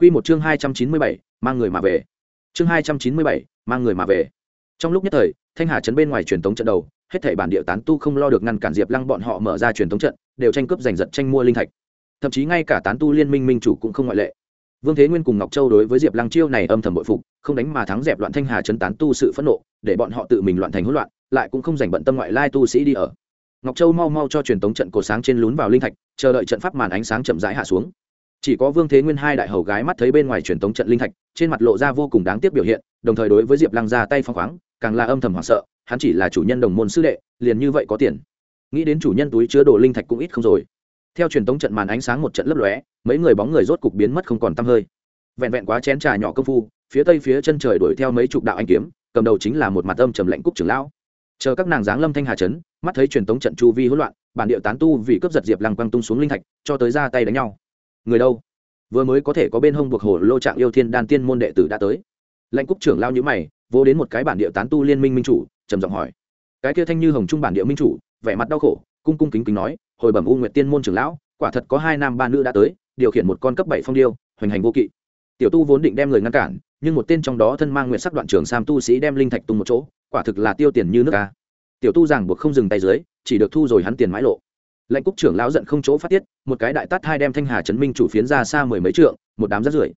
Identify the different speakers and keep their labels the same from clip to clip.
Speaker 1: Quy một chương 297, mang người mà về. Chương 297, mang người mà về. Trong lúc nhất thời, Thanh Hà trấn bên ngoài truyền tống trận đầu, hết thảy bản địa tán tu không lo được ngăn cản Diệp Lăng bọn họ mở ra truyền tống trận, đều tranh cướp giành giật tranh mua linh thạch. Thậm chí ngay cả tán tu liên minh minh chủ cũng không ngoại lệ. Vương Thế Nguyên cùng Ngọc Châu đối với Diệp Lăng chiêu này âm thầm bội phục, không đánh mà thắng dẹp loạn Thanh Hà trấn tán tu sự phẫn nộ, để bọn họ tự mình loạn thành hỗn loạn, lại cũng không rảnh bận tâm ngoại lai tu sĩ đi ở. Ngọc Châu mau mau cho truyền tống trận cổ sáng trên lún vào linh thạch, chờ đợi trận pháp màn ánh sáng chậm rãi hạ xuống chỉ có vương thế nguyên hai đại hầu gái mắt thấy bên ngoài truyền tống trận linh thạch, trên mặt lộ ra vô cùng đáng tiếc biểu hiện, đồng thời đối với diệp lăng ra tay phong khoáng, càng là âm thầm hoảng sợ, hắn chỉ là chủ nhân đồng môn sư đệ, liền như vậy có tiền. Nghĩ đến chủ nhân túi chứa đồ linh thạch cũng ít không rồi. Theo truyền tống trận màn ánh sáng một trận lấp lóe, mấy người bóng người rốt cục biến mất không còn t hơi. Vẹn vẹn quá chén trà nhỏ công phu, phía tây phía chân trời đuổi theo mấy chục đạo anh kiếm, cầm đầu chính là một mặt âm trầm lệnh cúc trưởng lão. Chờ các nàng giáng lâm thanh hà trấn, mắt thấy truyền tống trận chu vi hỗn loạn, bản điệu tán tu vì cướp giật diệp lăng quăng tung xuống linh thạch, cho tới ra tay đánh nhau người đâu? Vừa mới có thể có bên hông buộc hồ lô trạng yêu thiên đan tiên môn đệ tử đã tới. Lãnh cúc trưởng lao nhữ mày, vô đến một cái bản địa tán tu liên minh minh chủ, trầm giọng hỏi. Cái kia thanh như hồng trung bản địa minh chủ, vẻ mặt đau khổ, cung cung kính kính nói, hồi bẩm u nguyệt tiên môn trưởng lão, quả thật có hai nam ba nữ đã tới, điều khiển một con cấp bảy phong điêu, hoành hành vô kỵ. Tiểu tu vốn định đem người ngăn cản, nhưng một tên trong đó thân mang nguyện sắc đoạn trường sam tu sĩ đem linh thạch tung một chỗ, quả thực là tiêu tiền như nước ca tiểu tu giảng buộc không dừng tay dưới, chỉ được thu rồi hắn tiền mãi lộ lệnh cúc trưởng lão giận không chỗ phát tiết, một cái đại tát hai đem thanh hà chấn minh chủ phiến ra xa mười mấy trượng, một đám rắt rưởi.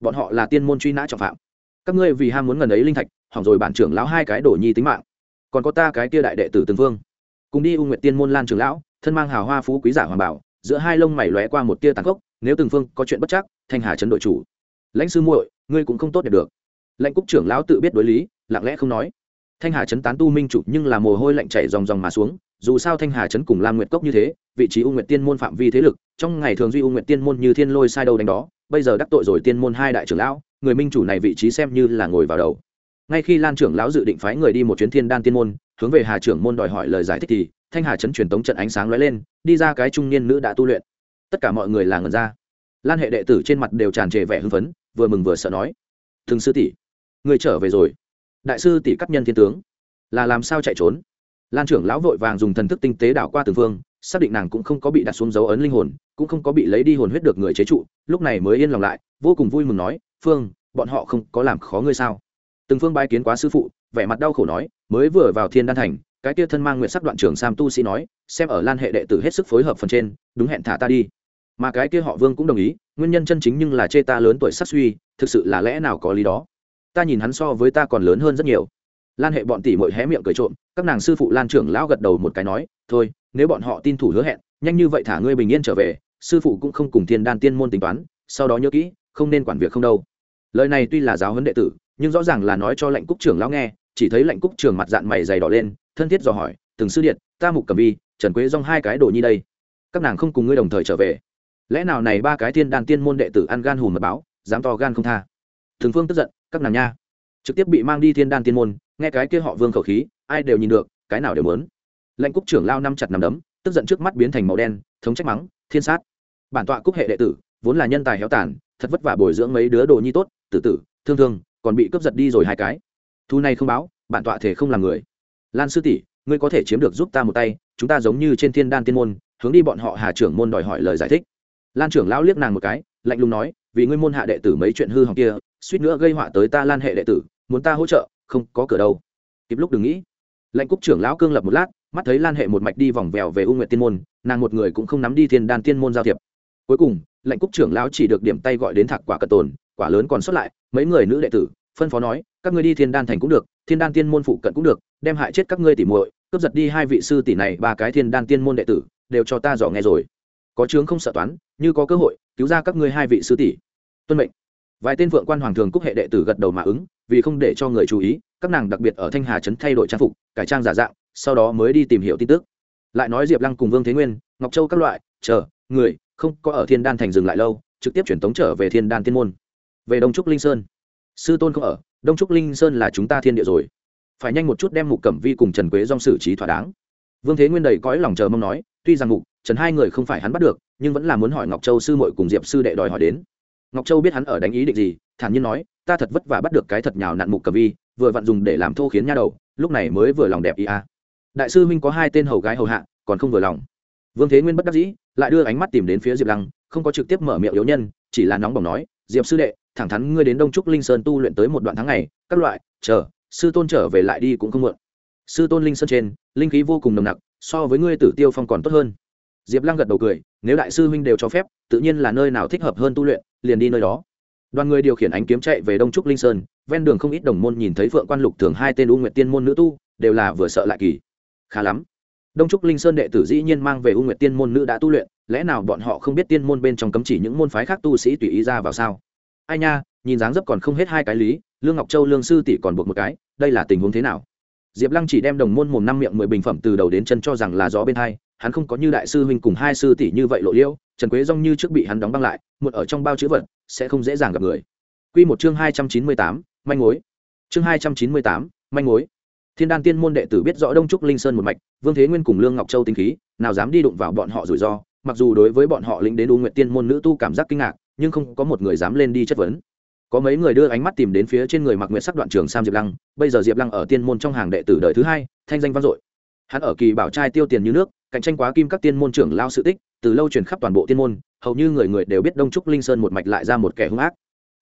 Speaker 1: Bọn họ là tiên môn truy nã trọng phạm. Các ngươi vì ham muốn ngần ấy linh thạch, hỏng rồi bản trưởng lão hai cái đổ nhi tính mạng. Còn có ta cái kia đại đệ tử từng vương. Cùng đi u nguyệt tiên môn lan trưởng lão, thân mang hào hoa phú quý giả hoàng bảo, giữa hai lông mày lóe qua một tia tàn khốc, nếu từng phương có chuyện bất chắc, thanh hà chấn đội chủ. Lãnh sư muội, ngươi cũng không tốt đẹp được. Lãnh cúc trưởng lão tự biết đối lý, lặng lẽ không nói. Thanh hà chấn tán tu minh chủ nhưng là mồ hôi lạnh chảy dòng dòng mà xuống dù sao thanh hà chấn cùng lam nguyệt cốc như thế, vị trí u nguyệt tiên môn phạm vi thế lực, trong ngày thường duy u nguyệt tiên môn như thiên lôi sai đâu đánh đó, bây giờ đắc tội rồi tiên môn hai đại trưởng lão, người minh chủ này vị trí xem như là ngồi vào đầu. Ngay khi lan trưởng lão dự định phái người đi một chuyến thiên đan tiên môn, hướng về hà trưởng môn đòi hỏi lời giải thích thì, thanh hà chấn truyền tống trận ánh sáng lóe lên, đi ra cái trung niên nữ đã tu luyện. Tất cả mọi người là ngần ra. Lan hệ đệ tử trên mặt đều tràn trề vẻ hưng phấn, vừa mừng vừa sợ nói thường sư tỷ, người trở về rồi. Đại sư tỷ cắt nhân thiên tướng, là làm sao chạy trốn? Lan trưởng lão vội vàng dùng thần thức tinh tế đảo qua từng phương, xác định nàng cũng không có bị đặt xuống dấu ấn linh hồn, cũng không có bị lấy đi hồn huyết được người chế trụ, lúc này mới yên lòng lại, vô cùng vui mừng nói, phương, bọn họ không có làm khó ngươi sao? Từng phương bái kiến quá sư phụ, vẻ mặt đau khổ nói, mới vừa vào thiên đan thành, cái kia thân mang nguyện sắc đoạn trưởng sam tu sĩ nói, xem ở lan hệ đệ tử hết sức phối hợp phần trên, đúng hẹn thả ta đi. Mà cái kia họ vương cũng đồng ý, nguyên nhân chân chính nhưng là chê ta lớn tuổi sắc suy, thực sự là lẽ nào có lý đó? Ta nhìn hắn so với ta còn lớn hơn rất nhiều lan hệ bọn tỷ mội hé miệng cười trộm, các nàng sư phụ lan trưởng lão gật đầu một cái nói, thôi, nếu bọn họ tin thủ hứa hẹn, nhanh như vậy thả ngươi bình yên trở về, sư phụ cũng không cùng thiên đan tiên môn tính toán, sau đó nhớ kỹ, không nên quản việc không đâu. Lời này tuy là giáo huấn đệ tử, nhưng rõ ràng là nói cho lệnh cúc trưởng lão nghe, chỉ thấy lệnh cúc trưởng mặt dạng mày dày đỏ lên, thân thiết dò hỏi, từng sư điện, ta mục cầm vi, trần quế dong hai cái đồ nhi đây, các nàng không cùng ngươi đồng thời trở về. Lẽ nào này ba cái thiên đan tiên môn đệ tử ăn gan hùm mật báo, dám to gan không tha? Thường phương tức giận, các nàng nha trực tiếp bị mang đi thiên đan tiên môn, nghe cái kia họ vương khẩu khí, ai đều nhìn được, cái nào đều muốn. Lệnh cúc trưởng lao năm chặt nằm đấm, tức giận trước mắt biến thành màu đen, thống trách mắng, thiên sát, bản tọa cúc hệ đệ tử, vốn là nhân tài héo tàn, thật vất vả bồi dưỡng mấy đứa đồ nhi tốt, tử tử, thương thương, còn bị cướp giật đi rồi hai cái. Thu này không báo, bản tọa thể không làm người. Lan sư tỷ, ngươi có thể chiếm được giúp ta một tay, chúng ta giống như trên thiên đan tiên môn, hướng đi bọn họ hà trưởng môn đòi hỏi lời giải thích. Lan trưởng lão liếc nàng một cái, lạnh lùng nói, vì ngươi môn hạ đệ tử mấy chuyện hư hỏng kia, suýt nữa gây họa tới ta lan hệ đệ tử muốn ta hỗ trợ, không có cửa đâu. Kịp lúc đừng nghĩ. Lệnh cúc trưởng lão cương lập một lát, mắt thấy lan hệ một mạch đi vòng vèo về u nguyệt tiên môn, nàng một người cũng không nắm đi thiên đan tiên môn giao thiệp. Cuối cùng, lệnh cúc trưởng lão chỉ được điểm tay gọi đến thạc quả cận tồn, quả lớn còn sót lại, mấy người nữ đệ tử, phân phó nói, các ngươi đi thiên đan thành cũng được, thiên đan tiên môn phụ cận cũng được, đem hại chết các ngươi tỉ muội, cướp giật đi hai vị sư tỷ này, ba cái thiên đan tiên môn đệ tử, đều cho ta dò nghe rồi. Có chướng không sợ toán, như có cơ hội, cứu ra các ngươi hai vị sư tỷ. Tuân mệnh. Vài tên vượng quan hoàng thường cúc hệ đệ tử gật đầu mà ứng vì không để cho người chú ý, các nàng đặc biệt ở thanh hà trấn thay đổi trang phục, cải trang giả dạng, sau đó mới đi tìm hiểu tin tức. Lại nói diệp lăng cùng vương thế nguyên, ngọc châu các loại, chờ, người, không có ở thiên đan thành dừng lại lâu, trực tiếp chuyển tống trở về thiên đan tiên môn. Về đông trúc linh sơn. Sư tôn không ở, đông trúc linh sơn là chúng ta thiên địa rồi. Phải nhanh một chút đem mục cẩm vi cùng trần quế dong xử trí thỏa đáng. Vương thế nguyên đầy cõi lòng chờ mong nói, tuy rằng mục, trần hai người không phải hắn bắt được, nhưng vẫn là muốn hỏi ngọc châu sư mội cùng diệp sư đệ đòi hỏi đến. Ngọc châu biết hắn ở đánh ý định gì, thản nhiên nói ta thật vất vả bắt được cái thật nhào nặn mục cờ vi vừa vặn dùng để làm thô khiến nha đầu, lúc này mới vừa lòng đẹp ý a. Đại sư huynh có hai tên hầu gái hầu hạ, còn không vừa lòng. Vương thế nguyên bất đắc dĩ, lại đưa ánh mắt tìm đến phía diệp lăng, không có trực tiếp mở miệng yếu nhân, chỉ là nóng bỏng nói, diệp sư đệ, thẳng thắn ngươi đến đông trúc linh sơn tu luyện tới một đoạn tháng ngày, các loại, chờ, sư tôn trở về lại đi cũng không muộn. Sư tôn linh sơn trên, linh khí vô cùng nồng nặc, so với ngươi tử tiêu phong còn tốt hơn. Diệp lăng gật đầu cười, nếu đại sư huynh đều cho phép, tự nhiên là nơi nào thích hợp hơn tu luyện, liền đi nơi đó đoàn người điều khiển ánh kiếm chạy về đông trúc linh sơn, ven đường không ít đồng môn nhìn thấy phượng quan lục thường hai tên u nguyệt tiên môn nữ tu, đều là vừa sợ lại kỳ. Khá lắm. Đông trúc linh sơn đệ tử dĩ nhiên mang về u nguyệt tiên môn nữ đã tu luyện, lẽ nào bọn họ không biết tiên môn bên trong cấm chỉ những môn phái khác tu sĩ tùy ý ra vào sao? Ai nha, nhìn dáng dấp còn không hết hai cái lý, lương ngọc châu, lương sư tỷ còn buộc một cái, đây là tình huống thế nào? Diệp lăng chỉ đem đồng môn mồm năm miệng mười bình phẩm từ đầu đến chân cho rằng là gió bên hai, hắn không có như đại sư huynh cùng hai sư tỷ như vậy lộ liễu, trần quế rong như trước bị hắn đóng băng lại, một ở trong bao chữ vật sẽ không dễ dàng gặp người. Quy một chương hai trăm chín mươi tám, manh mối. Chương hai trăm chín mươi tám, manh mối. Thiên đan tiên môn đệ tử biết rõ đông trúc linh sơn một mạch, vương thế nguyên cùng lương ngọc châu tinh khí, nào dám đi đụng vào bọn họ rủi ro, mặc dù đối với bọn họ lĩnh đến u nguyện tiên môn nữ tu cảm giác kinh ngạc, nhưng không có một người dám lên đi chất vấn. Có mấy người đưa ánh mắt tìm đến phía trên người mặc nguyện sắc đoạn trường sam diệp lăng, bây giờ diệp lăng ở tiên môn trong hàng đệ tử đời thứ hai, thanh danh vang dội. Hắn ở kỳ bảo trai tiêu tiền như nước cạnh tranh quá kim các tiên môn trưởng lao sự tích, từ lâu truyền khắp toàn bộ tiên môn, hầu như người người đều biết đông trúc linh sơn một mạch lại ra một kẻ hung ác.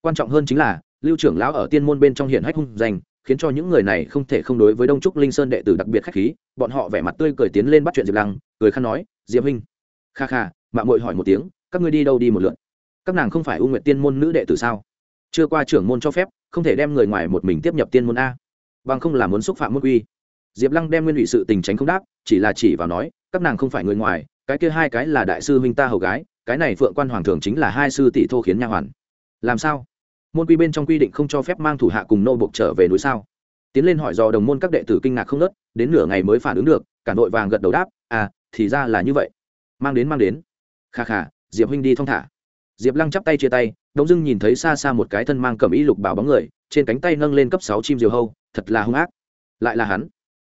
Speaker 1: Quan trọng hơn chính là, lưu trưởng lão ở tiên môn bên trong hiện hách hung danh, khiến cho những người này không thể không đối với đông trúc linh sơn đệ tử đặc biệt khách khí, bọn họ vẻ mặt tươi cười tiến lên bắt chuyện diệp lăng, cười khăn nói, diệp huynh. Kha kha mạng mội hỏi một tiếng, các ngươi đi đâu đi một lượn các nàng không phải u nguyện tiên môn nữ đệ tử sao? Chưa qua trưởng môn cho phép, không thể đem người ngoài một mình tiếp nhập tiên môn a. Bằng không là muốn xúc phạm môn quy diệp lăng đem nguyên ủy sự tình tránh không đáp, chỉ là chỉ vào nói, các nàng không phải người ngoài, cái kia hai cái là đại sư huynh ta hầu gái, cái này phượng quan hoàng thường chính là hai sư tỷ thô khiến nha hoàn. Làm sao? Môn quy bên trong quy định không cho phép mang thủ hạ cùng nô bộc trở về núi sao? Tiến lên hỏi do đồng môn các đệ tử kinh ngạc không nớt đến nửa ngày mới phản ứng được, cả nội vàng gật đầu đáp à thì ra là như vậy. Mang đến mang đến. Kha kha, diệp huynh đi thong thả. Diệp lăng chắp tay chia tay đống dưng nhìn thấy xa xa một cái thân mang cầm ý lục bảo bóng người, trên cánh tay nâng lên cấp sáu chim diều hâu, thật là hung ác. Lại là hắn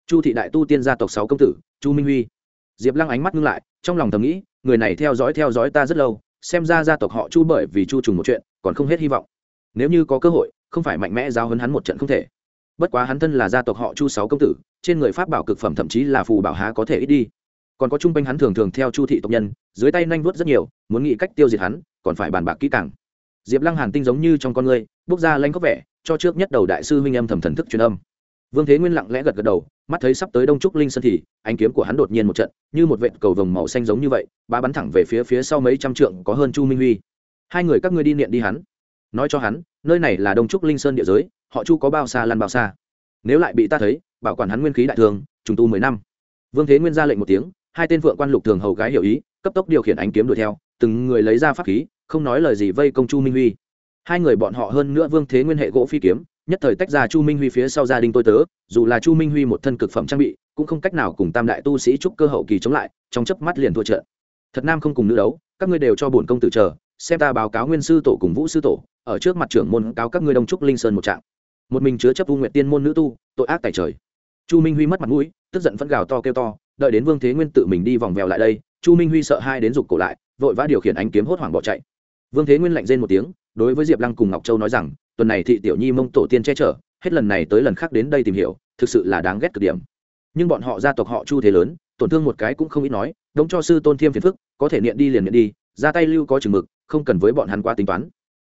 Speaker 1: chu thị đại tu tiên gia tộc sáu công tử, chu minh huy. Diệp lăng ánh mắt ngưng lại, trong lòng thầm nghĩ, người này theo dõi theo dõi ta rất lâu, xem ra gia tộc họ chu bởi vì chu trùng một chuyện, còn không hết hy vọng. Nếu như có cơ hội, không phải mạnh mẽ giao hấn hắn một trận không thể. Bất quá hắn thân là gia tộc họ chu sáu công tử, trên người pháp bảo cực phẩm thậm chí là phù bảo há có thể ít đi. Còn có Chung quanh hắn thường thường theo chu thị tộc nhân, dưới tay nhanh vuốt rất nhiều, muốn nghĩ cách tiêu diệt hắn, còn phải bàn bạc kỹ càng. Diệp lăng hàn tinh giống như trong con người bốc ra lanh có vẻ, cho trước nhất đầu đại sư huynh âm thầm thần thức truyền âm vương thế nguyên lặng lẽ gật gật đầu, mắt thấy sắp tới đông trúc linh sơn thì, ánh kiếm của hắn đột nhiên một trận, như một vệt cầu vồng màu xanh giống như vậy ba bắn thẳng về phía phía sau mấy trăm trượng, có hơn chu minh huy. Hai người các ngươi đi niệm đi hắn. Nói cho hắn, nơi này là đông trúc linh sơn địa giới, họ chu có bao xa lăn bao xa. Nếu lại bị ta thấy, bảo quản hắn nguyên khí đại thường, trùng tu mười năm. Vương thế nguyên ra lệnh một tiếng, hai tên vượng quan lục thường hầu gái hiểu ý, cấp tốc điều khiển ánh kiếm đuổi theo, từng người lấy ra pháp khí, không nói lời gì vây công chu minh huy. Hai người bọn họ hơn nữa vương thế nguyên hệ gỗ phi kiếm nhất thời tách ra chu minh huy phía sau gia đình tôi tớ, dù là chu minh huy một thân cực phẩm trang bị, cũng không cách nào cùng tam đại tu sĩ trúc cơ hậu kỳ chống lại, trong chớp mắt liền thua trận. Thật nam không cùng nữ đấu, các ngươi đều cho bổn công tử chờ, xem ta báo cáo nguyên sư tổ cùng vũ sư tổ, ở trước mặt trưởng môn cáo các ngươi đông trúc linh sơn một trạng. Một mình chứa chấp Vu nguyện tiên môn nữ tu, tội ác tại trời. Chu minh huy mất mặt mũi, tức giận vẫn gào to kêu to, đợi đến vương thế nguyên tự mình đi vòng vèo lại đây, chu minh huy sợ hai đến rụt cổ lại, vội vã điều khiển ánh kiếm hốt hoảng bỏ chạy. Vương thế nguyên lạnh rên một tiếng đối với diệp lăng cùng ngọc châu nói rằng, tuần này thị tiểu nhi mông tổ tiên che chở, hết lần này tới lần khác đến đây tìm hiểu, thực sự là đáng ghét cực điểm. Nhưng bọn họ gia tộc họ chu thế lớn, tổn thương một cái cũng không ít nói, đống cho sư tôn thiêm phiền phức, có thể niệm đi liền niệm đi, ra tay lưu có chừng mực, không cần với bọn hắn qua tính toán.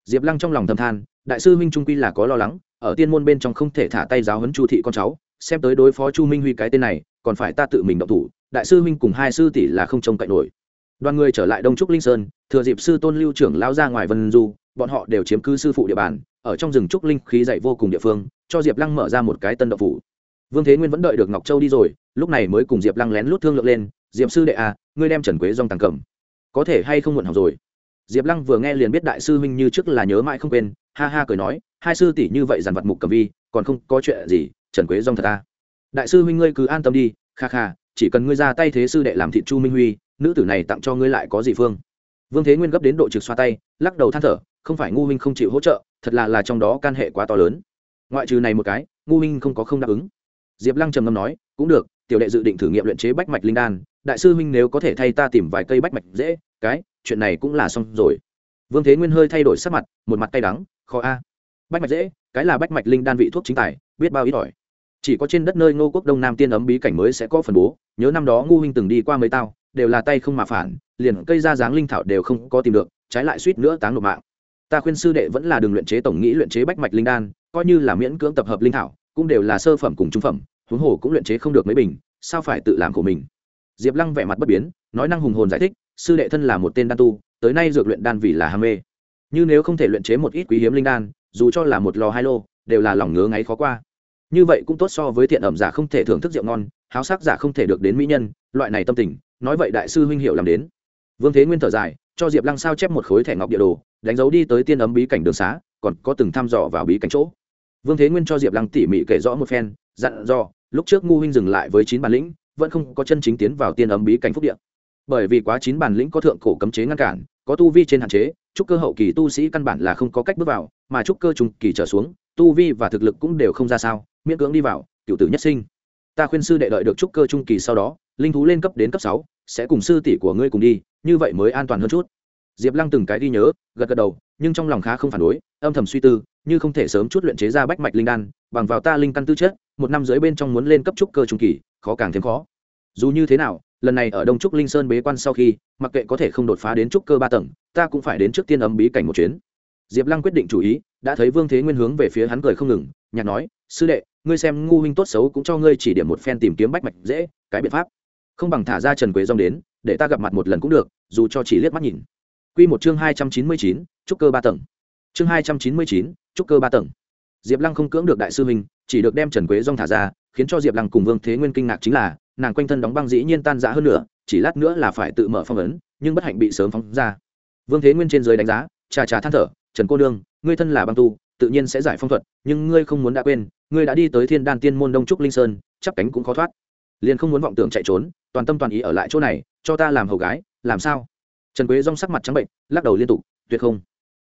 Speaker 1: Diệp lăng trong lòng thầm than, đại sư minh trung quy là có lo lắng, ở tiên môn bên trong không thể thả tay giáo huấn chu thị con cháu, xem tới đối phó chu minh huy cái tên này, còn phải ta tự mình động thủ, đại sư minh cùng hai sư tỷ là không trông cậy nổi đoàn người trở lại đông trúc linh sơn, thừa dịp sư tôn lưu trưởng lao ra ngoài vân du, bọn họ đều chiếm cứ sư phụ địa bàn, ở trong rừng trúc linh khí dậy vô cùng địa phương, cho diệp lăng mở ra một cái tân độc phủ. Vương thế nguyên vẫn đợi được ngọc châu đi rồi, lúc này mới cùng diệp lăng lén lút thương lượng lên, diệp sư đệ à ngươi đem trần quế dòng tàng cầm. Có thể hay không muộn học rồi? Diệp lăng vừa nghe liền biết đại sư huynh như trước là nhớ mãi không quên, ha ha cười nói, hai sư tỷ như vậy dàn vật mục cầm vi, còn không có chuyện gì, trần quế dòng thật ta đại sư huynh ngươi cứ an tâm đi, kha kha, chỉ cần ngươi ra tay thế sư đệ làm thị chu minh huy nữ tử này tặng cho ngươi lại có gì phương? Vương thế nguyên gấp đến độ trực xoa tay, lắc đầu than thở, không phải ngu huynh không chịu hỗ trợ, thật là là trong đó can hệ quá to lớn. Ngoại trừ này một cái, ngu huynh không có không đáp ứng. Diệp lăng trầm ngâm nói, cũng được, tiểu đệ dự định thử nghiệm luyện chế bách mạch linh đan, đại sư huynh nếu có thể thay ta tìm vài cây bách mạch dễ, cái, chuyện này cũng là xong rồi. Vương thế nguyên hơi thay đổi sắc mặt, một mặt tay đắng, khó a. Bách mạch dễ, cái là bách mạch linh đan vị thuốc chính tài, biết bao ít ỏi. Chỉ có trên đất nơi ngô quốc đông nam tiên ấm bí cảnh mới sẽ có phần bố, nhớ năm đó ngu huynh từng đi qua mấy tao đều là tay không mà phản, liền cây ra dáng linh thảo đều không có tìm được, trái lại suýt nữa táng nộp mạng. Ta khuyên sư đệ vẫn là đường luyện chế tổng nghĩ luyện chế bách mạch linh đan, coi như là miễn cưỡng tập hợp linh thảo, cũng đều là sơ phẩm cùng trung phẩm, huống hồ cũng luyện chế không được mấy bình, sao phải tự làm của mình? Diệp lăng vẻ mặt bất biến, nói năng hùng hồn giải thích, sư đệ thân là một tên đan tu, tới nay dược luyện đan vì là ham mê. Như nếu không thể luyện chế một ít quý hiếm linh đan, dù cho là một lò hai lô, đều là lòng ngứa ngáy khó qua. Như vậy cũng tốt so với thiện ẩm giả không thể thưởng thức rượu ngon, háo sắc giả không thể được đến mỹ nhân, loại này tâm tình nói vậy đại sư huynh hiệu làm đến. Vương thế nguyên thở dài, cho diệp lăng sao chép một khối thẻ ngọc địa đồ, đánh dấu đi tới tiên ấm bí cảnh đường xá, còn có từng thăm dò vào bí cảnh chỗ. Vương thế nguyên cho diệp lăng tỉ mỉ kể rõ một phen, dặn dò, lúc trước ngu huynh dừng lại với chín bản lĩnh, vẫn không có chân chính tiến vào tiên ấm bí cảnh phúc điện bởi vì quá chín bản lĩnh có thượng cổ cấm chế ngăn cản, có tu vi trên hạn chế, trúc cơ hậu kỳ tu sĩ căn bản là không có cách bước vào, mà trúc cơ trùng kỳ trở xuống, tu vi và thực lực cũng đều không ra sao, miễn cưỡng đi vào, cựu tử nhất sinh. Ta khuyên sư đệ đợi được trúc cơ trung kỳ sau đó linh thú lên cấp đến cấp sáu, sẽ cùng sư tỷ của ngươi cùng đi, như vậy mới an toàn hơn chút. Diệp lăng từng cái ghi nhớ, gật gật đầu, nhưng trong lòng khá không phản đối, âm thầm suy tư, như không thể sớm chút luyện chế ra bách mạch linh đan, bằng vào ta linh căn tư chất, một năm dưới bên trong muốn lên cấp trúc cơ trung kỳ, khó càng thêm khó. Dù như thế nào, lần này ở đông trúc linh sơn bế quan sau khi, mặc kệ có thể không đột phá đến trúc cơ ba tầng, ta cũng phải đến trước tiên ấm bí cảnh một chuyến. Diệp lăng quyết định chủ ý, đã thấy vương thế nguyên hướng về phía hắn cười không ngừng nhạc nói, sư đệ, ngươi xem ngu huynh tốt xấu cũng cho ngươi chỉ điểm một phen tìm kiếm bách mạch dễ, cái biện pháp không bằng thả ra trần quế dòng đến, để ta gặp mặt một lần cũng được, dù cho chỉ liếc mắt nhìn. Quy một chương hai trăm chín mươi chín, trúc cơ ba tầng. Chương hai trăm chín mươi chín, trúc cơ ba tầng. Diệp lăng không cưỡng được đại sư huynh, chỉ được đem trần quế dòng thả ra, khiến cho diệp lăng cùng vương thế nguyên kinh ngạc chính là, nàng quanh thân đóng băng dĩ nhiên tan rã hơn nữa, chỉ lát nữa là phải tự mở phong ấn, nhưng bất hạnh bị sớm phóng ra. Vương thế nguyên trên dưới đánh giá trà trà than thở, trần cô đương ngươi thân là băng tu, tự nhiên sẽ giải phong thuật, nhưng ngươi không muốn đã quên, ngươi đã đi tới thiên đan tiên môn đông trúc linh sơn, chắp cánh cũng khó thoát liền không muốn vọng tưởng chạy trốn, toàn tâm toàn ý ở lại chỗ này, cho ta làm hầu gái, làm sao? Trần quế rong sắc mặt trắng bệnh, lắc đầu liên tục, tuyệt không.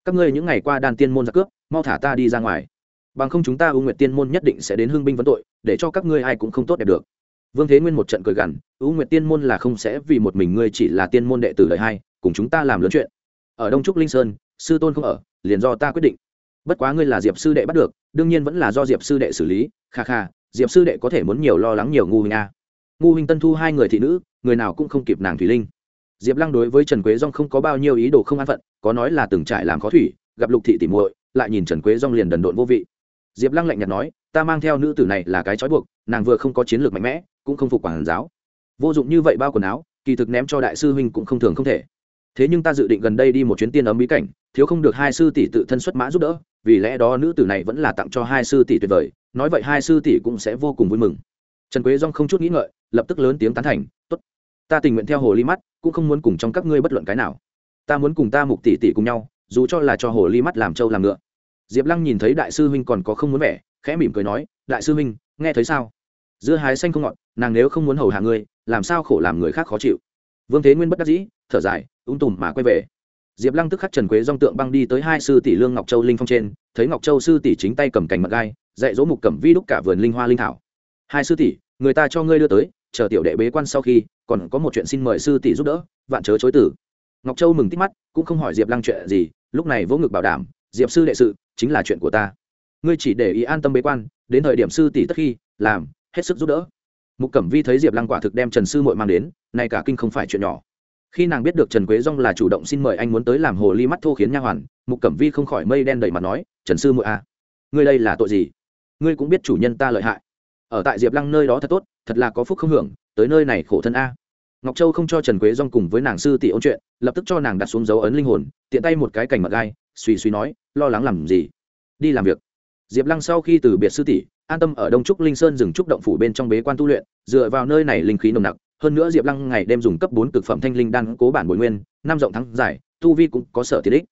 Speaker 1: Các ngươi những ngày qua đan tiên môn ra cướp, mau thả ta đi ra ngoài. Bằng không chúng ta ưu nguyệt tiên môn nhất định sẽ đến hương binh vấn tội, để cho các ngươi ai cũng không tốt đẹp được. Vương thế nguyên một trận cười gằn ưu nguyệt tiên môn là không sẽ vì một mình ngươi chỉ là tiên môn đệ tử lợi hai, cùng chúng ta làm lớn chuyện. Ở đông trúc linh sơn, sư tôn không ở, liền do ta quyết định. Bất quá ngươi là diệp sư đệ bắt được, đương nhiên vẫn là do diệp sư đệ xử lý. Kha kha, diệp sư đệ có thể muốn nhiều lo lắng nhiều ngu nga. a ngu huynh tân thu hai người thị nữ, người nào cũng không kịp nàng thủy linh. Diệp lăng đối với trần quế dong không có bao nhiêu ý đồ không an phận, có nói là từng trải làm khó thủy, gặp lục thị tỉ muội, lại nhìn trần quế dong liền đần độn vô vị. Diệp lăng lạnh nhạt nói, ta mang theo nữ tử này là cái trói buộc, nàng vừa không có chiến lược mạnh mẽ, cũng không phục quản giáo. Vô dụng như vậy bao quần áo, kỳ thực ném cho đại sư huynh cũng không thường không thể. Thế nhưng ta dự định gần đây đi một chuyến tiên ấm bí cảnh, thiếu không được hai sư tỷ tự thân xuất mã giúp đỡ, vì lẽ đó nữ tử này vẫn là tặng cho hai sư tỷ tuyệt vời, nói vậy hai sư tỷ cũng sẽ vô cùng vui mừng trần quế dong không chút nghĩ ngợi, lập tức lớn tiếng tán thành t ố t ta tình nguyện theo hồ ly mắt, cũng không muốn cùng trong các ngươi bất luận cái nào. Ta muốn cùng ta mục tỷ tỷ cùng nhau, dù cho là cho hồ ly mắt làm trâu làm ngựa. Diệp lăng nhìn thấy đại sư huynh còn có không muốn vẻ, khẽ mỉm cười nói, đại sư huynh, nghe thấy sao? Giữa hái xanh không ngọt, nàng nếu không muốn hầu hạ ngươi, làm sao khổ làm người khác khó chịu? Vương thế nguyên bất đắc dĩ, thở dài, ung tùm mà quay về. Diệp lăng tức khắc trần quế dong tượng băng đi tới hai sư tỷ lương ngọc châu linh phong trên, thấy ngọc châu sư tỷ chính tay cầm cành mật gai, dạy dỗ mục cẩm vi đúc cả vườn linh hoa linh thảo hai sư tỷ, người ta cho ngươi đưa tới, chờ tiểu đệ bế quan sau khi, còn có một chuyện xin mời sư tỷ giúp đỡ, vạn chớ chối tử ngọc châu mừng tích mắt, cũng không hỏi diệp lăng chuyện gì, lúc này vỗ ngực bảo đảm, diệp sư đệ sự, chính là chuyện của ta. Ngươi chỉ để ý an tâm bế quan, đến thời điểm sư tỷ tất khi, làm, hết sức giúp đỡ. Mục cẩm vi thấy diệp lăng quả thực đem trần sư mội mang đến, nay cả kinh không phải chuyện nhỏ. Khi nàng biết được trần quế dong là chủ động xin mời anh muốn tới làm hồ ly mắt thô khiến nha hoàn, mục cẩm vi không khỏi mây đen đầy mặt nói, trần sư mội à ngươi đây là tội gì? Ngươi cũng biết chủ nhân ta lợi hại ở tại diệp lăng nơi đó thật tốt, thật là có phúc không hưởng, tới nơi này khổ thân a. Ngọc châu không cho trần quế dong cùng với nàng sư tỷ ôn chuyện, lập tức cho nàng đặt xuống dấu ấn linh hồn, tiện tay một cái cành mật gai, suy suy nói, lo lắng làm gì? Đi làm việc. Diệp lăng sau khi từ biệt sư tỷ, an tâm ở đông trúc linh sơn dừng trúc động phủ bên trong bế quan tu luyện, dựa vào nơi này linh khí nồng nặc, hơn nữa diệp lăng ngày đêm dùng cấp bốn cực phẩm thanh linh đan cố bản bồi nguyên, năm rộng thắng giải, tu vi cũng có sở tiện ích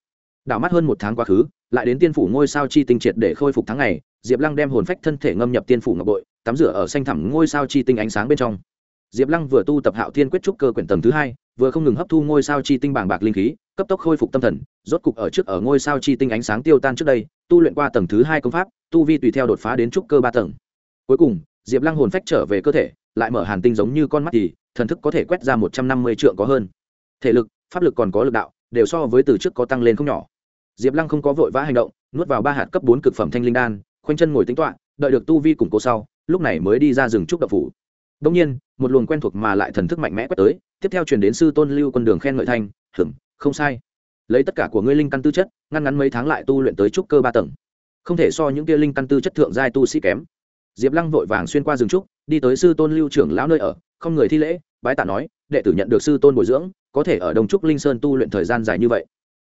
Speaker 1: đảo mắt hơn một tháng quá khứ, lại đến tiên phủ ngôi sao chi tinh triệt để khôi phục tháng ngày, diệp lăng đem hồn phách thân thể ngâm nhập tiên phủ ngọc bội tắm rửa ở xanh thẳm ngôi sao chi tinh ánh sáng bên trong. Diệp lăng vừa tu tập hạo thiên quyết trúc cơ quyển tầng thứ hai, vừa không ngừng hấp thu ngôi sao chi tinh bảng bạc linh khí, cấp tốc khôi phục tâm thần, rốt cục ở trước ở ngôi sao chi tinh ánh sáng tiêu tan trước đây, tu luyện qua tầng thứ hai công pháp, tu vi tùy theo đột phá đến trúc cơ ba tầng. Cuối cùng, diệp lăng hồn phách trở về cơ thể, lại mở hàn tinh giống như con mắt thì, thần thức có thể quét ra một trăm năm mươi trượng có hơn. Thể lực, pháp lực còn có lực đạo, đều so với từ trước có tăng lên không nhỏ. Diệp lăng không có vội vã hành động, nuốt vào ba hạt cấp bốn cực phẩm thanh linh đan, khoanh chân ngồi tính toạ đợi được tu vi củng cố sau lúc này mới đi ra rừng trúc đập phủ. Đông nhiên, một luồng quen thuộc mà lại thần thức mạnh mẽ quét tới, tiếp theo truyền đến sư tôn lưu quân đường khen ngợi thanh hửng không sai. Lấy tất cả của ngươi linh căn tư chất, ngăn ngắn mấy tháng lại tu luyện tới trúc cơ ba tầng. Không thể so những kia linh căn tư chất thượng giai tu sĩ kém. Diệp lăng vội vàng xuyên qua rừng trúc, đi tới sư tôn lưu trưởng lão nơi ở, không người thi lễ, bái tạ nói, đệ tử nhận được sư tôn bồi dưỡng, có thể ở đồng trúc linh sơn tu luyện thời gian dài như vậy.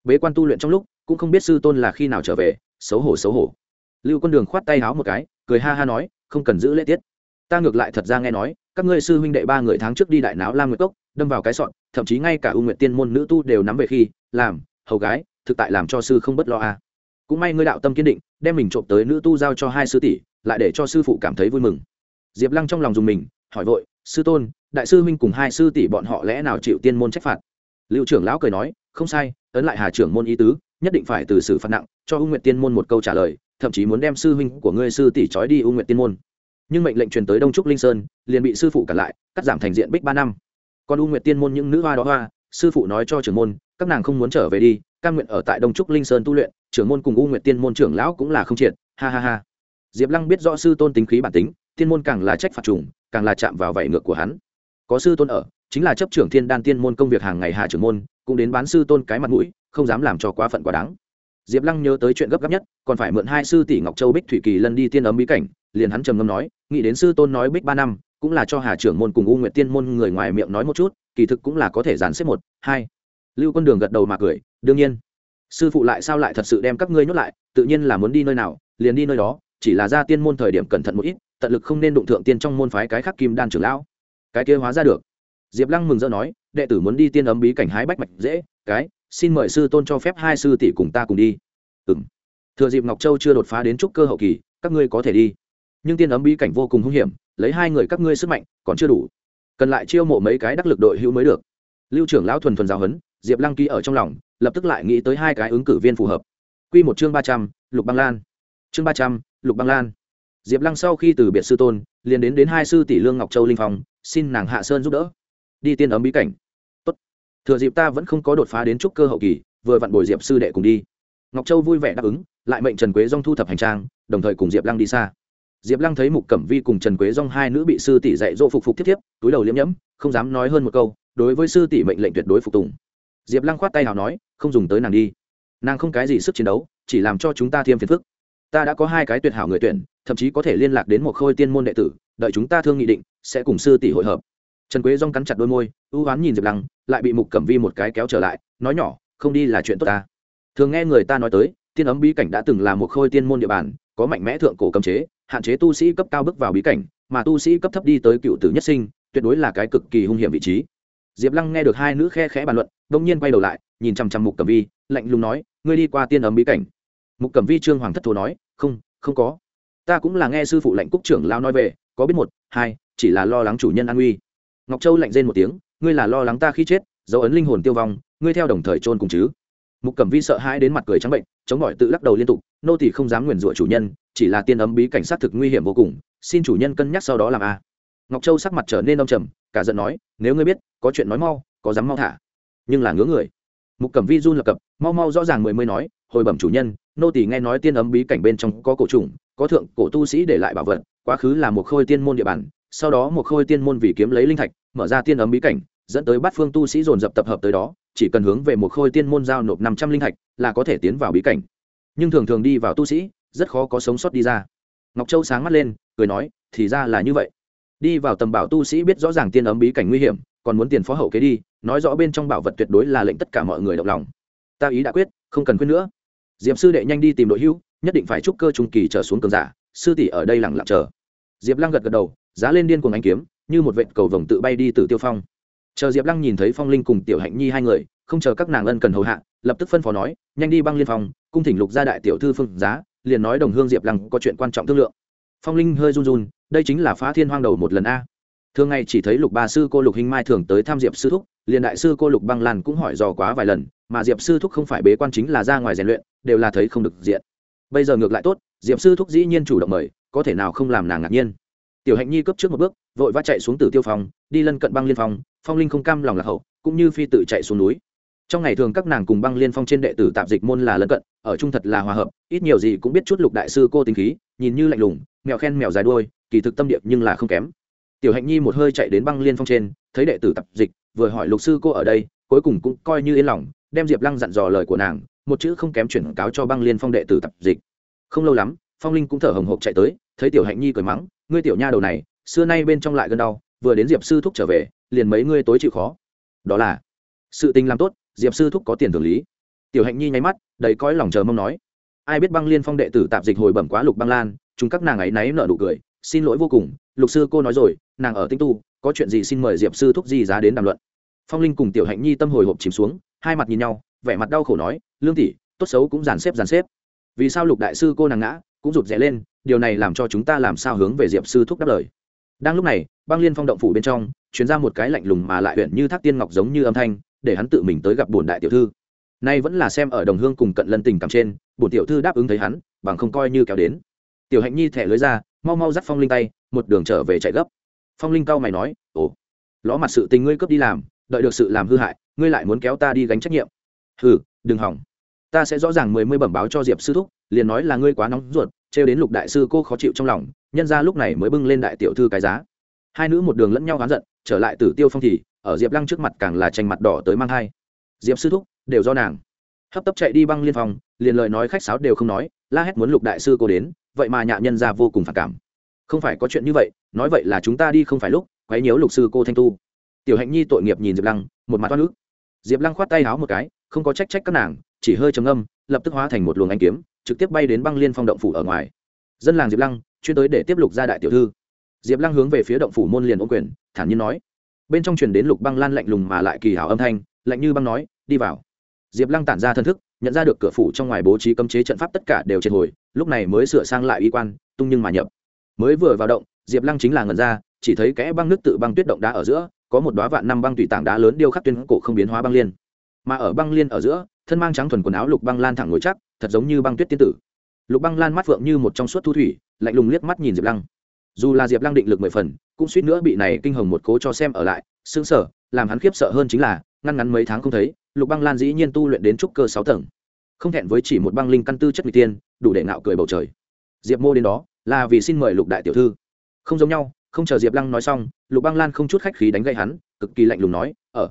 Speaker 1: Bế quan tu luyện trong lúc, cũng không biết sư tôn là khi nào trở về, xấu hổ xấu hổ. Lưu quân đường khoát tay háo một cái, cười ha ha nói không cần giữ lễ tiết. Ta ngược lại thật ra nghe nói, các ngươi sư huynh đệ ba người tháng trước đi đại náo lam nguyệt cốc, đâm vào cái sọn, thậm chí ngay cả u nguyệt tiên môn nữ tu đều nắm về khi, làm, hầu gái, thực tại làm cho sư không bất lo à. cũng may ngươi đạo tâm kiên định, đem mình trộm tới nữ tu giao cho hai sư tỷ, lại để cho sư phụ cảm thấy vui mừng. Diệp lăng trong lòng dùng mình, hỏi vội, sư tôn, đại sư huynh cùng hai sư tỷ bọn họ lẽ nào chịu tiên môn trách phạt? Liệu trưởng lão cười nói, không sai, ấn lại hà trưởng môn ý tứ, nhất định phải từ xử phạt nặng, cho u nguyệt tiên môn một câu trả lời thậm chí muốn đem sư huynh của ngươi sư tỷ trói đi u nguyệt tiên môn. Nhưng mệnh lệnh truyền tới đông trúc linh sơn, liền bị sư phụ cản lại, cắt giảm thành diện bích ba năm. Còn u nguyệt tiên môn những nữ hoa đó hoa, sư phụ nói cho trưởng môn, các nàng không muốn trở về đi căn nguyện ở tại đông trúc linh sơn tu luyện, trưởng môn cùng u nguyệt tiên môn trưởng lão cũng là không triệt, ha ha ha. Diệp lăng biết rõ sư tôn tính khí bản tính, tiên môn càng là trách phạt trùng, càng là chạm vào vảy ngược của hắn. Có sư tôn ở, chính là chấp trưởng thiên đan tiên môn công việc hàng ngày hạ trưởng môn, cũng đến bán sư tôn cái mặt mũi, không dám làm cho quá phận quá đáng diệp lăng nhớ tới chuyện gấp gáp nhất, còn phải mượn hai sư tỷ ngọc châu bích thủy kỳ lân đi tiên ấm bí cảnh, liền hắn trầm ngâm nói, nghĩ đến sư tôn nói bích ba năm, cũng là cho hà trưởng môn cùng u nguyệt tiên môn người ngoài miệng nói một chút, kỳ thực cũng là có thể dàn xếp một, hai. Lưu quân đường gật đầu mà cười, đương nhiên. Sư phụ lại sao lại thật sự đem các ngươi nhốt lại, tự nhiên là muốn đi nơi nào, liền đi nơi đó, chỉ là ra tiên môn thời điểm cẩn thận một ít, tận lực không nên đụng thượng tiên trong môn phái cái khác kim đan trưởng lão. Cái kia hóa ra được. Diệp lăng mừng rỡ nói, đệ tử muốn đi tiên ấm bí cảnh hái bách mạch dễ, cái xin mời sư tôn cho phép hai sư tỷ cùng ta cùng đi. Ừ m thừa dịp ngọc châu chưa đột phá đến trúc cơ hậu kỳ, các ngươi có thể đi. Nhưng tiên ấm bí cảnh vô cùng hung hiểm, lấy hai người các ngươi sức mạnh, còn chưa đủ. Cần lại chiêu mộ mấy cái đắc lực đội hữu mới được. Lưu trưởng lão thuần thuần giáo huấn, diệp lăng ký ở trong lòng, lập tức lại nghĩ tới hai cái ứng cử viên phù hợp. Q một chương ba trăm, lục băng lan. Chương ba trăm, lục băng lan. Diệp lăng sau khi từ biệt sư tôn, liền đến đến hai sư tỷ lương ngọc châu linh phong, xin nàng hạ sơn giúp đỡ. Đi tiên ấm bí cảnh thừa dịp ta vẫn không có đột phá đến trúc cơ hậu kỳ, vừa vặn bồi diệp sư đệ cùng đi. Ngọc châu vui vẻ đáp ứng, lại mệnh trần quế dong thu thập hành trang, đồng thời cùng diệp lăng đi xa. Diệp lăng thấy mục cẩm vi cùng trần quế dong hai nữ bị sư tỷ dạy dỗ phục phục tiếp tiếp túi đầu liễm nhẫm, không dám nói hơn một câu, đối với sư tỷ mệnh lệnh tuyệt đối phục tùng. Diệp lăng khoát tay nào nói, không dùng tới nàng đi. Nàng không cái gì sức chiến đấu, chỉ làm cho chúng ta thêm phiền phức. Ta đã có hai cái tuyệt hảo người tuyển, thậm chí có thể liên lạc đến một khôi tiên môn đệ tử, đợi chúng ta thương nghị định, sẽ cùng sư tỷ hội hợp. Trần quế dong cắn chặt đôi môi, ưu oán nhìn diệp lăng lại bị mục cẩm vi một cái kéo trở lại, nói nhỏ, không đi là chuyện tốt ta. Thường nghe người ta nói tới, tiên ấm bí cảnh đã từng là một khôi tiên môn địa bàn, có mạnh mẽ thượng cổ cấm chế, hạn chế tu sĩ cấp cao bước vào bí cảnh, mà tu sĩ cấp thấp đi tới cựu tử nhất sinh, tuyệt đối là cái cực kỳ hung hiểm vị trí. Diệp lăng nghe được hai nữ khe khẽ bàn luận, đông nhiên quay đầu lại, nhìn chằm chằm mục cẩm vi, lạnh lùng nói, ngươi đi qua tiên ấm bí cảnh. Mục cẩm vi trương hoàng thất thố nói, không không có. Ta cũng là nghe sư phụ lệnh cúc trưởng lao nói về, có biết một, hai, chỉ là lo lắng chủ nhân an nguy. Ngọc châu lạnh rên một tiếng ngươi là lo lắng ta khi chết, dấu ấn linh hồn tiêu vong, ngươi theo đồng thời trôn cùng chứ? Mục cẩm vi sợ hãi đến mặt cười trắng bệnh, chống bỏi tự lắc đầu liên tục, nô thì không dám nguyền rủa chủ nhân, chỉ là tiên ấm bí cảnh sát thực nguy hiểm vô cùng, xin chủ nhân cân nhắc sau đó làm a. Ngọc châu sắc mặt trở nên đông trầm, cả giận nói, nếu ngươi biết, có chuyện nói mau, có dám mau thả. Nhưng là ngứa người. Mục cẩm vi run lập cập, mau mau rõ ràng mười mươi nói, hồi bẩm chủ nhân, nô tỳ nghe nói tiên ấm bí cảnh bên trong có cổ trùng có thượng cổ tu sĩ để lại bảo vật, quá khứ là một khôi tiên môn địa bàn sau đó một khôi tiên môn vì kiếm lấy linh thạch, mở ra tiên ấm bí cảnh, dẫn tới bát phương tu sĩ dồn dập tập hợp tới đó, chỉ cần hướng về một khôi tiên môn giao nộp năm trăm linh thạch là có thể tiến vào bí cảnh. Nhưng thường thường đi vào tu sĩ, rất khó có sống sót đi ra. Ngọc châu sáng mắt lên, cười nói, thì ra là như vậy. Đi vào tầm bảo tu sĩ biết rõ ràng tiên ấm bí cảnh nguy hiểm, còn muốn tiền phó hậu kế đi, nói rõ bên trong bảo vật tuyệt đối là lệnh tất cả mọi người động lòng. Ta ý đã quyết, không cần quyết nữa. Diệp sư đệ nhanh đi tìm đội hưu nhất định phải chúc cơ trung kỳ trở xuống cường giả, sư tỷ ở đây lẳng lặng chờ. Diệp lăng gật gật đầu giá lên điên cuồng anh kiếm, như một vệt cầu vồng tự bay đi từ tiêu phong. Chờ diệp lăng nhìn thấy phong linh cùng tiểu hạnh nhi hai người, không chờ các nàng ân cần hầu hạ, lập tức phân phó nói, nhanh đi băng liên phòng, cung thỉnh lục gia đại tiểu thư phương giá, liền nói đồng hương diệp lăng có chuyện quan trọng thương lượng. Phong linh hơi run run, đây chính là phá thiên hoang đầu một lần a. Thường ngày chỉ thấy lục ba sư cô lục hình mai thường tới tham diệp sư thúc, liền đại sư cô lục băng lan cũng hỏi dò quá vài lần, mà diệp sư thúc không phải bế quan chính là ra ngoài rèn luyện, đều là thấy không được diện. Bây giờ ngược lại tốt, diệp sư thúc dĩ nhiên chủ động mời, có thể nào không làm nàng ngạc nhiên tiểu hạnh nhi cấp trước một bước, vội vã chạy xuống từ tiêu phong, đi lân cận băng liên phong phong linh không cam lòng lạc hậu, cũng như phi tự chạy xuống núi. Trong ngày thường các nàng cùng băng liên phong trên đệ tử tạp dịch môn là lân cận, ở trung thật là hòa hợp, ít nhiều gì cũng biết chút lục đại sư cô tính khí, nhìn như lạnh lùng, mèo khen mèo dài đuôi, kỳ thực tâm điệp nhưng là không kém. Tiểu hạnh nhi một hơi chạy đến băng liên phong trên, thấy đệ tử tập dịch, vừa hỏi lục sư cô ở đây, cuối cùng cũng coi như yên lòng, đem diệp lăng dặn dò lời của nàng, một chữ không kém chuyển cáo cho băng liên phong đệ tử tập dịch. Không lâu lắm, phong linh cũng thở hồng hộc chạy tới, thấy tiểu hạnh nhi cười mắng ngươi tiểu nha đầu này, xưa nay bên trong lại gần đau, vừa đến diệp sư thúc trở về, liền mấy ngươi tối chịu khó. Đó là, sự tình làm tốt, diệp sư thúc có tiền thường lý. Tiểu hạnh nhi nháy mắt, đầy cõi lòng chờ mong nói. Ai biết băng liên phong đệ tử tạp dịch hồi bẩm quá lục băng lan, chúng các nàng ấy náy nợ nụ cười, xin lỗi vô cùng, lục sư cô nói rồi, nàng ở tinh tu, có chuyện gì xin mời diệp sư thúc gì giá đến đàm luận. Phong linh cùng tiểu hạnh nhi tâm hồi hộp chìm xuống, hai mặt nhìn nhau, vẻ mặt đau khổ nói, lương tỷ, tốt xấu cũng dàn xếp dàn xếp. Vì sao lục đại sư cô nàng ngã, cũng rụt rè lên điều này làm cho chúng ta làm sao hướng về diệp sư thúc đáp lời. Đang lúc này, băng liên phong động phủ bên trong chuyển ra một cái lạnh lùng mà lại huyện như thác tiên ngọc giống như âm thanh, để hắn tự mình tới gặp bổn đại tiểu thư. Nay vẫn là xem ở đồng hương cùng cận lân tình cảm trên, bổn tiểu thư đáp ứng thấy hắn, bằng không coi như kéo đến. Tiểu hạnh nhi thẻ lưới ra, mau mau dắt phong linh tay, một đường trở về chạy gấp. Phong linh cau mày nói, ồ, ló mặt sự tình ngươi cướp đi làm, đợi được sự làm hư hại, ngươi lại muốn kéo ta đi gánh trách nhiệm. Hừ, đừng hỏng. Ta sẽ rõ ràng mười mươi bẩm báo cho diệp sư thúc, liền nói là ngươi quá nóng ruột trêu đến lục đại sư cô khó chịu trong lòng, nhân ra lúc này mới bưng lên đại tiểu thư cái giá. Hai nữ một đường lẫn nhau oán giận, trở lại tử tiêu phong thì, ở diệp lăng trước mặt càng là tranh mặt đỏ tới mang hai diệp sư thúc, đều do nàng. Hấp tấp chạy đi băng liên phòng, liền lời nói khách sáo đều không nói, la hét muốn lục đại sư cô đến, vậy mà nhạ nhân ra vô cùng phản cảm. Không phải có chuyện như vậy, nói vậy là chúng ta đi không phải lúc, quấy nhiễu lục sư cô thanh tu. Tiểu hạnh nhi tội nghiệp nhìn diệp lăng, một mặt toát nước diệp lăng khoát tay háo một cái, không có trách trách các nàng, chỉ hơi trầm âm lập tức hóa thành một luồng anh kiếm trực tiếp bay đến băng liên phong động phủ ở ngoài. Dân làng diệp lăng chuyên tới để tiếp lục ra đại tiểu thư. Diệp lăng hướng về phía động phủ môn liền ô quyền, thản nhiên nói. Bên trong truyền đến lục băng lan lạnh lùng mà lại kỳ hảo âm thanh, lạnh như băng nói, đi vào. Diệp lăng tản ra thân thức, nhận ra được cửa phủ trong ngoài bố trí cấm chế trận pháp tất cả đều triệt hồi, lúc này mới sửa sang lại y quan, tung nhưng mà nhập. Mới vừa vào động, diệp lăng chính là ngần ra, chỉ thấy kẽ băng nước tự băng tuyết động đá ở giữa, có một đoá vạn năm băng tùy tảng đá lớn điêu khắc tuyên cổ không biến hóa băng liên. Mà ở băng liên ở giữa, thân mang trắng thuần quần áo lục băng lan thẳng ngồi chắc thật giống như băng tuyết tiên tử. Lục băng lan mắt phượng như một trong suốt thu thủy, lạnh lùng liếc mắt nhìn diệp lăng. Dù là diệp lăng định lực mười phần, cũng suýt nữa bị này kinh hồng một cố cho xem ở lại xương sở làm hắn khiếp sợ hơn chính là, ngăn ngắn mấy tháng không thấy, lục băng lan dĩ nhiên tu luyện đến trúc cơ sáu tầng. Không thẹn với chỉ một băng linh căn tư chất n tiên, đủ để nạo cười bầu trời. Diệp mô đến đó, là vì xin mời lục đại tiểu thư. Không giống nhau, không chờ diệp lăng nói xong, lục băng lan không chút khách khí đánh gây hắn, cực kỳ lạnh lùng nói ở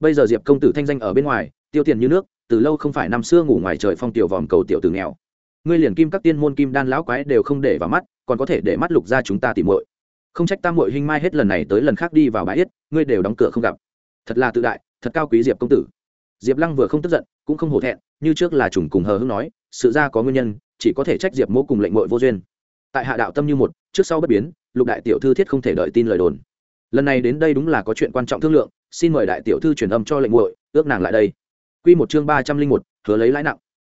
Speaker 1: bây giờ diệp công tử thanh danh ở bên ngoài, tiêu tiền như nước từ lâu không phải năm xưa ngủ ngoài trời phong tiểu vòm cầu tiểu từ nghèo. Ngươi liền kim các tiên môn kim đan lão quái đều không để vào mắt, còn có thể để mắt lục ra chúng ta tìm muội. Không trách ta muội hình mai hết lần này tới lần khác đi vào bãi yết, ngươi đều đóng cửa không gặp. Thật là tự đại, thật cao quý diệp công tử. Diệp lăng vừa không tức giận, cũng không hổ thẹn, như trước là trùng cùng hờ hững nói, sự ra có nguyên nhân, chỉ có thể trách diệp mỗ cùng lệnh mội vô duyên. Tại hạ đạo tâm như một, trước sau bất biến, lục đại tiểu thư thiết không thể đợi tin lời đồn. Lần này đến đây đúng là có chuyện quan trọng thương lượng, xin mời đại tiểu thư truyền âm cho lệnh muội, ước nàng lại đây. Quy một chương ba trăm linh một, hứa lấy lãi nặng.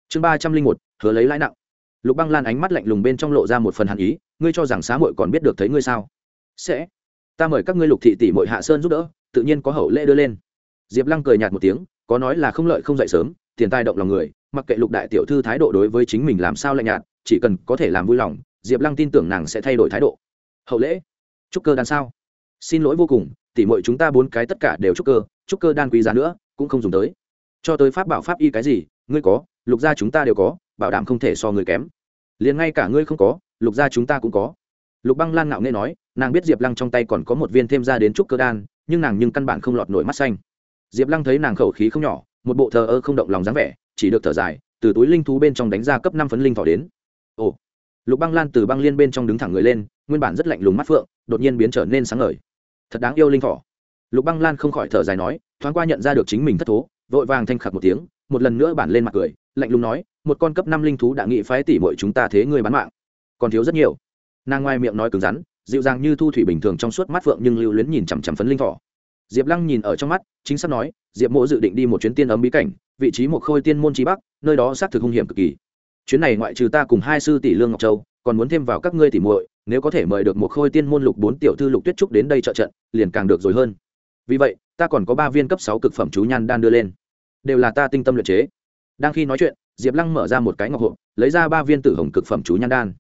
Speaker 1: Chương ba trăm linh một, hứa lấy lãi nặng. Lục băng lan ánh mắt lạnh lùng bên trong lộ ra một phần hàn ý, ngươi cho rằng xá muội còn biết được thấy ngươi sao? Sẽ. Ta mời các ngươi lục thị tỷ muội hạ sơn giúp đỡ, tự nhiên có hậu lễ đưa lên. Diệp lăng cười nhạt một tiếng, có nói là không lợi không dậy sớm, tiền tài động lòng người, mặc kệ lục đại tiểu thư thái độ đối với chính mình làm sao lạnh nhạt, chỉ cần có thể làm vui lòng, diệp lăng tin tưởng nàng sẽ thay đổi thái độ. Hậu lễ. Chúc cơ đan sao? Xin lỗi vô cùng, tỷ muội chúng ta bốn cái tất cả đều chúc cơ chúc cơ đan quý giá nữa, cũng không dùng tới cho tới pháp bảo pháp y cái gì, ngươi có, lục gia chúng ta đều có, bảo đảm không thể so người kém. Liền ngay cả ngươi không có, lục gia chúng ta cũng có. Lục băng lan ngạo nghe nói, nàng biết diệp lăng trong tay còn có một viên thêm ra đến trúc cơ đan, nhưng nàng nhưng căn bản không lọt nổi mắt xanh. Diệp lăng thấy nàng khẩu khí không nhỏ, một bộ thờ ơ không động lòng dáng vẻ, chỉ được thở dài, từ túi linh thú bên trong đánh ra cấp năm phấn linh thỏ đến. Ồ! Lục băng lan từ băng liên bên trong đứng thẳng người lên, nguyên bản rất lạnh lùng mắt phượng, đột nhiên biến trở nên sáng ngời. Thật đáng yêu linh thỏ. Lục băng lan không khỏi thở dài nói, thoáng qua nhận ra được chính mình thất thố vội vàng thanh khạc một tiếng, một lần nữa bản lên mặt cười, lạnh lùng nói, một con cấp năm linh thú đã nghị phái tỉ mọi chúng ta thế người bán mạng. Còn thiếu rất nhiều. Nàng ngoài miệng nói cứng rắn, dịu dàng như thu thủy bình thường trong suốt mắt phượng nhưng lưu luyến nhìn chằm chằm phấn linh thỏ. Diệp lăng nhìn ở trong mắt, chính xác nói, diệp mộ dự định đi một chuyến tiên ấm bí cảnh, vị trí một khôi tiên môn trí bắc, nơi đó xác thực hung hiểm cực kỳ. Chuyến này ngoại trừ ta cùng hai sư tỷ lương ngọc châu, còn muốn thêm vào các ngươi tỷ muội, nếu có thể mời được một khôi tiên môn lục bốn tiểu thư lục tuyết trúc đến đây trợ trận, liền càng được rồi hơn. Vì vậy ta còn có ba viên cấp sáu cực phẩm chú nhan đan đưa lên. Đều là ta tinh tâm luyện chế. Đang khi nói chuyện, diệp lăng mở ra một cái ngọc hộp, lấy ra ba viên tử hồng cực phẩm chú nhan đan.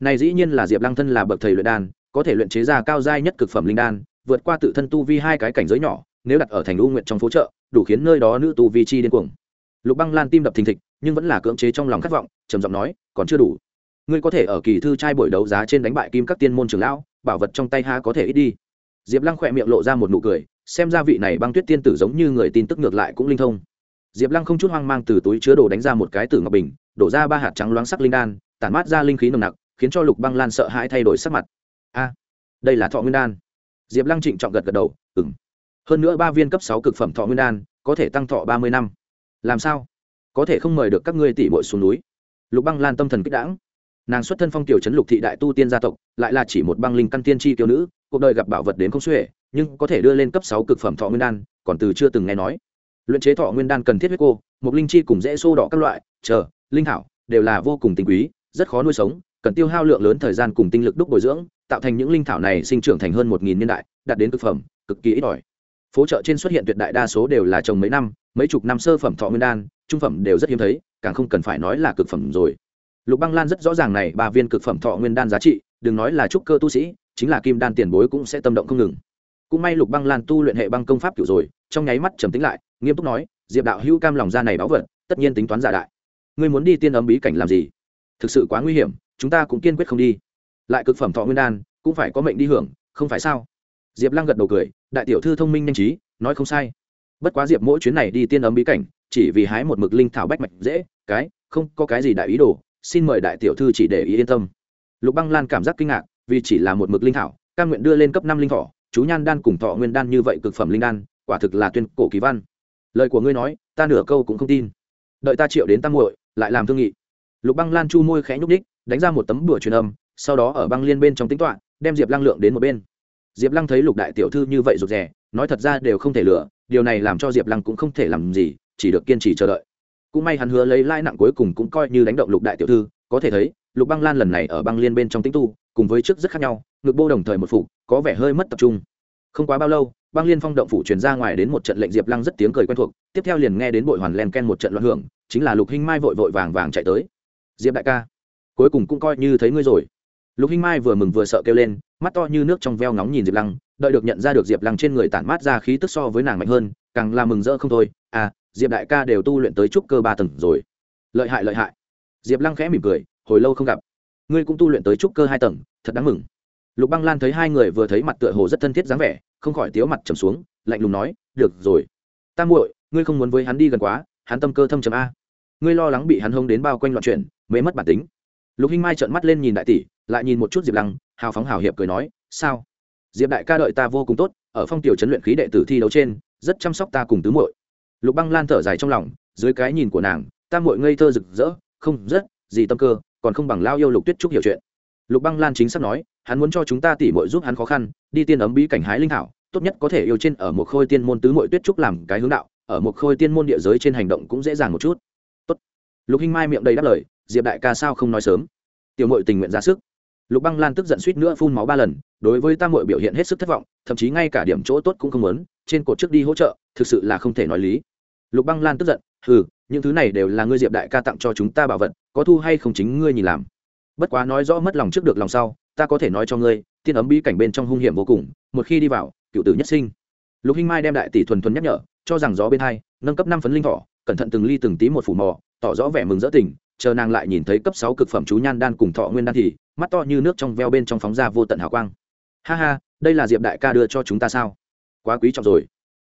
Speaker 1: Này dĩ nhiên là diệp lăng thân là bậc thầy luyện đan, có thể luyện chế ra cao giai nhất cực phẩm linh đan, vượt qua tự thân tu vi hai cái cảnh giới nhỏ, nếu đặt ở thành u nguyện trong phố chợ, đủ khiến nơi đó nữ tu vi chi điên cuồng. Lục băng lan tim đập thình thịch, nhưng vẫn là cưỡng chế trong lòng khát vọng, trầm giọng nói, còn chưa đủ. Ngươi có thể ở kỳ thư trai buổi đấu giá trên đánh bại kim các tiên môn trường lão, bảo vật trong tay ha có thể ít đi. Diệp lăng khỏe miệng lộ ra một nụ cười xem ra vị này băng tuyết tiên tử giống như người tin tức ngược lại cũng linh thông. Diệp lăng không chút hoang mang từ túi chứa đồ đánh ra một cái tử ngọc bình, đổ ra ba hạt trắng loáng sắc linh đan, tản mát ra linh khí nồng nặc, khiến cho lục băng lan sợ hãi thay đổi sắc mặt. A, đây là thọ nguyên đan. Diệp lăng trịnh trọng gật gật đầu ừng hơn nữa ba viên cấp sáu cực phẩm thọ nguyên đan, có thể tăng thọ ba mươi năm. Làm sao? Có thể không mời được các ngươi tỷ bội xuống núi. Lục băng lan tâm thần kích đãng. Nàng xuất thân phong tiểu trấn lục thị đại tu tiên gia tộc, lại là chỉ một băng linh căn tiên tri tiểu nữ cuộc đời gặp bảo vật đến không xuể, nhưng có thể đưa lên cấp sáu cực phẩm thọ nguyên đan, còn từ chưa từng nghe nói. Luyện chế thọ nguyên đan cần thiết huyết cô một linh chi cùng dễ xô đỏ các loại, chờ, linh thảo, đều là vô cùng tinh quý, rất khó nuôi sống, cần tiêu hao lượng lớn thời gian cùng tinh lực đúc bồi dưỡng, tạo thành những linh thảo này sinh trưởng thành hơn một nghìn niên đại, đạt đến cực phẩm, cực kỳ ít ỏi. Phố chợ trên xuất hiện tuyệt đại đa số đều là trồng mấy năm, mấy chục năm sơ phẩm thọ nguyên đan, trung phẩm đều rất hiếm thấy, càng không cần phải nói là cực phẩm rồi. Lục băng lan rất rõ ràng này, ba viên cực phẩm thọ nguyên đan giá trị, đừng nói là trúc cơ tu sĩ chính là kim đan tiền bối cũng sẽ tâm động không ngừng. Cũng may lục băng lan tu luyện hệ băng công pháp kiểu rồi, trong nháy mắt trầm tính lại, nghiêm túc nói, diệp đạo hữu cam lòng ra này báo vật, tất nhiên tính toán giả đại. Ngươi muốn đi tiên ấm bí cảnh làm gì? Thực sự quá nguy hiểm, chúng ta cũng kiên quyết không đi. Lại cực phẩm thọ nguyên đan, cũng phải có mệnh đi hưởng, không phải sao? Diệp lăng gật đầu cười, đại tiểu thư thông minh nhanh trí, nói không sai. Bất quá diệp mỗi chuyến này đi tiên ấm bí cảnh, chỉ vì hái một mực linh thảo bách mạch dễ, cái, không có cái gì đại ý đồ, xin mời đại tiểu thư chỉ để ý yên tâm. Lục băng lan cảm giác kinh ngạc vì chỉ là một mực linh thảo căn nguyện đưa lên cấp năm linh thọ, chú nhan đan cùng thọ nguyên đan như vậy cực phẩm linh đan, quả thực là tuyên cổ kỳ văn. Lời của ngươi nói, ta nửa câu cũng không tin. Đợi ta triệu đến tam muội, lại làm thương nghị. Lục băng lan chu môi khẽ nhúc ních đánh ra một tấm bửa truyền âm, sau đó ở băng liên bên trong tính toán, đem diệp lăng lượng đến một bên. Diệp lăng thấy lục đại tiểu thư như vậy rụt rè, nói thật ra đều không thể lựa điều này làm cho diệp lăng cũng không thể làm gì, chỉ được kiên trì chờ đợi. Cũng may hắn hứa lấy lai nặng cuối cùng cũng coi như đánh động lục đại tiểu thư, có thể thấy, lục băng lan lần này ở băng liên bên trong tính tu cùng với trước rất khác nhau, ngực bô đồng thời một phục, có vẻ hơi mất tập trung. Không quá bao lâu, băng liên phong động phủ truyền ra ngoài đến một trận lệnh diệp lăng rất tiếng cười quen thuộc, tiếp theo liền nghe đến bội hoàn len ken một trận loạn hưởng, chính là lục hinh mai vội vội vàng vàng chạy tới. Diệp đại ca, cuối cùng cũng coi như thấy ngươi rồi. Lục hinh mai vừa mừng vừa sợ kêu lên, mắt to như nước trong veo ngóng nhìn diệp lăng, đợi được nhận ra được diệp lăng trên người tản mát ra khí tức so với nàng mạnh hơn, càng là mừng rỡ không thôi à diệp đại ca đều tu luyện tới trúc cơ ba tầng rồi. Lợi hại lợi hại. Diệp lăng khẽ mỉm cười, hồi lâu không gặp ngươi cũng tu luyện tới trúc cơ hai tầng, thật đáng mừng. Lục băng lan thấy hai người vừa thấy mặt tựa hồ rất thân thiết dáng vẻ, không khỏi tiếu mặt trầm xuống, lạnh lùng nói, được rồi. Tam muội, ngươi không muốn với hắn đi gần quá, hắn tâm cơ thâm trầm a. Ngươi lo lắng bị hắn hông đến bao quanh loạn chuyển, mê mất bản tính. Lục hinh mai trợn mắt lên nhìn đại tỷ, lại nhìn một chút diệp lăng, hào phóng hào hiệp cười nói, sao? Diệp đại ca đợi ta vô cùng tốt, ở phong tiểu chấn luyện khí đệ tử thi đấu trên, rất chăm sóc ta cùng tứ muội. Lục băng lan thở dài trong lòng, dưới cái nhìn của nàng, ta muội ngây thơ rực rỡ, không, rất, gì tâm cơ còn không bằng lao yêu lục tuyết trúc hiểu chuyện. Lục băng lan chính xác nói hắn muốn cho chúng ta tỉ muội giúp hắn khó khăn đi tiên ấm bí cảnh hái linh thảo, tốt nhất có thể yêu trên ở một khôi tiên môn tứ muội tuyết trúc làm cái hướng đạo ở một khôi tiên môn địa giới trên hành động cũng dễ dàng một chút. Tốt. Lục hinh mai miệng đầy đáp lời diệp đại ca sao không nói sớm? Tiểu muội tình nguyện ra sức. Lục băng lan tức giận suýt nữa phun máu ba lần đối với tam muội biểu hiện hết sức thất vọng thậm chí ngay cả điểm chỗ tốt cũng không muốn trên cột trước đi hỗ trợ thực sự là không thể nói lý. Lục băng lan tức giận hừ những thứ này đều là ngươi diệp đại ca tặng cho chúng ta bảo vật có thu hay không chính ngươi nhìn làm. Bất quá nói rõ mất lòng trước được lòng sau, ta có thể nói cho ngươi tiên ấm bí cảnh bên trong hung hiểm vô cùng, một khi đi vào, cựu tử nhất sinh. Lục hinh mai đem đại tỷ thuần thuần nhắc nhở, cho rằng gió bên hai, nâng cấp năm phấn linh thỏ cẩn thận từng ly từng tí một phủ mò, tỏ rõ vẻ mừng rỡ tình, chờ nàng lại nhìn thấy cấp sáu cực phẩm chú nhan đan cùng thọ nguyên đan thì, mắt to như nước trong veo bên trong phóng ra vô tận hào quang. Ha ha, đây là diệp đại ca đưa cho chúng ta sao? Quá quý trọng rồi.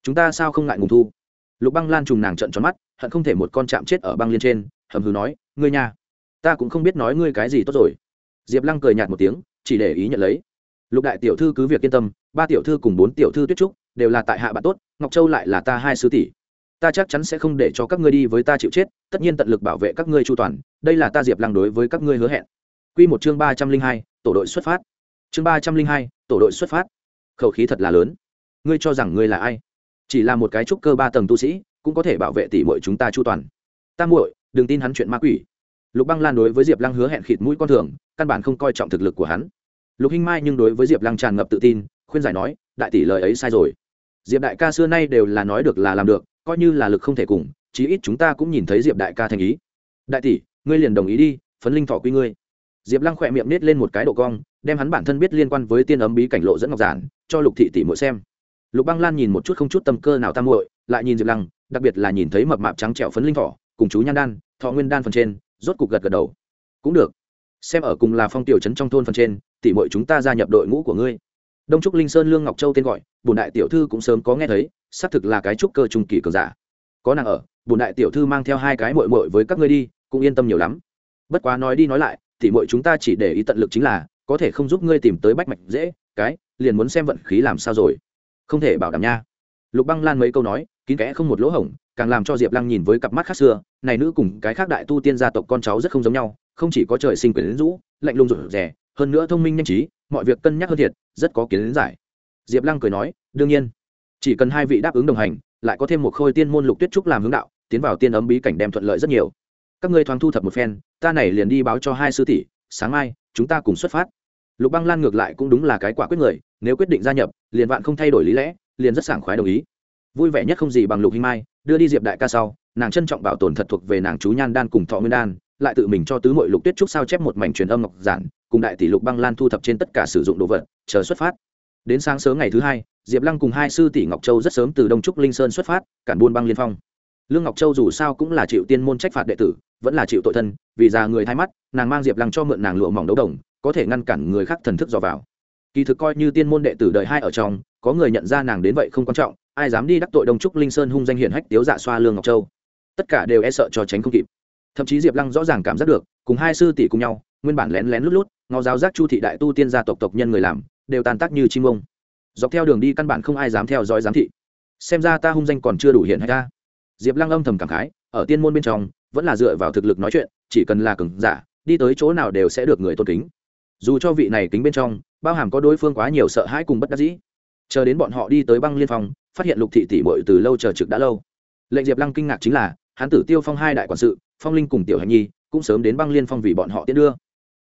Speaker 1: Chúng ta sao không ngại ngùng thu? Lục băng lan trùng nàng trận tròn mắt, hận không thể một con chạm chết ở băng liên trên hầm hừ nói, ngươi nhà ta cũng không biết nói ngươi cái gì tốt rồi. Diệp lăng cười nhạt một tiếng, chỉ để ý nhận lấy. Lục đại tiểu thư cứ việc yên tâm, ba tiểu thư cùng bốn tiểu thư tuyết trúc đều là tại hạ bạn tốt, ngọc châu lại là ta hai sứ tỷ. Ta chắc chắn sẽ không để cho các ngươi đi với ta chịu chết, tất nhiên tận lực bảo vệ các ngươi chu toàn, đây là ta diệp lăng đối với các ngươi hứa hẹn. Q một chương ba trăm linh hai, tổ đội xuất phát. Chương ba trăm linh hai, tổ đội xuất phát. Khẩu khí thật là lớn. Ngươi cho rằng ngươi là ai? Chỉ là một cái trúc cơ ba tầng tu sĩ, cũng có thể bảo vệ tỷ muội chúng ta chu toàn. Ta muội đừng tin hắn chuyện ma quỷ. Lục băng lan đối với diệp lăng hứa hẹn khịt mũi con thường, căn bản không coi trọng thực lực của hắn. Lục hinh mai nhưng đối với diệp lăng tràn ngập tự tin, khuyên giải nói, đại tỷ lời ấy sai rồi. Diệp đại ca xưa nay đều là nói được là làm được, coi như là lực không thể cùng, chí ít chúng ta cũng nhìn thấy diệp đại ca thành ý. Đại tỷ, ngươi liền đồng ý đi, phấn linh thọ quy ngươi. Diệp lăng khỏe miệng nết lên một cái độ cong, đem hắn bản thân biết liên quan với tiên ấm bí cảnh lộ dẫn ngọc giản, cho lục thị tỷ mỗi xem. Lục băng lan nhìn một chút không chút tâm cơ nào tam muội, lại nhìn diệp lăng, đặc biệt là nhìn thấy mập mạp trắng trẻo phấn linh thỏ cùng chú nhan đan, thọ nguyên đan phần trên, rốt cục gật gật đầu. Cũng được. Xem ở cùng là phong tiểu trấn trong thôn phần trên tỷ muội chúng ta gia nhập đội ngũ của ngươi. Đông trúc linh sơn lương ngọc châu tên gọi bùn đại tiểu thư cũng sớm có nghe thấy, xác thực là cái trúc cơ trung kỳ cường giả. Có nàng ở bùn đại tiểu thư mang theo hai cái mội mội với các ngươi đi, cũng yên tâm nhiều lắm. Bất quá nói đi nói lại thì mọi chúng ta chỉ để ý tận lực chính là, có thể không giúp ngươi tìm tới bách mạch dễ, cái, liền muốn xem vận khí làm sao rồi. Không thể bảo đảm nha. Lục băng lan mấy câu nói, kín kẽ không một lỗ hổng càng làm cho diệp lăng nhìn với cặp mắt khác xưa này nữ cùng cái khác đại tu tiên gia tộc con cháu rất không giống nhau không chỉ có trời sinh quyền rũ, lạnh lùng rụt rẻ hơn nữa thông minh nhanh trí, mọi việc cân nhắc hơn thiệt, rất có kiến giải. Diệp lăng cười nói, đương nhiên. Chỉ cần hai vị đáp ứng đồng hành, lại có thêm một khôi tiên môn lục tuyết trúc làm hướng đạo, tiến vào tiên ấm bí cảnh đem thuận lợi rất nhiều. Các ngươi thoáng thu thập một phen, ta này liền đi báo cho hai sư tỷ, sáng mai, chúng ta cùng xuất phát. Lục băng lan ngược lại cũng đúng là cái quả quyết người, nếu quyết định gia nhập, liền vạn không thay đổi lý lẽ, liền rất sảng khoái đồng ý. Vui vẻ nhất không gì bằng lục hinh mai đưa đi diệp đại ca sau, nàng trân trọng bảo tồn thật thuộc về nàng chú nhan đan cùng thọ nguyên đan, lại tự mình cho tứ mội lục tuyết trúc sao chép một mảnh truyền âm ngọc giản, cùng đại tỷ lục băng lan thu thập trên tất cả sử dụng đồ vật, chờ xuất phát. Đến sáng sớm ngày thứ hai, diệp lăng cùng hai sư tỷ ngọc châu rất sớm từ đông trúc linh sơn xuất phát, cản buôn băng liên phong. Lương ngọc châu dù sao cũng là chịu tiên môn trách phạt đệ tử, vẫn là chịu tội thân, vì già người thay mắt, nàng mang diệp lăng cho mượn nàng lụa mỏng đấu đồng, có thể ngăn cản người khác thần thức dò vào. Kỳ thực coi như tiên môn đệ tử đời hai ở trong, có người nhận ra nàng đến vậy không quan trọng ai dám đi đắc tội đông trúc linh sơn hung danh hiển hách tiếu dạ xoa lương ngọc châu? Tất cả đều e sợ cho tránh không kịp. Thậm chí diệp lăng rõ ràng cảm giác được, cùng hai sư tỷ cùng nhau, nguyên bản lén lén lút lút ngó giáo giác chu thị đại tu tiên gia tộc tộc nhân người làm, đều tàn tác như chim ông. Dọc theo đường đi căn bản không ai dám theo dõi giám thị. Xem ra ta hung danh còn chưa đủ hiện hay ta. Diệp lăng âm thầm cảm khái, ở tiên môn bên trong, vẫn là dựa vào thực lực nói chuyện, chỉ cần là cừng giả, đi tới chỗ nào đều sẽ được người tôn kính. Dù cho vị này kính bên trong, bao hàm có đối phương quá nhiều sợ hãi cùng bất đắc dĩ, chờ đến bọn họ đi tới băng liên phòng phát hiện lục thị tỷ bội từ lâu chờ trực đã lâu. Lệnh diệp lăng kinh ngạc chính là hán tử tiêu phong hai đại quản sự, phong linh cùng tiểu hành nhi, cũng sớm đến băng liên phong vì bọn họ tiến đưa.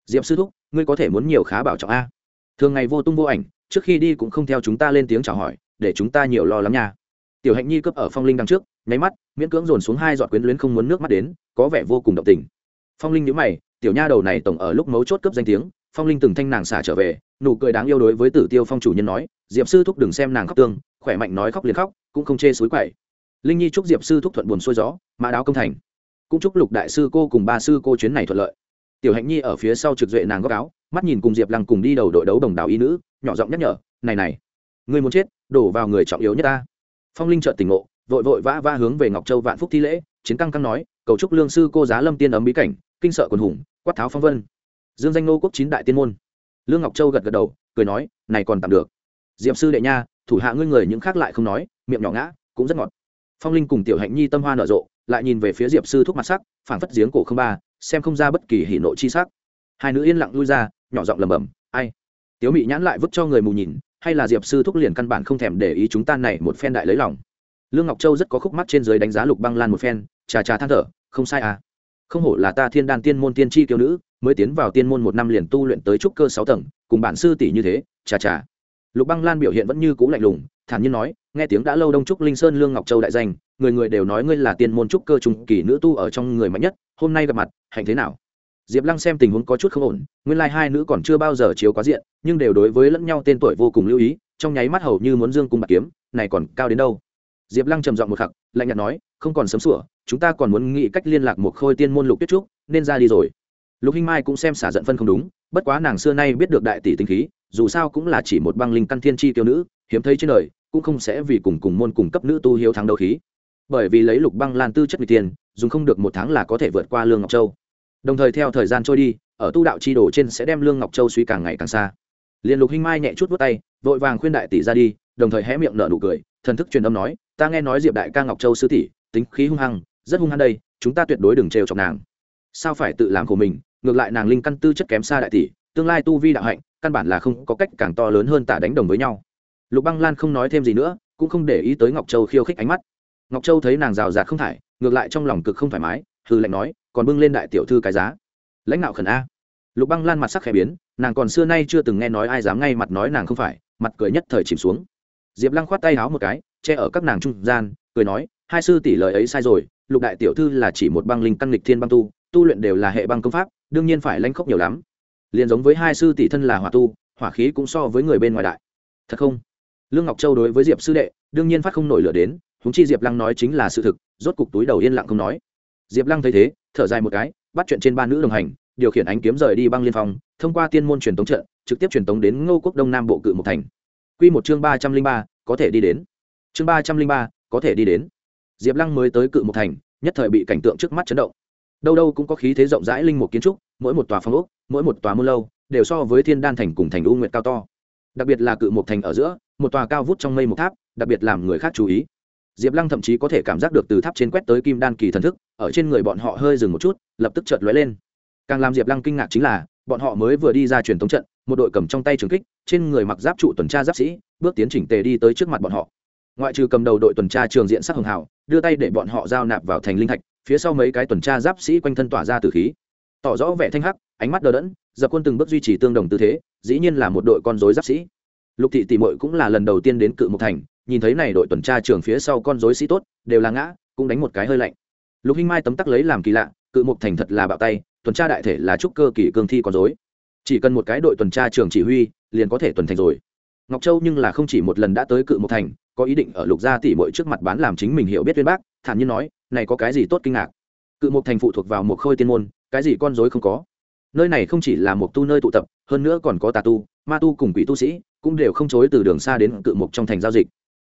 Speaker 1: Diệp sư thúc, ngươi có thể muốn nhiều khá bảo trọng a. Thường ngày vô tung vô ảnh, trước khi đi cũng không theo chúng ta lên tiếng chào hỏi, để chúng ta nhiều lo lắm nha. Tiểu hạnh nhi cướp ở phong linh đằng trước, nháy mắt, miễn cưỡng dồn xuống hai giọt quyến luyến không muốn nước mắt đến, có vẻ vô cùng động tình. Phong linh nhữ mày, tiểu nha đầu này tổng ở lúc mấu chốt cướp danh tiếng, phong linh từng thanh nàng xả trở về, nụ cười đáng yêu đối với tử tiêu phong chủ nhân nói, diệp sư thúc đừng xem nàng khóc tương khỏe mạnh nói khóc liền khóc, cũng không chê suối quậy. Linh nhi chúc diệp sư thúc thuận buồn xuôi gió, mã đáo công thành. Cũng chúc lục đại sư cô cùng ba sư cô chuyến này thuận lợi. Tiểu hạnh nhi ở phía sau trực duệ nàng góc áo, mắt nhìn cùng diệp lăng cùng đi đầu đội đấu đồng đào y nữ, nhỏ giọng nhắc nhở, này này người muốn chết, đổ vào người trọng yếu nhất ta. Phong linh trợn tỉnh ngộ, vội vội vã vã hướng về ngọc châu vạn phúc thi lễ, chiến căng căng nói, cầu chúc lương sư cô giá lâm tiên ấm bí cảnh, kinh sợ quần hùng, quát tháo phong vân. Dương danh nô quốc chín đại tiên môn. Lương ngọc châu gật gật đầu, cười nói, này còn tạm được. Diệp sư đệ nha thủ hạ ngươi người những khác lại không nói, miệng nhỏ ngã, cũng rất ngọt. Phong linh cùng tiểu hạnh nhi tâm hoa nở rộ, lại nhìn về phía diệp sư thúc mặt sắc, phảng phất giếng cổ không ba, xem không ra bất kỳ hỉ nộ chi sắc. Hai nữ yên lặng lui ra, nhỏ giọng lầm bầm ai? Tiếu mị nhãn lại vứt cho người mù nhìn, hay là diệp sư thúc liền căn bản không thèm để ý chúng ta này một phen đại lấy lòng. Lương ngọc châu rất có khúc mắt trên dưới đánh giá lục băng lan một phen trà trà than thở, không sai à. Không hổ là ta thiên đan tiên môn tiên tri kiêu nữ, mới tiến vào tiên môn một năm liền tu luyện tới trúc cơ sáu tầng, cùng bản sư tỷ như thế trà trà lục băng lan biểu hiện vẫn như cũ lạnh lùng, thản nhiên nói, nghe tiếng đã lâu đông trúc linh sơn lương ngọc châu đại danh, người người đều nói ngươi là tiên môn trúc cơ trung kỳ nữ tu ở trong người mạnh nhất, hôm nay gặp mặt, hạnh thế nào? Diệp lăng xem tình huống có chút không ổn, nguyên lai、like、hai nữ còn chưa bao giờ chiếu quá diện, nhưng đều đối với lẫn nhau tên tuổi vô cùng lưu ý, trong nháy mắt hầu như muốn dương cung bạc kiếm, này còn cao đến đâu? Diệp lăng trầm giọng một khắc, lạnh nhạt nói, không còn sớm sủa, chúng ta còn muốn nghĩ cách liên lạc một khôi tiên môn lục tuyết trúc, nên ra đi rồi. Lục hinh mai cũng xem xả giận phân không đúng bất quá nàng xưa nay biết được đại tỷ tinh khí, dù sao cũng là chỉ một băng linh căn thiên chi tiêu nữ, hiếm thấy trên đời, cũng không sẽ vì cùng cùng môn cùng cấp nữ tu hiếu thắng đấu khí. Bởi vì lấy lục băng lan tư chất vị tiền, dùng không được một tháng là có thể vượt qua lương ngọc châu. Đồng thời theo thời gian trôi đi, ở tu đạo chi đồ trên sẽ đem lương ngọc châu suy càng ngày càng xa. Liền lục hinh mai nhẹ chút vút tay, vội vàng khuyên đại tỷ ra đi, đồng thời hé miệng nở nụ cười, thần thức truyền âm nói, ta nghe nói diệp đại ca ngọc châu sư tỷ, tính khí hung hăng, rất hung hăng đây, chúng ta tuyệt đối đừng trêu chọc nàng. Sao phải tự làm của mình ngược lại nàng linh căn tư chất kém xa đại tỷ, tương lai tu vi đạo hạnh, căn bản là không có cách càng to lớn hơn tả đánh đồng với nhau. Lục băng lan không nói thêm gì nữa, cũng không để ý tới ngọc châu khiêu khích ánh mắt. Ngọc châu thấy nàng rào rạt không thải, ngược lại trong lòng cực không thoải mái hư lệnh nói, còn bưng lên đại tiểu thư cái giá. Lãnh đạo khẩn a. Lục băng lan mặt sắc khẽ biến, nàng còn xưa nay chưa từng nghe nói ai dám ngay mặt nói nàng không phải, mặt cười nhất thời chìm xuống. Diệp lăng khoát tay háo một cái, che ở các nàng trung gian, cười nói, hai sư tỷ lời ấy sai rồi, lục đại tiểu thư là chỉ một băng linh căn lịch thiên băng tu tu luyện đều là hệ băng công pháp, đương nhiên phải lanh khốc nhiều lắm. Liền giống với hai sư tỷ thân là hỏa tu, hỏa khí cũng so với người bên ngoài đại. Thật không? Lương ngọc châu đối với diệp sư đệ, đương nhiên phát không nổi lửa đến húng chi diệp lăng nói chính là sự thực, rốt cục túi đầu yên lặng không nói. Diệp lăng thấy thế, thở dài một cái, bắt chuyện trên ba nữ đồng hành, điều khiển ánh kiếm rời đi băng liên phong, thông qua tiên môn truyền tống trận, trực tiếp truyền tống đến ngô quốc đông nam bộ cự một thành. Q một chương ba trăm linh ba, có thể đi đến. Chương ba trăm linh ba, có thể đi đến. Diệp lăng mới tới cự một thành, nhất thời bị cảnh tượng trước mắt chấn động đâu đâu cũng có khí thế rộng rãi linh mục kiến trúc, mỗi một tòa phong ốc, mỗi một tòa môn lâu, đều so với thiên đan thành cùng thành u nguyệt cao to. Đặc biệt là cự mục thành ở giữa, một tòa cao vút trong mây một tháp, đặc biệt làm người khác chú ý. Diệp lăng thậm chí có thể cảm giác được từ tháp trên quét tới kim đan kỳ thần thức, ở trên người bọn họ hơi dừng một chút, lập tức chợt lóe lên. Càng làm diệp lăng kinh ngạc chính là, bọn họ mới vừa đi ra truyền thống trận, một đội cầm trong tay trường kích, trên người mặc giáp trụ tuần tra giáp sĩ, bước tiến chỉnh tề đi tới trước mặt bọn họ. Ngoại trừ cầm đầu đội tuần tra trường diện sắc hường hảo đưa tay để bọn họ giao nạp vào thành linh thạch phía sau mấy cái tuần tra giáp sĩ quanh thân tỏa ra từ khí. Tỏ rõ vẻ thanh hắc, ánh mắt đờ đẫn, dập quân từng bước duy trì tương đồng tư thế, dĩ nhiên là một đội con dối giáp sĩ. Lục thị tỷ mội cũng là lần đầu tiên đến cự mục thành, nhìn thấy này đội tuần tra trường phía sau con dối sĩ tốt, đều là ngã, cũng đánh một cái hơi lạnh. Lục hinh mai tấm tắc lấy làm kỳ lạ, cự mục thành thật là bạo tay, tuần tra đại thể là trúc cơ kỳ cương thi con dối chỉ cần một cái đội tuần tra trường chỉ huy, liền có thể tuần thành rồi. Ngọc châu nhưng là không chỉ một lần đã tới cự mục thành, có ý định ở lục gia tỷ mội trước mặt bán làm chính mình hiểu biết viên bác thản nhiên nói, này có cái gì tốt kinh ngạc? Cự mục thành phụ thuộc vào một khôi tiên môn, cái gì con dối không có? Nơi này không chỉ là một tu nơi tụ tập, hơn nữa còn có tà tu, ma tu cùng quỷ tu sĩ, cũng đều không chối từ đường xa đến cự mục trong thành giao dịch.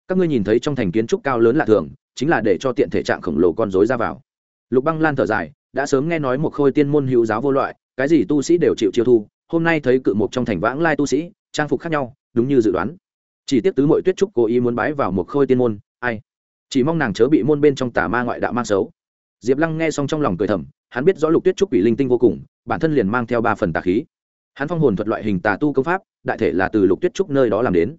Speaker 1: Các ngươi nhìn thấy trong thành kiến trúc cao lớn lạ thường, chính là để cho tiện thể trạng khổng lồ con dối ra vào. Lục băng lan thở dài, đã sớm nghe nói một khôi tiên môn hữu giáo vô loại, cái gì tu sĩ đều chịu chiêu thu, hôm nay thấy cự mục trong thành vãng lai tu sĩ, trang phục khác nhau, đúng như dự đoán. Chỉ tiếp tứ muội tuyết trúc cố ý muốn bái vào một khôi tiên môn, ai? Chỉ mong nàng chớ bị môn bên trong tà ma ngoại đạo mang xấu. Diệp lăng nghe xong trong lòng cười thầm, hắn biết rõ lục tuyết trúc bị linh tinh vô cùng, bản thân liền mang theo ba phần tà khí. Hắn phong hồn thuật loại hình tà tu công pháp, đại thể là từ lục tuyết trúc nơi đó làm đến.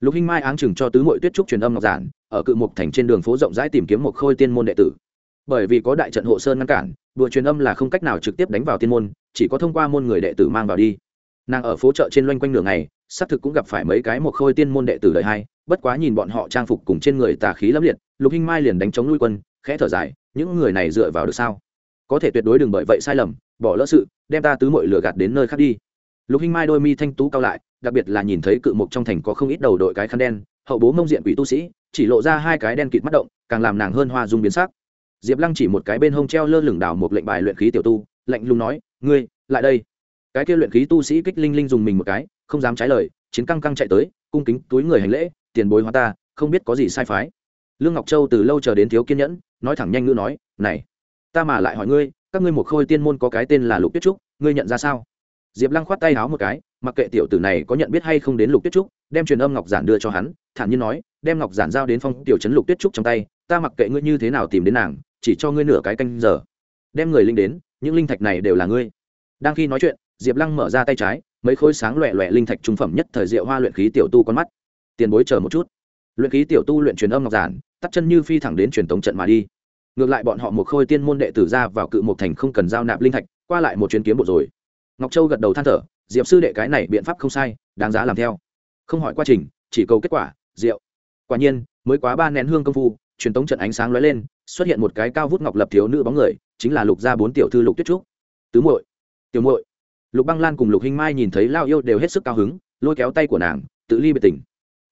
Speaker 1: Lục hinh mai áng chừng cho tứ mội tuyết trúc truyền âm ngọc giản, ở cự mục thành trên đường phố rộng rãi tìm kiếm một khôi tiên môn đệ tử. Bởi vì có đại trận hộ sơn ngăn cản, đùa truyền âm là không cách nào trực tiếp đánh vào tiên môn, chỉ có thông qua môn người đệ tử mang vào đi. Nàng ở phố chợ trên loanh quanh đường này xác thực cũng gặp phải mấy cái một khôi tiên môn đệ tử đời hai, bất quá nhìn bọn họ trang phục cùng trên người tà khí lâm liệt, lục hinh mai liền đánh chống lui quân, khẽ thở dài, những người này dựa vào được sao? Có thể tuyệt đối đừng bởi vậy sai lầm, bỏ lỡ sự, đem ta tứ mội lửa gạt đến nơi khác đi. Lục hinh mai đôi mi thanh tú cao lại, đặc biệt là nhìn thấy cự mục trong thành có không ít đầu đội cái khăn đen, hậu bố mông diện quỷ tu sĩ, chỉ lộ ra hai cái đen kịt mắt động, càng làm nàng hơn hoa dung biến sắc. Diệp lăng chỉ một cái bên hông treo lơ lửng đảo một lệnh bài luyện khí tiểu tu, lạnh lùng nói, ngươi, lại đây cái kia luyện khí tu sĩ kích linh linh dùng mình một cái, không dám trái lời, chiến căng căng chạy tới, cung kính túi người hành lễ, tiền bối hóa ta, không biết có gì sai phái. Lương ngọc châu từ lâu chờ đến thiếu kiên nhẫn, nói thẳng nhanh ngữ nói, này, ta mà lại hỏi ngươi, các ngươi một khôi tiên môn có cái tên là lục tuyết trúc, ngươi nhận ra sao? Diệp lăng khoát tay háo một cái, mặc kệ tiểu tử này có nhận biết hay không đến lục tuyết trúc, đem truyền âm ngọc giản đưa cho hắn, thản nhiên nói, đem ngọc giản giao đến phong tiểu trấn lục tuyết trúc trong tay, ta mặc kệ ngươi như thế nào tìm đến nàng, chỉ cho ngươi nửa cái canh giờ. Đem người linh đến, những linh thạch này đều là ngươi. Đang khi nói chuyện diệp lăng mở ra tay trái, mấy khối sáng loẹ loẹ linh thạch trung phẩm nhất thời diệu hoa luyện khí tiểu tu con mắt. Tiền bối chờ một chút. Luyện khí tiểu tu luyện truyền âm ngọc giản, tắt chân như phi thẳng đến truyền tống trận mà đi. Ngược lại bọn họ một khôi tiên môn đệ tử ra vào cự một thành không cần giao nạp linh thạch, qua lại một chuyến kiếm bộ rồi. Ngọc châu gật đầu than thở, diệp sư đệ cái này biện pháp không sai, đáng giá làm theo. Không hỏi quá trình, chỉ cầu kết quả diệu quả nhiên, mới quá ba nén hương công phu, truyền tống trận ánh sáng lóe lên, xuất hiện một cái cao vút ngọc lập thiếu nữ bóng người, chính là lục gia bốn tiểu thư lục tuyết trúc. Tứ muội, tiểu muội lục băng lan cùng lục hinh mai nhìn thấy lao yêu đều hết sức cao hứng, lôi kéo tay của nàng, tự ly biệt tình.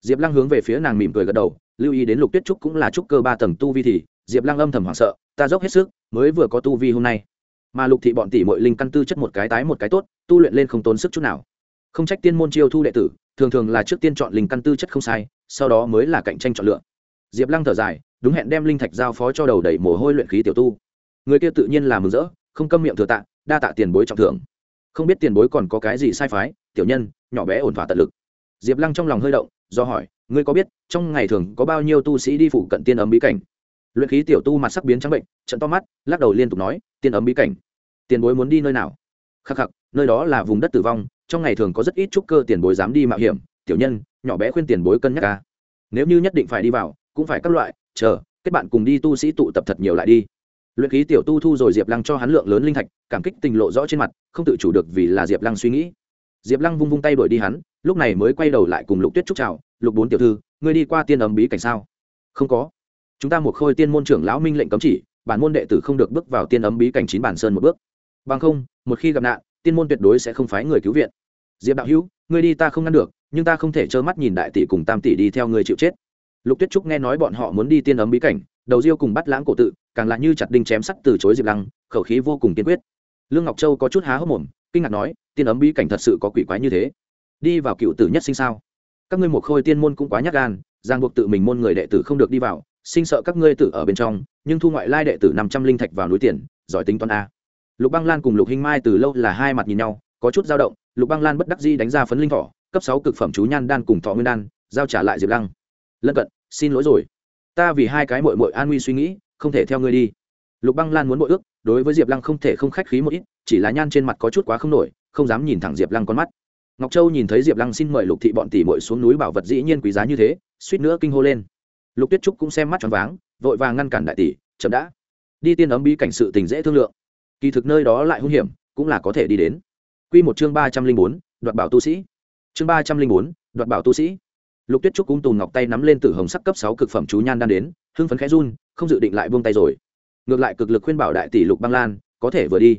Speaker 1: Diệp lăng hướng về phía nàng mỉm cười gật đầu, lưu ý đến lục tuyết trúc cũng là trúc cơ ba tầng tu vi thì, diệp lăng âm thầm hoảng sợ, ta dốc hết sức, mới vừa có tu vi hôm nay. Mà lục thị bọn tỷ mội linh căn tư chất một cái tái một cái tốt, tu luyện lên không tốn sức chút nào. Không trách tiên môn chiêu thu đệ tử, thường thường là trước tiên chọn linh căn tư chất không sai, sau đó mới là cạnh tranh chọn lựa. Diệp lăng thở dài, đúng hẹn đem linh thạch giao phó cho đầu đầy mồ hôi luyện khí tiểu tu. Người kia tự nhiên là mừng rỡ, không câm miệng thừa tạ, đa tạ tiền bối trọng thưởng không biết tiền bối còn có cái gì sai phái, tiểu nhân, nhỏ bé ổn thỏa tận lực. Diệp lăng trong lòng hơi động, do hỏi, ngươi có biết, trong ngày thường có bao nhiêu tu sĩ đi phụ cận tiên ấm bí cảnh? Luyện khí tiểu tu mặt sắc biến trắng bệnh, trận to mắt, lắc đầu liên tục nói, tiên ấm bí cảnh. Tiền bối muốn đi nơi nào? Khắc khắc, nơi đó là vùng đất tử vong, trong ngày thường có rất ít trúc cơ tiền bối dám đi mạo hiểm. Tiểu nhân, nhỏ bé khuyên tiền bối cân nhắc ca nếu như nhất định phải đi vào, cũng phải các loại, chờ, kết bạn cùng đi tu sĩ tụ tập thật nhiều lại đi luyện khí tiểu tu thu rồi diệp lăng cho hắn lượng lớn linh thạch, cảm kích tình lộ rõ trên mặt, không tự chủ được vì là diệp lăng suy nghĩ. Diệp lăng vung vung tay đuổi đi hắn, lúc này mới quay đầu lại cùng lục tuyết trúc chào, lục bốn tiểu thư, ngươi đi qua tiên ấm bí cảnh sao? Không có. Chúng ta một khôi tiên môn trưởng lão minh lệnh cấm chỉ, bản môn đệ tử không được bước vào tiên ấm bí cảnh chín bản sơn một bước. Bằng không, một khi gặp nạn, tiên môn tuyệt đối sẽ không phái người cứu viện. Diệp đạo hữu, ngươi đi ta không ngăn được, nhưng ta không thể trơ mắt nhìn đại tỷ cùng tam tỷ đi theo người chịu chết. Lục tuyết trúc nghe nói bọn họ muốn đi tiên ấm bí cảnh, đầu riêu cùng bắt lãng cổ tự càng là như chặt đinh chém sắt từ chối diệp lăng, khẩu khí vô cùng kiên quyết. Lương ngọc châu có chút há hốc mồm, kinh ngạc nói, tiên ấm bí cảnh thật sự có quỷ quái như thế? Đi vào cựu tử nhất sinh sao? Các ngươi một khôi tiên môn cũng quá nhát gan giang buộc tự mình môn người đệ tử không được đi vào, sinh sợ các ngươi tử ở bên trong, nhưng thu ngoại lai đệ tử năm trăm linh thạch vào núi tiền, giỏi tính toán a. Lục băng lan cùng lục hinh mai từ lâu là hai mặt nhìn nhau, có chút dao động, lục băng lan bất đắc di đánh ra phấn linh thỏ cấp sáu cực phẩm chú nhan đan cùng thọ nguyên đan, giao trả lại diệp lăng. Lân cận, xin lỗi rồi. Ta vì hai cái mội mội an nguy suy nghĩ không thể theo ngươi đi. Lục băng lan muốn bội ước, đối với diệp lăng không thể không khách khí một ít, chỉ là nhan trên mặt có chút quá không nổi, không dám nhìn thẳng diệp lăng con mắt. Ngọc châu nhìn thấy diệp lăng xin mời lục thị bọn tỷ mội xuống núi bảo vật dĩ nhiên quý giá như thế, suýt nữa kinh hô lên. Lục tuyết trúc cũng xem mắt tròn váng, vội vàng ngăn cản đại tỷ, chậm đã, đi tiên ấm bi cảnh sự tình dễ thương lượng. Kỳ thực nơi đó lại hung hiểm, cũng là có thể đi đến. Q một chương ba trăm linh bốn, đoạt bảo tu sĩ. Chương ba trăm linh bốn, đoạt bảo tu sĩ. Lục tuyết trúc cung tùng ngọc tay nắm lên tử hồng sắc cấp sáu cực phẩm chú nhan đang đến, hưng phấn khẽ run không dự định lại buông tay rồi. Ngược lại cực lực khuyên bảo đại tỷ lục băng lan, có thể vừa đi.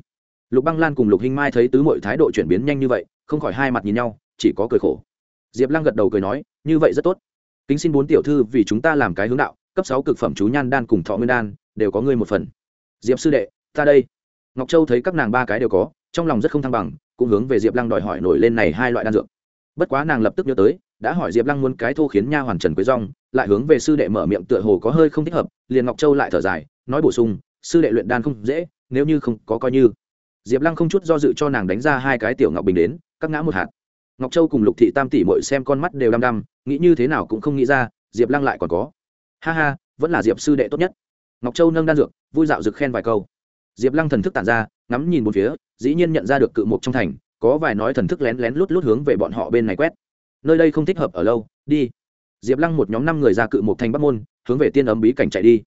Speaker 1: Lục băng lan cùng lục hinh mai thấy tứ mọi thái độ chuyển biến nhanh như vậy, không khỏi hai mặt nhìn nhau, chỉ có cười khổ. Diệp lăng gật đầu cười nói, như vậy rất tốt. Kính xin bốn tiểu thư vì chúng ta làm cái hướng đạo, cấp sáu cực phẩm chú nhan đan cùng thọ nguyên đan, đều có ngươi một phần. Diệp sư đệ, ta đây. Ngọc châu thấy các nàng ba cái đều có, trong lòng rất không thăng bằng, cũng hướng về diệp lăng đòi hỏi nổi lên này hai loại đan dược. Bất quá nàng lập tức nhớ tới đã hỏi diệp lăng muốn cái thô khiến nha hoàn trần quế rong lại hướng về sư đệ mở miệng tựa hồ có hơi không thích hợp, liền ngọc châu lại thở dài, nói bổ sung, sư đệ luyện đan không dễ, nếu như không có coi như. Diệp lăng không chút do dự cho nàng đánh ra hai cái tiểu ngọc bình đến, các ngã một hạt. Ngọc châu cùng lục thị tam tỷ mội xem con mắt đều đăm đăm, nghĩ như thế nào cũng không nghĩ ra, diệp lăng lại còn có. Ha ha, vẫn là diệp sư đệ tốt nhất. Ngọc châu nâng đan dược, vui dạo rực khen vài câu. Diệp lăng thần thức tản ra, ngắm nhìn một phía, dĩ nhiên nhận ra được cự mục trong thành, có vài nói thần thức lén lén lút lút hướng về bọn họ bên này quét nơi đây không thích hợp ở lâu, đi. Diệp lăng một nhóm năm người ra cự một thành bắc môn, hướng về tiên ấm bí cảnh chạy đi.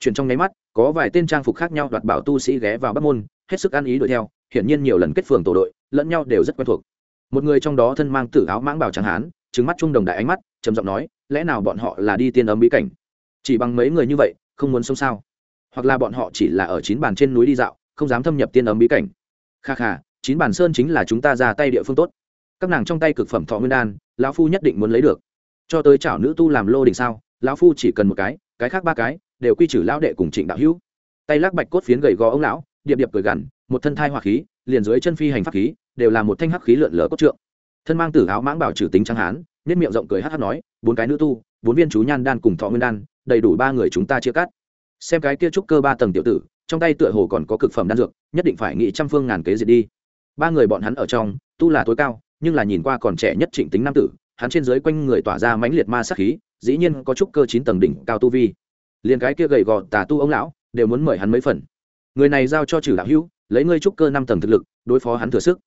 Speaker 1: Chuyển trong nháy mắt, có vài tên trang phục khác nhau đoạt bảo tu sĩ ghé vào bắc môn, hết sức ăn ý đuổi theo, hiển nhiên nhiều lần kết phường tổ đội, lẫn nhau đều rất quen thuộc. Một người trong đó thân mang tử áo mãng bảo trắng hán trứng mắt chung đồng đại ánh mắt, trầm giọng nói, lẽ nào bọn họ là đi tiên ấm bí cảnh? Chỉ bằng mấy người như vậy, không muốn sống sao? Hoặc là bọn họ chỉ là ở chín bàn trên núi đi dạo, không dám thâm nhập tiên ấm bí cảnh? Kha kha, chín bàn sơn chính là chúng ta ra tay địa phương tốt các nàng trong tay cực phẩm thọ nguyên đan, lão phu nhất định muốn lấy được. Cho tới chảo nữ tu làm lô đình sao, lão phu chỉ cần một cái cái khác ba cái, đều quy trừ lão đệ cùng trịnh đạo hữu. Tay lắc bạch cốt phiến gầy gò ông lão, điệp điệp cười gằn, một thân thai hỏa khí, liền dưới chân phi hành pháp khí, đều là một thanh hắc khí lượn lờ cốt trượng. Thân mang tử áo mãng bảo trừ tính trắng hán, nhất miệng rộng cười hát hát nói, bốn cái nữ tu, bốn viên chú nhan đan cùng thọ nguyên đan, đầy đủ ba người chúng ta chia cắt. Xem cái kia trúc cơ ba tầng tiểu tử, trong tay tựa hồ còn có cực phẩm đan dược, nhất định phải nghĩ trăm phương ngàn kế diệt đi. Ba người bọn hắn ở trong, tu là tối cao nhưng là nhìn qua còn trẻ nhất trịnh tính nam tử, hắn trên dưới quanh người tỏa ra mãnh liệt ma sát khí, dĩ nhiên có chút cơ chín tầng đỉnh cao tu vi. Liền cái kia gầy gò tà tu ông lão, đều muốn mời hắn mấy phần. Người này giao cho trừ đạo hữu, lấy ngươi trúc cơ năm tầng thực lực, đối phó hắn thừa sức.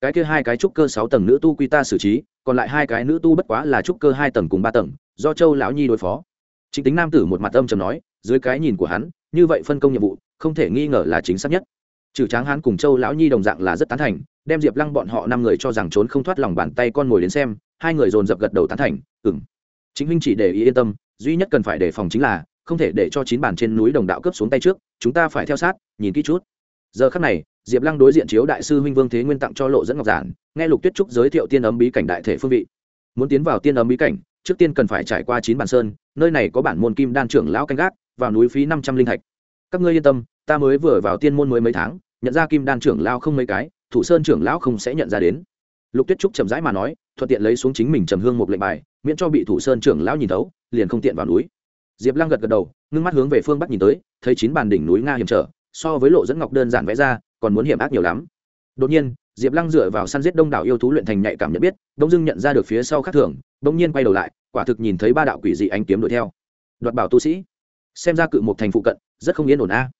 Speaker 1: Cái kia hai cái trúc cơ sáu tầng nữ tu quy ta xử trí, còn lại hai cái nữ tu bất quá là trúc cơ hai tầng cùng ba tầng, do châu lão nhi đối phó. Chính tính nam tử một mặt âm trầm nói, dưới cái nhìn của hắn, như vậy phân công nhiệm vụ, không thể nghi ngờ là chính xác nhất trừ tráng hán cùng châu lão nhi đồng dạng là rất tán thành, đem diệp lăng bọn họ năm người cho rằng trốn không thoát lòng bàn tay con ngồi đến xem, hai người dồn dập gật đầu tán thành ừng chính huynh chỉ để ý yên tâm, duy nhất cần phải đề phòng chính là, không thể để cho chín bản trên núi đồng đạo cấp xuống tay trước, chúng ta phải theo sát, nhìn kỹ chút. Giờ khắc này, diệp lăng đối diện chiếu đại sư huynh vương thế nguyên tặng cho lộ dẫn ngọc giản, nghe lục tuyết trúc giới thiệu tiên ấm bí cảnh đại thể phương vị. Muốn tiến vào tiên ấm bí cảnh, trước tiên cần phải trải qua chín bản sơn, nơi này có bản môn kim đan trưởng lão canh gác, vào núi phí năm trăm linh thạch các ngươi yên tâm ta mới vừa vào tiên môn mới mấy tháng, nhận ra kim đan trưởng lão không mấy cái, thủ sơn trưởng lão không sẽ nhận ra đến. Lục tuyết trúc chậm rãi mà nói, thuận tiện lấy xuống chính mình trầm hương một lệnh bài, miễn cho bị thủ sơn trưởng lão nhìn thấu, liền không tiện vào núi. Diệp lăng gật gật đầu, ngưng mắt hướng về phương bắc nhìn tới, thấy chín bàn đỉnh núi nga hiểm trở, so với lộ dẫn ngọc đơn giản vẽ ra, còn muốn hiểm ác nhiều lắm. Đột nhiên, diệp lăng dựa vào săn giết đông đảo yêu thú luyện thành nhạy cảm nhận biết đông dưng nhận ra được phía sau khác thường đông nhiên quay đầu lại, quả thực nhìn thấy ba đạo quỷ dị ánh kiếm đuổi theo. Đoạt bảo tu sĩ. Xem ra cự một thành phụ cận, rất không yên ổn a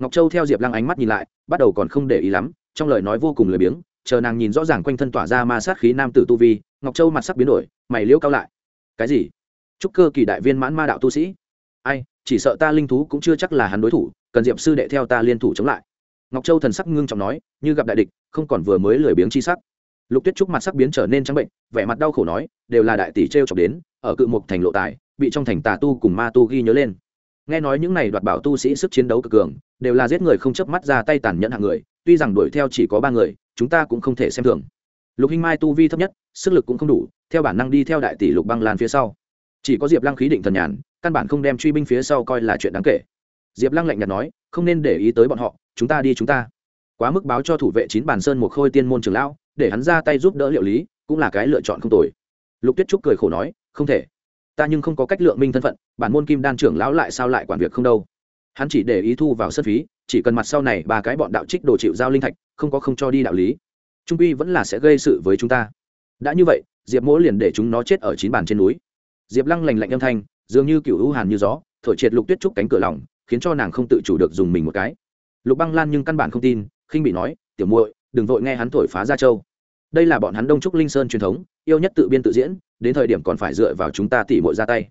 Speaker 1: ngọc châu theo diệp lăng ánh mắt nhìn lại, bắt đầu còn không để ý lắm, trong lời nói vô cùng lười biếng, chờ nàng nhìn rõ ràng quanh thân tỏa ra ma sát khí nam tử tu vi, ngọc châu mặt sắc biến đổi, mày liễu cao lại. Cái gì? Chúc cơ kỳ đại viên mãn ma đạo tu sĩ? Ai, chỉ sợ ta linh thú cũng chưa chắc là hắn đối thủ, cần diệp sư đệ theo ta liên thủ chống lại. Ngọc châu thần sắc ngưng trọng nói, như gặp đại địch, không còn vừa mới lười biếng chi sắc. Lục tuyết trúc mặt sắc biến trở nên trắng bệnh, vẻ mặt đau khổ nói, đều là đại tỷ t r e o chọc đến, ở cự mục thành lộ tài, bị trong thành tà tu cùng ma tu ghi nhớ lên nghe nói những này đoạt bảo tu sĩ sức chiến đấu cực cường, đều là giết người không chớp mắt ra tay tàn nhẫn hạng người, tuy rằng đuổi theo chỉ có ba người, chúng ta cũng không thể xem thường. Lục hinh mai tu vi thấp nhất, sức lực cũng không đủ, theo bản năng đi theo đại tỷ lục băng lan phía sau. Chỉ có diệp lăng khí định thần nhàn, căn bản không đem truy binh phía sau coi là chuyện đáng kể. Diệp lăng lạnh nhạt nói, không nên để ý tới bọn họ, chúng ta đi chúng ta. Quá mức báo cho thủ vệ chín bàn sơn một khôi tiên môn trường lão, để hắn ra tay giúp đỡ liệu lý, cũng là cái lựa chọn không tồi. Lục tuyết trúc cười khổ nói, không thể ta nhưng không có cách lượng minh thân phận, bản môn kim đan trưởng lão lại sao lại quản việc không đâu. Hắn chỉ để ý thu vào sân phí, chỉ cần mặt sau này ba cái bọn đạo trích đồ chịu giao linh thạch, không có không cho đi đạo lý. Trung quy vẫn là sẽ gây sự với chúng ta. Đã như vậy, diệp mỗ liền để chúng nó chết ở chín bàn trên núi. Diệp lăng lành lạnh âm thanh, dường như cựu hữu hàn như gió, thổi triệt lục tuyết trúc cánh cửa lòng, khiến cho nàng không tự chủ được dùng mình một cái. Lục băng lan nhưng căn bản không tin, khinh bị nói, tiểu muội, đừng vội nghe hắn thổi phá ra châu đây là bọn hắn đông trúc linh sơn truyền thống, yêu nhất tự biên tự diễn, đến thời điểm còn phải dựa vào chúng ta tỉ mội ra tay.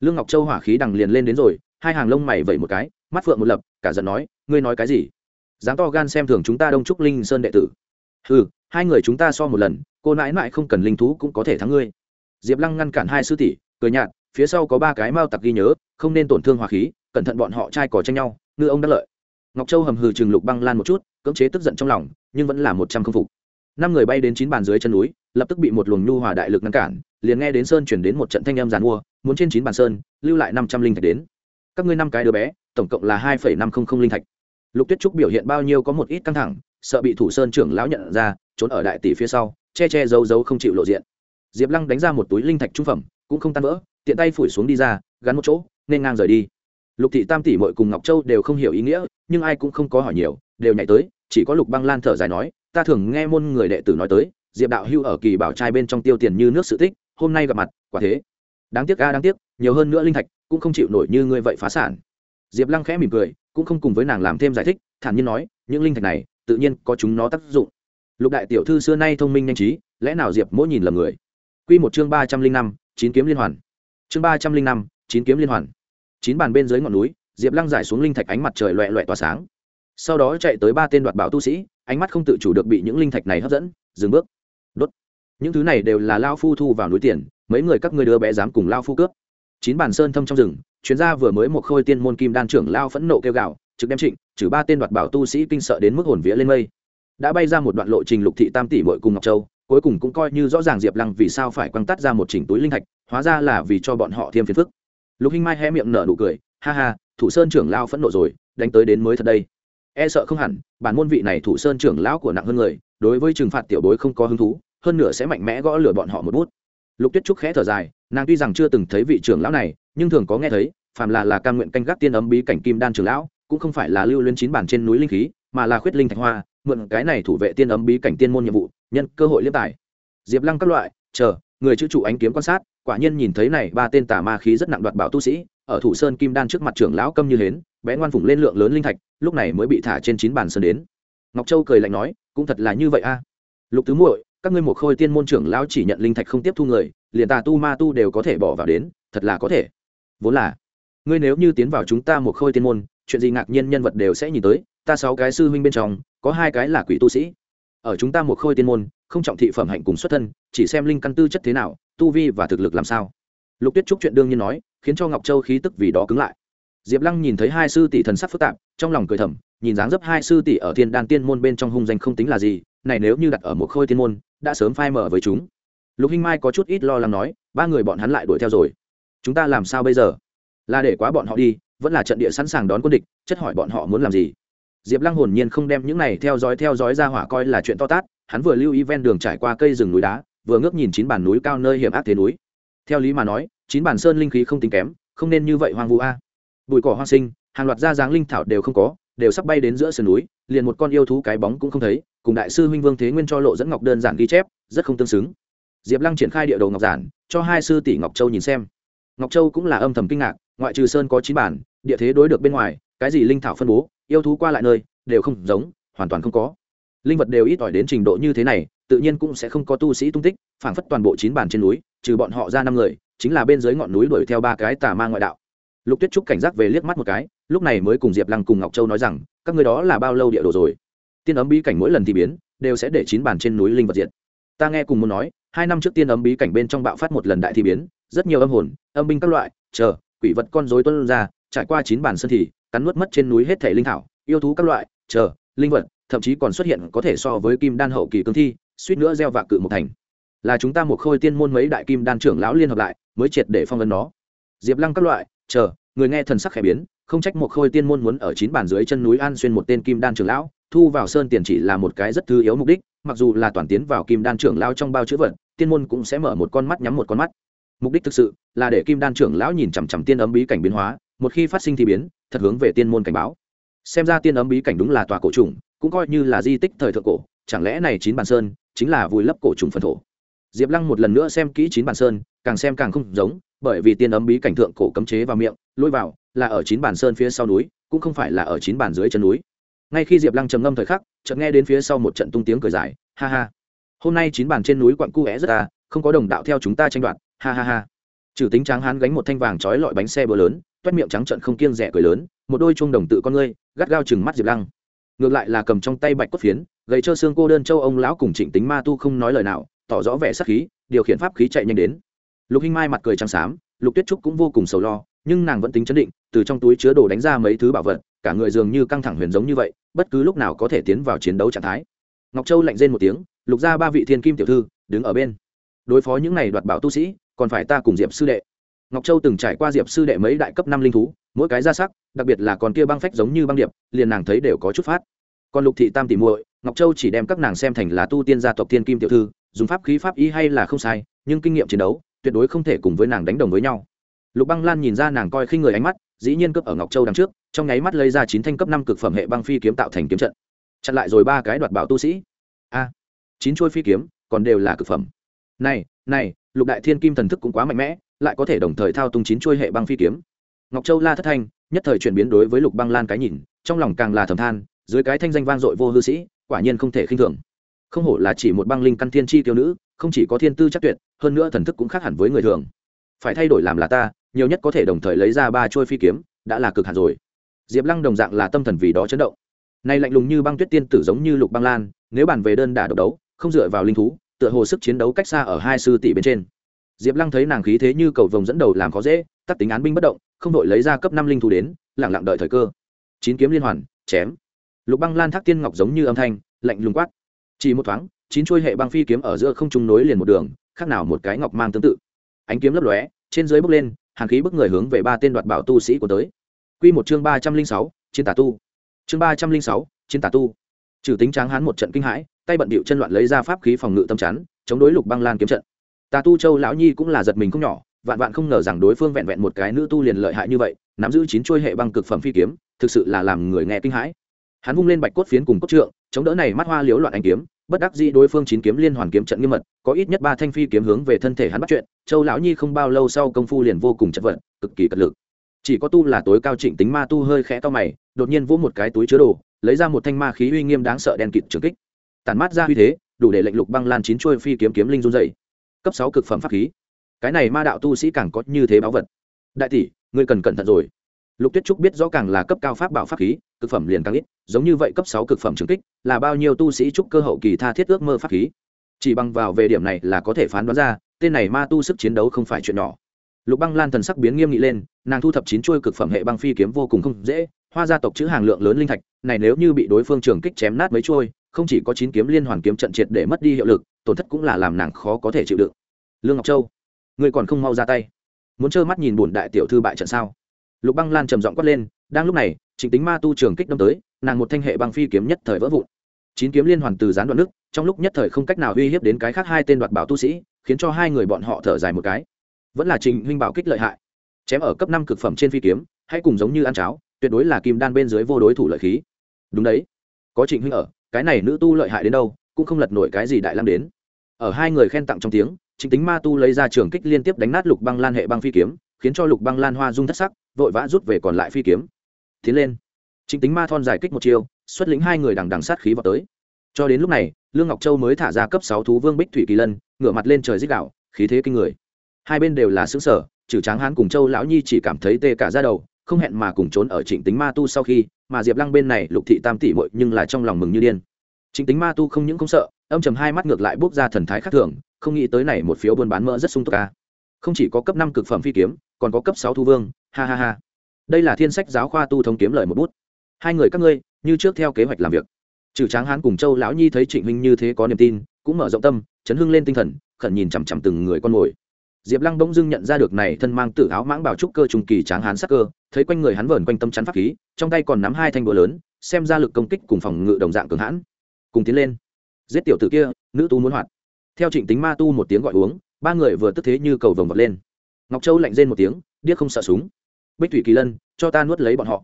Speaker 1: Lương ngọc châu hỏa khí đằng liền lên đến rồi, hai hàng lông mày vẩy một cái, mắt phượng một lập, cả giận nói, ngươi nói cái gì? Dám to gan xem thường chúng ta đông trúc linh sơn đệ tử? Ừ hai người chúng ta so một lần, cô nãi nãi không cần linh thú cũng có thể thắng ngươi. Diệp lăng ngăn cản hai sư tỷ, cười nhạt, phía sau có ba cái mao tặc ghi nhớ, không nên tổn thương hòa khí, cẩn thận bọn họ trai cỏ tranh nhau, ngư ông đắc lợi. Ngọc châu hầm hừ chừng lục băng lan một chút, cưỡng chế tức giận trong lòng, nhưng vẫn là một trăm không phục năm người bay đến chín bàn dưới chân núi, lập tức bị một luồng nhu hòa đại lực ngăn cản, liền nghe đến sơn chuyển đến một trận thanh âm giàn mua, muốn trên chín bàn sơn, lưu lại năm trăm linh thạch đến. Các ngươi năm cái đứa bé, tổng cộng là hai phẩy năm không không linh thạch. Lục tuyết trúc biểu hiện bao nhiêu có một ít căng thẳng, sợ bị thủ sơn trưởng lão nhận ra, trốn ở đại tỷ phía sau, che che giấu giấu không chịu lộ diện. Diệp lăng đánh ra một túi linh thạch trung phẩm, cũng không tan vỡ, tiện tay phủi xuống đi ra, gắn một chỗ, nên ngang rời đi. Lục thị tam tỷ mội cùng ngọc châu đều không hiểu ý nghĩa, nhưng ai cũng không có hỏi nhiều, đều nhảy tới, chỉ có lục băng lan thở dài nói ta thường nghe môn người đệ tử nói tới, diệp đạo hưu ở kỳ bảo trai bên trong tiêu tiền như nước sự tích, hôm nay gặp mặt, quả thế. Đáng tiếc a, đáng tiếc, nhiều hơn nữa linh thạch, cũng không chịu nổi như ngươi vậy phá sản. Diệp lăng khẽ mỉm cười, cũng không cùng với nàng làm thêm giải thích, thản nhiên nói, những linh thạch này, tự nhiên có chúng nó tác dụng. Lục đại tiểu thư xưa nay thông minh nhanh trí, lẽ nào diệp mỗi nhìn lầm người? Q một chương ba trăm linh năm, chín kiếm liên hoàn. Chương ba trăm linh năm, chín kiếm liên hoàn. Chín bàn bên dưới ngọn núi, diệp lăng giải xuống linh thạch ánh mặt trời loẹ loẹ tỏa sáng sau đó chạy tới ba tên đoạt bảo tu sĩ, ánh mắt không tự chủ được bị những linh thạch này hấp dẫn, dừng bước. Đốt. Những thứ này đều là lao phu thu vào núi tiền, mấy người các ngươi đứa bé dám cùng lao phu cướp. Chín bàn sơn thâm trong rừng, chuyên gia vừa mới một khôi tiên môn kim đan trưởng lao phẫn nộ kêu gạo trực đem trịnh, trừ ba tên đoạt bảo tu sĩ kinh sợ đến mức hồn vía lên mây. Đã bay ra một đoạn lộ trình lục thị tam tỷ bội cùng ngọc châu, cuối cùng cũng coi như rõ ràng diệp lăng vì sao phải quăng tắt ra một chỉnh túi linh thạch, hóa ra là vì cho bọn họ thêm phiền phức. Lục hinh mai hé miệng nở nụ cười, ha ha, thủ sơn trưởng lao phẫn nộ rồi, đánh tới đến mới thật đây e sợ không hẳn, bản môn vị này thủ sơn trưởng lão của nặng hơn người, đối với trừng phạt tiểu bối không có hứng thú, hơn nữa sẽ mạnh mẽ gõ lửa bọn họ một bút. Lục tuyết trúc khẽ thở dài, nàng tuy rằng chưa từng thấy vị trưởng lão này, nhưng thường có nghe thấy, phàm là là cam nguyện canh gác tiên ấm bí cảnh kim đan trưởng lão, cũng không phải là lưu liên chín bản trên núi linh khí, mà là khuyết linh thạch hoa, mượn cái này thủ vệ tiên ấm bí cảnh tiên môn nhiệm vụ, nhân cơ hội liếp tài. Diệp lăng các loại, chờ, người chữ chủ ánh kiếm quan sát, quả nhiên nhìn thấy này ba tên tà ma khí rất nặng đoạt bảo tu sĩ ở thủ sơn kim đan trước mặt trưởng lão câm như hến bé ngoan phủng lên lượng lớn linh thạch, lúc này mới bị thả trên chín bàn sơn đến. Ngọc châu cười lạnh nói, cũng thật là như vậy a. Lục tứ muội, các ngươi một khôi tiên môn trưởng lão chỉ nhận linh thạch không tiếp thu người, liền tà tu ma tu đều có thể bỏ vào đến, thật là có thể. Vốn là, ngươi nếu như tiến vào chúng ta một khôi tiên môn, chuyện gì ngạc nhiên nhân vật đều sẽ nhìn tới, ta sáu cái sư huynh bên trong, có hai cái là quỷ tu sĩ. Ở chúng ta một khôi tiên môn, không trọng thị phẩm hạnh cùng xuất thân, chỉ xem linh căn tư chất thế nào, tu vi và thực lực làm sao. Lục tuyết trúc chuyện đương nhiên nói khiến cho ngọc châu khí tức vì đó cứng lại. Diệp lăng nhìn thấy hai sư tỷ thần sắc phức tạp, trong lòng cười thầm, nhìn dáng dấp hai sư tỷ ở thiên đan tiên môn bên trong hung danh không tính là gì, này nếu như đặt ở một khôi tiên môn, đã sớm phai mở với chúng. Lục hinh mai có chút ít lo lắng nói, ba người bọn hắn lại đuổi theo rồi. Chúng ta làm sao bây giờ? Là để quá bọn họ đi, vẫn là trận địa sẵn sàng đón quân địch, chất hỏi bọn họ muốn làm gì? Diệp lăng hồn nhiên không đem những này theo dõi theo dõi ra hỏa coi là chuyện to tát, hắn vừa lưu ý ven đường trải qua cây rừng núi đá, vừa ngước nhìn chín bản núi cao nơi hiểm ác thế núi. Theo lý mà nói chín bản sơn linh khí không tính kém, không nên như vậy hoang vu a. Bụi cỏ hoang sinh, hàng loạt da dáng linh thảo đều không có, đều sắp bay đến giữa sườn núi, liền một con yêu thú cái bóng cũng không thấy, cùng đại sư huynh vương thế nguyên cho lộ dẫn ngọc đơn giản ghi chép, rất không tương xứng. Diệp lăng triển khai địa đồ ngọc giản, cho hai sư tỷ ngọc châu nhìn xem. Ngọc châu cũng là âm thầm kinh ngạc, ngoại trừ sơn có chín bản, địa thế đối được bên ngoài, cái gì linh thảo phân bố, yêu thú qua lại nơi, đều không giống, hoàn toàn không có. Linh vật đều ít ỏi đến trình độ như thế này tự nhiên cũng sẽ không có tu sĩ tung tích, phảng phất toàn bộ chín bàn trên núi, trừ bọn họ ra năm người, chính là bên dưới ngọn núi đuổi theo ba cái tà ma ngoại đạo. Lục tuyết trúc cảnh giác về liếc mắt một cái, lúc này mới cùng diệp lăng cùng ngọc châu nói rằng, các người đó là bao lâu địa đồ rồi? Tiên ấm bí cảnh mỗi lần thì biến, đều sẽ để chín bàn trên núi linh vật diệt. Ta nghe cùng muốn nói, hai năm trước tiên ấm bí cảnh bên trong bạo phát một lần đại thi biến, rất nhiều âm hồn, âm binh các loại, chờ, quỷ vật con dối tuân ra, trải qua chín bàn sân thì, cắn nuốt mất trên núi hết thể linh thảo, yêu thú các loại, chờ, linh vật, thậm chí còn xuất hiện có thể so với kim đan hậu kỳ cương thi suýt nữa gieo vạ cự một thành. Là chúng ta một khôi tiên môn mấy đại kim đan trưởng lão liên hợp lại, mới triệt để phong ấn nó. Diệp lăng các loại, chờ, người nghe thần sắc khẽ biến, không trách một khôi tiên môn muốn ở chín bản dưới chân núi an xuyên một tên kim đan trưởng lão, thu vào sơn tiền chỉ là một cái rất thứ yếu mục đích, mặc dù là toàn tiến vào kim đan trưởng lão trong bao chữ vật, tiên môn cũng sẽ mở một con mắt nhắm một con mắt. Mục đích thực sự là để kim đan trưởng lão nhìn chằm chằm tiên ấm bí cảnh biến hóa, một khi phát sinh thì biến, thật hướng về tiên môn cảnh báo. Xem ra tiên ấm bí cảnh đúng là tòa cổ trùng cũng coi như là di tích thời thượng cổ, chẳng lẽ này chín bàn sơn chính là vùi lấp cổ trùng phần thổ. Diệp lăng một lần nữa xem kỹ chín bản sơn, càng xem càng không giống, bởi vì tiên ấm bí cảnh thượng cổ cấm chế vào miệng, lôi vào, là ở chín bản sơn phía sau núi, cũng không phải là ở chín bản dưới chân núi. Ngay khi diệp lăng trầm ngâm thời khắc, chợt nghe đến phía sau một trận tung tiếng cười dài, ha ha, hôm nay chín bản trên núi quặn cu é rất ta không có đồng đạo theo chúng ta tranh đoạt, ha ha ha. Trừ tính tráng hán gánh một thanh vàng trói lọi bánh xe bờ lớn, toét miệng trắng trận không kiêng rẻ cười lớn, một đôi chuông đồng tự con ngươi, gắt gao chừng mắt diệp lăng. Ngược lại là cầm trong tay bạch cốt phiến gầy trơ xương cô đơn châu ông lão cùng trịnh tính ma tu không nói lời nào, tỏ rõ vẻ sắc khí, điều khiển pháp khí chạy nhanh đến. Lục hinh mai mặt cười trắng xám, lục tuyết trúc cũng vô cùng sầu lo, nhưng nàng vẫn tính chấn định, từ trong túi chứa đồ đánh ra mấy thứ bảo vật, cả người dường như căng thẳng huyền giống như vậy, bất cứ lúc nào có thể tiến vào chiến đấu trạng thái. Ngọc châu lạnh rên một tiếng, lục ra ba vị thiên kim tiểu thư, đứng ở bên. Đối phó những này đoạt bảo tu sĩ, còn phải ta cùng diệp sư đệ. Ngọc châu từng trải qua diệp sư đệ mấy đại cấp năm linh thú, mỗi cái ra sắc, đặc biệt là còn kia băng phách giống như băng điệp, liền nàng thấy đều có chút phát còn lục thị tam tỷ muội, ngọc châu chỉ đem các nàng xem thành là tu tiên gia tộc thiên kim tiểu thư, dùng pháp khí pháp y hay là không sai, nhưng kinh nghiệm chiến đấu, tuyệt đối không thể cùng với nàng đánh đồng với nhau. Lục băng lan nhìn ra nàng coi khinh người ánh mắt, dĩ nhiên cướp ở ngọc châu đằng trước, trong nháy mắt lấy ra chín thanh cấp năm cực phẩm hệ băng phi kiếm tạo thành kiếm trận. Chặn lại rồi ba cái đoạt bảo tu sĩ. A, chín chuôi phi kiếm, còn đều là cực phẩm. Này này, lục đại thiên kim thần thức cũng quá mạnh mẽ, lại có thể đồng thời thao tung chín chuôi hệ băng phi kiếm. Ngọc châu la thất thanh, nhất thời chuyển biến đối với lục băng lan cái nhìn, trong lòng càng là thầm than dưới cái thanh danh vang dội vô hư sĩ, quả nhiên không thể khinh thường. Không hổ là chỉ một băng linh căn thiên chi tiêu nữ, không chỉ có thiên tư chắc tuyệt, hơn nữa thần thức cũng khác hẳn với người thường. Phải thay đổi làm là ta, nhiều nhất có thể đồng thời lấy ra ba trôi phi kiếm, đã là cực hạn rồi. Diệp lăng đồng dạng là tâm thần vì đó chấn động. Nay lạnh lùng như băng tuyết tiên tử giống như lục băng lan, nếu bàn về đơn đả độc đấu, không dựa vào linh thú, tựa hồ sức chiến đấu cách xa ở hai sư tỷ bên trên. Diệp lăng thấy nàng khí thế như cầu vồng dẫn đầu làm khó dễ tắt tính án binh bất động, không đội lấy ra cấp năm linh thú đến lẳng lặng đợi thời cơ. Chín kiếm liên hoàn, chém lục băng lan thác tiên ngọc giống như âm thanh, lạnh lùng quát. Chỉ một thoáng, chín chuôi hệ băng phi kiếm ở giữa không trung nối liền một đường, khác nào một cái ngọc mang tương tự. Ánh kiếm lấp lóe, trên dưới bốc lên, hàng khí bức người hướng về ba tên đoạt bảo tu sĩ của tới. Quy một chương ba trăm linh sáu, chiến tà tu. Chương ba trăm linh sáu, chiến tà tu. Trừ tính tráng hán một trận kinh hãi, tay bận bịu chân loạn lấy ra pháp khí phòng ngự tâm chắn, chống đối lục băng lan kiếm trận. Tà tu châu lão nhi cũng là giật mình không nhỏ, vạn vạn không ngờ rằng đối phương vẹn vẹn một cái nữ tu liền lợi hại như vậy, nắm giữ chín chuôi hệ băng cực phẩm phi kiếm, thực sự là làm người nghe kinh hãi hắn vung lên bạch cốt phiến cùng cốt trượng, chống đỡ này mắt hoa liếu loạn anh kiếm, bất đắc dĩ đối phương chín kiếm liên hoàn kiếm trận nghiêm mật, có ít nhất ba thanh phi kiếm hướng về thân thể hắn bắt chuyện, châu lão nhi không bao lâu sau công phu liền vô cùng chật vật, cực kỳ cật lực. Chỉ có tu là tối cao trịnh tính ma tu hơi khẽ to mày, đột nhiên vỗ một cái túi chứa đồ, lấy ra một thanh ma khí uy nghiêm đáng sợ đen kịt trường kích. Tàn mát ra uy thế, đủ để lệnh lục băng lan chín chuôi phi kiếm kiếm linh run dày cấp sáu cực phẩm pháp khí. Cái này ma đạo tu sĩ càng có như thế báu vật. Đại tỷ, ngươi cần cẩn thận rồi lục tuyết trúc biết rõ càng là cấp cao pháp bảo pháp khí, cực phẩm liền càng ít, giống như vậy cấp sáu cực phẩm trường kích, là bao nhiêu tu sĩ trúc cơ hậu kỳ tha thiết ước mơ pháp khí. Chỉ bằng vào về điểm này là có thể phán đoán ra, tên này ma tu sức chiến đấu không phải chuyện nhỏ. Lục băng lan thần sắc biến nghiêm nghị lên, nàng thu thập chín chuôi cực phẩm hệ băng phi kiếm vô cùng không dễ, hoa gia tộc chữ hàng lượng lớn linh thạch, này nếu như bị đối phương trường kích chém nát mấy chuôi, không chỉ có chín kiếm liên hoàn kiếm trận triệt để mất đi hiệu lực, tổn thất cũng là làm nàng khó có thể chịu đựng. Lương ngọc châu, ngươi còn không mau ra tay. Muốn trơ mắt nhìn bổn đại tiểu thư bại trận sao? Lục băng lan trầm giọng quát lên, đang lúc này, chính tính ma tu trường kích đâm tới, nàng một thanh hệ băng phi kiếm nhất thời vỡ vụn. Chín kiếm liên hoàn từ gián đoạn nước, trong lúc nhất thời không cách nào uy hiếp đến cái khác hai tên đoạt bảo tu sĩ, khiến cho hai người bọn họ thở dài một cái. Vẫn là trình huynh bảo kích lợi hại. Chém ở cấp năm cực phẩm trên phi kiếm, hãy cùng giống như ăn cháo, tuyệt đối là kim đan bên dưới vô đối thủ lợi khí. Đúng đấy. Có trịnh huynh ở, cái này nữ tu lợi hại đến đâu, cũng không lật nổi cái gì đại lam đến. Ở hai người khen tặng trong tiếng, chính tính ma tu lấy ra trường kích liên tiếp đánh nát lục băng lan hệ băng phi kiếm, khiến cho lục băng lan hoa dung thất sắc vội vã rút về còn lại phi kiếm. Tiến lên. Chính tính ma thon giải kích một chiêu, xuất lĩnh hai người đằng đằng sát khí vào tới. Cho đến lúc này, lương ngọc châu mới thả ra cấp sáu thú vương bích thủy kỳ lân, ngửa mặt lên trời dích đạo khí thế kinh người. Hai bên đều là xứ sở trừ tráng hán cùng châu lão nhi chỉ cảm thấy tê cả ra đầu, không hẹn mà cùng trốn ở trịnh tính ma tu sau khi, mà diệp lăng bên này lục thị tam tỷ mội nhưng là trong lòng mừng như điên. Trịnh tính ma tu không những không sợ, âm chầm hai mắt ngược lại bốc ra thần thái khác thường, không nghĩ tới này một phiếu buôn bán mỡ rất sung túc ca. Không chỉ có cấp năm cực phẩm phi kiếm, còn có cấp sáu thu vương ha ha ha. Đây là thiên sách giáo khoa tu thống kiếm lời một bút. Hai người các ngươi, như trước theo kế hoạch làm việc. Trừ tráng hán cùng châu lão nhi thấy trịnh huynh như thế có niềm tin, cũng mở rộng tâm, chấn hưng lên tinh thần, khẩn nhìn chằm chằm từng người con mồi diệp lăng bỗng dưng nhận ra được này thân mang tự áo mãng bảo trúc cơ trùng kỳ tráng hán sắc cơ, thấy quanh người hắn vờn quanh tâm chắn pháp khí, trong tay còn nắm hai thanh búa lớn, xem ra lực công kích cùng phòng ngự đồng dạng cường hãn. Cùng tiến lên. Giết tiểu tử kia, nữ tu muốn hoạt. Theo trịnh tính ma tu một tiếng gọi uống, ba người vừa tức thế như cầu vồng vọt lên. Ngọc châu lạnh rên một tiếng, điếc không sợ súng bích thủy kỳ lân, cho ta nuốt lấy bọn họ.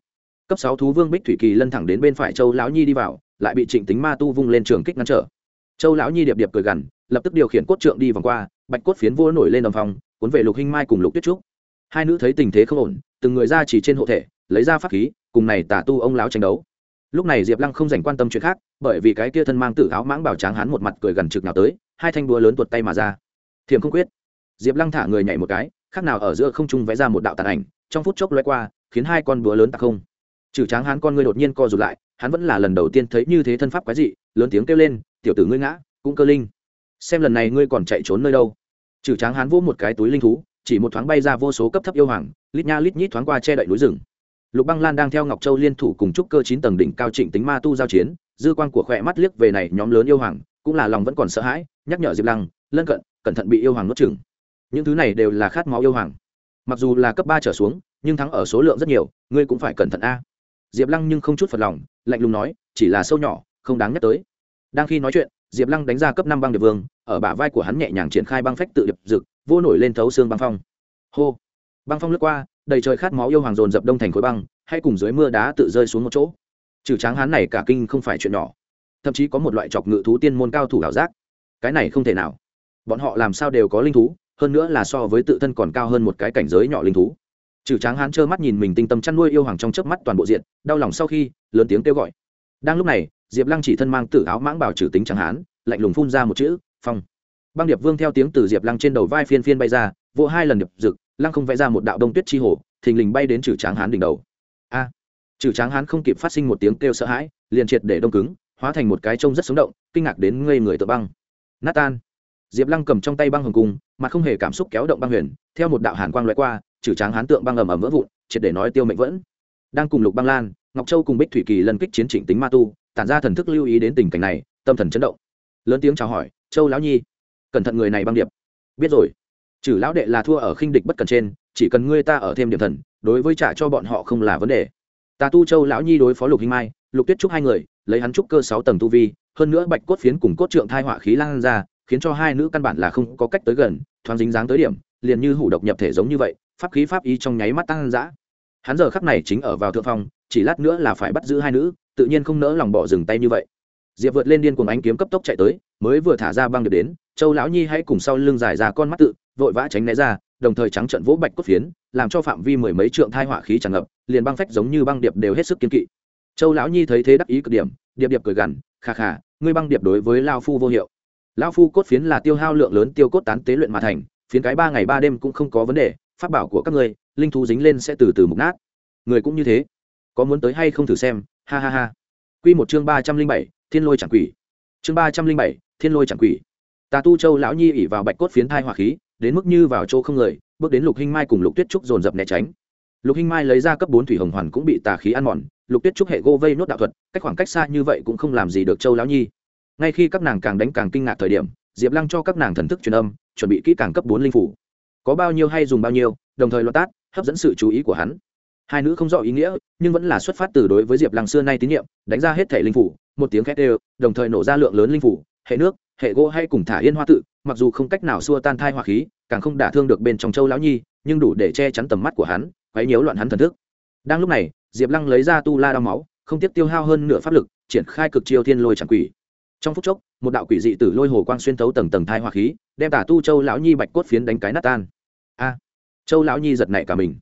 Speaker 1: Cấp sáu thú vương bích thủy kỳ lân thẳng đến bên phải châu lão nhi đi vào, lại bị trịnh tính ma tu vung lên trường kích ngăn trở. Châu lão nhi điệp điệp cười gằn, lập tức điều khiển cốt trượng đi vòng qua, bạch cốt phiến vua nổi lên đồng phòng cuốn về lục hinh mai cùng lục tuyết trúc. Hai nữ thấy tình thế không ổn, từng người ra chỉ trên hộ thể, lấy ra pháp khí, cùng này tả tu ông lão tranh đấu. Lúc này diệp lăng không dành quan tâm chuyện khác, bởi vì cái kia thân mang tự áo mãng bảo tráng hắn một mặt cười gần trực nào tới, hai thanh đũa lớn tuột tay mà ra. Thiềm không quyết. Diệp lăng thả người nhảy một cái, khác nào ở giữa không trung vẽ ra một đạo tàn ảnh trong phút chốc loay qua, khiến hai con búa lớn tạc không. Trừ tráng hắn con ngươi đột nhiên co rụt lại, hắn vẫn là lần đầu tiên thấy như thế thân pháp quái dị, lớn tiếng kêu lên, tiểu tử ngươi ngã, cũng cơ linh. Xem lần này ngươi còn chạy trốn nơi đâu. Trừ tráng hắn vỗ một cái túi linh thú, chỉ một thoáng bay ra vô số cấp thấp yêu hoàng, lít nha lít nhít thoáng qua che đậy núi rừng. Lục băng lan đang theo ngọc châu liên thủ cùng trúc cơ chín tầng đỉnh cao trịnh tính ma tu giao chiến, dư quan của khỏe mắt liếc về này nhóm lớn yêu hoàng, cũng là lòng vẫn còn sợ hãi, nhắc nhở diệp lăng, lân cận, cẩn thận bị yêu hoàng nuốt chừng những thứ này đều là khát máu yêu hoàng mặc dù là cấp ba trở xuống, nhưng thắng ở số lượng rất nhiều, ngươi cũng phải cẩn thận a. Diệp lăng nhưng không chút phật lòng, lạnh lùng nói, chỉ là sâu nhỏ, không đáng nhắc tới. Đang khi nói chuyện, diệp lăng đánh ra cấp năm băng điệp vương, ở bả vai của hắn nhẹ nhàng triển khai băng phách tự điệp rực vô nổi lên thấu xương băng phong. Hô! Băng phong lướt qua, đầy trời khát máu yêu hoàng dồn dập đông thành khối băng, hay cùng dưới mưa đá tự rơi xuống một chỗ. Trừ tráng hán này cả kinh không phải chuyện nhỏ. Thậm chí có một loại chọc ngự thú tiên môn cao thủ ảo giác. Cái này không thể nào. Bọn họ làm sao đều có linh thú hơn nữa là so với tự thân còn cao hơn một cái cảnh giới nhỏ linh thú. Trừ tráng hán trơ mắt nhìn mình tinh tâm chăn nuôi yêu hoàng trong chớp mắt toàn bộ diện đau lòng sau khi lớn tiếng kêu gọi. Đang lúc này diệp lăng chỉ thân mang tử áo mãng bảo trừ tính tráng hán lạnh lùng phun ra một chữ phong. Băng điệp vương theo tiếng từ diệp lăng trên đầu vai phiên phiên bay ra vỗ hai lần điệp rực lăng không vẽ ra một đạo đông tuyết chi hồ thình lình bay đến trừ tráng hán đỉnh đầu. A! À, trừ tráng hán không kịp phát sinh một tiếng kêu sợ hãi liền triệt để đông cứng hóa thành một cái trông rất sống động kinh ngạc đến ngây người tự băng. Nát tan diệp lăng cầm trong tay băng hồng cung, mà không hề cảm xúc kéo động băng huyền, theo một đạo hàn quang loại qua, trừ tráng hán tượng băng ầm ầm vỡ vụn, triệt để nói tiêu mệnh vẫn. Đang cùng lục băng lan, ngọc châu cùng bích thủy kỳ lần kích chiến trịnh tính ma tu, tản ra thần thức lưu ý đến tình cảnh này, tâm thần chấn động. Lớn tiếng chào hỏi, châu lão nhi, cẩn thận người này băng điệp. Biết rồi. Trừ lão đệ là thua ở khinh địch bất cần trên, chỉ cần ngươi ta ở thêm điểm thần, đối với trả cho bọn họ không là vấn đề. Tà tu châu lão nhi đối phó lục hinh mai, lục tuyết trúc hai người, lấy hắn trúc cơ sáu tầng tu vi, hơn nữa bạch cốt phiến cùng cốt trượng thai họa khí lan ra khiến cho hai nữ căn bản là không có cách tới gần, thoáng dính dáng tới điểm, liền như hủ độc nhập thể giống như vậy, pháp khí pháp ý trong nháy mắt tăng dã. Hắn giờ khắc này chính ở vào thượng phong, chỉ lát nữa là phải bắt giữ hai nữ, tự nhiên không nỡ lòng bỏ dừng tay như vậy. Diệp vượt lên điên cùng ánh kiếm cấp tốc chạy tới, mới vừa thả ra băng được đến, châu lão nhi hãy cùng sau lưng dài ra con mắt tự, vội vã tránh né ra, đồng thời trắng trận vỗ bạch cốt phiến, làm cho phạm vi mười mấy trượng thai họa khí tràn ngập, liền băng phách giống như băng điệp đều hết sức kiên kỵ. Châu lão nhi thấy thế đắc ý cực điểm, điệp điệp cười gằn, khà khà, ngươi băng điệp đối với lao phu vô hiệu. Lão phu cốt phiến là tiêu hao lượng lớn tiêu cốt tán tế luyện mà thành, phiến cái ba ngày ba đêm cũng không có vấn đề, pháp bảo của các ngươi, linh thú dính lên sẽ từ từ mục nát. Người cũng như thế. Có muốn tới hay không thử xem, ha ha ha. Q một chương ba trăm linh bảy, thiên lôi chẳng quỷ. Chương ba trăm linh bảy, thiên lôi chẳng quỷ. Tà tu châu lão nhi ỉ vào bạch cốt phiến thai hỏa khí, đến mức như vào chỗ không người, bước đến lục hinh mai cùng lục tuyết trúc dồn dập né tránh. Lục hinh mai lấy ra cấp bốn thủy hồng hoàn cũng bị tà khí ăn mòn, lục tuyết trúc hệ gô vây nốt đạo thuật, cách khoảng cách xa như vậy cũng không làm gì được châu lão nhi ngay khi các nàng càng đánh càng kinh ngạc thời điểm, diệp lăng cho các nàng thần thức truyền âm, chuẩn bị kỹ càng cấp bốn linh phủ. Có bao nhiêu hay dùng bao nhiêu, đồng thời loạt tát, hấp dẫn sự chú ý của hắn. Hai nữ không rõ ý nghĩa, nhưng vẫn là xuất phát từ đối với diệp lăng xưa nay tín nhiệm, đánh ra hết thể linh phủ, một tiếng khét đều, đồng thời nổ ra lượng lớn linh phủ, hệ nước, hệ gỗ hay cùng thả yên hoa tự, mặc dù không cách nào xua tan thai hoa khí, càng không đả thương được bên trong châu lão nhi, nhưng đủ để che chắn tầm mắt của hắn, quấy nhiễu loạn hắn thần thức. Đang lúc này, diệp lăng lấy ra tu la đao máu, không tiếp tiêu hao hơn nửa pháp lực, triển khai cực chiêu thiên lôi chẳng quỷ trong phút chốc, một đạo quỷ dị tử lôi hồ quang xuyên thấu tầng tầng thai hoa khí, đem tả tu châu lão nhi bạch cốt phiến đánh cái nát tan. A! Châu lão nhi giật nảy cả mình.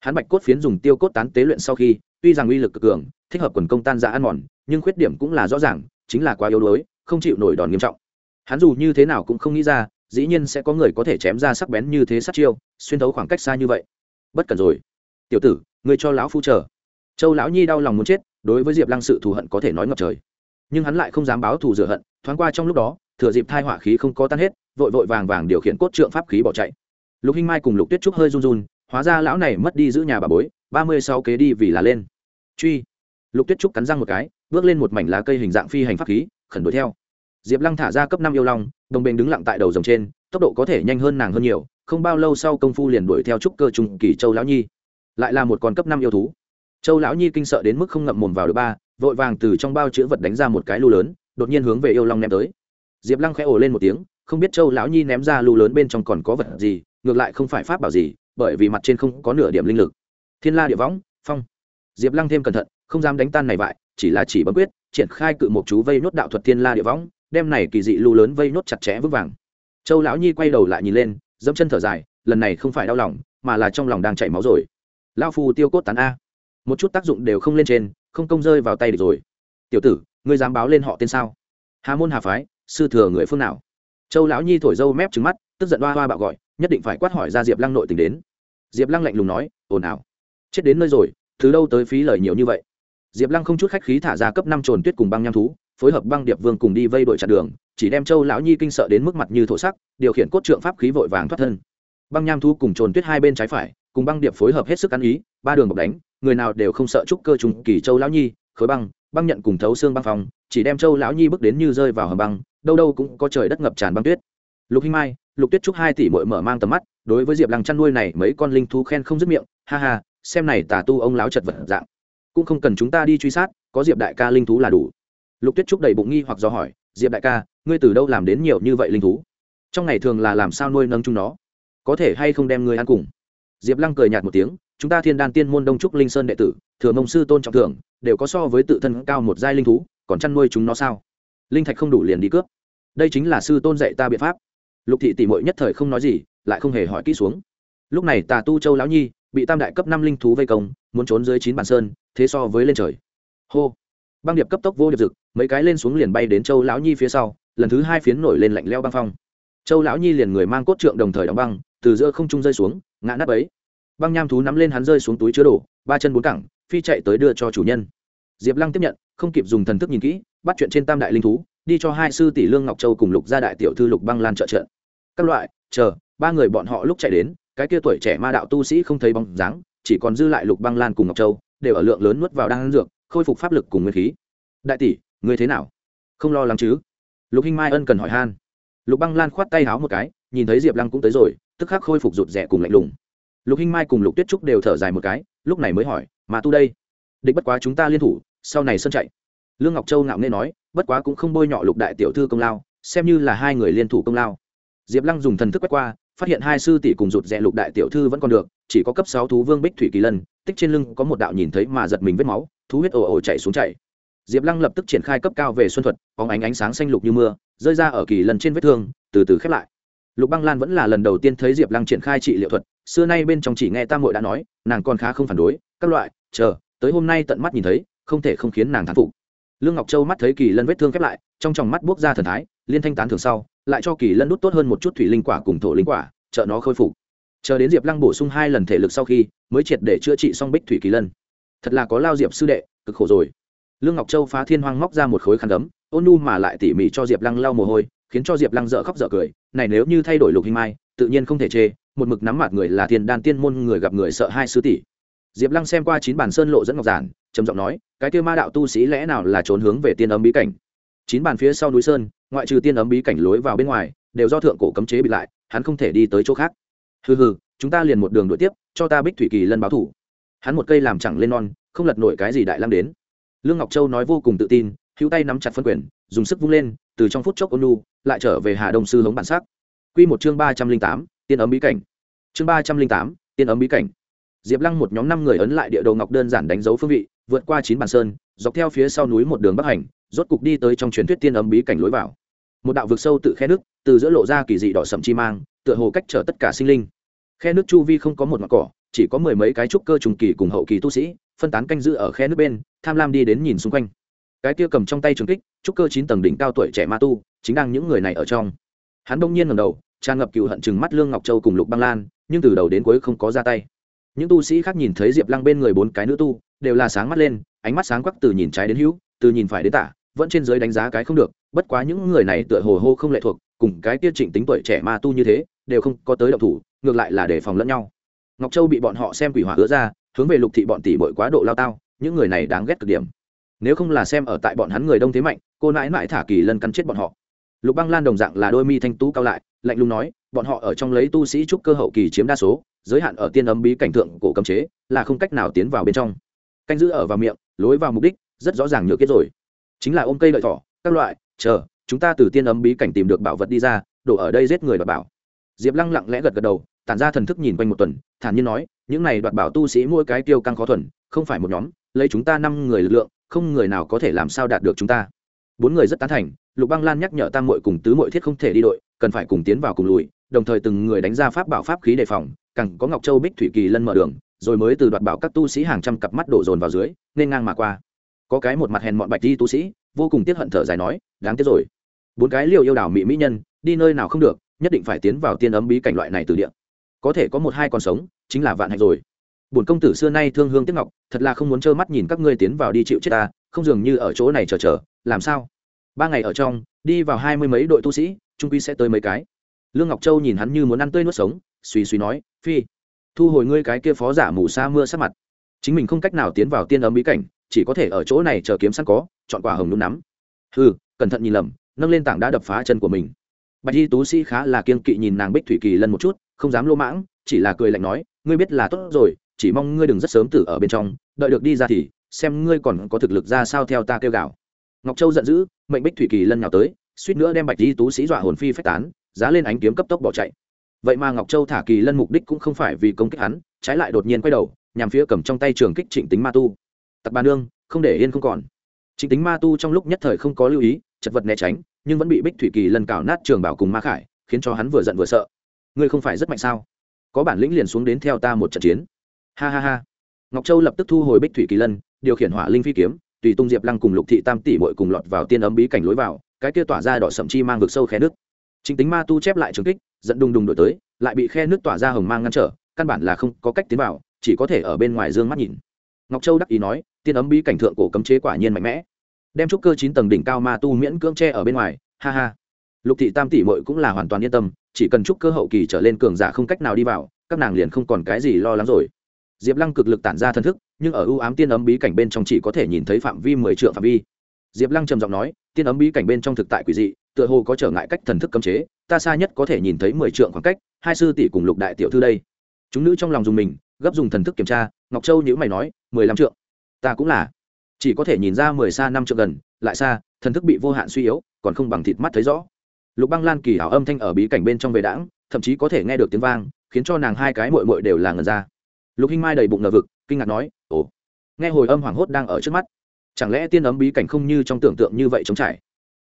Speaker 1: Hắn bạch cốt phiến dùng tiêu cốt tán tế luyện sau khi, tuy rằng uy lực cực cường, thích hợp quần công tan ra ăn mòn, nhưng khuyết điểm cũng là rõ ràng, chính là quá yếu đuối, không chịu nổi đòn nghiêm trọng. Hắn dù như thế nào cũng không nghĩ ra, dĩ nhiên sẽ có người có thể chém ra sắc bén như thế sát chiêu, xuyên thấu khoảng cách xa như vậy. Bất cần rồi. Tiểu tử, người cho lão phu chờ. Châu lão nhi đau lòng muốn chết, đối với diệp lăng sự thù hận có thể nói ngập trời nhưng hắn lại không dám báo thù rửa hận, thoáng qua trong lúc đó, thừa dịp thai hỏa khí không có tan hết, vội vội vàng vàng điều khiển cốt trượng pháp khí bỏ chạy. Lục hinh mai cùng lục tuyết trúc hơi run run, hóa ra lão này mất đi giữ nhà bà bối, ba mươi sáu kế đi vì là lên. Truy. Lục tuyết trúc cắn răng một cái, bước lên một mảnh lá cây hình dạng phi hành pháp khí, khẩn đuổi theo. Diệp lăng thả ra cấp năm yêu long, đồng bền đứng lặng tại đầu dòng trên, tốc độ có thể nhanh hơn nàng hơn nhiều, không bao lâu sau công phu liền đuổi theo trúc cơ trùng kỳ châu lão nhi. Lại là một con cấp năm yêu thú. Châu lão nhi kinh sợ đến mức không ngậm mồm vào được ba vội vàng từ trong bao chữ vật đánh ra một cái lu lớn, đột nhiên hướng về yêu long ném tới. Diệp lăng khẽ ồ lên một tiếng, không biết châu lão nhi ném ra lu lớn bên trong còn có vật gì, ngược lại không phải pháp bảo gì, bởi vì mặt trên không có nửa điểm linh lực. Thiên la địa võng, phong. Diệp lăng thêm cẩn thận, không dám đánh tan này vại, chỉ là chỉ bấm quyết, triển khai cự một chú vây nốt đạo thuật thiên la địa võng, đem này kỳ dị lưu lớn vây nốt chặt chẽ vững vàng. Châu lão nhi quay đầu lại nhìn lên, dẫm chân thở dài, lần này không phải đau lòng, mà là trong lòng đang chảy máu rồi. Lao phu tiêu cốt tán a. Một chút tác dụng đều không lên trên không công rơi vào tay được rồi. Tiểu tử, ngươi dám báo lên họ tên sao? Hà môn hà phái, sư thừa người phương nào? Châu lão nhi thổi dâu mép trứng mắt, tức giận hoa hoa bạo gọi, nhất định phải quát hỏi ra diệp lăng nội tình đến. Diệp lăng lạnh lùng nói, ồn ào. Chết đến nơi rồi, từ đâu tới phí lời nhiều như vậy? Diệp lăng không chút khách khí thả ra cấp năm trồn tuyết cùng băng nham thú, phối hợp băng điệp vương cùng đi vây đội chặn đường, chỉ đem châu lão nhi kinh sợ đến mức mặt như thổ sắc, điều khiển cốt trượng pháp khí vội vàng thoát thân. Băng nham thú cùng trồn tuyết hai bên trái phải, cùng băng điệp phối hợp hết sức ăn ý, ba đường bọc đánh người nào đều không sợ trúc cơ trùng kỳ châu lão nhi, khối băng băng nhận cùng thấu xương băng phòng, chỉ đem châu lão nhi bước đến như rơi vào hầm băng, đâu đâu cũng có trời đất ngập tràn băng tuyết. Lục hinh mai, lục tuyết trúc hai tỷ mội mở mang tầm mắt, đối với diệp lăng chăn nuôi này mấy con linh thú khen không dứt miệng, ha ha, xem này tà tu ông láo chật vật dạng. Cũng không cần chúng ta đi truy sát, có diệp đại ca linh thú là đủ. Lục tuyết trúc đầy bụng nghi hoặc do hỏi, diệp đại ca, ngươi từ đâu làm đến nhiều như vậy linh thú? Trong ngày thường là làm sao nuôi nâng chúng nó? Có thể hay không đem ngươi ăn cùng? Diệp lăng cười nhạt một tiếng chúng ta thiên đan tiên môn đông trúc linh sơn đệ tử, thừa mông sư tôn trọng thưởng, đều có so với tự thân cao một giai linh thú, còn chăn nuôi chúng nó sao? Linh thạch không đủ liền đi cướp. Đây chính là sư tôn dạy ta biện pháp. Lục thị tỷ mội nhất thời không nói gì, lại không hề hỏi kỹ xuống. Lúc này tà tu châu lão nhi, bị tam đại cấp năm linh thú vây công, muốn trốn dưới chín bản sơn, thế so với lên trời. Hô. Băng điệp cấp tốc vô điệp rực mấy cái lên xuống liền bay đến châu lão nhi phía sau, lần thứ hai phiến nổi lên lạnh leo băng phong. Châu lão nhi liền người mang cốt trượng đồng thời đóng băng, từ giữa không trung rơi xuống, ngã nắp ấy băng nham thú nắm lên hắn rơi xuống túi chứa đồ, ba chân bốn cẳng, phi chạy tới đưa cho chủ nhân. Diệp lăng tiếp nhận, không kịp dùng thần thức nhìn kỹ, bắt chuyện trên tam đại linh thú, đi cho hai sư tỷ lương ngọc châu cùng lục gia đại tiểu thư lục băng lan trợ trận các loại, chờ, ba người bọn họ lúc chạy đến, cái kia tuổi trẻ ma đạo tu sĩ không thấy bóng dáng, chỉ còn dư lại lục băng lan cùng ngọc châu, đều ở lượng lớn nuốt vào đang ăn dược, khôi phục pháp lực cùng nguyên khí. Đại tỷ người thế nào? Không lo lắng chứ? Lục hinh mai ân cần hỏi han. Lục băng lan khoát tay háo một cái, nhìn thấy diệp lăng cũng tới rồi, tức khắc khôi phục rụt rẻ cùng lạnh lùng lục hinh mai cùng lục tuyết trúc đều thở dài một cái, lúc này mới hỏi, mà tu đây? Địch bất quá chúng ta liên thủ, sau này sân chạy. Lương ngọc châu ngạo nghê nói, bất quá cũng không bôi nhọ lục đại tiểu thư công lao, xem như là hai người liên thủ công lao. Diệp lăng dùng thần thức quét qua, phát hiện hai sư tỷ cùng rụt rẽ lục đại tiểu thư vẫn còn được, chỉ có cấp sáu thú vương bích thủy kỳ lân, tích trên lưng có một đạo nhìn thấy mà giật mình vết máu, thú huyết ồ ồ chạy xuống chạy. Diệp lăng lập tức triển khai cấp cao về xuân thuật, bóng ánh ánh sáng xanh lục như mưa, rơi ra ở kỳ lần trên vết thương, từ từ khép lại. Lục băng lan vẫn là lần đầu tiên thấy diệp lăng triển khai trị liệu thuật xưa nay bên trong chỉ nghe tam muội đã nói, nàng còn khá không phản đối, các loại, chờ, tới hôm nay tận mắt nhìn thấy, không thể không khiến nàng thán phục. Lương ngọc châu mắt thấy kỳ lân vết thương khép lại, trong tròng mắt buốc ra thần thái, liên thanh tán thường sau, lại cho kỳ lân đút tốt hơn một chút thủy linh quả cùng thổ linh quả, trợ nó khôi phục. Chờ đến diệp lăng bổ sung hai lần thể lực sau khi, mới triệt để chữa trị xong bích thủy kỳ lân. Thật là có lao diệp sư đệ, cực khổ rồi. Lương ngọc châu phá thiên hoang móc ra một khối khăn đấm ôn nu mà lại tỉ mỉ cho diệp lăng lau mồ hôi, khiến cho diệp lăng dở khóc dở cười, này nếu như thay đổi lục hình mai, tự nhiên không thể chê một mực nắm mặt người là tiền đan tiên môn người gặp người sợ hai sứ tỷ. Diệp lăng xem qua chín bản sơn lộ dẫn ngọc giản, trầm giọng nói, cái kêu ma đạo tu sĩ lẽ nào là trốn hướng về tiên ấm bí cảnh? Chín bản phía sau núi sơn, ngoại trừ tiên ấm bí cảnh lối vào bên ngoài, đều do thượng cổ cấm chế bị lại, hắn không thể đi tới chỗ khác. Hừ hừ, chúng ta liền một đường đuổi tiếp, cho ta bích thủy kỳ lân báo thủ. Hắn một cây làm chẳng lên non, không lật nổi cái gì đại lăng đến. Lương ngọc châu nói vô cùng tự tin, hữu tay nắm chặt phân quyền, dùng sức vung lên, từ trong phút chốc ôn nu lại trở về hà đông sư hống bản sắc. Q một chương ba trăm linh tám tiên ấm bí cảnh. Chương ba trăm linh tám, tiên ấm bí cảnh. Diệp lăng một nhóm năm người ấn lại địa đồ ngọc đơn giản đánh dấu phương vị, vượt qua chín bàn sơn, dọc theo phía sau núi một đường bắc hành, rốt cục đi tới trong truyền thuyết tiên ấm bí cảnh lối vào. Một đạo vực sâu tự khe nước, từ giữa lộ ra kỳ dị đỏ sậm chi mang, tựa hồ cách trở tất cả sinh linh. Khe nước chu vi không có một mặt cỏ, chỉ có mười mấy cái trúc cơ trùng kỳ cùng hậu kỳ tu sĩ, phân tán canh giữ ở khe nước bên, tham lam đi đến nhìn xung quanh. Cái kia cầm trong tay trường kích, trúc cơ chín tầng đỉnh cao tuổi trẻ ma tu, chính đang những người này ở trong. Hắn đông nhiên ngầm đầu tràn ngập cựu hận chừng mắt lương ngọc châu cùng lục băng lan, nhưng từ đầu đến cuối không có ra tay. Những tu sĩ khác nhìn thấy diệp lăng bên người bốn cái nữ tu, đều là sáng mắt lên, ánh mắt sáng quắc từ nhìn trái đến hữu, từ nhìn phải đến tả, vẫn trên giới đánh giá cái không được, bất quá những người này tựa hồ hô không lệ thuộc, cùng cái tiết trịnh tính tuổi trẻ ma tu như thế, đều không có tới động thủ, ngược lại là đề phòng lẫn nhau. Ngọc châu bị bọn họ xem quỷ hỏa hứa ra, hướng về lục thị bọn tỷ bội quá độ lao tao, những người này đáng ghét cực điểm. Nếu không là xem ở tại bọn hắn người đông thế mạnh, cô nãi mãi thả kỳ lân cắn chết bọn họ lục băng lan đồng dạng là đôi mi thanh tú cao lại, lạnh lùng nói, bọn họ ở trong lấy tu sĩ trúc cơ hậu kỳ chiếm đa số, giới hạn ở tiên ấm bí cảnh thượng cổ cấm chế, là không cách nào tiến vào bên trong. Canh giữ ở vào miệng, lối vào mục đích, rất rõ ràng nhựa kết rồi. Chính là ôm cây lợi thỏ, các loại, chờ, chúng ta từ tiên ấm bí cảnh tìm được bảo vật đi ra, đổ ở đây giết người đoạt bảo. Diệp lăng lặng lẽ gật gật đầu, tản ra thần thức nhìn quanh một tuần, thản nhiên nói, những này đoạt bảo tu sĩ mỗi cái tiêu căng khó thuần, không phải một nhóm, lấy chúng ta năm người lực lượng, không người nào có thể làm sao đạt được chúng ta bốn người rất tán thành, lục băng lan nhắc nhở tam mội cùng tứ mội thiết không thể đi đội, cần phải cùng tiến vào cùng lùi, đồng thời từng người đánh ra pháp bảo pháp khí đề phòng cẳng có ngọc châu bích thủy kỳ lân mở đường, rồi mới từ đoạt bảo các tu sĩ hàng trăm cặp mắt đổ dồn vào dưới, nên ngang mà qua. Có cái một mặt hèn mọn bạch đi tu sĩ, vô cùng tiếc hận thở dài nói, đáng tiếc rồi. Bốn cái liều yêu đảo mỹ mỹ nhân, đi nơi nào không được, nhất định phải tiến vào tiên ấm bí cảnh loại này từ địa. Có thể có một hai còn sống, chính là vạn hạnh rồi. Bổn công tử xưa nay thương hương tiếc ngọc, thật là không muốn trơ mắt nhìn các ngươi tiến vào đi chịu chết ta, không dường như ở chỗ này chờ chờ làm sao? Ba ngày ở trong, đi vào hai mươi mấy đội tu sĩ, trung quy sẽ tới mấy cái. Lương ngọc châu nhìn hắn như muốn ăn tươi nuốt sống, suy suy nói, phi, thu hồi ngươi cái kia phó giả mù sa mưa sát mặt. Chính mình không cách nào tiến vào tiên ấm bí cảnh, chỉ có thể ở chỗ này chờ kiếm sẵn có, chọn quả hồng đúng nắm. Hừ, cẩn thận nhìn lầm, nâng lên tảng đã đập phá chân của mình. Bạch y tú sĩ khá là kiên kỵ nhìn nàng bích thủy kỳ lân một chút, không dám lô mãng, chỉ là cười lạnh nói, ngươi biết là tốt rồi, chỉ mong ngươi đừng rất sớm tử ở bên trong, đợi được đi ra thì, xem ngươi còn có thực lực ra sao theo ta kêu gào ngọc châu giận dữ, mệnh bích thủy kỳ lân nhào tới, suýt nữa đem bạch y tú sĩ dọa hồn phi phách tán, giá lên ánh kiếm cấp tốc bỏ chạy. Vậy mà ngọc châu thả kỳ lân mục đích cũng không phải vì công kích hắn, trái lại đột nhiên quay đầu, nhằm phía cầm trong tay trường kích trịnh tính ma tu. Tặc bà nương, không để yên không còn. Trịnh tính ma tu trong lúc nhất thời không có lưu ý, chật vật né tránh, nhưng vẫn bị bích thủy kỳ lân cào nát trường bảo cùng ma khải, khiến cho hắn vừa giận vừa sợ. Ngươi không phải rất mạnh sao? Có bản lĩnh liền xuống đến theo ta một trận chiến. Ha ha ha. Ngọc châu lập tức thu hồi bích thủy kỳ lân, điều khiển hỏa linh phi kiếm tùy tung diệp lăng cùng lục thị tam tỷ bội cùng lọt vào tiên ấm bí cảnh lối vào, cái kia tỏa ra đỏ sậm chi mang vực sâu khe nước chính tính ma tu chép lại trường kích dẫn đùng đùng đổi tới, lại bị khe nước tỏa ra hồng mang ngăn trở, căn bản là không có cách tiến vào, chỉ có thể ở bên ngoài dương mắt nhìn. Ngọc châu đắc ý nói, tiên ấm bí cảnh thượng cổ cấm chế quả nhiên mạnh mẽ. Đem trúc cơ chín tầng đỉnh cao ma tu miễn cưỡng tre ở bên ngoài, ha ha. Lục thị tam tỷ mội cũng là hoàn toàn yên tâm, chỉ cần trúc cơ hậu kỳ trở lên cường giả không cách nào đi vào, các nàng liền không còn cái gì lo lắng rồi diệp lăng cực lực tản ra thân thức, nhưng ở ưu ám tiên ấm bí cảnh bên trong chỉ có thể nhìn thấy phạm vi mười triệu phạm vi. Diệp lăng trầm giọng nói, tiên ấm bí cảnh bên trong thực tại quỷ dị, tựa hồ có trở ngại cách thần thức cấm chế, ta xa nhất có thể nhìn thấy mười trượng khoảng cách, hai sư tỷ cùng lục đại tiểu thư đây. Chúng nữ trong lòng dùng mình, gấp dùng thần thức kiểm tra, ngọc châu nhữ mày nói, mười lăm trượng. Ta cũng là. Chỉ có thể nhìn ra mười xa năm trượng gần, lại xa, thần thức bị vô hạn suy yếu, còn không bằng thịt mắt thấy rõ. Lục băng lan kỳ hảo âm thanh ở bí cảnh bên trong về đãng thậm chí có thể nghe được tiếng vang, khiến cho nàng hai cái mội mội đều là ngần ra lục hinh mai đầy bụng ngờ vực, kinh ngạc nói, ồ, nghe hồi âm hoảng hốt đang ở trước mắt. Chẳng lẽ tiên ấm bí cảnh không như trong tưởng tượng như vậy chống trải?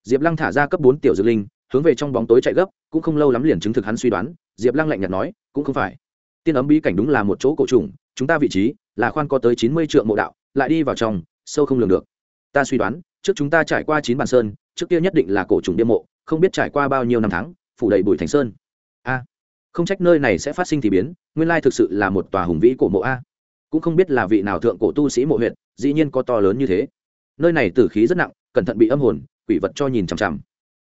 Speaker 1: Diệp lăng thả ra cấp bốn tiểu dược linh, hướng về trong bóng tối chạy gấp, cũng không lâu lắm liền chứng thực hắn suy đoán. Diệp lăng lạnh nhạt nói, cũng không phải. Tiên ấm bí cảnh đúng là một chỗ cổ trùng, chúng ta vị trí là khoan có tới chín mươi triệu mộ đạo, lại đi vào trong, sâu không lường được. Ta suy đoán, trước chúng ta trải qua chín bản sơn, trước kia nhất định là cổ trùng điêm mộ, không biết trải qua bao nhiêu năm tháng, phủ đầy bụi thành sơn không trách nơi này sẽ phát sinh thì biến, nguyên lai thực sự là một tòa hùng vĩ cổ mộ a. Cũng không biết là vị nào thượng cổ tu sĩ mộ huyện dĩ nhiên có to lớn như thế. Nơi này tử khí rất nặng, cẩn thận bị âm hồn, quỷ vật cho nhìn chằm chằm.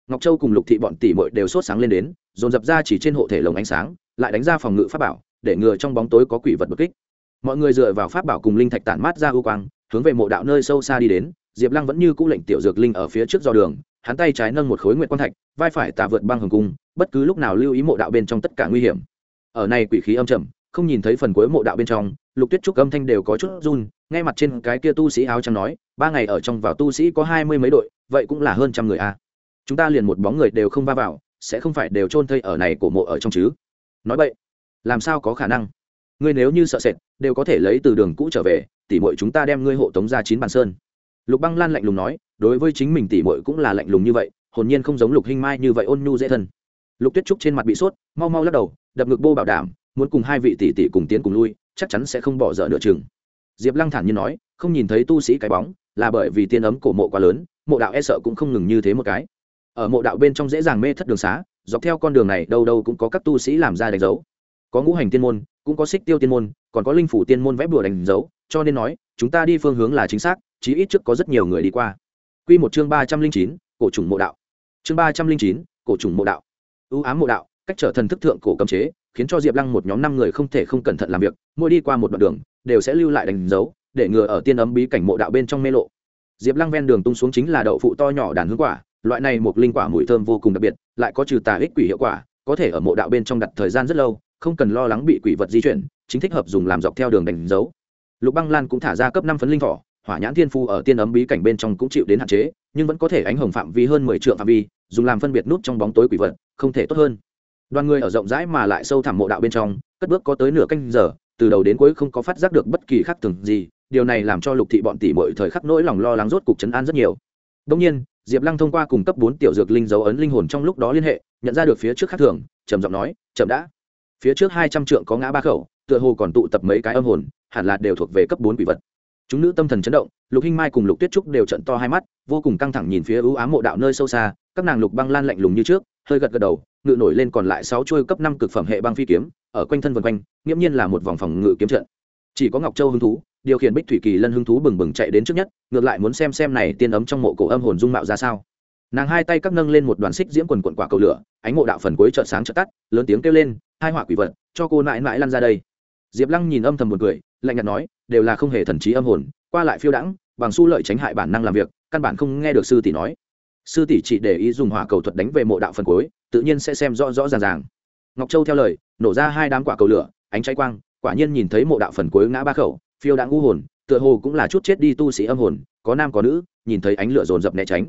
Speaker 1: Ngọc châu cùng lục thị bọn tỷ mội đều sốt sáng lên đến, dồn dập ra chỉ trên hộ thể lồng ánh sáng, lại đánh ra phòng ngự pháp bảo, để ngừa trong bóng tối có quỷ vật bất kích. Mọi người dựa vào pháp bảo cùng linh thạch tản mát ra ưu quang, hướng về mộ đạo nơi sâu xa đi đến, diệp lăng vẫn như cũ lệnh tiểu dược linh ở phía trước do đường hắn tay trái nâng một khối nguyện quan thạch, vai phải tà vượt băng hồng cung, bất cứ lúc nào lưu ý mộ đạo bên trong tất cả nguy hiểm. Ở này quỷ khí âm trầm, không nhìn thấy phần cuối mộ đạo bên trong, lục tuyết trúc âm thanh đều có chút run ngay mặt trên cái kia tu sĩ áo trắng nói, ba ngày ở trong vào tu sĩ có hai mươi mấy đội, vậy cũng là hơn trăm người a. Chúng ta liền một bóng người đều không va vào, sẽ không phải đều chôn thây ở này của mộ ở trong chứ? Nói vậy, làm sao có khả năng? Ngươi nếu như sợ sệt, đều có thể lấy từ đường cũ trở về, tỉ mọi chúng ta đem ngươi hộ tống ra chín bàn sơn. Lục băng lan lạnh lùng nói đối với chính mình tỉ mội cũng là lạnh lùng như vậy, hồn nhiên không giống lục hinh mai như vậy ôn nhu dễ thân. Lục tuyết trúc trên mặt bị sốt, mau mau lắc đầu, đập ngực bô bảo đảm, muốn cùng hai vị tỷ tỷ cùng tiến cùng lui, chắc chắn sẽ không bỏ dở nửa chừng. Diệp lăng thản nhiên nói, không nhìn thấy tu sĩ cái bóng, là bởi vì tiên ấm cổ mộ quá lớn, mộ đạo e sợ cũng không ngừng như thế một cái. Ở mộ đạo bên trong dễ dàng mê thất đường xá, dọc theo con đường này đâu đâu cũng có các tu sĩ làm ra đánh dấu. Có ngũ hành tiên môn, cũng có xích tiêu tiên môn, còn có linh phủ tiên môn vẽ bùa đánh dấu, cho nên nói, chúng ta đi phương hướng là chính xác, chí ít trước có rất nhiều người đi qua. Quy một chương ba trăm linh chín, cổ trùng mộ đạo. Chương ba trăm linh chín, cổ trùng mộ đạo. Ưu ám mộ đạo, cách trở thần thức thượng cổ cấm chế, khiến cho diệp lăng một nhóm năm người không thể không cẩn thận làm việc, mỗi đi qua một đoạn đường, đều sẽ lưu lại đánh dấu, để ngừa ở tiên ấm bí cảnh mộ đạo bên trong mê lộ. Diệp lăng ven đường tung xuống chính là đậu phụ to nhỏ đàn hương quả, loại này một linh quả mùi thơm vô cùng đặc biệt, lại có trừ tà ích quỷ hiệu quả, có thể ở mộ đạo bên trong đặt thời gian rất lâu, không cần lo lắng bị quỷ vật di chuyển, chính thích hợp dùng làm dọc theo đường đánh dấu. Lục băng lan cũng thả ra cấp năm phấn linh thỏ hỏa nhãn thiên phu ở tiên ấm bí cảnh bên trong cũng chịu đến hạn chế, nhưng vẫn có thể ánh hồng phạm vi hơn mười triệu phạm vi, dùng làm phân biệt nút trong bóng tối quỷ vật, không thể tốt hơn. Đoàn người ở rộng rãi mà lại sâu thẳm mộ đạo bên trong, cất bước có tới nửa canh giờ, từ đầu đến cuối không có phát giác được bất kỳ khác thường gì, điều này làm cho lục thị bọn tỷ mọi thời khắc nỗi lòng lo lắng rốt cục chấn an rất nhiều. Đông nhiên, diệp lăng thông qua cùng cấp bốn tiểu dược linh dấu ấn linh hồn trong lúc đó liên hệ, nhận ra được phía trước khác thường, trầm giọng nói, chậm đã. Phía trước hai trăm trượng có ngã ba khẩu, tựa hồ còn tụ tập mấy cái âm hồn, hẳn là đều thuộc về cấp bốn quỷ vật chúng nữ tâm thần chấn động, lục hinh mai cùng lục tuyết trúc đều trận to hai mắt, vô cùng căng thẳng nhìn phía ưu ám mộ đạo nơi sâu xa, các nàng lục băng lan lạnh lùng như trước, hơi gật gật đầu, ngự nổi lên còn lại sáu chuôi cấp năm cực phẩm hệ băng phi kiếm, ở quanh thân vân quanh, nghiễm nhiên là một vòng phòng ngự kiếm trận. Chỉ có ngọc châu hứng thú, điều khiển bích thủy kỳ lân hứng thú bừng bừng chạy đến trước nhất, ngược lại muốn xem xem này tiên ấm trong mộ cổ âm hồn dung mạo ra sao. Nàng hai tay các nâng lên một đoàn xích diễm quần quận quả cầu lửa, ánh mộ đạo phần cuối trợn sáng trợn tắt, lớn tiếng kêu lên, hai họa quỷ vật, cho cô mãi mãi lăn ra đây. Diệp lăng nhìn âm thầm một cười, lạnh nhạt nói đều là không hề thần trí âm hồn, qua lại phiêu đãng, bằng su lợi tránh hại bản năng làm việc, căn bản không nghe được sư tỷ nói. Sư tỷ chỉ để ý dùng hỏa cầu thuật đánh về mộ đạo phần cuối, tự nhiên sẽ xem rõ rõ ràng ràng. Ngọc châu theo lời, nổ ra hai đám quả cầu lửa, ánh cháy quang, quả nhiên nhìn thấy mộ đạo phần cuối ngã ba khẩu, phiêu đãng u hồn, tựa hồ cũng là chút chết đi tu sĩ âm hồn, có nam có nữ, nhìn thấy ánh lửa dồn dập né tránh.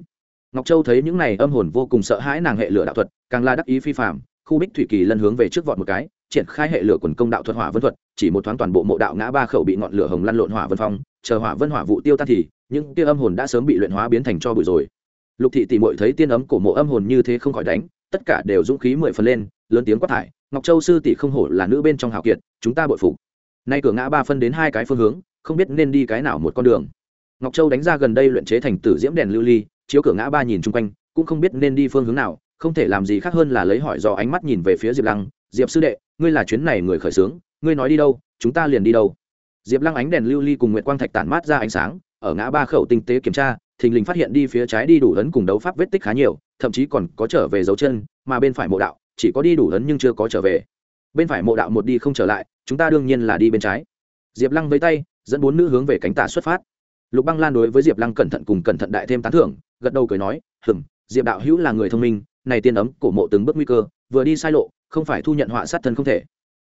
Speaker 1: Ngọc châu thấy những này âm hồn vô cùng sợ hãi nàng hệ lửa đạo thuật, càng là đắc ý phi phạm khu bích thủy kỳ lân hướng về trước vọt một cái triển khai hệ lửa quần công đạo thuật hỏa vân thuật, chỉ một thoáng toàn bộ mộ đạo ngã ba khẩu bị ngọn lửa hồng lăn lộn hỏa vân phong, chờ hỏa vân hỏa vụ tiêu tan thì, những tia âm hồn đã sớm bị luyện hóa biến thành cho bụi rồi. Lục thị tỷ muội thấy tiên ấm của mộ âm hồn như thế không khỏi đánh, tất cả đều dũng khí mười phần lên, lớn tiếng quát thải, ngọc châu sư tỷ không hổ là nữ bên trong hào kiệt, chúng ta bội phục. Nay cửa ngã ba phân đến hai cái phương hướng, không biết nên đi cái nào một con đường. Ngọc châu đánh ra gần đây luyện chế thành tử diễm đèn lưu ly, chiếu cửa ngã ba nhìn chung quanh, cũng không biết nên đi phương hướng nào, không thể làm gì khác hơn là lấy hỏi do ánh mắt nhìn về phía diệp lăng, diệp sư đệ ngươi là chuyến này người khởi xướng, ngươi nói đi đâu, chúng ta liền đi đâu. Diệp lăng ánh đèn lưu ly cùng nguyệt quang thạch tản mát ra ánh sáng, ở ngã ba khẩu tinh tế kiểm tra, thình lình phát hiện đi phía trái đi đủ lớn cùng đấu pháp vết tích khá nhiều, thậm chí còn có trở về dấu chân, mà bên phải mộ đạo, chỉ có đi đủ lớn nhưng chưa có trở về. Bên phải mộ đạo một đi không trở lại, chúng ta đương nhiên là đi bên trái. Diệp lăng với tay, dẫn bốn nữ hướng về cánh tả xuất phát. Lục băng lan đối với diệp lăng cẩn thận cùng cẩn thận đại thêm tán thưởng, gật đầu cười nói, hừm, diệp đạo hữu là người thông minh, này tiên ấm cổ mộ từng bước nguy cơ vừa đi sai lộ, không phải thu nhận họa sát thân không thể.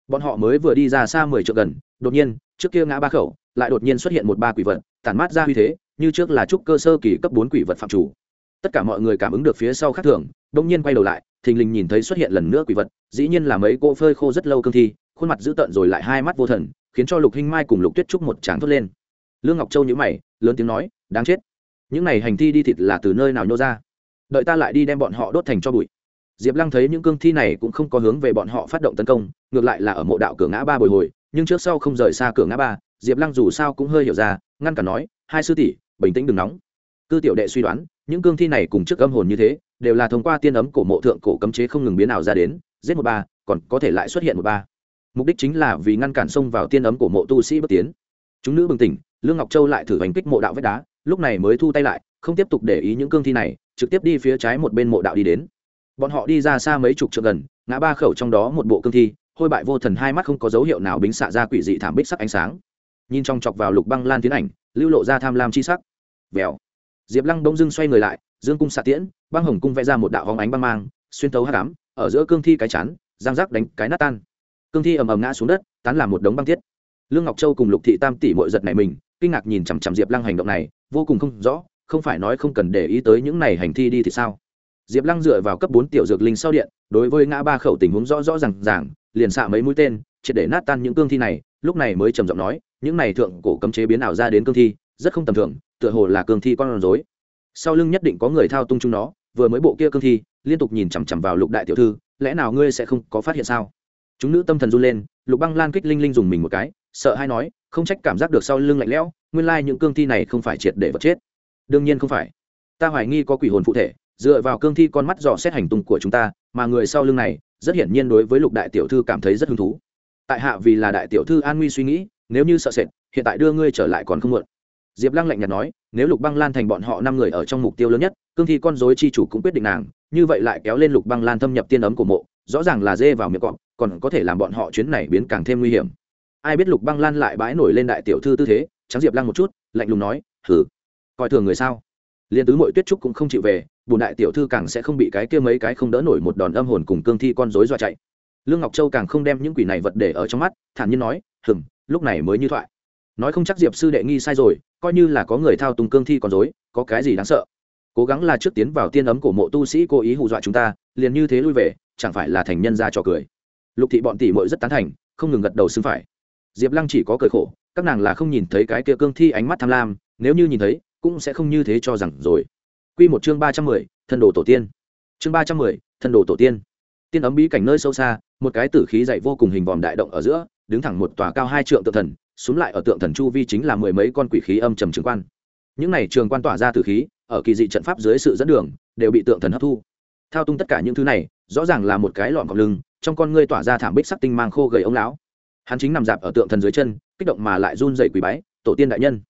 Speaker 1: Bọn họ mới vừa đi ra xa mười triệu gần, đột nhiên, trước kia ngã ba khẩu, lại đột nhiên xuất hiện một ba quỷ vật, tản mát ra uy thế, như trước là trúc cơ sơ kỳ cấp bốn quỷ vật phạm chủ. Tất cả mọi người cảm ứng được phía sau khác thường đông nhiên quay đầu lại, thình lình nhìn thấy xuất hiện lần nữa quỷ vật, dĩ nhiên là mấy cô phơi khô rất lâu cương thi, khuôn mặt dữ tợn rồi lại hai mắt vô thần, khiến cho lục hinh mai cùng lục tuyết trúc một tràng thốt lên. Lương ngọc châu nhữ mày, lớn tiếng nói, đáng chết. Những này hành thi đi thịt là từ nơi nào nhô ra? Đợi ta lại đi đem bọn họ đốt thành cho bụi diệp lăng thấy những cương thi này cũng không có hướng về bọn họ phát động tấn công, ngược lại là ở mộ đạo cửa ngã ba bồi hồi, nhưng trước sau không rời xa cửa ngã ba, diệp lăng dù sao cũng hơi hiểu ra, ngăn cản nói, hai sư tỷ, bình tĩnh đừng nóng. Cư tiểu đệ suy đoán, những cương thi này cùng trước âm hồn như thế, đều là thông qua tiên ấm cổ mộ thượng cổ cấm chế không ngừng biến ảo ra đến, giết một ba, còn có thể lại xuất hiện một ba. Mục đích chính là vì ngăn cản xông vào tiên ấm cổ mộ tu sĩ bất tiến. Chúng nữ bừng tỉnh, lương ngọc châu lại thử hành kích mộ đạo vết đá, lúc này mới thu tay lại, không tiếp tục để ý những cương thi này, trực tiếp đi phía trái một bên mộ đạo đi đến bọn họ đi ra xa mấy chục trượng gần, ngã ba khẩu trong đó một bộ cương thi, hôi bại vô thần hai mắt không có dấu hiệu nào bính xạ ra quỷ dị thảm bích sắc ánh sáng. Nhìn trong chọc vào lục băng lan tiến ảnh, lưu lộ ra tham lam chi sắc. Vèo. Diệp lăng đông dưng xoay người lại, dương cung xạ tiễn, băng hồng cung vẽ ra một đạo hóng ánh băng mang, xuyên tấu hát cám ở giữa cương thi cái chắn giang rác đánh cái nát tan. Cương thi ầm ầm ngã xuống đất, tán làm một đống băng thiết. lương ngọc châu cùng lục thị tam tỷ mội giật này mình, kinh ngạc nhìn chằm chằm diệp lăng hành động này, vô cùng không rõ, không phải nói không cần để ý tới những này hành thi đi thì sao? Diệp lăng dựa vào cấp bốn tiểu dược linh sau điện, đối với ngã ba khẩu tình huống rõ rõ r à n g ràng, liền xạ mấy mũi tên, triệt để nát tan những cương thi này, lúc này mới trầm giọng nói, những này thượng cổ cấm chế biến ảo ra đến cương thi, rất không tầm thường, tựa hồ là cương thi con rối. Sau lưng nhất định có người thao tung chúng nó, vừa mới bộ kia cương thi, liên tục nhìn chằm chằm vào lục đại tiểu thư, lẽ nào ngươi sẽ không có phát hiện sao? Chúng nữ tâm thần run lên, lục băng lan kích linh linh dùng mình một cái, sợ hay nói, không trách cảm giác được sau lưng lạnh lẽo, nguyên lai những cương thi này không phải triệt để vật chết. Đương nhiên không phải. Ta hoài nghi có quỷ hồn phụ thể dựa vào cương thi con mắt dò xét hành tung của chúng ta, mà người sau lưng này, rất hiển nhiên đối với lục đại tiểu thư cảm thấy rất hứng thú. Tại hạ vì là đại tiểu thư an nguy suy nghĩ, nếu như sợ sệt, hiện tại đưa ngươi trở lại còn không muộn. Diệp lăng lạnh nhạt nói, nếu lục băng lan thành bọn họ năm người ở trong mục tiêu lớn nhất, cương thi con dối chi chủ cũng quyết định nàng, như vậy lại kéo lên lục băng lan thâm nhập tiên ấm của mộ, rõ ràng là dê vào miệng cọp, còn có thể làm bọn họ chuyến này biến càng thêm nguy hiểm. Ai biết lục băng lan lại bãi nổi lên đại tiểu thư tư thế, trắng diệp lăng một chút, lạnh lùng nói thử coi thường người sao? Liên tứ mội tuyết trúc cũng không chịu về bùn đại tiểu thư càng sẽ không bị cái kia mấy cái không đỡ nổi một đòn âm hồn cùng cương thi con dối dọa chạy. Lương ngọc châu càng không đem những quỷ này vật để ở trong mắt, thản nhiên nói hừng lúc này mới như thoại. Nói không chắc diệp sư đệ nghi sai rồi, coi như là có người thao túng cương thi con dối có cái gì đáng sợ? Cố gắng là trước tiến vào tiên ấm của mộ tu sĩ cố ý hù dọa chúng ta, liền như thế lui về, chẳng phải là thành nhân ra cho cười. Lục thị bọn tỷ mội rất tán thành, không ngừng gật đầu xưng phải. Diệp lăng chỉ có cởi khổ, các nàng là không nhìn thấy cái kia cương thi ánh mắt tham lam, nếu như nhìn thấy, cũng sẽ không như thế cho rằng rồi quy một chương ba trăm mười, thân đồ tổ tiên. Chương ba trăm mười, thân đồ tổ tiên. Tiên ấm bí cảnh nơi sâu xa, một cái tử khí dày vô cùng hình vòm đại động ở giữa, đứng thẳng một tòa cao hai trượng tượng thần xuống lại ở tượng thần chu vi chính là mười mấy con quỷ khí âm trầm trường quan. Những này trường quan tỏa ra tử khí, ở kỳ dị trận pháp dưới sự dẫn đường, đều bị tượng thần hấp thu. Thao tung tất cả những thứ này, rõ ràng là một cái lọn cọc lưng, trong con ngươi tỏa ra thảm bích sắc tinh mang khô gầy ông lão. Hắn chính nằm dạp ở tượng thần dưới chân, kích động mà lại run rẩy quỳ bái, tổ tiên đại nhân.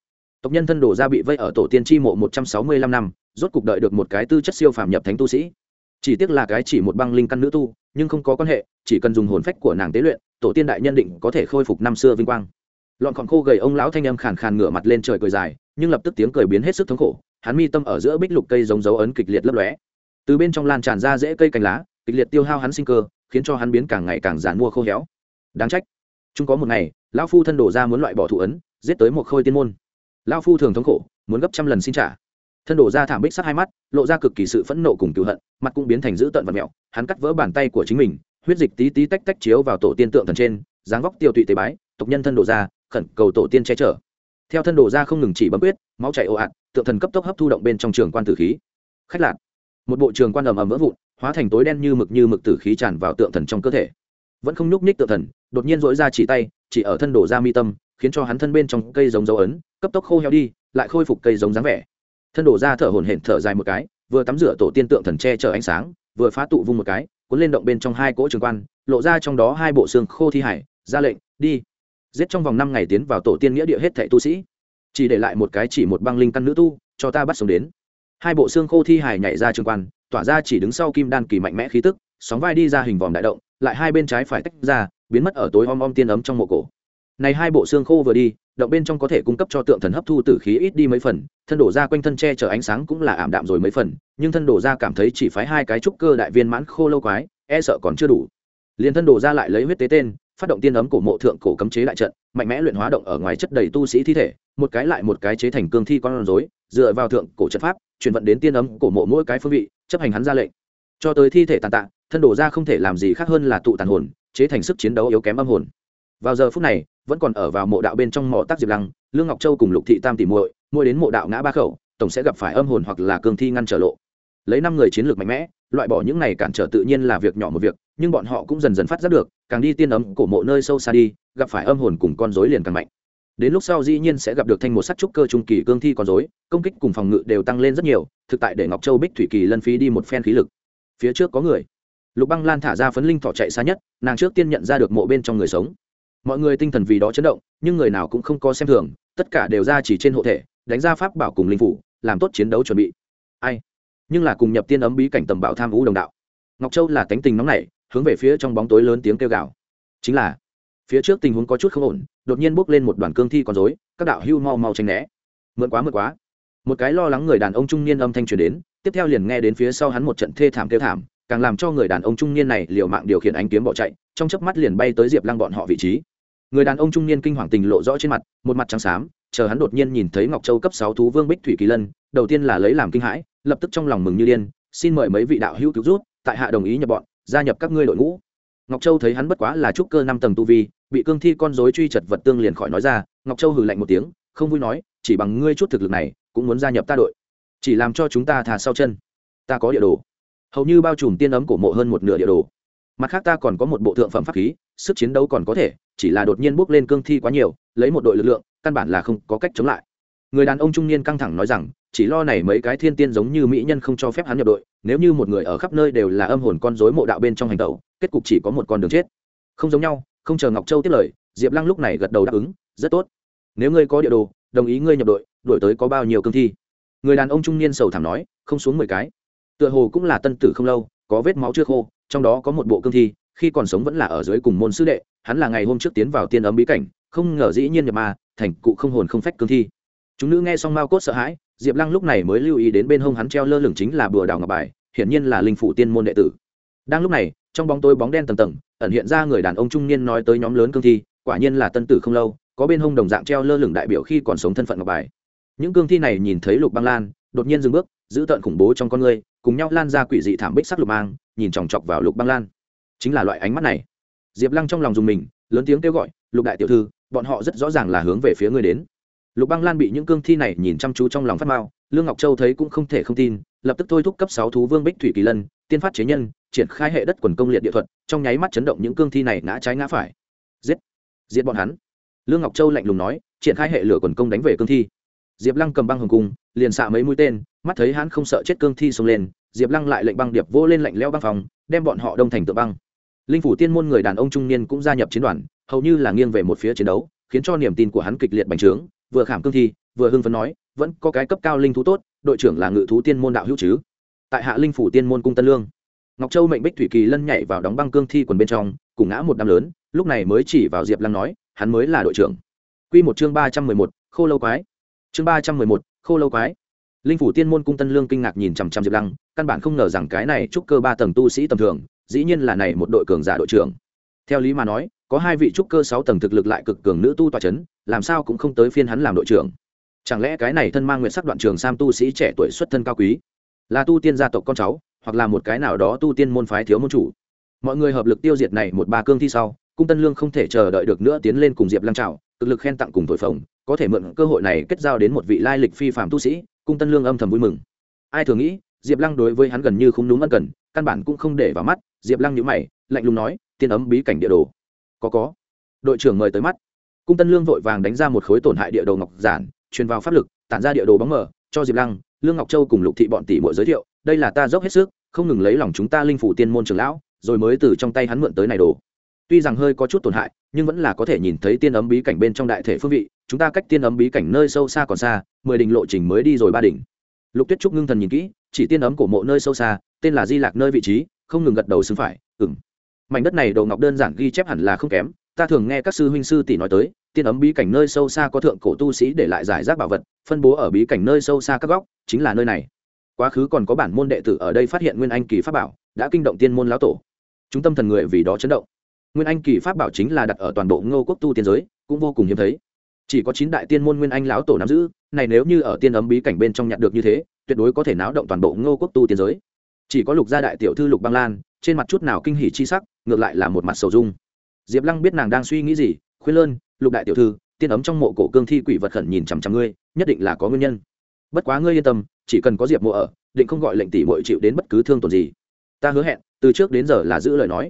Speaker 1: Tộc nhân thân đổ ra bị vây ở tổ tiên chi mộ một trăm sáu mươi lăm năm rốt cục đợi được một cái tư chất siêu phàm nhập thánh tu sĩ. Chỉ tiếc là cái chỉ một băng linh căn nữ tu, nhưng không có quan hệ, chỉ cần dùng hồn phách của nàng tế luyện, tổ tiên đại nhân định có thể khôi phục năm xưa vinh quang. Lọn còn khô gầy ông lão thanh âm khàn khàn ngửa mặt lên trời cười dài, nhưng lập tức tiếng cười biến hết sức thống khổ, hắn mi tâm ở giữa bích lục cây giống dấu ấn kịch liệt lấp lóe. Từ bên trong lan tràn ra rễ cây cành lá, kịch liệt tiêu hao hắn sinh cơ, khiến cho hắn biến càng ngày càng giàn mua khô héo. Đáng trách. Chung có một ngày, lão phu thân đổ ra muốn loại bỏ thủ ấn, giết tới một khôi tiên môn. Lão phu thường thống khổ, muốn gấp trăm lần xin trả thân đổ ra thảm bích sát hai mắt lộ ra cực kỳ sự phẫn nộ cùng cựu hận mặt cũng biến thành dữ tợn và mẹo hắn cắt vỡ bàn tay của chính mình huyết dịch tí tí tách tách chiếu vào tổ tiên tượng thần trên dáng vóc tiêu tụy tế bái tộc nhân thân đổ ra khẩn cầu tổ tiên che chở. Theo thân đổ ra không ngừng chỉ bấm huyết, máu chảy ồ ạt tượng thần cấp tốc hấp thu động bên trong trường quan tử khí. Khách lạc một bộ trường quan ầm ầm vỡ vụn hóa thành tối đen như mực như mực tử khí tràn vào tượng thần trong cơ thể. Vẫn không nhúc nhích tượng thần đột nhiên dỗi ra chỉ tay chỉ ở thân đổ ra mi tâm khiến cho hắn thân bên trong cây giống dấu ấn cấp tốc khô heo đi lại khôi phục cây giống dáng vẻ thân đổ ra thở hổn hển thở dài một cái, vừa tắm rửa tổ tiên tượng thần che chở ánh sáng, vừa phá tụ vung một cái, cuốn lên động bên trong hai cỗ trường quan, lộ ra trong đó hai bộ xương khô thi hải, ra lệnh, đi. Giết trong vòng năm ngày tiến vào tổ tiên nghĩa địa hết thệ tu sĩ. Chỉ để lại một cái chỉ một băng linh căn nữ tu, cho ta bắt sống đến. Hai bộ xương khô thi hải nhảy ra trường quan, tỏa ra chỉ đứng sau kim đan kỳ mạnh mẽ khí tức, sóng vai đi ra hình vòm đại động, lại hai bên trái phải tách ra, biến mất ở tối om om tiên ấm trong mộ cổ. Này hai bộ xương khô vừa đi động bên trong có thể cung cấp cho tượng thần hấp thu tử khí ít đi mấy phần, thân đổ ra quanh thân che chở ánh sáng cũng là ảm đạm rồi mấy phần, nhưng thân đổ ra cảm thấy chỉ phái hai cái trúc cơ đại viên mãn khô lâu quái e sợ còn chưa đủ. Liền thân đổ ra lại lấy huyết tế tên, phát động tiên ấm cổ mộ thượng cổ cấm chế đại trận, mạnh mẽ luyện hóa động ở ngoài chất đầy tu sĩ thi thể, một cái lại một cái chế thành cương thi con rối, dựa vào thượng cổ trận pháp, chuyển vận đến tiên ấm cổ mộ mỗi cái phương vị, chấp hành hắn ra lệnh. Cho tới thi thể tàn tạ, thân đổ ra không thể làm gì khác hơn là tụ tàn hồn, chế thành sức chiến đấu yếu kém âm hồn. Vào giờ phút này vẫn còn ở vào mộ đạo bên trong mộ tác diệp lăng, lương ngọc châu cùng lục thị tam tỷ muội, mỗi đến mộ đạo ngã ba khẩu, tổng sẽ gặp phải âm hồn hoặc là cương thi ngăn trở lộ. Lấy năm người chiến lược mạnh mẽ, loại bỏ những này cản trở tự nhiên là việc nhỏ một việc, nhưng bọn họ cũng dần dần phát giác được, càng đi tiên ấm cổ mộ nơi sâu xa đi, gặp phải âm hồn cùng con dối liền càng mạnh. Đến lúc sau dĩ nhiên sẽ gặp được thanh một sắc trúc cơ trung kỳ cương thi con dối công kích cùng phòng ngự đều tăng lên rất nhiều, thực tại để ngọc châu bích thủy kỳ lân phí đi một phen khí lực. Phía trước có người. Lục băng lan thả ra phấn linh thỏ chạy xa nhất, nàng trước tiên nhận ra được mộ bên trong người sống mọi người tinh thần vì đó chấn động, nhưng người nào cũng không có xem thường, tất cả đều ra chỉ trên hộ thể, đánh ra pháp bảo cùng linh phủ, làm tốt chiến đấu chuẩn bị. Ai? Nhưng là cùng nhập tiên ấm bí cảnh tầm bảo tham vũ đồng đạo. Ngọc châu là tánh tình nóng nảy, hướng về phía trong bóng tối lớn tiếng kêu gào. Chính là, phía trước tình huống có chút không ổn, đột nhiên bốc lên một đoàn cương thi con dối các đạo hưu mau mau tranh né. Mượn quá mượn quá. Một cái lo lắng người đàn ông trung niên âm thanh truyền đến, tiếp theo liền nghe đến phía sau hắn một trận thê thảm kêu thảm, càng làm cho người đàn ông trung niên này liều mạng điều khiển ánh kiếm bỏ chạy, trong chớp mắt liền bay tới diệp lăng bọn họ vị trí người đàn ông trung niên kinh hoàng tình lộ rõ trên mặt, một mặt trắng xám, chờ hắn đột nhiên nhìn thấy ngọc châu cấp sáu thú vương bích thủy kỳ lân, đầu tiên là lấy làm kinh hãi, lập tức trong lòng mừng như điên, xin mời mấy vị đạo hữu cứu rút tại hạ đồng ý nhập bọn, gia nhập các ngươi đội ngũ. Ngọc châu thấy hắn bất quá là trúc cơ năm tầng tu vi, bị cương thi con dối truy chật vật tương liền khỏi nói ra, ngọc châu hừ lạnh một tiếng, không vui nói, chỉ bằng ngươi chút thực lực này, cũng muốn gia nhập ta đội. Chỉ làm cho chúng ta thà sau chân. Ta có địa đồ. Hầu như bao trùm tiên ấm của mộ hơn một nửa địa đồ mặt khác ta còn có một bộ thượng phẩm pháp khí, sức chiến đấu còn có thể, chỉ là đột nhiên bước lên cương thi quá nhiều, lấy một đội lực lượng, căn bản là không có cách chống lại. Người đàn ông trung niên căng thẳng nói rằng, chỉ lo này mấy cái thiên tiên giống như mỹ nhân không cho phép hắn nhập đội, nếu như một người ở khắp nơi đều là âm hồn con rối mộ đạo bên trong hành tẩu, kết cục chỉ có một con đường chết. Không giống nhau, không chờ ngọc châu tiếp lời, diệp lăng lúc này gật đầu đáp ứng, rất tốt. Nếu ngươi có địa đồ, đồng ý ngươi nhập đội đội tới có bao nhiêu cương thi? Người đàn ông trung niên sầu thảm nói, không xuống mười cái. Tựa hồ cũng là tân tử không lâu có vết máu chưa khô, trong đó có một bộ cương thi, khi còn sống vẫn là ở dưới cùng môn sư đệ, hắn là ngày hôm trước tiến vào tiên ấm bí cảnh, không ngờ dĩ nhiên nhập ma, thành cụ không hồn không phách cương thi. Chúng nữ nghe xong mao cốt sợ hãi, diệp lăng lúc này mới lưu ý đến bên hông hắn treo lơ lửng chính là bùa đào ngọc bài, hiển nhiên là linh phủ tiên môn đệ tử. Đang lúc này, trong bóng tối bóng đen tầng tầng, ẩn hiện ra người đàn ông trung niên nói tới nhóm lớn cương thi, quả nhiên là tân tử không lâu, có bên hông đồng dạng treo lơ lửng đại biểu khi còn sống thân phận ngọc bài. Những cương thi này nhìn thấy lục băng lan, đột nhiên dừng bước, giữ tợn khủng bố trong con người cùng nhau lan ra quỷ dị thảm bích sắc lục mang, nhìn chòng chọc vào lục băng lan. Chính là loại ánh mắt này. Diệp lăng trong lòng dùng mình, lớn tiếng kêu gọi, lục đại tiểu thư, bọn họ rất rõ ràng là hướng về phía ngươi đến. Lục băng lan bị những cương thi này nhìn chăm chú trong lòng phát mao lương ngọc châu thấy cũng không thể không tin, lập tức thôi thúc cấp sáu thú vương bích thủy kỳ lân, tiên phát chế nhân, triển khai hệ đất quần công liệt địa thuật, trong nháy mắt chấn động những cương thi này ngã trái ngã phải. Giết! Giết bọn hắn. Lương ngọc châu lạnh lùng nói, triển khai hệ lửa quần công đánh về cương thi diệp lăng cầm băng hồng cung, liền xạ mấy mũi tên, mắt thấy hắn không sợ chết cương thi xông lên, diệp lăng lại lệnh băng điệp vô lên lạnh leo băng phòng, đem bọn họ đông thành tự băng. Linh phủ tiên môn người đàn ông trung niên cũng gia nhập chiến đoàn, hầu như là nghiêng về một phía chiến đấu, khiến cho niềm tin của hắn kịch liệt bành trướng, vừa khảm cương thi, vừa hưng phấn nói, vẫn có cái cấp cao linh thú tốt, đội trưởng là ngự thú tiên môn đạo hữu chứ? Tại hạ linh phủ tiên môn cung tân lương, ngọc châu mệnh bích thủy kỳ lân nhảy vào đóng băng cương thi quần bên trong, cùng ngã một đám lớn, lúc này mới chỉ vào diệp lăng nói, hắn mới là đội trưởng. Q một chương ba trăm mười một, khô lâu quái chương ba trăm mười một, khô lâu quái. Linh phủ tiên môn cung tân lương kinh ngạc nhìn chằm chằm diệp lăng, căn bản không ngờ rằng cái này trúc cơ ba tầng tu sĩ tầm thường, dĩ nhiên là này một đội cường giả đội trưởng. Theo lý mà nói, có hai vị trúc cơ sáu tầng thực lực lại cực cường nữ tu tòa c h ấ n làm sao cũng không tới phiên hắn làm đội trưởng. Chẳng lẽ cái này thân mang nguyện sắc đoạn trường sam tu sĩ trẻ tuổi xuất thân cao quý? Là tu tiên gia tộc con cháu, hoặc là một cái nào đó tu tiên môn phái thiếu môn chủ? Mọi người hợp lực tiêu diệt này một ba cương thi sau, cung tân lương không thể chờ đợi được nữa tiến lên cùng diệp lăng trào cực lực khen tặng cùng thổi phồng có thể mượn cơ hội này kết giao đến một vị lai lịch phi phạm tu sĩ, cung tân lương âm thầm vui mừng. Ai thường nghĩ, diệp lăng đối với hắn gần như không đúng ân cần, căn bản cũng không để vào mắt, diệp lăng nhữ mày, lạnh lùng nói, tiên ấm bí cảnh địa đồ. Có có. Đội trưởng mời tới mắt. Cung tân lương vội vàng đánh ra một khối tổn hại địa đồ ngọc giản, truyền vào pháp lực, tản ra địa đồ bóng mờ, cho diệp lăng, lương ngọc châu cùng lục thị bọn tỷ bội giới thiệu, đây là ta dốc hết sức, không ngừng lấy lòng chúng ta linh phủ tiên môn trường lão, rồi mới từ trong tay hắn mượn tới này đồ. Tuy rằng hơi có chút tổn hại, nhưng vẫn là có thể nhìn thấy tiên ấm bí cảnh bên trong đại thể phương vị chúng ta cách tiên ấm bí cảnh nơi sâu xa còn xa, mười đỉnh lộ trình mới đi rồi ba đỉnh. Lục tuyết trúc ngưng thần nhìn kỹ, chỉ tiên ấm cổ mộ nơi sâu xa, tên là di lạc nơi vị trí, không ngừng gật đầu xứng phải ừng mảnh đất này đồ ngọc đơn giản ghi chép hẳn là không kém, ta thường nghe các sư huynh sư tỷ nói tới, tiên ấm bí cảnh nơi sâu xa có thượng cổ tu sĩ để lại giải rác bảo vật, phân bố ở bí cảnh nơi sâu xa các góc, chính là nơi này. Quá khứ còn có bản môn đệ tử ở đây phát hiện nguyên anh kỳ pháp bảo, đã kinh động tiên môn lão tổ. Chúng tâm thần người vì đó chấn động. Nguyên anh kỳ pháp bảo chính là đặt ở toàn bộ ngô quốc tu tiên giới, cũng vô cùng hiếm thấy chỉ có chín đại tiên môn nguyên anh lão tổ nắm giữ, này nếu như ở tiên ấm bí cảnh bên trong nhặt được như thế, tuyệt đối có thể náo động toàn bộ ngô quốc tu tiên giới. Chỉ có lục gia đại tiểu thư lục băng lan, trên mặt chút nào kinh hỉ chi sắc, ngược lại là một mặt sầu dung. Diệp lăng biết nàng đang suy nghĩ gì, khuyên lơn, lục đại tiểu thư, tiên ấm trong mộ cổ cương thi quỷ vật khẩn nhìn chằm chằm ngươi, nhất định là có nguyên nhân. Bất quá ngươi yên tâm, chỉ cần có diệp mộ ở, định không gọi lệnh tỷ mội chịu đến bất cứ thương tổn gì. Ta hứa hẹn, từ trước đến giờ là giữ lời nói.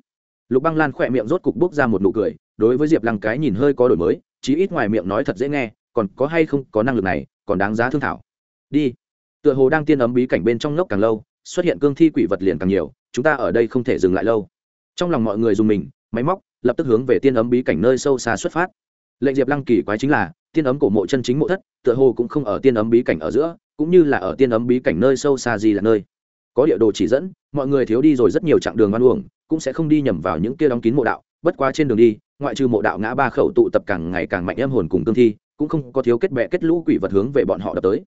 Speaker 1: Lục băng lan khỏe miệng rốt cục bốc ra một nụ cười, đối với diệp lăng cái nhìn hơi có đổi mới chí ít ngoài miệng nói thật dễ nghe, còn có hay không có năng lực này, còn đáng giá thương thảo. Đi. Tựa hồ đang tiên ấm bí cảnh bên trong ngốc càng lâu, xuất hiện cương thi quỷ vật liền càng nhiều, chúng ta ở đây không thể dừng lại lâu. Trong lòng mọi người dùng mình, máy móc, lập tức hướng về tiên ấm bí cảnh nơi sâu xa xuất phát. Lệnh diệp lăng kỳ quái chính là, tiên ấm cổ mộ chân chính mộ thất, tựa hồ cũng không ở tiên ấm bí cảnh ở giữa, cũng như là ở tiên ấm bí cảnh nơi sâu xa gì là nơi. Có địa đồ chỉ dẫn, mọi người thiếu đi rồi rất nhiều chặng đường văn uổng, cũng sẽ không đi nhầm vào những kia đóng kín mộ đạo bất quá trên đường đi, ngoại trừ mộ đạo ngã ba khẩu tụ tập càng ngày càng mạnh em hồn cùng cương thi, cũng không có thiếu kết bệ kết lũ quỷ vật hướng về bọn họ đập tới.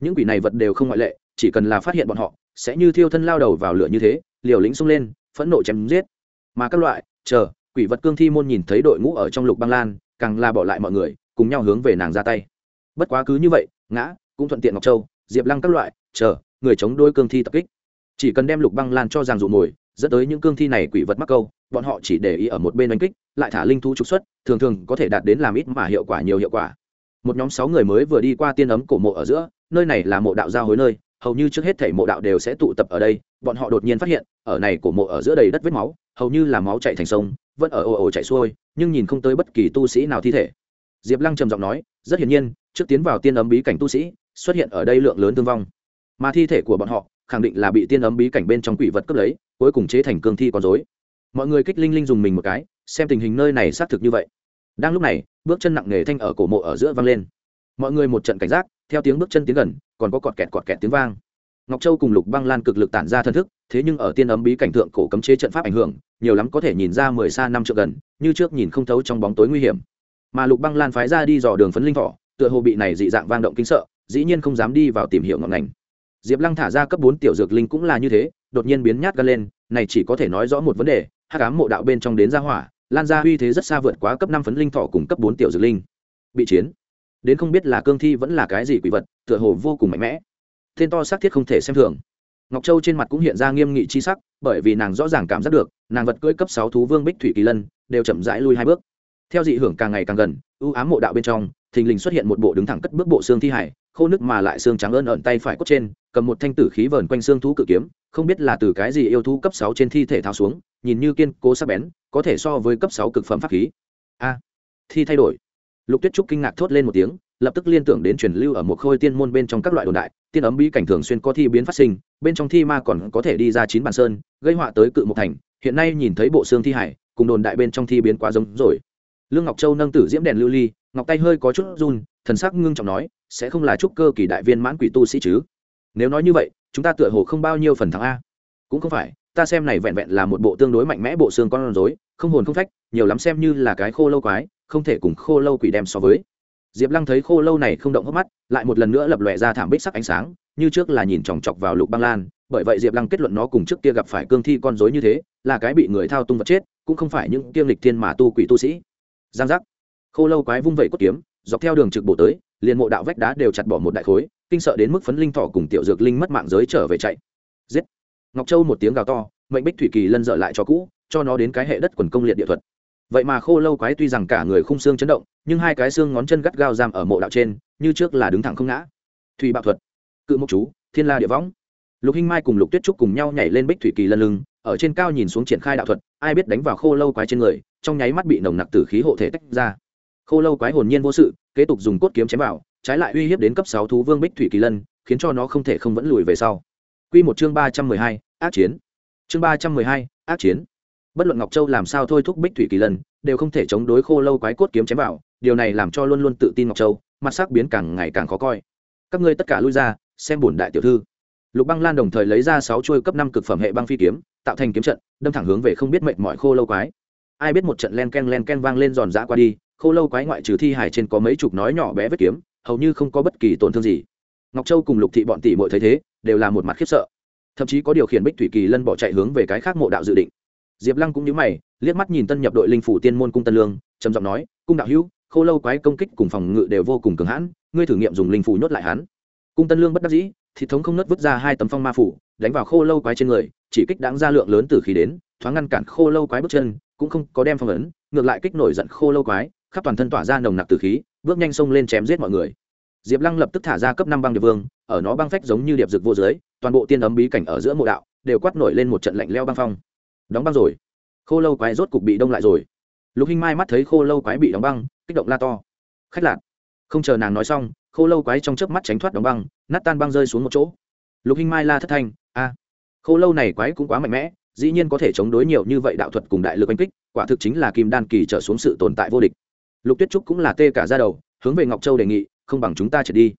Speaker 1: Những quỷ này vật đều không ngoại lệ, chỉ cần là phát hiện bọn họ, sẽ như thiêu thân lao đầu vào lửa như thế, liều lĩnh xông lên, phẫn nộ chém giết. Mà các loại, chờ, quỷ vật cương thi môn nhìn thấy đội ngũ ở trong lục băng lan, càng là bỏ lại mọi người, cùng nhau hướng về nàng ra tay. Bất quá cứ như vậy, ngã, cũng thuận tiện ngọc châu, diệp lăng các loại, chờ, người chống đôi cương thi tập kích. Chỉ cần đem lục băng lan cho rằng dụ mồi dẫn tới những cương thi này quỷ vật mắc câu, bọn họ chỉ để ý ở một bên đánh kích, lại thả linh thú trục xuất, thường thường có thể đạt đến làm ít mà hiệu quả nhiều hiệu quả. Một nhóm sáu người mới vừa đi qua tiên ấm cổ mộ ở giữa, nơi này là mộ đạo giao hối nơi, hầu như trước hết thảy mộ đạo đều sẽ tụ tập ở đây, bọn họ đột nhiên phát hiện, ở này cổ mộ ở giữa đầy đất vết máu, hầu như là máu chạy thành sông, vẫn ở ồ ồ chạy xuôi, nhưng nhìn không tới bất kỳ tu sĩ nào thi thể. Diệp lăng trầm giọng nói, rất hiển nhiên, trước tiến vào tiên ấm bí cảnh tu sĩ, xuất hiện ở đây lượng lớn thương vong. Mà thi thể của bọn họ khẳng định là bị tiên ấm bí cảnh bên trong quỷ vật cướp lấy, cuối cùng chế thành cương thi con dối mọi người kích linh linh dùng mình một cái, xem tình hình nơi này xác thực như vậy. Đang lúc này, bước chân nặng nề thanh ở cổ mộ ở giữa vang lên. Mọi người một trận cảnh giác, theo tiếng bước chân tiến gần, còn có cọt kẹt cọt kẹt tiếng vang. Ngọc châu cùng lục băng lan cực lực tản ra thân thức, thế nhưng ở tiên ấm bí cảnh thượng cổ cấm chế trận pháp ảnh hưởng, nhiều lắm có thể nhìn ra mười xa năm trượng gần, như trước nhìn không thấu trong bóng tối nguy hiểm. Mà lục băng lan phái ra đi dò đường phấn linh thỏ, tựa hồ bị này dị dạng vang động kinh sợ, dĩ nhiên không dám đi vào tìm hiểu ngọn ngành diệp lăng thả ra cấp bốn tiểu dược linh cũng là như thế, đột nhiên biến nhát gan lên, này chỉ có thể nói rõ một vấn đề hát cám mộ đạo bên trong đến ra hỏa, lan ra uy thế rất xa vượt quá cấp năm phấn linh thọ cùng cấp bốn tiểu dược linh. Bị chiến. Đến không biết là cương thi vẫn là cái gì quỷ vật, tựa hồ vô cùng mạnh mẽ. Tên to xác thiết không thể xem thường. Ngọc châu trên mặt cũng hiện ra nghiêm nghị chi sắc, bởi vì nàng rõ ràng cảm giác được, nàng vật cưỡi cấp sáu thú vương bích thủy kỳ lân, đều chậm rãi lui hai bước. Theo dị hưởng càng ngày càng gần ưu ám mộ đạo bên trong thình lình xuất hiện một bộ đứng thẳng cất bước bộ xương thi hải, khô nước mà lại xương trắng ơn ẩn tay phải cốt trên, cầm một thanh tử khí vờn quanh xương thú cự kiếm, không biết là từ cái gì yêu thú cấp sáu trên thi thể tháo xuống, nhìn như kiên cố sắc bén, có thể so với cấp sáu cực phẩm pháp khí. A, thi thay đổi. Lục tuyết trúc kinh ngạc thốt lên một tiếng, lập tức liên tưởng đến truyền lưu ở một khôi tiên môn bên trong các loại đồn đại, tiên ấm bí cảnh thường xuyên có thi biến phát sinh, bên trong thi ma còn có thể đi ra chín bản sơn, gây họa tới cự một thành, hiện nay nhìn thấy bộ xương thi hải, cùng đồn đại bên trong thi biến quá giống rồi. Lương ngọc châu nâng tử diễm đèn lưu ly ngọc tay hơi có chút run, thần sắc ngưng trọng nói, sẽ không là trúc cơ kỳ đại viên mãn quỷ tu sĩ chứ? Nếu nói như vậy, chúng ta tựa hồ không bao nhiêu phần thắng a. Cũng không phải, ta xem này vẹn vẹn là một bộ tương đối mạnh mẽ bộ xương con rối, không hồn không phách, nhiều lắm xem như là cái khô lâu quái, không thể cùng khô lâu quỷ đem so với. Diệp lăng thấy khô lâu này không động hốc mắt, lại một lần nữa lập lòe ra thảm bích sắc ánh sáng, như trước là nhìn chòng chọc vào lục băng lan, bởi vậy diệp lăng kết luận nó cùng trước kia gặp phải cương thi con dối như thế, là cái bị người thao tung vật chết, cũng không phải những kiêm lịch thiên mà tu quỷ tu sĩ. Giang giác khô lâu quái vung vẩy cốt kiếm, dọc theo đường trực bổ tới, liền mộ đạo vách đá đều chặt bỏ một đại khối, kinh sợ đến mức phấn linh thỏ cùng tiểu dược linh mất mạng giới trở về chạy. Giết! Ngọc châu một tiếng gào to, mệnh bích thủy kỳ lân dở lại cho cũ, cho nó đến cái hệ đất quần công liệt địa thuật. Vậy mà khô lâu quái tuy rằng cả người khung xương chấn động, nhưng hai cái xương ngón chân gắt gao giam ở mộ đạo trên, như trước là đứng thẳng không ngã. Thủy bạo thuật. Cự mục chú, thiên la địa võng. Lục hinh mai cùng lục tuyết trúc cùng nhau nhảy lên bích thủy kỳ lân lưng, ở trên cao nhìn xuống triển khai đạo thuật, ai biết đánh vào khô lâu quái trên người, trong nháy mắt bị nồng nặc tử khí hộ thể tách ra khô lâu quái hồn nhiên vô sự, kế tục dùng cốt kiếm chém vào, trái lại uy hiếp đến cấp sáu thú vương bích thủy kỳ lân, khiến cho nó không thể không vẫn lùi về sau. Quy một chương ba trăm mười hai, ác chiến. Chương ba trăm mười hai, ác chiến. Bất luận ngọc châu làm sao thôi thúc bích thủy kỳ lân, đều không thể chống đối khô lâu quái cốt kiếm chém vào, điều này làm cho luôn luôn tự tin ngọc châu, mặt sắc biến càng ngày càng khó coi. Các ngươi tất cả lui ra, xem bổn đại tiểu thư. Lục băng lan đồng thời lấy ra sáu chuôi cấp năm cực phẩm hệ băng phi kiếm, tạo thành kiếm trận, đâm thẳng hướng về không biết mệnh mọi khô lâu quái. Ai biết một trận len ken len ken vang lên giòn giã qua đi khô lâu quái ngoại trừ thi hải trên có mấy chục nói nhỏ bé vết kiếm, hầu như không có bất kỳ tổn thương gì. Ngọc châu cùng lục thị bọn tỷ mội thấy thế, đều là một mặt khiếp sợ. Thậm chí có điều khiển bích thủy kỳ lân bỏ chạy hướng về cái khác mộ đạo dự định. Diệp lăng cũng nhớ mày, liếc mắt nhìn tân nhập đội linh phủ tiên môn cung tân lương, trầm giọng nói, cung đạo hữu, khô lâu quái công kích cùng phòng ngự đều vô cùng cường hãn, ngươi thử nghiệm dùng linh phủ nhốt lại hắn. Cung tân lương bất đắc dĩ, thị thống không nớt vứt ra hai tấm phong ma phủ, đánh vào khô lâu quái trên người, chỉ kích đáng ra lượng lớn từ khí đến, thoáng ngăn cản khô lâu quái bước chân, cũng không có đem phong ấn, ngược lại kích nổi giận khô lâu quái khắp toàn thân tỏa ra nồng nặc từ khí, bước nhanh xông lên chém giết mọi người. Diệp lăng lập tức thả ra cấp năm băng điệp vương, ở nó băng phách giống như điệp dực vô dưới toàn bộ tiên ấm bí cảnh ở giữa mộ đạo, đều quát nổi lên một trận lạnh leo băng phong. Đóng băng rồi. Khô lâu quái rốt cục bị đông lại rồi. Lục hinh mai mắt thấy khô lâu quái bị đóng băng, kích động la to. Khách lạc không chờ nàng nói xong, khô lâu quái trong chớp mắt tránh thoát đóng băng, nát tan băng rơi xuống một chỗ. Lục hinh mai la thất thanh, a, khô lâu này quái cũng quá mạnh mẽ, dĩ nhiên có thể chống đối nhiều như vậy đạo thuật cùng đại lực oanh kích, quả thực chính là kim đan kỳ trở xuống sự tồn tại vô địch lục tuyết trúc cũng là tê cả ra đầu, hướng về ngọc châu đề nghị, không bằng chúng ta trở đi.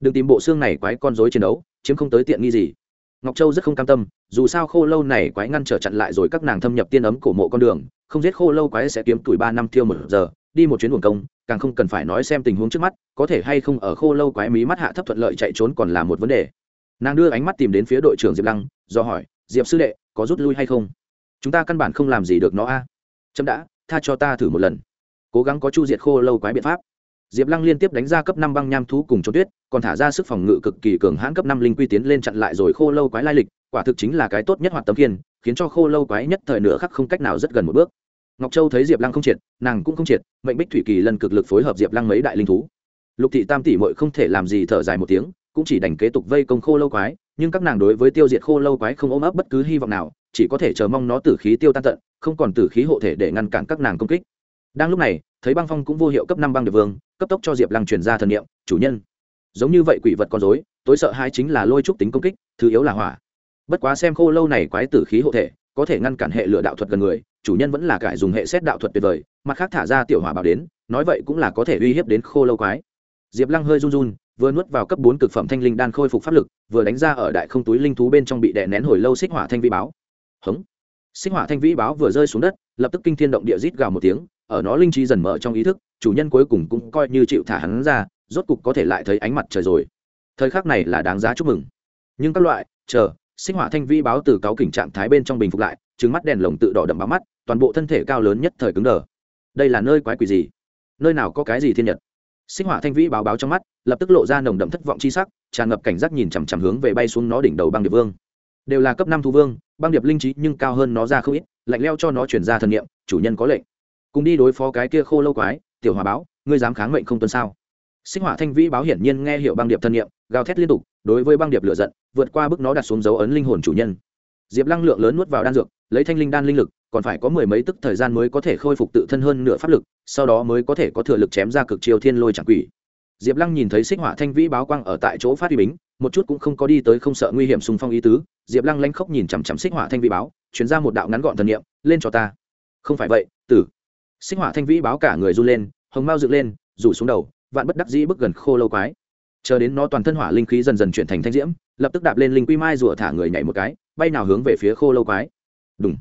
Speaker 1: Đừng tìm bộ xương này quái con dối chiến đấu, chiếm không tới tiện nghi gì. Ngọc châu rất không cam tâm, dù sao khô lâu này quái ngăn trở chặn lại rồi các nàng thâm nhập tiên ấm cổ mộ con đường, không giết khô lâu quái sẽ kiếm tuổi ba năm thiêu một giờ, đi một chuyến buồng công, càng không cần phải nói xem tình huống trước mắt, có thể hay không ở khô lâu quái mí mắt hạ thấp thuận lợi chạy trốn còn là một vấn đề. Nàng đưa ánh mắt tìm đến phía đội trưởng diệp lăng, do hỏi, diệp sư đệ, có rút lui hay không? Chúng ta căn bản không làm gì được nó a. À? chấm đã, tha cho ta thử một lần cố gắng có chu diệt khô lâu quái biện pháp. Diệp lăng liên tiếp đánh ra cấp năm băng nham thú cùng trốn tuyết, còn thả ra sức phòng ngự cực kỳ cường hãn cấp năm linh quy tiến lên chặn lại rồi khô lâu quái lai lịch, quả thực chính là cái tốt nhất hoạt tấm kiên khiến cho khô lâu quái nhất thời nửa khắc không cách nào rất gần một bước. Ngọc châu thấy diệp lăng không triệt, nàng cũng không triệt, mệnh bích thủy kỳ lần cực lực phối hợp diệp lăng mấy đại linh thú. Lục thị tam tỷ mội không thể làm gì thở dài một tiếng, cũng chỉ đành kế tục vây công khô lâu quái, nhưng các nàng đối với tiêu diệt khô lâu quái không ôm ấp bất cứ hy vọng nào, chỉ có thể chờ mong nó tử khí tiêu tan tận, không còn tử khí hộ thể để ngăn cản các nàng công kích đang lúc này, thấy băng phong cũng vô hiệu cấp năm băng được vương, cấp tốc cho diệp lăng truyền ra thần niệm, chủ nhân. Giống như vậy quỷ vật con dối tối sợ hai chính là lôi trúc tính công kích, thứ yếu là hỏa. Bất quá xem khô lâu này quái tử khí hộ thể, có thể ngăn cản hệ lửa đạo thuật gần người, chủ nhân vẫn là cải dùng hệ xét đạo thuật tuyệt vời, mặt khác thả ra tiểu hỏa bảo đến, nói vậy cũng là có thể uy hiếp đến khô lâu quái. Diệp lăng hơi run run, vừa nuốt vào cấp bốn cực phẩm thanh linh đan khôi phục pháp lực, vừa đánh ra ở đại không túi linh thú bên trong bị đè nén hồi lâu xích hỏa thanh vĩ báo. Hống. Xích hỏa thanh vĩ báo vừa rơi xuống đất, lập tức kinh thiên động địa rít gào một tiếng ở nó linh trí dần mở trong ý thức, chủ nhân cuối cùng cũng coi như chịu thả hắn ra, rốt cục có thể lại thấy ánh mặt trời rồi. Thời khắc này là đáng giá chúc mừng. Nhưng các loại, chờ, sinh hỏa thanh vi báo từ cáo kỉnh trạng thái bên trong bình phục lại trứng mắt đèn lồng tự đỏ đậm báo mắt, toàn bộ thân thể cao lớn nhất thời cứng đờ. Đây là nơi quái quỷ gì? Nơi nào có cái gì thiên nhật? Sinh hỏa thanh vĩ báo báo trong mắt, lập tức lộ ra nồng đậm thất vọng chi sắc, tràn ngập cảnh giác nhìn chằm chằm hướng về bay xuống nó đỉnh đầu băng điệp vương. Đều là cấp năm thu vương, băng điệp linh trí nhưng cao hơn nó ra không ít, lạnh leo cho nó chuyển ra thần niệm, chủ nhân có lệnh cùng đi đối phó cái kia khô lâu quái, tiểu hòa báo, ngươi dám kháng mệnh không tuân sao? Sinh hỏa thanh vĩ báo hiển nhiên nghe hiệu băng điệp thân niệm gào thét liên tục, đối với băng điệp lửa giận, vượt qua bức nó đặt xuống dấu ấn linh hồn chủ nhân. Diệp lăng lượng lớn nuốt vào đan dược, lấy thanh linh đan linh lực, còn phải có mười mấy tức thời gian mới có thể khôi phục tự thân hơn nửa pháp lực, sau đó mới có thể có thừa lực chém ra cực chiêu thiên lôi chẳng quỷ. Diệp lăng nhìn thấy xích hỏa thanh vĩ báo quang ở tại chỗ phát huy bính, một chút cũng không có đi tới không sợ nguy hiểm xung phong ý tứ, diệp lăng lanh khóc nhìn chằm chằm xích hỏa thanh vĩ báo chuyển ra một đạo ngắn gọn thần niệm, lên cho ta. Không phải vậy, tử xích hỏa thanh vĩ báo cả người run lên, hồng mao dựng lên, rủ xuống đầu, vạn bất đắc dĩ bước gần khô lâu quái. Chờ đến nó toàn thân hỏa linh khí dần dần chuyển thành thanh diễm, lập tức đạp lên linh quy mai rủa thả người nhảy một cái, bay nào hướng về phía khô lâu quái. Đúng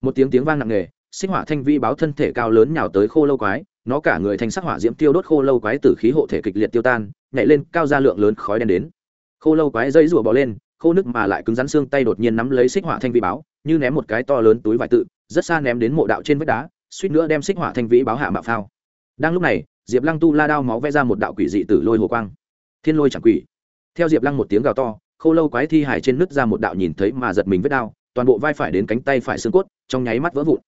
Speaker 1: một tiếng tiếng vang nặng nề, sinh hỏa thanh vi báo thân thể cao lớn nhào tới khô lâu quái, nó cả người thành sắc hỏa diễm tiêu đốt khô lâu quái tử khí hộ thể kịch liệt tiêu tan, nhảy lên, cao ra lượng lớn khói đen đến. Khô lâu quái dây rùa bò lên, khô nước mà lại cứng rắn xương tay đột nhiên nắm lấy xích hỏa thanh vi báo, như ném một cái to lớn túi vải tự, rất xa ném đến mộ đạo trên vách đá suýt nữa đem xích hỏa thanh vĩ báo hạ mạo phao. Đang lúc này, diệp lăng tu la đao máu vẽ ra một đạo quỷ dị tử lôi hồ quang. Thiên lôi chẳng quỷ. Theo diệp lăng một tiếng gào to, khô lâu quái thi hải trên nứt ra một đạo nhìn thấy mà giật mình vết đao, toàn bộ vai phải đến cánh tay phải xương cốt, trong nháy mắt vỡ vụn.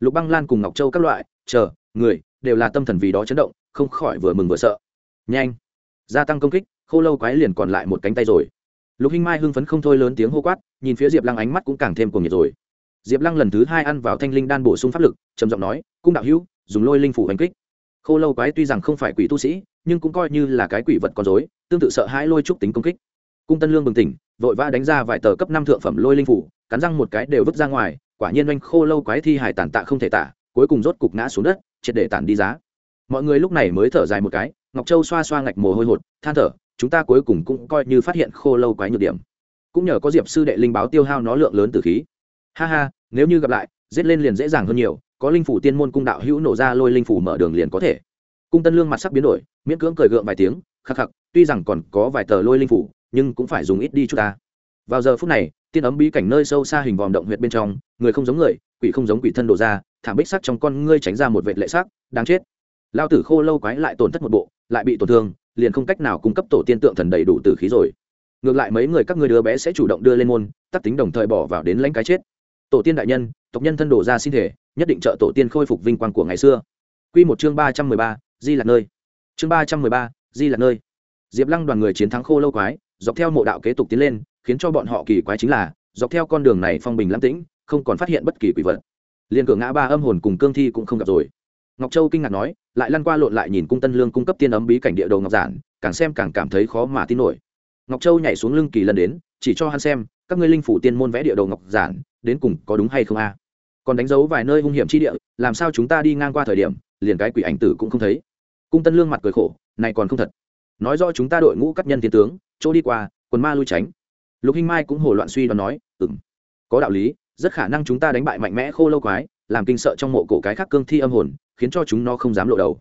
Speaker 1: Lục băng lan cùng ngọc châu các loại, chờ, người, đều là tâm thần vì đó chấn động, không khỏi vừa mừng vừa sợ. Nhanh, gia tăng công kích, khô lâu quái liền còn lại một cánh tay rồi. Lục hinh mai hưng phấn không thôi lớn tiếng hô quát, nhìn phía diệp lăng ánh mắt cũng càng thêm cuồng nhiệt rồi diệp lăng lần thứ hai ăn vào thanh linh đan bổ sung pháp lực, trầm giọng nói, cung đạo hữu, dùng lôi linh phủ hành kích. Khô lâu quái tuy rằng không phải quỷ tu sĩ, nhưng cũng coi như là cái quỷ vật con dối tương tự sợ hãi lôi trúc tính công kích. Cung tân lương bừng tỉnh, vội vã đánh ra vài tờ cấp năm thượng phẩm lôi linh phủ, cắn răng một cái đều vứt ra ngoài, quả nhiên oanh khô lâu quái thi hải tàn tạ không thể tả, cuối cùng rốt cục ngã xuống đất, triệt để tản đi giá. Mọi người lúc này mới thở dài một cái, ngọc châu xoa xoa ngạch mồ hôi hột, than thở, chúng ta cuối cùng cũng coi như phát hiện khô lâu quái nhược điểm. Cũng nhờ có diệp sư đệ linh báo tiêu hao nó lượng lớn từ khí ha ha, nếu như gặp lại, giết lên liền dễ dàng hơn nhiều, có linh phủ tiên môn cung đạo hữu nổ ra lôi linh phủ mở đường liền có thể. Cung tân lương mặt sắc biến đổi, miễn cưỡng cười gượng vài tiếng, khắc khắc, tuy rằng còn có vài tờ lôi linh phủ, nhưng cũng phải dùng ít đi chút ta. Vào giờ phút này, tiên ấm bí cảnh nơi sâu xa hình vòm động huyệt bên trong, người không giống người, quỷ không giống quỷ thân đổ ra, thảm bích sắc trong con ngươi tránh ra một vệt lệ sắc, đáng chết. Lao tử khô lâu quái lại tổn thất một bộ, lại bị tổn thương, liền không cách nào cung cấp tổ tiên tượng thần đầy đủ tử khí rồi. Ngược lại mấy người các ngươi đứa bé sẽ chủ động đưa lên môn, tắc tính đồng thời bỏ vào đến lãnh cái chết tổ tiên đại nhân, tộc nhân thân đổ ra xin thể, nhất định trợ tổ tiên khôi phục vinh quang của ngày xưa. Quy một chương ba trăm mười ba, di lạc nơi. Chương ba trăm mười ba, di lạc nơi. Diệp lăng đoàn người chiến thắng khô lâu quái, dọc theo mộ đạo kế tục tiến lên, khiến cho bọn họ kỳ quái chính là, dọc theo con đường này phong bình lam tĩnh, không còn phát hiện bất kỳ quỷ vật. Liền cửa ngã ba âm hồn cùng cương thi cũng không gặp rồi. Ngọc châu kinh ngạc nói, lại lăn qua lộn lại nhìn cung tân lương cung cấp tiên ấm bí cảnh địa đầu ngọc giản, càng xem càng cảm thấy khó mà tin nổi. Ngọc châu nhảy xuống lưng kỳ lần đến, chỉ cho hắn xem, các ngươi linh phủ tiên môn vẽ địa đầu ngọc giản đến cùng có đúng hay không a? Còn đánh dấu vài nơi hung hiểm chi địa, làm sao chúng ta đi ngang qua thời điểm, liền cái quỷ ảnh tử cũng không thấy? Cung tân lương mặt cười khổ, này còn không thật. Nói rõ chúng ta đội ngũ cắt nhân tiến tướng, chỗ đi qua, quần ma lui tránh. Lục hinh mai cũng hồ loạn suy đoán nói ừng có đạo lý, rất khả năng chúng ta đánh bại mạnh mẽ khô lâu quái, làm kinh sợ trong mộ cổ cái khác cương thi âm hồn, khiến cho chúng nó không dám lộ đầu.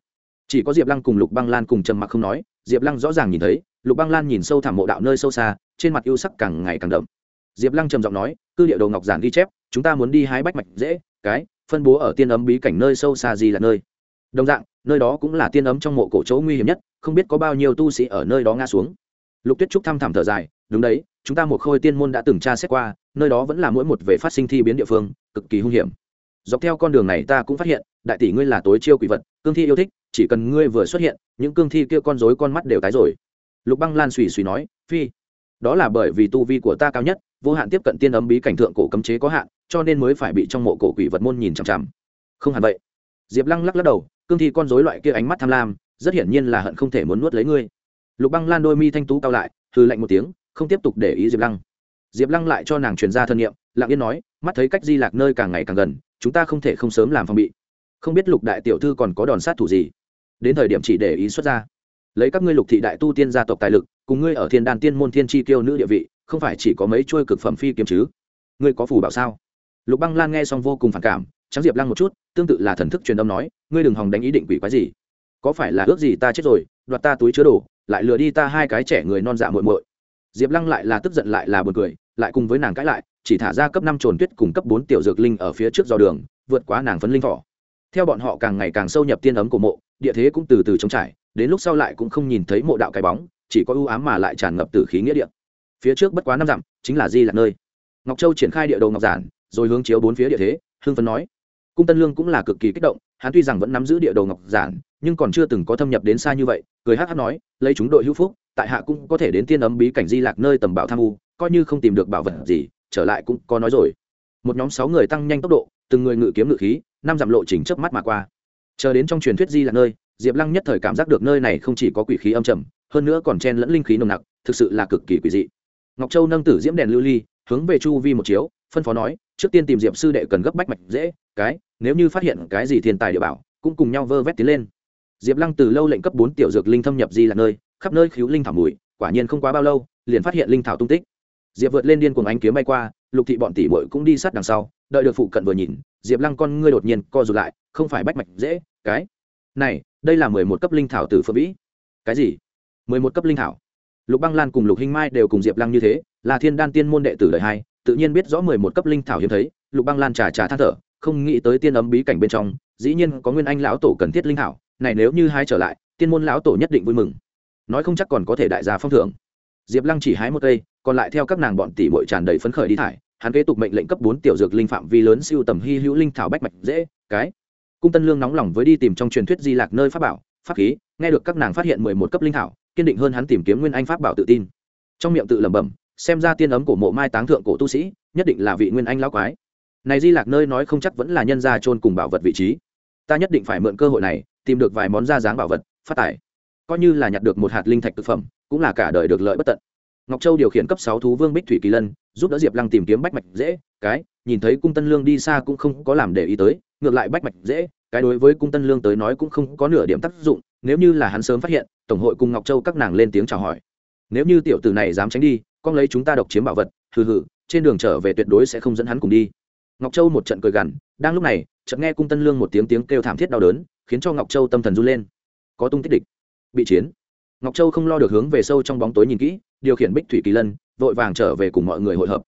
Speaker 1: Chỉ có diệp lăng cùng lục băng lan cùng trầm mặc không nói, diệp lăng rõ ràng nhìn thấy, lục băng lan nhìn sâu thẳm mộ đạo nơi sâu xa, trên mặt yêu sắc càng ngày càng đậm. Diệp lăng trầm giọng nói cư địa đồ ngọc giản ghi chép, chúng ta muốn đi hái bách mạch dễ, cái, phân bố ở tiên ấm bí cảnh nơi sâu xa gì là nơi. Đồng dạng, nơi đó cũng là tiên ấm trong mộ cổ chỗ nguy hiểm nhất, không biết có bao nhiêu tu sĩ ở nơi đó ngã xuống. Lục tuyết trúc thăm thẳm thở dài, đúng đấy, chúng ta một khôi tiên môn đã từng tra xét qua, nơi đó vẫn là mỗi một về phát sinh thi biến địa phương, cực kỳ hung hiểm. Dọc theo con đường này ta cũng phát hiện, đại tỷ ngươi là tối chiêu quỷ vật, cương thi yêu thích, chỉ cần ngươi vừa xuất hiện, những cương thi kia con rối con mắt đều tái rồi. Lục băng lan suy suy nói, phi, đó là bởi vì tu vi của ta cao nhất vô hạn tiếp cận tiên ấm bí cảnh thượng cổ cấm chế có hạn, cho nên mới phải bị trong mộ cổ quỷ vật môn nhìn chằm chằm. Không hẳn vậy. Diệp lăng lắc lắc đầu, cương thi con rối loại kia ánh mắt tham lam, rất hiển nhiên là hận không thể muốn nuốt lấy ngươi. Lục băng lan đôi mi thanh tú cao lại hư lạnh một tiếng, không tiếp tục để ý diệp lăng. Diệp lăng lại cho nàng truyền ra thân nhiệm lặng yên nói, mắt thấy cách di lạc nơi càng ngày càng gần, chúng ta không thể không sớm làm phòng bị. Không biết lục đại tiểu thư còn có đòn sát thủ gì? Đến thời điểm chỉ để ý xuất ra. Lấy các ngươi lục thị đại tu tiên gia tộc tài lực, cùng ngươi ở thiên đàn tiên môn thiên tri kiêu nữ địa vị không phải chỉ có mấy chuôi cực phẩm phi kiếm chứ? Ngươi có phù bảo sao? Lục băng lan nghe xong vô cùng phản cảm, trắng diệp lăng một chút, tương tự là thần thức truyền âm nói, ngươi đừng hòng đánh ý định quỷ quái gì. Có phải là ước gì ta chết rồi, đoạt ta túi chứa đồ, lại lừa đi ta hai cái trẻ người non dạ muội muội? Diệp lăng lại là tức giận lại là buồn cười, lại cùng với nàng cãi lại, chỉ thả ra cấp năm trồn tuyết cùng cấp bốn tiểu dược linh ở phía trước dò đường, vượt quá nàng phấn linh thỏ theo bọn họ càng ngày càng sâu nhập tiên ấm của mộ, địa thế cũng từ từ trống trải, đến lúc sau lại cũng không nhìn thấy mộ đạo cái bóng, chỉ có ưu ám mà lại tràn ngập từ khí nghĩa địa phía trước bất quá năm dặm, chính là di lạc nơi. Ngọc châu triển khai địa đồ ngọc giản, rồi hướng chiếu bốn phía địa thế, hưng phấn nói. Cung tân lương cũng là cực kỳ kích động, hắn tuy rằng vẫn nắm giữ địa đồ ngọc giản, nhưng còn chưa từng có thâm nhập đến xa như vậy, cười hát hát nói, lấy chúng đội hữu phúc, tại hạ cũng có thể đến tiên ấm bí cảnh di lạc nơi tầm bảo tham u, coi như không tìm được bảo vật gì, trở lại cũng có nói rồi. Một nhóm sáu người tăng nhanh tốc độ, từng người ngự kiếm ngự khí, năm dặm lộ trình chớp mắt mà qua. Chờ đến trong truyền thuyết di lạc nơi, diệp lăng nhất thời cảm giác được nơi này không chỉ có quỷ khí âm trầm, hơn nữa còn chen lẫn linh khí nồng nặc, thực sự là cực kỳ quỷ dị ngọc châu nâng tử diễm đèn lưu ly, hướng về chu vi một chiếu, phân phó nói, trước tiên tìm diệp sư đệ cần gấp bách mạch dễ, cái, nếu như phát hiện cái gì thiên tài địa bảo, cũng cùng nhau vơ vét tiến lên. Diệp lăng từ lâu lệnh cấp bốn tiểu dược linh thâm nhập di là nơi, khắp nơi khiếu linh thảo mùi, quả nhiên không quá bao lâu, liền phát hiện linh thảo tung tích. Diệp vượt lên điên cuồng ánh kiếm bay qua, lục thị bọn tỷ bội cũng đi sát đằng sau, đợi được phụ cận vừa nhìn, diệp lăng con ngươi đột nhiên co rụt lại, không phải bách mạch dễ, cái, này, đây là mười một cấp linh thảo từ phượng vĩ. Cái gì? mười một cấp linh thảo? Lục băng lan cùng lục hinh mai đều cùng diệp lăng như thế, là thiên đan tiên môn đệ tử đời hai, tự nhiên biết rõ mười một cấp linh thảo hiếm thấy, lục băng lan trà trà than thở, không nghĩ tới tiên ấm bí cảnh bên trong, dĩ nhiên có nguyên anh lão tổ cần thiết linh thảo, này nếu như hai trở lại, tiên môn lão tổ nhất định vui mừng. Nói không chắc còn có thể đại gia phong thưởng. Diệp lăng chỉ hái một cây, còn lại theo các nàng bọn tỷ bội tràn đầy phấn khởi đi thải, hắn kế tục mệnh lệnh cấp bốn tiểu dược linh phạm vi lớn siêu tầm hy hữu linh thảo bách mạch dễ, cái. Cung tân lương nóng lòng với đi tìm trong truyền thuyết di lạc nơi pháp bảo, pháp khí, nghe được các nàng phát hiện mười một cấp linh thảo kiên định hơn hắn tìm kiếm nguyên anh pháp bảo tự tin. Trong miệng tự lẩm bẩm, xem ra tiên ấm của mộ mai táng thượng cổ tu sĩ, nhất định là vị nguyên anh lão quái. Này di lạc nơi nói không chắc vẫn là nhân gia trôn cùng bảo vật vị trí. Ta nhất định phải mượn cơ hội này, tìm được vài món da dáng bảo vật, phát tài. Coi như là nhặt được một hạt linh thạch thực phẩm, cũng là cả đời được lợi bất tận. Ngọc châu điều khiển cấp sáu thú vương bích thủy kỳ lân, giúp đỡ diệp lăng tìm kiếm bách mạch dễ, cái, nhìn thấy cung tân lương đi xa cũng không có làm để ý tới, ngược lại bách mạch dễ, cái đối với cung tân lương tới nói cũng không có nửa điểm tác dụng, nếu như là hắn sớm phát hiện tổng hội cùng ngọc châu các nàng lên tiếng chào hỏi. Nếu như tiểu tử này dám tránh đi, con lấy chúng ta độc chiếm bảo vật, hừ hừ, trên đường trở về tuyệt đối sẽ không dẫn hắn cùng đi. Ngọc châu một trận cười gằn, đang lúc này, chợt nghe cung tân lương một tiếng tiếng kêu thảm thiết đau đớn, khiến cho ngọc châu tâm thần run lên. Có tung tích địch, bị chiến. Ngọc châu không lo được hướng về sâu trong bóng tối nhìn kỹ, điều khiển bích thủy kỳ lân, vội vàng trở về cùng mọi người hội hợp.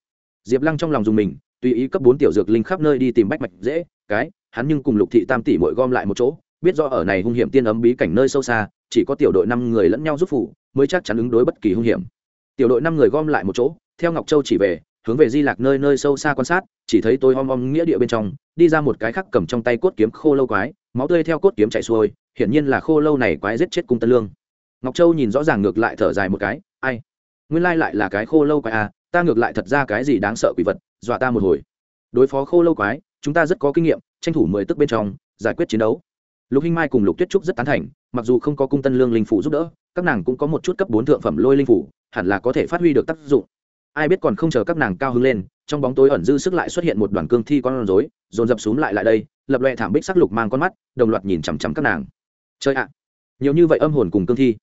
Speaker 1: Diệp lăng trong lòng dùng mình, tùy ý cấp bốn tiểu dược linh khắp nơi đi tìm bách mạch dễ, cái, hắn nhưng cùng lục thị tam tỷ mội gom lại một chỗ, biết do ở này hung hiểm tiên ấm bí cảnh nơi sâu xa chỉ có tiểu đội năm người lẫn nhau giúp phủ mới chắc chắn ứng đối bất kỳ hung hiểm. Tiểu đội năm người gom lại một chỗ, theo ngọc châu chỉ về, hướng về di lạc nơi nơi sâu xa quan sát, chỉ thấy tôi om om nghĩa địa bên trong, đi ra một cái khắc cầm trong tay cốt kiếm khô lâu quái, máu tươi theo cốt kiếm chạy xuôi, hiển nhiên là khô lâu này quái giết chết cung tân lương. Ngọc châu nhìn rõ ràng ngược lại thở dài một cái, ai? Nguyên lai lại là cái khô lâu quái à ta ngược lại thật ra cái gì đáng sợ quỷ vật, dọa ta một hồi. Đối phó khô lâu quái, chúng ta rất có kinh nghiệm, tranh thủ mười tức bên trong, giải quyết chiến đấu. Lục hinh mai cùng lục tuyết trúc rất tán thành mặc dù không có cung tân lương linh phủ giúp đỡ, các nàng cũng có một chút cấp bốn thượng phẩm lôi linh phủ, hẳn là có thể phát huy được tác dụng. Ai biết còn không chờ các nàng cao hứng lên, trong bóng tối ẩn dư sức lại xuất hiện một đoàn cương thi con rối, dồn dập xuống lại lại đây, lập loẹ thảm bích sắc lục mang con mắt, đồng loạt nhìn chằm chằm các nàng. Chơi ạ! Nhiều như vậy âm hồn cùng cương thi.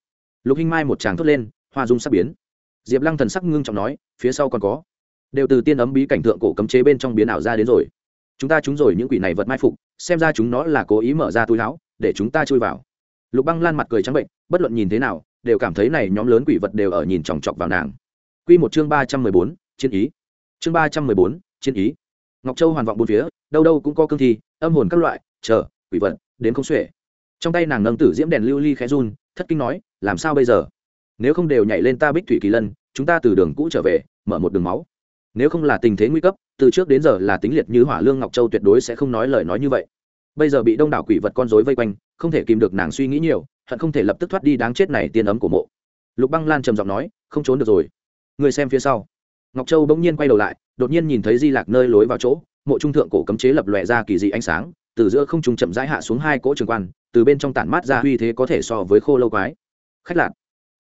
Speaker 1: Lục hinh mai một tràng thốt lên, hoa dung sắc biến. Diệp lăng thần sắc ngưng trọng nói, phía sau còn có. Đều từ tiên ấm bí cảnh thượng cổ cấm chế bên trong biến ảo ra đến rồi. Chúng ta trúng rồi những quỷ này vật mai phục, xem ra chúng nó là cố ý mở ra túi láo để chúng ta chui vào lục băng lan mặt cười trắng bệnh, bất luận nhìn thế nào, đều cảm thấy này nhóm lớn quỷ vật đều ở nhìn chòng chọc vào nàng. Q một chương ba trăm mười bốn, chiến ý. Chương ba trăm mười bốn, chiến ý. Ngọc châu hoàn vọng bốn phía, đâu đâu cũng có cương thi, âm hồn các loại, chờ, quỷ vật, đến không xuể. Trong tay nàng nâng tử diễm đèn lưu ly khẽ run, thất kinh nói, làm sao bây giờ? Nếu không đều nhảy lên ta bích thủy kỳ lân, chúng ta từ đường cũ trở về, mở một đường máu. Nếu không là tình thế nguy cấp, từ trước đến giờ là tính liệt như hỏa lương ngọc châu tuyệt đối sẽ không nói lời nói như vậy bây giờ bị đông đảo quỷ vật con rối vây quanh, không thể kìm được nàng suy nghĩ nhiều, hận không thể lập tức thoát đi đáng chết này tiên ấm của mộ. Lục băng lan trầm giọng nói, không trốn được rồi. Người xem phía sau. Ngọc châu bỗng nhiên quay đầu lại, đột nhiên nhìn thấy di lạc nơi lối vào chỗ, mộ trung thượng cổ cấm chế lập lòe ra kỳ dị ánh sáng, từ giữa không trung chậm rãi hạ xuống hai cỗ trường quan, từ bên trong tản mát ra uy thế có thể so với khô lâu quái. Khách lạc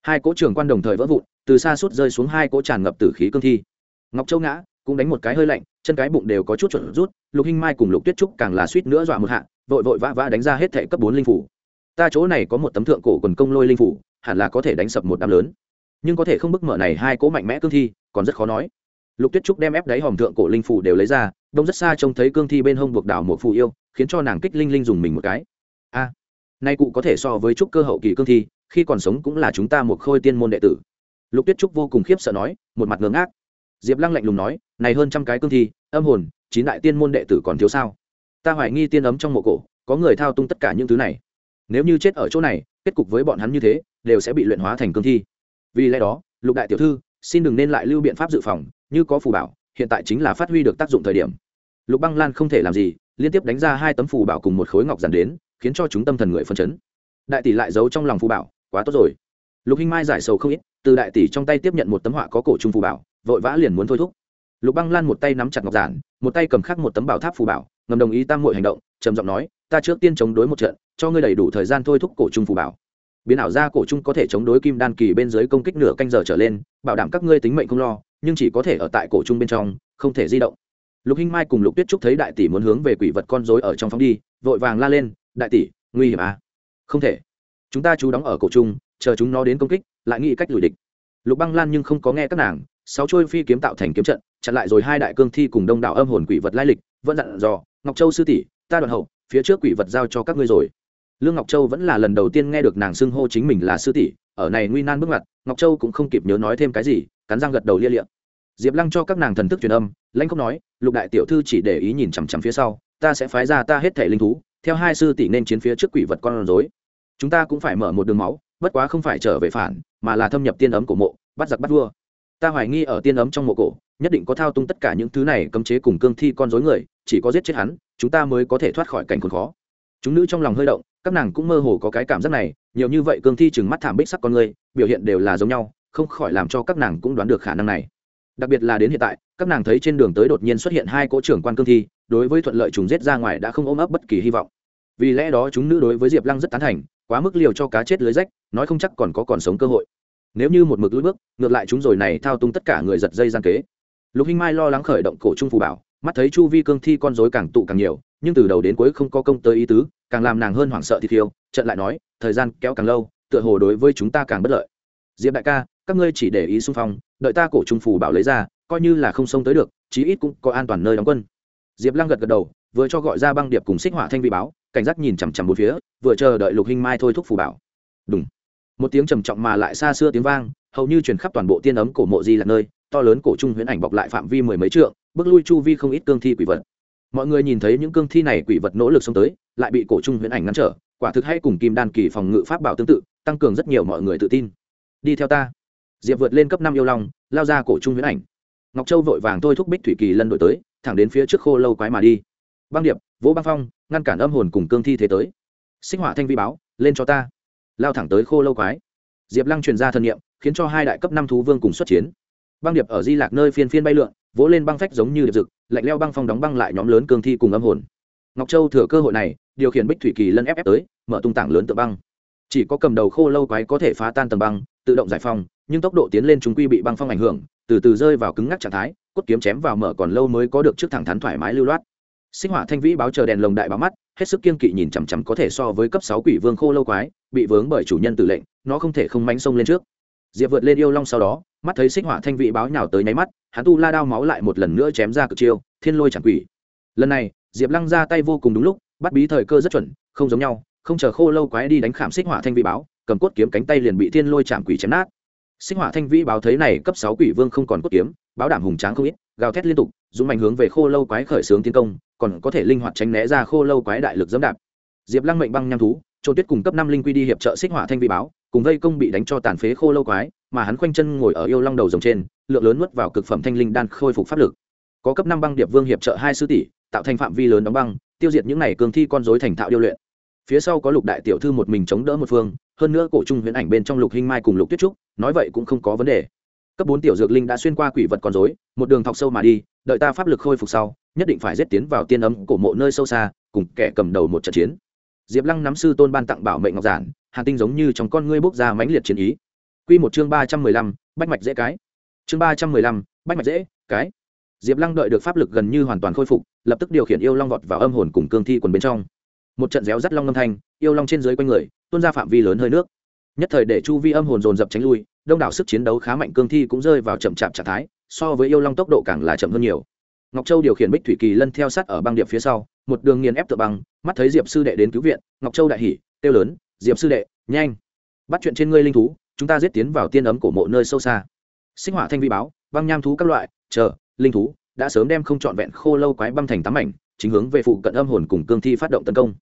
Speaker 1: hai cỗ trường quan đồng thời vỡ vụn, từ xa suốt rơi xuống hai cỗ tràn ngập tử khí cương thi. Ngọc châu ngã cũng đánh một cái hơi lạnh, chân cái bụng đều có chút chuẩn rút, lục hinh mai cùng lục tuyết trúc càng là suýt nữa dọa một hạ, vội vội vã vã đánh ra hết thệ cấp bốn linh phủ. Ta chỗ này có một tấm thượng cổ quần công lôi linh phủ, hẳn là có thể đánh sập một đám lớn. Nhưng có thể không bức mở này hai cỗ mạnh mẽ cương thi, còn rất khó nói. Lục tuyết trúc đem ép đáy hòm thượng cổ linh phủ đều lấy ra, đông rất xa trông thấy cương thi bên hông buộc đảo một phù yêu, khiến cho nàng kích linh linh dùng mình một cái. A, nay cụ có thể so với trúc cơ hậu kỳ cương thi, khi còn sống cũng là chúng ta một khôi tiên môn đệ tử. Lục tuyết trúc vô cùng khiếp sợ nói, một mặt ngưỡng ác diệp lăng lạnh lùng nói, này hơn trăm cái cương thi, âm hồn, chín đại tiên môn đệ tử còn thiếu sao? Ta hoài nghi tiên ấm trong mộ cổ, có người thao tung tất cả những thứ này. Nếu như chết ở chỗ này, kết cục với bọn hắn như thế, đều sẽ bị luyện hóa thành cương thi. Vì lẽ đó, lục đại tiểu thư, xin đừng nên lại lưu biện pháp dự phòng, như có phù bảo, hiện tại chính là phát huy được tác dụng thời điểm. Lục băng lan không thể làm gì, liên tiếp đánh ra hai tấm phù bảo cùng một khối ngọc giản đến, khiến cho chúng tâm thần người phân chấn. Đại tỷ lại giấu trong lòng phù bảo, quá tốt rồi. Lục hinh mai giải sầu không ít, từ đại tỷ trong tay tiếp nhận một tấm họa có cổ trung phù bảo vội vã liền muốn thôi thúc. Lục băng lan một tay nắm chặt ngọc giản, một tay cầm khắc một tấm bảo tháp phù bảo, ngầm đồng ý tam mội hành động, trầm giọng nói, ta trước tiên chống đối một trận, cho ngươi đầy đủ thời gian thôi thúc cổ trung phù bảo. Biến ảo ra cổ trung có thể chống đối kim đan kỳ bên dưới công kích nửa canh giờ trở lên, bảo đảm các ngươi tính mệnh không lo, nhưng chỉ có thể ở tại cổ trung bên trong, không thể di động. Lục hinh mai cùng lục tuyết trúc thấy đại tỷ muốn hướng về quỷ vật con dối ở trong phóng đi, vội vàng la lên, đại tỷ, nguy hiểm à? Không thể. Chúng ta chú đóng ở cổ trung, chờ chúng nó đến công kích, lại nghĩ cách lùi địch. Lục băng lan nhưng không có nghe các nàng sáu trôi phi kiếm tạo thành kiếm trận, chặn lại rồi hai đại cương thi cùng đông đảo âm hồn quỷ vật lai lịch, vẫn dặn dò, ngọc châu sư tỷ, ta đoạn hậu, phía trước quỷ vật giao cho các ngươi rồi. Lương ngọc châu vẫn là lần đầu tiên nghe được nàng xưng hô chính mình là sư tỷ, ở này nguy nan bước ngoặt, ngọc châu cũng không kịp nhớ nói thêm cái gì, cắn răng gật đầu lia liệm diệp lăng cho các nàng thần thức truyền âm, lãnh không nói, lục đại tiểu thư chỉ để ý nhìn chằm chằm phía sau, ta sẽ phái ra ta hết thể linh thú, theo hai sư tỷ nên chiến phía trước quỷ vật con rối. Chúng ta cũng phải mở một đường máu, bất quá không phải trở về phản, mà là thâm nhập tiên ấm của mộ, bắt giặc bắt vua ta hoài nghi ở tiên ấm trong mộ cổ, nhất định có thao tung tất cả những thứ này cấm chế cùng cương thi con dối người, chỉ có giết chết hắn, chúng ta mới có thể thoát khỏi cảnh khốn khó. Chúng nữ trong lòng hơi động, các nàng cũng mơ hồ có cái cảm giác này, nhiều như vậy cương thi chừng mắt thảm bích sắc con người, biểu hiện đều là giống nhau, không khỏi làm cho các nàng cũng đoán được khả năng này. Đặc biệt là đến hiện tại, các nàng thấy trên đường tới đột nhiên xuất hiện hai cỗ trưởng quan cương thi, đối với thuận lợi chúng giết ra ngoài đã không ôm ấp bất kỳ hy vọng. Vì lẽ đó chúng nữ đối với diệp lăng rất tán thành, quá mức liều cho cá chết lưới rách, nói không chắc còn có còn sống cơ hội nếu như một mực lưỡi bước, ngược lại chúng rồi này thao túng tất cả người giật dây gian kế. Lục hinh mai lo lắng khởi động cổ trung phù bảo, mắt thấy chu vi cương thi con dối càng tụ càng nhiều, nhưng từ đầu đến cuối không có công tới ý tứ, càng làm nàng hơn hoảng sợ thì thiêu, trận lại nói, thời gian kéo càng lâu, tựa hồ đối với chúng ta càng bất lợi. Diệp đại ca, các ngươi chỉ để ý xung phong, đợi ta cổ trung phù bảo lấy ra, coi như là không xông tới được, chí ít cũng có an toàn nơi đóng quân. Diệp lăng gật gật đầu, vừa cho gọi ra băng điệp cùng xích hỏa thanh vị báo, cảnh giác nhìn chằm chằm bốn phía, vừa chờ đợi lục hinh mai thôi thúc phù bảo. Đúng một tiếng trầm trọng mà lại xa xưa tiếng vang, hầu như truyền khắp toàn bộ tiên ấm cổ mộ di là nơi, to lớn cổ trung huyễn ảnh bọc lại phạm vi mười mấy trượng, bước lui chu vi không ít cương thi quỷ vật. Mọi người nhìn thấy những cương thi này quỷ vật nỗ lực xông tới, lại bị cổ trung huyễn ảnh ngăn trở, quả thực hay cùng kim đan kỳ phòng ngự pháp bảo tương tự, tăng cường rất nhiều mọi người tự tin. Đi theo ta. Diệp vượt lên cấp năm yêu long, lao ra cổ trung huyễn ảnh. Ngọc châu vội vàng thôi thúc bích thủy kỳ lân đổi tới, thẳng đến phía trước khô lâu quái mà đi. Băng điệp vỗ băng phong, ngăn cản âm hồn cùng cương thi thế tới. Sinh hỏa thanh vi báo, lên cho ta lao thẳng tới khô lâu quái. Diệp lăng truyền ra thân nhiệm khiến cho hai đại cấp năm thú vương cùng xuất chiến. Băng điệp ở di lạc nơi phiên phiên bay lượn, vỗ lên băng phách giống như điệp rực, lạnh leo băng phong đóng băng lại nhóm lớn cương thi cùng âm hồn. Ngọc châu thừa cơ hội này, điều khiển bích thủy kỳ lân ép ép tới, mở tung tảng lớn tự băng. Chỉ có cầm đầu khô lâu quái có thể phá tan tầng băng, tự động giải phong nhưng tốc độ tiến lên chúng quy bị băng phong ảnh hưởng, từ từ rơi vào cứng ngắc trạng thái, cốt kiếm chém vào mở còn lâu mới có được trước thẳng thắn thoải mái lưu loát. Sinh hỏa thanh vĩ báo chờ đèn lồng đại báo mắt hết sức kiên kỵ nhìn chằm chằm có thể so với cấp sáu quỷ vương khô lâu quái, bị vướng bởi chủ nhân tử lệnh, nó không thể không mánh sông lên trước. Diệp vượt lên yêu long sau đó, mắt thấy xích hỏa thanh vị báo nhào tới nháy mắt, hắn tu la đao máu lại một lần nữa chém ra cực chiêu, thiên lôi chẳng quỷ. Lần này, diệp lăng ra tay vô cùng đúng lúc, bắt bí thời cơ rất chuẩn, không giống nhau, không chờ khô lâu quái đi đánh khảm xích hỏa thanh vị báo, cầm cốt kiếm cánh tay liền bị thiên lôi chạm quỷ chém nát. Xích hỏa thanh vĩ báo thấy này cấp sáu quỷ vương không còn cốt kiếm báo đảm hùng tráng không ít, gào thét liên tục, dũng mạnh hướng về khô lâu quái khởi xướng tiến công, còn có thể linh hoạt tránh né ra khô lâu quái đại lực dẫm đạp. Diệp lăng mệnh băng nham thú, trôn tuyết cùng cấp năm linh quy đi hiệp trợ xích hỏa thanh vị báo, cùng vây công bị đánh cho tàn phế khô lâu quái, mà hắn khoanh chân ngồi ở yêu long đầu rồng trên, lượng lớn nuốt vào cực phẩm thanh linh đan khôi phục pháp lực. Có cấp năm băng điệp vương hiệp trợ hai sư tỷ, tạo thành phạm vi lớn đóng băng, tiêu diệt những này cường thi con dối thành thạo điêu luyện. Phía sau có lục đại tiểu thư một mình chống đỡ một phương, hơn nữa cổ trung huyễn ảnh bên trong lục hinh mai cùng lục tuyết trúc, nói vậy cũng không có vấn đề cấp bốn tiểu dược linh đã xuyên qua quỷ vật con dối một đường thọc sâu mà đi, đợi ta pháp lực khôi phục sau, nhất định phải giết tiến vào tiên ấm cổ mộ nơi sâu xa, cùng kẻ cầm đầu một trận chiến. Diệp lăng nắm sư tôn ban tặng bảo mệnh ngọc giản, hàn tinh giống như trong con ngươi bốc ra mãnh liệt chiến ý. Q một chương ba trăm mười lăm, bách mạch dễ cái. Chương ba trăm mười lăm, bách mạch dễ cái. Diệp lăng đợi được pháp lực gần như hoàn toàn khôi phục, lập tức điều khiển yêu long vọt vào âm hồn cùng cương thi quần bên trong. Một trận réo rắt long âm thanh, yêu long trên dưới quanh người, tuôn ra phạm vi lớn hơi nước. Nhất thời để chu vi âm hồn dồn dập tránh lui đông đảo sức chiến đấu khá mạnh cương thi cũng rơi vào chậm chạp trạng thái, so với yêu long tốc độ càng là chậm hơn nhiều. Ngọc châu điều khiển bích thủy kỳ lân theo sát ở băng điệp phía sau, một đường nghiền ép tự băng, mắt thấy diệp sư đệ đến cứu viện, ngọc châu đại hỉ tiêu lớn, diệp sư đệ, nhanh, bắt chuyện trên ngươi linh thú, chúng ta giết tiến vào tiên ấm cổ mộ nơi sâu xa. Sinh hỏa thanh vi báo, băng nham thú các loại, chờ, linh thú, đã sớm đem không trọn vẹn khô lâu quái băng thành tám mảnh, chính hướng về phụ cận âm hồn cùng cương thi phát động tấn công.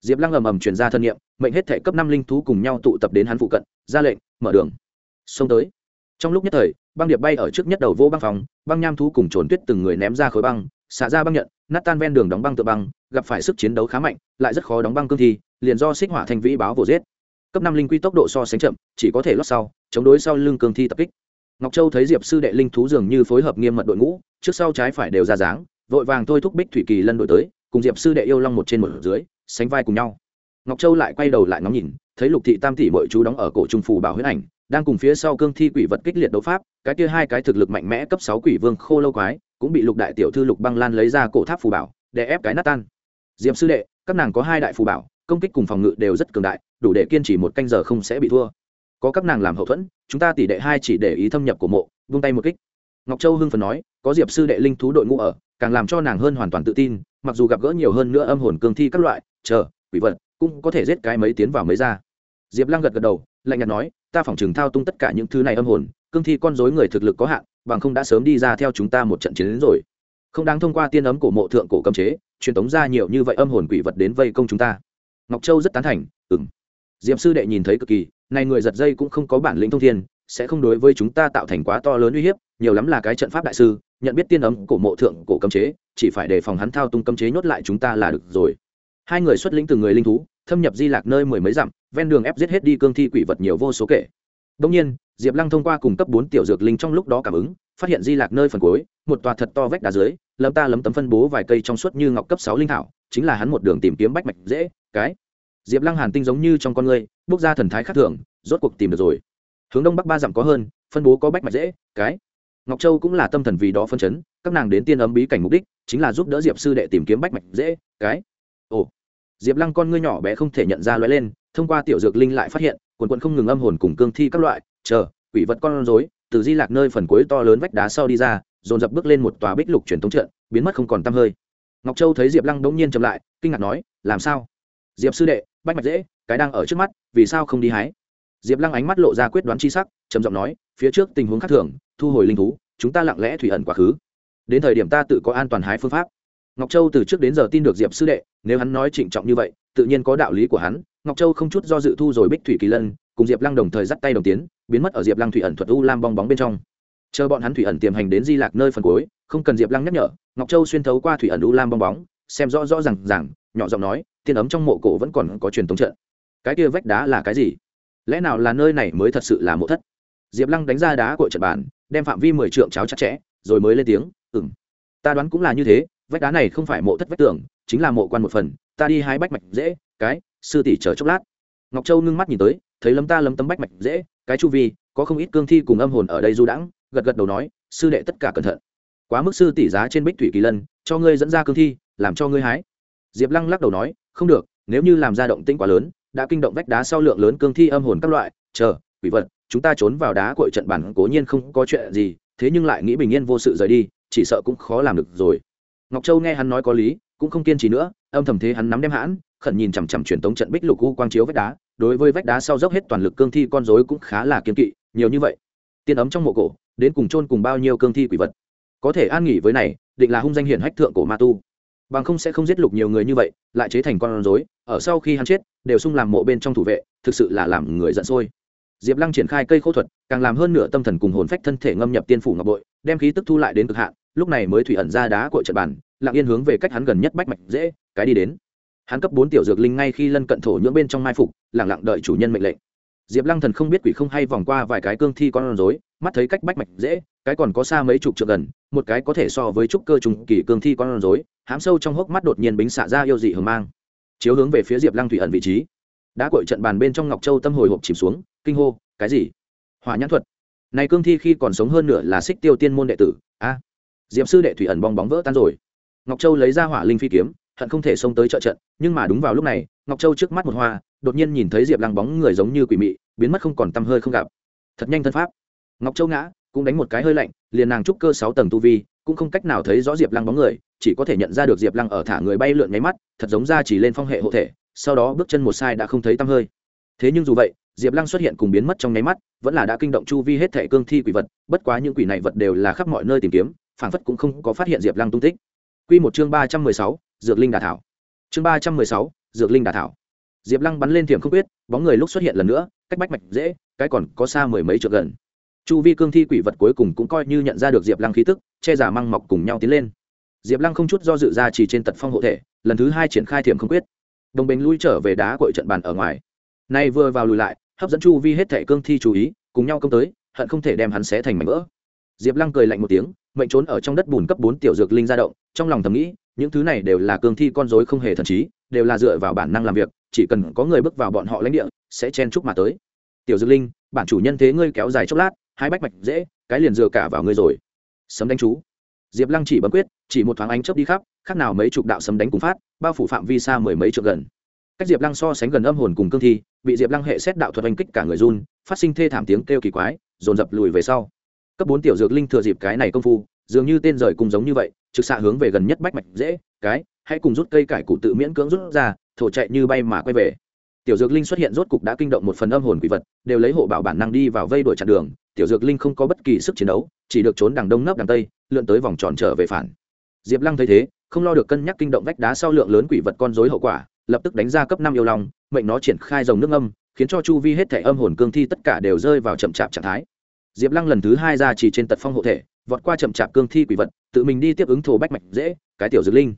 Speaker 1: Diệp lăng ầm ầm truyền ra thân nhiệm mệnh hết thể cấp năm linh thú cùng nhau tụ tập đến hắn phụ cận, ra lệnh, mở đường xông tới. Trong lúc nhất thời, băng điệp bay ở trước nhất đầu vô băng phòng, băng nham thú cùng trồn tuyết từng người ném ra khối băng, xả ra băng nhận nát tan ven đường đóng băng tự băng, gặp phải sức chiến đấu khá mạnh, lại rất khó đóng băng cương thi, liền do xích hỏa thanh vĩ báo vồ giết. Cấp năm linh quy tốc độ so sánh chậm, chỉ có thể lót sau, chống đối sau lưng cương thi tập kích. Ngọc châu thấy diệp sư đệ linh thú dường như phối hợp nghiêm mật đội ngũ, trước sau trái phải đều ra dáng, vội vàng thôi thúc bích thủy kỳ lân đổi tới, cùng diệp sư đệ yêu long một trên một dưới, sánh vai cùng nhau. Ngọc châu lại quay đầu lại ngắm nhìn, thấy lục thị tam tỷ mọi chú đóng ở cổ trung phù bảo huyết ảnh đang cùng phía sau cương thi quỷ vật kích liệt đấu pháp, cái kia hai cái thực lực mạnh mẽ cấp sáu quỷ vương khô lâu quái, cũng bị lục đại tiểu thư lục băng lan lấy ra cổ tháp phù bảo, để ép cái nát tan. Diệp sư đệ, các nàng có hai đại phù bảo, công kích cùng phòng ngự đều rất cường đại, đủ để kiên trì một canh giờ không sẽ bị thua. Có các nàng làm hậu thuẫn, chúng ta tỷ đệ hai chỉ để ý thâm nhập của mộ, vung tay một kích. Ngọc châu hưng phần nói, có diệp sư đệ linh thú đội ngũ ở, càng làm cho nàng hơn hoàn toàn tự tin, mặc dù gặp gỡ nhiều hơn nữa âm hồn cương thi các loại, chờ, quỷ vật, cũng có thể giết cái mấy tiến vào mấy ra. Diệp lăng gật gật đầu lạnh nhạt nói, ta phỏng chừng thao tung tất cả những thứ này âm hồn, cương thi con dối người thực lực có hạn, bằng không đã sớm đi ra theo chúng ta một trận chiến đến rồi. Không đáng thông qua tiên ấm cổ mộ thượng cổ cấm chế, truyền tống ra nhiều như vậy âm hồn quỷ vật đến vây công chúng ta. Ngọc châu rất tán thành ừng diệm sư đệ nhìn thấy cực kỳ, này người giật dây cũng không có bản lĩnh thông thiên, sẽ không đối với chúng ta tạo thành quá to lớn uy hiếp, nhiều lắm là cái trận pháp đại sư, nhận biết tiên ấm cổ mộ thượng cổ cấm chế, chỉ phải đề phòng hắn thao tung cấm chế nhốt lại chúng ta là được rồi. Hai người xuất lĩnh từ người linh thú, thâm nhập di lạc nơi mười mấy dặm ven đường ép giết hết đi cương thi quỷ vật nhiều vô số kể. Đông nhiên, diệp lăng thông qua cùng cấp bốn tiểu dược linh trong lúc đó cảm ứng, phát hiện di lạc nơi phần cuối, một tòa thật to vách đá dưới, lấm ta lấm tấm phân bố vài cây trong suốt như ngọc cấp sáu linh thảo, chính là hắn một đường tìm kiếm bách mạch dễ, cái. Diệp lăng hàn tinh giống như trong con người bước ra thần thái khác thường, rốt cuộc tìm được rồi. Hướng đông bắc ba dặm có hơn, phân bố có bách mạch dễ, cái. Ngọc châu cũng là tâm thần vì đó phân chấn, các nàng đến tiên ấm bí cảnh mục đích, chính là giúp đỡ diệp sư đệ tìm kiếm bách mạch dễ, cái. Ồ diệp lăng con ngươi nhỏ bé không thể nhận ra loại lên, thông qua tiểu dược linh lại phát hiện, quần quận không ngừng âm hồn cùng cương thi các loại, chờ, quỷ vật con rối, từ di lạc nơi phần cuối to lớn vách đá sau đi ra, dồn dập bước lên một tòa bích lục truyền thống trận, biến mất không còn tăm hơi. Ngọc châu thấy diệp lăng đ ỗ n g nhiên chậm lại, kinh ngạc nói, làm sao? Diệp sư đệ, bách mạch dễ, cái đang ở trước mắt, vì sao không đi hái? Diệp lăng ánh mắt lộ ra quyết đoán c h i sắc, trầm giọng nói, phía trước tình huống khác thường, thu hồi linh thú, chúng ta lặng lẽ thủy ẩn quá khứ. Đến thời điểm ta tự có an toàn hái phương pháp ngọc châu từ trước đến giờ tin được diệp sư đệ, nếu hắn nói trịnh trọng như vậy, tự nhiên có đạo lý của hắn. Ngọc châu không chút do dự thu rồi bích thủy kỳ lân, cùng diệp lăng đồng thời dắt tay đồng tiến, biến mất ở diệp lăng thủy ẩn thuật u lam bong bóng bên trong. Chờ bọn hắn thủy ẩn tiềm hành đến di lạc nơi phần cuối, không cần diệp lăng nhắc nhở, ngọc châu xuyên thấu qua thủy ẩn u lam bong bóng, xem rõ rõ r à n g nhỏ giọng nói, tiên ấm trong mộ cổ vẫn còn có truyền thống trận. Cái kia vách đá là cái gì? Lẽ nào là nơi này mới thật sự là mộ thất? Diệp lăng đánh ra đá cội trận bàn, đem phạm vi mười trượng cháo chặt chẽ, rồi mới lên tiếng ừng ta đoán cũng là như thế vách đá này không phải mộ thất vách tường, chính là mộ quan một phần. Ta đi hai bách mạch dễ, cái, sư tỷ chờ chốc lát. Ngọc châu ngưng mắt nhìn tới, thấy lấm ta lấm tấm bách mạch dễ, cái chu vi, có không ít cương thi cùng âm hồn ở đây du đãng, gật gật đầu nói, sư đệ tất cả cẩn thận. Quá mức sư tỷ giá trên bích thủy kỳ lân, cho ngươi dẫn ra cương thi, làm cho ngươi hái. Diệp lăng lắc đầu nói, không được, nếu như làm ra động tĩnh quá lớn, đã kinh động vách đá sau lượng lớn cương thi âm hồn các loại, chờ, quỷ vật, chúng ta trốn vào đá cội trận bản cố nhiên không có chuyện gì, thế nhưng lại nghĩ bình yên vô sự rời đi, chỉ sợ cũng khó làm được rồi ngọc châu nghe hắn nói có lý, cũng không kiên trì nữa, âm thầm thế hắn nắm đem hãn, khẩn nhìn chằm chằm truyền tống trận bích lục u quang chiếu vách đá. Đối với vách đá sau dốc hết toàn lực cương thi con rối cũng khá là kiên kỵ, nhiều như vậy. Tiên ấm trong mộ cổ, đến cùng chôn cùng bao nhiêu cương thi quỷ vật. Có thể an nghỉ với này, định là hung danh hiển hách thượng cổ ma tu. Bằng không sẽ không giết lục nhiều người như vậy, lại chế thành con rối, ở sau khi hắn chết, đều sung làm mộ bên trong thủ vệ, thực sự là làm người giận sôi. Diệp lăng triển khai cây khô thuật, càng làm hơn nửa tâm thần cùng hồn phách thân thể ngâm nhập tiên phủ ngọc bội, đem khí tức thu lại đến cực hạn lúc này mới thủy ẩn ra đá cội trận bàn, lặng yên hướng về cách hắn gần nhất bách mạch dễ, cái đi đến. Hắn cấp bốn tiểu dược linh ngay khi lân cận thổ nhưỡng bên trong mai phục lẳng lặng đợi chủ nhân mệnh lệnh. Diệp lăng thần không biết quỷ không hay vòng qua vài cái cương thi con rối, mắt thấy cách bách mạch dễ, cái còn có xa mấy chục trượng gần, một cái có thể so với trúc cơ trùng kỳ cương thi con rối, hám sâu trong hốc mắt đột nhiên bính xạ ra yêu dị hờ mang. Chiếu hướng về phía diệp lăng thủy ẩn vị trí. Đã cội trận bàn bên trong ngọc châu tâm hồi hộp chìm xuống, kinh hô, cái gì? Hỏa nhãn thuật. Này cương thi khi còn sống hơn nửa là xích tiêu tiên môn đệ tử. A diệm sư đệ thủy ẩn bong bóng vỡ tan rồi. Ngọc châu lấy ra hỏa linh phi kiếm, hận không thể xông tới trợ trận, nhưng mà đúng vào lúc này, ngọc châu trước mắt một hoa, đột nhiên nhìn thấy diệp lăng bóng người giống như quỷ mị, biến mất không còn tăm hơi không gặp. Thật nhanh thân pháp. Ngọc châu ngã, cũng đánh một cái hơi lạnh, liền nàng trúc cơ sáu tầng tu vi, cũng không cách nào thấy rõ diệp lăng bóng người, chỉ có thể nhận ra được diệp lăng ở thả người bay lượn nháy mắt, thật giống ra chỉ lên phong hệ hộ thể, sau đó bước chân một sai đã không thấy tăm hơi. Thế nhưng dù vậy, diệp lăng xuất hiện cùng biến mất trong nháy mắt, vẫn là đã kinh động chu vi hết thẻ cương thi quỷ vật, bất quá những quỷ này vật đều là khắp mọi nơi tìm kiếm phản phất cũng không có phát hiện diệp lăng tung tích. Q một chương ba trăm mười sáu, dược linh đà thảo. Chương ba trăm mười sáu, dược linh đà thảo. Diệp lăng bắn lên thiểm không quyết, bóng người lúc xuất hiện lần nữa, cách bách mạch dễ, cái còn có xa mười mấy trượng gần. Chu vi cương thi quỷ vật cuối cùng cũng coi như nhận ra được diệp lăng khí tức, che giả măng mọc cùng nhau tiến lên. Diệp lăng không chút do dự ra chỉ trên tật phong hộ thể, lần thứ hai triển khai thiểm không quyết. Đồng bình lui trở về đá cội trận bàn ở ngoài. Nay vừa vào lùi lại, hấp dẫn chu vi hết thẻ cương thi chú ý, cùng nhau công tới, hận không thể đem hắn xé thành mảnh vỡ. Diệp lăng cười lạnh một tiếng mệnh trốn ở trong đất bùn cấp bốn tiểu dược linh ra động, trong lòng thầm nghĩ, những thứ này đều là cương thi con dối không hề thần trí, đều là dựa vào bản năng làm việc, chỉ cần có người bước vào bọn họ lãnh địa, sẽ chen chúc mà tới. Tiểu dược linh, bản chủ nhân thế ngươi kéo dài chốc lát, hai bách mạch dễ, cái liền dựa cả vào ngươi rồi. Sấm đánh chú. Diệp lăng chỉ bấm quyết, chỉ một thoáng ánh chớp đi khắp, khác nào mấy chục đạo sấm đánh cùng phát, bao phủ phạm vi xa mười mấy trượng gần. Cách diệp lăng so sánh gần âm hồn cùng cương thi, bị diệp lăng hệ xét đạo thuật oanh kích cả người run, phát sinh thê thảm tiếng kêu kỳ quái, dồn dập lùi về sau cấp bốn tiểu dược linh thừa dịp cái này công phu, dường như tên rời cùng giống như vậy, trực xạ hướng về gần nhất bách mạch dễ, cái, hãy cùng rút cây cải cụ tự miễn cưỡng rút ra, thổ chạy như bay mà quay về. Tiểu dược linh xuất hiện rốt cục đã kinh động một phần âm hồn quỷ vật, đều lấy hộ bảo bản năng đi vào vây đuổi chặn đường, tiểu dược linh không có bất kỳ sức chiến đấu, chỉ được trốn đằng đông nấp đằng tây, lượn tới vòng tròn trở về phản. Diệp lăng thấy thế, không lo được cân nhắc kinh động vách đá sau lượng lớn quỷ vật con dối hậu quả, lập tức đánh ra cấp năm yêu long, mệnh nó triển khai dòng nước âm khiến cho chu vi hết thẻ âm hồn cương thi tất cả đều rơi vào chậm chạp trạng thái diệp lăng lần thứ hai ra chỉ trên tật phong hộ thể, vọt qua chậm chạp cương thi quỷ vật, tự mình đi tiếp ứng thổ bách mạch dễ, cái tiểu dược linh.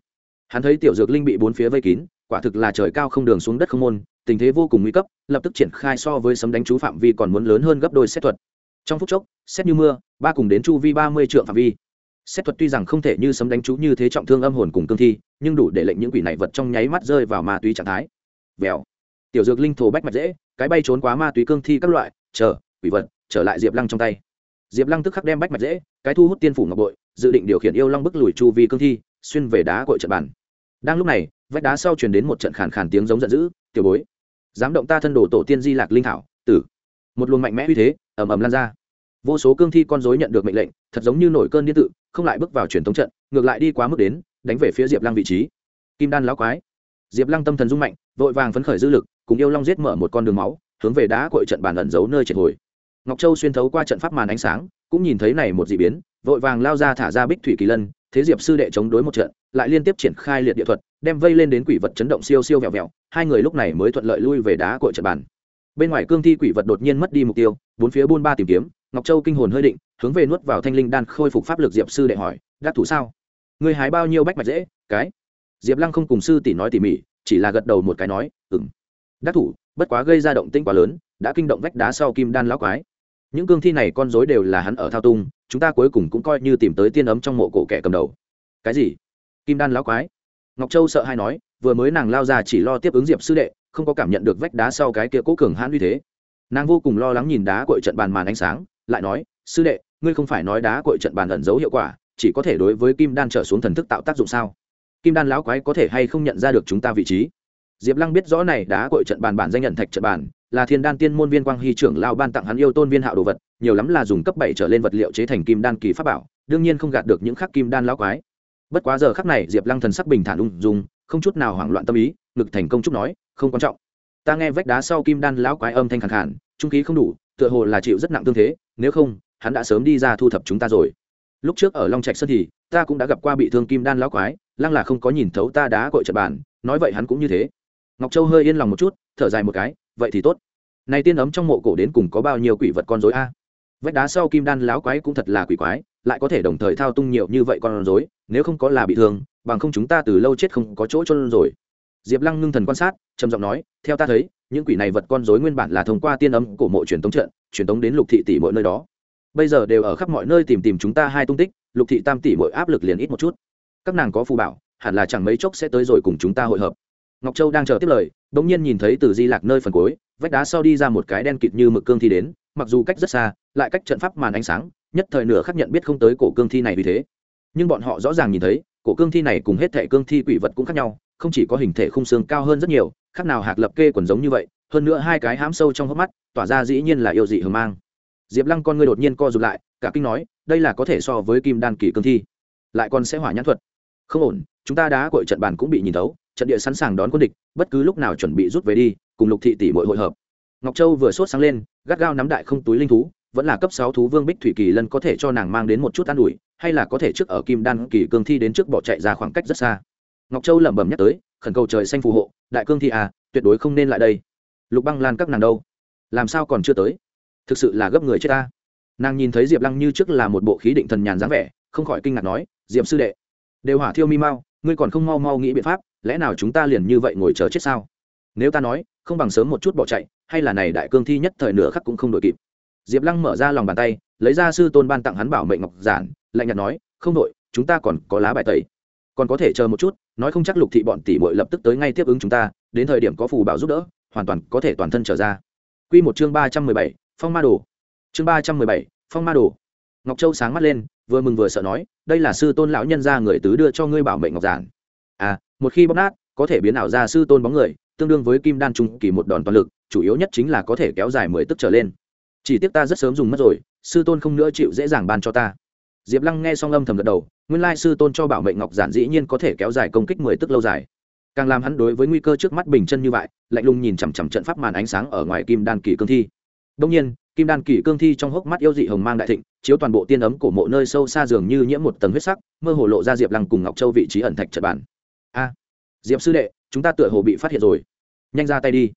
Speaker 1: Hắn thấy tiểu dược linh bị bốn phía vây kín, quả thực là trời cao không đường xuống đất không môn, tình thế vô cùng nguy cấp, lập tức triển khai so với sấm đánh chú phạm vi còn muốn lớn hơn gấp đôi xét thuật. Trong phút chốc, xét như mưa, ba cùng đến chu vi ba mươi trượng phạm vi. Xét thuật tuy rằng không thể như sấm đánh chú như thế trọng thương âm hồn cùng cương thi, nhưng đủ để lệnh những quỷ này vật trong nháy mắt rơi vào ma túy trạng thái. Vèo. Tiểu dược linh thổ bách mạch dễ, cái bay trốn quá ma túy cương thi các loại, chờ, quỷ vật trở lại diệp lăng trong tay. Diệp lăng tức khắc đem bách mạch dễ, cái thu hút tiên phủ ngọc bội, dự định điều khiển yêu long bức lùi chu vi cương thi, xuyên về đá cội trận bàn. Đang lúc này, vách đá sau truyền đến một trận khàn khàn tiếng giống giận dữ, tiểu bối, dám động ta thân đồ tổ tiên di lạc linh thảo, tử. Một luồng mạnh mẽ uy thế, ầm ầm lan ra. Vô số cương thi con dối nhận được mệnh lệnh, thật giống như nổi cơn điên tự, không lại bước vào truyền thống trận, ngược lại đi quá mức đến, đánh về phía diệp lăng vị trí. Kim đan lão quái. Diệp lăng tâm thần rung mạnh, vội vàng phấn khởi dư lực, cùng yêu long giết mở một con đường máu, hướng về đá cội trận bàn ẩn giấu nơi triệt hồi ngọc châu xuyên thấu qua trận pháp màn ánh sáng, cũng nhìn thấy này một d ị biến, vội vàng lao ra thả ra bích thủy kỳ lân, thế diệp sư đệ chống đối một trận, lại liên tiếp triển khai liệt địa thuật, đem vây lên đến quỷ vật chấn động siêu siêu vẹo vẹo, hai người lúc này mới thuận lợi lui về đá của trận bàn. Bên ngoài cương thi quỷ vật đột nhiên mất đi mục tiêu, bốn phía buôn ba tìm kiếm, ngọc châu kinh hồn hơi định, hướng về nuốt vào thanh linh đan khôi phục pháp lực diệp sư đệ hỏi, đắc thủ sao? Người hái bao nhiêu bách mạch dễ, cái? Diệp lăng không cùng sư tỷ nói tỉ mỉ, chỉ là gật đầu một cái nói ừng đắc thủ, bất quá gây ra động tĩnh quá lớn, đã kinh động vách đá sau kim đan lão quái những cương thi này con dối đều là hắn ở thao tung chúng ta cuối cùng cũng coi như tìm tới tiên ấm trong mộ cổ kẻ cầm đầu. Cái gì? Kim đan lão quái. Ngọc châu sợ hay nói, vừa mới nàng lao ra chỉ lo tiếp ứng diệp sư đệ, không có cảm nhận được vách đá sau cái kia cố cường hãn uy thế. Nàng vô cùng lo lắng nhìn đá cội trận bàn màn ánh sáng, lại nói, sư đệ, ngươi không phải nói đá cội trận bàn ẩn giấu hiệu quả, chỉ có thể đối với kim đan trở xuống thần thức tạo tác dụng sao? Kim đan lão quái có thể hay không nhận ra được chúng ta vị trí? Diệp lăng biết rõ này đá cội trận bàn bản danh nhận thạch trận bàn, là thiên đan tiên môn viên quang hy trưởng lao ban tặng hắn yêu tôn viên hạo đồ vật, nhiều lắm là dùng cấp bảy trở lên vật liệu chế thành kim đan kỳ pháp bảo, đương nhiên không gạt được những khắc kim đan lão quái. Bất quá giờ khắc này, diệp lăng thần sắc bình thản ung dung, không chút nào hoảng loạn tâm ý, ngực thành công chúc nói, không quan trọng. Ta nghe vách đá sau kim đan lão quái âm thanh khẳng khản trung khí không đủ, tựa hồ là chịu rất nặng tương thế, nếu không, hắn đã sớm đi ra thu thập chúng ta rồi. Lúc trước ở long trạch sơn thì, ta cũng đã gặp qua bị thương kim đan lão quái, lăng là không có nhìn thấu ta đá cội trận bàn, nói vậy hắn cũng như thế ngọc châu hơi yên lòng một chút, thở dài một cái, vậy thì tốt. Này tiên ấm trong mộ cổ đến cùng có bao nhiêu quỷ vật con dối a? Vách đá sau kim đan láo quái cũng thật là quỷ quái, lại có thể đồng thời thao tung nhiều như vậy con rối, nếu không có là bị thương, bằng không chúng ta từ lâu chết không có chỗ trôn rồi. Diệp lăng ngưng thần quan sát, trầm giọng nói, theo ta thấy, những quỷ này vật con rối nguyên bản là thông qua tiên ấm của mộ truyền tống trận, truyền tống đến lục thị tỷ mọi nơi đó. Bây giờ đều ở khắp mọi nơi tìm tìm chúng ta hai tung tích, lục thị tam tỷ mọi áp lực liền ít một chút. Các nàng có phù bảo, hẳn là chẳng mấy chốc sẽ tới rồi cùng chúng ta hội hợp ngọc châu đang chờ tiếp lời đ ỗ n g nhiên nhìn thấy từ di lạc nơi phần cuối, vách đá sau đi ra một cái đen kịt như mực cương thi đến, mặc dù cách rất xa, lại cách trận pháp màn ánh sáng, nhất thời nửa khắc nhận biết không tới cổ cương thi này vì thế. Nhưng bọn họ rõ ràng nhìn thấy, cổ cương thi này cùng hết thẻ cương thi quỷ vật cũng khác nhau, không chỉ có hình thể khung xương cao hơn rất nhiều, khác nào hạc lập kê quần giống như vậy, hơn nữa hai cái hám sâu trong hốc mắt, tỏa ra dĩ nhiên là yêu dị hờ mang. Diệp lăng con ngươi đột nhiên co r ụ t lại, cả kinh nói, đây là có thể so với kim đan kỳ cương thi, lại còn sẽ hỏa nhãn thuật. Không ổn, chúng ta đá cội trận bàn cũng bị nhìn thấu trận địa sẵn sàng đón quân địch, bất cứ lúc nào chuẩn bị rút về đi, cùng lục thị tỷ muội hội hợp. Ngọc châu vừa sốt sáng lên, gắt gao nắm đại không túi linh thú, vẫn là cấp sáu thú vương bích thủy kỳ lân có thể cho nàng mang đến một chút an ủi, hay là có thể trước ở kim đan kỳ cương thi đến trước bỏ chạy ra khoảng cách rất xa. Ngọc châu lẩm bẩm nhắc tới, khẩn cầu trời xanh phù hộ, đại cương thi à tuyệt đối không nên lại đây. Lục băng lan các nàng đâu? Làm sao còn chưa tới? Thực sự là gấp người chết ta. Nàng nhìn thấy diệp lăng như trước là một bộ khí định thần nhàn dáng vẻ, không khỏi kinh ngạc nói, diệp sư đệ, đều hỏa thiêu mi mau ngươi còn không mau mau nghĩ biện pháp, lẽ nào chúng ta liền như vậy ngồi chờ chết sao? Nếu ta nói, không bằng sớm một chút bỏ chạy, hay là này đại cương thi nhất thời nửa khắc cũng không đội kịp. Diệp lăng mở ra lòng bàn tay, lấy ra sư tôn ban tặng hắn bảo mệnh ngọc giản, lạnh nhạt nói, không đội chúng ta còn có lá bài tẩy. Còn có thể chờ một chút, nói không chắc lục thị bọn tỷ bội lập tức tới ngay tiếp ứng chúng ta, đến thời điểm có phù bảo giúp đỡ, hoàn toàn có thể toàn thân trở ra. Quy một chương ba trăm mười bảy, phong ma đồ. Chương ba trăm mười bảy, phong ma đồ. Ngọc châu sáng mắt lên vừa mừng vừa sợ nói, đây là sư tôn lão nhân gia người tứ đưa cho ngươi bảo mệnh ngọc giản. À một khi bóc nát, có thể biến ảo ra sư tôn bóng người, tương đương với kim đan trung kỳ một đòn toàn lực, chủ yếu nhất chính là có thể kéo dài mười tức trở lên. Chỉ tiếc ta rất sớm dùng mất rồi, sư tôn không nữa chịu dễ dàng ban cho ta. Diệp lăng nghe xong âm thầm gật đầu, nguyên lai sư tôn cho bảo mệnh ngọc giản dĩ nhiên có thể kéo dài công kích mười tức lâu dài. Càng làm hắn đối với nguy cơ trước mắt bình chân như vậy, lạnh lùng nhìn chằm chằm trận pháp màn ánh sáng ở ngoài kim đan kỳ cương thi đông nhiên, kim đan kỳ cương thi trong hốc mắt yêu dị hồng mang đại thịnh, chiếu toàn bộ tiên ấm của mộ nơi sâu xa dường như nhiễm một tầng huyết sắc, mơ hồ lộ ra diệp lăng cùng ngọc châu vị trí ẩn thạch trận bản a, diệp sư đệ, chúng ta tựa hồ bị phát hiện rồi. Nhanh ra tay đi.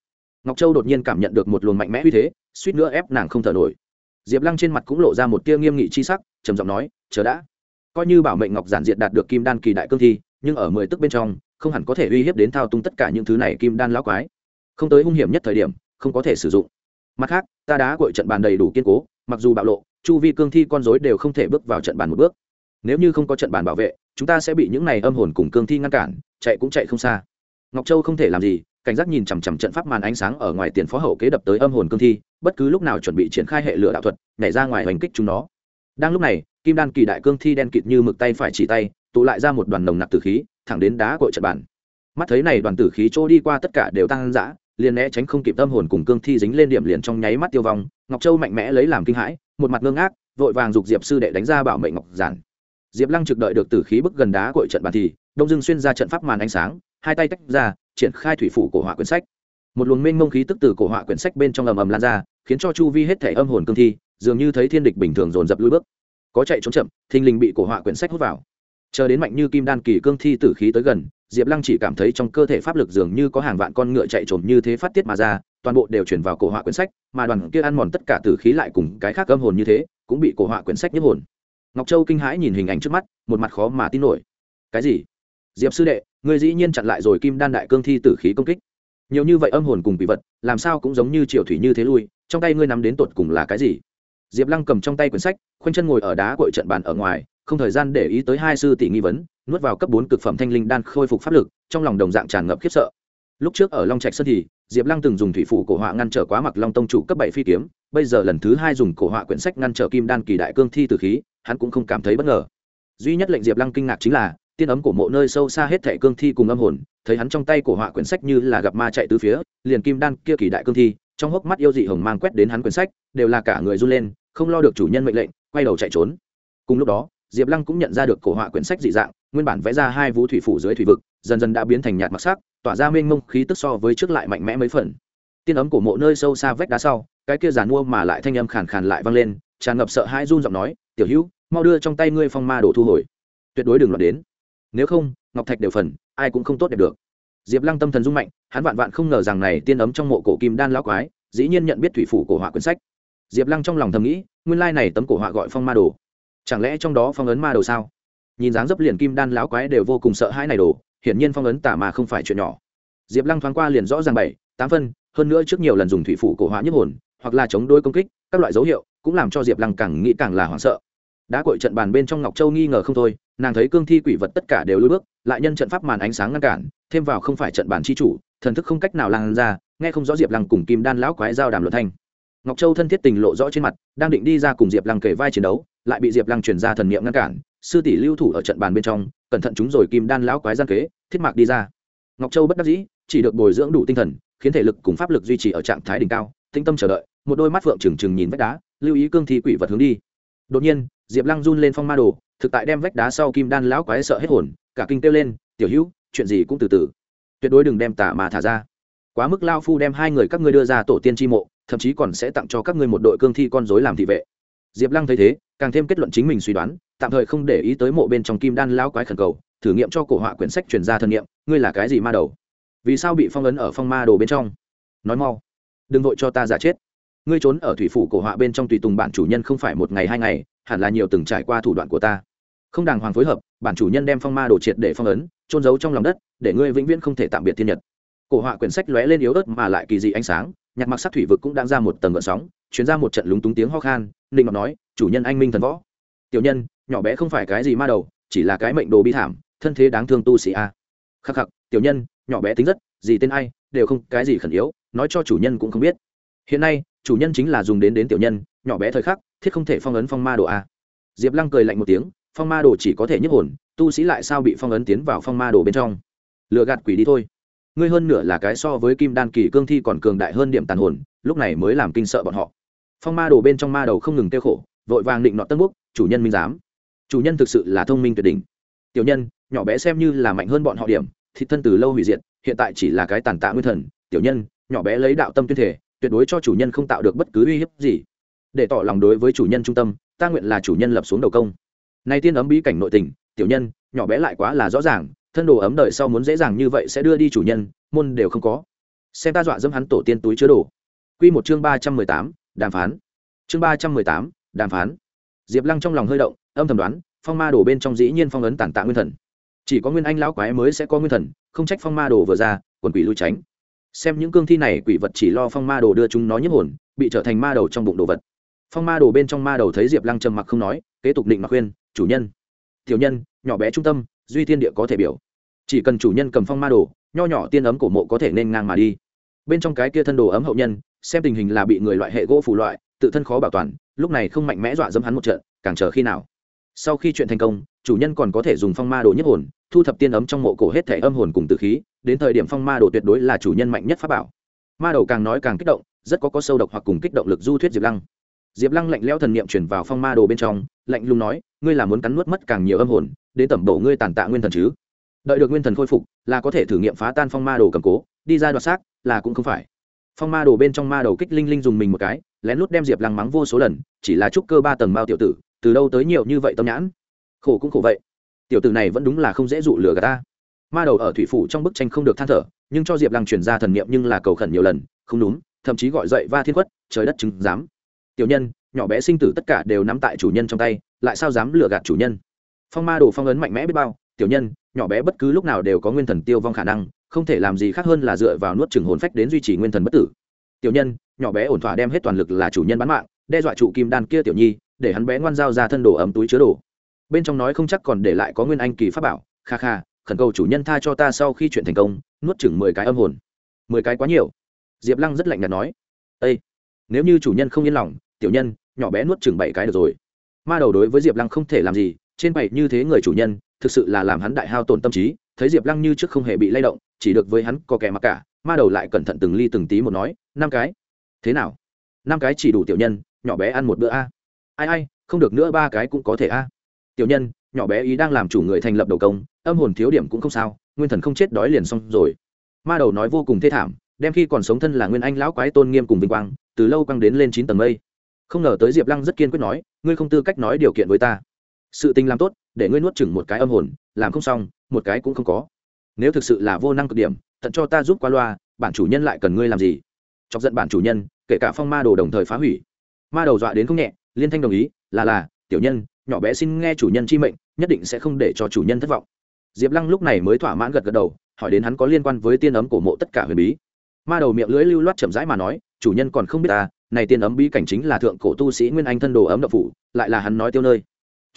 Speaker 1: Ngọc châu đột nhiên cảm nhận được một luồng mạnh mẽ uy thế, suýt nữa ép nàng không thở nổi. Diệp lăng trên mặt cũng lộ ra một tia nghiêm nghị chi sắc, trầm giọng nói, chờ đã. Coi như bảo mệnh ngọc giản diệt đạt được kim đan kỳ đại cương thi, nhưng ở mười tức bên trong, không hẳn có thể uy hiếp đến thao tung tất cả những thứ này kim đan lão quái. Không tới hung hiểm nhất thời điểm, không có thể sử dụng mặt khác, ta đã gội trận bàn đầy đủ kiên cố, mặc dù bạo lộ, chu vi cương thi con dối đều không thể bước vào trận bàn một bước. Nếu như không có trận bàn bảo vệ, chúng ta sẽ bị những này âm hồn cùng cương thi ngăn cản, chạy cũng chạy không xa. Ngọc châu không thể làm gì, cảnh giác nhìn chằm chằm trận pháp màn ánh sáng ở ngoài tiền phó hậu kế đập tới âm hồn cương thi, bất cứ lúc nào chuẩn bị triển khai hệ lửa đạo thuật, nhảy ra ngoài hành kích chúng nó. Đang lúc này, kim đan kỳ đại cương thi đen kịt như mực tay phải chỉ tay, tụ lại ra một đoàn nồng nặc tử khí, thẳng đến đá cội trận bàn. Mắt thấy này đoàn tử khí trôi đi qua tất cả đều tăng dã liền né tránh không kịp tâm hồn cùng cương thi dính lên điểm liền trong nháy mắt tiêu vong, ngọc châu mạnh mẽ lấy làm kinh hãi, một mặt ngưng ác vội vàng giục diệp sư đệ đánh ra bảo mệnh ngọc giản. Diệp lăng trực đợi được tử khí bức gần đá cội trận bàn thì, đông dương xuyên ra trận pháp màn ánh sáng, hai tay tách ra, triển khai thủy phủ cổ họa quyển sách. Một luồng mênh mông khí tức từ cổ họa quyển sách bên trong ầm ầm lan ra, khiến cho chu vi hết thể âm hồn cương thi, dường như thấy thiên địch bình thường dồn dập lui bước. Có chạy trốn chậm, thình lình bị cổ họa quyển sách hút vào chờ đến mạnh như kim đan kỳ cương thi tử khí tới gần, diệp lăng chỉ cảm thấy trong cơ thể pháp lực dường như có hàng vạn con ngựa chạy trộm như thế phát tiết mà ra, toàn bộ đều chuyển vào cổ họa quyển sách, mà đoàn kia ăn mòn tất cả tử khí lại cùng cái khác âm hồn như thế, cũng bị cổ họa quyển sách nhấp hồn. Ngọc châu kinh hãi nhìn hình ảnh trước mắt, một mặt khó mà tin nổi. Cái gì? Diệp sư đệ, ngươi dĩ nhiên chặn lại rồi kim đan đại cương thi tử khí công kích. Nhiều như vậy âm hồn cùng bị vật, làm sao cũng giống như triều thủy như thế lui, trong tay ngươi nắm đến tột cùng là cái gì? Diệp lăng cầm trong tay quyển sách, khoanh chân ngồi ở đá cội trận bàn ở ngoài không thời gian để ý tới hai sư tỷ nghi vấn, nuốt vào cấp bốn cực phẩm thanh linh đan khôi phục pháp lực, trong lòng đồng dạng tràn ngập khiếp sợ. Lúc trước ở long trạch sơn thì, diệp lăng từng dùng thủy phủ cổ họa ngăn trở quá mặc long tông chủ cấp bảy phi kiếm, bây giờ lần thứ hai dùng cổ họa quyển sách ngăn trở kim đan kỳ đại cương thi từ khí, hắn cũng không cảm thấy bất ngờ. Duy nhất lệnh diệp lăng kinh ngạc chính là, tiên ấm của mộ nơi sâu xa hết thẻ cương thi cùng âm hồn, thấy hắn trong tay cổ họa quyển sách như là gặp ma chạy từ phía, liền kim đan kia kỳ đại cương thi, trong hốc mắt yêu dị hồng mang quét đến hắn quyển sách, đều là cả người run lên, không lo được chủ nhân mệnh lệnh, quay đầu chạy trốn. Cùng lúc đó diệp lăng cũng nhận ra được cổ họa quyển sách dị dạng, nguyên bản vẽ ra hai vũ thủy phủ dưới thủy vực, dần dần đã biến thành nhạt mặc sắc, tỏa ra mênh mông khí tức so với trước lại mạnh mẽ mấy phần. Tiên ấm của mộ nơi sâu xa vách đá sau, cái kia giàn mua mà lại thanh âm khàn khàn lại vang lên, tràn ngập sợ hãi run giọng nói, tiểu hữu, mau đưa trong tay ngươi phong ma đồ thu hồi. Tuyệt đối đừng loạt đến. Nếu không, ngọc thạch đều phần, ai cũng không tốt đẹp được. Diệp lăng tâm thần rung mạnh, hắn vạn vạn không ngờ rằng này tiên ấm trong mộ cổ kim đan lão quái, dĩ nhiên nhận biết thủy phủ cổ họa quyển sách. Diệp lăng trong lòng thầm nghĩ, nguyên lai này tấm cổ họa gọi phong ma đồ chẳng lẽ trong đó phong ấn ma đầu sao? Nhìn dáng dấp liền kim đan lão quái đều vô cùng sợ hãi này đồ, hiển nhiên phong ấn tả mà không phải chuyện nhỏ. Diệp lăng thoáng qua liền rõ ràng bảy, tám phân, hơn nữa trước nhiều lần dùng thủy phủ cổ hóa nhức hồn, hoặc là chống đôi công kích, các loại dấu hiệu, cũng làm cho diệp lăng càng nghĩ càng là hoảng sợ. Đã cội trận bàn bên trong ngọc châu nghi ngờ không thôi, nàng thấy cương thi quỷ vật tất cả đều lùi bước, lại nhân trận pháp màn ánh sáng ngăn cản, thêm vào không phải trận bàn chi chủ, thần thức không cách nào lan ra, nghe không rõ diệp lăng cùng kim đan lão quái giao đàm luận thanh. Ngọc châu thân thiết tình lộ rõ trên mặt, đang định đi ra cùng diệp lăng kể vai chiến đấu lại bị diệp lăng chuyển ra thần niệm ngăn cản, sư tỷ lưu thủ ở trận bàn bên trong, cẩn thận chúng rồi kim đan lão quái gian kế, thiết mạc đi ra. Ngọc châu bất đắc dĩ, chỉ được bồi dưỡng đủ tinh thần, khiến thể lực cùng pháp lực duy trì ở trạng thái đỉnh cao, tĩnh tâm chờ đợi, một đôi mắt phượng trừng trừng nhìn vách đá, lưu ý cương thi quỷ vật hướng đi. Đột nhiên, diệp lăng run lên phong ma đồ, thực tại đem vách đá sau kim đan lão quái sợ hết hồn, cả kinh kêu lên, tiểu hữu, chuyện gì cũng từ từ. Tuyệt đối đừng đem tả mà thả ra. Quá mức lao phu đem hai người các ngươi đưa ra tổ tiên tri mộ, thậm chí còn sẽ tặng cho các ngươi một đội cương thi con dối làm thị vệ diệp lăng thấy thế, càng thêm kết luận chính mình suy đoán, tạm thời không để ý tới mộ bên trong kim đan lão quái khẩn cầu, thử nghiệm cho cổ họa quyển sách truyền ra thân nghiệm ngươi là cái gì ma đầu? Vì sao bị phong ấn ở phong ma đồ bên trong? Nói mau. Đừng vội cho ta giả chết. Ngươi trốn ở thủy phủ cổ họa bên trong tùy tùng bản chủ nhân không phải một ngày hai ngày, hẳn là nhiều từng trải qua thủ đoạn của ta. Không đàng hoàng phối hợp, bản chủ nhân đem phong ma đồ triệt để phong ấn trôn giấu trong lòng đất, để ngươi vĩnh viễn không thể tạm biệt thiên nhật. Cổ họa quyển sách lóe lên yếu ớt mà lại kỳ dị ánh sáng, nhạc mặc sắc thủy vực cũng đang ra một tầng gợn sóng chuyến ra một trận lúng túng tiếng ho khan ninh ngọc nói, chủ nhân anh minh thần võ. Tiểu nhân, nhỏ bé không phải cái gì ma đầu, chỉ là cái mệnh đồ bi thảm, thân thế đáng thương tu sĩ a. Khắc khắc, tiểu nhân, nhỏ bé tính rất, gì tên ai, đều không, cái gì khẩn yếu, nói cho chủ nhân cũng không biết. Hiện nay, chủ nhân chính là dùng đến đến tiểu nhân, nhỏ bé thời khắc, thiết không thể phong ấn phong ma đồ a. Diệp lăng cười lạnh một tiếng, phong ma đồ chỉ có thể nhức hồn, tu sĩ lại sao bị phong ấn tiến vào phong ma đồ bên trong? Lựa gạt quỷ đi thôi. Ngươi hơn nửa là cái so với kim đan kỳ cương thi còn cường đại hơn điểm tàn hồn, lúc này mới làm kinh sợ bọn họ phong ma đồ bên trong ma đầu không ngừng tiêu khổ, vội vàng định nọ tân quốc chủ nhân minh giám, chủ nhân thực sự là thông minh tuyệt đỉnh. Tiểu nhân, nhỏ bé xem như là mạnh hơn bọn họ điểm, thịt thân từ lâu hủy diệt, hiện tại chỉ là cái tàn tạ nguyên thần. Tiểu nhân, nhỏ bé lấy đạo tâm tuyên thể, tuyệt đối cho chủ nhân không tạo được bất cứ uy hiếp gì. Để tỏ lòng đối với chủ nhân trung tâm, ta nguyện là chủ nhân lập xuống đầu công. Nay tiên ấm bí cảnh nội tình, tiểu nhân, nhỏ bé lại quá là rõ ràng, thân đồ ấm đợi sau muốn dễ dàng như vậy sẽ đưa đi chủ nhân, môn đều không có. Xem ta dọa dẫm hắn tổ tiên túi chứa đồ. Quy một chương ba trăm mười tám đàm phán. Chương ba trăm mười tám, đàm phán. Diệp lăng trong lòng hơi động, âm thầm đoán, phong ma đồ bên trong dĩ nhiên phong ấn tàn tạ nguyên thần. Chỉ có nguyên anh lão quái mới sẽ có nguyên thần, không trách phong ma đồ vừa ra, quần quỷ lui tránh. Xem những cương thi này, quỷ vật chỉ lo phong ma đồ đưa chúng nó nhiếp hồn, bị trở thành ma đầu trong bụng đồ vật. Phong ma đồ bên trong ma đầu thấy diệp lăng trầm mặc không nói, kế tục định mặc khuyên, chủ nhân, tiểu nhân, nhỏ bé trung tâm, duy tiên địa có thể biểu. Chỉ cần chủ nhân cầm phong ma đồ, nho nhỏ tiên ấm cổ mộ có thể nên ngang mà đi. Bên trong cái kia thân đồ ấm hậu nhân xem tình hình là bị người loại hệ gỗ phủ loại, tự thân khó bảo toàn, lúc này không mạnh mẽ dọa dẫm hắn một trận, càng chờ khi nào. Sau khi chuyện thành công, chủ nhân còn có thể dùng phong ma đồ nhất hồn, thu thập tiên ấm trong mộ cổ hết thể âm hồn cùng tử khí, đến thời điểm phong ma đồ tuyệt đối là chủ nhân mạnh nhất pháp bảo. Ma đầu càng nói càng kích động, rất có có sâu độc hoặc cùng kích động lực du thuyết diệp lăng. Diệp lăng lạnh leo thần niệm chuyển vào phong ma đồ bên trong, lạnh lùng nói, ngươi là muốn cắn nuốt mất càng nhiều âm hồn, đến tẩm bổ ngươi tàn tạ nguyên thần chứ? Đợi được nguyên thần khôi phục, là có thể thử nghiệm phá tan phong ma đồ cầm cố, đi ra đoạt xác, là cũng không phải phong ma đồ bên trong ma đầu kích linh linh dùng mình một cái, lén lút đem diệp lăng mắng vô số lần, chỉ là trúc cơ ba tầng bao tiểu tử, từ đâu tới nhiều như vậy tâm nhãn? Khổ cũng khổ vậy. Tiểu tử này vẫn đúng là không dễ dụ lừa gạt ta. Ma đầu ở thủy phủ trong bức tranh không được than thở, nhưng cho diệp lăng chuyển ra thần niệm nhưng là cầu khẩn nhiều lần, không đúng, thậm chí gọi dậy va thiên quất trời đất chứng dám tiểu nhân, nhỏ bé sinh tử tất cả đều nắm tại chủ nhân trong tay, lại sao dám lừa gạt chủ nhân? Phong ma đồ phong ấn mạnh mẽ biết bao tiểu nhân, nhỏ bé bất cứ lúc nào đều có nguyên thần tiêu vong khả năng, không thể làm gì khác hơn là dựa vào nuốt chừng hồn phách đến duy trì nguyên thần bất tử. Tiểu nhân, nhỏ bé ổn thỏa đem hết toàn lực là chủ nhân bán mạng, đe dọa trụ kim đan kia tiểu nhi, để hắn bé ngoan giao ra thân đồ ấm túi chứa đồ. Bên trong nói không chắc còn để lại có nguyên anh kỳ pháp bảo. Kha kha, khẩn cầu chủ nhân tha cho ta sau khi chuyện thành công, nuốt chừng mười cái âm hồn. Mười cái quá nhiều. Diệp lăng rất lạnh nhạt nói. Ây nếu như chủ nhân không yên lòng, tiểu nhân, nhỏ bé nuốt chừng bảy cái được rồi. Ma đầu đối với diệp lăng không thể làm gì, trên bảy như thế người chủ nhân thực sự là làm hắn đại hao tổn tâm trí, thấy diệp lăng như trước không hề bị lay động, chỉ được với hắn có kẻ mặc cả, ma đầu lại cẩn thận từng ly từng tí một nói, năm cái. Thế nào? Năm cái chỉ đủ tiểu nhân, nhỏ bé ăn một bữa a. Ai ai, không được nữa, ba cái cũng có thể a. Tiểu nhân, nhỏ bé ý đang làm chủ người thành lập đầu công, âm hồn thiếu điểm cũng không sao, nguyên thần không chết đói liền xong rồi. Ma đầu nói vô cùng thê thảm, đem khi còn sống thân là nguyên anh lão quái tôn nghiêm cùng vinh quang, từ lâu quăng đến lên chín tầng mây. Không ngờ tới diệp lăng rất kiên quyết nói, ngươi không tư cách nói điều kiện với ta. Sự tình làm tốt để ngươi nuốt chừng một cái âm hồn, làm không xong, một cái cũng không có. Nếu thực sự là vô năng cực điểm, tận cho ta giúp qua loa, bản chủ nhân lại cần ngươi làm gì? Chọc giận bản chủ nhân, kể cả phong ma đồ đồng thời phá hủy. Ma đầu dọa đến không nhẹ, liên thanh đồng ý, là là, tiểu nhân, nhỏ bé xin nghe chủ nhân chi mệnh, nhất định sẽ không để cho chủ nhân thất vọng. Diệp lăng lúc này mới thỏa mãn gật gật đầu, hỏi đến hắn có liên quan với tiên ấm cổ mộ tất cả huyền bí. Ma đầu miệng lưỡi lưu loát chậm rãi mà nói, chủ nhân còn không biết ta này tiên ấm bí cảnh chính là thượng cổ tu sĩ nguyên anh thân đồ ấm đậu phủ, lại là hắn nói tiêu nơi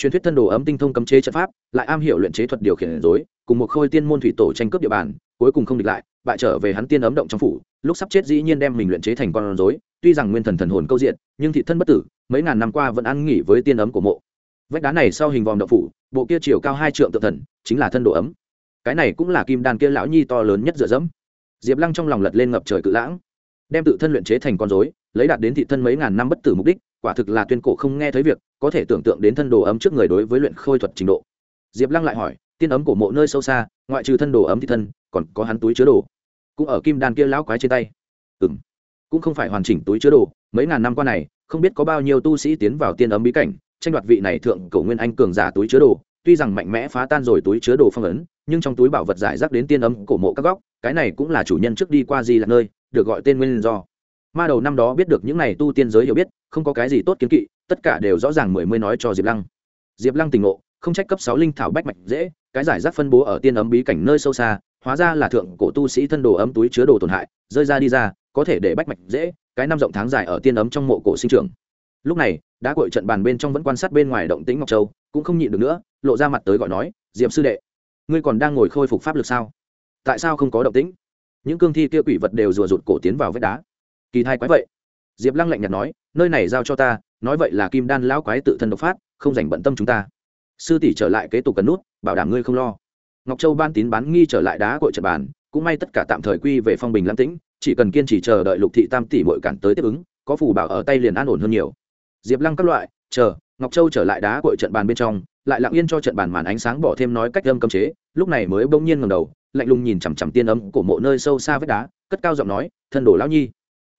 Speaker 1: truyền thuyết thân đồ ấm tinh thông cấm chế trận pháp, lại am hiểu luyện chế thuật điều khiển dối cùng một khôi tiên môn thủy tổ tranh cướp địa bàn, cuối cùng không địch lại, bại trở về hắn tiên ấm động trong phủ, lúc sắp chết dĩ nhiên đem mình luyện chế thành con rối, tuy rằng nguyên thần thần hồn câu diện, nhưng thị thân bất tử, mấy ngàn năm qua vẫn ăn nghỉ với tiên ấm của mộ. Vách đá này sau hình vòm động phủ, bộ kia chiều cao hai trượng tự thần, chính là thân độ ấm. Cái này cũng là kim đan kia lão nhi to lớn nhất dựa dẫm. Diệp lăng trong lòng lật lên ngập trời cự lãng, đem tự thân luyện chế thành con rối, lấy đạt đến thị thân mấy ngàn năm bất tử mục đích quả thực là tuyên cổ không nghe thấy việc, có thể tưởng tượng đến thân đồ ấm trước người đối với luyện khôi thuật trình độ. Diệp lăng lại hỏi, tiên ấm cổ mộ nơi sâu xa, ngoại trừ thân đồ ấm thì thân, còn có hắn túi chứa đồ. Cũng ở kim đan kia lão quái trên tay. Ừ m cũng không phải hoàn chỉnh túi chứa đồ, mấy ngàn năm qua này, không biết có bao nhiêu tu sĩ tiến vào tiên ấm bí cảnh, tranh đoạt vị này thượng cổ nguyên anh cường giả túi chứa đồ. Tuy rằng mạnh mẽ phá tan rồi túi chứa đồ phong ấn, nhưng trong túi bảo vật giải rác đến tiên ấm cổ mộ các góc, cái này cũng là chủ nhân trước đi qua gì là nơi, được gọi tên nguyên do ma đầu năm đó biết được những này tu tiên giới hiểu biết, không có cái gì tốt kiến kỵ, tất cả đều rõ ràng mười mươi nói cho diệp lăng. Diệp lăng tỉnh ngộ, không trách cấp sáu linh thảo bách mạch dễ, cái giải rác phân bố ở tiên ấm bí cảnh nơi sâu xa, hóa ra là thượng cổ tu sĩ thân đồ ấm túi chứa đồ tổn hại, rơi ra đi ra, có thể để bách mạch dễ, cái năm rộng tháng dài ở tiên ấm trong mộ cổ sinh trưởng. Lúc này, đã cội trận bàn bên trong vẫn quan sát bên ngoài động tĩnh ngọc châu, cũng không nhịn được nữa, lộ ra mặt tới gọi nói, diệp sư đệ, ngươi còn đang ngồi khôi phục pháp lực sao? Tại sao không có động tĩnh? Những cương thi kia quỷ vật đều rùa rụt cổ tiến vào vách đá kỳ thai quái vậy. Diệp lăng lạnh nhạt nói, nơi này giao cho ta, nói vậy là kim đan lão quái tự thân độc phát, không dành bận tâm chúng ta. Sư tỷ trở lại kế tục cần nút, bảo đảm ngươi không lo. Ngọc châu ban tín bán nghi trở lại đá cội trận bàn, cũng may tất cả tạm thời quy về phong bình lãng tĩnh, chỉ cần kiên trì chờ đợi lục thị tam tỷ bội cản tới tiếp ứng, có phù bảo ở tay liền an ổn hơn nhiều. Diệp lăng các loại, chờ, ngọc châu trở lại đá cội trận bàn bên trong, lại lặng yên cho trận bàn màn ánh sáng bỏ thêm nói cách âm cấm chế, lúc này mới bỗng nhiên ngầm đầu, lạnh lùng nhìn chằm chằm tiên ấm cổ mộ nơi sâu xa vách đá, cất cao giọng nói, thân đồ lão nhi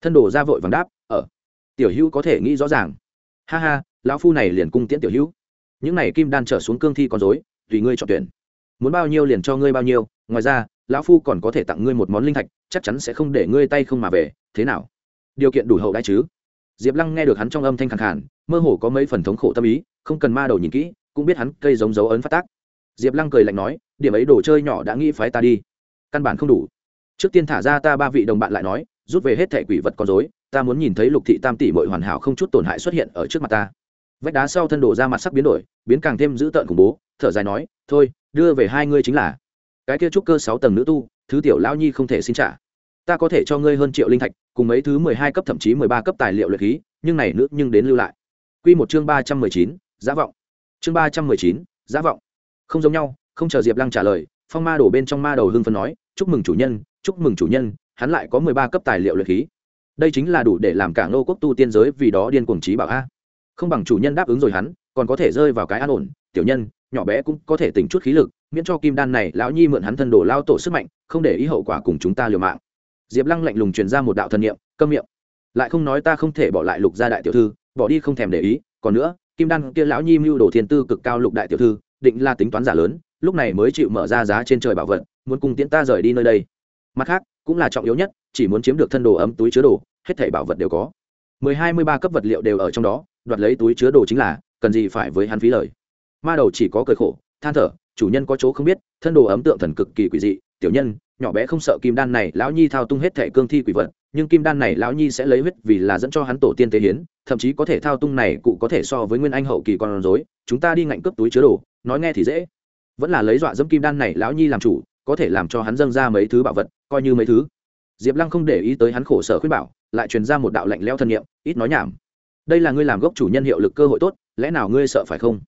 Speaker 1: thân đồ ra vội vàng đáp ở tiểu hữu có thể nghĩ rõ ràng. Ha ha, lão phu này liền cung tiễn tiểu hữu. Những này kim đan trở xuống cương thi con dối tùy ngươi chọn tuyển. Muốn bao nhiêu liền cho ngươi bao nhiêu, ngoài ra, lão phu còn có thể tặng ngươi một món linh thạch, chắc chắn sẽ không để ngươi tay không mà về, thế nào? Điều kiện đủ hậu đại chứ? Diệp lăng nghe được hắn trong âm thanh khẳng khản mơ hồ có mấy phần thống khổ tâm ý, không cần ma đầu nhìn kỹ, cũng biết hắn cây giống dấu ấn phát tác. Diệp lăng cười lạnh nói, điểm ấy đồ chơi nhỏ đã nghĩ phái ta đi. Căn bản không đủ. Trước tiên thả ra ta ba vị đồng bạn lại nói rút về hết thẻ quỷ vật con dối ta muốn nhìn thấy lục thị tam tỷ mội hoàn hảo không chút tổn hại xuất hiện ở trước mặt ta. Vách đá sau thân đổ ra mặt sắc biến đổi, biến càng thêm dữ tợn khủng bố, thở dài nói, thôi, đưa về hai ngươi chính là. Cái kia trúc cơ sáu tầng nữ tu, thứ tiểu lão nhi không thể xin trả. Ta có thể cho ngươi hơn triệu linh thạch, cùng mấy thứ mười hai cấp thậm chí mười ba cấp tài liệu luyện khí, nhưng này nữ nhưng đến lưu lại. Q một chương ba trăm mười chín, giá vọng. Chương ba trăm mười chín, giá vọng. Không giống nhau, không chờ diệp lăng trả lời, phong ma đổ bên trong ma đầu hưng phân nói, chúc mừng chủ nhân, chúc mừng chủ nhân hắn lại có mười ba cấp tài liệu luyện khí. Đây chính là đủ để làm cả ngô quốc tu tiên giới vì đó điên cuồng trí bảo a. Không bằng chủ nhân đáp ứng rồi hắn, còn có thể rơi vào cái an ổn. Tiểu nhân, nhỏ bé cũng có thể tỉnh chút khí lực, miễn cho kim đan này lão nhi mượn hắn thân đồ lao tổ sức mạnh, không để ý hậu quả cùng chúng ta liều mạng. Diệp lăng lạnh lùng truyền ra một đạo thần niệm, câm miệng. Lại không nói ta không thể bỏ lại lục gia đại tiểu thư, bỏ đi không thèm để ý. Còn nữa, kim đan kia lão nhi mưu đồ thiên tư cực cao lục đại tiểu thư, định là tính toán giả lớn, lúc này mới chịu mở ra giá trên trời bảo vật, muốn cùng tiễn ta rời đi nơi đây. Mặt khác cũng là trọng yếu nhất, chỉ muốn chiếm được thân đồ ấm túi chứa đồ, hết thảy bảo vật đều có. Mười hai mươi ba cấp vật liệu đều ở trong đó, đoạt lấy túi chứa đồ chính là, cần gì phải với hắn phí lời. Ma đầu chỉ có cười khổ, than thở, chủ nhân có chỗ không biết, thân đồ ấm tượng thần cực kỳ quỷ dị, tiểu nhân, nhỏ bé không sợ kim đan này, lão nhi thao tung hết thẻ cương thi quỷ vật, nhưng kim đan này lão nhi sẽ lấy huyết vì là dẫn cho hắn tổ tiên tế hiến, thậm chí có thể thao tung này cụ có thể so với nguyên anh hậu kỳ con rối, chúng ta đi ngạnh cướp túi chứa đồ, nói nghe thì dễ. Vẫn là lấy dọa dẫm kim đan này lão nhi làm chủ có thể làm cho hắn dâng ra mấy thứ bảo vật, coi như mấy thứ. Diệp lăng không để ý tới hắn khổ sở khuyên bảo, lại truyền ra một đạo lạnh leo thân nhiệm ít nói nhảm. Đây là ngươi làm gốc chủ nhân hiệu lực cơ hội tốt, lẽ nào ngươi sợ phải không?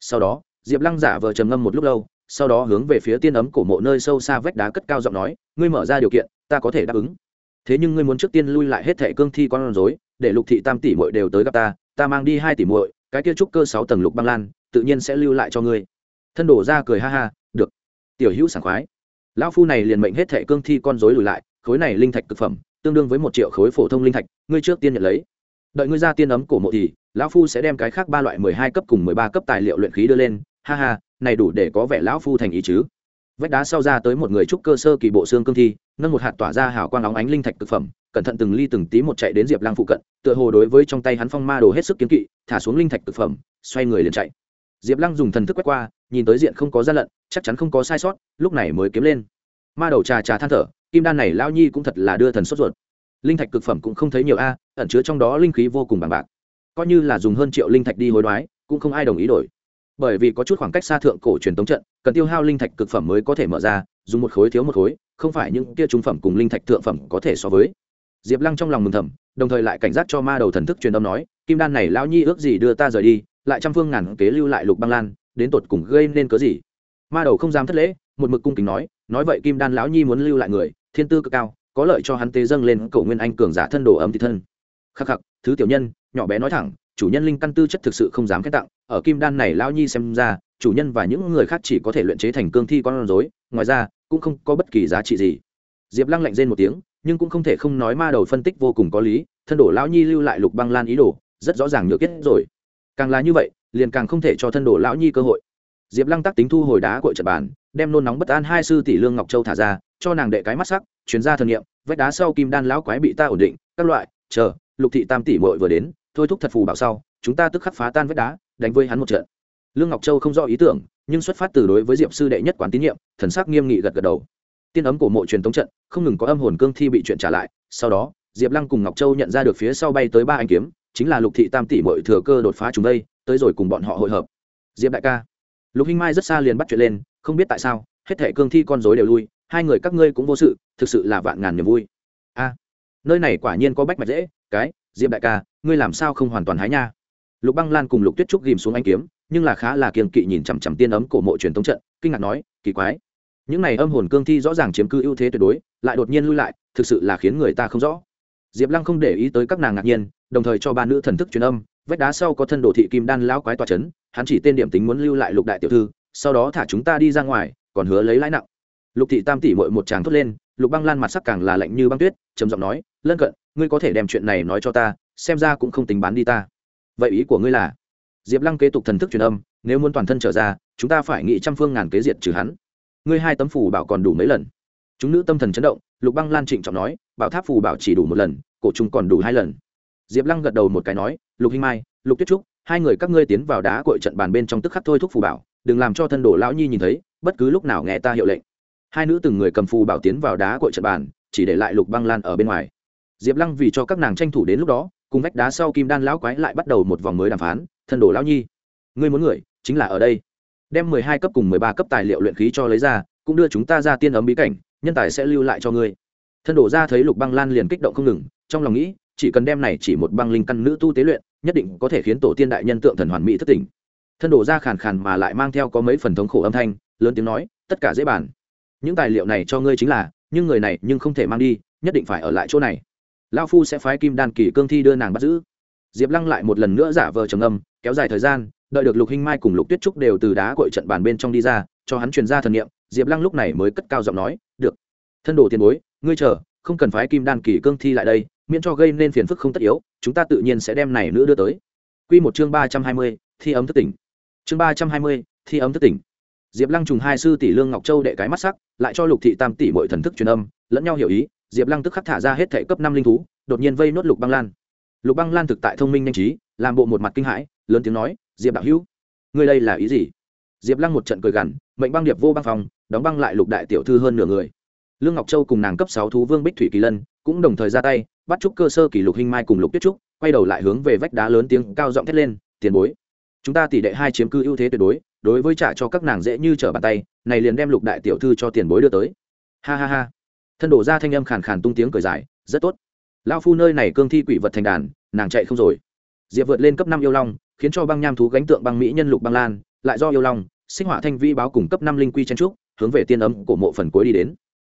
Speaker 1: Sau đó, diệp lăng giả vờ trầm ngâm một lúc lâu, sau đó hướng về phía tiên ấm cổ mộ nơi sâu xa vách đá cất cao giọng nói, ngươi mở ra điều kiện, ta có thể đáp ứng. Thế nhưng ngươi muốn trước tiên lui lại hết thẻ cương thi con rối, để lục thị tam tỷ muội đều tới gặp ta ta mang đi hai tỷ muội, cái kia trúc cơ sáu tầng lục băng lan, tự nhiên sẽ lưu lại cho ngươi. Thân đổ ra cười ha ha, được. Tiểu hữu sảng khoái lão phu này liền mệnh hết thẻ cương thi con rối lùi lại, khối này linh thạch cực phẩm, tương đương với một triệu khối phổ thông linh thạch, ngươi trước tiên nhận lấy. Đợi ngươi ra tiên ấm cổ mộ thì, lão phu sẽ đem cái khác ba loại mười hai cấp cùng mười ba cấp tài liệu luyện khí đưa lên. Ha ha, này đủ để có vẻ lão phu thành ý chứ. Vách đá sau ra tới một người trúc cơ sơ kỳ bộ xương cương thi, nâng một hạt tỏa ra hào quang óng ánh linh thạch cực phẩm, cẩn thận từng ly từng tí một chạy đến diệp lang phụ cận, tựa hồ đối với trong tay hắn phong ma đồ hết sức kiếm kỵ, thả xuống linh thạch cực phẩm, xoay người liền chạy. Diệp lăng dùng thần thức quét qua nhìn tới diện không có gian lận, chắc chắn không có sai sót, lúc này mới kiếm lên. Ma đầu trà trà than thở, kim đan này lao nhi cũng thật là đưa thần sốt ruột. Linh thạch cực phẩm cũng không thấy nhiều a, ẩn chứa trong đó linh khí vô cùng bằng bạc. Coi như là dùng hơn triệu linh thạch đi hối đoái, cũng không ai đồng ý đổi. Bởi vì có chút khoảng cách xa thượng cổ truyền tống trận, cần tiêu hao linh thạch cực phẩm mới có thể mở ra, dùng một khối thiếu một khối, không phải những kia trung phẩm cùng linh thạch thượng phẩm có thể so với. Diệp lăng trong lòng mừng thầm, đồng thời lại cảnh giác cho ma đầu thần thức truyền âm nói, kim đan này lão nhi ước gì đưa ta rời đi, lại trăm phương ngàn kế lưu lại lục băng lan đến tột cùng gây nên cớ gì? Ma đầu không dám thất lễ, một mực cung kính nói nói vậy kim đan lão nhi muốn lưu lại người, thiên tư cực cao, có lợi cho hắn tế dâng lên cổ nguyên anh cường giả thân đồ ấm thị thân. Khắc khắc, thứ tiểu nhân, nhỏ bé nói thẳng, chủ nhân linh căn tư chất thực sự không dám khen tặng, ở kim đan này lão nhi xem ra, chủ nhân và những người khác chỉ có thể luyện chế thành cương thi con rối, ngoài ra, cũng không có bất kỳ giá trị gì. Diệp lăng lạnh rên một tiếng, nhưng cũng không thể không nói ma đầu phân tích vô cùng có lý, thân đổ lão nhi lưu lại lục băng lan ý đồ, rất rõ ràng nhược kết rồi càng là như vậy, liền càng không thể cho thân đồ lão nhi cơ hội. Diệp lăng tắc tính thu hồi đá cội trật bàn, đem nôn nóng bất an hai sư tỷ lương ngọc châu thả ra, cho nàng đệ cái mắt sắc chuyển ra thần nghiệm vách đá sau kim đan lão quái bị ta ổn định, các loại, chờ, lục thị tam tỷ mội vừa đến, thôi thúc thật phù bảo sau, chúng ta tức khắc phá tan vách đá, đánh với hắn một trận. Lương ngọc châu không rõ ý tưởng, nhưng xuất phát từ đối với diệp sư đệ nhất quán tín nhiệm, thần sắc nghiêm nghị gật gật đầu. Tiên ấm của mộ truyền tống trận, không ngừng có âm hồn cương thi bị chuyện trả lại, sau đó, diệp lăng cùng ngọc châu nhận ra được phía sau bay tới ba anh kiếm chính là lục thị tam tỷ mội thừa cơ đột phá chúng đây, tới rồi cùng bọn họ hội hợp. Diệp đại ca. Lục hinh mai rất xa liền bắt chuyện lên, không biết tại sao, hết thẻ cương thi con dối đều lui, hai người các ngươi cũng vô sự, thực sự là vạn ngàn niềm vui. A, nơi này quả nhiên có bách mạch dễ, cái, diệp đại ca, ngươi làm sao không hoàn toàn hái nha? Lục băng lan cùng lục tuyết trúc ghìm xuống anh kiếm, nhưng là khá là kiên kỵ nhìn chằm chằm tiên ấm cổ mộ truyền thống trận, kinh ngạc nói, kỳ quái. Những này âm hồn cương thi rõ ràng chiếm cư ưu thế tuyệt đối, lại đột nhiên lui lại, thực sự là khiến người ta không rõ. Diệp lăng không để ý tới các nàng ngạc nhiên đồng thời cho ba nữ thần thức truyền âm. Vách đá sau có thân đồ thị kim đan lão quái tòa c h ấ n hắn chỉ tên điểm tính muốn lưu lại lục đại tiểu thư, sau đó thả chúng ta đi ra ngoài, còn hứa lấy lãi nặng. Lục thị tam tỷ mội một tràng thốt lên, lục băng lan mặt sắc càng là lạnh như băng tuyết, trầm giọng nói, lân cận, ngươi có thể đem chuyện này nói cho ta, xem ra cũng không tính bán đi ta. Vậy ý của ngươi là? Diệp lăng kế tục thần thức truyền âm, nếu muốn toàn thân trở ra, chúng ta phải nghĩ trăm phương ngàn kế diệt trừ hắn. Ngươi hai tấm phù bảo còn đủ mấy lần? Chúng nữ tâm thần chấn động, lục băng lan trịnh trọng nói, bảo tháp phù bảo chỉ đủ một lần, cổ trung còn đủ hai lần diệp lăng gật đầu một cái nói, lục hinh mai, lục tuyết trúc, hai người các ngươi tiến vào đá cội trận bàn bên trong tức khắc thôi thúc phù bảo, đừng làm cho thân đồ lão nhi nhìn thấy, bất cứ lúc nào nghe ta hiệu lệnh. Hai nữ từng người cầm phù bảo tiến vào đá cội trận bàn, chỉ để lại lục băng lan ở bên ngoài. Diệp lăng vì cho các nàng tranh thủ đến lúc đó, cùng vách đá sau kim đan lão quái lại bắt đầu một vòng mới đàm phán, thân đồ lão nhi, ngươi muốn người, chính là ở đây. Đem mười hai cấp cùng mười ba cấp tài liệu luyện khí cho lấy ra, cũng đưa chúng ta ra tiên ấm bí cảnh, nhân tài sẽ lưu lại cho ngươi. Thân đổ ra thấy lục băng lan liền kích động không ngừng, trong lòng nghĩ chỉ cần đem này chỉ một băng linh căn nữ tu tế luyện, nhất định có thể khiến tổ tiên đại nhân tượng thần hoàn mỹ thất tỉnh thân đổ ra khàn khàn mà lại mang theo có mấy phần thống khổ âm thanh, lớn tiếng nói, tất cả dễ bàn. Những tài liệu này cho ngươi chính là, nhưng người này nhưng không thể mang đi, nhất định phải ở lại chỗ này. Lao phu sẽ phái kim đan kỳ cương thi đưa nàng bắt giữ. Diệp lăng lại một lần nữa giả vờ trầm âm kéo dài thời gian, đợi được lục hinh mai cùng lục tuyết trúc đều từ đá cội trận bàn bên trong đi ra, cho hắn truyền ra thần nghiệm diệp lăng lúc này mới cất cao giọng nói, được. Thân đồ tiền bối, ngươi chờ, không cần phái kim đan kỳ cương thi lại đây miễn cho gây nên phiền phức không tất yếu, chúng ta tự nhiên sẽ đem này nữa đưa tới. Q một chương ba trăm hai mươi, thi ấm thất tỉnh. Chương ba trăm hai mươi, thi ấm thất tỉnh. Diệp lăng trùng hai sư tỷ lương ngọc châu đệ cái mắt sắc, lại cho lục thị tam tỷ mọi thần thức truyền âm, lẫn nhau hiểu ý, diệp lăng tức khắc thả ra hết thể cấp năm linh thú, đột nhiên vây nốt lục băng lan. Lục băng lan thực tại thông minh nhanh trí, làm bộ một mặt kinh hãi, lớn tiếng nói, diệp đạo hữu, ngươi đây là ý gì? Diệp lăng một trận cười gằn, mệnh băng điệp vô băng phòng, đóng băng lại lục đại tiểu thư hơn nửa người. Lương ngọc châu cùng nàng cấp sáu thú vương bích thủy kỳ lân cũng đồng thời ra tay bắt chúc cơ sơ kỷ lục hình mai cùng lục tuyết trúc, quay đầu lại hướng về vách đá lớn tiếng cao giọng thét lên, tiền bối, chúng ta tỷ đệ hai chiếm cư ưu thế tuyệt đối đối với trả cho các nàng dễ như trở bàn tay, này liền đem lục đại tiểu thư cho tiền bối đưa tới. Ha ha ha. Thân đổ ra thanh âm khàn khàn tung tiếng cười dài, rất tốt. Lao phu nơi này cương thi quỷ vật thành đàn, nàng chạy không rồi. Diệp vượt lên cấp năm yêu long, khiến cho băng nham thú gánh tượng băng mỹ nhân lục băng lan, lại do yêu long, sinh hỏa thanh vi báo cùng cấp năm linh quy chen trúc, hướng về tiên ấm của mộ phần cuối đi đến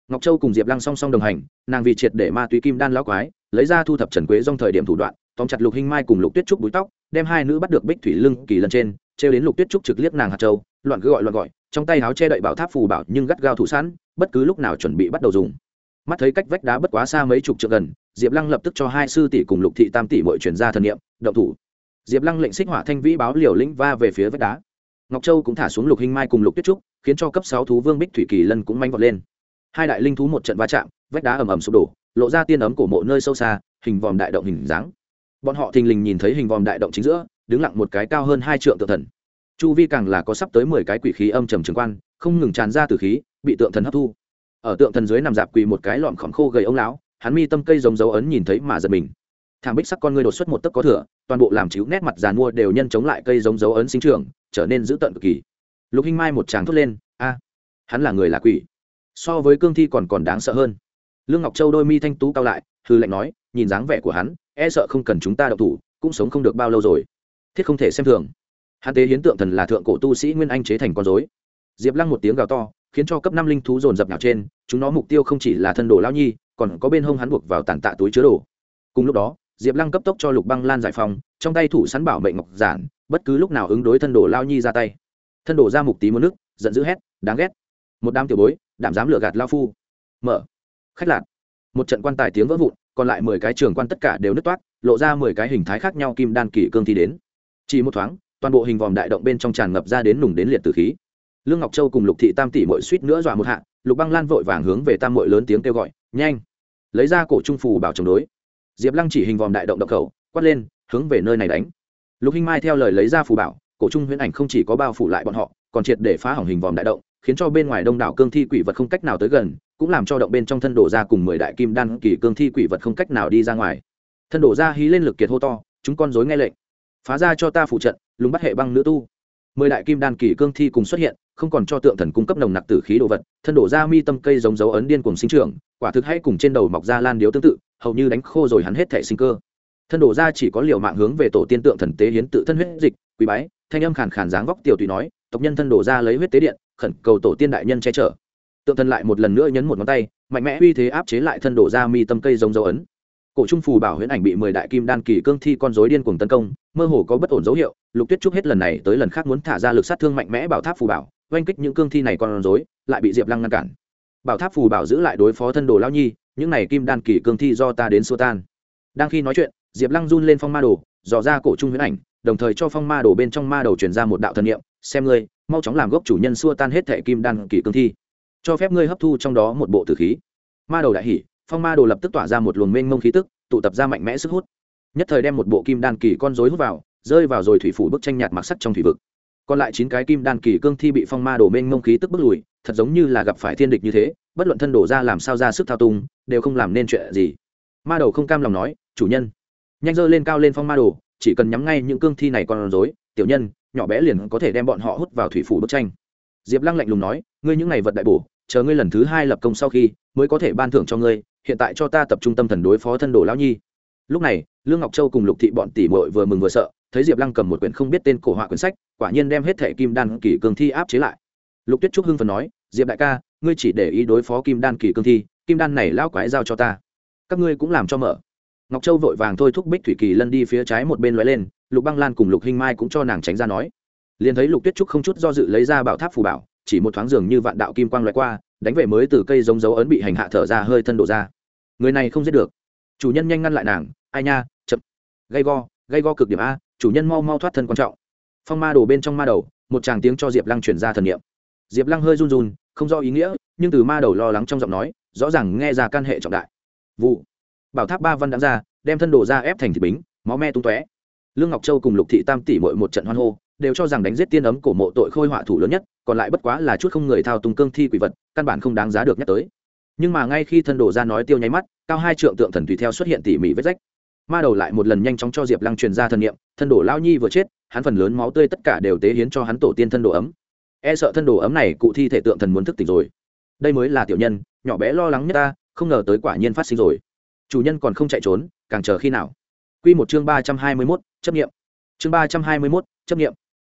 Speaker 1: ngọc châu cùng diệp lăng song song đồng hành, nàng vì triệt để ma túy kim đan lão quái, lấy ra thu thập trần quế trong thời điểm thủ đoạn, tóm chặt lục hinh mai cùng lục tuyết trúc búi tóc, đem hai nữ bắt được bích thủy lưng kỳ lần trên, trêu đến lục tuyết trúc trực liếc nàng hạt châu, loạn cứ gọi loạn gọi, trong tay áo che đậy bảo tháp phù bảo nhưng gắt gao thủ sẵn, bất cứ lúc nào chuẩn bị bắt đầu dùng. Mắt thấy cách vách đá bất quá xa mấy chục trượng gần, diệp lăng lập tức cho hai sư tỷ cùng lục thị tam tỷ muội chuyển ra thần niệm, động thủ. Diệp lăng lệnh xích hỏa thanh vĩ báo liều lĩnh va về phía vách đá. Ngọc châu cũng thả xuống lục hình mai cùng lục tuyết trúc, khiến cho cấp sáu thú vương bích thủy kỳ lân cũng manh vọt lên hai đại linh thú một trận va chạm, vách đá ầm ầm sụp đổ, lộ ra tiên ấm cổ mộ nơi sâu xa, hình vòm đại động hình dáng. Bọn họ thình lình nhìn thấy hình vòm đại động chính giữa, đứng lặng một cái cao hơn hai trượng tượng thần. Chu vi càng là có sắp tới mười cái quỷ khí âm trầm trường quan, không ngừng tràn ra từ khí, bị tượng thần hấp thu. Ở tượng thần dưới nằm dạp quỳ một cái lọn khỏm khô gầy ông lão, hắn mi tâm cây giống dấu ấn nhìn thấy mà giật mình. Thảm bích sắc con ngươi đột xuất một tấc có thừa, toàn bộ làm chiếu nét mặt giàn mua đều nhân chống lại cây giống dấu ấn sinh trường trở nên dữ tợn cực kỳ. Lục hinh mai một tràng thốt lên, a, hắn là người là quỷ so với cương thi còn còn đáng sợ hơn. Lương ngọc châu đôi mi thanh tú cao lại hư lệnh nói, nhìn dáng vẻ của hắn e sợ không cần chúng ta đậu thủ, cũng sống không được bao lâu rồi. Thiết không thể xem thường. Hắn tế hiến tượng thần là thượng cổ tu sĩ nguyên anh chế thành con dối diệp lăng một tiếng gào to, khiến cho cấp năm linh thú dồn dập nào trên, chúng nó mục tiêu không chỉ là thân đồ lao nhi, còn có bên hông hắn buộc vào tàn tạ túi chứa đồ. Cùng lúc đó, diệp lăng cấp tốc cho lục băng lan giải phòng trong tay thủ sắn bảo mệnh ngọc giản, bất cứ lúc nào ứng đối thân đồ lao nhi ra tay. Thân đồ ra mục tí mất nước, giận dữ hét, đáng ghét. Một đám tiểu bối đảm dám lừa gạt lao phu. Mở. Khách lạc một trận quan tài tiếng vỡ vụn, còn lại mười cái trường quan tất cả đều nứt toát lộ ra mười cái hình thái khác nhau kim đan kỷ cương thi đến. Chỉ một thoáng, toàn bộ hình vòm đại động bên trong tràn ngập ra đến nùng đến liệt từ khí. Lương ngọc châu cùng lục thị tam tỷ mội suýt nữa dọa một hạ, lục băng lan vội vàng hướng về tam mội lớn tiếng kêu gọi, nhanh! Lấy ra cổ trung phù bảo chống đối. Diệp lăng chỉ hình vòm đại động động khẩu, quát lên, hướng về nơi này đánh. Lục hinh mai theo lời lấy ra phù bảo, cổ trung huyễn ảnh không chỉ có bao phủ lại bọn họ, còn triệt để phá hỏng hình vòm đại động khiến cho bên ngoài đông đảo cương thi quỷ vật không cách nào tới gần, cũng làm cho động bên trong thân đổ ra cùng mười đại kim đan kỳ cương thi quỷ vật không cách nào đi ra ngoài. Thân đổ ra hí lên lực kiệt hô to, chúng con dối nghe lệnh. Phá ra cho ta phụ trận lúng bắt hệ băng nữ tu. Mười đại kim đan kỳ cương thi cùng xuất hiện, không còn cho tượng thần cung cấp nồng nặc tử khí đồ vật, thân đổ ra mi tâm cây giống dấu ấn điên cùng sinh trưởng, quả thực hay cùng trên đầu mọc ra lan điếu tương tự, hầu như đánh khô rồi hắn hết thể sinh cơ. Thân đổ ra chỉ có liều mạng hướng về tổ tiên tượng thần tế hiến tự thân huyết dịch quý bái, thanh âm khàn khàn dáng vóc tiểu tùy nói, tộc nhân thân đổ ra lấy huyết tế điện khẩn cầu tổ tiên đại nhân che chở. Tượng thần lại một lần nữa nhấn một ngón tay, mạnh mẽ uy thế áp chế lại thân đổ ra mi tâm cây giống dấu ấn. Cổ trung phù bảo huyễn ảnh bị mười đại kim đan kỳ cương thi con dối điên cuồng tấn công, mơ hồ có bất ổn dấu hiệu, lục tuyết trúc hết lần này tới lần khác muốn thả ra lực sát thương mạnh mẽ bảo tháp phù bảo, oanh kích những cương thi này con dối lại bị diệp lăng ngăn cản. Bảo tháp phù bảo giữ lại đối phó thân đồ lao nhi, những này kim đan kỳ cương thi do ta đến xua tan. Đang khi nói chuyện, diệp lăng run lên phong ma đồ, dò ra cổ trung huyễn ảnh, đồng thời cho phong ma đồ bên trong ma đầu truyền ra một đạo thần niệm, xem ngươi mau chóng làm gốc chủ nhân xua tan hết thệ kim đan kỳ cương thi. Cho phép ngươi hấp thu trong đó một bộ tử khí. Ma đầu đại hỉ phong ma đồ lập tức tỏa ra một luồng mênh mông khí tức tụ tập ra mạnh mẽ sức hút. Nhất thời đem một bộ kim đan kỳ con rối hút vào rơi vào rồi thủy phủ bức tranh nhạt mặc sắc trong thủy vực. Còn lại chín cái kim đan kỳ cương thi bị phong ma đồ mênh mông khí tức bức lùi thật giống như là gặp phải thiên địch như thế bất luận thân đổ ra làm sao ra sức thao túng, đều không làm nên chuyện gì. Ma đầu không cam lòng nói chủ nhân nhanh dơ lên cao lên phong ma đồ chỉ cần nhắm ngay những cương thi này còn rối tiểu nhân, nhỏ bé liền có thể đem bọn họ hút vào thủy phủ bức tranh. Diệp lăng lạnh lùng nói, ngươi những ngày vật đại bổ, chờ ngươi lần thứ hai lập công sau khi, mới có thể ban thưởng cho ngươi, hiện tại cho ta tập trung tâm thần đối phó thân đồ lão nhi. Lúc này, lương ngọc châu cùng lục thị bọn tỷ muội vừa mừng vừa sợ, thấy diệp lăng cầm một quyển không biết tên cổ họa quyển sách, quả nhiên đem hết thẻ kim đan kỳ cương thi áp chế lại. Lục tuyết trúc hưng phần nói, diệp đại ca, ngươi chỉ để ý đối phó kim đan kỳ cương thi, kim đan này lão quái giao cho ta. Các ngươi cũng làm cho mở ngọc châu vội vàng thôi thúc bích thủy kỳ lân đi phía trái một bên lóe lên, lục băng lan cùng lục hinh mai cũng cho nàng tránh ra nói. Liền thấy lục tuyết trúc không chút do dự lấy ra bảo tháp phù bảo, chỉ một thoáng dường như vạn đạo kim quang loại qua, đánh về mới từ cây giống dấu ấn bị hành hạ thở ra hơi thân đổ ra. Người này không giết được. Chủ nhân nhanh ngăn lại nàng, ai nha, chậm. Gay go gay go cực điểm a, chủ nhân mau mau thoát thân quan trọng. Phong ma đổ bên trong ma đầu, một tràng tiếng cho diệp lăng chuyển ra thần niệm. Diệp lăng hơi run run, không rõ ý nghĩa, nhưng từ ma đầu lo lắng trong giọng nói, rõ ràng nghe ra căn hệ trọng đại. Vụ bảo tháp ba văn đã ra đem thân đổ ra ép thành thịt bính máu me tung tóe. Lương ngọc châu cùng lục thị tam tỷ mội một trận hoan hô đều cho rằng đánh giết tiên ấm cổ mộ tội khôi họa thủ lớn nhất còn lại bất quá là chút không người thao túng cương thi quỷ vật căn bản không đáng giá được nhắc tới. Nhưng mà ngay khi thân đồ ra nói tiêu nháy mắt cao hai trượng tượng thần tùy theo xuất hiện tỉ mỉ vết rách. Ma đầu lại một lần nhanh chóng cho diệp lăng truyền ra thân niệm, thân đồ lao nhi vừa chết hắn phần lớn máu tươi tất cả đều tế hiến cho hắn tổ tiên thân đồ ấm. E sợ thân đồ ấm này cụ thi thể tượng thần muốn thức tỉnh rồi. Đây mới là tiểu nhân nhỏ bé lo lắng nhất ta không ngờ tới quả nhiên phát sinh rồi chủ nhân còn không chạy trốn, càng chờ khi nào? Q một chương ba trăm hai mươi mốt, chấp nghiệm. Chương ba trăm hai mươi mốt, chấp nghiệm.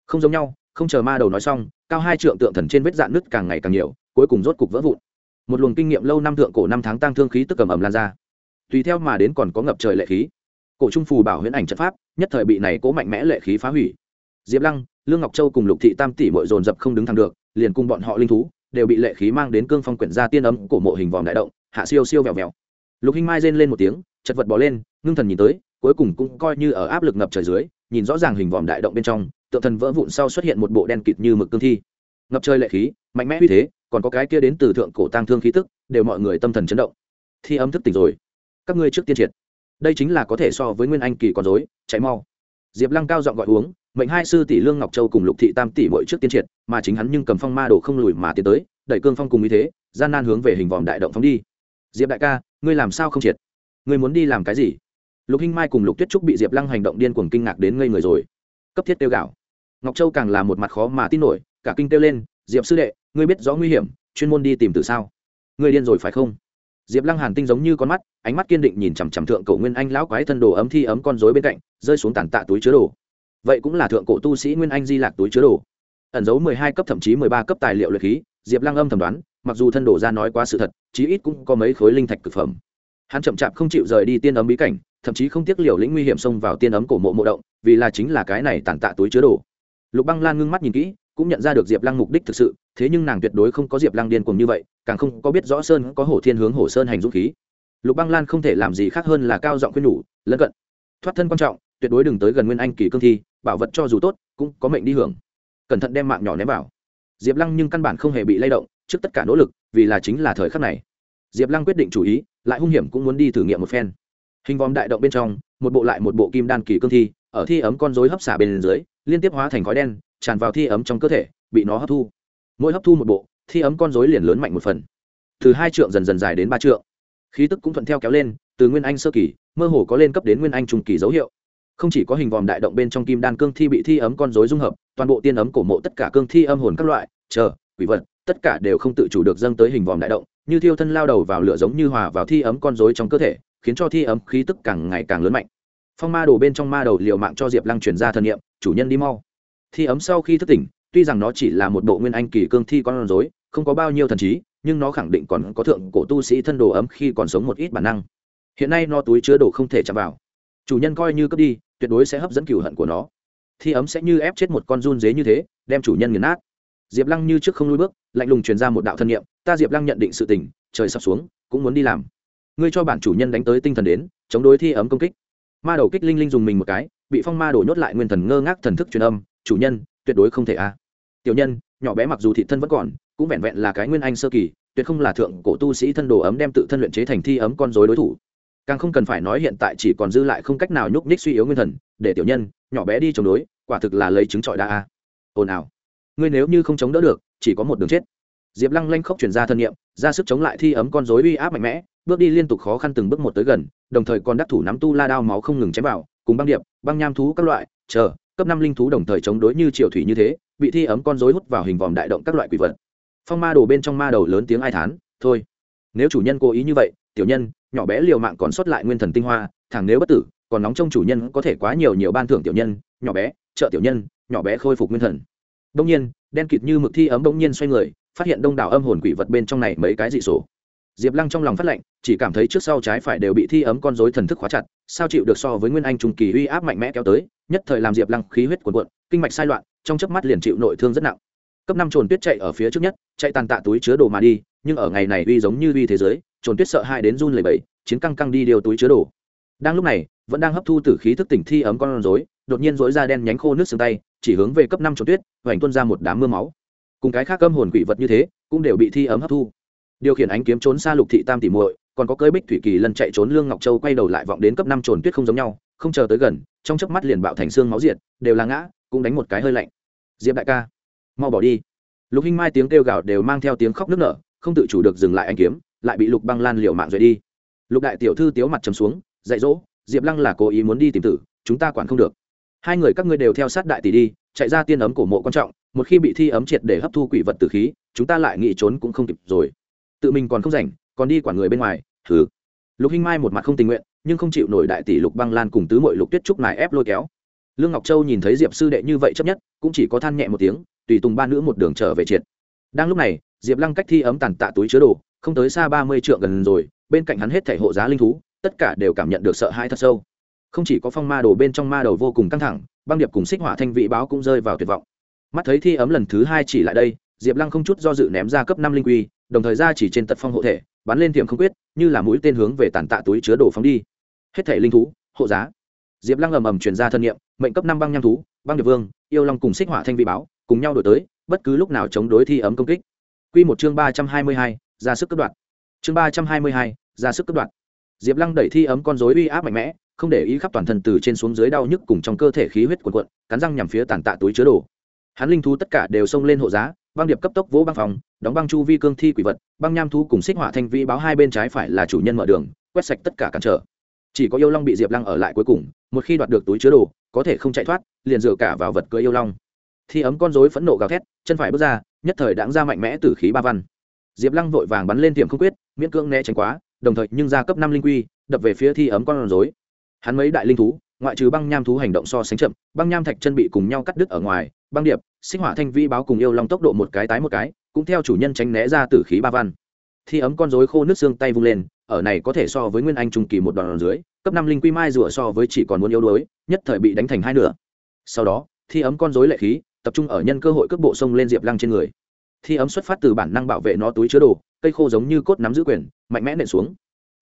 Speaker 1: Không giống nhau, không chờ ma đầu nói xong, cao hai trượng tượng thần trên vết dạn nứt càng ngày càng nhiều, cuối cùng rốt cục vỡ vụn. Một luồng kinh nghiệm lâu năm thượng cổ năm tháng tăng thương khí tức cầm ẩm lan ra. Tùy theo mà đến còn có ngập trời lệ khí. Cổ trung phù bảo huyễn ảnh trận pháp, nhất thời bị này cố mạnh mẽ lệ khí phá hủy. Diệp lăng, lương ngọc châu cùng lục thị tam tỷ muội dồn dập không đứng thẳng được, liền cùng bọn họ linh thú, đều bị lệ khí mang đến cương phong quyển ra tiên ấm cổ mộ hình vòm đại động, hạ siêu siêu vẹo vẹo lục hinh mai rên lên một tiếng, chật vật bỏ lên, ngưng thần nhìn tới, cuối cùng cũng coi như ở áp lực ngập trời dưới, nhìn rõ ràng hình vòm đại động bên trong, tượng thần vỡ vụn sau xuất hiện một bộ đen kịt như mực cương thi. Ngập trời lệ khí, mạnh mẽ uy thế, còn có cái kia đến từ thượng cổ tăng thương khí tức, đều mọi người tâm thần chấn động. Thi ấm thức tỉnh rồi. Các ngươi trước tiên triệt. Đây chính là có thể so với nguyên anh kỳ con dối, chạy mau. Diệp lăng cao giọng gọi uống, mệnh hai sư tỷ lương ngọc châu cùng lục thị tam tỷ mỗi trước tiên triệt, mà chính hắn nhưng cầm phong ma đồ không lùi mà tiến tới, đẩy cương phong cùng như thế, gian nan hướng về hình vòm đại động phóng đi. Diệp đại ca ngươi làm sao không triệt? Ngươi muốn đi làm cái gì? Lục hinh mai cùng lục tuyết trúc bị diệp lăng hành động điên cuồng kinh ngạc đến ngây người rồi. Cấp thiết tiêu gạo ngọc châu càng là một mặt khó mà tin nổi, cả kinh tiêu lên, diệp sư đệ, ngươi biết rõ nguy hiểm, chuyên môn đi tìm từ sao? Ngươi điên rồi phải không? Diệp lăng hàn tinh giống như con mắt, ánh mắt kiên định nhìn chằm chằm thượng cổ nguyên anh lão quái thân đồ ấm thi ấm con rối bên cạnh, rơi xuống tàn tạ túi chứa đồ. Vậy cũng là thượng cổ tu sĩ nguyên anh di lạc túi chứa đồ. Ẩn dấu mười hai cấp thậm chí mười ba cấp tài liệu luyện khí, diệp lăng âm thầm đoán mặc dù thân đổ ra nói quá sự thật, chí ít cũng có mấy khối linh thạch cực phẩm. Hắn chậm chạp không chịu rời đi tiên ấm bí cảnh, thậm chí không tiếc liều lĩnh nguy hiểm xông vào tiên ấm cổ mộ mộ động, vì là chính là cái này tàn tạ túi chứa đồ. Lục băng lan ngưng mắt nhìn kỹ, cũng nhận ra được diệp lăng mục đích thực sự, thế nhưng nàng tuyệt đối không có diệp lăng điên cuồng như vậy, càng không có biết rõ sơn có hổ thiên hướng hổ sơn hành dũng khí. Lục băng lan không thể làm gì khác hơn là cao giọng khuyên nhủ, lân cận, thoát thân quan trọng, tuyệt đối đừng tới gần nguyên anh kỳ cương thi, bảo vật cho dù tốt, cũng có mệnh đi hưởng. Cẩn thận đem mạng nhỏ ném vào. Diệp lăng nhưng căn bản không hề bị lay động trước tất cả nỗ lực, vì là chính là thời khắc này. Diệp lăng quyết định chủ ý, lại hung hiểm cũng muốn đi thử nghiệm một phen. Hình vòm đại động bên trong, một bộ lại một bộ kim đan kỳ cương thi, ở thi ấm con rối hấp xả bên dưới, liên tiếp hóa thành khói đen, tràn vào thi ấm trong cơ thể, bị nó hấp thu. Mỗi hấp thu một bộ, thi ấm con rối liền lớn mạnh một phần. Từ hai trượng dần dần dài đến ba trượng. Khí tức cũng thuận theo kéo lên, từ nguyên anh sơ kỳ, mơ hồ có lên cấp đến nguyên anh trung kỳ dấu hiệu. Không chỉ có hình vòm đại động bên trong kim đan cương thi bị thi ấm con rối dung hợp, toàn bộ tiên ấm cổ mộ tất cả cương thi âm hồn các loại, chờ, quỷ vật tất cả đều không tự chủ được dâng tới hình vòm đại động, như thiêu thân lao đầu vào lửa giống như hòa vào thi ấm con rối trong cơ thể, khiến cho thi ấm khí tức càng ngày càng lớn mạnh. Phong ma đồ bên trong ma đầu liều mạng cho diệp lăng chuyển ra thần nhiệm chủ nhân đi mau. Thi ấm sau khi thức tỉnh, tuy rằng nó chỉ là một bộ nguyên anh kỳ cương thi con rối, không có bao nhiêu thần trí, nhưng nó khẳng định còn có thượng cổ tu sĩ thân đồ ấm khi còn sống một ít bản năng. Hiện nay nó túi chứa đồ không thể chạm vào. Chủ nhân coi như cướp đi, tuyệt đối sẽ hấp dẫn cửu hận của nó. Thi ấm sẽ như ép chết một con run dế như thế, đem chủ nhân nghiền nát. Diệp lăng như trước không lui bước lạnh lùng truyền ra một đạo thân nhiệm, ta diệp lăng nhận định sự tình, trời sập xuống, cũng muốn đi làm. Ngươi cho bản chủ nhân đánh tới tinh thần đến, chống đối thi ấm công kích. Ma đầu kích linh linh dùng mình một cái, bị phong ma đổ nhốt lại nguyên thần ngơ ngác thần thức truyền âm, chủ nhân, tuyệt đối không thể a. Tiểu nhân, nhỏ bé mặc dù thị thân vẫn còn, cũng vẹn vẹn là cái nguyên anh sơ kỳ, tuyệt không là thượng cổ tu sĩ thân đồ ấm đem tự thân luyện chế thành thi ấm con dối đối thủ. Càng không cần phải nói hiện tại chỉ còn dư lại không cách nào nhúc nhích suy yếu nguyên thần, để tiểu nhân, nhỏ bé đi chống đối, quả thực là lấy chứng trọi đa a. Ồn ào. Ngươi nếu như không chống đỡ được chỉ có một đường chết. Diệp lăng lanh khóc chuyển ra thân nhiệm ra sức chống lại thi ấm con dối uy áp mạnh mẽ, bước đi liên tục khó khăn từng bước một tới gần, đồng thời còn đắc thủ nắm tu la đao máu không ngừng chém vào, cùng băng điệp, băng nham thú các loại, chờ, cấp năm linh thú đồng thời chống đối như triều thủy như thế, bị thi ấm con dối hút vào hình vòm đại động các loại quỷ vật. Phong ma đồ bên trong ma đầu lớn tiếng ai thán, thôi, nếu chủ nhân cố ý như vậy, tiểu nhân, nhỏ bé liều mạng còn sót lại nguyên thần tinh hoa thằng nếu bất tử, còn nóng trong chủ nhân có thể quá nhiều nhiều ban thưởng tiểu nhân, nhỏ bé, trợ tiểu nhân, nhỏ bé khôi phục nguyên thần đông nhiên đen kịt như mực thi ấm đông nhiên xoay người phát hiện đông đảo âm hồn quỷ vật bên trong này mấy cái dị sổ. Diệp lăng trong lòng phát lệnh chỉ cảm thấy trước sau trái phải đều bị thi ấm con rối thần thức khóa chặt sao chịu được so với nguyên anh trung kỳ uy áp mạnh mẽ kéo tới nhất thời làm diệp lăng khí huyết cuồn cuộn kinh mạch sai loạn trong chớp mắt liền chịu nội thương rất nặng. Cấp năm trồn tuyết chạy ở phía trước nhất chạy tàn tạ túi chứa đồ mà đi nhưng ở ngày này uy giống như uy thế giới trồn tuyết sợ hãi đến run lẩy bẩy, chiến căng căng đi điều túi chứa đồ. Đang lúc này vẫn đang hấp thu tử khí thức tỉnh thi ấm con rối đột nhiên rối ra đen nhánh khô nước xương tay chỉ hướng về cấp năm trốn tuyết, hoành tuôn ra một đám mưa máu. Cùng cái khác âm hồn quỷ vật như thế, cũng đều bị thi ấm hấp thu. Điều khiển ánh kiếm trốn xa lục thị tam tỷ muội, còn có cơi bích thủy kỳ lần chạy trốn lương ngọc châu quay đầu lại vọng đến cấp năm trồn tuyết không giống nhau, không chờ tới gần, trong chớp mắt liền bạo thành xương máu diệt, đều là ngã, cũng đánh một cái hơi lạnh. Diệp đại ca, mau bỏ đi. Lục hinh mai tiếng kêu gào đều mang theo tiếng khóc nức nở, không tự chủ được dừng lại anh kiếm, lại bị lục băng lan liều mạng rời đi. Lục đại tiểu thư tiếu mặt trầm xuống, dạy dỗ, diệp lăng là cố ý muốn đi tìm tử, chúng ta quản không được hai người các ngươi đều theo sát đại tỷ đi, chạy ra tiên ấm cổ mộ quan trọng, một khi bị thi ấm triệt để hấp thu quỷ vật tử khí, chúng ta lại nghĩ trốn cũng không kịp rồi. Tự mình còn không rảnh, còn đi quản người bên ngoài thứ. lục hinh mai một mặt không tình nguyện, nhưng không chịu nổi đại tỷ lục băng lan cùng tứ mội lục tuyết trúc này ép lôi kéo. Lương ngọc châu nhìn thấy diệp sư đệ như vậy chấp nhất, cũng chỉ có than nhẹ một tiếng, tùy tùng ba nữ một đường trở về triệt. Đang lúc này, diệp lăng cách thi ấm tàn tạ túi chứa đồ, không tới xa ba mươi trượng gần rồi, bên cạnh hắn hết thể hộ giá linh thú, tất cả đều cảm nhận được sợ hãi thật sâu không chỉ có phong ma đồ bên trong ma đầu vô cùng căng thẳng, băng điệp cùng xích hỏa thanh vị báo cũng rơi vào tuyệt vọng. Mắt thấy thi ấm lần thứ hai chỉ lại đây, diệp lăng không chút do dự ném ra cấp năm linh quy, đồng thời ra chỉ trên tật phong hộ thể, bắn lên tiệm không quyết, như là mũi tên hướng về tàn tạ túi chứa đồ phóng đi. Hết thể linh thú, hộ giá. Diệp lăng ầm ầm truyền ra thân nhiệm mệnh cấp năm băng nham thú, băng điệp vương, yêu long cùng xích hỏa thanh vị báo, cùng nhau đổi tới, bất cứ lúc nào chống đối thi ấm công kích. Quy một chương ba trăm hai mươi hai, ra sức cấp đoạn chương ba trăm hai mươi hai, ra sức cấp đoạn diệp lăng đẩy thi ấm con rối uy áp mạnh mẽ không để ý khắp toàn thân từ trên xuống dưới đau nhức cùng trong cơ thể khí huyết cuồn cuộn, cắn răng nhằm phía tàn tạ túi chứa đồ. Hắn linh thú tất cả đều xông lên hộ giá, băng điệp cấp tốc vỗ băng phòng, đóng băng chu vi cương thi quỷ vật, băng nham thú cùng xích hỏa thanh vi báo hai bên trái phải là chủ nhân mở đường, quét sạch tất cả cản trở. Chỉ có yêu long bị diệp lăng ở lại cuối cùng, một khi đoạt được túi chứa đồ, có thể không chạy thoát, liền dựa cả vào vật cưới yêu long. Thi ấm con rối phẫn nộ gào thét, chân phải bước ra, nhất thời đáng ra mạnh mẽ từ khí ba văn. Diệp lăng vội vàng bắn lên tiệm không quyết, miễn cưỡng né tránh quá, đồng thời nhưng ra cấp năm linh quy, đập về phía thi ấm con rối hắn mấy đại linh thú, ngoại trừ băng nham thú hành động so sánh chậm, băng nham thạch chân bị cùng nhau cắt đứt ở ngoài, băng điệp sinh hỏa thanh vi báo cùng yêu long tốc độ một cái tái một cái, cũng theo chủ nhân tránh né ra từ khí ba văn. Thi ấm con rối khô nước xương tay vung lên, ở này có thể so với nguyên anh trung kỳ một đoàn dưới, cấp năm linh quy mai rùa so với chỉ còn muốn yếu đuối, nhất thời bị đánh thành hai nửa. Sau đó, thi ấm con rối lệ khí, tập trung ở nhân cơ hội cước bộ sông lên diệp lăng trên người. Thi ấm xuất phát từ bản năng bảo vệ nó túi chứa đồ, cây khô giống như cốt nắm giữ quyền, mạnh mẽ nện xuống.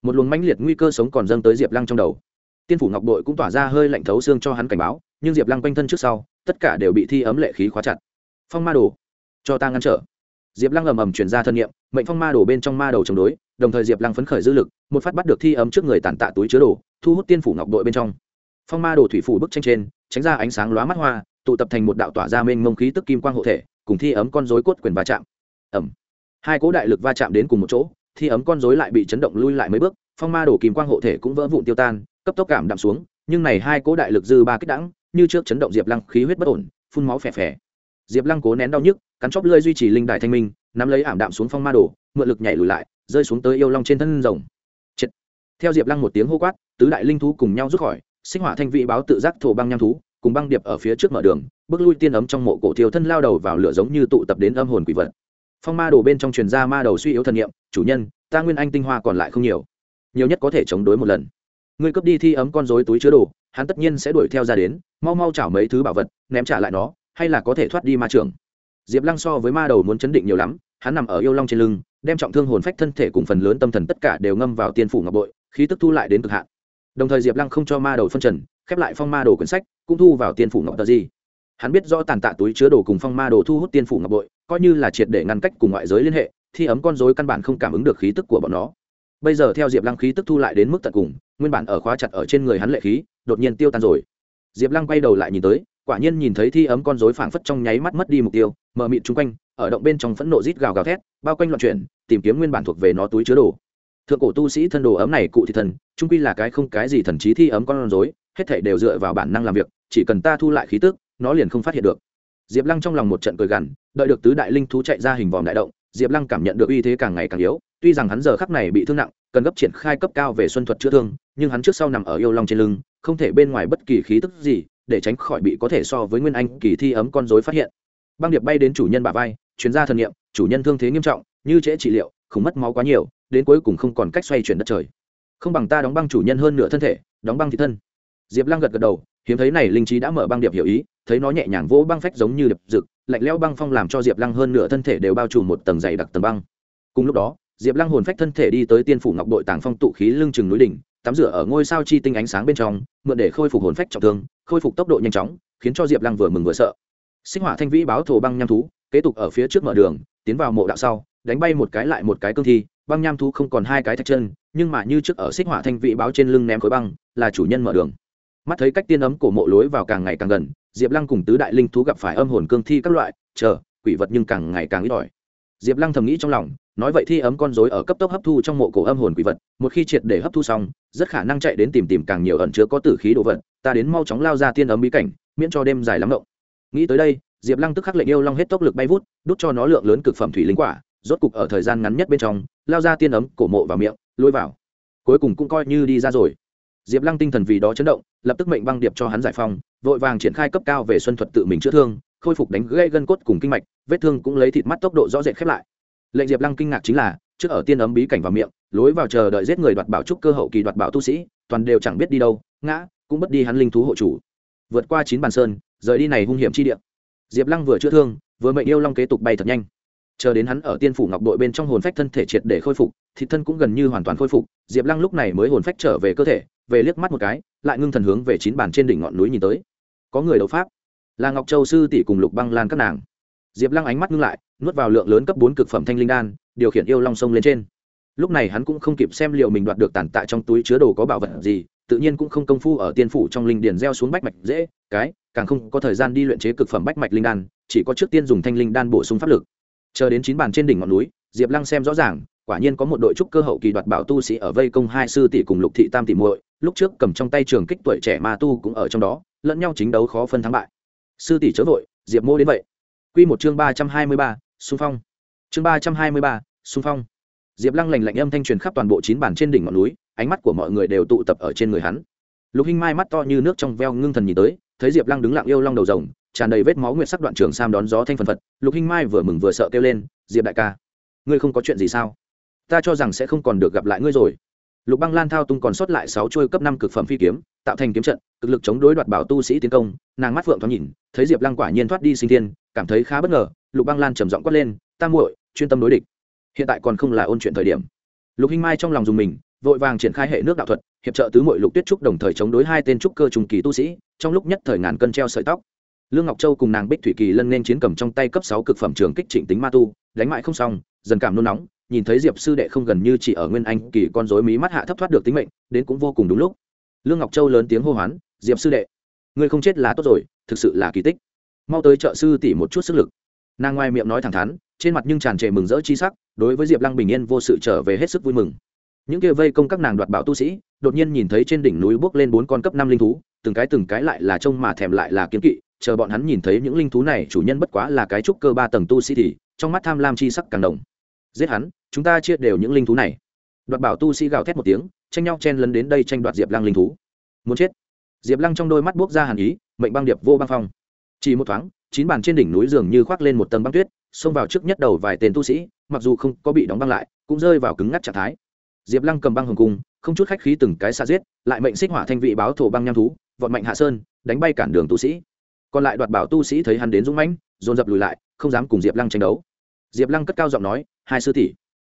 Speaker 1: Một luồng mãnh liệt nguy cơ sống còn dâng tới diệp lăng trong đầu tiên phủ ngọc bội cũng tỏa ra hơi lạnh thấu xương cho hắn cảnh báo, nhưng diệp lăng quanh thân trước sau, tất cả đều bị thi ấm lệ khí khóa chặt. Phong ma đồ, cho ta ngăn trở. Diệp lăng ầm ầm chuyển ra thân nhiệm mệnh phong ma đồ bên trong ma đầu chống đối, đồng thời diệp lăng phấn khởi dư lực, một phát bắt được thi ấm trước người tàn tạ túi chứa đồ, thu hút tiên phủ ngọc đội bên trong. Phong ma đồ thủy phủ bức tranh trên, tránh ra ánh sáng lóa mắt hoa, tụ tập thành một đạo tỏa ra mênh mông khí tức kim quang hộ thể, cùng thi ấm con rối cốt quyền va chạm. Ẩm hai cố đại lực va chạm đến cùng một chỗ, thi ấm con rối lại bị chấn động lui lại mấy bước, phong ma đồ kim quang hộ thể cũng vỡ vụn tiêu tan cấp tốc cảm đạm xuống, nhưng này hai cố đại lực dư ba kích đẳng như trước chấn động diệp lăng khí huyết bất ổn, phun máu phè phè. Diệp lăng cố nén đau nhức, cắn chóp lơi duy trì linh đài thanh minh, nắm lấy ảm đạm xuống phong ma đồ, mượn lực nhảy lùi lại, rơi xuống tới yêu long trên thân rồng. Chết. theo diệp lăng một tiếng hô quát, tứ đại linh thú cùng nhau rút khỏi, sinh hỏa thanh vị báo tự giác thổ băng nham thú, cùng băng điệp ở phía trước mở đường, bước lui tiên ấm trong mộ cổ thiếu thân lao đầu vào lửa giống như tụ tập đến âm hồn quỷ vật. Phong ma đồ bên trong truyền ra ma đầu suy yếu thần nghiệm chủ nhân, ta nguyên anh tinh hoa còn lại không nhiều nhiều nhất có thể chống đối một lần ngươi cướp đi thi ấm con rối túi chứa đồ, hắn tất nhiên sẽ đuổi theo ra đến, mau mau chảo mấy thứ bảo vật, ném trả lại nó, hay là có thể thoát đi ma trường diệp lăng so với ma đầu muốn chấn định nhiều lắm, hắn nằm ở yêu long trên lưng, đem trọng thương hồn phách thân thể cùng phần lớn tâm thần tất cả đều ngâm vào tiên phủ ngọc bội, khí tức thu lại đến cực hạn. Đồng thời diệp lăng không cho ma đầu phân trần, khép lại phong ma đồ quyển sách, cũng thu vào tiên phủ ngọc tờ di hắn biết rõ tàn tạ túi chứa đồ cùng phong ma đồ thu hút tiên phủ ngọc bội, coi như là triệt để ngăn cách cùng ngoại giới liên hệ, thi ấm con dối căn bản không cảm ứng được khí tức của bọn nó. Bây giờ theo diệp lăng khí tức thu lại đến mức tận cùng nguyên bản ở khóa chặt ở trên người hắn lệ khí, đột nhiên tiêu tan rồi. Diệp lăng quay đầu lại nhìn tới, quả nhiên nhìn thấy thi ấm con rối phảng phất trong nháy mắt mất đi mục tiêu, mờ mịt chung quanh, ở động bên trong phẫn nộ rít gào gào thét, bao quanh loạn chuyển, tìm kiếm nguyên bản thuộc về nó túi chứa đồ. Thượng cổ tu sĩ thân đồ ấm này cụ thị thần trung quy là cái không cái gì thần trí thi ấm con rối, hết thảy đều dựa vào bản năng làm việc, chỉ cần ta thu lại khí tức, nó liền không phát hiện được. Diệp lăng trong lòng một trận cười gằn, đợi được tứ đại linh thú chạy ra hình vòm đại động, diệp lăng cảm nhận được uy thế càng ngày càng yếu, tuy rằng hắn giờ khắc này bị thương nặng cần gấp triển khai cấp cao về xuân thuật chữa thương, nhưng hắn trước sau nằm ở yêu long trên lưng, không thể bên ngoài bất kỳ khí tức gì, để tránh khỏi bị có thể so với nguyên anh kỳ thi ấm con rối phát hiện. Băng điệp bay đến chủ nhân bà vai, chuyên gia thần nghiệm chủ nhân thương thế nghiêm trọng, như trễ trị liệu, không mất máu quá nhiều, đến cuối cùng không còn cách xoay chuyển đất trời. Không bằng ta đóng băng chủ nhân hơn nửa thân thể, đóng băng thị thân. Diệp lăng gật gật đầu, hiếm thấy này linh trí đã mở băng điệp hiểu ý, thấy nó nhẹ nhàng vỗ băng phách giống như điệp rực lạnh lẽo băng phong làm cho diệp lăng hơn nửa thân thể đều bao trùm một tầng dày đặc tầng băng. Cùng lúc đó diệp lăng hồn phách thân thể đi tới tiên phủ ngọc đội tàng phong tụ khí lưng chừng núi đỉnh, tắm rửa ở ngôi sao chi tinh ánh sáng bên trong, mượn để khôi phục hồn phách trọng thương, khôi phục tốc độ nhanh chóng, khiến cho diệp lăng vừa mừng vừa sợ. Sinh hỏa thanh vĩ báo thổ băng nham thú, kế tục ở phía trước mở đường, tiến vào mộ đạo sau, đánh bay một cái lại một cái cương thi, băng nham thú không còn hai cái thạch chân, nhưng mà như trước ở xích hỏa thanh vị báo trên lưng ném khối băng, là chủ nhân mở đường. Mắt thấy cách tiên ấm cổ mộ lối vào càng ngày càng gần, diệp lăng cùng tứ đại linh thú gặp phải âm hồn cương thi các loại, chờ, quỷ vật nhưng càng ngày càng ít ỏi. Diệp lăng thầm nghĩ trong lòng nói vậy thi ấm con rối ở cấp tốc hấp thu trong mộ cổ âm hồn quỷ vật, một khi triệt để hấp thu xong, rất khả năng chạy đến tìm tìm càng nhiều ẩn chứa có tử khí đồ vật, ta đến mau chóng lao ra tiên ấm bí cảnh, miễn cho đêm dài lắm động. Nghĩ tới đây, diệp lăng tức khắc lệnh yêu long hết tốc lực bay vút, đút cho nó lượng lớn cực phẩm thủy linh quả, rốt cục ở thời gian ngắn nhất bên trong, lao ra tiên ấm cổ mộ vào miệng, lôi vào. Cuối cùng cũng coi như đi ra rồi. Diệp lăng tinh thần vì đó chấn động, lập tức mệnh băng điệp cho hắn giải phong vội vàng triển khai cấp cao về xuân thuật tự mình chữa thương, khôi phục đánh gãy gân cốt cùng kinh mạch, vết thương cũng lấy thịt mắt tốc độ rõ rệt khép lại lệnh diệp lăng kinh ngạc chính là, trước ở tiên ấm bí cảnh vào miệng, lối vào chờ đợi giết người đoạt bảo trúc cơ hậu kỳ đoạt bảo tu sĩ, toàn đều chẳng biết đi đâu, ngã, cũng mất đi hắn linh thú hộ chủ. Vượt qua chín bàn sơn, rời đi này hung hiểm chi địa. Diệp lăng vừa chữa thương, vừa mệnh yêu long kế tục bay thật nhanh. Chờ đến hắn ở tiên phủ ngọc đội bên trong hồn phách thân thể triệt để khôi phục thì thân cũng gần như hoàn toàn khôi phục, diệp lăng lúc này mới hồn phách trở về cơ thể, về liếc mắt một cái, lại ngưng thần hướng về chín bàn trên đỉnh ngọn núi nhìn tới. Có người đấu pháp, là ngọc châu sư tỷ cùng lục băng lan các nàng. Diệp lăng ánh mắt ngưng lại nuốt vào lượng lớn cấp bốn cực phẩm thanh linh đan, điều khiển yêu long sông lên trên. Lúc này hắn cũng không kịp xem liệu mình đoạt được tàn tạ trong túi chứa đồ có bảo vật gì, tự nhiên cũng không công phu ở tiên phủ trong linh điền gieo xuống bách mạch dễ, cái, càng không có thời gian đi luyện chế cực phẩm bách mạch linh đan, chỉ có trước tiên dùng thanh linh đan bổ sung pháp lực. Chờ đến chín bàn trên đỉnh ngọn núi, diệp lăng xem rõ ràng, quả nhiên có một đội trúc cơ hậu kỳ đoạt bảo tu sĩ ở vây công hai sư tỷ cùng lục thị tam tỷ muội, lúc trước cầm trong tay trường kích tuổi trẻ ma tu cũng ở trong đó, lẫn nhau chính đấu khó phân thắng bại. Sư tỷ chớ vội, diệp mô đến vậy. Q một chương ba trăm hai mươi ba xung phong. Chương ba trăm hai mươi ba, xung phong. Diệp lăng lành lạnh âm thanh truyền khắp toàn bộ chín bản trên đỉnh ngọn núi, ánh mắt của mọi người đều tụ tập ở trên người hắn. Lục hinh mai mắt to như nước trong veo ngưng thần nhìn tới, thấy diệp lăng đứng lặng yêu long đầu rồng, tràn đầy vết máu nguyệt sắc đoạn trường sam đón gió thanh phần phật, lục hinh mai vừa mừng vừa sợ kêu lên, diệp đại ca, ngươi không có chuyện gì sao? Ta cho rằng sẽ không còn được gặp lại ngươi rồi. Lục băng lan thao tung còn sót lại sáu chuôi cấp năm cực phẩm phi kiếm, tạo thành kiếm trận, cực lực chống đối đoạt bảo tu sĩ tiến công, nàng mắt phượng thoáng nhìn, thấy diệp lăng quả nhiên thoát đi sinh thiên, cảm thấy khá bất ngờ lục băng lan trầm giọng quát lên, ta muội, chuyên tâm đối địch. Hiện tại còn không là ôn chuyện thời điểm. Lục hinh mai trong lòng dùng mình, vội vàng triển khai hệ nước đạo thuật, hiệp trợ tứ muội lục tuyết trúc đồng thời chống đối hai tên trúc cơ trùng kỳ tu sĩ, trong lúc nhất thời ngàn cân treo sợi tóc. Lương ngọc châu cùng nàng bích thủy kỳ lân nên chiến cầm trong tay cấp sáu cực phẩm trường kích trịnh tính ma tu, đánh mãi không xong, dần cảm nôn nóng, nhìn thấy diệp sư đệ không gần như chỉ ở nguyên anh kỳ con rối mí mắt hạ thấp thoát được tính mệnh, đến cũng vô cùng đúng lúc. Lương ngọc châu lớn tiếng hô hoán, diệp sư đệ, ngươi không chết là tốt rồi, thực sự là kỳ tích. Mau tới trợ sư tỷ một chút sức lực nàng ngoài miệng nói thẳng thắn, trên mặt nhưng tràn trề mừng rỡ chi sắc, đối với diệp lăng bình yên vô sự trở về hết sức vui mừng. Những kia vây công các nàng đoạt bảo tu sĩ, đột nhiên nhìn thấy trên đỉnh núi bước lên bốn con cấp năm linh thú, từng cái từng cái lại là trông mà thèm lại là kiếm kỵ, chờ bọn hắn nhìn thấy những linh thú này, chủ nhân bất quá là cái trúc cơ ba tầng tu sĩ thì, trong mắt tham lam chi sắc càng đồng giết hắn, chúng ta chia đều những linh thú này. Đoạt bảo tu sĩ gào thét một tiếng, tranh nhau chen lấn đến đây tranh đoạt diệp lăng linh thú. Muốn chết. Diệp lăng trong đôi mắt buốc ra hàn ý, mệnh băng điệp vô băng phong. Chỉ một thoáng chín bàn trên đỉnh núi dường như khoác lên một tầng băng tuyết, xông vào trước nhất đầu vài tên tu sĩ, mặc dù không có bị đóng băng lại, cũng rơi vào cứng ngắc trạng thái. Diệp lăng cầm băng hồng cung, không chút khách khí từng cái xa giết, lại mệnh xích hỏa thanh vị báo thổ băng nham thú, vọt mạnh hạ sơn, đánh bay cản đường tu sĩ. Còn lại đoạt bảo tu sĩ thấy hắn đến dũng mãnh, dồn dập lùi lại, không dám cùng diệp lăng tranh đấu. Diệp lăng cất cao giọng nói, hai sư tỷ,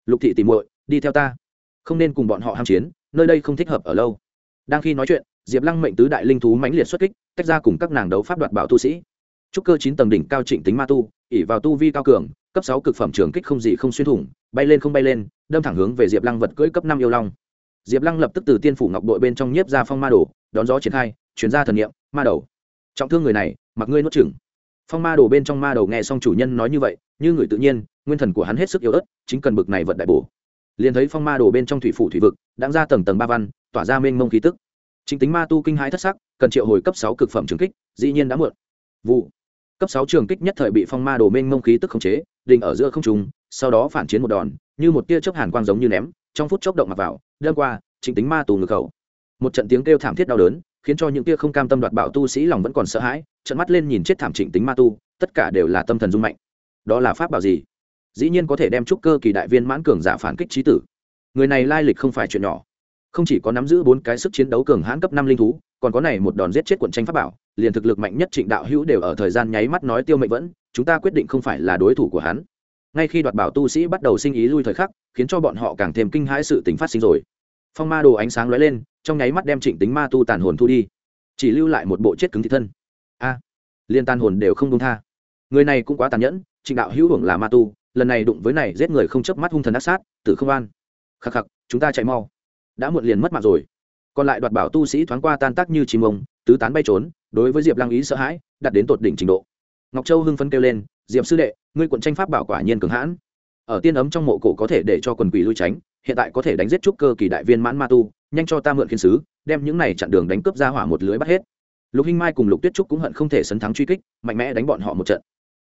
Speaker 1: lục thị tìm muội, đi theo ta. Không nên cùng bọn họ ham chiến, nơi đây không thích hợp ở lâu. Đang khi nói chuyện, diệp lăng mệnh tứ đại linh thú mãnh liệt xuất kích, tách ra cùng các nàng đấu pháp đoạt bảo tu sĩ trúc cơ chín tầng đỉnh cao trịnh tính ma tu ỉ vào tu vi cao cường, cấp sáu cực phẩm trường kích không gì không xuyên thủng, bay lên không bay lên, đâm thẳng hướng về diệp lăng vật cưỡi cấp năm yêu long. Diệp lăng lập tức từ tiên phủ ngọc đội bên trong nhiếp ra phong ma đồ, đón gió triển khai chuyển ra thần nghiệm ma đầu, trọng thương người này, mặc ngươi nuốt chừng phong ma đồ bên trong ma đầu nghe xong chủ nhân nói như vậy, như người tự nhiên, nguyên thần của hắn hết sức yếu ớt, chính cần bực này vận đại bổ. Liền thấy phong ma đồ bên trong thủy phủ thủy vực đang ra tầng tầng ba văn, tỏa ra mênh mông khí tức. Chính tính ma tu kinh hãi thất sắc, cần triệu hồi cấp sáu cực phẩm trường kích, dĩ nhiên đã muộn. Vụ cấp sáu trường kích nhất thời bị phong ma đồ mênh mông khí tức khống chế, đình ở giữa không trung, sau đó phản chiến một đòn, như một tia chớp hàn quang giống như ném, trong phút chốc động mặc vào, đâm qua, chính tính ma tù ngực khẩu. Một trận tiếng kêu thảm thiết đau đớn, khiến cho những tia không cam tâm đoạt bảo tu sĩ lòng vẫn còn sợ hãi trận mắt lên nhìn chết thảm trịnh tính ma tu, tất cả đều là tâm thần dung mạnh. Đó là pháp bảo gì? Dĩ nhiên có thể đem trúc cơ kỳ đại viên mãn cường giả phản kích trí tử. Người này lai lịch không phải chuyện nhỏ. Không chỉ có nắm giữ bốn cái sức chiến đấu cường hãn cấp năm linh thú còn có này một đòn giết chết quận tranh pháp bảo, liền thực lực mạnh nhất trịnh đạo hữu đều ở thời gian nháy mắt nói tiêu mệnh vẫn, chúng ta quyết định không phải là đối thủ của hắn. Ngay khi đoạt bảo tu sĩ bắt đầu sinh ý lui thời khắc, khiến cho bọn họ càng thêm kinh hãi sự tính phát sinh rồi. Phong ma đồ ánh sáng lóe lên, trong nháy mắt đem trịnh tính ma tu tàn hồn thu đi. Chỉ lưu lại một bộ chết cứng thị thân. A, liên tàn hồn đều không công tha. Người này cũng quá tàn nhẫn, trịnh đạo hữu hưởng là ma tu, lần này đụng với này giết người không chớp mắt hung thần ác sát, tử không an. Khắc khắc, chúng ta chạy mau. Đã muộn liền mất mạng rồi còn lại đoạt bảo tu sĩ thoáng qua tan tác như chim ông, tứ tán bay trốn, đối với diệp lăng ý sợ hãi đặt đến tột đỉnh trình độ. Ngọc châu hưng phấn kêu lên, diệp sư đệ, ngươi quận tranh pháp bảo quả nhiên cường hãn. Ở tiên ấm trong mộ cổ có thể để cho quần quỷ lui tránh, hiện tại có thể đánh giết trúc cơ kỳ đại viên mãn ma tu, nhanh cho ta mượn khiên sứ, đem những này chặn đường đánh cướp ra hỏa một lưới bắt hết. Lục hinh mai cùng lục tuyết trúc cũng hận không thể sấn thắng truy kích, mạnh mẽ đánh bọn họ một trận.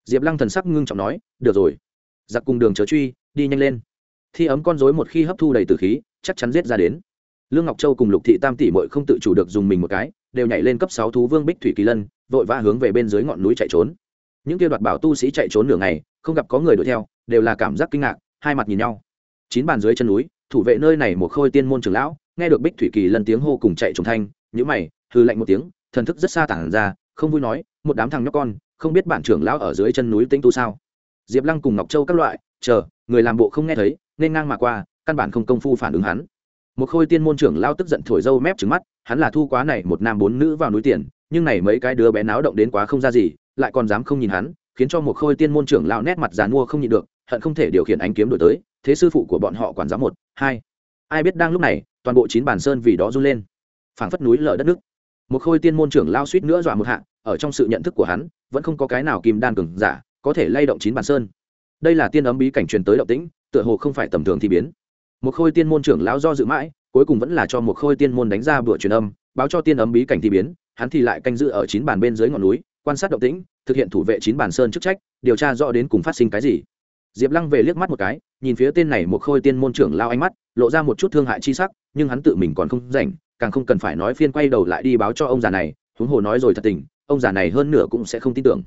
Speaker 1: Diệp lăng thần sắc ngưng trọng nói, được rồi. Giặc cùng đường chớ truy, đi nhanh lên. Thi ấm con dối một khi hấp thu đầy từ khí, chắc chắn giết ra đến lương ngọc châu cùng lục thị tam tỷ mội không tự chủ được dùng mình một cái, đều nhảy lên cấp sáu thú vương bích thủy kỳ lân, vội vã hướng về bên dưới ngọn núi chạy trốn. Những kia đoạt bảo tu sĩ chạy trốn nửa ngày, không gặp có người đuổi theo, đều là cảm giác kinh ngạc, hai mặt nhìn nhau. Chín bàn dưới chân núi, thủ vệ nơi này một khôi tiên môn trường lão, nghe được bích thủy kỳ lân tiếng hô cùng chạy trốn thanh nhữ mày hư lạnh một tiếng, thần thức rất xa tản ra, không vui nói, một đám thằng nhóc con, không biết bản trưởng lão ở dưới chân núi tĩnh tu sao? Diệp lăng cùng ngọc châu các loại, chờ, người làm bộ không nghe thấy, nên ngang mà qua, căn bản không công phu phản ứng hắn một khôi tiên môn trưởng lao tức giận thổi dâu mép trứng mắt, hắn là thu quá này một nam bốn nữ vào núi tiền, nhưng này mấy cái đứa bé náo động đến quá không ra gì, lại còn dám không nhìn hắn, khiến cho một khôi tiên môn trưởng lao nét mặt dàn mua không nhịn được, hận không thể điều khiển ánh kiếm đổi tới, thế sư phụ của bọn họ quản giáo một, hai. Ai biết đang lúc này, toàn bộ chín bản sơn vì đó run lên. Phảng phất núi lở đất nước. Một khôi tiên môn trưởng lao suýt nữa dọa một hạ, ở trong sự nhận thức của hắn, vẫn không có cái nào kim đan cường giả có thể lay động chín bản sơn. Đây là tiên ấm bí cảnh truyền tới động tĩnh, tựa hồ không phải tầm thường thì biến một khôi tiên môn trưởng lão do dự mãi, cuối cùng vẫn là cho một khôi tiên môn đánh ra bữa truyền âm, báo cho tiên ấm bí cảnh thi biến, hắn thì lại canh giữ ở chín bàn bên dưới ngọn núi, quan sát động tĩnh, thực hiện thủ vệ chín bàn sơn chức trách, điều tra rõ đến cùng phát sinh cái gì. Diệp lăng về liếc mắt một cái, nhìn phía tên này một khôi tiên môn trưởng lao ánh mắt, lộ ra một chút thương hại chi sắc, nhưng hắn tự mình còn không rảnh, càng không cần phải nói phiên quay đầu lại đi báo cho ông già này, huống hồ nói rồi thật tình, ông già này hơn nửa cũng sẽ không tin tưởng.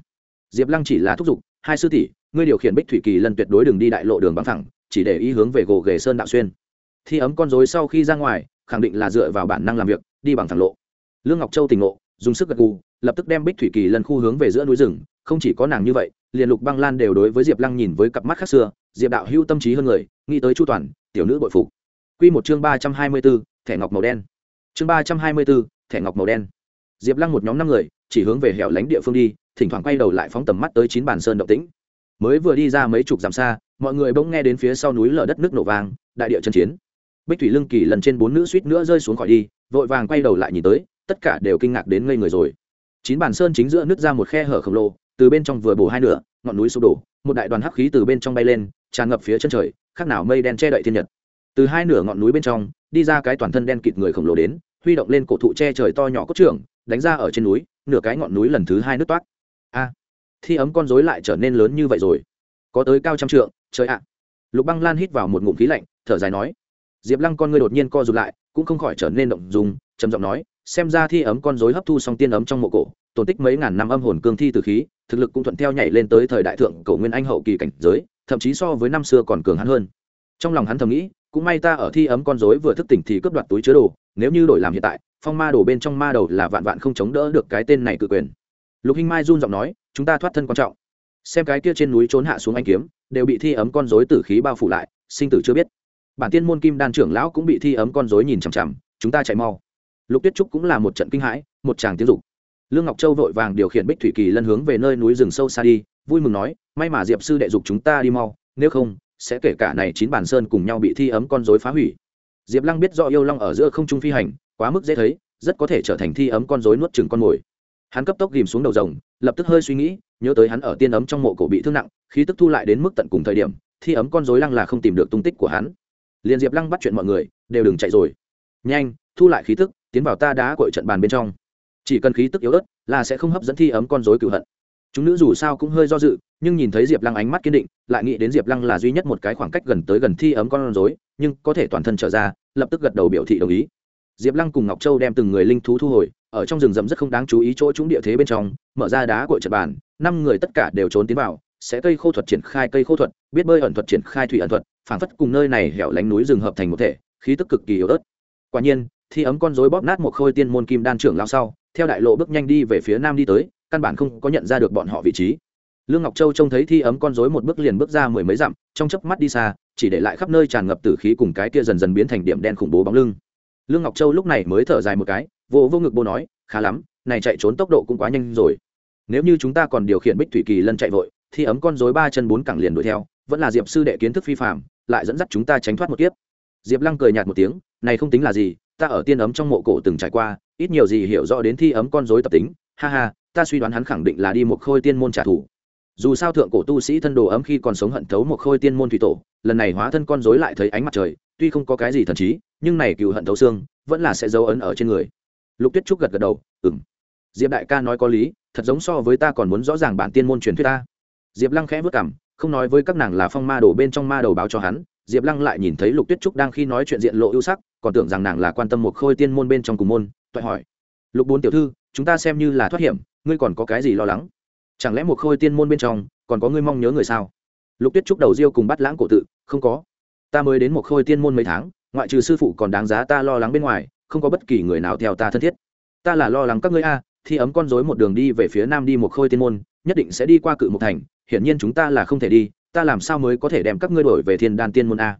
Speaker 1: Diệp lăng chỉ là thúc giục, hai sư tỷ, ngươi điều khiển bích thủy kỳ lần tuyệt đối đừng đi đại lộ đường băng thẳng chỉ để ý hướng về gồ ghề sơn đạo xuyên. Thi ấm con dối sau khi ra ngoài, khẳng định là dựa vào bản năng làm việc, đi bằng thẳng lộ. Lương ngọc châu tỉnh ngộ, dùng sức gật gù, lập tức đem bích thủy kỳ lần khu hướng về giữa núi rừng, không chỉ có nàng như vậy, liền lục băng lan đều đối với diệp lăng nhìn với cặp mắt khác xưa, diệp đạo hưu tâm trí hơn người, nghĩ tới chu toàn, tiểu nữ bội phục. Q một chương ba trăm hai mươi b ố thẻ ngọc màu đen. Chương ba trăm hai mươi b ố thẻ ngọc màu đen. Diệp lăng một nhóm năm người, chỉ hướng về hẻo lánh địa phương đi, thỉnh thoảng quay đầu lại phóng tầm mắt tới chín bàn sơn động tĩnh mới vừa đi ra mấy chục dặm xa mọi người bỗng nghe đến phía sau núi lở đất nước nổ vàng, đại địa chân chiến. Bích thủy lưng kỳ lần trên bốn nữ suýt nữa rơi xuống khỏi đi vội vàng quay đầu lại nhìn tới tất cả đều kinh ngạc đến ngây người rồi. Chín bàn sơn chính giữa nứt ra một khe hở khổng lồ từ bên trong vừa bổ hai nửa ngọn núi sụp đổ một đại đoàn hắc khí từ bên trong bay lên tràn ngập phía chân trời khác nào mây đen che đậy thiên nhật. Từ hai nửa ngọn núi bên trong đi ra cái toàn thân đen kịt người khổng lồ đến huy động lên cổ thụ che trời to nhỏ cốt trưởng đánh ra ở trên núi nửa cái ngọn núi lần thứ hai nước toát. A! Thi ấm con rối lại trở nên lớn như vậy rồi. Có tới cao trăm trượng, trời ạ. Lục băng lan hít vào một ngụm khí lạnh, thở dài nói, diệp lăng con ngươi đột nhiên co rụt lại, cũng không khỏi trở nên động dùng trầm giọng nói, xem ra thi ấm con rối hấp thu xong tiên ấm trong mộ cổ, tổn tích mấy ngàn năm âm hồn cương thi từ khí, thực lực cũng thuận theo nhảy lên tới thời đại thượng cổ nguyên anh hậu kỳ cảnh giới, thậm chí so với năm xưa còn cường hắn hơn. Trong lòng hắn thầm nghĩ, cũng may ta ở thi ấm con rối vừa thức tỉnh thì cướp đoạt túi chứa đồ, nếu như đổi làm hiện tại, phong ma đồ bên trong ma đầu là vạn vạn không chống đỡ được cái tên này cự quyền lục hinh mai run giọng nói, chúng ta thoát thân quan trọng. Xem cái kia trên núi trốn hạ xuống anh kiếm, đều bị thi ấm con rối tử khí bao phủ lại, sinh tử chưa biết. Bản tiên môn kim đan trưởng lão cũng bị thi ấm con rối nhìn chằm chằm, chúng ta chạy mau. Lục tuyết trúc cũng là một trận kinh hãi, một chàng tiếng dục. Lương ngọc châu vội vàng điều khiển bích thủy kỳ lân hướng về nơi núi rừng sâu xa đi, vui mừng nói, may mà diệp sư đệ dục chúng ta đi mau, nếu không, sẽ kể cả này chín bản sơn cùng nhau bị thi ấm con rối phá hủy. Diệp lăng biết do yêu long ở giữa không trung phi hành, quá mức dễ thấy, rất có thể trở thành thi ấm con rối nuốt chừng con mồi hắn cấp tốc ghìm xuống đầu rồng, lập tức hơi suy nghĩ, nhớ tới hắn ở tiên ấm trong mộ cổ bị thương nặng, khí tức thu lại đến mức tận cùng thời điểm, thi ấm con rối lăng là không tìm được tung tích của hắn. Liền diệp lăng bắt chuyện mọi người, đều đừng chạy rồi. Nhanh, thu lại khí tức, tiến vào ta đá cội trận bàn bên trong. Chỉ cần khí tức yếu ớt, là sẽ không hấp dẫn thi ấm con rối cựu hận. Chúng nữ dù sao cũng hơi do dự, nhưng nhìn thấy diệp lăng ánh mắt kiên định, lại nghĩ đến diệp lăng là duy nhất một cái khoảng cách gần tới gần thi ấm con rối, nhưng có thể toàn thân trở ra, lập tức gật đầu biểu thị đồng ý. Diệp lăng cùng ngọc châu đem từng người linh thú thu hồi ở trong rừng rậm rất không đáng chú ý chỗ chúng địa thế bên trong, mở ra đá cội trận bàn, năm người tất cả đều trốn tiến vào, sẽ cây khô thuật triển khai cây khô thuật, biết bơi ẩn thuật triển khai thủy ẩn thuật, phảng phất cùng nơi này hẻo lánh núi rừng hợp thành một thể, khí tức cực kỳ yếu ớt. Quả nhiên, thi ấm con rối bóp nát một khôi tiên môn kim đan trưởng lao sau, theo đại lộ bước nhanh đi về phía nam đi tới, căn bản không có nhận ra được bọn họ vị trí. Lương ngọc châu trông thấy thi ấm con rối một bước liền bước ra mười mấy dặm, trong chớp mắt đi xa, chỉ để lại khắp nơi tràn ngập tử khí cùng cái kia dần dần biến thành điểm đen khủng bố bóng lưng. Lương ngọc châu lúc này mới thở dài một cái vô vô ngực bô nói, khá lắm, này chạy trốn tốc độ cũng quá nhanh rồi. Nếu như chúng ta còn điều khiển bích thủy kỳ lân chạy vội thì ấm con rối ba chân bốn cẳng liền đuổi theo, vẫn là diệp sư đệ kiến thức phi phạm lại dẫn dắt chúng ta tránh thoát một kiếp. Diệp lăng cười nhạt một tiếng, này không tính là gì, ta ở tiên ấm trong mộ cổ từng trải qua, ít nhiều gì hiểu rõ đến thi ấm con rối tập tính. Ha ha, ta suy đoán hắn khẳng định là đi một khôi tiên môn trả thù. Dù sao thượng cổ tu sĩ thân đồ ấm khi còn sống hận thấu một khôi tiên môn thủy tổ, lần này hóa thân con rối lại thấy ánh mặt trời, tuy không có cái gì thần trí, nhưng này cựu hận thấu xương, vẫn là sẽ dấu ấn ở trên người lục tuyết trúc gật gật đầu ừng diệp đại ca nói có lý, thật giống so với ta còn muốn rõ ràng bản tiên môn truyền thuyết ta. Diệp lăng khẽ vất cảm không nói với các nàng là phong ma đổ bên trong ma đầu báo cho hắn, diệp lăng lại nhìn thấy lục tuyết trúc đang khi nói chuyện diện lộ ưu sắc, còn tưởng rằng nàng là quan tâm một khôi tiên môn bên trong cùng môn, toại hỏi, lục bốn tiểu thư, chúng ta xem như là thoát hiểm, ngươi còn có cái gì lo lắng? Chẳng lẽ một khôi tiên môn bên trong, còn có ngươi mong nhớ người sao? Lục tuyết trúc đầu riêu cùng bắt lãng cổ tự, không có. Ta mới đến một khôi tiên môn mấy tháng, ngoại trừ sư phụ còn đáng giá ta lo lắng bên ngoài không có bất kỳ người nào theo ta thân thiết. Ta là lo lắng các ngươi a, thi ấm con dối một đường đi về phía nam đi một khôi tiên môn, nhất định sẽ đi qua cự một thành, hiển nhiên chúng ta là không thể đi, ta làm sao mới có thể đem các ngươi đổi về thiên đan tiên môn a?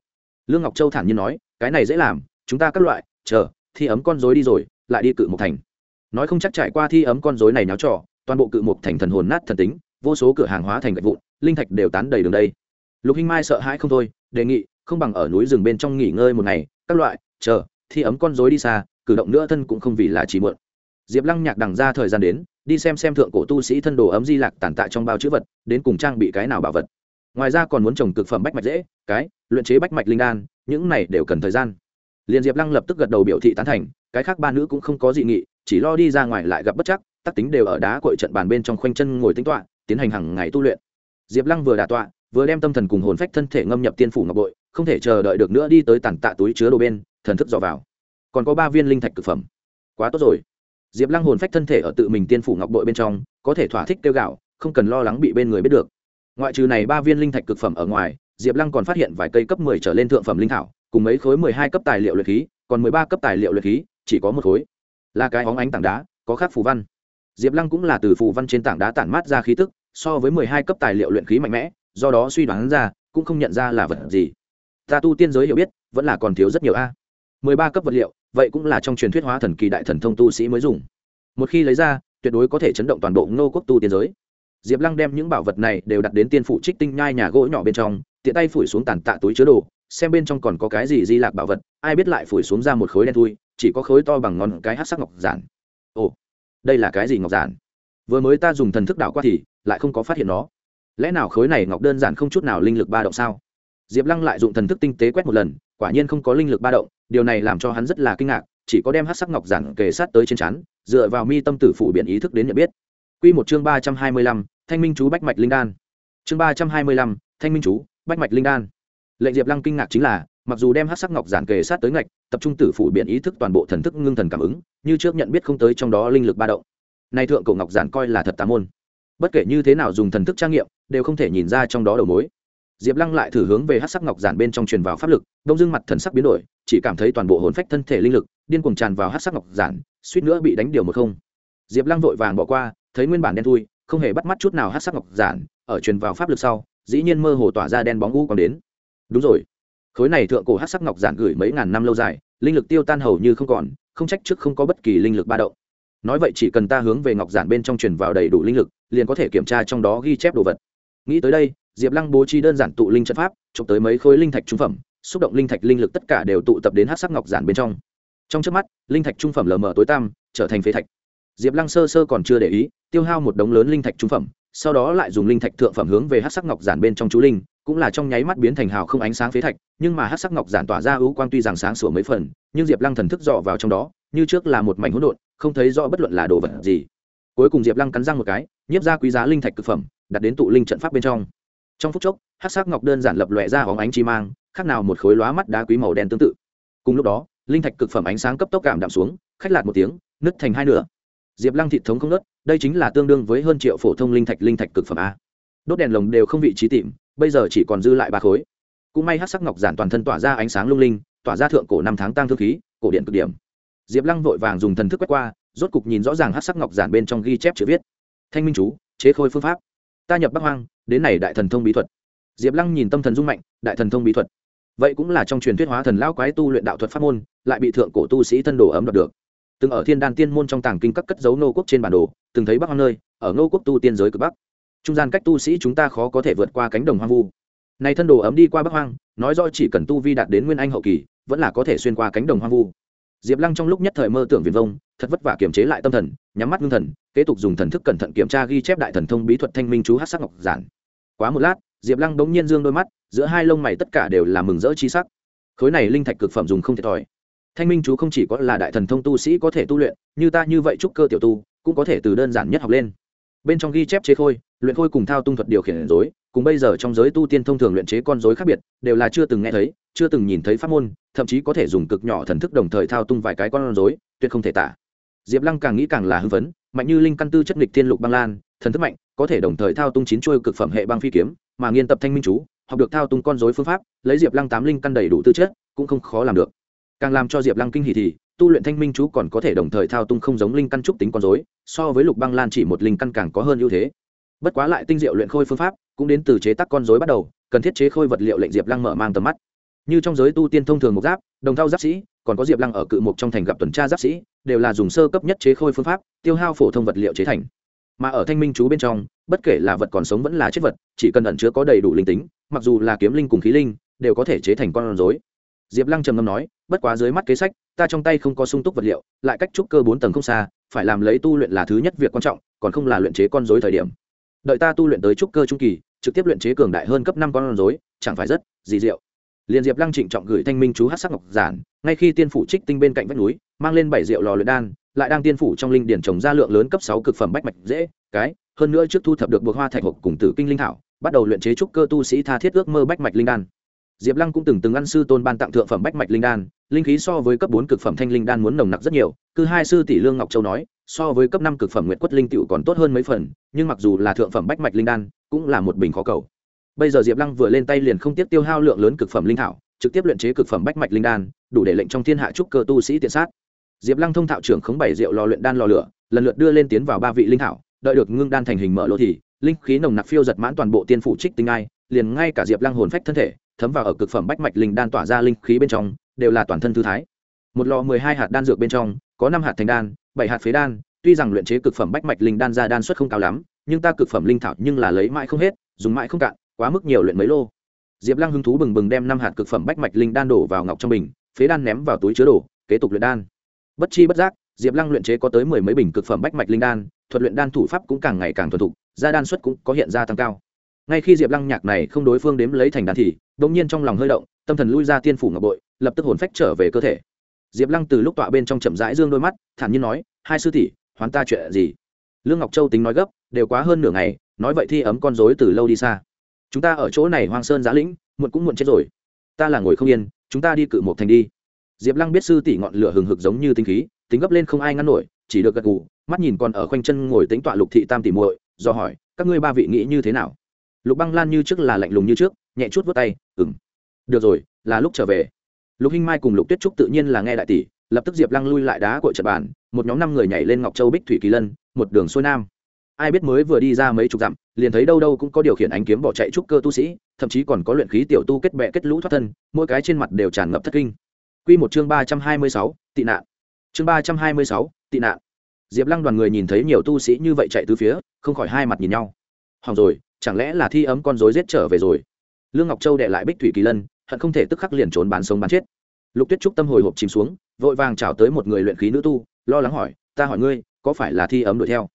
Speaker 1: Lương ngọc châu thản nhiên nói, cái này dễ làm, chúng ta các loại, chờ, thi ấm con dối đi rồi, lại đi cự một thành. Nói không chắc trải qua thi ấm con dối này náo trò, toàn bộ cự một thành thần hồn nát thần tính, vô số cửa hàng hóa thành gạch vụn, linh thạch đều tán đầy đường đây. Lục hinh mai sợ hãi không thôi, đề nghị, không bằng ở núi rừng bên trong nghỉ ngơi một ngày, các loại, chờ thi ấm con rối đi xa, cử động nữa thân cũng không vì là chỉ mượn diệp lăng nhạc đằng ra thời gian đến, đi xem xem thượng cổ tu sĩ thân đồ ấm di lạc tàn tạ trong bao chữ vật, đến cùng trang bị cái nào bảo vật. Ngoài ra còn muốn trồng cực phẩm bách mạch dễ, cái, luyện chế bách mạch linh đan, những này đều cần thời gian. Liền diệp lăng lập tức gật đầu biểu thị tán thành, cái khác ba nữ cũng không có dị nghị, chỉ lo đi ra ngoài lại gặp bất chắc, tắc tính đều ở đá cội trận bàn bên trong khoanh chân ngồi tính toạ tiến hành hàng ngày tu luyện. Diệp lăng vừa đà tọa, vừa đem tâm thần cùng hồn phách thân thể ngâm nhập tiên phủ ngọc bội, không thể chờ đợi được nữa đi tới tàn tạ túi chứa đồ bên thần thức dò vào. Còn có ba viên linh thạch cực phẩm. Quá tốt rồi. Diệp lăng hồn phách thân thể ở tự mình tiên phủ ngọc bội bên trong, có thể thỏa thích kêu gạo, không cần lo lắng bị bên người biết được. Ngoại trừ này ba viên linh thạch cực phẩm ở ngoài, diệp lăng còn phát hiện vài cây cấp mười trở lên thượng phẩm linh thảo, cùng mấy khối mười hai cấp tài liệu luyện khí, còn mười ba cấp tài liệu luyện khí, chỉ có một khối. Là cái óng ánh tảng đá, có khác phù văn. Diệp lăng cũng là từ phù văn trên tảng đá tản mát ra khí tức, so với mười hai cấp tài liệu luyện khí mạnh mẽ, do đó suy đoán ra, cũng không nhận ra là vật gì. Ta tu tiên giới hiểu biết, vẫn là còn thiếu rất nhiều a mười ba cấp vật liệu, vậy cũng là trong truyền thuyết hóa thần kỳ đại thần thông tu sĩ mới dùng. Một khi lấy ra, tuyệt đối có thể chấn động toàn bộ ngô quốc tu tiên giới. Diệp lăng đem những bảo vật này đều đặt đến tiên phủ trích tinh nhai nhà gỗ nhỏ bên trong, tiện tay phủi xuống tàn tạ túi chứa đồ, xem bên trong còn có cái gì di lạc bảo vật, ai biết lại phủi xuống ra một khối đen thui, chỉ có khối to bằng ngón cái hát sắc ngọc giản. Ồ, đây là cái gì ngọc giản? Vừa mới ta dùng thần thức đảo qua thì, lại không có phát hiện nó. Lẽ nào khối này ngọc đơn giản không chút nào linh lực ba động sao? Diệp lăng lại dụng thần thức tinh tế quét một lần quả nhiên không có linh lực ba động, điều này làm cho hắn rất là kinh ngạc, chỉ có đem hát sắc ngọc giản kề sát tới trên chắn dựa vào mi tâm tử phủ biện ý thức đến nhận biết. Q một chương ba trăm hai mươi lăm, thanh minh chú bách mạch linh đan. Chương ba trăm hai mươi lăm, thanh minh chú bách mạch linh đan. Lệnh diệp lăng kinh ngạc chính là, mặc dù đem hát sắc ngọc giản kề sát tới ngạch, tập trung tử phủ biện ý thức toàn bộ thần thức ngưng thần cảm ứng, như trước nhận biết không tới trong đó linh lực ba động. Nay thượng cổ ngọc giản coi là thật tà môn. Bất kể như thế nào dùng thần thức trang nghiệm, đều không thể nhìn ra trong đó đầu mối diệp lăng lại thử hướng về hát sắc ngọc giản bên trong truyền vào pháp lực, đông Dương mặt thần sắc biến đổi, chỉ cảm thấy toàn bộ hồn phách thân thể linh lực, điên cuồng tràn vào hát sắc ngọc giản, suýt nữa bị đánh điều một không. Diệp lăng vội vàng bỏ qua, thấy nguyên bản đen thui, không hề bắt mắt chút nào hát sắc ngọc giản, ở truyền vào pháp lực sau, dĩ nhiên mơ hồ tỏa ra đen bóng u còn đến. Đúng rồi. Khối này thượng cổ hát sắc ngọc giản gửi mấy ngàn năm lâu dài, linh lực tiêu tan hầu như không còn, không trách trước không có bất kỳ linh lực ba động. Nói vậy chỉ cần ta hướng về ngọc giản bên trong truyền vào đầy đủ linh lực, liền có thể kiểm tra trong đó ghi chép đồ vật. Nghĩ tới đây diệp lăng bố trí đơn giản tụ linh trận pháp trộm tới mấy khối linh thạch trung phẩm, xúc động linh thạch linh lực tất cả đều tụ tập đến hát sắc ngọc giản bên trong. Trong trước mắt, linh thạch trung phẩm lờ mờ tối tăm, trở thành phế thạch. Diệp lăng sơ sơ còn chưa để ý, tiêu hao một đống lớn linh thạch trung phẩm, sau đó lại dùng linh thạch thượng phẩm hướng về hát sắc ngọc giản bên trong chú linh, cũng là trong nháy mắt biến thành hào không ánh sáng phế thạch, nhưng mà hát sắc ngọc giản tỏa ra ưu quang tuy rằng sáng sủa mấy phần, nhưng diệp lăng thần thức dọ vào trong đó, như trước là một mảnh hỗn độn, không thấy rõ bất luận là đồ vật gì. Cuối cùng diệp lăng cắn răng một cái, nhiếp ra quý giá linh thạch c phẩm, đặt đến tụ linh trận pháp bên trong trong phút chốc hát sắc ngọc đơn giản lập lòe ra hóng ánh chi mang, khác nào một khối lóa mắt đá quý màu đen tương tự. Cùng lúc đó, linh thạch cực phẩm ánh sáng cấp tốc cảm đạm xuống, khách lạt một tiếng, nứt thành hai nửa. Diệp lăng thị thống không nớt, đây chính là tương đương với hơn triệu phổ thông linh thạch linh thạch cực phẩm a. Đốt đèn lồng đều không vị trí tìm, bây giờ chỉ còn dư lại ba khối. Cũng may hát sắc ngọc giản toàn thân tỏa ra ánh sáng lung linh, tỏa ra thượng cổ năm tháng tăng thương khí, cổ điện cực điểm. Diệp lăng vội vàng dùng thần thức quét qua, rốt cục nhìn rõ ràng hát sắc ngọc giản bên trong ghi chép chữ viết. Thanh minh chú, chế khôi phương pháp ta nhập bắc hoang, đến này đại thần thông bí thuật. Diệp lăng nhìn tâm thần dung mạnh, đại thần thông bí thuật. Vậy cũng là trong truyền thuyết hóa thần lão quái tu luyện đạo thuật pháp môn, lại bị thượng cổ tu sĩ thân đồ ấm đoạt được. Từng ở thiên đan tiên môn trong tàng kinh các cất dấu nô quốc trên bản đồ, từng thấy bắc hoang nơi, ở nô quốc tu tiên giới cực bắc. Trung gian cách tu sĩ chúng ta khó có thể vượt qua cánh đồng hoang vu. Này thân đồ ấm đi qua bắc hoang, nói rõ chỉ cần tu vi đạt đến nguyên anh hậu kỳ, vẫn là có thể xuyên qua cánh đồng hoang vu diệp lăng trong lúc nhất thời mơ tưởng viền vông, thật vất vả kiềm chế lại tâm thần, nhắm mắt ngưng thần, kế tục dùng thần thức cẩn thận kiểm tra ghi chép đại thần thông bí thuật thanh minh chú hát sắc ngọc giản. Quá một lát, diệp lăng bỗng nhiên dương đôi mắt, giữa hai lông mày tất cả đều là mừng rỡ chi sắc. Khối này linh thạch cực phẩm dùng không thiệt thòi. Thanh minh chú không chỉ có là đại thần thông tu sĩ có thể tu luyện, như ta như vậy trúc cơ tiểu tu, cũng có thể từ đơn giản nhất học lên. Bên trong ghi chép chế khôi, luyện khôi cùng thao tung thuật điều khiển rối cùng bây giờ trong giới tu tiên thông thường luyện chế con rối khác biệt đều là chưa từng nghe thấy chưa từng nhìn thấy pháp môn thậm chí có thể dùng cực nhỏ thần thức đồng thời thao tung vài cái con rối tuyệt không thể tả. Diệp lăng càng nghĩ càng là hưng phấn mạnh như linh căn tư chất nghịch thiên lục băng lan thần thức mạnh có thể đồng thời thao tung chín chuôi cực phẩm hệ băng phi kiếm mà nghiên tập thanh minh chú học được thao tung con rối phương pháp lấy diệp lăng tám linh căn đầy đủ tư chất cũng không khó làm được. Càng làm cho diệp lăng kinh hỉ thì tu luyện thanh minh chú còn có thể đồng thời thao tung không giống linh căn trúc tính con rối, so với lục băng lan chỉ một linh căn càng có hơn ưu thế bất quá lại tinh diệu luyện khôi phương pháp, cũng đến từ chế tác con dối bắt đầu, cần thiết chế khôi vật liệu lệnh diệp lăng mở mang tầm mắt. Như trong giới tu tiên thông thường một giáp, đồng thao giáp sĩ, còn có diệp lăng ở cự mục trong thành gặp tuần tra giáp sĩ, đều là dùng sơ cấp nhất chế khôi phương pháp, tiêu hao phổ thông vật liệu chế thành. Mà ở thanh minh chú bên trong, bất kể là vật còn sống vẫn là chết vật, chỉ cần ẩn chứa có đầy đủ linh tính, mặc dù là kiếm linh cùng khí linh, đều có thể chế thành con rối. Diệp lăng trầm ngâm nói, bất quá dưới mắt kế sách, ta trong tay không có sung túc vật liệu, lại cách trúc cơ bốn tầng không xa, phải làm lấy tu luyện là thứ nhất việc quan trọng, còn không là luyện chế con dối thời điểm đợi ta tu luyện tới trúc cơ trung kỳ, trực tiếp luyện chế cường đại hơn cấp năm con rối, chẳng phải rất gì diệu. Liền diệp lăng trịnh trọng gửi thanh minh chú hát sắc ngọc giản, ngay khi tiên phủ trích tinh bên cạnh vách núi, mang lên bảy rượu lò luyện đan, lại đang tiên phủ trong linh điển trồng ra lượng lớn cấp sáu cực phẩm bách mạch dễ, cái, hơn nữa trước thu thập được bột hoa thạch hộp cùng tử kinh linh thảo, bắt đầu luyện chế trúc cơ tu sĩ tha thiết ước mơ bách mạch linh đan. Diệp lăng cũng từng từng ăn sư tôn ban tặng thượng phẩm bách mạch linh đan, linh khí so với cấp bốn cực phẩm thanh linh đan muốn nồng nặc rất nhiều cứ hai sư tỷ lương ngọc châu nói so với cấp năm cực phẩm nguyệt quất linh tựu còn tốt hơn mấy phần, nhưng mặc dù là thượng phẩm bách mạch linh đan, cũng là một bình khó cầu. Bây giờ diệp lăng vừa lên tay liền không tiếp tiêu hao lượng lớn cực phẩm linh thảo, trực tiếp luyện chế cực phẩm bách mạch linh đan, đủ để lệnh trong thiên hạ trúc cơ tu sĩ tiện sát. Diệp lăng thông thạo trưởng khống bảy rượu lò luyện đan lò lửa, lần lượt đưa lên tiến vào ba vị linh thảo, đợi được ngưng đan thành hình mở lô thì, linh khí nồng nặc phiêu giật mãn toàn bộ tiên phủ trích tinh ai, liền ngay cả diệp lăng hồn phách thân thể, thấm vào ở cực phẩm bách mạch linh đan tỏa ra linh khí bên trong, đều là toàn thân thư thái. Một lò mười hai hạt đan dược bên trong, có năm hạt thành đan bảy hạt phế đan, tuy rằng luyện chế cực phẩm bách mạch linh đan ra đan suất không cao lắm, nhưng ta cực phẩm linh thảo nhưng là lấy mãi không hết, dùng mãi không cạn, quá mức nhiều luyện mấy lô. Diệp lăng hứng thú bừng bừng đem năm hạt cực phẩm bách mạch linh đan đổ vào ngọc trong bình, phế đan ném vào túi chứa đồ, kế tục luyện đan. Bất chi bất giác, diệp lăng luyện chế có tới mười mấy bình cực phẩm bách mạch linh đan, thuật luyện đan thủ pháp cũng càng ngày càng thuần thục ra đan suất cũng có hiện ra tăng cao. Ngay khi diệp lăng nhạc này không đối phương đếm lấy thành đan thì đ ỗ n g nhiên trong lòng hơi động, tâm thần lui ra tiên phủ ngọc bội, lập tức hồn phách trở về cơ thể diệp lăng từ lúc tọa bên trong chậm rãi dương đôi mắt, thản nhiên nói, hai sư tỷ, hoán ta chuyện gì? Lương ngọc châu tính nói gấp, đều quá hơn nửa ngày, nói vậy thi ấm con dối từ lâu đi xa. Chúng ta ở chỗ này hoang sơn giã lĩnh, muộn cũng muộn chết rồi. Ta là ngồi không yên, chúng ta đi cự một thành đi. Diệp lăng biết sư tỷ ngọn lửa hừng hực giống như tinh khí, tính gấp lên không ai ngăn nổi, chỉ được gật gù, mắt nhìn còn ở khoanh chân ngồi tính tọa lục thị tam tỷ muội, do hỏi, các ngươi ba vị nghĩ như thế nào? Lục băng lan như trước là lạnh lùng như trước, nhẹ chút vớt tay ừng được rồi, là lúc trở về lục hinh mai cùng lục tuyết trúc tự nhiên là nghe đại tỷ, lập tức diệp lăng lui lại đá của trật bàn, một nhóm năm người nhảy lên ngọc châu bích thủy kỳ lân, một đường xuôi nam. Ai biết mới vừa đi ra mấy chục dặm, liền thấy đâu đâu cũng có điều khiển ánh kiếm bỏ chạy trúc cơ tu sĩ, thậm chí còn có luyện khí tiểu tu kết bệ kết lũ thoát thân, mỗi cái trên mặt đều tràn ngập thất kinh. Quy một chương ba trăm hai mươi sáu, tị nạn. Chương ba trăm hai mươi sáu, tị nạn. Diệp lăng đoàn người nhìn thấy nhiều tu sĩ như vậy chạy từ phía, không khỏi hai mặt nhìn nhau. Hỏng rồi, chẳng lẽ là thi ấm con rối giết trở về rồi? Lương ngọc châu đệ lại bích thủy kỳ lân, hận không thể tức khắc liền trốn bán sống bán chết lục tuyết trúc tâm hồi hộp chìm xuống, vội vàng chào tới một người luyện khí nữ tu, lo lắng hỏi, ta hỏi ngươi, có phải là thi ấm đuổi theo?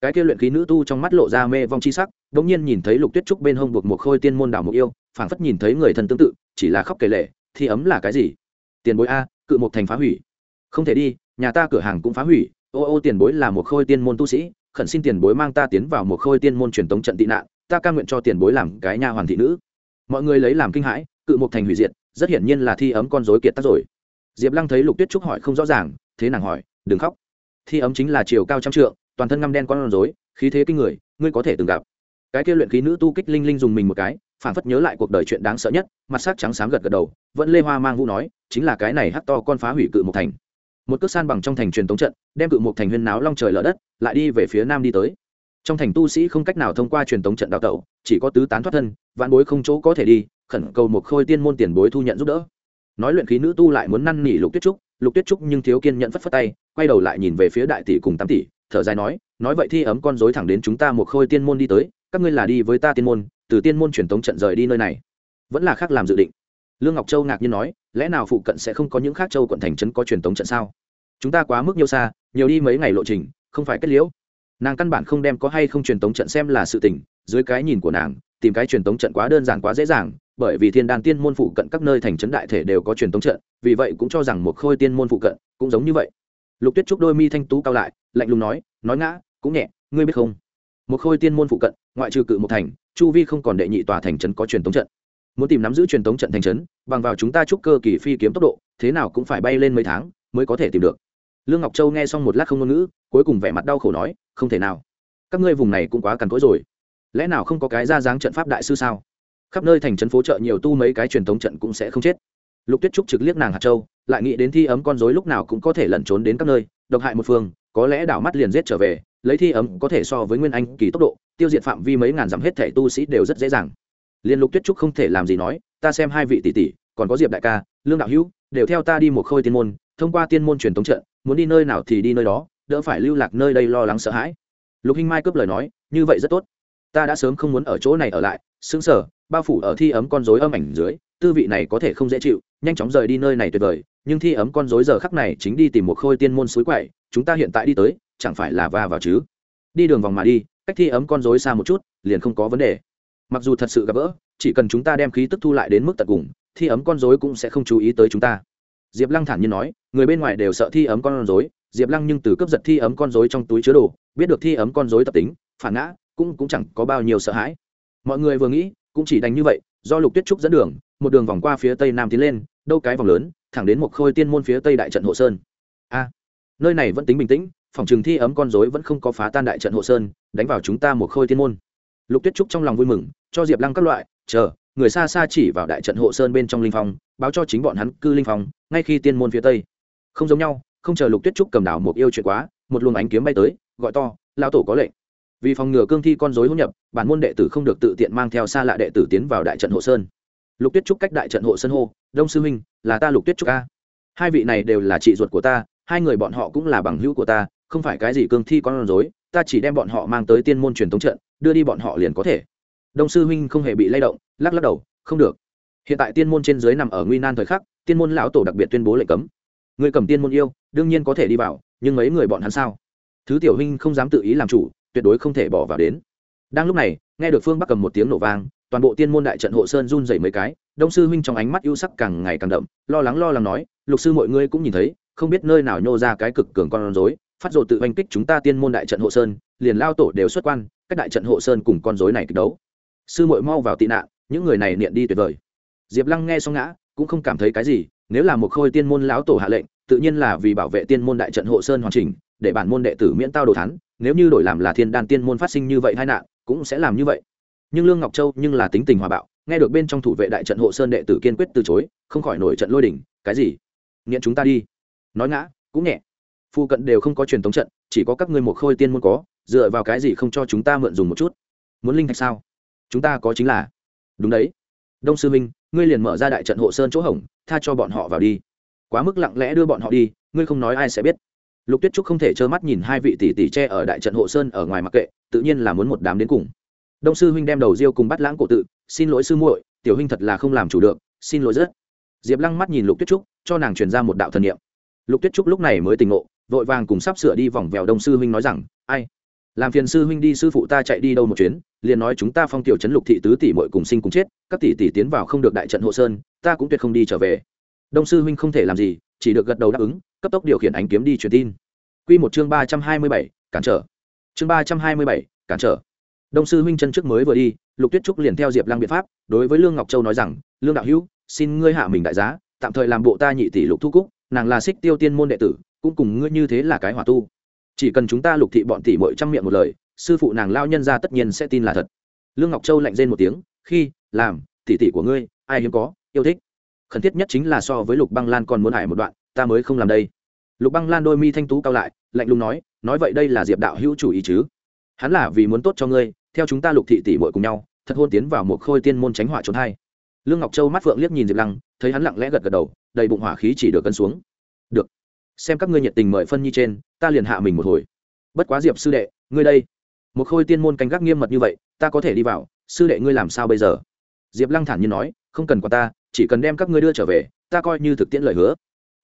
Speaker 1: Cái kia luyện khí nữ tu trong mắt lộ ra mê vong chi sắc đ ỗ n g nhiên nhìn thấy lục tuyết trúc bên hông buộc một khôi tiên môn đảo mục yêu, phảng phất nhìn thấy người thân tương tự, chỉ là khóc kể lệ thi ấm là cái gì? Tiền bối a, cự một thành phá hủy. Không thể đi, nhà ta cửa hàng cũng phá hủy. Ô ô, tiền bối là một khôi tiên môn tu sĩ, khẩn xin tiền bối mang ta tiến vào một khôi tiên môn truyền tống trận tị nạn, ta ca nguyện cho tiền bối làm cái nha hoàn thị nữ. Mọi người lấy làm kinh hãi, cự một thành hủy diệt rất hiển nhiên là thi ấm con dối kiệt tác rồi. Diệp lăng thấy lục tuyết trúc hỏi không rõ ràng, thế nàng hỏi, đừng khóc. Thi ấm chính là chiều cao trăm trượng, toàn thân ngăm đen con rối, khí thế kinh người, ngươi có thể từng gặp. Cái kia luyện khí nữ tu kích linh linh dùng mình một cái phản phất nhớ lại cuộc đời chuyện đáng sợ nhất, mặt sắc trắng xám gật gật đầu, vẫn lê hoa mang vũ nói, chính là cái này hắt to con phá hủy cự một thành. Một cước san bằng trong thành truyền tống trận, đem cự một thành huyên náo long trời lở đất, lại đi về phía nam đi tới trong thành tu sĩ không cách nào thông qua truyền tống trận đào tẩu, chỉ có tứ tán thoát thân, vạn bối không chỗ có thể đi, khẩn cầu một khôi tiên môn tiền bối thu nhận giúp đỡ. Nói luyện khí nữ tu lại muốn năn nỉ lục tuyết trúc, lục tuyết trúc nhưng thiếu kiên nhận phất phất tay, quay đầu lại nhìn về phía đại tỷ cùng tám tỷ, thở dài nói nói vậy thi ấm con dối thẳng đến chúng ta một khôi tiên môn đi tới, các ngươi là đi với ta tiên môn, từ tiên môn truyền tống trận rời đi nơi này. Vẫn là khác làm dự định. Lương ngọc châu ngạc nhiên nói, lẽ nào phụ cận sẽ không có những khác châu quận thành trấn có truyền tống trận sao? Chúng ta quá mức nhiều xa, nhiều đi mấy ngày lộ trình, không phải kết liễu nàng căn bản không đem có hay không truyền tống trận xem là sự tình, dưới cái nhìn của nàng, tìm cái truyền tống trận quá đơn giản quá dễ dàng, bởi vì thiên đan tiên môn phụ cận các nơi thành trấn đại thể đều có truyền tống trận, vì vậy cũng cho rằng một khôi tiên môn phụ cận cũng giống như vậy. Lục tuyết trúc đôi mi thanh tú cao lại, lạnh lùng nói nói ngã, cũng nhẹ, ngươi biết không? Một khôi tiên môn phụ cận, ngoại trừ cự một thành, chu vi không còn đệ nhị tòa thành trấn có truyền tống trận. Muốn tìm nắm giữ truyền tống trận thành trấn, bằng vào chúng ta trúc cơ kỳ phi kiếm tốc độ, thế nào cũng phải bay lên mấy tháng mới có thể tìm được lương ngọc châu nghe xong một lát không ngôn ngữ, cuối cùng vẻ mặt đau khổ nói, không thể nào. Các ngươi vùng này cũng quá cằn cỗi rồi. Lẽ nào không có cái ra dáng trận pháp đại sư sao? Khắp nơi thành trấn phố chợ nhiều tu mấy cái truyền thống trận cũng sẽ không chết. Lục tuyết trúc trực liếc nàng hạt châu, lại nghĩ đến thi ấm con dối lúc nào cũng có thể lẩn trốn đến các nơi, độc hại một phương, có lẽ đảo mắt liền giết trở về, lấy thi ấm có thể so với nguyên anh kỳ tốc độ, tiêu diệt phạm vi mấy ngàn dặm hết thể tu sĩ đều rất dễ dàng. Liên lục tuyết trúc không thể làm gì nói, ta xem hai vị tỷ tỷ, còn có diệp đại ca, lương đạo hữu, đều theo ta đi một khôi tiên môn thông qua tiên môn truyền thống trận, muốn đi nơi nào thì đi nơi đó, đỡ phải lưu lạc nơi đây lo lắng sợ hãi. Lục hinh mai cướp lời nói, như vậy rất tốt. Ta đã sớm không muốn ở chỗ này ở lại. Xứng sở bao phủ ở thi ấm con dối âm ảnh dưới, tư vị này có thể không dễ chịu, nhanh chóng rời đi nơi này tuyệt vời. Nhưng thi ấm con dối giờ khắc này chính đi tìm một khôi tiên môn suối quậy, chúng ta hiện tại đi tới, chẳng phải là va vào chứ? Đi đường vòng mà đi, cách thi ấm con dối xa một chút, liền không có vấn đề. Mặc dù thật sự gặp gỡ, chỉ cần chúng ta đem khí tức thu lại đến mức tận cùng, thi ấm con dối cũng sẽ không chú ý tới chúng ta diệp lăng thản nhiên nói, người bên ngoài đều sợ thi ấm con rối. diệp lăng nhưng từ cướp giật thi ấm con rối trong túi chứa đồ, biết được thi ấm con rối tập tính, phản ngã, cũng cũng chẳng có bao nhiêu sợ hãi. Mọi người vừa nghĩ, cũng chỉ đành như vậy, do lục tuyết trúc dẫn đường, một đường vòng qua phía tây nam tiến lên, đâu cái vòng lớn, thẳng đến một khôi tiên môn phía tây đại trận hộ sơn. A, nơi này vẫn tính bình tĩnh, phòng trường thi ấm con rối vẫn không có phá tan đại trận hộ sơn, đánh vào chúng ta một khôi tiên môn. Lục tuyết trúc trong lòng vui mừng, cho diệp lăng các loại, chờ người xa xa chỉ vào đại trận hộ sơn bên trong linh phong, báo cho chính bọn hắn cư linh phong, ngay khi tiên môn phía tây. Không giống nhau, không chờ lục tuyết trúc cầm đảo một yêu chuyện quá, một luồng ánh kiếm bay tới, gọi to lao tổ có lệnh. Vì phòng ngừa cương thi con dối hỗn nhập, bản môn đệ tử không được tự tiện mang theo xa lạ đệ tử tiến vào đại trận hộ sơn. Lục tuyết trúc cách đại trận hộ sơn hô, đông sư huynh, là ta lục tuyết trúc a. Hai vị này đều là chị ruột của ta, hai người bọn họ cũng là bằng hữu của ta, không phải cái gì cương thi con rối, ta chỉ đem bọn họ mang tới tiên môn truyền thống trận, đưa đi bọn họ liền có thể đông sư huynh không hề bị lay động, lắc lắc đầu, không được. Hiện tại tiên môn trên dưới nằm ở nguy nan thời khắc, tiên môn lão tổ đặc biệt tuyên bố lệnh cấm. Người cầm tiên môn yêu, đương nhiên có thể đi vào, nhưng mấy người bọn hắn sao? Thứ tiểu huynh không dám tự ý làm chủ, tuyệt đối không thể bỏ vào đến. Đang lúc này, nghe được phương bắc cầm một tiếng nổ vang, toàn bộ tiên môn đại trận hộ sơn run dày mấy cái, đông sư huynh trong ánh mắt ưu sắc càng ngày càng đậm, lo lắng lo lắng nói, lục sư mọi ngươi cũng nhìn thấy, không biết nơi nào nhô ra cái cực cường con rối, phát rộ tự oanh kích chúng ta tiên môn đại trận hộ sơn, liền lao tổ đều xuất quan các đại trận hộ sơn cùng con rối này kịch đấu sư muội mau vào tị nạn, những người này niệm đi tuyệt vời. Diệp lăng nghe xong ngã, cũng không cảm thấy cái gì, nếu là một khôi tiên môn lão tổ hạ lệnh, tự nhiên là vì bảo vệ tiên môn đại trận hộ sơn hoàn chỉnh, để bản môn đệ tử miễn tao đồ thắn nếu như đổi làm là thiên đan tiên môn phát sinh như vậy hai nạn, cũng sẽ làm như vậy. Nhưng lương ngọc châu nhưng là tính tình hòa bạo, nghe được bên trong thủ vệ đại trận hộ sơn đệ tử kiên quyết từ chối, không khỏi nổi trận lôi đỉnh cái gì? Nghiện chúng ta đi. Nói ngã, cũng nhẹ. Phu cận đều không có truyền thống trận, chỉ có các ngươi một khôi tiên môn có, dựa vào cái gì không cho chúng ta mượn dùng một chút? Muốn linh thạch sao? Chúng ta có chính là đúng đấy đông sư minh ngươi liền mở ra đại trận hộ sơn chỗ hỏng tha cho bọn họ vào đi quá mức lặng lẽ đưa bọn họ đi ngươi không nói ai sẽ biết lục tuyết trúc không thể trơ mắt nhìn hai vị tỷ tỷ tre ở đại trận hộ sơn ở ngoài mặc kệ tự nhiên là muốn một đám đến cùng đông sư huynh đem đầu riêu cùng bắt lãng cổ tự xin lỗi sư muội tiểu huynh thật là không làm chủ được xin lỗi rất diệp lăng mắt nhìn lục tuyết trúc cho nàng truyền ra một đạo thần niệm lục tuyết trúc lúc này mới tỉnh ngộ vội vàng cùng sắp sửa đi vòng vèo đông sư huynh nói rằng ai làm phiền sư huynh đi, sư phụ ta chạy đi đâu một chuyến, liền nói chúng ta phong tiểu chấn lục thị tứ tỷ mội cùng sinh cùng chết, các tỷ tỷ tiến vào không được đại trận hộ sơn, ta cũng tuyệt không đi trở về. Đông sư huynh không thể làm gì, chỉ được gật đầu đáp ứng, cấp tốc điều khiển ánh kiếm đi truyền tin. Quy một chương ba trăm hai mươi bảy, cản trở. Chương ba trăm hai mươi bảy, cản trở. Đông sư huynh chân trước mới vừa đi, lục tuyết trúc liền theo diệp lăng biện pháp, đối với lương ngọc châu nói rằng, lương đạo hữu, xin ngươi hạ mình đại giá, tạm thời làm bộ ta nhị tỷ lục thu cúc, nàng là xích tiêu tiên môn đệ tử, cũng cùng ngươi như thế là cái hỏa tu chỉ cần chúng ta lục thị bọn tỷ mội trăm miệng một lời, sư phụ nàng lao nhân ra tất nhiên sẽ tin là thật. Lương ngọc châu lạnh rên một tiếng, khi, làm, tỷ tỷ của ngươi, ai hiếm có, yêu thích. Khẩn thiết nhất chính là so với lục băng lan còn muốn hải một đoạn, ta mới không làm đây. Lục băng lan đôi mi thanh tú cao lại, lạnh lùng nói nói vậy đây là diệp đạo hữu chủ ý chứ? Hắn là vì muốn tốt cho ngươi, theo chúng ta lục thị tỷ muội cùng nhau, thật hôn tiến vào một khôi tiên môn tránh hỏa trốn hai lương ngọc châu mắt phượng liếc nhìn diệp lăng, thấy hắn lặng lẽ gật gật đầu, đầy bụng hỏa khí chỉ được cân xuống. Được xem các ngươi nhiệt tình mời phân nhi trên, ta liền hạ mình một hồi. Bất quá diệp sư đệ, ngươi đây. Một khôi tiên môn canh gác nghiêm mật như vậy, ta có thể đi vào, sư đệ ngươi làm sao bây giờ? Diệp lăng thản nhiên nói, không cần qua ta, chỉ cần đem các ngươi đưa trở về, ta coi như thực tiễn lời hứa.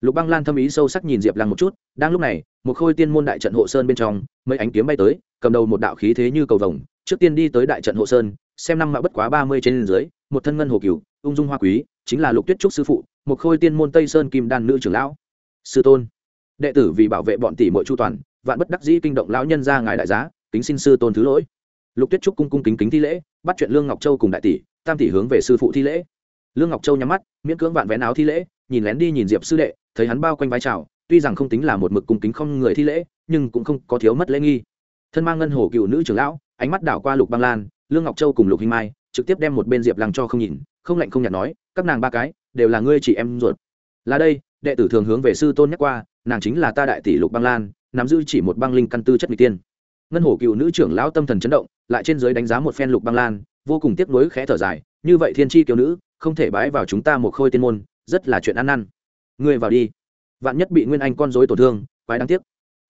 Speaker 1: Lục băng lan thâm ý sâu sắc nhìn diệp lăng một chút, đang lúc này, một khôi tiên môn đại trận hộ sơn bên trong, mấy ánh kiếm bay tới, cầm đầu một đạo khí thế như cầu vồng, trước tiên đi tới đại trận hộ sơn, xem năm mạ bất quá ba mươi trên dưới, một thân ngân hồ cửu, ung dung hoa quý, chính là lục tuyết trúc sư phụ, một khôi tiên môn tây sơn kim đan nữ trưởng lão. Sư tôn đệ tử vì bảo vệ bọn tỷ muội chu toàn, vạn bất đắc dĩ kinh động lão nhân ra ngài đại giá, kính xin sư tôn thứ lỗi. Lục tuyết trúc cung cung kính kính thi lễ, bắt chuyện lương ngọc châu cùng đại tỷ, tam tỷ hướng về sư phụ thi lễ. Lương ngọc châu nhắm mắt, miễn cưỡng vạn vén áo thi lễ, nhìn lén đi nhìn diệp sư đệ, thấy hắn bao quanh vai trào tuy rằng không tính là một mực cung kính không người thi lễ, nhưng cũng không có thiếu mất lễ nghi. Thân mang ngân hồ cựu nữ trưởng lão, ánh mắt đảo qua lục băng lan, lương ngọc châu cùng lục hinh mai, trực tiếp đem một bên diệp lăng cho không nhìn, không lạnh không nhạt nói, các nàng ba cái, đều là ngươi chị em ruột. Là đây đệ tử thường hướng về sư tôn nhắc qua, nàng chính là ta đại tỷ lục băng lan, nắm giữ chỉ một băng linh căn tư chất n tiên ngân hổ cựu nữ trưởng lão tâm thần chấn động, lại trên giới đánh giá một phen lục băng lan, vô cùng tiếc nuối khẽ thở dài, như vậy thiên tri kiều nữ, không thể bái vào chúng ta một khôi tiên môn, rất là chuyện ăn năn. Ngươi vào đi. Vạn nhất bị nguyên anh con dối tổn thương, quái đáng tiếc.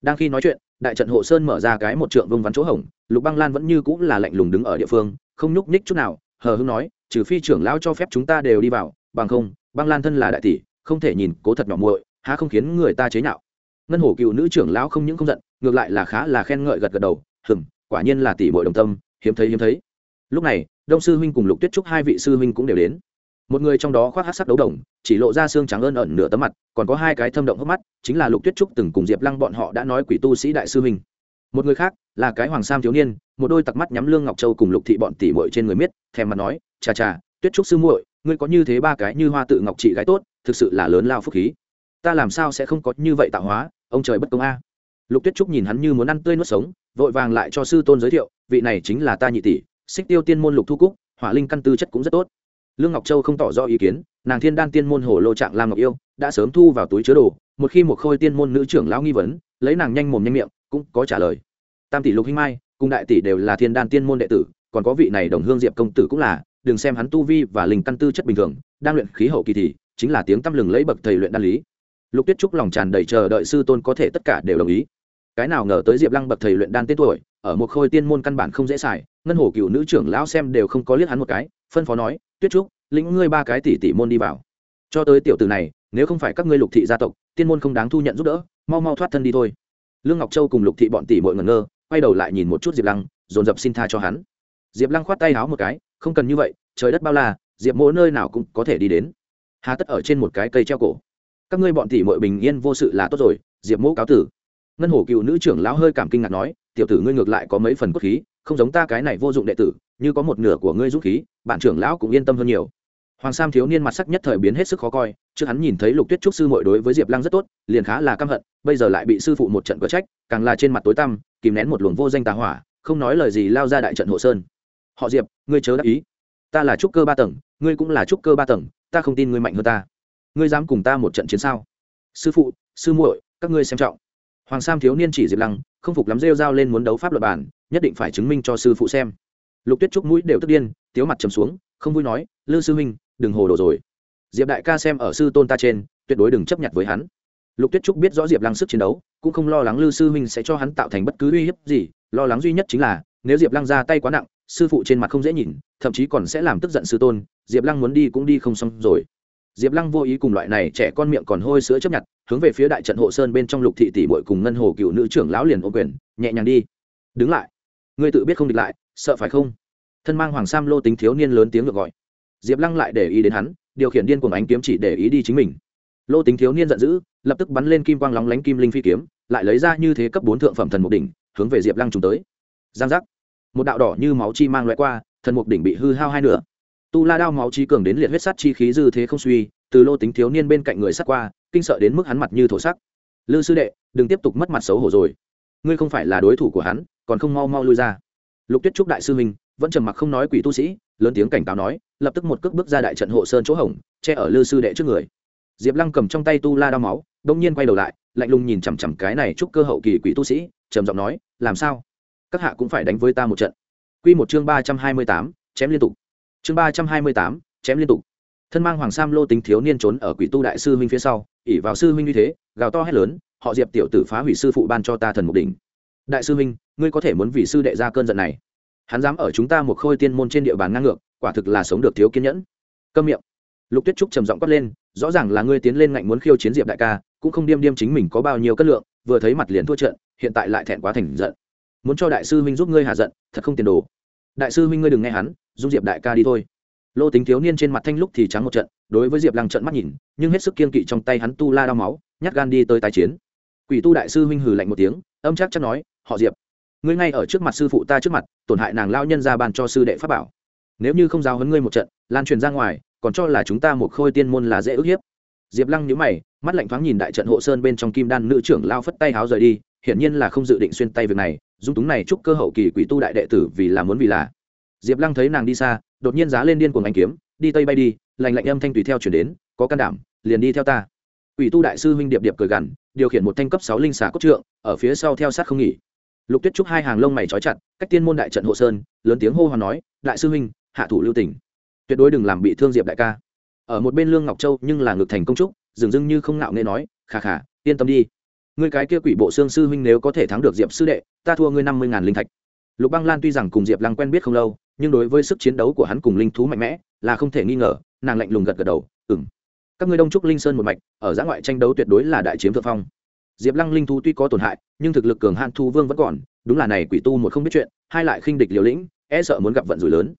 Speaker 1: Đang khi nói chuyện, đại trận hộ sơn mở ra cái một trượng vông vắn chỗ hổng, lục băng lan vẫn như cũng là lạnh lùng đứng ở địa phương, không nhúc nhích chút nào, hờ hưng nói, trừ phi trưởng lão cho phép chúng ta đều đi vào, bằng không, băng lan thân là đại tỷ không thể nhìn cố thật nhỏ muội, há không khiến người ta chế nhạo. Ngân hổ cựu nữ trưởng lão không những không giận, ngược lại là khá là khen ngợi gật gật đầu, hừm, quả nhiên là tỷ muội đồng tâm, hiếm thấy hiếm thấy. Lúc này, đông sư huynh cùng lục tuyết trúc hai vị sư huynh cũng đều đến. Một người trong đó khoác hát sắc đấu đồng, chỉ lộ ra xương trắng ơn ẩn nửa tấm mặt, còn có hai cái thâm động hốc mắt, chính là lục tuyết trúc từng cùng diệp lăng bọn họ đã nói quỷ tu sĩ đại sư huynh. Một người khác là cái hoàng sam thiếu niên, một đôi tặc mắt nhắm lương ngọc châu cùng lục thị bọn tỷ muội trên người miết, thèm mặt nói, chà chà, tuyết trúc sư muội, ngươi có như thế ba cái như hoa tự ngọc chị gái tốt thực sự là lớn lao phúc khí. Ta làm sao sẽ không có như vậy tạo hóa, ông trời bất công a. Lục tuyết trúc nhìn hắn như muốn ăn tươi nuốt sống, vội vàng lại cho sư tôn giới thiệu, vị này chính là ta nhị tỷ, xích tiêu tiên môn lục thu cúc, hỏa linh căn tư chất cũng rất tốt. Lương ngọc châu không tỏ rõ ý kiến, nàng thiên đan tiên môn hồ lô trạng lam ngọc yêu, đã sớm thu vào túi chứa đồ, một khi một khôi tiên môn nữ trưởng lão nghi vấn, lấy nàng nhanh mồm nhanh miệng, cũng có trả lời. Tam tỷ lục hinh mai, cùng đại tỷ đều là thiên đan tiên môn đệ tử, còn có vị này đồng hương diệp công tử cũng là, đừng xem hắn tu vi và linh căn tư chất bình thường, đang luyện khí hậu kỳ thì chính là tiếng tăm lừng lấy bậc thầy luyện đan lý. Lục tuyết trúc lòng tràn đầy chờ đợi sư tôn có thể tất cả đều đồng ý. Cái nào ngờ tới diệp lăng bậc thầy luyện đan tên tuổi, ở một khôi tiên môn căn bản không dễ xài, ngân hồ cựu nữ trưởng lão xem đều không có liếc hắn một cái, phân phó nói, tuyết trúc, lĩnh ngươi ba cái tỷ tỷ môn đi vào. Cho tới tiểu từ này, nếu không phải các ngươi lục thị gia tộc, tiên môn không đáng thu nhận giúp đỡ, mau mau thoát thân đi thôi. Lương ngọc châu cùng lục thị bọn tỷ mội ngẩn ngơ, quay đầu lại nhìn một chút diệp lăng, dồn dập xin tha cho hắn. Diệp lăng khoát tay háo một cái, không cần như vậy, trời đất bao la, diệp mỗ nơi nào cũng có thể đi đến hà tất ở trên một cái cây treo cổ các ngươi bọn tỷ mội bình yên vô sự là tốt rồi diệp mỗ cáo tử ngân hổ cựu nữ trưởng lão hơi cảm kinh ngạc nói tiểu tử ngươi ngược lại có mấy phần cốt khí không giống ta cái này vô dụng đệ tử như có một nửa của ngươi rút khí bạn trưởng lão cũng yên tâm hơn nhiều hoàng sam thiếu niên mặt sắc nhất thời biến hết sức khó coi trước hắn nhìn thấy lục tuyết trúc sư mội đối với diệp lăng rất tốt liền khá là căm hận bây giờ lại bị sư phụ một trận có trách càng là trên mặt tối tăm kìm nén một luồng vô danh tà hỏa không nói lời gì lao ra đại trận hộ sơn họ diệp ngươi chớ đắc ý ta là trúc cơ ba tầng, ngươi cũng là trúc cơ ba tầng, ta không tin ngươi mạnh hơn ta. Ngươi dám cùng ta một trận chiến sao? Sư phụ, sư muội, các ngươi xem trọng. Hoàng sam thiếu niên chỉ diệp lăng, không phục lắm rêu r a o lên muốn đấu pháp luật bản, nhất định phải chứng minh cho sư phụ xem. Lục tuyết trúc mũi đều tức điên, tiếu mặt trầm xuống, không vui nói, lư sư huynh, đừng hồ đồ rồi. Diệp đại ca xem ở sư tôn ta trên, tuyệt đối đừng chấp nhận với hắn. Lục tuyết trúc biết rõ diệp lăng sức chiến đấu, cũng không lo lắng lư sư huynh sẽ cho hắn tạo thành bất cứ uy hiếp gì, lo lắng duy nhất chính là, nếu diệp lăng ra tay quá nặng sư phụ trên mặt không dễ nhìn, thậm chí còn sẽ làm tức giận sư tôn, diệp lăng muốn đi cũng đi không xong rồi. Diệp lăng vô ý cùng loại này trẻ con miệng còn hôi sữa chấp nhận, hướng về phía đại trận hộ sơn bên trong lục thị tỷ bội cùng ngân hồ cựu nữ trưởng lão liền ô quyền, nhẹ nhàng đi. Đứng lại. Ngươi tự biết không địch lại, sợ phải không? Thân mang hoàng sam lô tính thiếu niên lớn tiếng được gọi. Diệp lăng lại để ý đến hắn, điều khiển điên cuồng ánh kiếm chỉ để ý đi chính mình. Lô tính thiếu niên giận dữ, lập tức bắn lên kim quang lóng lánh kim linh phi kiếm, lại lấy ra như thế cấp bốn thượng phẩm thần mục đỉnh, hướng về diệp lăng trùng tới. Giang giác một đạo đỏ như máu chi mang loại qua, thần mục đỉnh bị hư hao hai nửa. Tu la đao máu chi cường đến liệt huyết sắt chi khí dư thế không suy, từ lô tính thiếu niên bên cạnh người sắt qua, kinh sợ đến mức hắn mặt như thổ sắc. Lư sư đệ, đừng tiếp tục mất mặt xấu hổ rồi. Ngươi không phải là đối thủ của hắn, còn không mau mau lui ra. Lục tuyết trúc đại sư minh vẫn trầm mặc không nói quỷ tu sĩ, lớn tiếng cảnh cáo nói, lập tức một cước bước ra đại trận hộ sơn chỗ hỏng che ở lư sư đệ trước người. Diệp lăng cầm trong tay tu la đao máu, đông nhiên quay đầu lại, lạnh lùng nhìn chằm chằm cái này chúc cơ hậu kỳ quỷ tu sĩ, trầm giọng nói, làm sao? Các hạ cũng phải đánh với ta một trận. Q một chương ba trăm hai mươi tám, chém liên tục. Chương ba trăm hai mươi tám, chém liên tục. Thân mang hoàng sam lô tính thiếu niên trốn ở quỷ tu đại sư huynh phía sau ỉ vào sư huynh như thế, gào to hét lớn, họ diệp tiểu tử phá hủy sư phụ ban cho ta thần mục đỉnh. Đại sư huynh, ngươi có thể muốn vì sư đệ ra cơn giận này. Hắn dám ở chúng ta một khôi tiên môn trên địa bàn ngang ngược, quả thực là sống được thiếu kiên nhẫn. Câm miệng. Lục tuyết trúc trầm giọng quát lên, rõ ràng là ngươi tiến lên ngạnh muốn khiêu chiến diệp đại ca, cũng không điêm điêm chính mình có bao nhiêu cất lượng, vừa thấy mặt liền thua trận, hiện tại lại thẹn quá thành giận muốn cho đại sư huynh giúp ngươi hạ giận, thật không tiền đồ. Đại sư huynh ngươi đừng nghe hắn, giúp diệp đại ca đi thôi. Lô tính thiếu niên trên mặt thanh lúc thì trắng một trận, đối với diệp lăng trận mắt nhìn, nhưng hết sức kiên kỵ trong tay hắn tu la đau máu, nhát gan đi tới tái chiến. Quỷ tu đại sư huynh hừ lạnh một tiếng, âm chắc chắc nói, họ diệp, ngươi ngay ở trước mặt sư phụ ta trước mặt, tổn hại nàng lao nhân ra bàn cho sư đệ pháp bảo. Nếu như không giáo hấn ngươi một trận, lan truyền ra ngoài, còn cho là chúng ta một khôi tiên môn là dễ ức hiếp. Diệp lăng nhíu mày, mắt lạnh thoáng nhìn đại trận hộ sơn bên trong kim đan nữ trưởng lao phất tay háo rời đi, hiển nhiên là không dự định xuyên tay việc này dung túng này chúc cơ hậu kỳ quỷ tu đại đệ tử vì là muốn vì là. Diệp lăng thấy nàng đi xa, đột nhiên giá lên điên cuồng anh kiếm, đi tây bay đi lành lạnh âm thanh tùy theo chuyển đến, có can đảm, liền đi theo ta. Quỷ tu đại sư huynh điệp điệp cười gằn, điều khiển một thanh cấp sáu linh xà cốt trượng, ở phía sau theo sát không nghỉ. Lục tuyết trúc hai hàng lông mày trói chặt, cách tiên môn đại trận hộ sơn, lớn tiếng hô hoán nói, đại sư huynh, hạ thủ lưu tỉnh tuyệt đối đừng làm bị thương diệp đại ca. Ở một bên lương ngọc châu nhưng là ngực thành công trúc dường dưng như không ngạo nghe nói, khà khà, yên tâm đi ngươi cái kia quỷ bộ xương sư huynh nếu có thể thắng được diệp sư đệ, ta thua ngươi năm mươi ngàn linh thạch. Lục băng lan tuy rằng cùng diệp lăng quen biết không lâu, nhưng đối với sức chiến đấu của hắn cùng linh thú mạnh mẽ, là không thể nghi ngờ, nàng lạnh lùng gật gật đầu ừng các ngươi đông trúc linh sơn một mạch, ở giã ngoại tranh đấu tuyệt đối là đại chiếm thượng phong. Diệp lăng linh thú tuy có tổn hại, nhưng thực lực cường hạn thu vương vẫn còn, đúng là này quỷ tu một không biết chuyện, hai lại khinh địch liều lĩnh e sợ muốn gặp vận rủi lớn.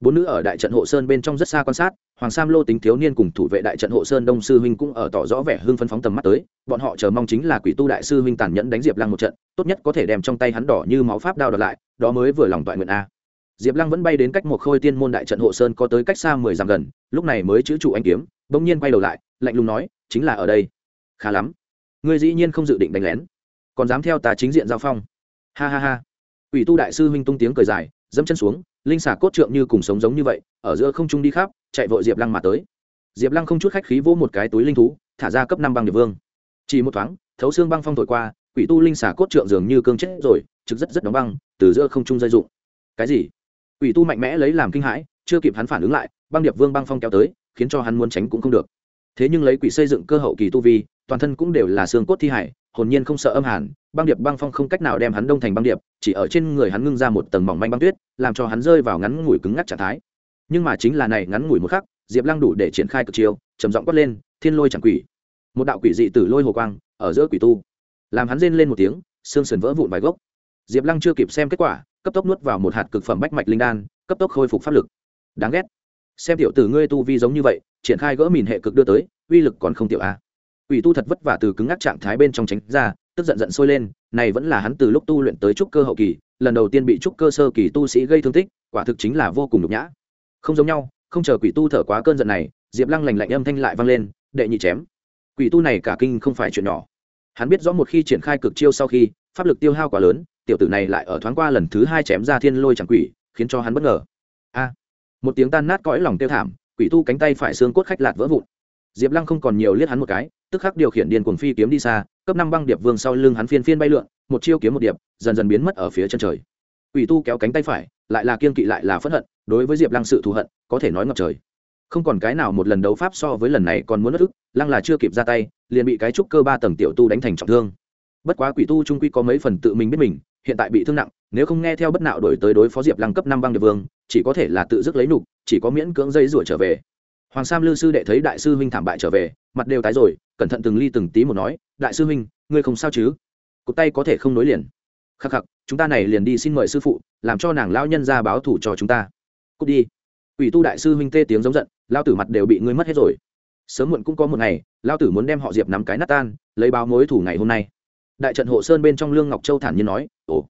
Speaker 1: Bốn nữ ở đại trận hộ sơn bên trong rất xa quan sát hoàng sam lô tính thiếu niên cùng thủ vệ đại trận hộ sơn đông sư huynh cũng ở tỏ rõ vẻ hưng phân phóng tầm mắt tới, bọn họ chờ mong chính là quỷ tu đại sư huynh tàn nhẫn đánh diệp lăng một trận, tốt nhất có thể đem trong tay hắn đỏ như máu pháp đao đợt lại, đó mới vừa lòng toại nguyện a. Diệp lăng vẫn bay đến cách một khôi tiên môn đại trận hộ sơn có tới cách xa mười dặm gần, lúc này mới chữ trụ anh kiếm, bỗng nhiên quay đầu lại, lạnh lùng nói, chính là ở đây. Khá lắm. Ngươi dĩ nhiên không dự định đánh lén. Còn dám theo ta chính diện giao phong. Ha ha ha. Ủy tu đại sư huynh tung tiếng cười dài, dẫm chân xuống, linh xà cốt trượng như cùng sống giống như vậy ở giữa không trung đi khắp, chạy vội diệp lăng mà tới. Diệp lăng không chút khách khí vỗ một cái túi linh thú, thả ra cấp năm băng điệp vương. Chỉ một thoáng, thấu xương băng phong thổi qua, quỷ tu linh xà cốt trượng dường như cương chết rồi, trực rất rất đóng băng, từ giữa không trung dây dụng cái gì? Quỷ tu mạnh mẽ lấy làm kinh hãi, chưa kịp hắn phản ứng lại, băng điệp vương băng phong kéo tới, khiến cho hắn muốn tránh cũng không được. Thế nhưng lấy quỷ xây dựng cơ hậu kỳ tu vi, toàn thân cũng đều là xương cốt thi hải, hồn nhiên không sợ âm hàn, băng điệp băng phong không cách nào đem hắn đông thành băng điệp, chỉ ở trên người hắn ngưng ra một tầng mỏng manh băng tuyết, làm cho hắn rơi vào ngắn ngủi cứng ngắc trạng thái nhưng mà chính là này ngắn ngủi một khắc, diệp lăng đủ để triển khai cực chiêu, trầm giọng quát lên, thiên lôi chẳng quỷ. Một đạo quỷ dị tử lôi hồ quang ở giữa quỷ tu, làm hắn rên lên một tiếng, xương sườn vỡ vụn vài gốc. Diệp lăng chưa kịp xem kết quả, cấp tốc nuốt vào một hạt cực phẩm bách mạch linh đan, cấp tốc khôi phục pháp lực. Đáng ghét. Xem tiểu tử ngươi tu vi giống như vậy, triển khai gỡ mìn hệ cực đưa tới, uy lực còn không tiểu a Quỷ tu thật vất vả từ cứng ngắc trạng thái bên trong tránh ra, tức giận giận sôi lên, này vẫn là hắn từ lúc tu luyện tới trúc cơ hậu kỳ, lần đầu tiên bị trúc cơ sơ kỳ tu sĩ gây thương tích, quả thực chính là vô cùng nhục nhã không giống nhau, không chờ quỷ tu thở quá cơn giận này, diệp lăng lành lạnh âm thanh lại vang lên, đệ nhị chém. Quỷ tu này cả kinh không phải chuyện nhỏ. Hắn biết rõ một khi triển khai cực chiêu sau khi, pháp lực tiêu hao quá lớn, tiểu tử này lại ở thoáng qua lần thứ hai chém ra thiên lôi chẳng quỷ, khiến cho hắn bất ngờ. A! Một tiếng tan nát cõi lòng tiêu thảm, quỷ tu cánh tay phải xương cốt khách lạt vỡ vụn. Diệp lăng không còn nhiều liếc hắn một cái, tức khắc điều khiển điền cuồng phi kiếm đi xa, cấp năm băng điệp vương sau lưng hắn phiên phiên bay lượn, một chiêu kiếm một điệp, dần dần biến mất ở phía chân trời. Quỷ tu kéo cánh tay phải, lại là kiên kỵ lại là phẫn hận đối với diệp lăng sự thù hận, có thể nói ngập trời. Không còn cái nào một lần đấu pháp so với lần này còn muốn mất ức, lăng là chưa kịp ra tay, liền bị cái trúc cơ ba tầng tiểu tu đánh thành trọng thương. Bất quá quỷ tu trung quy có mấy phần tự mình biết mình, hiện tại bị thương nặng, nếu không nghe theo bất nạo đổi tới đối phó diệp lăng cấp năm băng địa vương, chỉ có thể là tự dứt lấy nục, chỉ có miễn cưỡng dây rủa trở về. Hoàng sam lư sư đệ thấy đại sư huynh thảm bại trở về, mặt đều tái rồi, cẩn thận từng ly từng tí một nói, đại sư huynh, ngươi không sao chứ? Cụt tay có thể không nối liền. Khắc khắc, chúng ta này liền đi xin mời sư phụ, làm cho nàng lao nhân ra báo thủ cho chúng ta cút đi. Ủy tu đại sư huynh tê tiếng giống giận, lao tử mặt đều bị ngươi mất hết rồi. Sớm muộn cũng có một ngày, lao tử muốn đem họ diệp nắm cái nát tan, lấy báo mối thủ ngày hôm nay. Đại trận hộ sơn bên trong lương ngọc châu thản nhiên nói, ồ,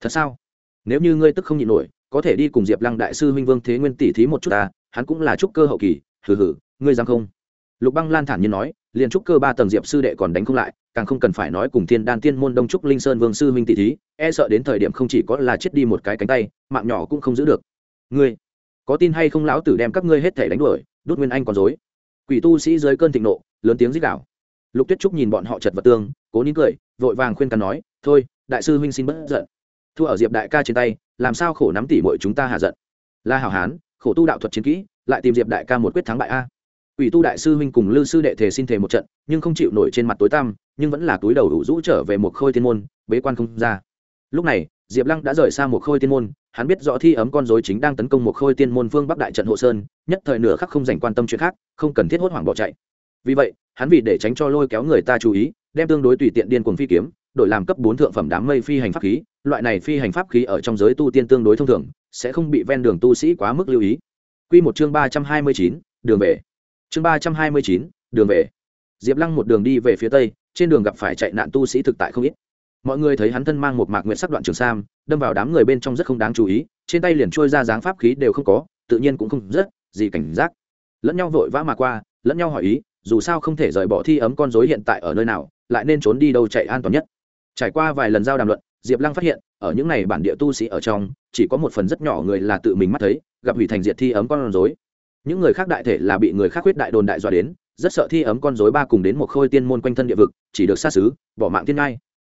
Speaker 1: thật sao? Nếu như ngươi tức không nhịn nổi, có thể đi cùng diệp lăng đại sư huynh vương thế nguyên tỷ thí một chút ta, hắn cũng là trúc cơ hậu kỳ, hừ hừ, ngươi dám không? Lục băng lan thản nhiên nói, liền trúc cơ ba tầng diệp sư đệ còn đánh không lại, càng không cần phải nói cùng thiên đan tiên môn đông trúc linh sơn vương sư huynh tỷ thí e sợ đến thời điểm không chỉ có là chết đi một cái cánh tay, mạng nhỏ cũng không giữ được. Ngươi có tin hay không lão tử đem các ngươi hết thể đánh đuổi đốt nguyên anh còn dối quỷ tu sĩ dưới cơn thịnh nộ lớn tiếng rít gạo lục tuyết trúc nhìn bọn họ chật vật tương cố nín cười vội vàng khuyên cắn nói thôi đại sư huynh xin bất giận. Thua ở diệp đại ca trên tay làm sao khổ nắm tỉ mọi chúng ta hạ giận? La hảo hán khổ tu đạo thuật chiến kỹ lại tìm diệp đại ca một quyết thắng bại a. Quỷ tu đại sư huynh cùng Lư sư đệ thể xin thể một trận, nhưng không chịu nổi trên mặt tối tăm, nhưng vẫn là túi đầu đủ rũ trở về một khôi thiên môn, bế quan không ra. Lúc này, Diệp Lăng đã rời xa một khôi tiên môn, hắn biết rõ thi ấm con rối chính đang tấn công một khôi tiên môn phương Bắc đại trận hộ sơn, nhất thời nửa khắc không dành quan tâm chuyện khác, không cần thiết hốt hoảng bỏ chạy. Vì vậy, hắn vì để tránh cho lôi kéo người ta chú ý, đem tương đối tùy tiện điên cuồng phi kiếm, đổi làm cấp bốn thượng phẩm đám mây phi hành pháp khí, loại này phi hành pháp khí ở trong giới tu tiên tương đối thông thường, sẽ không bị ven đường tu sĩ quá mức lưu ý. Quy một chương ba trăm hai mươi chín, đường về chương ba trăm hai mươi chín đường về diệp lăng một đường đi về phía tây trên đường gặp phải chạy nạn tu sĩ thực tại không ít mọi người thấy hắn thân mang một mạc nguyện sắc đoạn trường sam, đâm vào đám người bên trong rất không đáng chú ý, trên tay liền trôi ra dáng pháp khí đều không có, tự nhiên cũng không rất gì cảnh giác. Lẫn nhau vội vã mà qua, lẫn nhau hỏi ý, dù sao không thể rời bỏ thi ấm con dối hiện tại ở nơi nào, lại nên trốn đi đâu chạy an toàn nhất. Trải qua vài lần giao đàm luận, diệp lăng phát hiện, ở những n à y bản địa tu sĩ ở trong, chỉ có một phần rất nhỏ người là tự mình mắt thấy, gặp hủy thành diệt thi ấm con rối. Những người khác đại thể là bị người khác huyết đại đồn đại dọa đến, rất sợ thi ấm con dối ba cùng đến một khôi tiên môn quanh thân địa vực, chỉ được xa xứ, bỏ mạng tiên ngai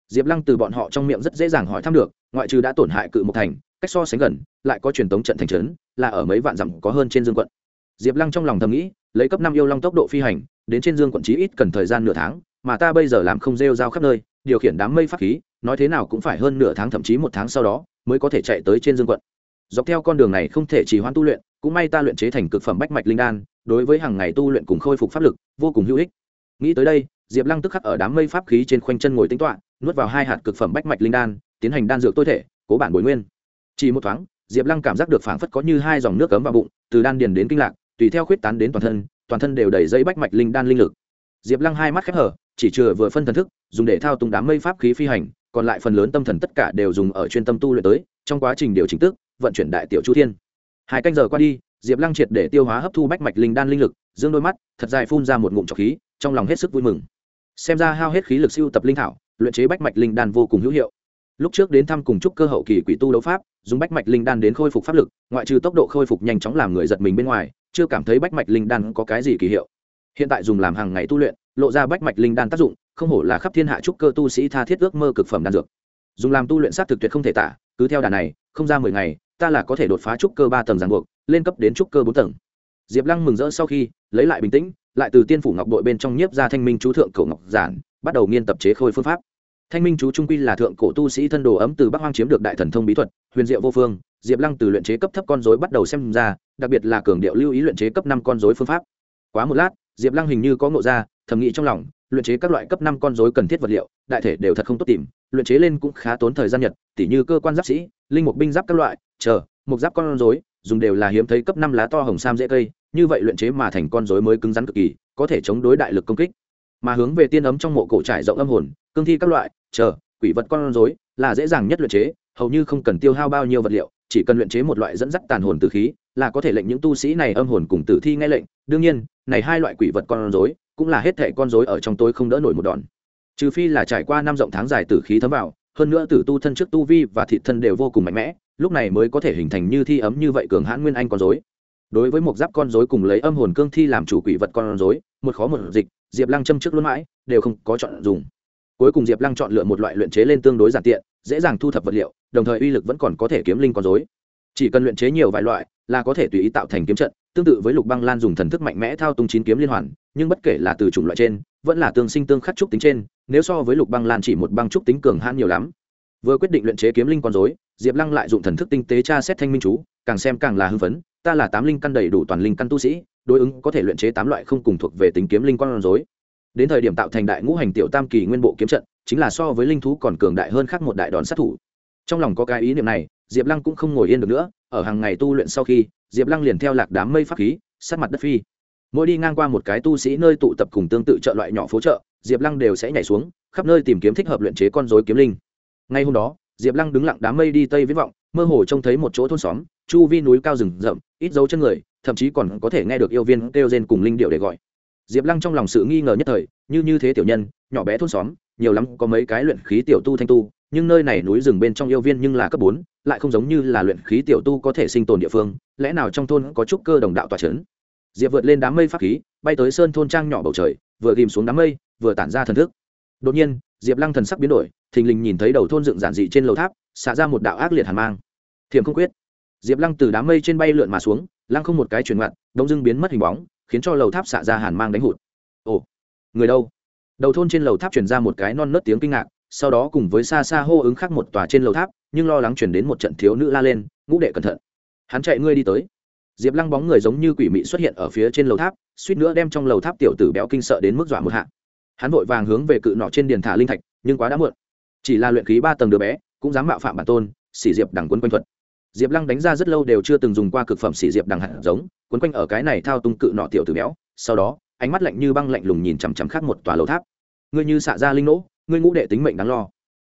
Speaker 1: diệp lăng từ bọn họ trong miệng rất dễ dàng hỏi thăm được, ngoại trừ đã tổn hại cự một thành, cách so sánh gần, lại có truyền tống trận thành trấn, là ở mấy vạn dặm có hơn trên dương quận. Diệp lăng trong lòng thầm nghĩ, lấy cấp năm yêu long tốc độ phi hành, đến trên dương quận chí ít cần thời gian nửa tháng, mà ta bây giờ làm không rêu rao khắp nơi, điều khiển đám mây pháp khí, nói thế nào cũng phải hơn nửa tháng thậm chí một tháng sau đó, mới có thể chạy tới trên dương quận. Dọc theo con đường này không thể chỉ hoãn tu luyện, cũng may ta luyện chế thành cực phẩm bách mạch linh đan, đối với hàng ngày tu luyện cùng khôi phục pháp lực, vô cùng hữu ích. Nghĩ tới đây, diệp lăng tức khắc ở đám mây pháp khí trên khoanh chân ngồi tính toạ nuốt vào hai hạt cực phẩm bách mạch linh đan, tiến hành đan dược tối thể, cố bản bồi nguyên. Chỉ một thoáng, diệp lăng cảm giác được phảng phất có như hai dòng nước cấm vào bụng, từ đan điền đến kinh lạc, tùy theo khuyết tán đến toàn thân toàn thân đều đầy dây bách mạch linh đan linh lực. Diệp lăng hai mắt khép hở chỉ chừa vừa phân thần thức, dùng để thao túng đám mây pháp khí phi hành, còn lại phần lớn tâm thần tất cả đều dùng ở chuyên tâm tu luyện tới, trong quá trình điều chỉnh tức, vận chuyển đại tiểu chu thiên. Hai canh giờ qua đi, diệp lăng triệt để tiêu hóa hấp thu bách mạch linh đan linh lực, dương đôi mắt, thật dài phun ra một ngụm trọc khí, trong lòng hết sức vui mừng. Xem ra hao hết khí lực siêu tập linh thảo luyện chế bách mạch linh đan vô cùng hữu hiệu. Lúc trước đến thăm cùng chúc cơ hậu kỳ quỷ tu đấu pháp, dùng bách mạch linh đan đến khôi phục pháp lực, ngoại trừ tốc độ khôi phục nhanh chóng làm người giật mình bên ngoài, chưa cảm thấy bách mạch linh đan có cái gì kỳ hiệu. Hiện tại dùng làm hàng ngày tu luyện, lộ ra bách mạch linh đan tác dụng, không hổ là khắp thiên hạ trúc cơ tu sĩ tha thiết ước mơ cực phẩm đan dược. Dùng làm tu luyện sát thực tuyệt không thể tả, cứ theo đà này, không ra mười ngày, ta là có thể đột phá trúc cơ ba tầng ràng buộc, lên cấp đến trúc cơ bốn tầng. Diệp lăng mừng rỡ sau khi, lấy lại bình tĩnh, lại từ tiên phủ ngọc đội bên trong nhiếp ra thanh minh chú thượng cầu ngọc giản bắt đầu nghiên tập chế khôi phương pháp. Thanh minh chú trung quy là thượng cổ tu sĩ thân đồ ấm từ bắc hoang chiếm được đại thần thông bí thuật, huyền diệu vô phương, diệp lăng từ luyện chế cấp thấp con dối bắt đầu xem ra, đặc biệt là cường điệu lưu ý luyện chế cấp năm con dối phương pháp. Quá một lát, diệp lăng hình như có ngộ ra, thầm nghĩ trong lòng, luyện chế các loại cấp năm con rối cần thiết vật liệu, đại thể đều thật không tốt tìm, luyện chế lên cũng khá tốn thời gian nhật, tỉ như cơ quan giáp sĩ, linh mục binh giáp các loại, chờ, mục giáp con rối, dùng đều là hiếm thấy cấp năm lá to hồng sam dễ cây, như vậy luyện chế mà thành con rối mới cứng rắn cực kỳ, có thể chống đối đại lực công kích mà hướng về tiên ấm trong mộ cổ trải rộng âm hồn, cương thi các loại, chờ, quỷ vật con rối là dễ dàng nhất luyện chế, hầu như không cần tiêu hao bao nhiêu vật liệu, chỉ cần luyện chế một loại dẫn dắt tàn hồn tử khí, là có thể lệnh những tu sĩ này âm hồn cùng tử thi nghe lệnh. Đương nhiên, này hai loại quỷ vật con rối cũng là hết thệ con rối ở trong tối không đỡ nổi một đòn. Trừ phi là trải qua năm rộng tháng dài tử khí thấm vào, hơn nữa tử tu thân trước tu vi và thị thân đều vô cùng mạnh mẽ, lúc này mới có thể hình thành như thi ấm như vậy cường hãn nguyên anh con rối. Đối với một giáp con rối cùng lấy âm hồn cương thi làm chủ quỷ vật con rối, một khó một dịch diệp lăng châm trước luôn mãi, đều không có chọn dùng. Cuối cùng diệp lăng chọn lựa một loại luyện chế lên tương đối giản tiện, dễ dàng thu thập vật liệu, đồng thời uy lực vẫn còn có thể kiếm linh con dối chỉ cần luyện chế nhiều vài loại là có thể tùy ý tạo thành kiếm trận, tương tự với lục băng lan dùng thần thức mạnh mẽ thao tung chín kiếm liên hoàn, nhưng bất kể là từ chủng loại trên, vẫn là tương sinh tương khắc trúc tính trên, nếu so với lục băng lan chỉ một băng trúc tính cường hãn nhiều lắm. Vừa quyết định luyện chế kiếm linh con dối diệp lăng lại dụng thần thức tinh tế tra xét thanh minh chú, càng xem càng là hưng phấn, ta là tám linh căn đầy đủ toàn linh căn tu sĩ đối ứng có thể luyện chế tám loại không cùng thuộc về tính kiếm linh con rối. Đến thời điểm tạo thành đại ngũ hành tiểu tam kỳ nguyên bộ kiếm trận, chính là so với linh thú còn cường đại hơn khác một đại đòn sát thủ. Trong lòng có cái ý niệm này, diệp lăng cũng không ngồi yên được nữa, ở hàng ngày tu luyện sau khi, diệp lăng liền theo lạc đám mây pháp khí, sát mặt đất phi. Mỗi đi ngang qua một cái tu sĩ nơi tụ tập cùng tương tự chợ loại nhỏ phố chợ, diệp lăng đều sẽ nhảy xuống, khắp nơi tìm kiếm thích hợp luyện chế con dối kiếm linh. Ngay hôm đó, diệp lăng đứng lặng đám mây đi tây viễn vọng, mơ hồ trông thấy một chỗ thôn xóm, chu vi núi cao rừng rậm, ít dấu chân người thậm chí còn có thể nghe được yêu viên kêu rên cùng linh điệu để gọi. Diệp lăng trong lòng sự nghi ngờ nhất thời, như như thế tiểu nhân, nhỏ bé thôn xóm, nhiều lắm có mấy cái luyện khí tiểu tu thanh tu, nhưng nơi này núi rừng bên trong yêu viên nhưng là cấp bốn, lại không giống như là luyện khí tiểu tu có thể sinh tồn địa phương, lẽ nào trong thôn có chút cơ đồng đạo tòa c diệp vượt lên đám mây pháp khí, bay tới sơn thôn trang nhỏ bầu trời, vừa ghìm xuống đám mây, vừa tản ra thần thức. Đột nhiên, diệp lăng thần sắc biến đổi, thình lình nhìn thấy đầu thôn dựng giản dị trên lầu tháp, xả ra một đạo ác liệt hàn mang. Thiềm không quyết. Diệp lăng từ đám mây trên bay lượn mà xuống lăng không một cái chuyển mặt đông dưng biến mất hình bóng, khiến cho lầu tháp xạ ra hàn mang đánh hụt. Ồ, người đâu? Đầu thôn trên lầu tháp chuyển ra một cái non nớt tiếng kinh ngạc, sau đó cùng với xa xa hô ứng khác một tòa trên lầu tháp, nhưng lo lắng chuyển đến một trận thiếu nữ la lên, ngũ đệ cẩn thận, hắn chạy ngươi đi tới. Diệp lăng bóng người giống như quỷ mị xuất hiện ở phía trên lầu tháp, suýt nữa đem trong lầu tháp tiểu tử béo kinh sợ đến mức dọa một hạ. Hắn vội vàng hướng về cự nọ trên điền thả linh thạch, nhưng quá đã muộn. Chỉ là luyện khí ba tầng đứa bé, cũng dám mạo phạm bản tôn xỉ diệp đằng quân quanh thuật diệp lăng đánh ra rất lâu đều chưa từng dùng qua cực phẩm xỉ diệp đằng hạt giống, quấn quanh ở cái này thao tung cự nọ tiểu tử béo, sau đó, ánh mắt lạnh như băng lạnh lùng nhìn chằm chằm khác một tòa lầu tháp. Ngươi như xạ ra linh nỗ, ngươi ngũ đệ tính mệnh đáng lo.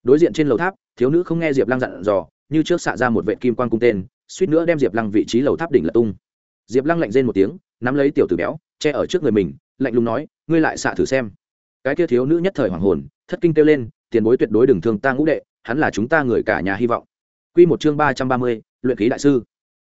Speaker 1: Đối diện trên lầu tháp, thiếu nữ không nghe diệp lăng dặn dò, như trước xạ ra một vệ kim quan cung tên, suýt nữa đem diệp lăng vị trí lầu tháp đỉnh lật tung. Diệp lăng lạnh rên một tiếng, nắm lấy tiểu tử béo, che ở trước người mình, lạnh lùng nói, ngươi lại xạ thử xem. Cái kia thiếu nữ nhất thời hoàng hồn, thất kinh kêu lên, tiền bối tuyệt đối đừng thương ta ngũ đệ, hắn là chúng ta người cả nhà hy vọng. Quy một chương ba trăm ba mươi luyện khí đại sư.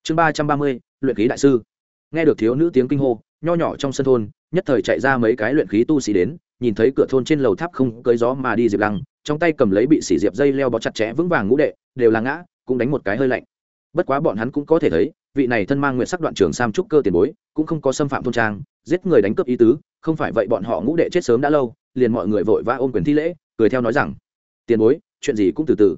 Speaker 1: Chương ba trăm ba mươi, luyện khí đại sư. Nghe được thiếu nữ tiếng kinh hô, nho nhỏ trong sân thôn, nhất thời chạy ra mấy cái luyện khí tu sĩ đến, nhìn thấy cửa thôn trên lầu tháp không cưới gió mà đi diệp lăng, trong tay cầm lấy bị xỉ diệp dây leo bó chặt chẽ vững vàng ngũ đệ, đều là ngã, cũng đánh một cái hơi lạnh. Bất quá bọn hắn cũng có thể thấy, vị này thân mang nguyện sắc đoạn trường sam trúc cơ tiền bối, cũng không có xâm phạm thôn trang, giết người đánh cướp ý tứ, không phải vậy bọn họ ngũ đệ chết sớm đã lâu, liền mọi người vội vã ôm quyền thi lễ, cười theo nói rằng, tiền bối, chuyện gì cũng từ từ.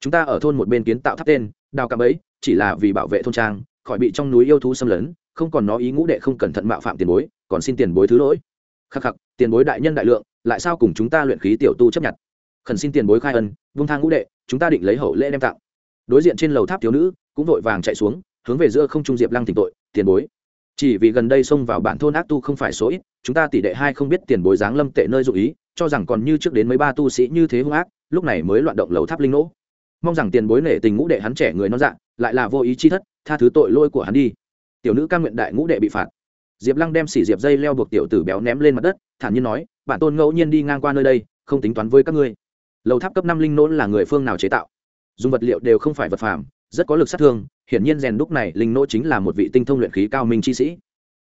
Speaker 1: Chúng ta ở thôn một bên kiến tạo tháp tên đào cạm ấy chỉ là vì bảo vệ thôn trang, khỏi bị trong núi yêu thú xâm lấn, không còn nó ý ngũ đệ không cẩn thận mạo phạm tiền bối, còn xin tiền bối thứ lỗi. Khắc khắc, tiền bối đại nhân đại lượng, lại sao cùng chúng ta luyện khí tiểu tu chấp nhận? Khẩn xin tiền bối khai ân, vung thang ngũ đệ, chúng ta định lấy hậu lễ đem tặng. Đối diện trên lầu tháp thiếu nữ, cũng vội vàng chạy xuống, hướng về giữa không trung diệp lăng tỉnh tội, tiền bối, chỉ vì gần đây xông vào bản thôn ác tu không phải số ít, chúng ta tỷ đệ hai không biết tiền bối giáng lâm tệ nơi dụ ý, cho rằng còn như trước đến mấy ba tu sĩ như thế hung ác, lúc này mới loạn động lầu tháp linh nỗ mong rằng tiền bối nể tình ngũ đệ hắn trẻ người non dạ lại là vô ý chi thất, tha thứ tội lôi của hắn đi. Tiểu nữ ca nguyện đại ngũ đệ bị phạt. Diệp lăng đem xỉ diệp dây leo buộc tiểu tử béo ném lên mặt đất, thản nhiên nói, bản tôn ngẫu nhiên đi ngang qua nơi đây, không tính toán với các ngươi. Lầu tháp cấp năm linh nỗ là người phương nào chế tạo? Dùng vật liệu đều không phải vật phàm, rất có lực sát thương, hiển nhiên rèn đúc này linh nỗ chính là một vị tinh thông luyện khí cao minh chi sĩ.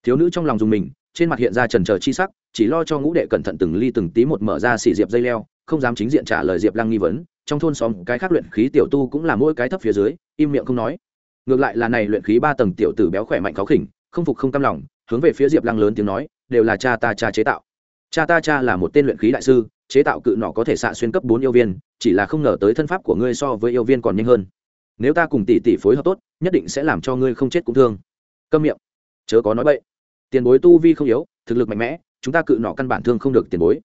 Speaker 1: Thiếu nữ trong lòng dùng mình, trên mặt hiện ra trần trờ chi sắc, chỉ lo cho ngũ đệ cẩn thận từng ly từng tí một mở ra xỉ diệp dây leo, không dám chính diện trả lời diệp lăng nghi vấn trong thôn xóm cái khác luyện khí tiểu tu cũng là mỗi cái thấp phía dưới, im miệng không nói. Ngược lại là này luyện khí ba tầng tiểu tử béo khỏe mạnh khó khỉnh, không phục không cam lòng, hướng về phía diệp lăng lớn tiếng nói, đều là cha ta cha chế tạo. Cha ta cha là một tên luyện khí đại sư, chế tạo cự nọ có thể xạ xuyên cấp bốn yêu viên, chỉ là không ngờ tới thân pháp của ngươi so với yêu viên còn nhanh hơn. Nếu ta cùng tỷ tỷ phối hợp tốt, nhất định sẽ làm cho ngươi không chết cũng thương. Câm miệng. Chớ có nói bậy. Tiền bối tu vi không yếu, thực lực mạnh mẽ, chúng ta cự nọ căn bản thương không được tiền bối.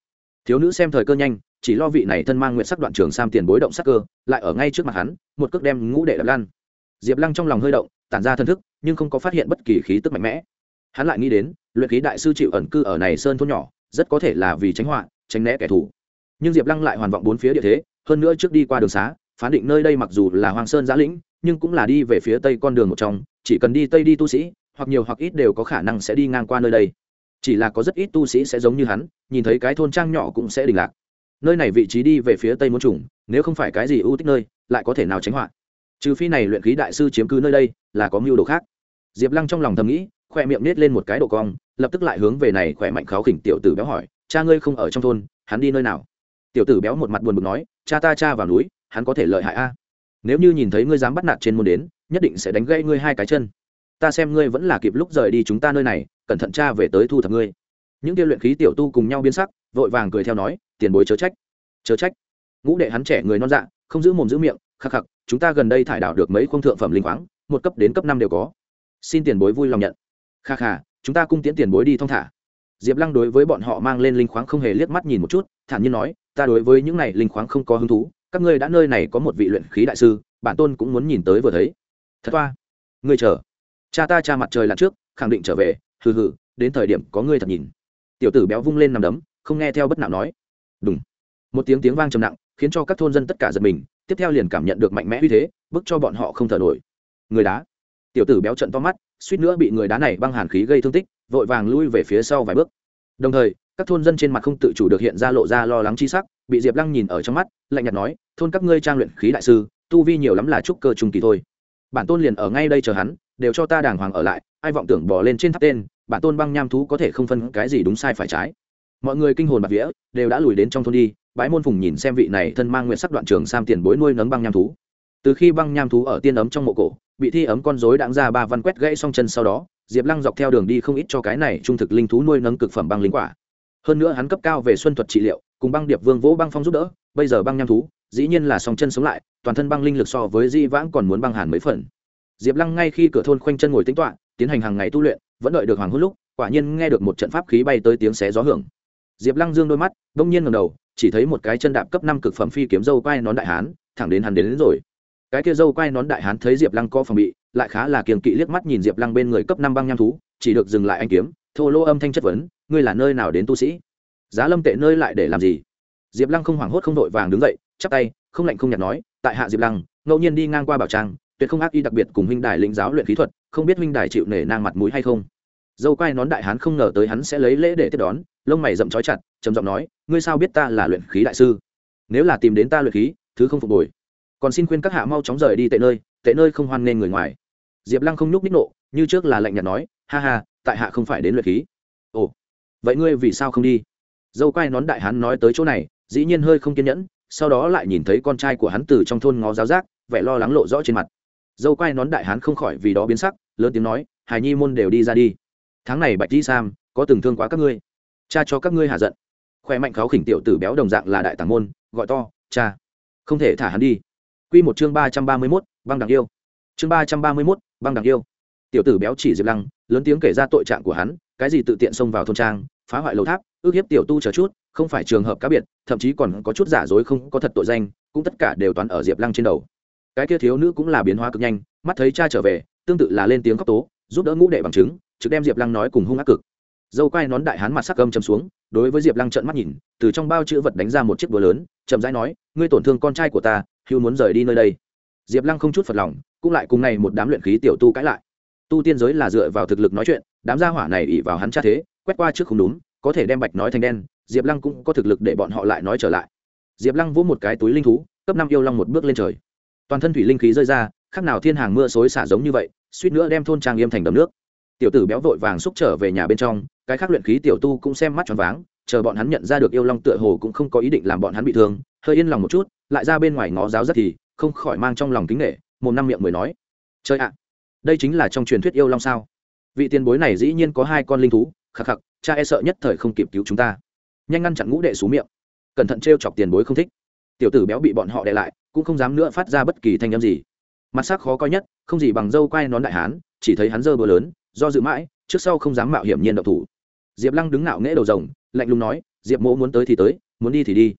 Speaker 1: Thiếu nữ xem thời cơ nhanh chỉ lo vị này thân mang nguyện sắc đoạn trường sam tiền bối động sắc cơ, lại ở ngay trước mặt hắn, một cước đem ngũ đệ đập lan diệp lăng trong lòng hơi động, tản ra thân thức, nhưng không có phát hiện bất kỳ khí tức mạnh mẽ. Hắn lại nghĩ đến, luyện khí đại sư chịu ẩn cư ở này sơn thôn nhỏ, rất có thể là vì tránh họa, tránh né kẻ thù. Nhưng diệp lăng lại hoàn vọng bốn phía địa thế, hơn nữa trước đi qua đường xá, phán định nơi đây mặc dù là hoàng sơn giã lĩnh, nhưng cũng là đi về phía tây con đường một trong, chỉ cần đi tây đi tu sĩ, hoặc nhiều hoặc ít đều có khả năng sẽ đi ngang qua nơi đây. Chỉ là có rất ít tu sĩ sẽ giống như hắn, nhìn thấy cái thôn trang nhỏ cũng sẽ đình lạc nơi này vị trí đi về phía tây muốn trùng, nếu không phải cái gì ưu tích nơi, lại có thể nào tránh họa. Trừ phi này luyện khí đại sư chiếm cứ nơi đây, là có mưu đồ khác. Diệp lăng trong lòng thầm nghĩ, khoe miệng nết lên một cái độ cong, lập tức lại hướng về này khỏe mạnh kháo khỉnh tiểu tử béo hỏi, cha ngươi không ở trong thôn, hắn đi nơi nào? Tiểu tử béo một mặt buồn bực nói, cha ta cha vào núi, hắn có thể lợi hại a. Nếu như nhìn thấy ngươi dám bắt nạt trên môn đến, nhất định sẽ đánh gãy ngươi hai cái chân. Ta xem ngươi vẫn là kịp lúc rời đi chúng ta nơi này, cẩn thận cha về tới thu thập ngươi. Những kia luyện khí tiểu tu cùng nhau biến sắc vội vàng cười theo nói, tiền bối chớ trách chớ trách. Ngũ đệ hắn trẻ người non dạ không giữ mồm giữ miệng, khắc khắc, chúng ta gần đây thải đảo được mấy khung thượng phẩm linh khoáng, một cấp đến cấp năm đều có. Xin tiền bối vui lòng nhận. Kha kha, chúng ta cung tiễn tiền bối đi thong thả. Diệp lăng đối với bọn họ mang lên linh khoáng không hề liếc mắt nhìn một chút, thản nhiên nói, ta đối với những này linh khoáng không có hứng thú, các ngươi đã nơi này có một vị luyện khí đại sư, bản tôn cũng muốn nhìn tới vừa thấy. Thật toa. Ngươi chờ. Cha ta cha mặt trời lặn trước, khẳng định trở về, hừ hừ, đến thời điểm có ngươi thật nhìn. Tiểu tử béo vung lên nằm đấm không nghe theo bất nào nói. Đúng một tiếng tiếng vang trầm nặng, khiến cho các thôn dân tất cả giật mình, tiếp theo liền cảm nhận được mạnh mẽ uy thế, bức cho bọn họ không thở nổi. Người đá. Tiểu tử béo trận to mắt, suýt nữa bị người đá này băng hàn khí gây thương tích, vội vàng lui về phía sau vài bước. Đồng thời, các thôn dân trên mặt không tự chủ được hiện ra lộ ra lo lắng chi sắc, bị diệp lăng nhìn ở trong mắt, lạnh nhạt nói, thôn các ngươi trang luyện khí đại sư, tu vi nhiều lắm là trúc cơ trung kỳ thôi. Bản tôn liền ở ngay đây chờ hắn, đều cho ta đàng hoàng ở lại, ai vọng tưởng bỏ lên trên tháp tên, bản tôn băng nham thú có thể không phân cái gì đúng sai phải trái mọi người kinh hồn bạc vía, đều đã lùi đến trong thôn đi, bái môn phùng nhìn xem vị này thân mang nguyện sắc đoạn trường sam tiền bối nuôi nấng băng nham thú. Từ khi băng nham thú ở tiên ấm trong mộ cổ, bị thi ấm con rối đãng ra ba văn quét gãy xong chân sau đó, diệp lăng dọc theo đường đi không ít cho cái này trung thực linh thú nuôi nấng cực phẩm băng linh quả. Hơn nữa hắn cấp cao về xuân thuật trị liệu, cùng băng điệp vương vỗ băng phong giúp đỡ, bây giờ băng nham thú, dĩ nhiên là song chân sống lại, toàn thân băng linh lực so với di vãng còn muốn băng hàn mấy phần. Diệp lăng ngay khi cửa thôn khoanh chân ngồi tính toạ tiến hành hàng ngày tu luyện, vẫn đợi được hoàng hôn lúc, quả nhiên nghe được một trận pháp khí bay tới tiếng xé gió hưởng diệp lăng dương đôi mắt đông nhiên ngầm đầu chỉ thấy một cái chân đạp cấp năm cực phẩm phi kiếm dâu quai nón đại hán thẳng đến hắn đến, đến rồi. Cái kia dâu quai nón đại hán thấy diệp lăng có phòng bị lại khá là kiềm kỵ liếc mắt nhìn diệp lăng bên người cấp năm băng nham thú chỉ được dừng lại anh kiếm thô lô âm thanh chất vấn ngươi là nơi nào đến tu sĩ? Giá lâm tệ nơi lại để làm gì? Diệp lăng không hoảng hốt không đội vàng đứng dậy chắp tay không lạnh không nhạt nói tại hạ diệp lăng ngẫu nhiên đi ngang qua bảo trang tuyệt không ác y đặc biệt cùng huynh đài lĩnh giáo luyện khí thuật không biết huynh đài chịu nể nang mặt mũi hay không? Dâu quai nón đại hán không ngờ tới hắn sẽ lấy lễ để tiếp đón, lông mày rậm trói chặt, trầm giọng nói, ngươi sao biết ta là luyện khí đại sư? Nếu là tìm đến ta luyện khí, thứ không phục hồi. Còn xin khuyên các hạ mau chóng rời đi tệ nơi tệ nơi không hoan nên người ngoài. Diệp lăng không nhúc ních nộ, như trước là lạnh nhạt nói, ha ha, tại hạ không phải đến luyện khí. Ồ, vậy ngươi vì sao không đi? Dâu quai nón đại hán nói tới chỗ này, dĩ nhiên hơi không kiên nhẫn, sau đó lại nhìn thấy con trai của hắn từ trong thôn ngó giáo giác, vẻ lo lắng lộ rõ trên mặt. Dâu quai nón đại hán không khỏi vì đó biến sắc, lớn tiếng nói, hài nhi môn đều đi ra đi tháng này bạch di sam, có từng thương quá các ngươi. Cha cho các ngươi hạ giận. Khoe mạnh kháo khỉnh tiểu tử béo đồng dạng là đại tàng môn, gọi to, cha. Không thể thả hắn đi. Q một chương ba trăm ba mươi mốt, băng đằng yêu. Chương ba trăm ba mươi mốt, băng đằng yêu. Tiểu tử béo chỉ diệp lăng, lớn tiếng kể ra tội trạng của hắn, cái gì tự tiện xông vào thôn trang, phá hoại lầu tháp, ước hiếp tiểu tu chờ chút, không phải trường hợp cá biệt, thậm chí còn có chút giả dối không có thật tội danh, cũng tất cả đều toàn ở diệp lăng trên đầu. Cái kia thiếu nữ cũng là biến hóa cực nhanh, mắt thấy cha trở về, tương tự là lên tiếng khóc tố, giúp đỡ ngũ đệ bằng chứng trực đem diệp lăng nói cùng hung ác cực. Dâu quai nón đại hán mặt sắc âm chầm xuống, đối với diệp lăng trợn mắt nhìn, từ trong bao chữ vật đánh ra một chiếc búa lớn, chậm rãi nói, ngươi tổn thương con trai của ta, hưu muốn rời đi nơi đây. Diệp lăng không chút phật lòng, cũng lại cùng này một đám luyện khí tiểu tu cãi lại. Tu tiên giới là dựa vào thực lực nói chuyện, đám gia hỏa này ỉ vào hắn cha thế, quét qua trước không đúng, có thể đem bạch nói thành đen, diệp lăng cũng có thực lực để bọn họ lại nói trở lại. Diệp lăng vỗ một cái túi linh thú, cấp năm yêu long một bước lên trời. Toàn thân thủy linh khí rơi ra, khác nào thiên hàng mưa xối xả giống như vậy, suýt nữa đem thôn trang yêm thành đầm nước tiểu tử béo vội vàng xúc trở về nhà bên trong, cái khác luyện khí tiểu tu cũng xem mắt tròn váng, chờ bọn hắn nhận ra được yêu long tựa hồ cũng không có ý định làm bọn hắn bị thương, hơi yên lòng một chút, lại ra bên ngoài ngó giáo rất thì, không khỏi mang trong lòng kính nghệ một năm miệng mới nói. Chơi ạ, đây chính là trong truyền thuyết yêu long sao? Vị tiền bối này dĩ nhiên có hai con linh thú khạc khạc cha e sợ nhất thời không kịp cứu chúng ta. Nhanh ngăn chặn ngũ đệ xú miệng. Cẩn thận t chọc tiền bối không thích. Tiểu tử béo bị bọn họ đệ lại, cũng không dám nữa phát ra bất kỳ thanh âm gì. Mặt sắc khó coi nhất, không gì bằng dâu quai nón đại hán, chỉ thấy hắn dơ bữa lớn do dự mãi, trước sau không dám mạo hiểm nhiên độc thủ. Diệp lăng đứng nạo nghễ đầu rồng, lạnh lùng nói, diệp mỗ muốn tới thì tới, muốn đi thì đi.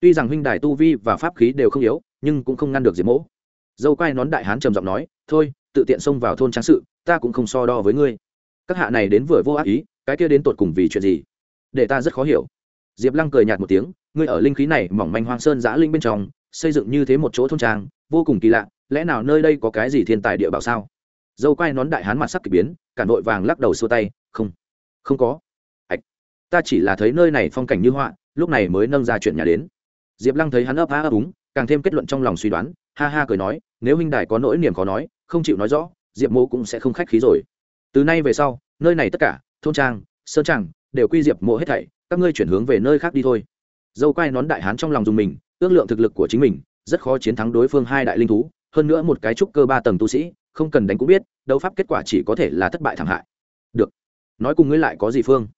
Speaker 1: Tuy rằng huynh đài tu vi và pháp khí đều không yếu, nhưng cũng không ngăn được diệp mỗ. Dâu quai nón đại hán trầm giọng nói, thôi, tự tiện xông vào thôn tráng sự, ta cũng không so đo với ngươi. Các hạ này đến vừa vô ác ý, cái kia đến tột cùng vì chuyện gì? Để ta rất khó hiểu. Diệp lăng cười nhạt một tiếng, ngươi ở linh khí này, mỏng manh hoang sơn giã linh bên trong, xây dựng như thế một chỗ thôn trang, vô cùng kỳ lạ, lẽ nào nơi đây có cái gì thiên tài địa bảo sao? Dâu quai nón đại hán mặt sắc k ỳ biến cả nội vàng lắc đầu xua tay, không không có. Ạch, ta chỉ là thấy nơi này phong cảnh như họa, lúc này mới nâng ra chuyện nhà đến. Diệp lăng thấy hắn ấp á ấp úng, càng thêm kết luận trong lòng suy đoán, ha ha cười nói, nếu huynh đài có nỗi niềm khó nói, không chịu nói rõ, diệp mô cũng sẽ không khách khí rồi. Từ nay về sau, nơi này tất cả, thôn trang, sơn trang, đều quy diệp mộ hết thảy, các ngươi chuyển hướng về nơi khác đi thôi. Dâu quai nón đại hán trong lòng dùng mình, ước lượng thực lực của chính mình, rất khó chiến thắng đối phương hai đại linh thú, hơn nữa một cái trúc cơ ba tầng tu sĩ không cần đánh cũng biết, đấu pháp kết quả chỉ có thể là thất bại thảm hại. Được. Nói cùng ngươi lại có gì phương?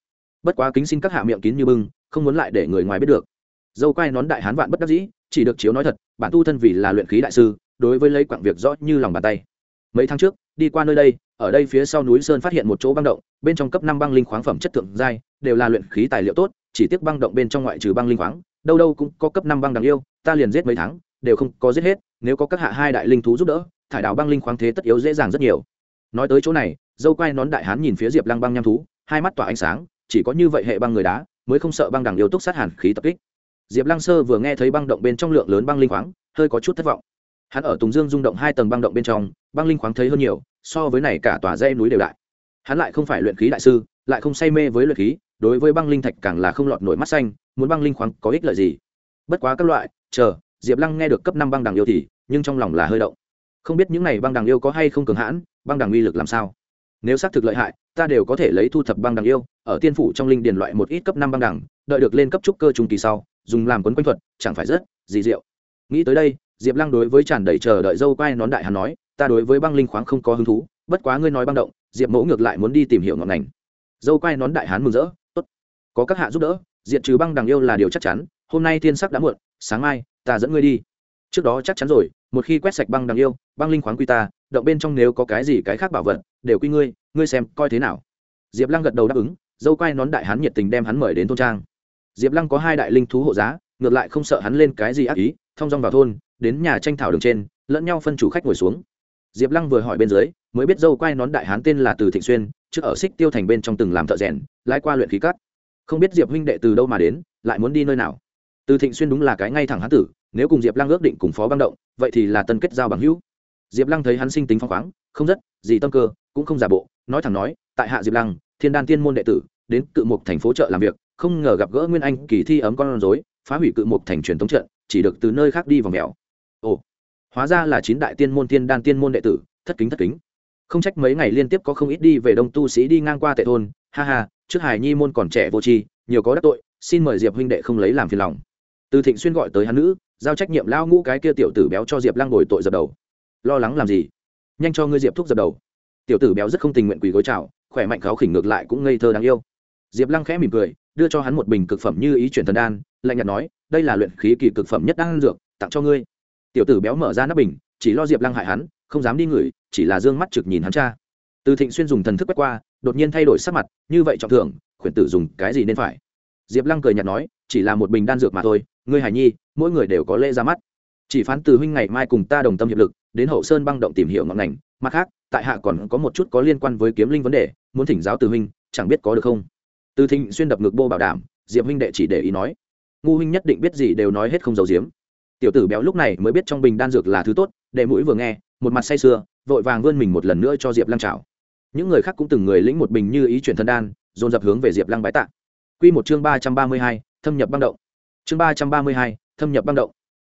Speaker 1: Bất quá kính xin các hạ miệng kín như bưng, không muốn lại để người ngoài biết được. Dâu quai nón đại hán vạn bất đắc dĩ, chỉ được chiếu nói thật, bản tu thân vì là luyện khí đại sư, đối với lấy quặng việc rõ như lòng bàn tay. Mấy tháng trước, đi qua nơi đây, ở đây phía sau núi sơn phát hiện một chỗ băng động, bên trong cấp năm băng linh khoáng phẩm chất thượng giai, đều là luyện khí tài liệu tốt, chỉ tiếc băng động bên trong ngoại trừ băng linh khoáng, đâu đâu cũng có cấp năm băng đáng yêu, ta liền giết mấy tháng, đều không có giết hết, nếu có các hạ hai đại linh thú giúp đỡ thải đào băng linh khoáng thế tất yếu dễ dàng rất nhiều. Nói tới chỗ này, dâu quai nón đại hán nhìn phía diệp lăng băng nham thú, hai mắt tỏa ánh sáng, chỉ có như vậy hệ băng người đá, mới không sợ băng đằng yêu túc sát hàn khí tập kích. Diệp lăng sơ vừa nghe thấy băng động bên trong lượng lớn băng linh khoáng, hơi có chút thất vọng. Hắn ở tùng dương rung động hai tầng băng động bên trong, băng linh khoáng thấy hơn nhiều, so với này cả tòa dây núi đều đại. Hắn lại không phải luyện khí đại sư, lại không say mê với luyện khí, đối với băng linh thạch càng là không lọt nổi mắt xanh, muốn băng linh khoáng có ích lợi gì? Bất quá các loại, chờ, diệp lăng nghe được cấp năm băng đằng yêu thì, nhưng trong lòng là hơi động không biết những này băng đằng yêu có hay không cường hãn, băng đằng uy lực làm sao? Nếu xác thực lợi hại, ta đều có thể lấy thu thập băng đằng yêu, ở tiên phủ trong linh điền loại một ít cấp năm băng đằng, đợi được lên cấp trúc cơ trung kỳ sau, dùng làm quấn quanh thuật, chẳng phải rất gì diệu. Nghĩ tới đây, diệp lăng đối với tràn đầy chờ đợi dâu quai nón đại hắn nói, ta đối với băng linh khoáng không có hứng thú, bất quá ngươi nói băng động, diệp mẫu ngược lại muốn đi tìm hiểu ngọn ngành. Dâu quai nón đại hán mừng rỡ, tốt, có các hạ giúp đỡ diện trừ băng đằng yêu là điều chắc chắn, hôm nay thiên sắc đã muộn, sáng mai, ta dẫn ngươi đi trước đó chắc chắn rồi, một khi quét sạch băng đằng yêu, băng linh khoáng quy ta, động bên trong nếu có cái gì cái khác bảo vật, đều quy ngươi ngươi xem coi thế nào. Diệp lăng gật đầu đáp ứng, dâu quai nón đại hán nhiệt tình đem hắn mời đến thôn trang. Diệp lăng có hai đại linh thú hộ giá, ngược lại không sợ hắn lên cái gì ác ý thong dong vào thôn, đến nhà tranh thảo đường trên, lẫn nhau phân chủ khách ngồi xuống. Diệp lăng vừa hỏi bên dưới, mới biết dâu quai nón đại hán tên là từ thịnh xuyên, trước ở xích tiêu thành bên trong từng làm thợ rèn, lái qua luyện khí cắt. Không biết diệp huynh đệ từ đâu mà đến, lại muốn đi nơi nào? Từ thịnh xuyên đúng là cái ngay thẳng hán tử nếu cùng diệp lăng ước định cùng phó băng động, vậy thì là tân kết giao bằng hữu. Diệp lăng thấy hắn sinh tính phong khoáng, không rất, gì tâm cơ, cũng không giả bộ, nói thẳng nói, tại hạ diệp lăng, thiên đan tiên môn đệ tử, đến cự mục thành phố chợ làm việc, không ngờ gặp gỡ nguyên anh kỳ thi ấm con rối, phá hủy cự mục thành truyền thống trận, chỉ được từ nơi khác đi vào mèo. Ồ, hóa ra là chín đại tiên môn thiên đan tiên môn đệ tử, thất kính thất kính. Không trách mấy ngày liên tiếp có không ít đi về đông tu sĩ đi ngang qua tệ thôn, ha ha, trước hải nhi môn còn trẻ vô tri, nhiều có đắc tội, xin mời diệp huynh đệ không lấy làm phiền lòng. Từ thịnh xuyên gọi tới hắn nữ giao trách nhiệm lao ngũ cái kia tiểu tử béo cho diệp lăng ngồi tội dập đầu. Lo lắng làm gì? Nhanh cho ngươi diệp thúc dập đầu. Tiểu tử béo rất không tình nguyện quỳ gối chào, khỏe mạnh kháo khỉnh ngược lại cũng ngây thơ đáng yêu. Diệp lăng khẽ mỉm cười, đưa cho hắn một bình cực phẩm như ý chuyển thần đan, lạnh nhạt nói, đây là luyện khí kỳ cực phẩm nhất đan dược, tặng cho ngươi. Tiểu tử béo mở ra nắp bình, chỉ lo diệp lăng hại hắn, không dám đi ngửi, chỉ là d ư ơ n g mắt trực nhìn hắn cha. Từ thịnh xuyên dùng thần thức quét qua, đột nhiên thay đổi sắc mặt, như vậy trọng thưởng, khuyển tử dùng cái gì nên phải? Diệp lăng cười nhạt nói, chỉ là một bình đan dược mà thôi, ngươi hải nhi mỗi người đều có lễ ra mắt. Chỉ phán từ huynh ngày mai cùng ta đồng tâm hiệp lực, đến hậu sơn băng động tìm hiểu ngọn ngành. Mặt khác, tại hạ còn có một chút có liên quan với kiếm linh vấn đề, muốn thỉnh giáo từ huynh, chẳng biết có được không? Từ thịnh xuyên đập ngực bô bảo đảm, diệp huynh đệ chỉ để ý nói. Ngu huynh nhất định biết gì đều nói hết không giấu giếm. Tiểu tử béo lúc này mới biết trong bình đan dược là thứ tốt, đệ mũi vừa nghe, một mặt say sưa, vội vàng vươn mình một lần nữa cho diệp lăng trào những người khác cũng từng người lĩnh một bình như ý chuyển thân đan, dồn dập hướng về diệp lăng bái tạ. Q một chương ba trăm ba mươi hai, thâm nhập băng động. Chương ba trăm ba mươi hai thâm nhập băng động.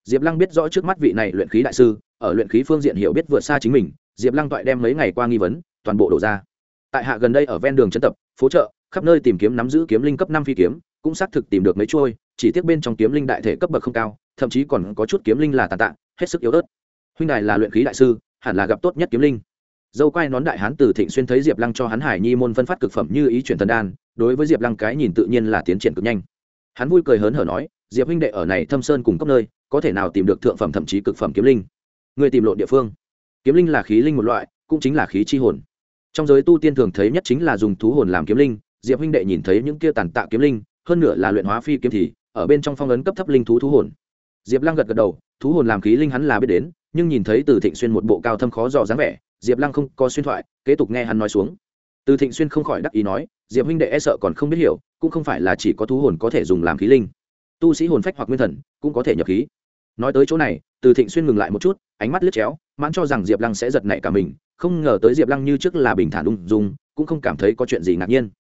Speaker 1: Diệp lăng biết rõ trước mắt vị này luyện khí đại sư, ở luyện khí phương diện hiểu biết vượt xa chính mình, diệp lăng toại đem mấy ngày qua nghi vấn, toàn bộ đổ ra. Tại hạ gần đây ở ven đường chân tập, phố chợ, khắp nơi tìm kiếm nắm giữ kiếm linh cấp năm phi kiếm, cũng xác thực tìm được mấy trôi chỉ tiếc bên trong kiếm linh đại thể cấp bậc không cao, thậm chí còn có chút kiếm linh là tàn tạ, hết sức yếu ớt. Huynh đài là luyện khí đại sư, hẳn là gặp tốt nhất kiếm linh. Dâu quai nón đại hán từ thịnh xuyên thấy diệp lăng cho hắn hải nhi môn phân phát cực phẩm như ý chuyển thần đan, đối với diệp lăng cái nhìn tự nhiên là tiến triển cực nhanh. Hắn vui cười hớn hở nói diệp huynh đệ ở này thâm sơn cùng cấp nơi, có thể nào tìm được thượng phẩm thậm chí cực phẩm kiếm linh? Người tìm lộn địa phương. Kiếm linh là khí linh một loại, cũng chính là khí chi hồn. Trong giới tu tiên thường thấy nhất chính là dùng thú hồn làm kiếm linh, diệp huynh đệ nhìn thấy những kia tàn tạ kiếm linh, hơn nữa là luyện hóa phi kiếm thì, ở bên trong phong ấn cấp thấp linh thú thú hồn. Diệp lăng gật gật đầu, thú hồn làm khí linh hắn là biết đến, nhưng nhìn thấy từ thịnh xuyên một bộ cao thâm khó dò dáng vẻ, diệp lăng không có xuyên thoại, kế tục nghe hắn nói xuống. Từ thịnh xuyên không khỏi đắc ý nói, diệp huynh đệ e sợ còn không biết hiểu, cũng không phải là chỉ có thú hồn có thể dùng làm khí linh tu sĩ hồn phách hoặc nguyên thần cũng có thể nhập khí. Nói tới chỗ này, từ thịnh xuyên ngừng lại một chút, ánh mắt lướt chéo, mãn cho rằng diệp lăng sẽ giật nảy cả mình, không ngờ tới diệp lăng như trước là bình thản ung dung, cũng không cảm thấy có chuyện gì ngạc nhiên.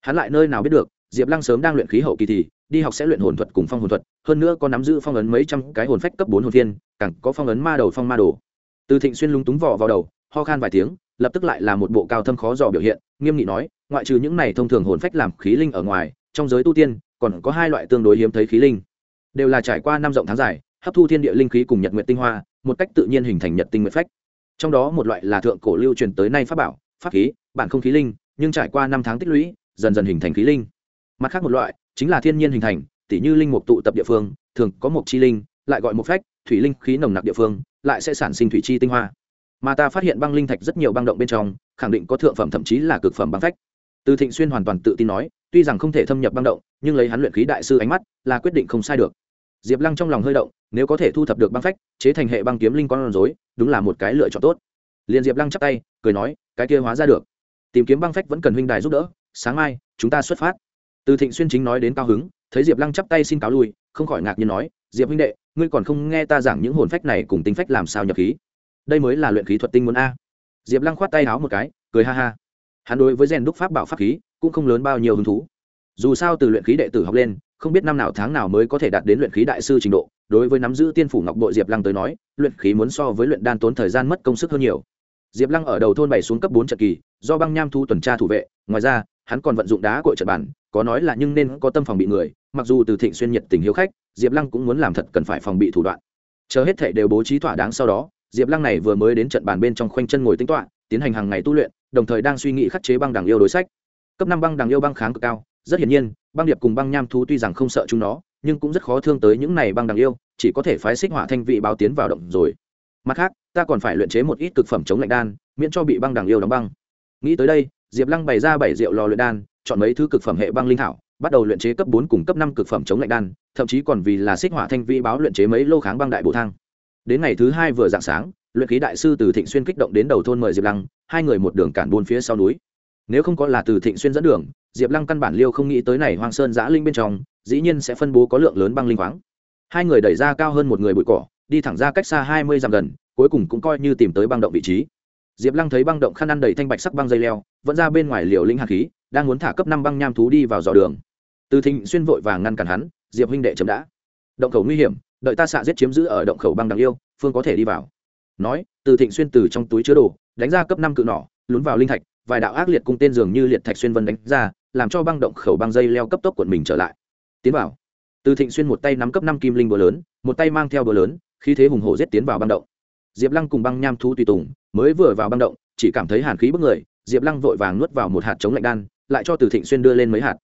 Speaker 1: Hắn lại nơi nào biết được, diệp lăng sớm đang luyện khí hậu kỳ thì, đi học sẽ luyện hồn thuật cùng phong hồn thuật, hơn nữa có nắm giữ phong ấn mấy trăm cái hồn phách cấp bốn hồn viên càng có phong ấn ma đầu phong ma đồ. Từ thịnh xuyên lúng túng vỏ vào đầu, ho khan vài tiếng, lập tức lại là một bộ cao thâm khó dò biểu hiện, nghiêm nghị nói, ngoại trừ những này thông thường hồn phách làm khí linh ở ngoài, trong giới tu tiên còn có hai loại tương đối hiếm thấy khí linh. Đều là trải qua năm rộng tháng dài, hấp thu thiên địa linh khí cùng nhật nguyện tinh hoa, một cách tự nhiên hình thành nhật tinh nguyện phách. Trong đó một loại là thượng cổ lưu truyền tới nay pháp bảo, pháp khí, bản không khí linh, nhưng trải qua năm tháng tích lũy, dần dần hình thành khí linh. Mặt khác một loại, chính là thiên nhiên hình thành tỷ như linh mục tụ tập địa phương, thường có một chi linh, lại gọi một phách, thủy linh khí nồng nặc địa phương, lại sẽ sản sinh thủy chi tinh hoa. Mà ta phát hiện băng linh thạch rất nhiều băng động bên trong, khẳng định có thượng phẩm thậm chí là cực phẩm băng phách. Từ thịnh xuyên hoàn toàn tự tin nói tuy rằng không thể thâm nhập băng động, nhưng lấy hắn luyện khí đại sư ánh mắt, là quyết định không sai được. Diệp lăng trong lòng hơi động, nếu có thể thu thập được băng phách, chế thành hệ băng kiếm linh con rối, đúng là một cái lựa chọn tốt. Liền diệp lăng chắp tay, cười nói, cái kia hóa ra được. Tìm kiếm băng phách vẫn cần huynh đài giúp đỡ, sáng mai, chúng ta xuất phát. Từ thịnh xuyên chính nói đến cao hứng, thấy diệp lăng chắp tay xin cáo lui, không khỏi ngạc nhiên nói, diệp huynh đệ, ngươi còn không nghe ta giảng những hồn phách này cùng tính phách làm sao nhập khí? Đây mới là luyện khí thuật tinh muốn a. Diệp lăng khoát tay háo một cái, cười ha ha. Hắn đối với rèn đúc pháp bảo pháp khí cũng không lớn bao nhiêu hứng thú. Dù sao từ luyện khí đệ tử học lên, không biết năm nào tháng nào mới có thể đạt đến luyện khí đại sư trình độ, đối với nắm giữ tiên phủ ngọc bội diệp lăng tới nói, luyện khí muốn so với luyện đan tốn thời gian mất công sức hơn nhiều. Diệp lăng ở đầu thôn bảy xuống cấp bốn trận kỳ, do băng nham thu tuần tra thủ vệ, ngoài ra, hắn còn vận dụng đá cội trận bản, có nói là nhưng nên có tâm phòng bị người, mặc dù từ thịnh xuyên nhiệt tình hiếu khách, diệp lăng cũng muốn làm thật cần phải phòng bị thủ đoạn. Chờ hết thảy đều bố trí thỏa đáng sau đó, diệp lăng này vừa mới đến trận bàn bên trong khoanh chân ngồi tính toạ tiến hành hàng ngày tu luyện, đồng thời đang suy nghĩ khắc chế băng đằng yêu đối sách cấp năm băng đằng yêu băng kháng cực cao, rất hiển nhiên, băng điệp cùng băng nham thú tuy rằng không sợ chúng nó, nhưng cũng rất khó thương tới những này băng đằng yêu, chỉ có thể phái xích hỏa thanh vị báo tiến vào động rồi. Mặt khác, ta còn phải luyện chế một ít cực phẩm chống lạnh đan, miễn cho bị băng đằng yêu đóng băng. Nghĩ tới đây, diệp lăng bày ra bảy rượu lò luyện đan, chọn mấy thứ cực phẩm hệ băng linh thảo, bắt đầu luyện chế cấp bốn cùng cấp năm cực phẩm chống lạnh đan, thậm chí còn vì là xích hỏa thanh vị báo luyện chế mấy lô kháng băng đại bộ thang. Đến ngày thứ hai vừa dạng sáng, luyện khí đại sư từ thịnh xuyên kích động đến đầu thôn mời diệp lăng, hai người một đường cản buôn phía sau núi nếu không có là từ thịnh xuyên dẫn đường, diệp lăng căn bản liêu không nghĩ tới này hoang sơn giã linh bên trong, dĩ nhiên sẽ phân bố có lượng lớn băng linh khoáng. Hai người đẩy ra cao hơn một người bụi cỏ, đi thẳng ra cách xa hai mươi dặm gần, cuối cùng cũng coi như tìm tới băng động vị trí. Diệp lăng thấy băng động khăn ăn đầy thanh bạch sắc băng dây leo, vẫn ra bên ngoài liều linh hạt khí, đang muốn thả cấp năm băng nham thú đi vào dò đường. Từ thịnh xuyên vội vàng ngăn cản hắn, diệp huynh đệ chấm đã. Động khẩu nguy hiểm, đợi ta xạ giết chiếm giữ ở động khẩu băng đằng yêu phương có thể đi vào. Nói, từ thịnh xuyên từ trong túi chứa đồ, đánh ra cấp năm cự nỏ, lún vào linh thạch vài đạo ác liệt cung tên dường như liệt thạch xuyên vân đánh ra, làm cho băng động khẩu băng dây leo cấp tốc quận mình trở lại. Tiến vào. Từ thịnh xuyên một tay nắm cấp năm kim linh bờ lớn, một tay mang theo bờ lớn khi thế hùng hổ giết tiến vào băng động. Diệp lăng cùng băng nham thu tùy tùng, mới vừa vào băng động, chỉ cảm thấy hàn khí bức người, diệp lăng vội vàng nuốt vào một hạt chống lạnh đan, lại cho từ thịnh xuyên đưa lên mấy hạt.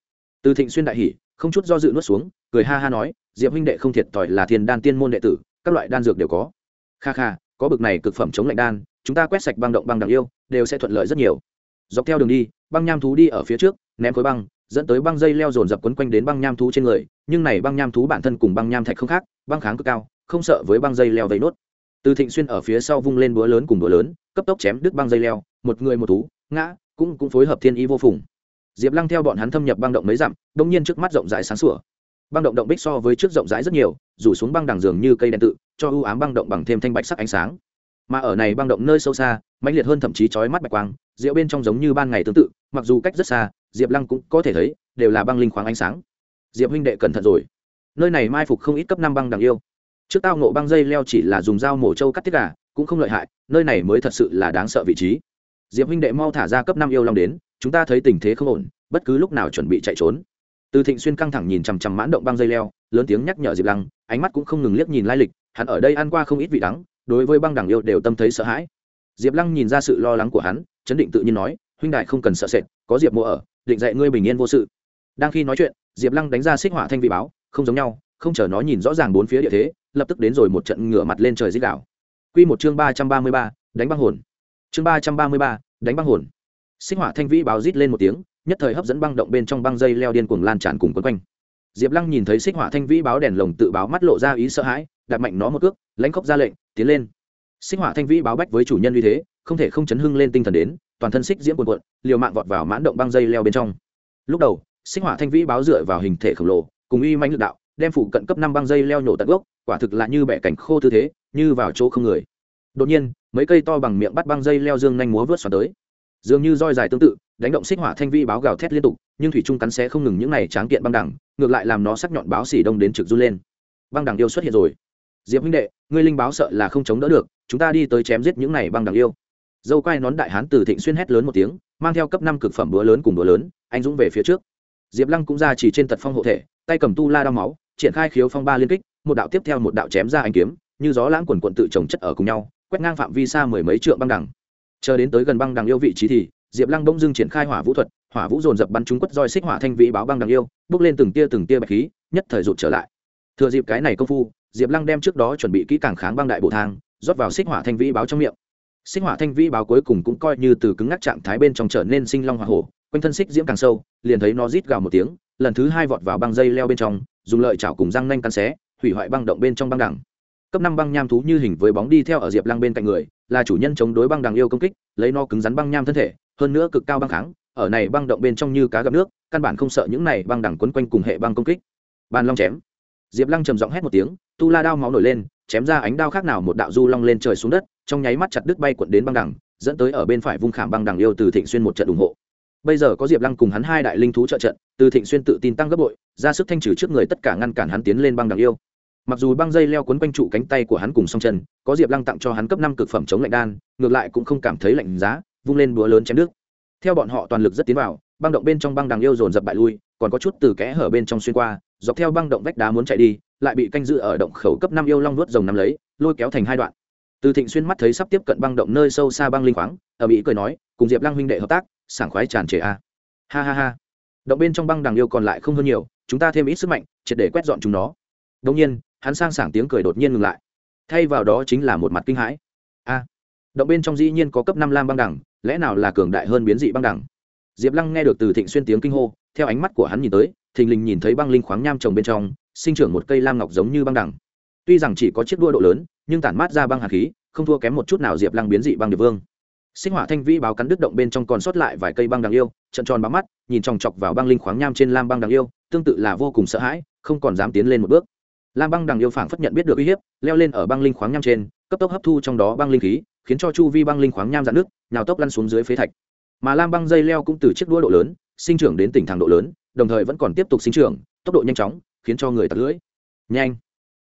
Speaker 1: Từ thịnh xuyên đại hỉ, không chút do dự nuốt xuống, cười ha ha nói, diệp huynh đệ không thiệt thòi là thiền đan tiên môn đệ tử, các loại đan dược đều có. Kha kha, có bực này cực phẩm chống lạnh đan, chúng ta quét sạch băng động băng đặc yêu, đều sẽ thuận lợi rất nhiều dọc theo đường đi, băng nham thú đi ở phía trước, ném khối băng, dẫn tới băng dây leo dồn dập quấn quanh đến băng nham thú trên người, nhưng này băng nham thú bản thân cùng băng nham thạch không khác, băng kháng cực cao, không sợ với băng dây leo vây nốt. Từ thịnh xuyên ở phía sau vung lên búa lớn cùng búa lớn, cấp tốc chém đứt băng dây leo, một người một thú, ngã, cũng cũng phối hợp thiên ý vô phùng. Diệp lăng theo bọn hắn thâm nhập băng động mấy dặm, đông nhiên trước mắt rộng rãi sáng sủa. Băng động động bích so với trước rộng rãi rất nhiều, rủ xuống băng đằng dường như cây đèn tự, cho ưu ám băng động bằng thêm thanh bạch sắc ánh sáng. Mà ở này băng động nơi sâu xa, mãnh liệt hơn thậm chí chói mắt bạch quang rượu bên trong giống như ban ngày tương tự, mặc dù cách rất xa, diệp lăng cũng có thể thấy, đều là băng linh khoáng ánh sáng. Diệp huynh đệ cẩn thận rồi. Nơi này mai phục không ít cấp năm băng đằng yêu. Trước tao ngộ băng dây leo chỉ là dùng dao mổ trâu cắt tiết gà, cũng không lợi hại, nơi này mới thật sự là đáng sợ vị trí. Diệp huynh đệ mau thả ra cấp năm yêu long đến, chúng ta thấy tình thế không ổn, bất cứ lúc nào chuẩn bị chạy trốn. Từ thịnh xuyên căng thẳng nhìn chằm chằm mãn động băng dây leo, lớn tiếng nhắc nhở diệp lăng, ánh mắt cũng không ngừng liếc nhìn lai lịch, hắn ở đây ăn qua không ít vị đắng, đối với băng đằng yêu đều tâm thấy sợ hãi diệp lăng nhìn ra sự lo lắng của hắn, chấn định tự nhiên nói, huynh đại không cần sợ sệt, có diệp mộ ở, định dạy ngươi bình yên vô sự. Đang khi nói chuyện, diệp lăng đánh ra xích hỏa thanh vị báo, không giống nhau, không chờ nó nhìn rõ ràng bốn phía địa thế, lập tức đến rồi một trận ngửa mặt lên trời dích đảo q một chương ba trăm ba mươi ba, đánh băng hồn. Chương ba trăm ba mươi ba, đánh băng hồn. Xích hỏa thanh vĩ báo rít lên một tiếng, nhất thời hấp dẫn băng động bên trong băng dây leo điên cuồng lan tràn cùng quấn quanh. Diệp lăng nhìn thấy xích hỏa thanh vĩ báo đèn lồng tự báo mắt lộ ra ý sợ hãi đặt mạnh nó một cước, lãnh khốc ra lệnh, tiến lên xích hỏa thanh vĩ báo bách với chủ nhân uy thế, không thể không chấn hưng lên tinh thần đến, toàn thân xích diễm cuồn cuộn, liều mạng vọt vào mãn động băng dây leo bên trong. Lúc đầu xích hỏa thanh vĩ báo dựa vào hình thể khổng lồ, cùng uy mãnh lực đạo, đem phụ cận cấp năm băng dây leo nhổ tận gốc, quả thực là như bẻ cảnh khô tư thế, như vào chỗ không người. Đột nhiên, mấy cây to bằng miệng bắt băng dây leo dương nhanh múa vớt xoắn tới. Dường như roi dài tương tự, đánh động xích hỏa thanh vi báo gào thét liên tục, nhưng thủy trung cắn xé không ngừng những này tráng kiện băng đẳng, ngược lại làm nó sắc nhọn báo xỉ đông đến trực run lên. Băng đẳng yêu xuất hiện rồi diệp huynh đệ, ngươi linh báo sợ là không chống đỡ được, chúng ta đi tới chém giết những này băng đẳng yêu. Dâu quai nón đại hán từ thịnh xuyên hét lớn một tiếng, mang theo cấp năm cực phẩm búa lớn cùng búa lớn, anh dũng về phía trước. Diệp lăng cũng ra chỉ trên tật phong hộ thể, tay cầm tu la đao máu, triển khai khiếu phong ba liên kích, một đạo tiếp theo một đạo chém ra anh kiếm, như gió lãng quần quận tự trồng chất ở cùng nhau, quét ngang phạm vi xa mười mấy trượng băng đẳng chờ đến tới gần băng đằng yêu vị trí thì, diệp lăng bỗng dưng triển khai hỏa vũ thuật, hỏa vũ dồn dập bắn trúng quất roi xích hỏa thanh vĩ báo băng đằng yêu, bước lên từng tia từng tia bạch khí, nhất thời rụt trở lại. Thừa dịp cái này công phu diệp lăng đem trước đó chuẩn bị kỹ càng kháng băng đại bổ thang, rót vào xích hỏa thanh vĩ báo trong miệng. Xích hỏa thanh vĩ báo cuối cùng cũng coi như từ cứng ngắc trạng thái bên trong trở nên sinh long hoa hổ, quanh thân xích diễm càng sâu, liền thấy nó rít gào một tiếng, lần thứ hai vọt vào băng dây leo bên trong, dùng lợi chảo cùng răng nanh cắn xé, hủy hoại băng động bên trong băng đẳng. Cấp năm băng nham thú như hình với bóng đi theo ở diệp lăng bên cạnh người, là chủ nhân chống đối băng đằng yêu công kích, lấy no cứng rắn băng nham thân thể, hơn nữa cực cao băng kháng, ở này băng động bên trong như cá gặp nước, căn bản không sợ những này băng đẳng quấn quanh cùng hệ băng công kích. Bàn long chém diệp lăng trầm giọng hét một tiếng, tu la đao máu nổi lên, chém ra ánh đao khác nào một đạo du long lên trời xuống đất, trong nháy mắt chặt đứt bay cuộn đến băng đẳng dẫn tới ở bên phải vung khảm băng đẳng yêu từ thịnh xuyên một trận ủng hộ. Bây giờ có diệp lăng cùng hắn hai đại linh thú trợ trận, từ thịnh xuyên tự tin tăng gấp bội, ra sức thanh trừ trước người tất cả ngăn cản hắn tiến lên băng đẳng yêu. Mặc dù băng dây leo quấn quanh trụ cánh tay của hắn cùng song chân, có diệp lăng tặng cho hắn cấp năm cực phẩm chống lạnh đan, ngược lại cũng không cảm thấy lạnh giá, vung lên búa lớn chém nước theo bọn họ toàn lực rất tiến vào, băng động bên trong băng đằng yêu dồn dập bại lui, còn có chút từ kẽ hở bên trong xuyên qua dọc theo băng động vách đá muốn chạy đi, lại bị canh giữ ở động khẩu cấp năm yêu long nuốt rồng nắm lấy, lôi kéo thành hai đoạn. Từ thịnh xuyên mắt thấy sắp tiếp cận băng động nơi sâu xa băng linh khoáng ở mỹ cười nói, cùng diệp lăng huynh đệ hợp tác, sảng khoái tràn trề a. Ha ha ha. Động bên trong băng đằng yêu còn lại không hơn nhiều, chúng ta thêm ít sức mạnh, triệt để quét dọn chúng nó. Đông nhiên, hắn sang sảng tiếng cười đột nhiên ngừng lại. Thay vào đó chính là một mặt kinh hãi. A. Động bên trong dĩ nhiên có cấp năm lam băng đẳng lẽ nào là cường đại hơn biến dị băng đẳng diệp lăng nghe được từ thịnh xuyên tiếng kinh hô, theo ánh mắt của hắn nhìn tới thình lình nhìn thấy băng linh khoáng nham trồng bên trong, sinh trưởng một cây lam ngọc giống như băng đẳng. Tuy rằng chỉ có chiếc đua độ lớn, nhưng tản mát ra băng hạt khí, không thua kém một chút nào diệp lăng biến dị băng điệp vương. Sinh hỏa thanh vĩ báo cắn đứt động bên trong còn sót lại vài cây băng đằng yêu, trận tròn bám mắt, nhìn chòng chọc vào băng linh khoáng nham trên lam băng đằng yêu, tương tự là vô cùng sợ hãi, không còn dám tiến lên một bước. Lam băng đằng yêu phảng phất nhận biết được uy hiếp, leo lên ở băng linh khoáng nham trên, cấp tốc hấp thu trong đó băng linh khí, khiến cho chu vi băng linh khoáng nham dạn nước nhào tốc lăn xuống dưới phế thạch. Mà lam băng dây leo cũng từ chiếc đũa độ lớn, sinh trưởng đến tỉnh thẳng độ lớn đồng thời vẫn còn tiếp tục sinh trưởng, tốc độ nhanh chóng, khiến cho người tạt lưỡi. Nhanh.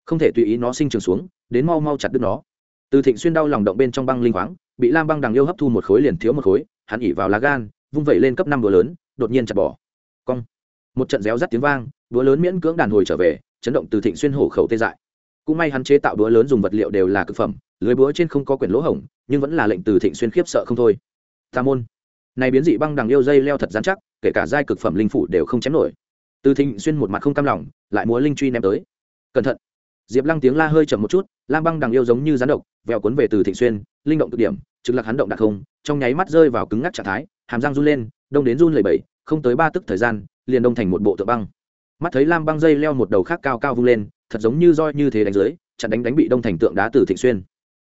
Speaker 1: Không thể tùy ý nó sinh trưởng xuống, đến mau mau chặt đứt nó. Từ thịnh xuyên đau lòng động bên trong băng linh khoáng, bị lam băng đằng yêu hấp thu một khối liền thiếu một khối, hắn ỉ vào lá gan, vung vẩy lên cấp năm đũa lớn, đột nhiên chặt bỏ. Cong. Một trận réo rắt tiếng vang đũa lớn miễn cưỡng đàn hồi trở về, chấn động từ thịnh xuyên hổ khẩu tê dại. Cũng may hắn chế tạo đũa lớn dùng vật liệu đều là cực phẩm, lưới búa trên không có quyển lỗ hổng, nhưng vẫn là lệnh từ thịnh xuyên khiếp sợ không thôi. Tà môn. Này biến dị băng đằng yêu dây leo thật dán chắc kể cả giai cực phẩm linh phủ đều không chém nổi. Từ thịnh xuyên một mặt không cam lòng, lại múa linh truy ném tới. Cẩn thận. Diệp lăng tiếng la hơi chậm một chút, lam băng đằng yêu giống như rán độc vèo cuốn về từ thịnh xuyên, linh động cực điểm, trực lạc hắn động đặc không, trong nháy mắt rơi vào cứng ngắc trạng thái, hàm răng run lên, đông đến run lầy bẩy, không tới ba tức thời gian, liền đông thành một bộ tượng băng. Mắt thấy lam băng dây leo một đầu khác cao cao vung lên, thật giống như roi như thế đánh dưới, chặn đánh đánh bị đông thành tượng đá từ thịnh xuyên.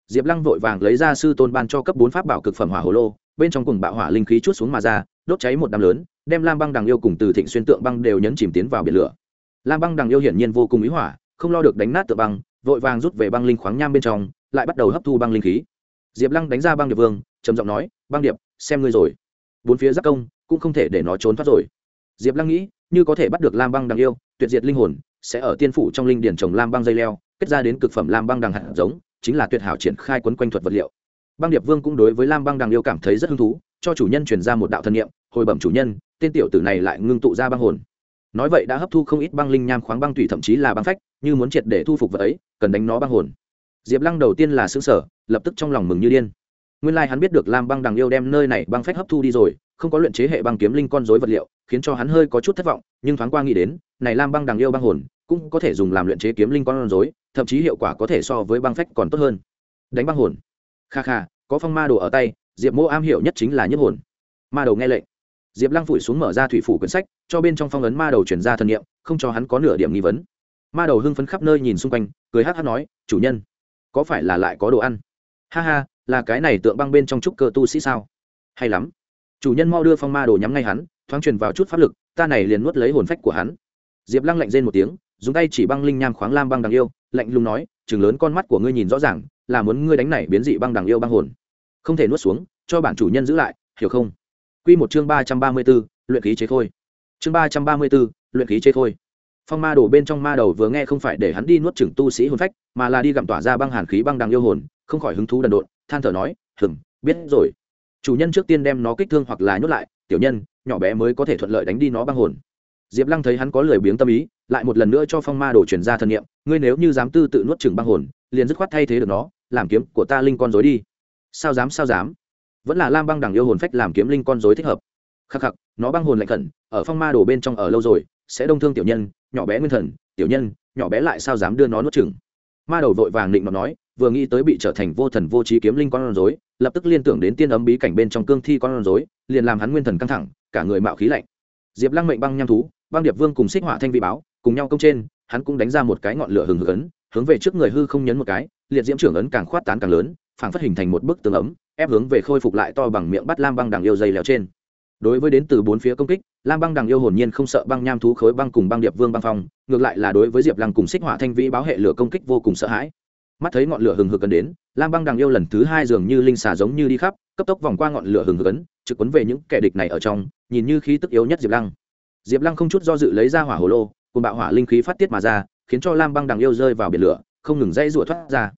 Speaker 1: Diệp lăng vội vàng lấy ra sư tôn ban cho cấp bốn pháp bảo cực phẩm hỏa hồ lô, bên trong cùng bạo hỏa linh khí chút xuống mà ra, đốt cháy một đám lớn đem lam băng đằng yêu cùng từ thịnh xuyên tượng băng đều nhấn chìm tiến vào biển lửa. Lam băng đằng yêu hiển nhiên vô cùng ý hỏa, không lo được đánh nát tượng băng, vội vàng rút về băng linh khoáng nham bên trong, lại bắt đầu hấp thu băng linh khí. Diệp lăng đánh ra băng điệp vương, trầm giọng nói, băng điệp, xem ngươi rồi. Bốn phía giác công cũng không thể để nó trốn thoát rồi. Diệp lăng nghĩ, như có thể bắt được lam băng đằng yêu, tuyệt diệt linh hồn, sẽ ở tiên phủ trong linh điển trồng lam băng dây leo, kết ra đến cực phẩm lam băng đằng hạt giống, chính là tuyệt hảo triển khai quấn quanh thuật vật liệu. Băng điệp vương cũng đối với lam băng đằng yêu cảm thấy rất hứng thú, cho chủ nhân truyền ra một đạo thân nhiệm hồi bẩm chủ nhân tên tiểu tử này lại ngưng tụ ra băng hồn. Nói vậy đã hấp thu không ít băng linh nham khoáng băng thủy thậm chí là băng phách, như muốn triệt để thu phục vật ấy, cần đánh nó băng hồn. Diệp lăng đầu tiên là xứng sở lập tức trong lòng mừng như điên. Nguyên lai、like、hắn biết được lam băng đằng yêu đem nơi này băng phách hấp thu đi rồi, không có luyện chế hệ băng kiếm linh con dối vật liệu, khiến cho hắn hơi có chút thất vọng, nhưng thoáng qua nghĩ đến, này lam băng đằng yêu băng hồn cũng có thể dùng làm luyện chế kiếm linh con dối thậm chí hiệu quả có thể so với băng phách còn tốt hơn. Đánh băng hồn. Kha kha, có phong ma đồ ở tay, diệp mô am hiểu nhất chính là nhất hồn. Ma đầu nghe lệnh diệp lăng phủi xuống mở ra thủy phủ quyển sách, cho bên trong phong ấn ma đầu chuyển ra thân nhiệm không cho hắn có nửa điểm nghi vấn. Ma đầu hưng phấn khắp nơi nhìn xung quanh, cười hát hát nói, chủ nhân, có phải là lại có đồ ăn? Ha ha, là cái này tượng băng bên trong trúc cơ tu sĩ sao? Hay lắm. Chủ nhân mau đưa phong ma đồ nhắm ngay hắn, thoáng truyền vào chút pháp lực, ta này liền nuốt lấy hồn phách của hắn. Diệp lăng lạnh rên một tiếng, dùng tay chỉ băng linh nham khoáng lam băng đằng yêu, lạnh lùng nói, chừng lớn con mắt của ngươi nhìn rõ ràng, là muốn ngươi đánh này biến dị băng đằng yêu băng hồn. Không thể nuốt xuống, cho bản chủ nhân giữ lại, hiểu không? Quy một chương ba trăm ba mươi 334, luyện khí chế khôi. Chương ba trăm ba mươi 334, luyện khí chế khôi. Phong ma đồ bên trong ma đầu vừa nghe không phải để hắn đi nuốt chửng tu sĩ hồn phách, mà là đi gặm tỏa ra băng hàn khí băng đằng yêu hồn, không khỏi hứng thú đần độn, than thở nói, "Ừm, biết rồi." Chủ nhân trước tiên đem nó kích thương hoặc là nhốt lại, tiểu nhân, nhỏ bé mới có thể thuận lợi đánh đi nó băng hồn. Diệp Lăng thấy hắn có lười biếng tâm ý, lại một lần nữa cho phong ma đồ truyền ra thần niệm, ngươi nếu như dám tư tự nuốt chửng băng hồn, liền dứt khoát thay thế được nó, làm kiếm của ta linh con rối đi. Sao dám sao dám? Vẫn là Lam băng đằng yêu hồn phách làm kiếm linh con rối thích hợp. Khắc khắc, nó băng hồn lạnh khẩn, ở phong ma đồ bên trong ở lâu rồi, sẽ đông thương tiểu nhân, nhỏ bé nguyên thần, tiểu nhân, nhỏ bé lại sao dám đưa nó nuốt chừng ma đầu vội vàng định nó nói, vừa nghĩ tới bị trở thành vô thần vô trí kiếm linh con rối, lập tức liên tưởng đến tiên ấm bí cảnh bên trong cương thi con rối, liền làm hắn nguyên thần căng thẳng, cả người mạo khí lạnh. Diệp lăng mệnh băng nham thú, băng điệp vương cùng xích họa thanh vị báo, cùng nhau công trên, hắn cũng đánh ra một cái ngọn lửa hừng hực ấn, hướng về trước người hư không nhấn một cái, liệt diễm trưởng ấn càng khoát tán càng lớn, phảng phất hình thành một bức tường ấm ép hướng về khôi phục lại to bằng miệng bắt lam băng đằng yêu dây leo trên. Đối với đến từ bốn phía công kích, lam băng đằng yêu hồn nhiên không sợ băng nham thú khối băng cùng băng điệp vương băng phong, ngược lại là đối với diệp lăng cùng xích hỏa thanh vĩ báo hệ lửa công kích vô cùng sợ hãi. Mắt thấy ngọn lửa hừng hực cần đến, lam băng đằng yêu lần thứ hai dường như linh xà giống như đi khắp, cấp tốc vòng qua ngọn lửa hừng hực ấn, trực quấn về những kẻ địch này ở trong, nhìn như khí tức yếu nhất diệp lăng. Diệp lăng không chút do dự lấy ra hỏa hồ lô cùng bạo hỏa linh khí phát tiết mà ra, khiến cho lam băng đằng yêu rơi vào biển lửa, không ngừng dây rủa thoát ra.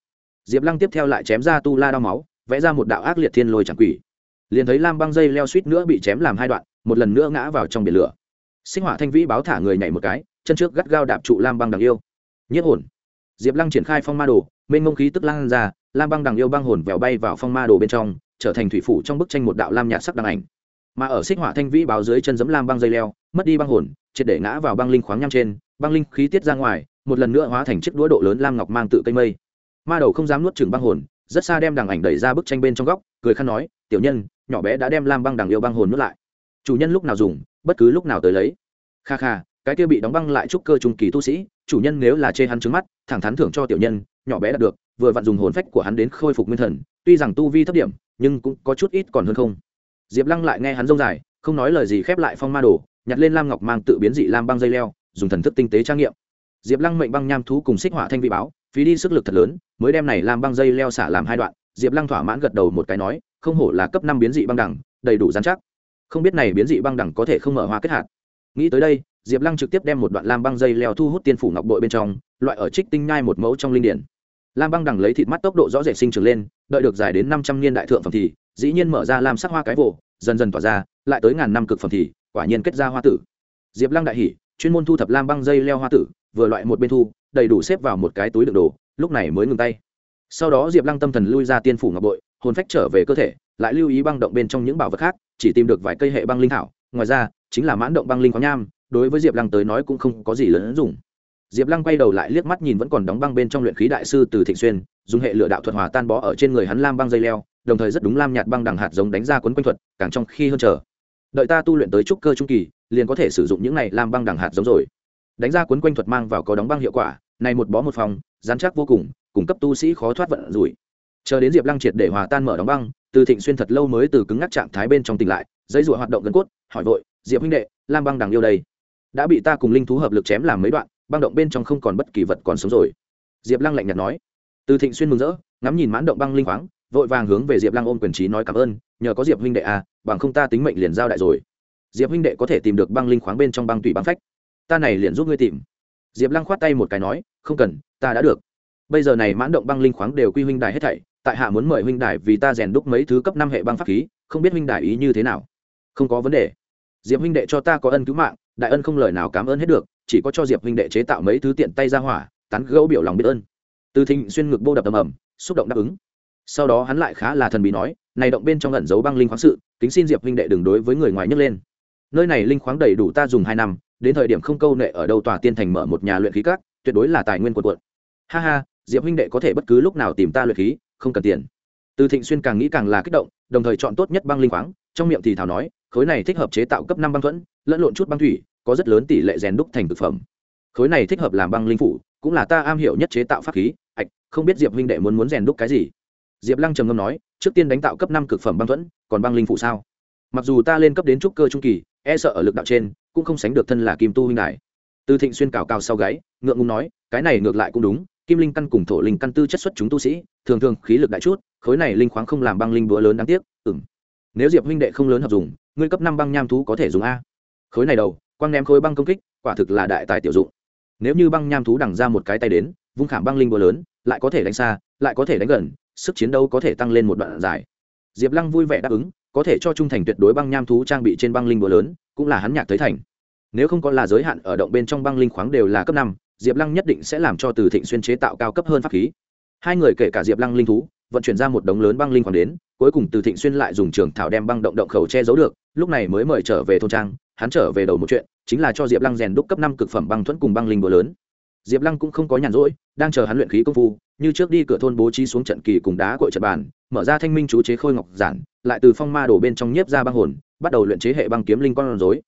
Speaker 1: Diệp lăng tiếp theo lại chém ra tu la đau máu vẽ ra một đạo ác liệt thiên lôi chẳng quỷ. Liền thấy lam băng dây leo suýt nữa bị chém làm hai đoạn, một lần nữa ngã vào trong biển lửa. Sinh hỏa thanh vĩ báo thả người nhảy một cái, chân trước gắt gao đạp trụ lam băng đằng yêu. Nhất hồn. Diệp lăng triển khai phong ma đồ, mênh ngông khí tức lan ra, lam băng đằng yêu băng hồn vèo bay vào phong ma đồ bên trong, trở thành thủy phủ trong bức tranh một đạo lam nhạt sắc đằng ảnh. Mà ở xích hỏa thanh vĩ báo dưới chân giấm lam băng dây leo, mất đi băng hồn, triệt để ngã vào băng linh khoáng nham trên, băng linh khí tiết ra ngoài, một lần nữa hóa thành chiếc đũa độ lớn lam ngọc mang tự cây mây. Ma đầu không dám nuốt chừng băng hồn rất xa đem đằng ảnh đẩy ra bức tranh bên trong góc, cười khăn nói, tiểu nhân, nhỏ bé đã đem lam băng đằng yêu băng hồn nuốt lại. Chủ nhân lúc nào dùng, bất cứ lúc nào tới lấy. Kha kha, cái kia bị đóng băng lại trúc cơ trung kỳ tu sĩ, chủ nhân nếu là chê hắn trứng mắt, thẳng thắn thưởng cho tiểu nhân, nhỏ bé đạt được, vừa vặn dùng hồn phách của hắn đến khôi phục nguyên thần, tuy rằng tu vi thấp điểm, nhưng cũng có chút ít còn hơn không. Diệp lăng lại nghe hắn rông dài, không nói lời gì khép lại phong ma đồ, nhặt lên lam ngọc mang tự biến dị lam băng dây leo, dùng thần thức tinh tế trang nghiệm. Diệp lăng mệnh băng nham thú cùng xích hỏa thanh vị báo phí đi sức lực thật lớn, mới đem này lam băng dây leo xả làm hai đoạn, diệp lăng thỏa mãn gật đầu một cái nói, không hổ là cấp năm biến dị băng đẳng, đầy đủ dán chắc. Không biết này biến dị băng đẳng có thể không mở hoa kết hạt. Nghĩ tới đây, diệp lăng trực tiếp đem một đoạn lam băng dây leo thu hút tiên phủ ngọc bội bên trong, loại ở trích tinh nhai một mẫu trong linh điển. Lam băng đẳng lấy thịt mắt tốc độ rõ rệt sinh trưởng lên, đợi được dài đến năm trăm niên đại thượng phẩm thì, dĩ nhiên mở ra lam sắc hoa cái vồ, dần dần tỏa ra, lại tới ngàn năm cực phẩm thì, quả nhiên kết ra hoa tử. Diệp lăng đại hỉ, chuyên môn thu thập lam băng dây leo hoa tử, vừa loại một bên thu đầy đủ xếp vào một cái túi đựng đồ, lúc này mới ngừng tay. Sau đó diệp lăng tâm thần lui ra tiên phủ ngọc bội, hồn phách trở về cơ thể, lại lưu ý băng động bên trong những bảo vật khác, chỉ tìm được vài cây hệ băng linh thảo, ngoài ra, chính là mãn động băng linh khoáng nham, đối với diệp lăng tới nói cũng không có gì lớn dùng. Diệp lăng quay đầu lại liếc mắt nhìn vẫn còn đóng băng bên trong luyện khí đại sư từ thịnh xuyên, dùng hệ lửa đạo thuật hòa tan bó ở trên người hắn lam băng dây leo, đồng thời rất đúng lam nhạt băng đằng hạt giống đánh ra quấn quanh thuật, càng trong khi hơn chờ. Đợi ta tu luyện tới trúc cơ trung kỳ, liền có thể sử dụng những này lam băng đằng hạt giống rồi đánh ra cuốn quanh thuật mang vào có đóng băng hiệu quả, này một bó một phòng dán chắc vô cùng cung cấp tu sĩ khó thoát vận rủi. Chờ đến diệp lăng triệt để hòa tan mở đóng băng, từ thịnh xuyên thật lâu mới từ cứng ngắc trạng thái bên trong tỉnh lại dây dụa hoạt động gần cốt, hỏi vội, diệp huynh đệ, lam băng đằng yêu đây? Đã bị ta cùng linh thú hợp lực chém làm mấy đoạn, băng động bên trong không còn bất kỳ vật còn sống rồi. Diệp lăng lạnh nhạt nói. Từ thịnh xuyên mừng rỡ, ngắm nhìn mãn động băng linh khoáng, vội vàng hướng về diệp lăng ôm quyền trí nói cảm ơn, nhờ có diệp huynh đệ à bằng không ta tính mệnh liền giao đại rồi. Diệp huynh đệ có thể tìm được băng linh khoáng bên trong băng tủy băng phách ta này liền giúp ngươi tìm. Diệp lăng khoát tay một cái nói, không cần, ta đã được. Bây giờ này mãn động băng linh khoáng đều quy huynh đài hết thảy, tại hạ muốn mời huynh đài vì ta rèn đúc mấy thứ cấp năm hệ băng pháp khí, không biết huynh đài ý như thế nào. Không có vấn đề. Diệp huynh đệ cho ta có ân cứu mạng, đại ân không lời nào cảm ơn hết được, chỉ có cho diệp huynh đệ chế tạo mấy thứ tiện tay ra hỏa, tán gẫu biểu lòng biết ơn. Từ thịnh xuyên ngực bô đập ầm ầm, xúc động đáp ứng. Sau đó hắn lại khá là thần bí nói, này động bên trong ẩn giấu băng linh khoáng sự, kính xin diệp huynh đệ đừng đối với người ngoài nhấc lên. Nơi này linh khoáng đầy đủ ta dùng hai năm đến thời điểm không câu nệ ở đâu tòa tiên thành mở một nhà luyện khí cát tuyệt đối là tài nguyên quần quận ha ha, diệp huynh đệ có thể bất cứ lúc nào tìm ta luyện khí, không cần tiền. Từ thịnh xuyên càng nghĩ càng là kích động, đồng thời chọn tốt nhất băng linh khoáng, trong miệng thì thảo nói, khối này thích hợp chế tạo cấp năm băng thuẫn, lẫn lộn chút băng thủy, có rất lớn tỷ lệ rèn đúc thành thực phẩm. Khối này thích hợp làm băng linh phủ, cũng là ta am hiểu nhất chế tạo pháp khí, ạch, không biết diệp huynh đệ muốn muốn rèn đúc cái gì? Diệp lăng trầm ngâm nói, trước tiên đánh tạo cấp năm cực phẩm băng thuẫn, còn băng linh phủ sao? Mặc dù ta lên cấp đến trúc cơ trung kỳ e sợ ở lực đạo trên cũng không sánh được thân là kim tu huynh đài. Từ thịnh xuyên cào cào sau gáy, ngượng ngùng nói, cái này ngược lại cũng đúng, kim linh căn cùng thổ linh căn tư chất xuất chúng tu sĩ, thường thường khí lực đại chút, khối này linh khoáng không làm băng linh búa lớn đáng tiếc, ừm. nếu diệp huynh đệ không lớn hợp dùng, ngươi cấp năm băng nham thú có thể dùng a? Khối này đầu quăng ném khối băng công kích, quả thực là đại tài tiểu dụng. Nếu như băng nham thú đằng ra một cái tay đến, vung khảm băng linh búa lớn, lại có thể đánh xa, lại có thể đánh gần, sức chiến đấu có thể tăng lên một đoạn dài. Diệp lăng vui vẻ đáp ứng, có thể cho trung thành tuyệt đối băng nham thú trang bị trên băng linh búa lớn cũng là hắn nhạc tới thành. Nếu không có là giới hạn ở động bên trong băng linh khoáng đều là cấp năm, diệp lăng nhất định sẽ làm cho từ thịnh xuyên chế tạo cao cấp hơn pháp khí. Hai người kể cả diệp lăng linh thú, vận chuyển ra một đống lớn băng linh khoáng đến, cuối cùng từ thịnh xuyên lại dùng trường thảo đem băng động động khẩu che giấu được, lúc này mới mời trở về thôn trang, hắn trở về đầu một chuyện, chính là cho diệp lăng rèn đúc cấp năm cực phẩm băng thuẫn cùng băng linh búa lớn. Diệp lăng cũng không có nhàn rỗi, đang chờ hắn luyện khí công phu, như trước đi cửa thôn bố trí xuống trận kỳ cùng đá cội trận bàn, mở ra thanh minh chú chế khôi ngọc giản, lại từ phong ma đổ bên trong nhiếp ra băng hồn bắt đầu luyện chế hệ băng kiếm linh con rối.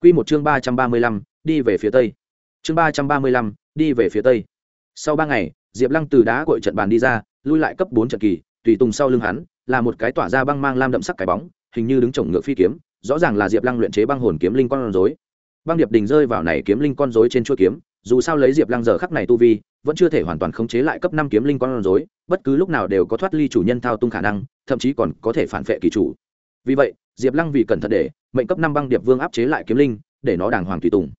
Speaker 1: Quy một chương ba trăm ba mươi lăm, đi về phía tây. Chương ba trăm ba mươi lăm, đi về phía tây. Sau ba ngày, diệp lăng từ đá cội trận bàn đi ra, lui lại cấp bốn trận kỳ, tùy tùng sau lưng hắn, là một cái tỏa ra băng mang lam đậm sắc cái bóng, hình như đứng chổng ngựa phi kiếm, rõ ràng là diệp lăng luyện chế băng hồn kiếm linh con rối. Băng điệp đình rơi vào này kiếm linh con rối trên chuôi kiếm, dù sao lấy diệp lăng giờ khắc này tu vi, vẫn chưa thể hoàn toàn khống chế lại cấp năm kiếm linh con rối, bất cứ lúc nào đều có thoát ly chủ nhân thao tung khả năng, thậm chí còn có thể phản vệ kỳ chủ. Vì vậy diệp lăng vì cẩn thận để, mệnh cấp năm băng điệp vương áp chế lại kiếm linh, để nó đàng hoàng tùy tùng.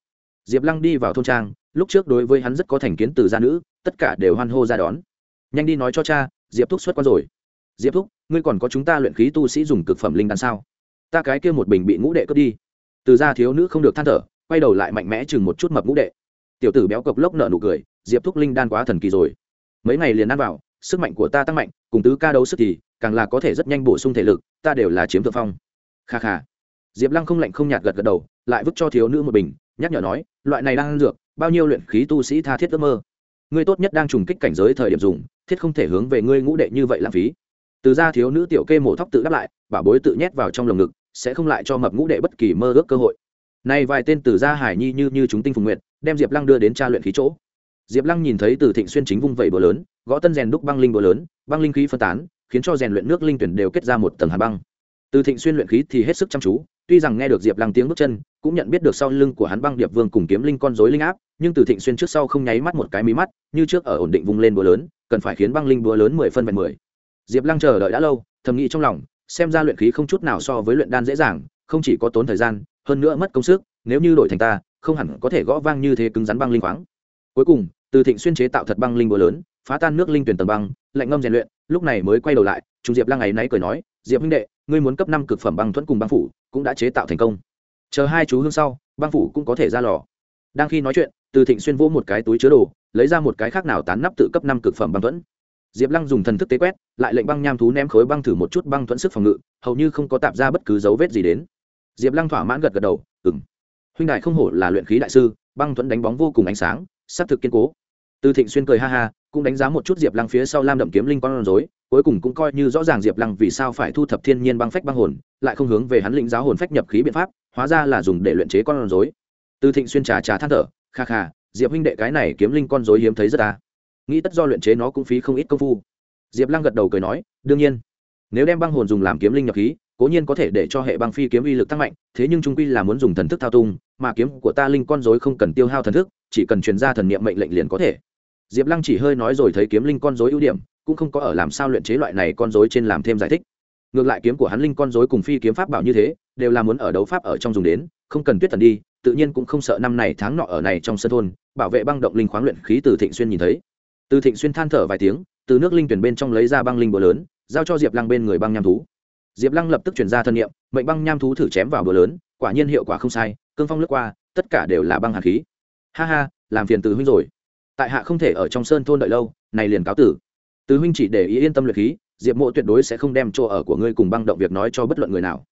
Speaker 1: Diệp lăng đi vào thôn trang, lúc trước đối với hắn rất có thành kiến từ gia nữ, tất cả đều hoan hô ra đón. Nhanh đi nói cho cha, diệp thúc xuất quan rồi. Diệp thúc, ngươi còn có chúng ta luyện khí tu sĩ dùng cực phẩm linh đan sao? Ta cái kia một bình bị ngũ đệ cướp đi. Từ gia thiếu nữ không được than thở, quay đầu lại mạnh mẽ chừng một chút mập ngũ đệ. Tiểu tử béo cộc lốc nở nụ cười, diệp thúc linh đan quá thần kỳ rồi. Mấy ngày liền ăn vào, sức mạnh của ta tăng mạnh, cùng tứ ca đấu sức thì, càng là có thể rất nhanh bổ sung thể lực, ta đều là chiếm thượng phong kha kha. Diệp lăng không lạnh không nhạt gật gật đầu, lại vứt cho thiếu nữ một bình, nhắc nhở nói, loại này đang ăn dược, bao nhiêu luyện khí tu sĩ tha thiết ước mơ. Ngươi tốt nhất đang trùng kích cảnh giới thời điểm dùng, thiết không thể hướng về ngươi ngũ đệ như vậy lãng phí. Từ ra thiếu nữ tiểu kê mổ thóc tự đáp lại, bảo bối tự nhét vào trong lồng ngực, sẽ không lại cho mập ngũ đệ bất kỳ mơ ước cơ hội. Nay vài tên từ gia hải nhi như như chúng tinh phùng nguyện đem diệp lăng đưa đến tra luyện khí chỗ. Diệp lăng nhìn thấy từ thịnh xuyên chính vung vẩy bờ lớn, gõ tân rèn đúc băng linh bờ lớn, băng linh khí phân tán, khiến cho rèn luyện nước linh tuyển đều kết ra một tầng hà băng từ thịnh xuyên luyện khí thì hết sức chăm chú, tuy rằng nghe được diệp lăng tiếng bước chân, cũng nhận biết được sau lưng của hắn băng điệp vương cùng kiếm linh con dối linh áp, nhưng từ thịnh xuyên trước sau không nháy mắt một cái mí mắt, như trước ở ổn định vung lên búa lớn, cần phải khiến băng linh búa lớn mười phân vẹn mười. Diệp lăng chờ đợi đã lâu, thầm nghĩ trong lòng, xem ra luyện khí không chút nào so với luyện đan dễ dàng, không chỉ có tốn thời gian, hơn nữa mất công sức, nếu như đổi thành ta, không hẳn có thể gõ vang như thế cứng rắn băng linh khoáng. Cuối cùng, từ thịnh xuyên chế tạo thật băng linh búa lớn, phá tan nước linh tuyển tầng băng, lạnh ngâm rèn luyện, lúc này mới quay đầu lại chúng diệp lăng ngày nay cười nói, diệp huynh đệ ngươi muốn cấp năm cực phẩm băng thuẫn cùng băng phủ, cũng đã chế tạo thành công. Chờ hai chú hương sau, băng phủ cũng có thể ra lò. Đang khi nói chuyện, từ thịnh xuyên vỗ một cái túi chứa đồ, lấy ra một cái khác nào tán nắp tự cấp năm cực phẩm băng thuẫn. Diệp lăng dùng thần thức tế quét, lại lệnh băng nham thú ném khối băng thử một chút băng thuẫn sức phòng ngự, hầu như không có tạp ra bất cứ dấu vết gì đến. Diệp lăng thỏa mãn gật gật đầu ừ huynh đại không hổ là luyện khí đại sư, băng thuẫn đánh bóng vô cùng ánh sáng s ắ c thực kiên cố. Từ thịnh xuyên cười ha ha, cũng đánh giá một chút diệp lăng phía sau lam đậm kiếm linh con rối cuối cùng cũng coi như rõ ràng diệp lăng vì sao phải thu thập thiên nhiên băng phách băng hồn, lại không hướng về hắn lĩnh giáo hồn phách nhập khí biện pháp, hóa ra là dùng để luyện chế con rối. Từ thịnh xuyên trà trà than thở, kha kha, diệp huynh đệ cái này kiếm linh con rối hiếm thấy rất ta nghĩ tất do luyện chế nó cũng phí không ít công phu. Diệp lăng gật đầu cười nói, đương nhiên. Nếu đem băng hồn dùng làm kiếm linh nhập khí, cố nhiên có thể để cho hệ băng phi kiếm uy lực tăng mạnh, thế nhưng trung quy là muốn dùng thần thức thao tung mà kiếm của ta linh con dối không cần tiêu hao thần thức, chỉ cần truyền ra thần niệm mệnh lệnh liền có thể. Diệp lăng chỉ hơi nói rồi thấy kiếm linh con dối ưu điểm cũng không có ở làm sao luyện chế loại này con dối trên làm thêm giải thích. Ngược lại kiếm của hắn linh con dối cùng phi kiếm pháp bảo như thế, đều là muốn ở đấu pháp ở trong dùng đến, không cần tuyết thần đi, tự nhiên cũng không sợ năm này tháng nọ ở này trong sân thôn, bảo vệ băng động linh khoáng luyện khí từ thịnh xuyên nhìn thấy. Từ thịnh xuyên than thở vài tiếng, từ nước linh tuyển bên trong lấy ra băng linh bờ lớn, giao cho diệp lăng bên người băng nham thú. Diệp lăng lập tức chuyển ra thân nhiệm mệnh băng nham thú thử chém vào bờ lớn, quả nhiên hiệu quả không sai, cương phong lướt qua, tất cả đều là băng hạt khí. Ha ha, làm phiền từ huynh rồi. Tại hạ không thể ở trong sơn thôn đợi lâu, này liền cáo tử từ huynh chỉ để ý yên tâm luyện khí, diệp mộ tuyệt đối sẽ không đem chỗ ở của ngươi cùng băng động việc nói cho bất luận người nào.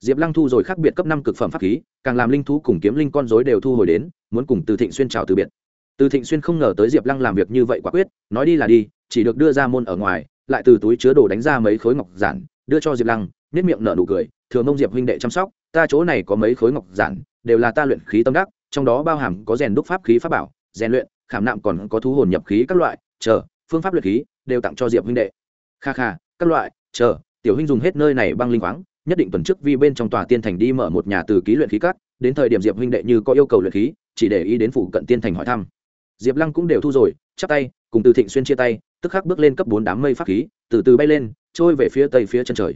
Speaker 1: Diệp lăng thu rồi khác biệt cấp năm cực phẩm pháp khí, càng làm linh thú cùng kiếm linh con dối đều thu hồi đến, muốn cùng từ thịnh xuyên chào từ biệt. Từ thịnh xuyên không ngờ tới diệp lăng làm việc như vậy quả quyết, nói đi là đi, chỉ được đưa ra môn ở ngoài, lại từ túi chứa đồ đánh ra mấy khối ngọc giản, đưa cho diệp lăng nết miệng nở nụ cười, thừa mông diệp huynh đệ chăm sóc, ta chỗ này có mấy khối ngọc giản, đều là ta luyện khí tâm đắc, trong đó bao hàm có rèn đúc pháp khí pháp bảo, rèn luyện, khảm nạm còn có thu hồn nhập khí các loại, chờ phương pháp luyện khí đều tặng cho diệp huynh đệ. Kha kha, các loại, chờ, tiểu huynh dùng hết nơi này băng linh khoáng, nhất định tuần trước vi bên trong tòa tiên thành đi mở một nhà từ ký luyện khí cắt đến thời điểm diệp huynh đệ như có yêu cầu luyện khí, chỉ để ý đến phụ cận tiên thành hỏi thăm. Diệp lăng cũng đều thu rồi, chắp tay, cùng từ thịnh xuyên chia tay, tức khắc bước lên cấp bốn đám mây pháp khí, từ từ bay lên, trôi về phía tây phía chân trời.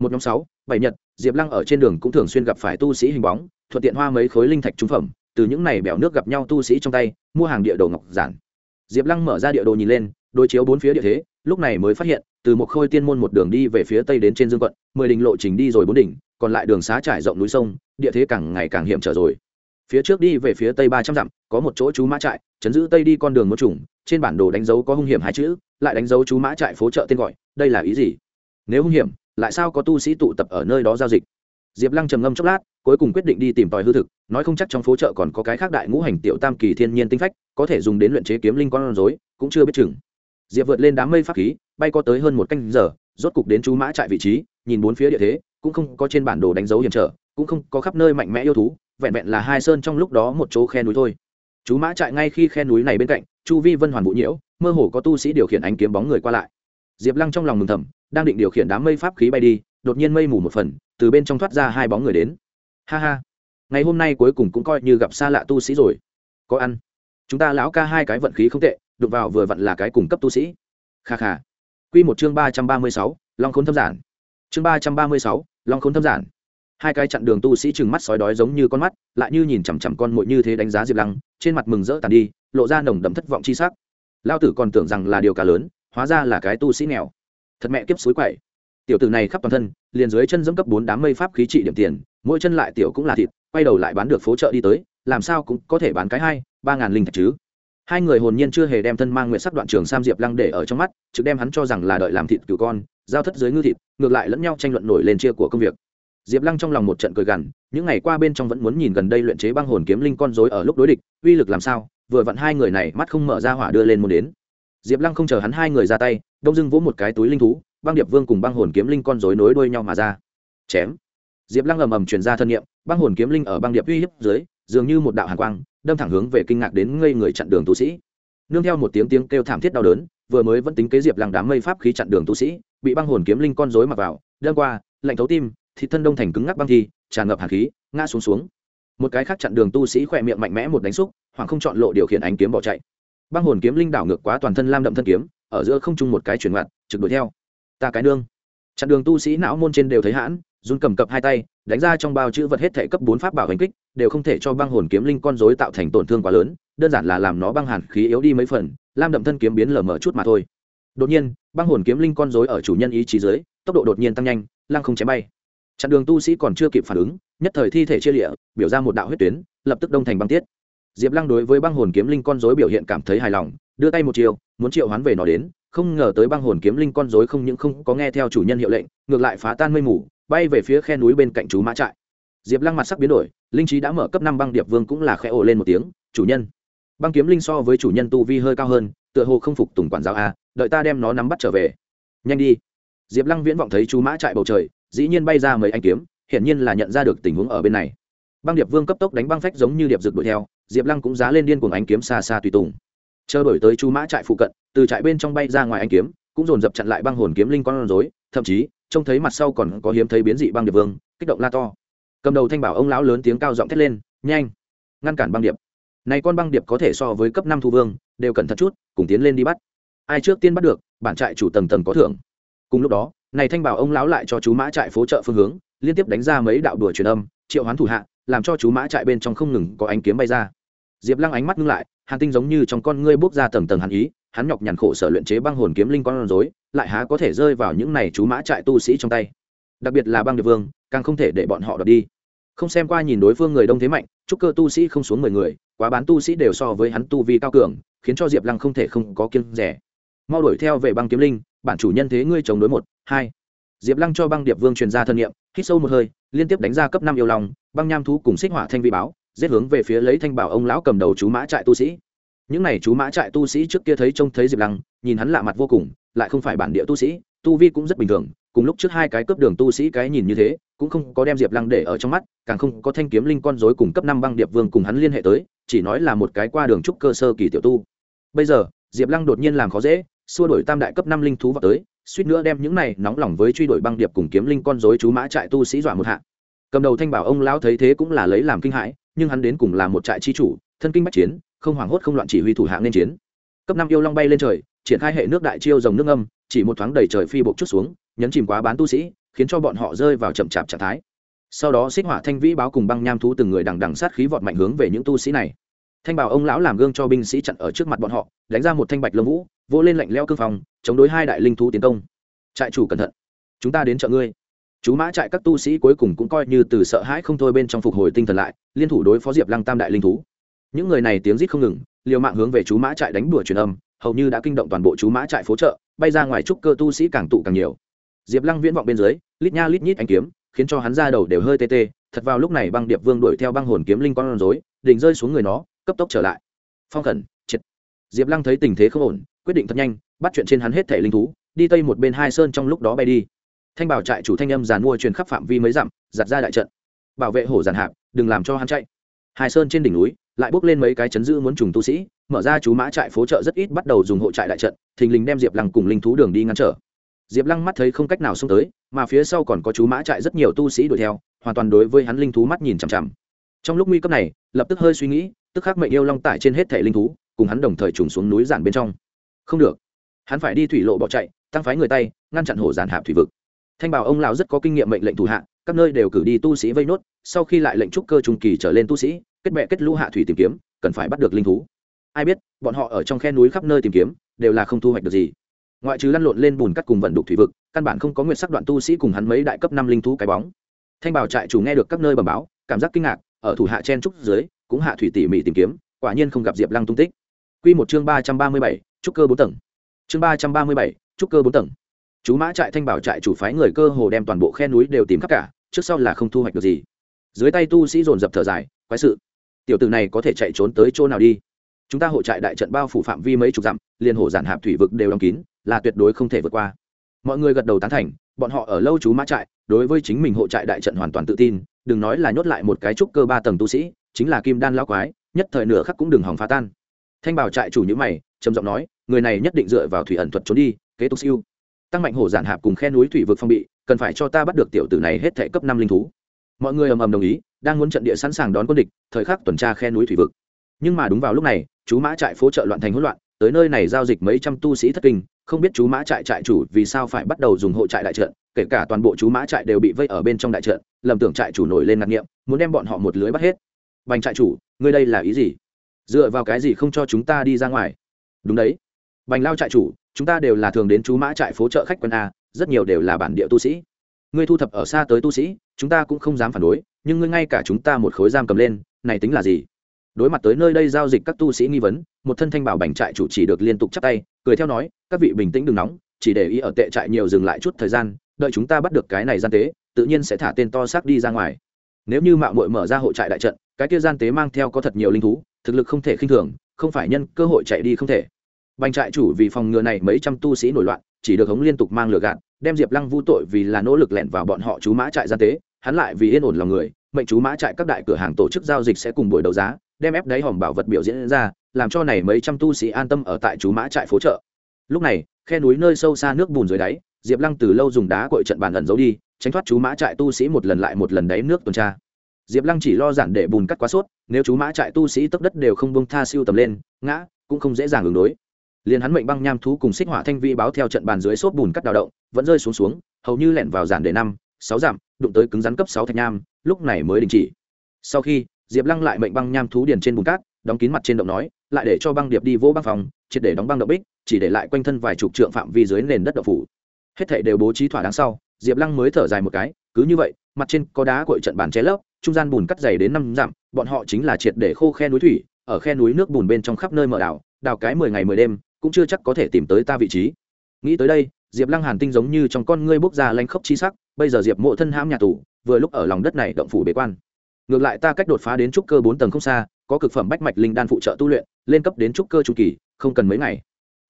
Speaker 1: Một nhóm sáu, bảy nhật, diệp lăng ở trên đường cũng thường xuyên gặp phải tu sĩ hình bóng, thuận tiện hoa mấy khối linh thạch trung phẩm, từ những này bèo nước gặp nhau tu sĩ trong tay, mua hàng địa đồ ngọc giản. Diệp lăng mở ra địa đồ nhìn lên đối chiếu bốn phía địa thế, lúc này mới phát hiện, từ một khôi tiên môn một đường đi về phía tây đến trên dương quận, mười đình lộ trình đi rồi bốn đỉnh, còn lại đường xá trải rộng núi sông, địa thế càng ngày càng hiểm trở rồi. Phía trước đi về phía tây ba trăm dặm, có một chỗ chú mã trại, chấn giữ tây đi con đường một trùng trên bản đồ đánh dấu có hung hiểm hai chữ, lại đánh dấu chú mã trại phố chợ tên gọi, đây là ý gì? Nếu hung hiểm, lại sao có tu sĩ tụ tập ở nơi đó giao dịch? Diệp lăng trầm ngâm chốc lát, cuối cùng quyết định đi tìm tòi hư thực, nói không chắc trong phố chợ còn có cái khác đại ngũ hành tiểu tam kỳ thiên nhiên tinh phách, có thể dùng đến luyện chế kiếm linh con rối, cũng chưa biết chừng diệp vượt lên đám mây pháp khí, bay có tới hơn một canh giờ, rốt cục đến chú mã trại vị trí, nhìn bốn phía địa thế, cũng không có trên bản đồ đánh dấu hiểm trở, cũng không có khắp nơi mạnh mẽ yêu thú, vẹn vẹn là hai sơn trong lúc đó một chỗ khe núi thôi. Chú mã trại ngay khi khe núi này bên cạnh, chu vi vân hoàn vũ nhiễu, mơ hồ có tu sĩ điều khiển ánh kiếm bóng người qua lại. Diệp lăng trong lòng mừng thầm, đang định điều khiển đám mây pháp khí bay đi, đột nhiên mây mù một phần, từ bên trong thoát ra hai bóng người đến. Ha ha, ngày hôm nay cuối cùng cũng coi như gặp xa lạ tu sĩ rồi. Có ăn. Chúng ta lão ca hai cái vận khí không tệ đụng vào vừa vặn là cái cùng cấp tu sĩ. Kha kha. Q một chương ba trăm ba mươi sáu, long khốn thâm giản. Chương ba trăm ba mươi sáu, long khốn thâm giản. Hai cái chặn đường tu sĩ chừng mắt sói đói giống như con mắt, lại như nhìn chằm chằm con mội như thế đánh giá diệp lăng, trên mặt mừng rỡ tàn đi, lộ ra nồng đậm thất vọng chi sắc. Lao tử còn tưởng rằng là điều cả lớn, hóa ra là cái tu sĩ nghèo. Thật mẹ kiếp suối quậy. Tiểu tử này khắp toàn thân, liền dưới chân dẫm cấp bốn đám mây pháp khí trị điểm tiền, mỗi chân lại tiểu cũng là thịt, quay đầu lại bán được phố chợ đi tới, làm sao cũng có thể bán cái hai, ba ngàn linh thạch chứ? Hai người hồn nhiên chưa hề đem thân mang nguyện sắc đoạn trường sam diệp lăng để ở trong mắt, trực đem hắn cho rằng là đợi làm thịt cừu con, giao thất dưới ngư thịt, ngược lại lẫn nhau tranh luận nổi lên chia của công việc. Diệp lăng trong lòng một trận cười gằn, những ngày qua bên trong vẫn muốn nhìn gần đây luyện chế băng hồn kiếm linh con dối ở lúc đối địch, uy lực làm sao, vừa vặn hai người này mắt không mở ra hỏa đưa lên muốn đến. Diệp lăng không chờ hắn hai người ra tay, đông dưng vỗ một cái túi linh thú, băng điệp vương cùng băng hồn kiếm linh con dối nối đuôi nhau mà ra. Chém. Diệp lăng ầm ầm truyền ra thân nhiệm băng hồn kiếm linh ở băng điệp uy hiếp dưới dường như một đạo hàn quang, đâm thẳng hướng về kinh ngạc đến ngây người chặn đường tu sĩ. Nương theo một tiếng tiếng kêu thảm thiết đau đớn, vừa mới vẫn tính kế diệp làng đám mây pháp khí chặn đường tu sĩ, bị băng hồn kiếm linh con rối mặc vào, đâm qua, lạnh thấu tim, thịt thân đông thành cứng ngắc băng thi, tràn ngập hàn khí, ngã xuống xuống. Một cái khác chặn đường tu sĩ khỏe miệng mạnh mẽ một đánh xúc hoàng không chọn lộ điều khiển ánh kiếm bỏ chạy. Băng hồn kiếm linh đảo ngược quá toàn thân lam đậm thân kiếm, ở giữa không trung một cái chuyển ngoặt, trực đuổi theo. Ta cái nương. Chặn đường tu sĩ não môn trên đều thấy hãn run cầm cập hai tay, đánh ra trong bao chữ vật hết thể cấp bốn pháp bảo hành kích, đều không thể cho băng hồn kiếm linh con dối tạo thành tổn thương quá lớn, đơn giản là làm nó băng hàn khí yếu đi mấy phần, lam đậm thân kiếm biến lở mở chút mà thôi. Đột nhiên, băng hồn kiếm linh con dối ở chủ nhân ý chí dưới, tốc độ đột nhiên tăng nhanh, lăng không chém bay. Chặn đường tu sĩ còn chưa kịp phản ứng, nhất thời thi thể chia lịa, biểu ra một đạo huyết tuyến, lập tức đông thành băng tiết. Diệp lăng đối với băng hồn kiếm linh con dối biểu hiện cảm thấy hài lòng, đưa tay một chiều, muốn triệu hoán về nó đến, không ngờ tới băng hồn kiếm linh con dối không những không có nghe theo chủ nhân hiệu lệnh, ngược lại phá tan mây mù bay về phía khe núi bên cạnh chú mã trại. Diệp lăng mặt sắc biến đổi, linh trí đã mở cấp năm băng điệp vương cũng là khẽ ồ lên một tiếng, chủ nhân. Băng kiếm linh so với chủ nhân tu vi hơi cao hơn, tựa hồ không phục tùng quản giáo a, đợi ta đem nó nắm bắt trở về. Nhanh đi. Diệp lăng viễn vọng thấy chú mã trại bầu trời, dĩ nhiên bay ra mấy anh kiếm, hiển nhiên là nhận ra được tình huống ở bên này. Băng điệp vương cấp tốc đánh băng phách giống như điệp rực đuổi theo, diệp lăng cũng giá lên điên cùng ánh kiếm xa xa tùy tùng. Chờ đổi tới chú mã trại phụ cận, từ trại bên trong bay ra ngoài anh kiếm, cũng dồn dập chặn lại băng hồn kiếm linh con rối, thậm chí trông thấy mặt sau còn có hiếm thấy biến dị băng điệp vương, kích động la to. Cầm đầu thanh bảo ông lão lớn tiếng cao giọng thét lên, nhanh, ngăn cản băng điệp. Này con băng điệp có thể so với cấp năm thu vương, đều cẩn thận chút, cùng tiến lên đi bắt. Ai trước tiên bắt được, bản trại chủ tầng tầng có thưởng. Cùng lúc đó, này thanh bảo ông lão lại cho chú mã trại phố trợ phương hướng, liên tiếp đánh ra mấy đạo đùa truyền âm, triệu hoán thủ hạ, làm cho chú mã trại bên trong không ngừng có ánh kiếm bay ra. Diệp lăng ánh mắt ngưng lại, hàn tinh giống như trong con ngươi bốc ra tầng tầng hàn ý hắn nhọc nhằn khổ sở luyện chế băng hồn kiếm linh con rối, lại há có thể rơi vào những này chú mã trại tu sĩ trong tay. Đặc biệt là băng điệp vương, càng không thể để bọn họ đoạt đi. Không xem qua nhìn đối phương người đông thế mạnh, chúc cơ tu sĩ không xuống mười người, quá bán tu sĩ đều so với hắn tu vi cao cường, khiến cho diệp lăng không thể không có kiêng rẻ. Mau đuổi theo về băng kiếm linh, bản chủ nhân thế ngươi chống đối một, hai. Diệp lăng cho băng điệp vương truyền ra thân nhiệm hít sâu một hơi, liên tiếp đánh ra cấp năm yêu lòng băng nham thú cùng xích hỏa thanh vi báo, giết hướng về phía lấy thanh bảo ông lão cầm đầu chú mã trại tu sĩ những n à y chú mã trại tu sĩ trước kia thấy trông thấy diệp lăng, nhìn hắn lạ mặt vô cùng, lại không phải bản địa tu sĩ, tu vi cũng rất bình thường, cùng lúc trước hai cái cướp đường tu sĩ cái nhìn như thế, cũng không có đem diệp lăng để ở trong mắt, càng không có thanh kiếm linh con dối cùng cấp năm băng điệp vương cùng hắn liên hệ tới, chỉ nói là một cái qua đường trúc cơ sơ kỳ tiểu tu. Bây giờ, diệp lăng đột nhiên làm khó dễ, xua đổi tam đại cấp năm linh thú vào tới, suýt nữa đem những này nóng lòng với truy đuổi băng điệp cùng kiếm linh con dối chú mã trại tu sĩ dọa một hạ. Cầm đầu thanh bảo ông lão thấy thế cũng là lấy làm kinh hãi, nhưng hắn đến cùng là một trại chi chủ, thân kinh bách chiến không hoảng hốt không loạn chỉ huy thủ hạng nên chiến. Cấp năm yêu long bay lên trời, triển khai hệ nước đại chiêu dòng nước âm, chỉ một thoáng đầy trời phi bộ chút xuống, nhấn chìm quá bán tu sĩ, khiến cho bọn họ rơi vào chậm chạp trạng thái. Sau đó xích hỏa thanh vĩ báo cùng băng nham thú từng người đằng đằng sát khí vọt mạnh hướng về những tu sĩ này. Thanh bảo ông lão làm gương cho binh sĩ chặn ở trước mặt bọn họ, đánh ra một thanh bạch lông vũ, vỗ lên lạnh leo cương phòng chống đối hai đại linh thú tiến công. Trại chủ cẩn thận. Chúng ta đến chợ ngươi. Chú mã trại các tu sĩ cuối cùng cũng coi như từ sợ hãi không thôi bên trong phục hồi tinh thần lại, liên thủ đối phó diệp lăng tam đại linh thú những người này tiếng rít không ngừng, liều mạng hướng về chú mã trại đánh đùa truyền âm, hầu như đã kinh động toàn bộ chú mã trại phố chợ, bay ra ngoài trúc cơ tu sĩ càng tụ càng nhiều. Diệp lăng viễn vọng bên dưới, lít nha lít nhít anh kiếm, khiến cho hắn ra đầu đều hơi tê tê, thật vào lúc này băng điệp vương đuổi theo băng hồn kiếm linh con rối, đỉnh rơi xuống người nó, cấp tốc trở lại. Phong khẩn, triệt. Diệp lăng thấy tình thế không ổn, quyết định thật nhanh, bắt chuyện trên hắn hết thể linh thú, đi tây một bên hai sơn trong lúc đó bay đi. Thanh bảo trại chủ thanh âm giàn mua truyền khắp phạm vi mấy dặm, giặt ra đại trận. Bảo vệ hổ giàn hạp, đừng làm cho hắn chạy. Hai sơn trên đỉnh núi lại bước lên mấy cái chấn giữ muốn trùng tu sĩ, mở ra chú mã trại phố chợ rất ít bắt đầu dùng hộ trại đại trận, thình lình đem diệp lăng cùng linh thú đường đi ngăn trở. Diệp lăng mắt thấy không cách nào xông tới, mà phía sau còn có chú mã trại rất nhiều tu sĩ đuổi theo, hoàn toàn đối với hắn linh thú mắt nhìn chằm chằm. Trong lúc nguy cấp này, lập tức hơi suy nghĩ, tức khắc mệnh yêu long tải trên hết thẻ linh thú, cùng hắn đồng thời trùng xuống núi giản bên trong. Không được. Hắn phải đi thủy lộ bỏ chạy, tăng phái người tay, ngăn chặn hổ giản hạp thủy vực. Thanh bảo ông lão rất có kinh nghiệm mệnh lệnh thủ hạ, các nơi đều cử đi tu sĩ vây nốt, sau khi lại lệnh trúc cơ trung kỳ trở lên tu sĩ kết bệ kết lũ hạ thủy tìm kiếm, cần phải bắt được linh thú. Ai biết, bọn họ ở trong khe núi khắp nơi tìm kiếm, đều là không thu hoạch được gì. Ngoại trừ lăn lộn lên bùn cắt cùng vận đục thủy vực, căn bản không có nguyện sắc đoạn tu sĩ cùng hắn mấy đại cấp năm linh thú cái bóng. Thanh bảo trại chủ nghe được các nơi bẩm báo, cảm giác kinh ngạc, ở thủ hạ chen trúc dưới, cũng hạ thủy tỉ mỉ tìm kiếm, quả nhiên không gặp diệp lăng tung tích. Quy một chương ba trăm ba mươi bảy, trúc cơ bốn tầng. Chương ba trăm ba mươi bảy, trúc cơ bốn tầng. Chú mã trại thanh bảo trại chủ phái người cơ hồ đem toàn bộ khe núi đều tìm khắp cả, trước sau là không thu hoạch được gì. Dưới tay tu sĩ dồn dập thở dài, quái sự tiểu tử này có thể chạy trốn tới chỗ nào đi? Chúng ta hộ trại đại trận bao phủ phạm vi mấy chục dặm liền hồ giản hạp thủy vực đều đóng kín, là tuyệt đối không thể vượt qua. Mọi người gật đầu tán thành, bọn họ ở lâu chú mã trại, đối với chính mình hộ trại đại trận hoàn toàn tự tin, đừng nói là nhốt lại một cái trúc cơ ba tầng tu sĩ, chính là kim đan lao quái, nhất thời nửa khắc cũng đừng hỏng phá tan. Thanh bảo trại chủ nhữ mày, trầm giọng nói, người này nhất định dựa vào thủy ẩn thuật trốn đi, kế tục siêu. Tăng mạnh hổ giản hạp cùng khe núi thủy vực phong bị, cần phải cho ta bắt được tiểu tử này hết thể cấp năm linh thú mọi người ầm ầm đồng ý, đang muốn trận địa sẵn sàng đón quân địch, thời khắc tuần tra khe núi thủy vực. Nhưng mà đúng vào lúc này, chú mã trại phố chợ loạn thành hỗn loạn, tới nơi này giao dịch mấy trăm tu sĩ thất kinh, không biết chú mã trại trại chủ vì sao phải bắt đầu dùng hộ trại đại trận, kể cả toàn bộ chú mã trại đều bị vây ở bên trong đại trận, lầm tưởng trại chủ nổi lên ngạc nghiệm, muốn đem bọn họ một lưới bắt hết. Bành trại chủ, ngươi đây là ý gì? Dựa vào cái gì không cho chúng ta đi ra ngoài? Đúng đấy. Bành lao trại chủ, chúng ta đều là thường đến chú mã trại phố chợ khách quân a, rất nhiều đều là bản địa tu sĩ ngươi thu thập ở xa tới tu sĩ, chúng ta cũng không dám phản đối, nhưng ngươi ngay cả chúng ta một khối giam cầm lên, này tính là gì? Đối mặt tới nơi đây giao dịch các tu sĩ nghi vấn, một thân thanh bảo bành trại chủ chỉ được liên tục chắp tay, cười theo nói, các vị bình tĩnh đừng nóng, chỉ để ý ở tệ trại nhiều dừng lại chút thời gian, đợi chúng ta bắt được cái này gian tế, tự nhiên sẽ thả tên to xác đi ra ngoài. Nếu như mạo muội mở ra hộ trại đại trận, cái kia gian tế mang theo có thật nhiều linh thú, thực lực không thể khinh thường, không phải nhân cơ hội chạy đi không thể. Bành trại chủ vì phòng ngừa này mấy trăm tu sĩ nổi loạn, chỉ được hống liên tục mang lửa gạt đem diệp lăng vu tội vì là nỗ lực lẻn vào bọn họ chú mã trại gian tế, hắn lại vì yên ổn lòng người, mệnh chú mã trại các đại cửa hàng tổ chức giao dịch sẽ cùng buổi đấu giá, đem ép đáy hòm bảo vật biểu diễn ra, làm cho này mấy trăm tu sĩ an tâm ở tại chú mã trại phố chợ. Lúc này, khe núi nơi sâu xa nước bùn dưới đáy, diệp lăng từ lâu dùng đá cội trận bàn ẩn giấu đi, tránh thoát chú mã trại tu sĩ một lần lại một lần đáy nước tuần tra. Diệp lăng chỉ lo giản để bùn cắt quá sốt, nếu chú mã trại tu sĩ tấp đất đều không bông tha siêu tầm lên, ngã, cũng không dễ dàng ứng đối liền hắn mệnh băng nham thú cùng xích hỏa thanh vi báo theo trận bàn dưới xốp bùn cắt đào động, vẫn rơi xuống xuống, hầu như lẻn vào giản để năm, sáu giảm đụng tới cứng rắn cấp sáu thạch nham, lúc này mới đình chỉ. Sau khi, diệp lăng lại mệnh băng nham thú điền trên bùn cát, đóng kín mặt trên động nói, lại để cho băng điệp đi vỗ băng phòng, triệt để đóng băng động bích, chỉ để lại quanh thân vài chục trượng phạm vi dưới nền đất đậu phủ. Hết thảy đều bố trí thỏa đáng sau, diệp lăng mới thở dài một cái, cứ như vậy, mặt trên có đá cội trận bàn che lấp, trung gian bùn cắt dày đến năm dặm, bọn họ chính là triệt để khô khe núi thủy, ở khe núi nước bùn bên trong khắp nơi mở đảo, đào cái mười ngày mười đêm cũng chưa chắc có thể tìm tới ta vị trí. Nghĩ tới đây, diệp lăng hàn tinh giống như trong con ngươi bốc ra lanh khốc chi sắc, bây giờ diệp mộ thân hãm nhà tù, vừa lúc ở lòng đất này động phủ bế quan. Ngược lại ta cách đột phá đến trúc cơ bốn tầng không xa, có cực phẩm bách mạch linh đan phụ trợ tu luyện, lên cấp đến trúc cơ trung kỳ, không cần mấy ngày.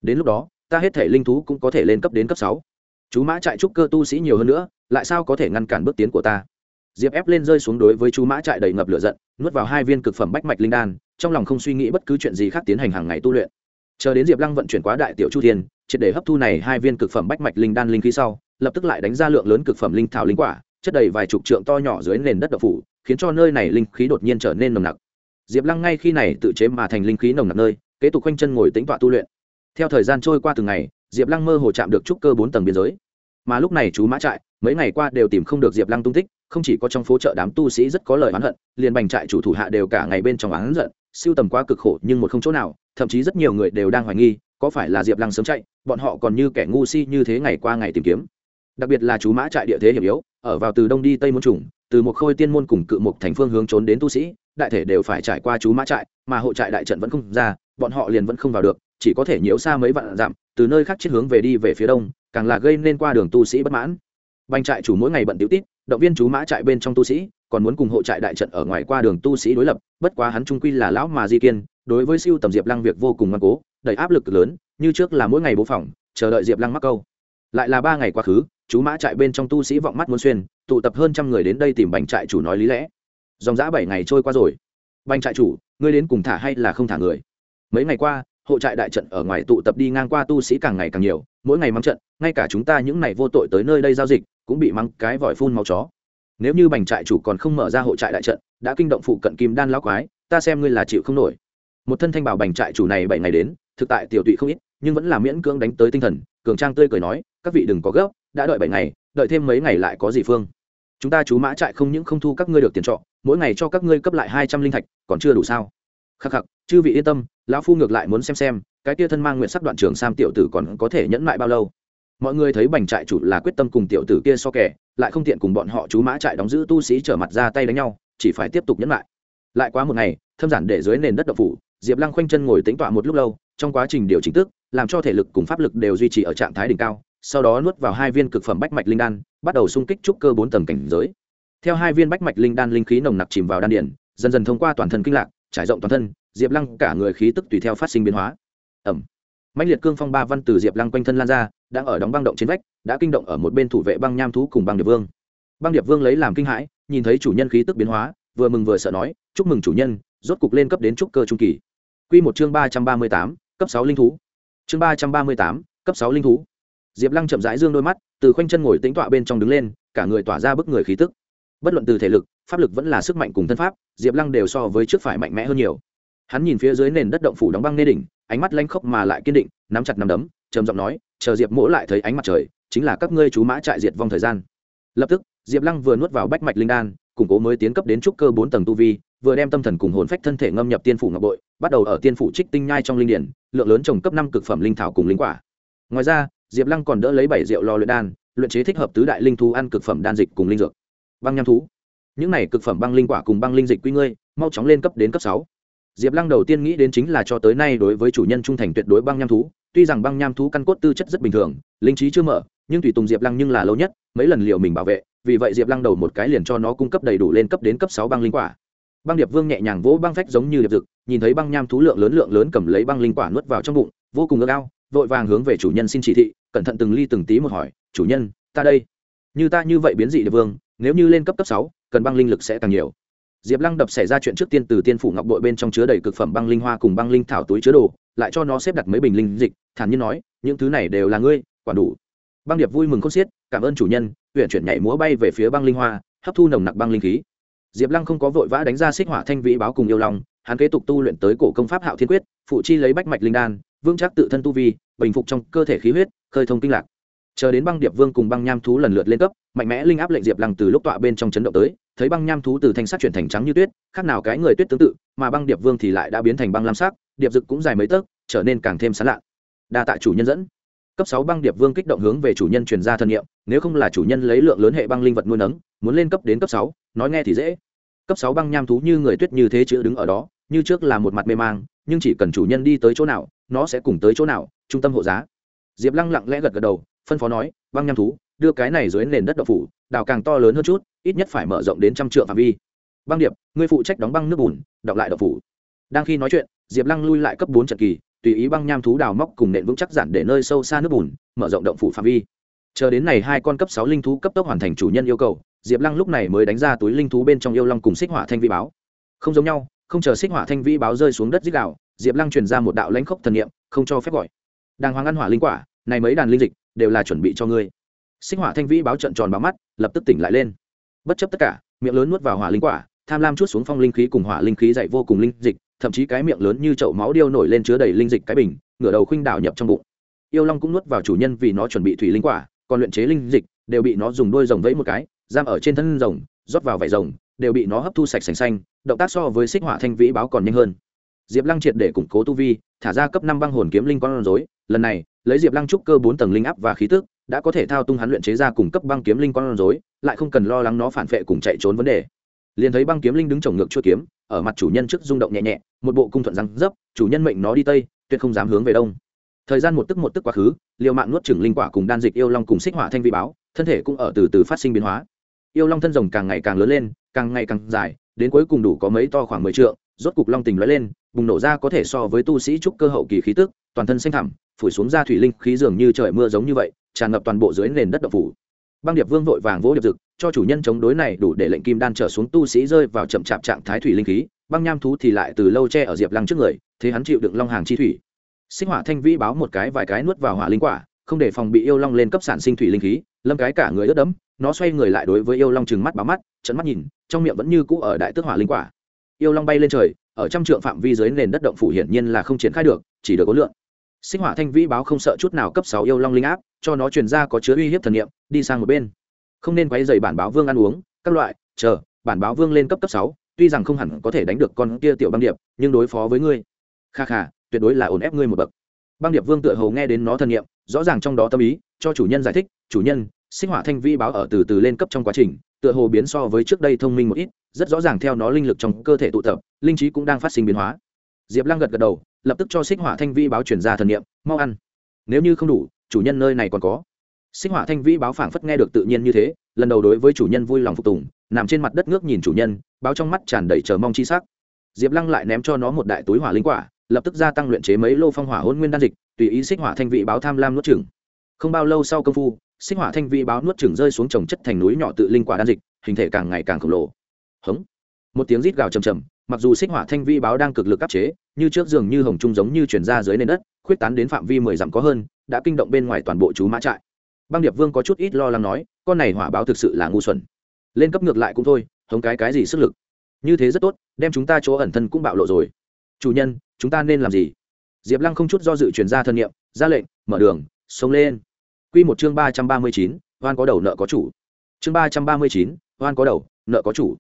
Speaker 1: Đến lúc đó, ta hết thể linh thú cũng có thể lên cấp đến cấp sáu. Chú mã trại trúc cơ tu sĩ nhiều hơn nữa, lại sao có thể ngăn cản bước tiến của ta? Diệp ép lên rơi xuống đối với chú mã trại đầy ngập lửa giận, nuốt vào hai viên cực phẩm bách mạch linh đan, trong lòng không suy nghĩ bất cứ chuyện gì khác tiến hành hàng ngày tu luyện chờ đến diệp lăng vận chuyển quá đại tiểu chu thiên, triệt để hấp thu này hai viên cực phẩm bách mạch linh đan linh khí sau, lập tức lại đánh ra lượng lớn cực phẩm linh thảo linh quả, chất đầy vài chục trượng to nhỏ dưới nền đất độc phủ, khiến cho nơi này linh khí đột nhiên trở nên nồng nặc. Diệp lăng ngay khi này tự chế mà thành linh khí nồng nặc nơi, kế tục quanh chân ngồi tính tọa tu luyện. Theo thời gian trôi qua từng ngày, diệp lăng mơ hồ chạm được trúc cơ bốn tầng biên giới. Mà lúc này chú mã trại, mấy ngày qua đều tìm không được diệp lăng tung tích, không chỉ có trong phố chợ đám tu sĩ rất có lời oán hận, liền bành trại chủ thủ hạ đều cả ngày bên trong oán giận siêu tầm quá cực khổ nhưng một không chỗ nào, thậm chí rất nhiều người đều đang hoài nghi, có phải là diệp lăng sớm chạy, bọn họ còn như kẻ ngu si như thế ngày qua ngày tìm kiếm. Đặc biệt là chú mã trại địa thế hiểm yếu, ở vào từ đông đi tây môn trùng, từ một khôi tiên môn cùng cự một thành phương hướng trốn đến tu sĩ, đại thể đều phải trải qua chú mã trại, mà hộ trại đại trận vẫn không ra, bọn họ liền vẫn không vào được, chỉ có thể nhiễu xa mấy vạn dặm, từ nơi khác chết hướng về đi về phía đông, càng là gây nên qua đường tu sĩ bất mãn. Bành trại chủ mỗi ngày bận tiểu tít động viên chú mã trại bên trong tu sĩ còn muốn cùng hộ trại đại trận ở ngoài qua đường tu sĩ đối lập, bất quá hắn trung quy là lão mà di kiên, đối với siêu tầm diệp lăng việc vô cùng ngoan cố, đầy áp lực lớn, như trước là mỗi ngày bố phỏng chờ đợi diệp lăng mắc câu. Lại là ba ngày quá khứ, chú mã trại bên trong tu sĩ vọng mắt muốn xuyên, tụ tập hơn trăm người đến đây tìm bành trại chủ nói lý lẽ. Dòng giã bảy ngày trôi qua rồi. Bành trại chủ, ngươi đến cùng thả hay là không thả người? Mấy ngày qua, hộ trại đại trận ở ngoài tụ tập đi ngang qua tu sĩ càng ngày càng nhiều, mỗi ngày mắng trận, ngay cả chúng ta những ngày vô tội tới nơi đây giao dịch, cũng bị mắng cái vòi phun màu chó nếu như bành trại chủ còn không mở ra hộ trại đại trận, đã kinh động phụ cận kim đan lão quái, ta xem ngươi là chịu không nổi. Một thân thanh bảo bành trại chủ này bảy ngày đến, thực tại tiểu tụy không ít, nhưng vẫn là miễn cưỡng đánh tới tinh thần, cường trang tươi cười nói, các vị đừng có gấp, đã đợi bảy ngày, đợi thêm mấy ngày lại có gì phương. Chúng ta chú mã trại không những không thu các ngươi được tiền trọ, mỗi ngày cho các ngươi cấp lại hai trăm linh thạch, còn chưa đủ sao? Khắc khắc, chư vị yên tâm, lão phu ngược lại muốn xem xem, cái kia thân mang nguyện sắc đoạn trường sam tiểu tử còn có thể nhẫn lại bao lâu mọi người thấy bành trại chủ là quyết tâm cùng tiểu tử kia so kẻ, lại không tiện cùng bọn họ chú mã trại đóng giữ tu sĩ trở mặt ra tay đánh nhau, chỉ phải tiếp tục nhẫn lại. Lại quá một ngày, thâm giản để dưới nền đất độc phủ, diệp lăng khoanh chân ngồi tính tọa một lúc lâu, trong quá trình điều chỉnh tức, làm cho thể lực cùng pháp lực đều duy trì ở trạng thái đỉnh cao, sau đó nuốt vào hai viên cực phẩm bách mạch linh đan, bắt đầu xung kích trúc cơ bốn tầng cảnh giới. Theo hai viên bách mạch linh đan linh khí nồng nặc chìm vào đan điển dần dần thông qua toàn thân kinh lạc, trải rộng toàn thân, diệp lăng cả người khí tức tùy theo phát sinh biến hóa. Ẩm mạnh liệt cương phong ba văn từ diệp lăng quanh thân lan ra đang ở đóng băng động trên vách, đã kinh động ở một bên thủ vệ băng nham thú cùng băng điệp vương. Băng điệp vương lấy làm kinh hãi, nhìn thấy chủ nhân khí tức biến hóa, vừa mừng vừa sợ nói, chúc mừng chủ nhân, rốt cục lên cấp đến trúc cơ trung kỳ. Q một chương ba trăm ba mươi tám, cấp sáu linh thú. Chương ba trăm ba mươi tám, cấp sáu linh thú. Diệp lăng chậm rãi dương đôi mắt, từ khoanh chân ngồi tính tọa bên trong đứng lên, cả người tỏa ra bức người khí tức. Bất luận từ thể lực, pháp lực vẫn là sức mạnh cùng thân pháp, diệp lăng đều so với trước phải mạnh mẽ hơn nhiều. Hắn nhìn phía dưới nền đất động phủ đóng băng nê đỉnh, ánh mắt lanh khốc mà lại kiên định, nắm chặt nắm đấm trầm giọng nói, chờ diệp mỗ lại thấy ánh mặt trời, chính là các ngươi chú mã trại diệt vong thời gian. Lập tức, diệp lăng vừa nuốt vào bách mạch linh đan, củng cố mới tiến cấp đến trúc cơ bốn tầng tu vi, vừa đem tâm thần cùng hồn phách thân thể ngâm nhập tiên phủ ngọc bội, bắt đầu ở tiên phủ trích tinh nhai trong linh điển, lượng lớn trồng cấp năm cực phẩm linh thảo cùng linh quả. Ngoài ra, diệp lăng còn đỡ lấy bảy rượu lò luyện đan, luyện chế thích hợp tứ đại linh thú ăn cực phẩm đan dịch cùng linh dược. Băng nham thú. Những này cực phẩm băng linh quả cùng băng linh dịch quy ngươi, mau chóng lên cấp đến cấp sáu. Diệp lăng đầu tiên nghĩ đến chính là cho tới nay đối với chủ nhân trung thành tuyệt đối băng nham thú tuy rằng băng nham thú căn cốt tư chất rất bình thường, linh trí chưa mở, nhưng tùy tùng diệp lăng nhưng là lâu nhất, mấy lần liệu mình bảo vệ, vì vậy diệp lăng đầu một cái liền cho nó cung cấp đầy đủ lên cấp đến cấp sáu băng linh quả. Băng điệp vương nhẹ nhàng vỗ băng phách giống như điệp dực, nhìn thấy băng nham thú lượng lớn lượng lớn cầm lấy băng linh quả nuốt vào trong bụng, vô cùng ngơ cao vội vàng hướng về chủ nhân xin chỉ thị, cẩn thận từng ly từng tí một hỏi, chủ nhân, ta đây. Như ta như vậy biến dị điệp vương, nếu như lên cấp cấp sáu, cần băng linh lực sẽ càng nhiều diệp lăng đập xảy ra chuyện trước tiên từ tiên phủ ngọc bội bên trong chứa đầy cực phẩm băng linh hoa cùng băng linh thảo túi chứa đồ, lại cho nó xếp đặt mấy bình linh dịch, thản nhiên nói, những thứ này đều là ngươi, quản đủ. Băng điệp vui mừng khôn xiết, cảm ơn chủ nhân huyện chuyển nhảy múa bay về phía băng linh hoa, hấp thu nồng nặc băng linh khí. Diệp lăng không có vội vã đánh ra xích hỏa thanh vĩ báo cùng yêu lòng hắn kế tục tu luyện tới cổ công pháp hạo thiên quyết, phụ chi lấy bách mạch linh đan, vững chắc tự thân tu vi, bình phục trong cơ thể khí huyết, khơi thông kinh lạc. Chờ đến băng điệp vương cùng băng nham thú lần lượt lên cấp, mạnh mẽ linh áp lệnh diệp lăng từ lúc tọa bên trong chấn động tới thấy băng nham thú từ thanh sắc chuyển thành trắng như tuyết, khác nào cái người tuyết tương tự, mà băng điệp vương thì lại đã biến thành băng lam sắc, điệp dực cũng dài mấy tấc, trở nên càng thêm sán lạ. Đa tạ chủ nhân dẫn. Cấp sáu băng điệp vương kích động hướng về chủ nhân truyền ra thân nhiệm nếu không là chủ nhân lấy lượng lớn hệ băng linh vật nuôi nấng, muốn lên cấp đến cấp sáu, nói nghe thì dễ. Cấp sáu băng nham thú như người tuyết như thế chữ đứng ở đó, như trước là một mặt mê mang, nhưng chỉ cần chủ nhân đi tới chỗ nào, nó sẽ cùng tới chỗ nào, trung tâm hộ giá. Diệp lăng lặng lẽ gật gật đầu, phân phó nói, băng nham thú đưa cái này dưới nền đất độc phủ, đào càng to lớn hơn chút, ít nhất phải mở rộng đến trăm trượng phạm vi. Băng điệp người phụ trách đóng băng nước bùn đọc lại độc phủ. Đang khi nói chuyện, diệp lăng lui lại cấp bốn trận kỳ, tùy ý băng nham thú đào móc cùng nện vững chắc giản để nơi sâu xa nước bùn, mở rộng động phủ phạm vi. Chờ đến này hai con cấp sáu linh thú cấp tốc hoàn thành chủ nhân yêu cầu, diệp lăng lúc này mới đánh ra túi linh thú bên trong yêu long cùng xích hỏa thanh vi báo. Không giống nhau, không chờ xích hỏa thanh vi báo rơi xuống đất dích đạo diệp lăng truyền ra một đạo lãnh khốc thần niệm, không cho phép gọi. Đàng hoàng ăn hỏa linh quả, này mấy đàn linh dịch, đều là chuẩn bị cho ngươi xích hỏa thanh vĩ báo trận tròn báo mắt, lập tức tỉnh lại lên. Bất chấp tất cả, miệng lớn nuốt vào hỏa linh quả, tham lam chút xuống phong linh khí cùng hỏa linh khí dậy vô cùng linh dịch, thậm chí cái miệng lớn như chậu máu điêu nổi lên chứa đầy linh dịch cái bình, ngửa đầu khuynh đảo nhập trong bụng. Yêu long cũng nuốt vào chủ nhân vì nó chuẩn bị thủy linh quả, còn luyện chế linh dịch, đều bị nó dùng đôi rồng vẫy một cái, giam ở trên thân rồng, rót vào vải rồng, đều bị nó hấp thu sạch sành xanh, động tác so với xích hỏa thanh vĩ báo còn nhanh hơn. Diệp lăng triệt để củng cố tu vi, thả ra cấp năm băng hồn kiếm linh con rối, lần này lấy diệp lăng trúc cơ bốn tầng linh áp và khí tức, đã có thể thao tung hắn luyện chế ra cùng cấp băng kiếm linh con rối, lại không cần lo lắng nó phản vệ cùng chạy trốn vấn đề. Liền thấy băng kiếm linh đứng trồng ngược chua kiếm, ở mặt chủ nhân trước rung động nhẹ nhẹ, một bộ cung thuận răng dấp, chủ nhân mệnh nó đi tây, tuyệt không dám hướng về đông. Thời gian một tức một tức quá khứ, liều mạng nuốt trừng linh quả cùng đan dịch yêu long cùng xích hỏa thanh vi báo, thân thể cũng ở từ từ phát sinh biến hóa. Yêu long thân rồng càng ngày càng lớn lên, càng ngày càng dài, đến cuối cùng đủ có mấy to khoảng mười trượng, rốt cục long tình lóe lên bùng nổ ra có thể so với tu sĩ trúc cơ hậu kỳ khí tức, toàn thân xanh thẳm, phủi xuống ra thủy linh khí dường như trời mưa giống như vậy, tràn ngập toàn bộ dưới nền đất độc phủ. Băng điệp vương vội vàng vỗ điệp dực, cho chủ nhân chống đối này đủ để lệnh kim đan trở xuống tu sĩ rơi vào chậm chạp trạng thái thủy linh khí, băng nham thú thì lại từ lâu che ở diệp lăng trước người, thế hắn chịu đựng long hàng chi thủy. Sinh hỏa thanh vĩ báo một cái vài cái nuốt vào hỏa linh quả, không để phòng bị yêu long lên cấp sản sinh thủy linh khí, lâm cái cả người ướt đẫm, nó xoay người lại đối với yêu long chừng mắt báo mắt trận mắt nhìn, trong miệng vẫn như cũ ở đại tước hỏa linh quả. Yêu long bay lên trời ở trăm trượng phạm vi dưới nền đất động phủ hiển nhiên là không triển khai được, chỉ được có lượng sinh hỏa thanh vĩ báo không sợ chút nào cấp sáu yêu long linh áp, cho nó truyền ra có chứa uy hiếp thần niệm, đi sang một bên. Không nên quấy dày bản báo vương ăn uống, các loại, chờ, bản báo vương lên cấp cấp sáu, tuy rằng không hẳn có thể đánh được con kia tiểu băng điệp, nhưng đối phó với ngươi. Kha kha, tuyệt đối là ổn ép ngươi một bậc. Băng điệp vương tựa hồ nghe đến nó thần niệm rõ ràng trong đó tâm ý, cho chủ nhân giải thích, chủ nhân sinh hỏa thanh vi báo ở từ từ lên cấp trong quá trình, tựa hồ biến so với trước đây thông minh một ít, rất rõ ràng theo nó linh lực trong cơ thể tụ tập, linh trí cũng đang phát sinh biến hóa. Diệp lăng gật gật đầu, lập tức cho xích hỏa thanh vi báo chuyển ra thần nghiệm mau ăn. Nếu như không đủ, chủ nhân nơi này còn có. Xích hỏa thanh vi báo phảng phất nghe được tự nhiên như thế, lần đầu đối với chủ nhân vui lòng phục tùng, nằm trên mặt đất ngước nhìn chủ nhân, báo trong mắt tràn đầy chờ mong chi sắc. Diệp lăng lại ném cho nó một đại túi hỏa linh quả, lập tức gia tăng luyện chế mấy lô phong hỏa hôn nguyên đan dịch tùy ý xích hỏa thanh vị báo tham lam nuốt chửng. Không bao lâu sau công phu, xích hỏa thanh vị báo nuốt chửng rơi xuống trồng chất thành núi nhỏ tự linh quả đan dịch, hình thể càng ngày càng khổng lồ. Hống. Một tiếng rít gào trầm trầm, mặc dù xích hỏa thanh vi báo đang cực lực áp chế, như trước giường như hồng trung giống như chuyển ra dưới nền đất, khuyết tán đến phạm vi mười dặm có hơn, đã kinh động bên ngoài toàn bộ chú mã trại. Băng điệp vương có chút ít lo lắng nói, con này hỏa báo thực sự là ngu xuẩn. Lên cấp ngược lại cũng thôi, hống cái cái gì sức lực. Như thế rất tốt, đem chúng ta chỗ ẩn thân cũng bạo lộ rồi. Chủ nhân, chúng ta nên làm gì? Diệp lăng không chút do dự chuyển ra thân nhiệm, ra lệnh, mở đường sống lên. Q một chương ba trăm ba mươi chín, oan có đầu nợ có chủ. Chương ba trăm ba mươi chín, oan có đầu, nợ có chủ.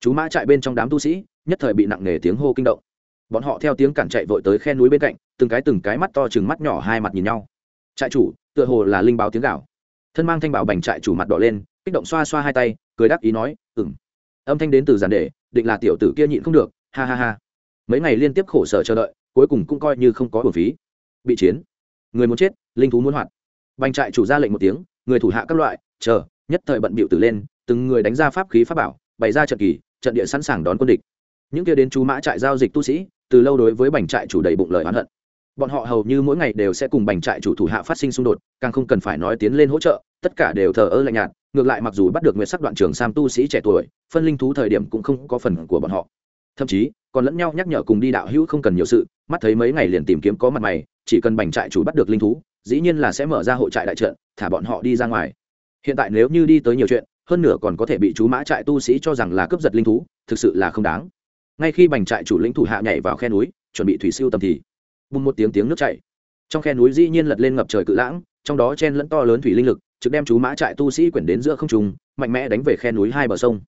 Speaker 1: Chú mã chạy bên trong đám tu sĩ, nhất thời bị nặng nề tiếng hô kinh động. Bọn họ theo tiếng cản chạy vội tới khe núi bên cạnh, từng cái từng cái mắt to chừng mắt nhỏ hai mặt nhìn nhau. Trại chủ, tựa hồ là linh báo tiếng gạo thân mang thanh bảo bành trại chủ mặt đỏ lên, kích động xoa xoa hai tay, cười đáp ý nói ừng âm thanh đến từ giàn đề, định là tiểu tử kia nhịn không được, ha ha ha. Mấy ngày liên tiếp khổ sở chờ đợi cuối cùng cũng coi như không có hưởng phí. Bị chiến. Người muốn chết, linh thú muốn hoạt. Bành trại chủ ra lệnh một tiếng, người thủ hạ các loại, chờ, nhất thời bận bịu tử lên, từng người đánh ra pháp khí pháp bảo, bày ra trận kỳ, trận địa sẵn sàng đón quân địch. Những kia đến chú mã trại giao dịch tu sĩ, từ lâu đối với bành trại chủ đầy bụng lời oán hận. Bọn họ hầu như mỗi ngày đều sẽ cùng bành trại chủ thủ hạ phát sinh xung đột, càng không cần phải nói tiến lên hỗ trợ, tất cả đều thờ ơ lạnh nhạt, ngược lại mặc dù bắt được nguyệt sắc đoạn trường sam tu sĩ trẻ tuổi, phân linh thú thời điểm cũng không có phần của bọn họ. Thậm chí còn lẫn nhau nhắc nhở cùng đi đạo hữu không cần nhiều sự, mắt thấy mấy ngày liền tìm kiếm có mặt mày, chỉ cần bành trại chủ bắt được linh thú, dĩ nhiên là sẽ mở ra hộ trại đại trận, thả bọn họ đi ra ngoài. Hiện tại nếu như đi tới nhiều chuyện, hơn nửa còn có thể bị chú mã trại tu sĩ cho rằng là cướp giật linh thú, thực sự là không đáng. Ngay khi bành trại chủ lĩnh thủ hạ nhảy vào khe núi, chuẩn bị thủy siêu tầm thì, bùng một tiếng tiếng nước chảy. Trong khe núi dĩ nhiên lật lên ngập trời cự lãng, trong đó chen lẫn to lớn thủy linh lực, trực đem chú mã trại tu sĩ quyển đến giữa không trùng mạnh mẽ đánh về khe núi hai bờ sông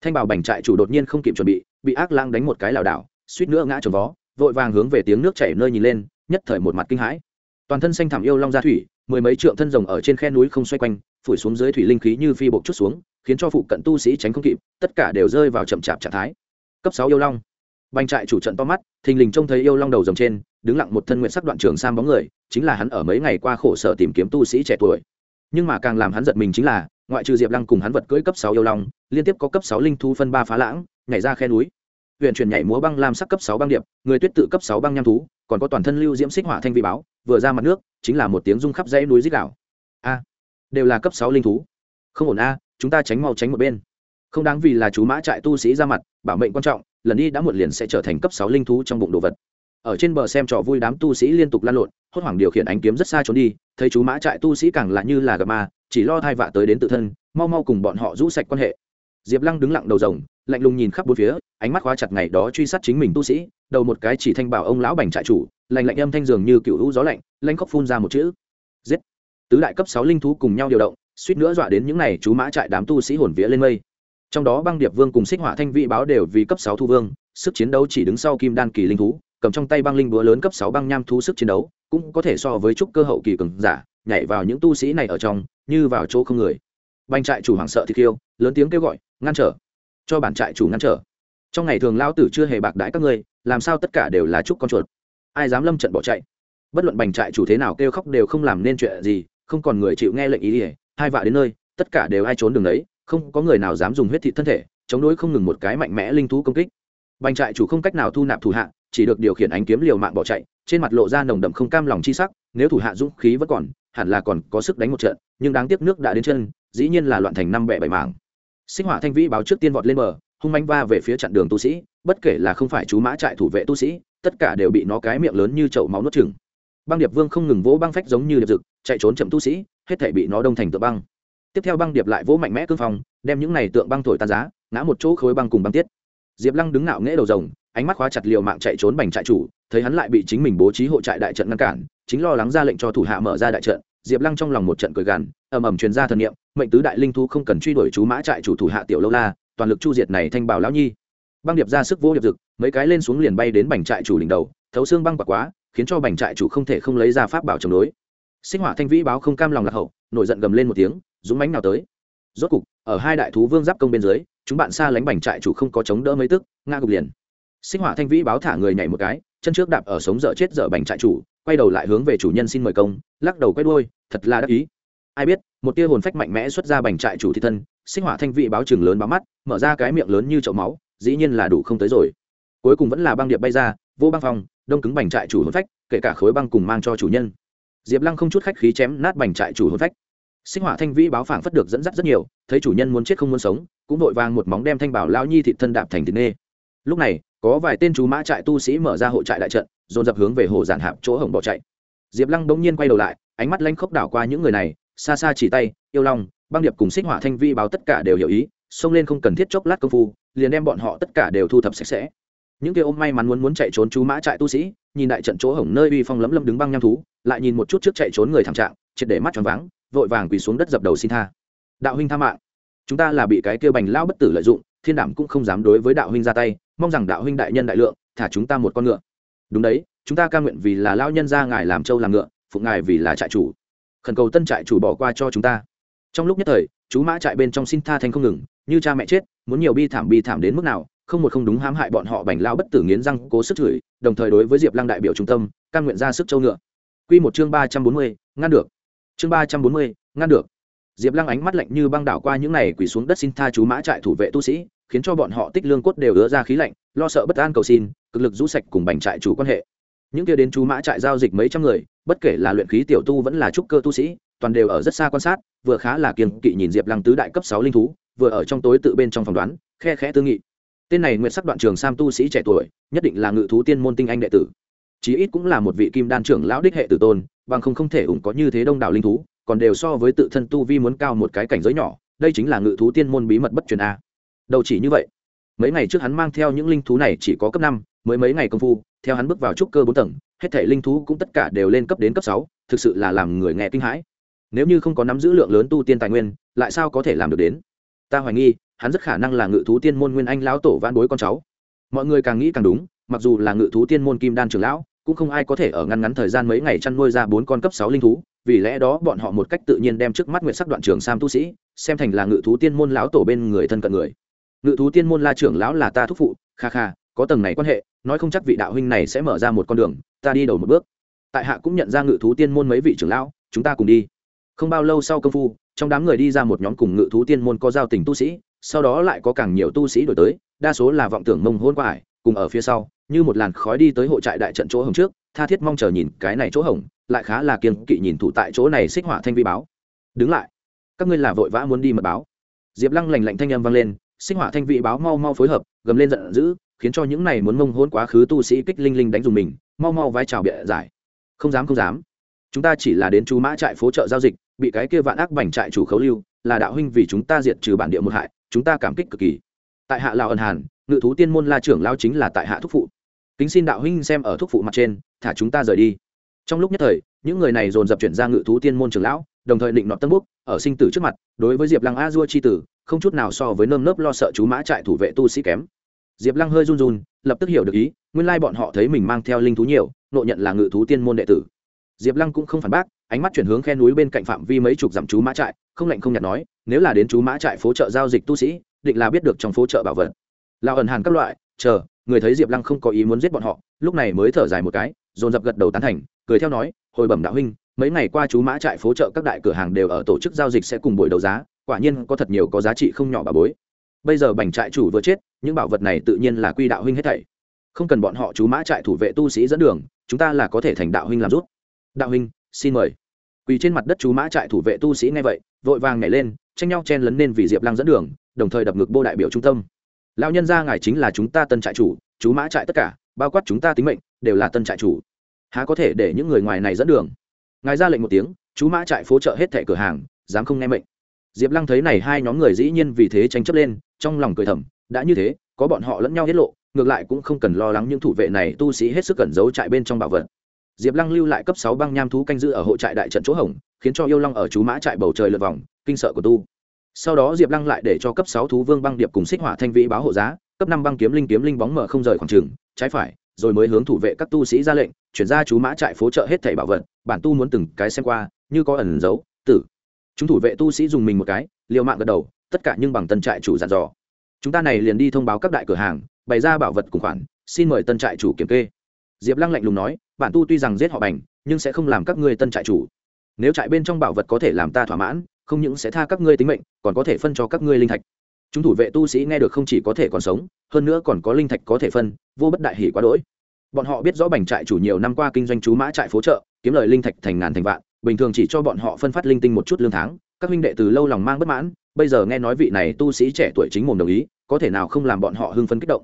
Speaker 1: thanh bảo bành trại chủ đột nhiên không kịp chuẩn bị bị ác lang đánh một cái lảo đảo, suýt nữa ngã trồng vó, vội vàng hướng về tiếng nước chảy nơi nhìn lên, nhất thời một mặt kinh hãi. Toàn thân xanh thảm yêu long ra thủy, mười mấy trượng thân rồng ở trên khe núi không xoay quanh, phủi xuống dưới thủy linh khí như phi bột chút xuống, khiến cho phụ cận tu sĩ tránh không kịp, tất cả đều rơi vào chậm chạp trạng thái. Cấp sáu yêu long. Bành trại chủ trận to mắt, thình lình trông thấy yêu long đầu rồng trên, đứng lặng một thân nguyện sắc đoạn trường sam bóng người, chính là hắn ở mấy ngày qua khổ sở tìm kiếm tu sĩ trẻ tuổi. Nhưng mà càng làm hắn giật mình chính là ngoại trừ diệp lăng cùng hắn vật cưỡi cấp sáu yêu long, liên tiếp có cấp sáu linh thu phân ba phá lãng, nhảy ra khe núi. Huyện chuyển nhảy múa băng lam sắc cấp sáu băng điệp, người tuyết tự cấp sáu băng nham thú, còn có toàn thân lưu diễm xích hỏa thanh vị báo, vừa ra mặt nước, chính là một tiếng rung khắp dãy núi dích đảo a, đều là cấp sáu linh thú. Không ổn a, chúng ta tránh mau tránh một bên. Không đáng vì là chú mã trại tu sĩ ra mặt, bảo mệnh quan trọng, lần đi đã một liền sẽ trở thành cấp sáu linh thú trong bụng đồ vật ở trên bờ xem trò vui đám tu sĩ liên tục lan lộn, hốt hoảng điều khiển ánh kiếm rất xa trốn đi, thấy chú mã trại tu sĩ càng lạ như là gặp ma, chỉ lo thai vạ tới đến tự thân, mau mau cùng bọn họ rũ sạch quan hệ. Diệp lăng đứng lặng đầu rồng, lạnh lùng nhìn khắp bốn phía, ánh mắt khóa chặt ngày đó truy sát chính mình tu sĩ, đầu một cái chỉ thanh bảo ông lão bành trại chủ, lạnh lạnh âm thanh dường như cựu hữu gió lạnh lanh khóc phun ra một chữ. Giết! Tứ đại cấp sáu linh thú cùng nhau điều động, suýt nữa dọa đến những n à y chú mã trại đám tu sĩ hồn vía lên mây. Trong đó băng điệp vương cùng xích họa thanh vị báo đều vì cấp sáu thu vương, sức chiến đấu chỉ đứng sau kim đan kỳ linh thú cầm trong tay băng linh búa lớn cấp sáu băng nham thú sức chiến đấu, cũng có thể so với trúc cơ hậu kỳ cường giả, nhảy vào những tu sĩ này ở trong, như vào chỗ không người. Banh trại chủ hoảng sợ thì kêu lớn tiếng kêu gọi, ngăn trở! Cho bản trại chủ ngăn trở! Trong ngày thường lao tử chưa hề bạc đãi các ngươi, làm sao tất cả đều là trúc con chuột? Ai dám lâm trận bỏ chạy? Bất luận bành trại chủ thế nào kêu khóc đều không làm nên chuyện gì, không còn người chịu nghe lệnh ý ỉa hai vạ đến nơi, tất cả đều ai trốn đường đấy, không có người nào dám dùng huyết thị thân thể, chống đối không ngừng một cái mạnh mẽ linh thú công kích. Bành trại chủ không cách nào thu nạp thủ hạ chỉ được điều khiển ánh kiếm liều mạng bỏ chạy, trên mặt lộ ra nồng đậm không cam lòng chi sắc, nếu thủ hạ dũng khí vẫn còn, hẳn là còn có sức đánh một trận, nhưng đáng tiếc nước đã đến chân, dĩ nhiên là loạn thành năm bẻ bảy mảng. Sinh hỏa thanh vĩ báo trước tiên vọt lên bờ, hung manh va về phía chặn đường tu sĩ, bất kể là không phải chú mã trại thủ vệ tu sĩ, tất cả đều bị nó cái miệng lớn như chậu máu nuốt chừng băng điệp vương không ngừng vỗ băng phách giống như điệp dực, chạy trốn chậm tu sĩ, hết thể bị nó đông thành tượng băng. Tiếp theo băng điệp lại vỗ mạnh mẽ cương phong, đem những này tượng băng thổi tan giá, ngã một chỗ khối băng cùng băng tiết. Diệp lăng đứng ngạo nghễ đầu rồng ánh mắt khóa chặt liều mạng chạy trốn bành trại chủ, thấy hắn lại bị chính mình bố trí hộ trại đại trận ngăn cản, chính lo lắng ra lệnh cho thủ hạ mở ra đại trận, diệp lăng trong lòng một trận cười gằn, ầm ầm truyền ra thần niệm, mệnh tứ đại linh thu không cần truy đuổi chú mã trại chủ thủ hạ tiểu lâu la, toàn lực chu diệt này thanh bảo lão nhi. Băng điệp ra sức vô điệp dực, mấy cái lên xuống liền bay đến bành trại chủ đỉnh đầu, thấu xương băng quả quá, khiến cho bành trại chủ không thể không lấy ra pháp bảo chống đối. Sinh hỏa thanh vĩ báo không cam lòng lạc hậu, nổi giận gầm lên một tiếng, dũng mánh nào tới. Rốt cục, ở hai đại thú vương giáp công bên dưới, chúng bạn xa lánh bành trại chủ không có chống đỡ mấy tức, ngã gục liền sinh hỏa thanh vĩ báo thả người nhảy một cái, chân trước đạp ở sống dở chết dở bành trại chủ, quay đầu lại hướng về chủ nhân xin mời công, lắc đầu quay đuôi, thật là đắc ý. Ai biết, một tia hồn phách mạnh mẽ xuất ra bành trại chủ thị thân, sinh hỏa thanh vĩ báo chừng lớn báo mắt, mở ra cái miệng lớn như chậu máu, dĩ nhiên là đủ không tới rồi. Cuối cùng vẫn là băng điệp bay ra, vô băng phòng đông cứng bành trại chủ hồn phách, kể cả khối băng cùng mang cho chủ nhân. Diệp lăng không chút khách khí chém nát bành trại chủ hồn phách. Sinh hỏa thanh vĩ báo phảng phất được dẫn dắt rất nhiều, thấy chủ nhân muốn chết không muốn sống, cũng vội vàng một móng đem thanh bảo lao nhi thị thân đạp thành thịt nê. Lúc này có vài tên chú mã trại tu sĩ mở ra hộ trại đại trận, dồn dập hướng về hồ giản hạp chỗ hồng bỏ chạy. Diệp lăng bỗng nhiên quay đầu lại, ánh mắt lanh khốc đảo qua những người này, xa xa chỉ tay, yêu long, băng điệp cùng xích hỏa thanh vi báo tất cả đều hiểu ý, xông lên không cần thiết chốc lát công phu, liền đem bọn họ tất cả đều thu thập sạch sẽ. Những kia ôm may mắn muốn muốn chạy trốn chú mã trại tu sĩ, nhìn đại trận chỗ hổng nơi uy phong lấm lấm đứng băng nham thú, lại nhìn một chút trước chạy trốn người thảm trạng, triệt để mắt tròn váng, vội vàng quỳ xuống đất dập đầu xin tha. Đạo huynh tha mạng, chúng ta là bị cái kia bành lao bất tử lợi dụng, thiên đảm cũng không dám đối với đạo huynh ra tay mong rằng đạo huynh đại nhân đại lượng, thả chúng ta một con ngựa. Đúng đấy, chúng ta ca nguyện vì là lao nhân ra ngài làm trâu làm ngựa phụng ngài vì là trại chủ. Khẩn cầu tân trại chủ bỏ qua cho chúng ta. Trong lúc nhất thời, chú mã trại bên trong xin tha thanh không ngừng, như cha mẹ chết, muốn nhiều bi thảm bi thảm đến mức nào, không một không đúng hãm hại bọn họ bành lao bất tử nghiến răng, cố sức chửi, đồng thời đối với diệp lăng đại biểu trung tâm căn nguyện ra sức châu ngựa. Q một chương ba trăm bốn mươi, ngăn được. Chương ba trăm bốn mươi, ngăn được. Diệp lăng ánh mắt lạnh như băng đảo qua những này quỳ xuống đất xin tha chú mã trại thủ vệ tu sĩ khiến cho bọn họ tích lương cốt đều ứa ra khí lạnh, lo sợ bất an cầu xin, cực lực rũ sạch cùng bành trại chủ quan hệ. Những kia đến chú mã trại giao dịch mấy trăm người, bất kể là luyện khí tiểu tu vẫn là trúc cơ tu sĩ, toàn đều ở rất xa quan sát, vừa khá là kiềng kỵ nhìn diệp lăng tứ đại cấp sáu linh thú, vừa ở trong tối tự bên trong phòng đoán, khe khẽ tư nghị. Tên này nguyện sắc đoạn trường sam tu sĩ trẻ tuổi, nhất định là ngự thú tiên môn tinh anh đệ tử. Chí ít cũng là một vị kim đan trưởng lão đích hệ tử tôn, bằng không không thể ủng có như thế đông đảo linh thú, còn đều so với tự thân tu vi muốn cao một cái cảnh giới nhỏ, đây chính là ngự thú tiên môn bí mật bất truyền a đầu chỉ như vậy. Mấy ngày trước hắn mang theo những linh thú này chỉ có cấp năm, mới mấy ngày công phu, theo hắn bước vào trúc cơ bốn tầng, hết thể linh thú cũng tất cả đều lên cấp đến cấp sáu, thực sự là làm người nghe kinh hãi. Nếu như không có nắm giữ lượng lớn tu tiên tài nguyên, lại sao có thể làm được đến? Ta hoài nghi, hắn rất khả năng là ngự thú tiên môn nguyên anh lão tổ van bối con cháu. Mọi người càng nghĩ càng đúng, mặc dù là ngự thú tiên môn kim đan trưởng lão, cũng không ai có thể ở ngăn ngắn thời gian mấy ngày chăn nuôi ra bốn con cấp sáu linh thú, vì lẽ đó bọn họ một cách tự nhiên đem trước mắt nguyện sắc đoạn trường sam tu sĩ, xem thành là ngự thú tiên môn lão tổ bên người thân cận người ngự thú tiên môn la trưởng lão là ta thúc phụ, kha kha, có tầng này quan hệ, nói không chắc vị đạo huynh này sẽ mở ra một con đường, ta đi đầu một bước. Tại hạ cũng nhận ra ngự thú tiên môn mấy vị trưởng lão, chúng ta cùng đi. Không bao lâu sau công phu, trong đám người đi ra một nhóm cùng ngự thú tiên môn có giao tình tu sĩ, sau đó lại có càng nhiều tu sĩ đổi tới, đa số là vọng tưởng mông hôn qua ải cùng ở phía sau, như một làn khói đi tới hộ trại đại trận chỗ hồng trước, tha thiết mong chờ nhìn cái này chỗ hồng, lại khá là kiên kỵ nhìn thủ tại chỗ này xích hỏa thanh vi báo. Đứng lại, các ngươi là vội vã muốn đi mật báo. Diệp lăng lành lạnh thanh âm vang lên sinh hỏa thanh vị báo mau mau phối hợp, gầm lên giận dữ, khiến cho những này muốn mông hôn quá khứ tu sĩ kích linh linh đánh dùng mình, mau mau vai trào bịa giải. Không dám không dám. Chúng ta chỉ là đến chú mã trại phố trợ giao dịch, bị cái kia vạn ác bành trại chủ khấu lưu, là đạo huynh vì chúng ta diệt trừ bản địa một hại, chúng ta cảm kích cực kỳ. Tại hạ lào ân hàn, ngự thú tiên môn la trưởng lao chính là tại hạ thúc phụ. Kính xin đạo huynh xem ở thúc phụ mặt trên, thả chúng ta rời đi. Trong lúc nhất thời, những người này dồn dập chuyển ra ngự thú tiên môn trưởng lão đồng thời định nọt tân búc, ở sinh tử trước mặt, đối với diệp lăng a dua chi tử, không chút nào so với nơm nớp lo sợ chú mã trại thủ vệ tu sĩ kém. Diệp lăng hơi run run, lập tức hiểu được ý, nguyên lai bọn họ thấy mình mang theo linh thú nhiều, nộ nhận là ngự thú tiên môn đệ tử. Diệp lăng cũng không phản bác, ánh mắt chuyển hướng khe núi bên cạnh phạm vi mấy chục dặm chú mã trại, không lạnh không nhạt nói, nếu là đến chú mã trại phố chợ giao dịch tu sĩ, định là biết được trong phố chợ bảo vật. Lao ẩn hàn các loại, chờ, người thấy diệp lăng không có ý muốn giết bọn họ, lúc này mới thở dài một cái, dồn dập gật đầu tán thành, cười theo nói, hồi bẩm đạo huynh mấy ngày qua chú mã trại phố chợ các đại cửa hàng đều ở tổ chức giao dịch sẽ cùng buổi đấu giá, quả nhiên có thật nhiều có giá trị không nhỏ bà bối. Bây giờ bành trại chủ vừa chết, những bảo vật này tự nhiên là quy đạo huynh hết thảy. Không cần bọn họ chú mã trại thủ vệ tu sĩ dẫn đường, chúng ta là có thể thành đạo huynh làm rút. Đạo huynh, xin mời. Quỳ trên mặt đất chú mã trại thủ vệ tu sĩ nghe vậy, vội vàng nhảy lên, tranh nhau chen lấn nên vì diệp lăng dẫn đường, đồng thời đập ngực bô đại biểu trung tâm. Lão nhân gia ngài chính là chúng ta tân trại chủ, chú mã trại tất cả, bao quát chúng ta tính mệnh, đều là tân trại chủ. Há có thể để những người ngoài này dẫn đường? Ngài ra lệnh một tiếng, chú mã trại phố trợ hết thẻ cửa hàng, dám không nghe mệnh. Diệp lăng thấy này hai nhóm người dĩ nhiên vì thế tranh chấp lên, trong lòng cười thầm, đã như thế, có bọn họ lẫn nhau tiết lộ, ngược lại cũng không cần lo lắng những thủ vệ này tu sĩ hết sức cẩn giấu trại bên trong bảo vật. Diệp lăng lưu lại cấp sáu băng nham thú canh giữ ở hộ trại đại trận chỗ hồng khiến cho yêu long ở chú mã trại bầu trời lượt vòng, kinh sợ của tu. Sau đó diệp lăng lại để cho cấp sáu thú vương băng điệp cùng xích hỏa thanh vĩ báo hộ giá, cấp năm băng kiếm linh kiếm linh bóng mở không rời khoảng trường, trái phải rồi mới hướng thủ vệ các tu sĩ ra lệnh, chuyển ra chú mã trại phố trợ hết thảy bảo vật, bản tu muốn từng cái xem qua, như có ẩn giấu tử. Chúng thủ vệ tu sĩ dùng mình một cái, liều mạng gật đầu, tất cả nhưng bằng tân trại chủ dặn dò. Chúng ta này liền đi thông báo các đại cửa hàng, bày ra bảo vật cùng khoản, xin mời tân trại chủ kiểm kê. Diệp lăng lạnh lùng nói, bản tu tuy rằng giết họ bành, nhưng sẽ không làm các ngươi tân trại chủ. Nếu trại bên trong bảo vật có thể làm ta thỏa mãn, không những sẽ tha các ngươi tính mệnh, còn có thể phân cho các ngươi linh thạch. Chúng thủ vệ tu sĩ nghe được không chỉ có thể còn sống, hơn nữa còn có linh thạch có thể phân, vô bất đại hỷ quá đỗi bọn họ biết rõ bành trại chủ nhiều năm qua kinh doanh chú mã trại phố chợ, kiếm lời linh thạch thành ngàn thành vạn, bình thường chỉ cho bọn họ phân phát linh tinh một chút lương tháng, các huynh đệ từ lâu lòng mang bất mãn, bây giờ nghe nói vị này tu sĩ trẻ tuổi chính mồm đồng ý, có thể nào không làm bọn họ hưng phấn kích động.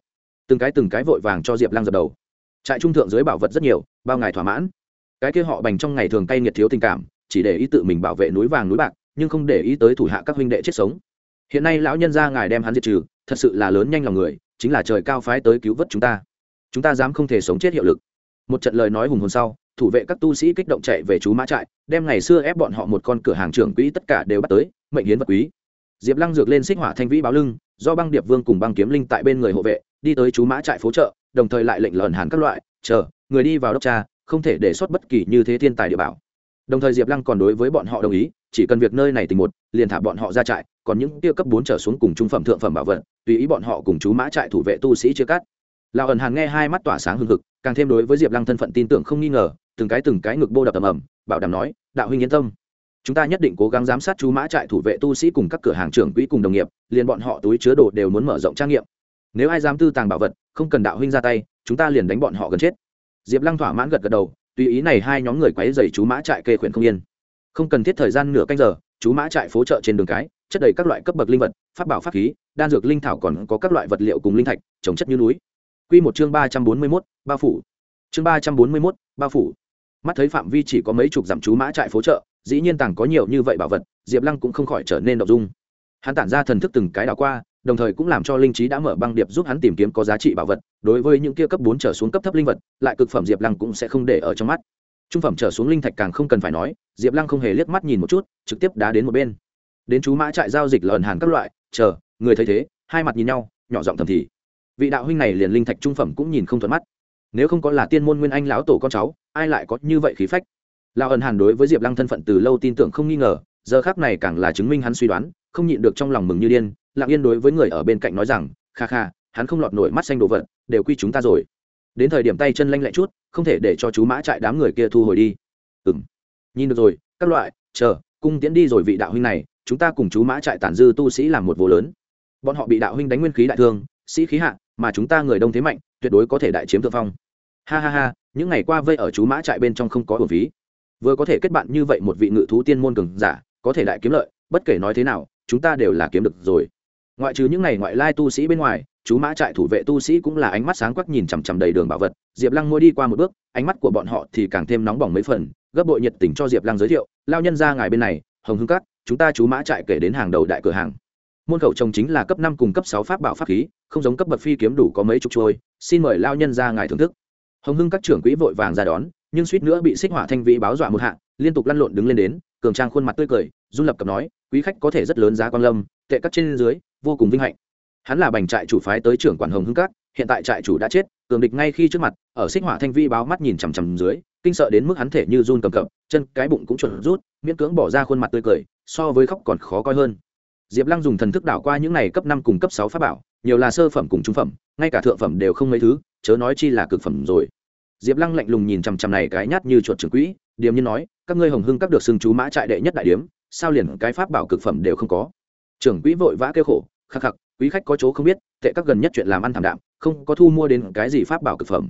Speaker 1: Từng cái từng cái vội vàng cho diệp Lang dập đầu. Trại trung thượng dưới bảo vật rất nhiều, bao ngày thỏa mãn. Cái kia họ bành trong ngày thường cay nghiệt thiếu tình cảm, chỉ để ý tự mình bảo vệ núi vàng núi bạc, nhưng không để ý tới thủ hạ các huynh đệ chết sống. Hiện nay lão nhân gia ngài đem hắn diệt trừ, thật sự là lớn nhanh lòng người, chính là trời cao phái tới cứu vớt chúng ta chúng ta dám không thể sống chết hiệu lực. Một trận lời nói hùng hồn sau thủ vệ các tu sĩ kích động chạy về chú mã trại đem ngày xưa ép bọn họ một con cửa hàng trưởng quỹ tất cả đều bắt tới mệnh hiến vật quý. Diệp lăng dược lên xích hỏa thanh vĩ báo lưng do băng điệp vương cùng băng kiếm linh tại bên người hộ vệ đi tới chú mã trại phố chợ đồng thời lại lệnh lợn hàn các loại chờ người đi vào đốc cha, không thể để xuất bất kỳ như thế thiên tài địa bảo. Đồng thời diệp lăng còn đối với bọn họ đồng ý chỉ cần việc nơi này tình một liền thả bọn họ ra trại còn những tiêu cấp bốn trở xuống cùng trung phẩm thượng phẩm bảo vật tùy ý bọn họ cùng chú mã trại thủ vệ tu sĩ chia cắt lão ẩn hàn nghe hai mắt tỏa sáng hừng hực, càng thêm đối với diệp lăng thân phận tin tưởng không nghi ngờ, từng cái từng cái ngực bô đập ầm ầm, bảo đảm nói, đạo huynh yên tâm. Chúng ta nhất định cố gắng giám sát chú mã trại thủ vệ tu sĩ cùng các cửa hàng trưởng quỹ cùng đồng nghiệp, liền bọn họ túi chứa đồ đều muốn mở rộng trang nghiệm. Nếu ai dám tư tàng bảo vật, không cần đạo huynh ra tay, chúng ta liền đánh bọn họ gần chết. Diệp lăng thỏa mãn gật gật đầu, tùy ý này hai nhóm người quấy dày chú mã trại kê khuyển không yên. Không cần thiết thời gian nửa canh giờ, chú mã trại phố chợ trên đường cái, chất đầy các loại cấp bậc linh vật, pháp bảo pháp khí, đan dược linh thảo còn có các loại vật liệu cùng linh thạch, trồng chất như núi. Quy một chương ba trăm bốn mươi 341, bao phủ. Chương ba trăm bốn mươi 341, bao phủ. Mắt thấy phạm vi chỉ có mấy chục dặm chú mã trại phố chợ, dĩ nhiên tàng có nhiều như vậy bảo vật, Diệp Lăng cũng không khỏi trở nên động dung. Hắn tản ra thần thức từng cái đảo qua, đồng thời cũng làm cho linh trí đã mở băng điệp giúp hắn tìm kiếm có giá trị bảo vật đối với những kia cấp bốn trở xuống cấp thấp linh vật lại cực phẩm diệp lăng cũng sẽ không để ở trong mắt trung phẩm trở xuống linh thạch càng không cần phải nói diệp lăng không hề liếc mắt nhìn một chút trực tiếp đá đến một bên đến chú mã trại giao dịch lợn hàn các loại chờ người thấy thế hai mặt nhìn nhau nhỏ giọng thầm thì vị đạo huynh này liền linh thạch trung phẩm cũng nhìn không thuận mắt. Nếu không có là tiên môn nguyên anh lão tổ con cháu, ai lại có như vậy khí phách? Lão ẩn hàn đối với diệp lăng thân phận từ lâu tin tưởng không nghi ngờ, giờ khác này càng là chứng minh hắn suy đoán, không nhịn được trong lòng mừng như điên, lặng yên đối với người ở bên cạnh nói rằng, kha kha, hắn không lọt nổi mắt xanh đồ vật, đều quy chúng ta rồi. Đến thời điểm tay chân lanh lẹ chút, không thể để cho chú mã trại đám người kia thu hồi đi. Ừng nhìn được rồi, các loại, chờ, cung tiễn đi rồi vị đạo huynh này, chúng ta cùng chú mã trại tản dư tu sĩ làm một vô lớn. Bọn họ bị đạo huynh đánh nguyên khí đại thương sĩ khí hạ, mà chúng ta người đông thế mạnh, tuyệt đối có thể đại chiếm thượng phong. Ha ha ha, những ngày qua vây ở chú mã trại bên trong không có bổn phí. Vừa có thể kết bạn như vậy một vị ngự thú tiên môn cường giả, có thể đại kiếm lợi, bất kể nói thế nào, chúng ta đều là kiếm được rồi. Ngoại trừ những ngày ngoại lai tu sĩ bên ngoài, chú mã trại thủ vệ tu sĩ cũng là ánh mắt sáng quắc nhìn chằm chằm đầy đường bảo vật. Diệp lăng môi đi qua một bước, ánh mắt của bọn họ thì càng thêm nóng bỏng mấy phần, gấp bội nhiệt tình cho diệp lăng giới thiệu, lao nhân ra ngài bên này, hồng hưng cát chúng ta chú mã trại kể đến hàng đầu đại cửa hàng môn khẩu trồng chính là cấp năm cùng cấp sáu pháp bảo pháp khí, không giống cấp bậc phi kiếm đủ có mấy chục trôi xin mời lao nhân ra ngài thưởng thức. Hồng hưng các trưởng quỹ vội vàng ra đón, nhưng suýt nữa bị xích hỏa thanh vĩ báo dọa một hạng liên tục lăn lộn đứng lên đến, cường trang khuôn mặt tươi cười, run lập cập nói, quý khách có thể rất lớn giá quan lâm, tệ các trên dưới, vô cùng vinh hạnh. Hắn là bành trại chủ phái tới trưởng quản hồng hưng các, hiện tại trại chủ đã chết, cường địch ngay khi trước mặt, ở xích hỏa thanh vi báo mắt nhìn chằm chằm dưới, kinh sợ đến mức hắn thể như run cầm cập, chân cái bụng cũng chuẩn rút, miễn cưỡng bỏ ra khuôn mặt tươi cười, so với khóc còn khó coi hơn diệp lăng dùng thần thức đảo qua những này cấp năm cùng cấp sáu pháp bảo, nhiều là sơ phẩm cùng trung phẩm, ngay cả thượng phẩm đều không mấy thứ, chớ nói chi là cực phẩm rồi. Diệp lăng lạnh lùng nhìn chằm chằm này cái nhát như chuột trưởng quỹ, điềm nhiên nói, các ngươi hồng hưng các được xưng chú mã trại đệ nhất đại điếm, sao liền cái pháp bảo cực phẩm đều không có? Trưởng quỹ vội vã kêu khổ, khắc khắc, quý khách có chỗ không biết, tệ các gần nhất chuyện làm ăn thảm đạm, không có thu mua đến cái gì pháp bảo cực phẩm.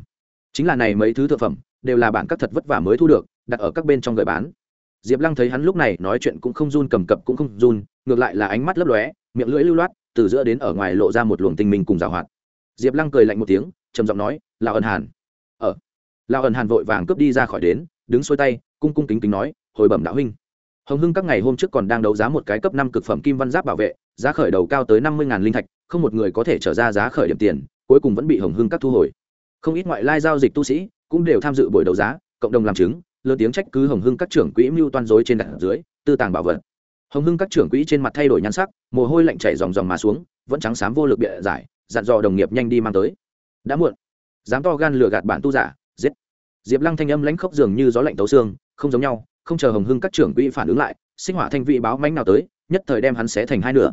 Speaker 1: Chính là này mấy thứ thượng phẩm, đều là bản các thật vất vả mới thu được, đặt ở các bên trong gửi bán diệp lăng thấy hắn lúc này nói chuyện cũng không run, cầm cập cũng không run, ngược lại là ánh mắt lấp lóe, miệng lưỡi lưu loát, từ giữa đến ở ngoài lộ ra một luồng tinh minh cùng rào hoạt. Diệp lăng cười lạnh một tiếng, trầm giọng nói, Lão ẩn hàn. Ở ờ. ẩn hàn vội vàng cướp đi ra khỏi đến, đứng xuôi tay, cung cung kính kính nói, hồi bẩm đạo huynh. Hồng hưng các ngày hôm trước còn đang đấu giá một cái cấp năm cực phẩm kim văn giáp bảo vệ, giá khởi đầu cao tới năm mươi linh thạch, không một người có thể trở ra giá khởi điểm tiền, cuối cùng vẫn bị hồng hưng các thu hồi. Không ít ngoại lai giao dịch tu sĩ cũng đều tham dự buổi đấu giá, cộng đồng làm chứng lớn tiếng trách cứ hồng hưng các trưởng quỹ mưu toan dối trên đặt dưới, tư tàng bảo vật. Hồng hưng các trưởng quỹ trên mặt thay đổi nhan sắc, mồ hôi lạnh chảy dòng dòng mà xuống, vẫn trắng xám vô lực bịa giải, dặn dò đồng nghiệp nhanh đi mang tới. Đã muộn. Dám to gan lừa gạt bản tu giả, giết. Diệp lăng thanh âm lãnh khốc dường như gió lạnh tấu xương, không giống nhau, không chờ hồng hưng các trưởng quỹ phản ứng lại, sinh hỏa thanh vị báo mánh nào tới, nhất thời đem hắn xé thành hai nửa.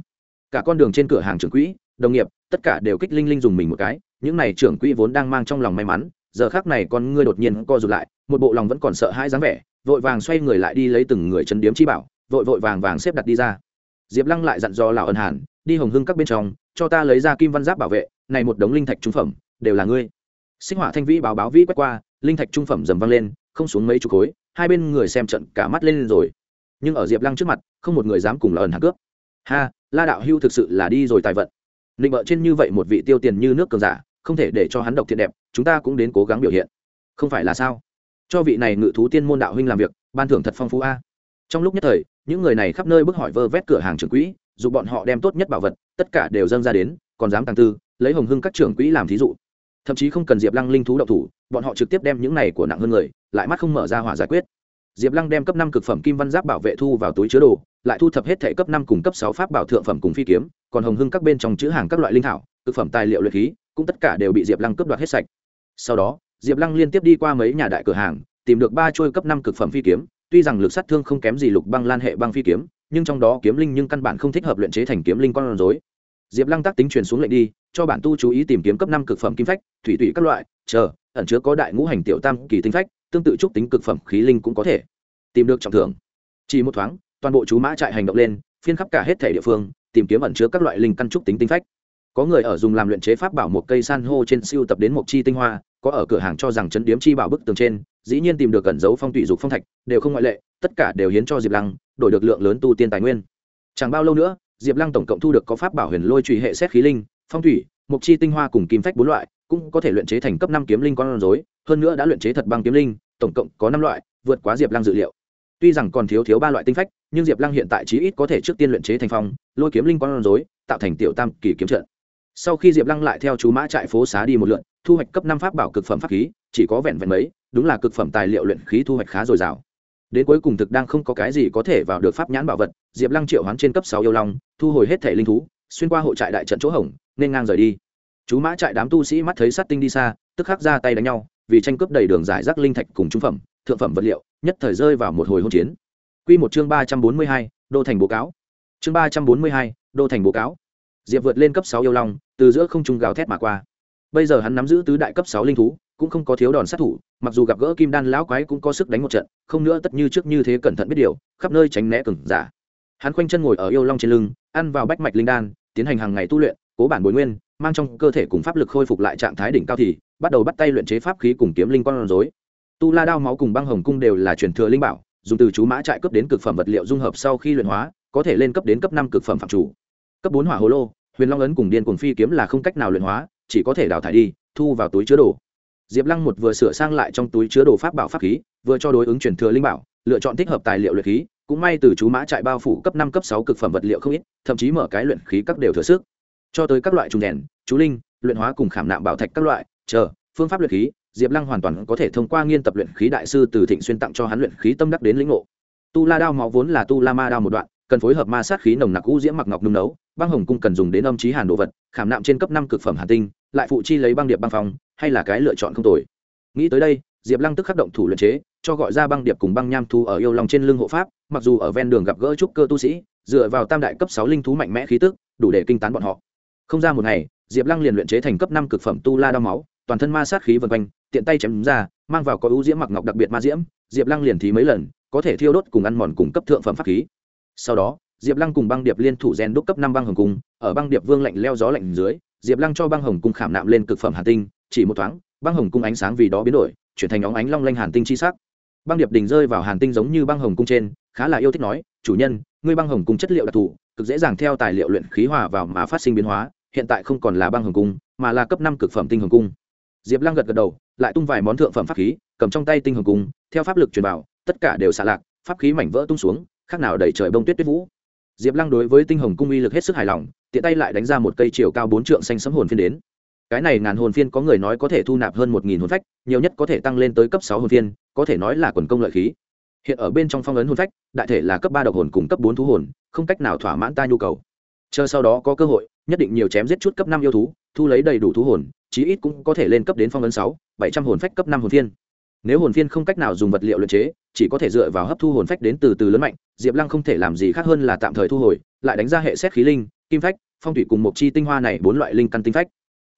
Speaker 1: Cả con đường trên cửa hàng trưởng quỹ, đồng nghiệp, tất cả đều kích linh linh dùng mình một cái, những này trưởng quỹ vốn đang mang trong lòng may mắn giờ khác này con ngươi đột nhiên co rụt lại, một bộ lòng vẫn còn sợ hãi dáng vẻ, vội vàng xoay người lại đi lấy từng người chấn điếm chi bảo, vội vội vàng vàng xếp đặt đi ra. Diệp lăng lại dặn dò lão ân hàn, đi hồng hưng các bên trong, cho ta lấy ra kim văn giáp bảo vệ, này một đống linh thạch trung phẩm, đều là ngươi. Sinh hỏa thanh vĩ báo báo vĩ quét qua, linh thạch trung phẩm dầm văng lên, không xuống mấy chục khối, hai bên người xem trận cả mắt lên rồi. Nhưng ở diệp lăng trước mặt, không một người dám cùng là ẩn hàn cướp. Ha, la đạo hưu thực sự là đi rồi tài vận. Định bợ trên như vậy một vị tiêu tiền như nước cường giả không thể để cho hắn độc thiện đẹp, chúng ta cũng đến cố gắng biểu hiện. Không phải là sao? Cho vị này ngự thú tiên môn đạo huynh làm việc, ban thưởng thật phong phú a. Trong lúc nhất thời, những người này khắp nơi bức hỏi vơ vét cửa hàng trưởng quỹ, dù bọn họ đem tốt nhất bảo vật, tất cả đều dâng ra đến, còn dám tăng tư, lấy hồng hưng các trưởng quỹ làm thí dụ. Thậm chí không cần diệp lăng linh thú đậu thủ, bọn họ trực tiếp đem những này của nặng hơn người, lại mắt không mở ra hỏa giải quyết. Diệp lăng đem cấp năm cực phẩm kim văn giáp bảo vệ thu vào túi chứa đồ, lại thu thập hết thẻ cấp năm cùng cấp sáu pháp bảo thượng phẩm cùng phi kiếm, còn hồng hưng các bên trong chữ hàng các loại linh thảo thực phẩm tài liệu luyện khí cũng tất cả đều bị diệp lăng cướp đoạt hết sạch. Sau đó, diệp lăng liên tiếp đi qua mấy nhà đại cửa hàng, tìm được ba trôi cấp năm cực phẩm phi kiếm, tuy rằng lực sát thương không kém gì lục băng lan hệ băng phi kiếm, nhưng trong đó kiếm linh nhưng căn bản không thích hợp luyện chế thành kiếm linh con rối. Diệp lăng tác tính truyền xuống lệnh đi, cho bản tu chú ý tìm kiếm cấp năm cực phẩm kim phách, thủy thủy các loại, chờ, ẩn chứa có đại ngũ hành tiểu tam kỳ tinh phách, tương tự trúc tính cực phẩm khí linh cũng có thể. Tìm được trọng thưởng. Chỉ một thoáng, toàn bộ chú mã trại hành động lên, phiên khắp cả hết thể địa phương, tìm kiếm ẩn chứa các loại linh căn trúc tính tinh phách có người ở dùng làm luyện chế pháp bảo một cây san hô trên siêu tập đến một chi tinh hoa, có ở cửa hàng cho rằng chấn điếm chi bảo bức tường trên, dĩ nhiên tìm được cẩn dấu phong thủy dục phong thạch, đều không ngoại lệ, tất cả đều hiến cho diệp lăng, đổi được lượng lớn tu tiên tài nguyên. Chẳng bao lâu nữa, diệp lăng tổng cộng thu được có pháp bảo huyền lôi trụy hệ xét khí linh, phong thủy mục chi tinh hoa cùng kim phách bốn loại, cũng có thể luyện chế thành cấp năm kiếm linh con rối, hơn nữa đã luyện chế thật băng kiếm linh, tổng cộng có năm loại, vượt quá diệp lăng dự liệu. Tuy rằng còn thiếu thiếu ba loại tinh phách, nhưng diệp lăng hiện tại chí ít có thể trước tiên luyện chế thành phong, lôi kiếm linh con rối, tạo thành tiểu tam kỳ kiếm trận sau khi diệp lăng lại theo chú mã trại phố xá đi một lượn, thu hoạch cấp năm pháp bảo cực phẩm pháp khí, chỉ có vẹn vẹn mấy, đúng là cực phẩm tài liệu luyện khí thu hoạch khá dồi dào. Đến cuối cùng thực đang không có cái gì có thể vào được pháp nhãn bảo vật, diệp lăng triệu hoán trên cấp sáu yêu long, thu hồi hết thể linh thú, xuyên qua hộ trại đại trận chỗ hỏng nên ngang rời đi. Chú mã trại đám tu sĩ mắt thấy sát tinh đi xa, tức khắc ra tay đánh nhau, vì tranh cướp đầy đường giải rác linh thạch cùng trung phẩm, thượng phẩm vật liệu, nhất thời rơi vào một hồi hỗn chiến. Quy một chương ba trăm bốn mươi hai, đô thành bố cáo. Chương ba trăm bốn mươi hai, đô thành bố cáo diệp vượt lên cấp sáu yêu long, từ giữa không trung gào thét mà qua. Bây giờ hắn nắm giữ tứ đại cấp sáu linh thú, cũng không có thiếu đòn sát thủ, mặc dù gặp gỡ kim đan lão quái cũng có sức đánh một trận, không nữa tất như trước như thế cẩn thận biết điều, khắp nơi tránh né cừng giả. Hắn khoanh chân ngồi ở yêu long trên lưng, ăn vào bách mạch linh đan, tiến hành hàng ngày tu luyện, cố bản bồi nguyên, mang trong cơ thể cùng pháp lực khôi phục lại trạng thái đỉnh cao thì, bắt đầu bắt tay luyện chế pháp khí cùng kiếm linh con rối. Tu la đao máu cùng băng hồng cung đều là truyền thừa linh bảo, dùng từ chú mã trại cấp đến cực phẩm vật liệu dung hợp sau khi luyện hóa, có thể lên cấp đến cấp năm cực phẩm phạm chủ cấp bốn hỏa hồ lô, huyền long ấn cùng điên cuồng phi kiếm là không cách nào luyện hóa, chỉ có thể đào thải đi, thu vào túi chứa đồ. Diệp lăng một vừa sửa sang lại trong túi chứa đồ pháp bảo pháp khí, vừa cho đối ứng truyền thừa linh bảo, lựa chọn thích hợp tài liệu luyện khí, cũng may từ chú mã trại bao phủ cấp năm, cấp sáu cực phẩm vật liệu không ít, thậm chí mở cái luyện khí các đều thừa sức. Cho tới các loại trùng đèn, chú linh, luyện hóa cùng khảm nạm bảo thạch các loại, chờ, phương pháp luyện khí, diệp lăng hoàn toàn có thể thông qua nghiên tập luyện khí đại sư từ thịnh xuyên tặng cho hắn luyện khí tâm đắc đến lĩnh ngộ. Tu la đao máu vốn là tu la ma đao một đoạn cần phối hợp ma sát khí nồng nặc u diễm mặc ngọc nung nấu, băng hồng cung cần dùng đến âm trí hàn đồ vật, khảm nạm trên cấp năm cực phẩm hàn tinh, lại phụ chi lấy băng điệp băng phong, hay là cái lựa chọn không tồi. Nghĩ tới đây, diệp lăng tức khắc động thủ luyện chế, cho gọi ra băng điệp cùng băng nham thu ở yêu lòng trên lưng hộ pháp, mặc dù ở ven đường gặp gỡ trúc cơ tu sĩ, dựa vào tam đại cấp sáu linh thú mạnh mẽ khí tức, đủ để kinh tán bọn họ. Không ra một ngày, diệp lăng liền luyện chế thành cấp năm cực phẩm tu la đao máu, toàn thân ma sát khí vân quanh, tiện tay chém ra, mang vào có ưu diễm mặc ngọc đặc biệt ma diễm, diệp lăng liền thí mấy lần, có thể thiêu đốt cùng ăn mòn cùng cấp thượng phẩm pháp khí sau đó, diệp lăng cùng băng điệp liên thủ gen đúc cấp năm băng hồng cung, ở băng điệp vương lạnh leo gió lạnh dưới, diệp lăng cho băng hồng cung khảm nạm lên cực phẩm hàn tinh, chỉ một thoáng, băng hồng cung ánh sáng vì đó biến đổi, chuyển thành óng ánh long lanh hàn tinh chi sắc. Băng điệp đình rơi vào hàn tinh giống như băng hồng cung trên, khá là yêu thích nói, chủ nhân, ngươi băng hồng cung chất liệu đặc thù, cực dễ dàng theo tài liệu luyện khí hòa vào mà phát sinh biến hóa, hiện tại không còn là băng hồng cung, mà là cấp năm cực phẩm tinh hồng cung. Diệp lăng gật gật đầu, lại tung vài món thượng phẩm pháp khí, cầm trong tay tinh hồng cung, theo pháp lực truyền vào, tất cả đều xạ lạc, pháp khí mảnh vỡ tung xuống khác nào đẩy trời bông tuyết tuyết vũ. Diệp lăng đối với tinh hồng cung uy lực hết sức hài lòng, tiện tay lại đánh ra một cây chiều cao bốn trượng xanh sấm hồn phiên đến. Cái này ngàn hồn phiên có người nói có thể thu nạp hơn một nghìn hồn phách, nhiều nhất có thể tăng lên tới cấp sáu hồn phiên, có thể nói là quần công lợi khí. Hiện ở bên trong phong ấn hồn phách, đại thể là cấp ba độc hồn cùng cấp bốn thú hồn, không cách nào thỏa mãn ta nhu cầu. Chờ sau đó có cơ hội, nhất định nhiều chém giết chút cấp năm yêu thú, thu lấy đầy đủ thú hồn, chí ít cũng có thể lên cấp đến phong ấn sáu, bảy trăm hồn phách cấp năm hồn phiên nếu hồn phiên không cách nào dùng vật liệu luyện chế, chỉ có thể dựa vào hấp thu hồn phách đến từ từ lớn mạnh, diệp lăng không thể làm gì khác hơn là tạm thời thu hồi, lại đánh ra hệ xét khí linh, kim phách, phong thủy cùng một chi tinh hoa này bốn loại linh căn tinh phách.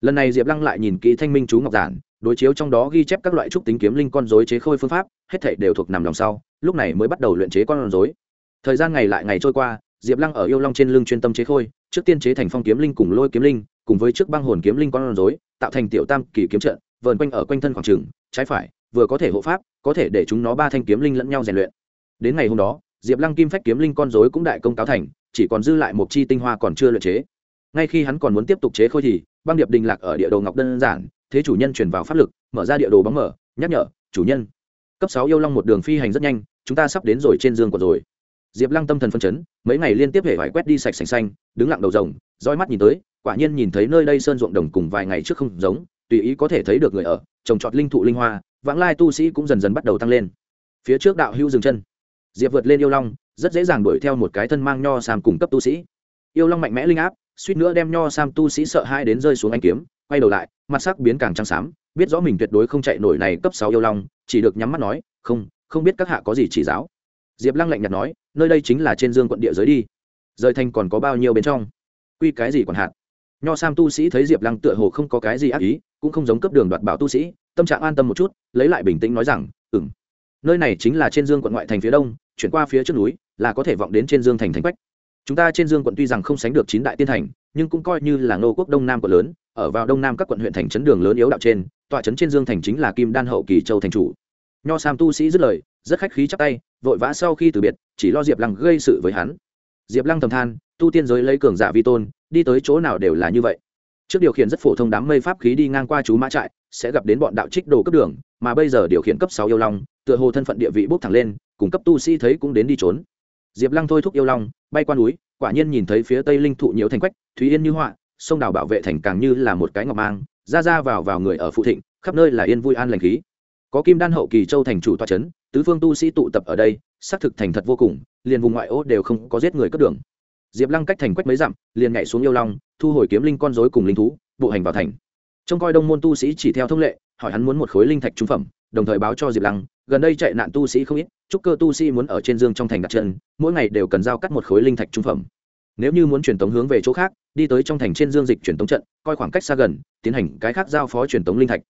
Speaker 1: Lần này diệp lăng lại nhìn kỹ thanh minh chú ngọc giản, đối chiếu trong đó ghi chép các loại trúc tính kiếm linh con dối chế khôi phương pháp, hết thể đều thuộc nằm lòng sau, lúc này mới bắt đầu luyện chế con dối thời gian ngày lại ngày trôi qua, diệp lăng ở yêu long trên lưng chuyên tâm chế khôi, trước tiên chế thành phong kiếm linh cùng lôi kiếm linh, cùng với trước băng hồn kiếm linh con dối tạo thành tiểu tam kỳ kiếm trận, vờn quanh ở quanh thân khoảng trừng trái phải vừa có thể hộ pháp, có thể để chúng nó ba thanh kiếm linh lẫn nhau rèn luyện. Đến ngày hôm đó, diệp lăng kim phách kiếm linh con dối cũng đại công cáo thành, chỉ còn dư lại một chi tinh hoa còn chưa luyện chế. Ngay khi hắn còn muốn tiếp tục chế khôi thì, băng điệp đình lạc ở địa đồ ngọc đơn giản, thế chủ nhân chuyển vào pháp lực, mở ra địa đồ bóng mở, nhắc nhở, chủ nhân, cấp sáu yêu long một đường phi hành rất nhanh, chúng ta sắp đến rồi trên dương còn rồi. Diệp lăng tâm thần phân chấn, mấy ngày liên tiếp hệ vải quét đi sạch sành xanh, đứng lặng đầu rồng, roi mắt nhìn tới, quả nhiên nhìn thấy nơi đây sơn ruộng đồng cùng vài ngày trước không giống, tùy ý có thể thấy được người ở, trồng trọt linh thụ linh hoa vãng lai tu sĩ cũng dần dần bắt đầu tăng lên. Phía trước đạo hưu dừng chân. Diệp vượt lên yêu long, rất dễ dàng đuổi theo một cái thân mang nho sam cùng cấp tu sĩ. Yêu long mạnh mẽ linh áp, suýt nữa đem nho sam tu sĩ sợ hai đến rơi xuống anh kiếm, quay đầu lại, mặt sắc biến càng trắng xám, biết rõ mình tuyệt đối không chạy nổi này cấp sáu yêu long, chỉ được nhắm mắt nói, không không biết các hạ có gì chỉ giáo. Diệp lăng lạnh nhạt nói, nơi đây chính là trên dương quận địa giới đi. Rời thành còn có bao nhiêu bên trong? Quy cái gì còn hạt? Nho sam tu sĩ thấy diệp lăng tựa hồ không có cái gì ác ý, cũng không giống cấp đường đoạt bảo tu sĩ tâm trạng an tâm một chút, lấy lại bình tĩnh nói rằng ừng nơi này chính là trên dương quận ngoại thành phía đông, chuyển qua phía trước núi, là có thể vọng đến trên dương thành thành quách. Chúng ta trên dương quận tuy rằng không sánh được chín đại tiên thành, nhưng cũng coi như là nô quốc đông nam quận lớn, ở vào đông nam các quận huyện thành trấn đường lớn yếu đạo trên, tọa trấn trên dương thành chính là kim đan hậu kỳ châu thành chủ. Nho sam tu sĩ dứt lời, rất khách khí chắp tay, vội vã sau khi từ biệt, chỉ lo diệp lăng gây sự với hắn. Diệp lăng thầm than, tu tiên giới lấy cường giả vi tôn, đi tới chỗ nào đều là như vậy. Trước điều khiển rất phổ thông đám mây pháp khí đi ngang qua chú mã trại sẽ gặp đến bọn đạo trích đồ cấp đường, mà bây giờ điều khiển cấp sáu yêu long, tựa hồ thân phận địa vị bốc thẳng lên, cùng cấp tu sĩ thấy cũng đến đi trốn. Diệp lăng thôi thúc yêu long, bay qua núi, quả nhiên nhìn thấy phía tây linh thụ nhiều thành quách thúy yên như họa, sông đào bảo vệ thành càng như là một cái ngọc mang, ra ra vào vào người ở phụ thịnh, khắp nơi là yên vui an lành khí. Có kim đan hậu kỳ châu thành chủ toa c h ấ n tứ phương tu sĩ tụ tập ở đây, xác thực thành thật vô cùng, liền vùng ngoại ô đều không có giết người cất đường. Diệp lăng cách thành quách mấy dặm, liền nhảy xuống yêu long, thu hồi kiếm linh con dối cùng linh thú, bộ hành vào thành trông coi đông môn tu sĩ chỉ theo thông lệ, hỏi hắn muốn một khối linh thạch trung phẩm, đồng thời báo cho diệp lăng, gần đây chạy nạn tu sĩ không ít chúc cơ tu sĩ muốn ở trên dương trong thành đặt chân, mỗi ngày đều cần giao cắt một khối linh thạch trung phẩm. Nếu như muốn truyền tống hướng về chỗ khác, đi tới trong thành trên dương dịch truyền tống trận, coi khoảng cách xa gần, tiến hành cái khác giao phó truyền tống linh thạch.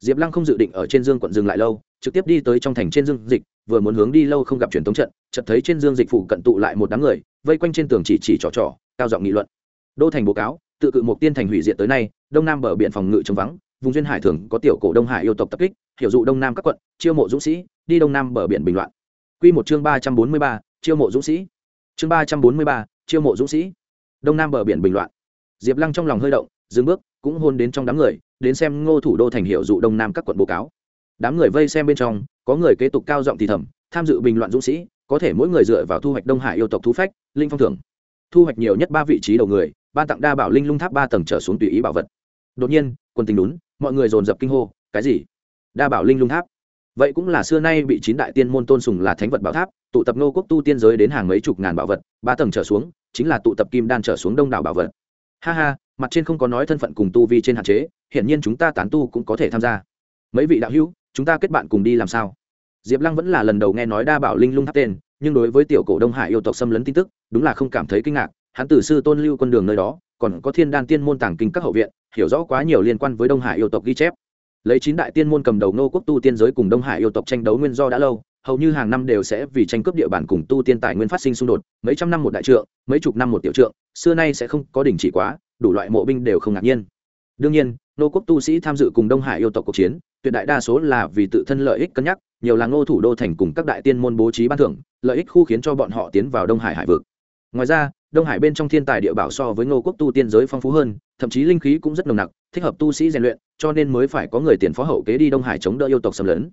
Speaker 1: Diệp lăng không dự định ở trên dương quận dừng lại lâu, trực tiếp đi tới trong thành trên dương dịch, vừa muốn hướng đi lâu không gặp truyền tống trận, chợt thấy trên dương dịch phụ cận tụ lại một đám người, vây quanh trên tường chỉ chỉ trò trò, cao giọng nghị luận. Đô thành báo cáo, tự cự một tiên thành hủy diệt tới nay đông nam bờ biển phòng ngự chống vắng, vùng duyên hải thường có tiểu cổ đông hải yêu tộc tập kích, hiểu dụ đông nam các quận, chiêu mộ dũng sĩ, đi đông nam bờ biển bình loạn. Quy một chương ba trăm bốn mươi ba, chiêu mộ dũng sĩ. Chương ba trăm bốn mươi ba, chiêu mộ dũng sĩ. Đông nam bờ biển bình loạn. Diệp lăng trong lòng hơi động, dừng bước, cũng hôn đến trong đám người, đến xem ngô thủ đô thành hiệu dụ đông nam các quận báo cáo. Đám người vây xem bên trong, có người kế tục cao giọng thì thầm, tham dự bình loạn dũng sĩ, có thể mỗi người dựa vào thu hoạch đông hải yêu tộc thú phách, linh phong thưởng. Thu hoạch nhiều nhất ba vị trí đầu người, ban tặng đa bảo linh lung tháp ba tầng trở xuống tùy ý bảo vật đột nhiên quân tình đúng mọi người dồn dập kinh hô, cái gì? Đa bảo linh lung tháp. Vậy cũng là xưa nay bị chín đại tiên môn tôn sùng là thánh vật bảo tháp, tụ tập nô quốc tu tiên giới đến hàng mấy chục ngàn bảo vật, ba tầng trở xuống, chính là tụ tập kim đan trở xuống đông đảo bảo vật. Ha ha, mặt trên không có nói thân phận cùng tu vi trên hạn chế, hiển nhiên chúng ta tán tu cũng có thể tham gia. Mấy vị đạo hữu, chúng ta kết bạn cùng đi làm sao? Diệp lăng vẫn là lần đầu nghe nói đa bảo linh lung tháp tên, nhưng đối với tiểu cổ đông hải yêu tộc xâm lấn tin tức, đúng là không cảm thấy kinh ngạc, hắn từ sư tôn lưu quân đường nơi đó còn có thiên đan tiên môn tàng kinh các hậu viện, hiểu rõ quá nhiều liên quan với đông hải yêu tộc ghi chép. Lấy chín đại tiên môn cầm đầu nô quốc tu tiên giới cùng đông hải yêu tộc tranh đấu nguyên do đã lâu, hầu như hàng năm đều sẽ vì tranh cướp địa bàn cùng tu tiên tài nguyên phát sinh xung đột, mấy trăm năm một đại trượng, mấy chục năm một tiểu trượng, xưa nay sẽ không có đình chỉ quá, đủ loại mộ binh đều không ngạc nhiên. Đương nhiên nô quốc tu sĩ tham dự cùng đông hải yêu tộc cuộc chiến, tuyệt đại đa số là vì tự thân lợi ích cân nhắc, nhiều là ngô thủ đô thành cùng các đại tiên môn bố trí ban thưởng, lợi ích khu khiến cho bọn họ tiến vào đông hải hải vực ngoài ra, đông hải bên trong thiên tài địa bảo so với ngô quốc tu tiên giới phong phú hơn, thậm chí linh khí cũng rất nồng nặc, thích hợp tu sĩ rèn luyện, cho nên mới phải có người tiền phó hậu kế đi đông hải chống đỡ yêu tộc xâm lấn.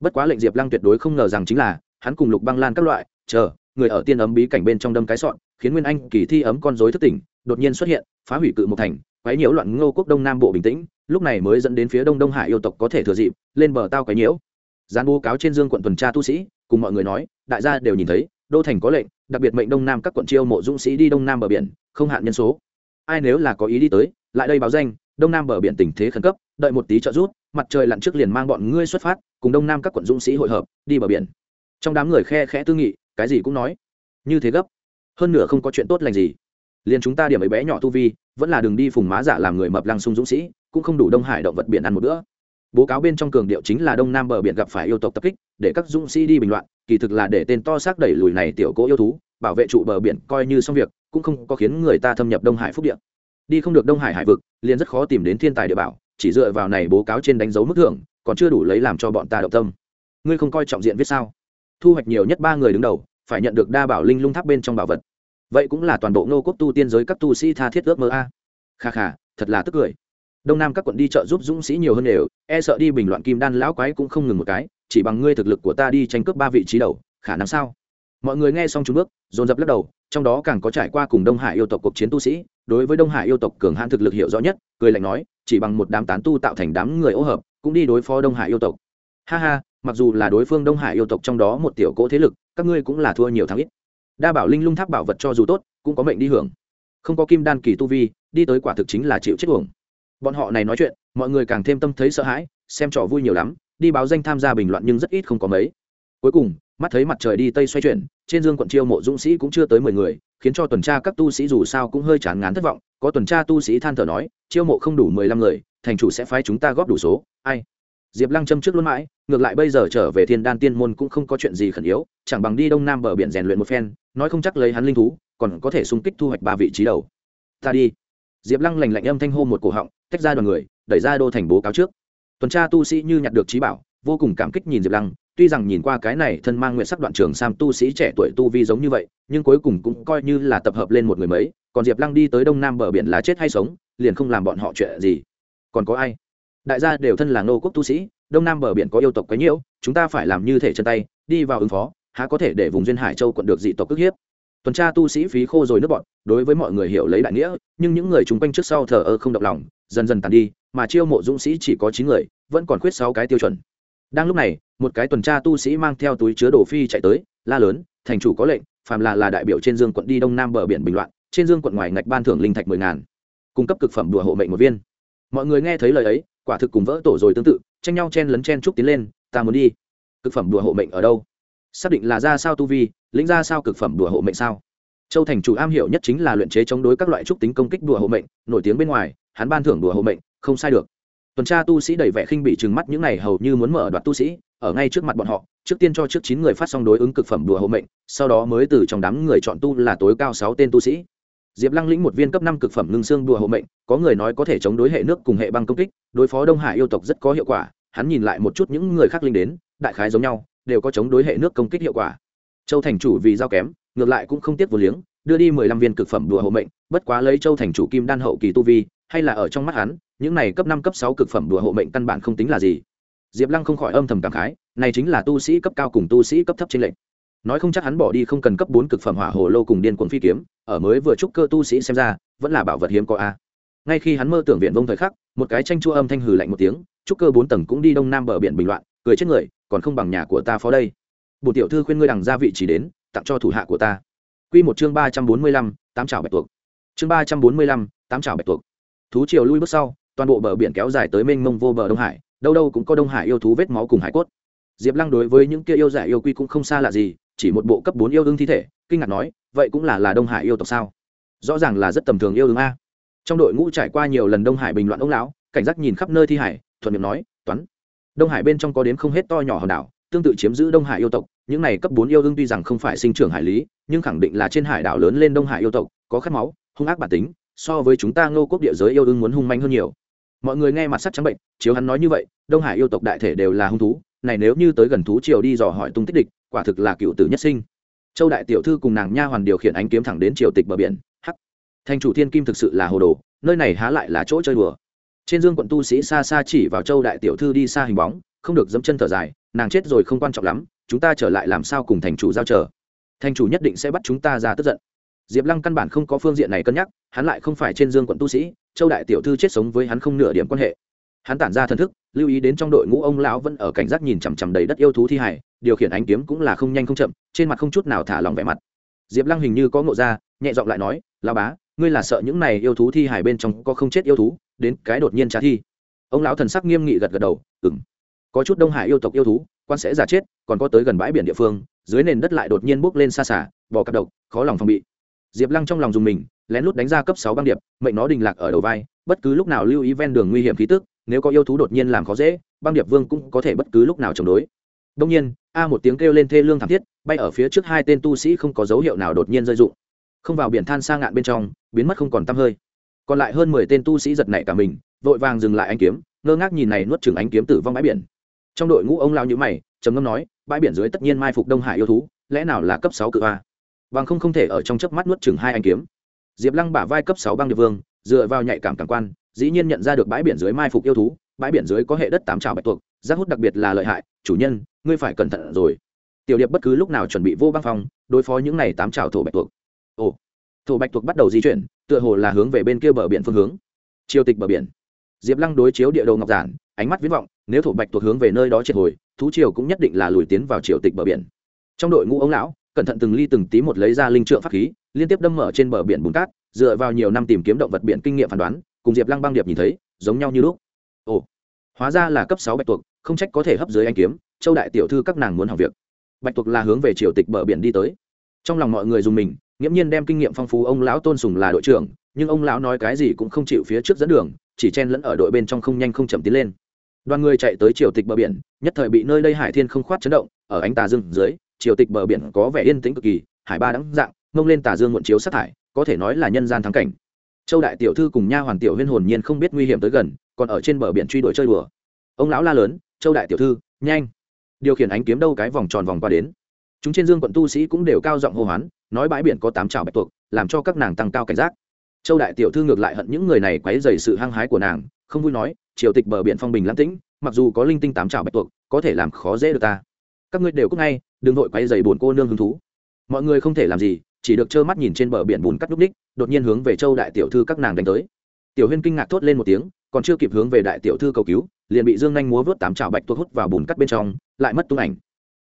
Speaker 1: Bất quá lệnh diệp lăng tuyệt đối không ngờ rằng chính là, hắn cùng lục băng lan các loại, chờ, người ở tiên ấm bí cảnh bên trong đâm cái sọn, khiến nguyên anh kỳ thi ấm con dối thất tỉnh, đột nhiên xuất hiện, phá hủy cự một thành, quấy nhiễu loạn ngô quốc đông nam bộ bình tĩnh, lúc này mới dẫn đến phía đông đông hải yêu tộc có thể thừa dịp, lên bờ tao quấy nhiễu. Gián bố cáo trên dương quận tuần tra tu sĩ, cùng mọi người nói, đại gia đều nhìn thấy, đô thành có lệnh đặc biệt mệnh đông nam các quận chiêu mộ dũng sĩ đi đông nam bờ biển, không hạn nhân số. Ai nếu là có ý đi tới, lại đây báo danh, đông nam bờ biển tình thế khẩn cấp, đợi một tí trợ rút mặt trời lặn trước liền mang bọn ngươi xuất phát, cùng đông nam các quận dũng sĩ hội hợp, đi bờ biển. Trong đám người khe khẽ tư nghị, cái gì cũng nói. Như thế gấp. Hơn nửa không có chuyện tốt lành gì. Liền chúng ta điểm ấy bé nhỏ tu vi, vẫn là đường đi phùng má giả làm người mập lăng sung dũng sĩ, cũng không đủ đông hải động vật biển ăn một bữa. Bố cáo bên trong cường điệu chính là đông nam bờ biển gặp phải yêu tộc tập kích, để các dũng sĩ đi bình loạn kỳ thực là để tên to xác đẩy lùi này tiểu cố yêu thú, bảo vệ trụ bờ biển coi như xong việc, cũng không có khiến người ta thâm nhập đông hải phúc điện đi không được đông hải hải vực, liền rất khó tìm đến thiên tài địa bảo, chỉ dựa vào này bố cáo trên đánh dấu mức thưởng, còn chưa đủ lấy làm cho bọn ta động tâm. Ngươi không coi trọng diện viết sao? Thu hoạch nhiều nhất ba người đứng đầu, phải nhận được đa bảo linh lung tháp bên trong bảo vật. Vậy cũng là toàn bộ ngô quốc tu tiên giới các tu sĩ tha thiết ước mơ a. À. kha kha, thật là tức cười đông nam các quận đi chợ giúp dũng sĩ nhiều hơn đều e sợ đi bình loạn kim đan lão quái cũng không ngừng một cái, chỉ bằng ngươi thực lực của ta đi tranh cướp ba vị trí đầu, khả năng sao? Mọi người nghe xong chúng bước, dồn dập lắc đầu, trong đó càng có trải qua cùng đông hải yêu tộc cuộc chiến tu sĩ, đối với đông hải yêu tộc cường hãn thực lực hiểu rõ nhất, cười lạnh nói, chỉ bằng một đám tán tu tạo thành đám người ô hợp, cũng đi đối phó đông hải yêu tộc. Ha ha, mặc dù là đối phương đông hải yêu tộc trong đó một tiểu cỗ thế lực, các ngươi cũng là thua nhiều thắng ít. Đa bảo linh lung tháp bảo vật cho dù tốt, cũng có mệnh đi hưởng. Không có kim đan kỳ tu vi, đi tới quả thực chính là chịu chết uổng bọn họ này nói chuyện, mọi người càng thêm tâm thấy sợ hãi, xem trò vui nhiều lắm, đi báo danh tham gia bình loạn nhưng rất ít không có mấy. Cuối cùng, mắt thấy mặt trời đi tây xoay chuyển, trên dương quận chiêu mộ dũng sĩ cũng chưa tới mười người, khiến cho tuần tra các tu sĩ dù sao cũng hơi chán ngán thất vọng. Có tuần tra tu sĩ than thở nói, chiêu mộ không đủ mười lăm người, thành chủ sẽ phái chúng ta góp đủ số. Ai? Diệp lăng châm trước luôn mãi, ngược lại bây giờ trở về thiên đan tiên môn cũng không có chuyện gì khẩn yếu, chẳng bằng đi đông nam bờ biển rèn luyện một phen, nói không chắc lấy hắn linh thú, còn có thể xung kích thu hoạch ba vị trí đầu. Ta đi. Diệp lăng lành lạnh âm thanh hô một cổ họng tách ra đoàn người, đẩy ra đô thành bố cáo trước. Tuần tra tu sĩ như nhặt được trí bảo, vô cùng cảm kích nhìn diệp lăng, tuy rằng nhìn qua cái này thân mang nguyện sắc đoạn trường sam tu sĩ trẻ tuổi tu vi giống như vậy, nhưng cuối cùng cũng coi như là tập hợp lên một người mấy, còn diệp lăng đi tới đông nam bờ biển là chết hay sống, liền không làm bọn họ chuyện gì. Còn có ai? Đại gia đều thân là nô quốc tu sĩ, đông nam bờ biển có yêu tộc quấy nhiễu, chúng ta phải làm như thể chân tay, đi vào ứng phó, há có thể để vùng duyên hải châu quận được dị tộc ức hiếp. Tuần tra tu sĩ phí khô rồi nước bọn, đối với mọi người hiểu lấy đại nghĩa, nhưng những người chung quanh trước sau thờ ơ không động lòng dần dần tàn đi, mà chiêu mộ dũng sĩ chỉ có chín người, vẫn còn khuyết sáu cái tiêu chuẩn. Đang lúc này, một cái tuần tra tu sĩ mang theo túi chứa đồ phi chạy tới, la lớn, thành chủ có lệnh, phàm là là đại biểu trên dương quận đi đông nam bờ biển bình loạn, trên dương quận ngoài ngạch ban thưởng linh thạch mười ngàn, cung cấp cực phẩm đùa hộ mệnh một viên. Mọi người nghe thấy lời ấy, quả thực cùng vỡ tổ rồi tương tự, tranh nhau chen lấn chen trúc tiến lên, ta muốn đi. Cực phẩm đùa hộ mệnh ở đâu? Xác định là ra sao tu vi, lĩnh ra sao cực phẩm đùa hộ mệnh sao? Châu thành chủ am hiểu nhất chính là luyện chế chống đối các loại trúc tính công kích đùa hộ mệnh, nổi tiếng bên ngoài, hắn ban thưởng đùa hộ mệnh, không sai được. Tuần tra tu sĩ đầy vẻ khinh bị trừng mắt những này hầu như muốn mở đoạt tu sĩ, ở ngay trước mặt bọn họ, trước tiên cho trước chín người phát xong đối ứng cực phẩm đùa hộ mệnh, sau đó mới từ trong đám người chọn tu là tối cao sáu tên tu sĩ. Diệp lăng lĩnh một viên cấp năm cực phẩm ngưng xương đùa hộ mệnh, có người nói có thể chống đối hệ nước cùng hệ băng công kích, đối phó đông hải yêu tộc rất có hiệu quả, hắn nhìn lại một chút những người khác linh đến, đại khái giống nhau, đều có chống đối hệ nước công kích hiệu quả. Châu thành chủ vì giao kém ngược lại cũng không tiếc vô liếng, đưa đi mười lăm viên cực phẩm đùa hộ mệnh, bất quá lấy châu thành chủ kim đan hậu kỳ tu vi, hay là ở trong mắt hắn, những này cấp năm cấp sáu cực phẩm đùa hộ mệnh căn bản không tính là gì. Diệp lăng không khỏi âm thầm cảm khái, này chính là tu sĩ cấp cao cùng tu sĩ cấp thấp trên lệnh nói không chắc hắn bỏ đi không cần cấp bốn cực phẩm hỏa hồ lô cùng điên cuồng phi kiếm, ở mới vừa chúc cơ tu sĩ xem ra, vẫn là bảo vật hiếm có a. Ngay khi hắn mơ tưởng viện vông thời khắc, một cái tranh chua âm thanh hừ lạnh một tiếng, chúc cơ bốn tầng cũng đi đông nam bờ biển bình loạn, cười chết người, còn không bằng nhà của ta phó đây. Bổ tiểu thư khuyên ngươi đằng ra vị trí đến tặng cho thủ hạ của ta. Quy một chương ba trăm bốn mươi lăm, tám chảo bạch tuộc. Chương ba trăm bốn mươi lăm, tám chảo bạch tuộc. Thú triều lui bước sau, toàn bộ bờ biển kéo dài tới mênh mông vô bờ đông hải, đâu đâu cũng có đông hải yêu thú vết máu cùng hải cốt. Diệp lăng đối với những kia yêu giải yêu quy cũng không xa lạ gì, chỉ một bộ cấp bốn yêu đương thi thể, kinh ngạc nói, vậy cũng là là đông hải yêu tộc sao? Rõ ràng là rất tầm thường yêu đương a. Trong đội ngũ trải qua nhiều lần đông hải bình loạn ông lão, cảnh giác nhìn khắp nơi thi hải, thuận miệng nói, toán. Đông hải bên trong có đến không hết to nhỏ hòn đảo tương tự chiếm giữ đông hải yêu tộc, những này cấp bốn yêu đương tuy rằng không phải sinh trưởng hải lý, nhưng khẳng định là trên hải đảo lớn lên đông hải yêu tộc, có khát máu, hung ác bản tính, so với chúng ta ngô quốc địa giới yêu đương muốn hung manh hơn nhiều. Mọi người nghe mặt sắc trắng bệnh, chiếu hắn nói như vậy, đông hải yêu tộc đại thể đều là hung thú, này nếu như tới gần thú triều đi dò hỏi tung tích địch, quả thực là cựu tử nhất sinh. Châu đại tiểu thư cùng nàng nha hoàn điều khiển ánh kiếm thẳng đến triều tịch bờ biển, hắc. Thành chủ thiên kim thực sự là hồ đồ, nơi này há lại là chỗ chơi đùa. Trên dương quận tu sĩ xa xa chỉ vào châu đại tiểu thư đi xa hình bóng không được dẫm chân thở dài, nàng chết rồi không quan trọng lắm, chúng ta trở lại làm sao cùng thành chủ giao chờ. Thành chủ nhất định sẽ bắt chúng ta ra tức giận. Diệp lăng căn bản không có phương diện này cân nhắc, hắn lại không phải trên dương quận tu sĩ, châu đại tiểu thư chết sống với hắn không nửa điểm quan hệ. Hắn tản ra thần thức, lưu ý đến trong đội ngũ ông lão vẫn ở cảnh giác nhìn chằm chằm đầy đất yêu thú thi hải điều khiển ánh kiếm cũng là không nhanh không chậm, trên mặt không chút nào thả lòng vẻ mặt. Diệp lăng hình như có ngộ ra, nhẹ giọng lại nói lao bá, ngươi là sợ những này yêu thú thi hải bên trong có không chết yêu thú, đến cái đột nhiên trả thi. Ông lão thần sắc nghiêm nghị gật gật đầu ừng có chút đông hải yêu tộc yêu thú, quan sẽ giả chết, còn có tới gần bãi biển địa phương, dưới nền đất lại đột nhiên bốc lên xa xả, bò cặp độc, khó lòng phòng bị. Diệp lăng trong lòng dùng mình, lén lút đánh ra cấp sáu băng điệp, mệnh nó đình lạc ở đầu vai, bất cứ lúc nào lưu ý ven đường nguy hiểm khí tức, nếu có yêu thú đột nhiên làm khó dễ, băng điệp vương cũng có thể bất cứ lúc nào chống đối. Đông nhiên, a một tiếng kêu lên thê lương thảm thiết, bay ở phía trước hai tên tu sĩ không có dấu hiệu nào đột nhiên rơi rụng. Không vào biển than sang ngạn bên trong, biến mất không còn tăm hơi. Còn lại hơn mười tên tu sĩ giật nảy cả mình, vội vàng dừng lại anh kiếm, ngơ ngác nhìn này nuốt chừng ánh kiếm tử vong bãi biển trong đội ngũ ông lao như mày, trầm ngâm nói, bãi biển dưới tất nhiên mai phục đông hải yêu thú, lẽ nào là cấp sáu cự a bằng không không thể ở trong chớp mắt nuốt chừng hai anh kiếm. Diệp lăng bả vai cấp sáu băng địa vương, dựa vào nhạy cảm cảm quan, dĩ nhiên nhận ra được bãi biển dưới mai phục yêu thú, bãi biển dưới có hệ đất tám trào bạch tuộc giác hút đặc biệt là lợi hại, chủ nhân, ngươi phải cẩn thận rồi. Tiểu điệp bất cứ lúc nào chuẩn bị vô băng phong, đối phó những này tám trào thổ bạch tuộc. Ồ, thổ bạch tuộc bắt đầu di chuyển, tựa hồ là hướng về bên kia bờ biển phương hướng. Triều tịch bờ biển. Diệp lăng đối chiếu địa đồ ngọc giản ánh mắt viễn vọng, nếu thổ bạch tuộc hướng về nơi đó triệt hồi, thú triều cũng nhất định là lùi tiến vào triều tịch bờ biển. Trong đội ngũ ông lão, cẩn thận từng ly từng tí một lấy ra linh trượng pháp khí, liên tiếp đâm mở trên bờ biển bùn cát, dựa vào nhiều năm tìm kiếm động vật biển kinh nghiệm phán đoán, cùng diệp lăng băng điệp nhìn thấy, giống nhau như lúc. Ồ, hóa ra là cấp sáu bạch tuộc, không trách có thể hấp dưới anh kiếm, châu đại tiểu thư các nàng muốn học việc. Bạch tuộc là hướng về triều tịch bờ biển đi tới. Trong lòng mọi người dùng mình, nghiễm nhiên đem kinh nghiệm phong phú ông lão tôn sùng là đội trưởng, nhưng ông lão nói cái gì cũng không chịu phía trước dẫn đường, chỉ chen lẫn ở đội bên trong không nhanh không chậm tiến lên đoàn người chạy tới triều tịch bờ biển, nhất thời bị nơi đây hải thiên không khoát chấn động, ở ánh tà dương dưới, triều tịch bờ biển có vẻ yên tĩnh cực kỳ, hải ba đắng dạng mông lên tà dương muộn chiếu sát thải, có thể nói là nhân gian thắng cảnh. Châu đại tiểu thư cùng nha hoàn tiểu huyên hồn nhiên không biết nguy hiểm tới gần, còn ở trên bờ biển truy đuổi chơi đùa. Ông lão la lớn, châu đại tiểu thư, nhanh, điều khiển ánh kiếm đâu cái vòng tròn vòng qua đến. Chúng trên dương quận tu sĩ cũng đều cao giọng hô hoán, nói bãi biển có tám trào bạch tuộc, làm cho các nàng tăng cao cảnh giác châu đại tiểu thư ngược lại hận những người này quấy dày sự hăng hái của nàng, không vui nói, triều tịch bờ biển phong bình lãng tĩnh, mặc dù có linh tinh tám trào bạch tuộc, có thể làm khó dễ được ta. Các ngươi đều cúc ngay, đừng vội quấy dày buồn cô nương hứng thú. Mọi người không thể làm gì, chỉ được trơ mắt nhìn trên bờ biển bùn cắt núc ních, đột nhiên hướng về châu đại tiểu thư các nàng đánh tới. Tiểu huyên kinh ngạc thốt lên một tiếng, còn chưa kịp hướng về đại tiểu thư cầu cứu, liền bị dương nhanh múa vớt tám trào bạch tuộc hút vào bùn cắt bên trong, lại mất tung ảnh.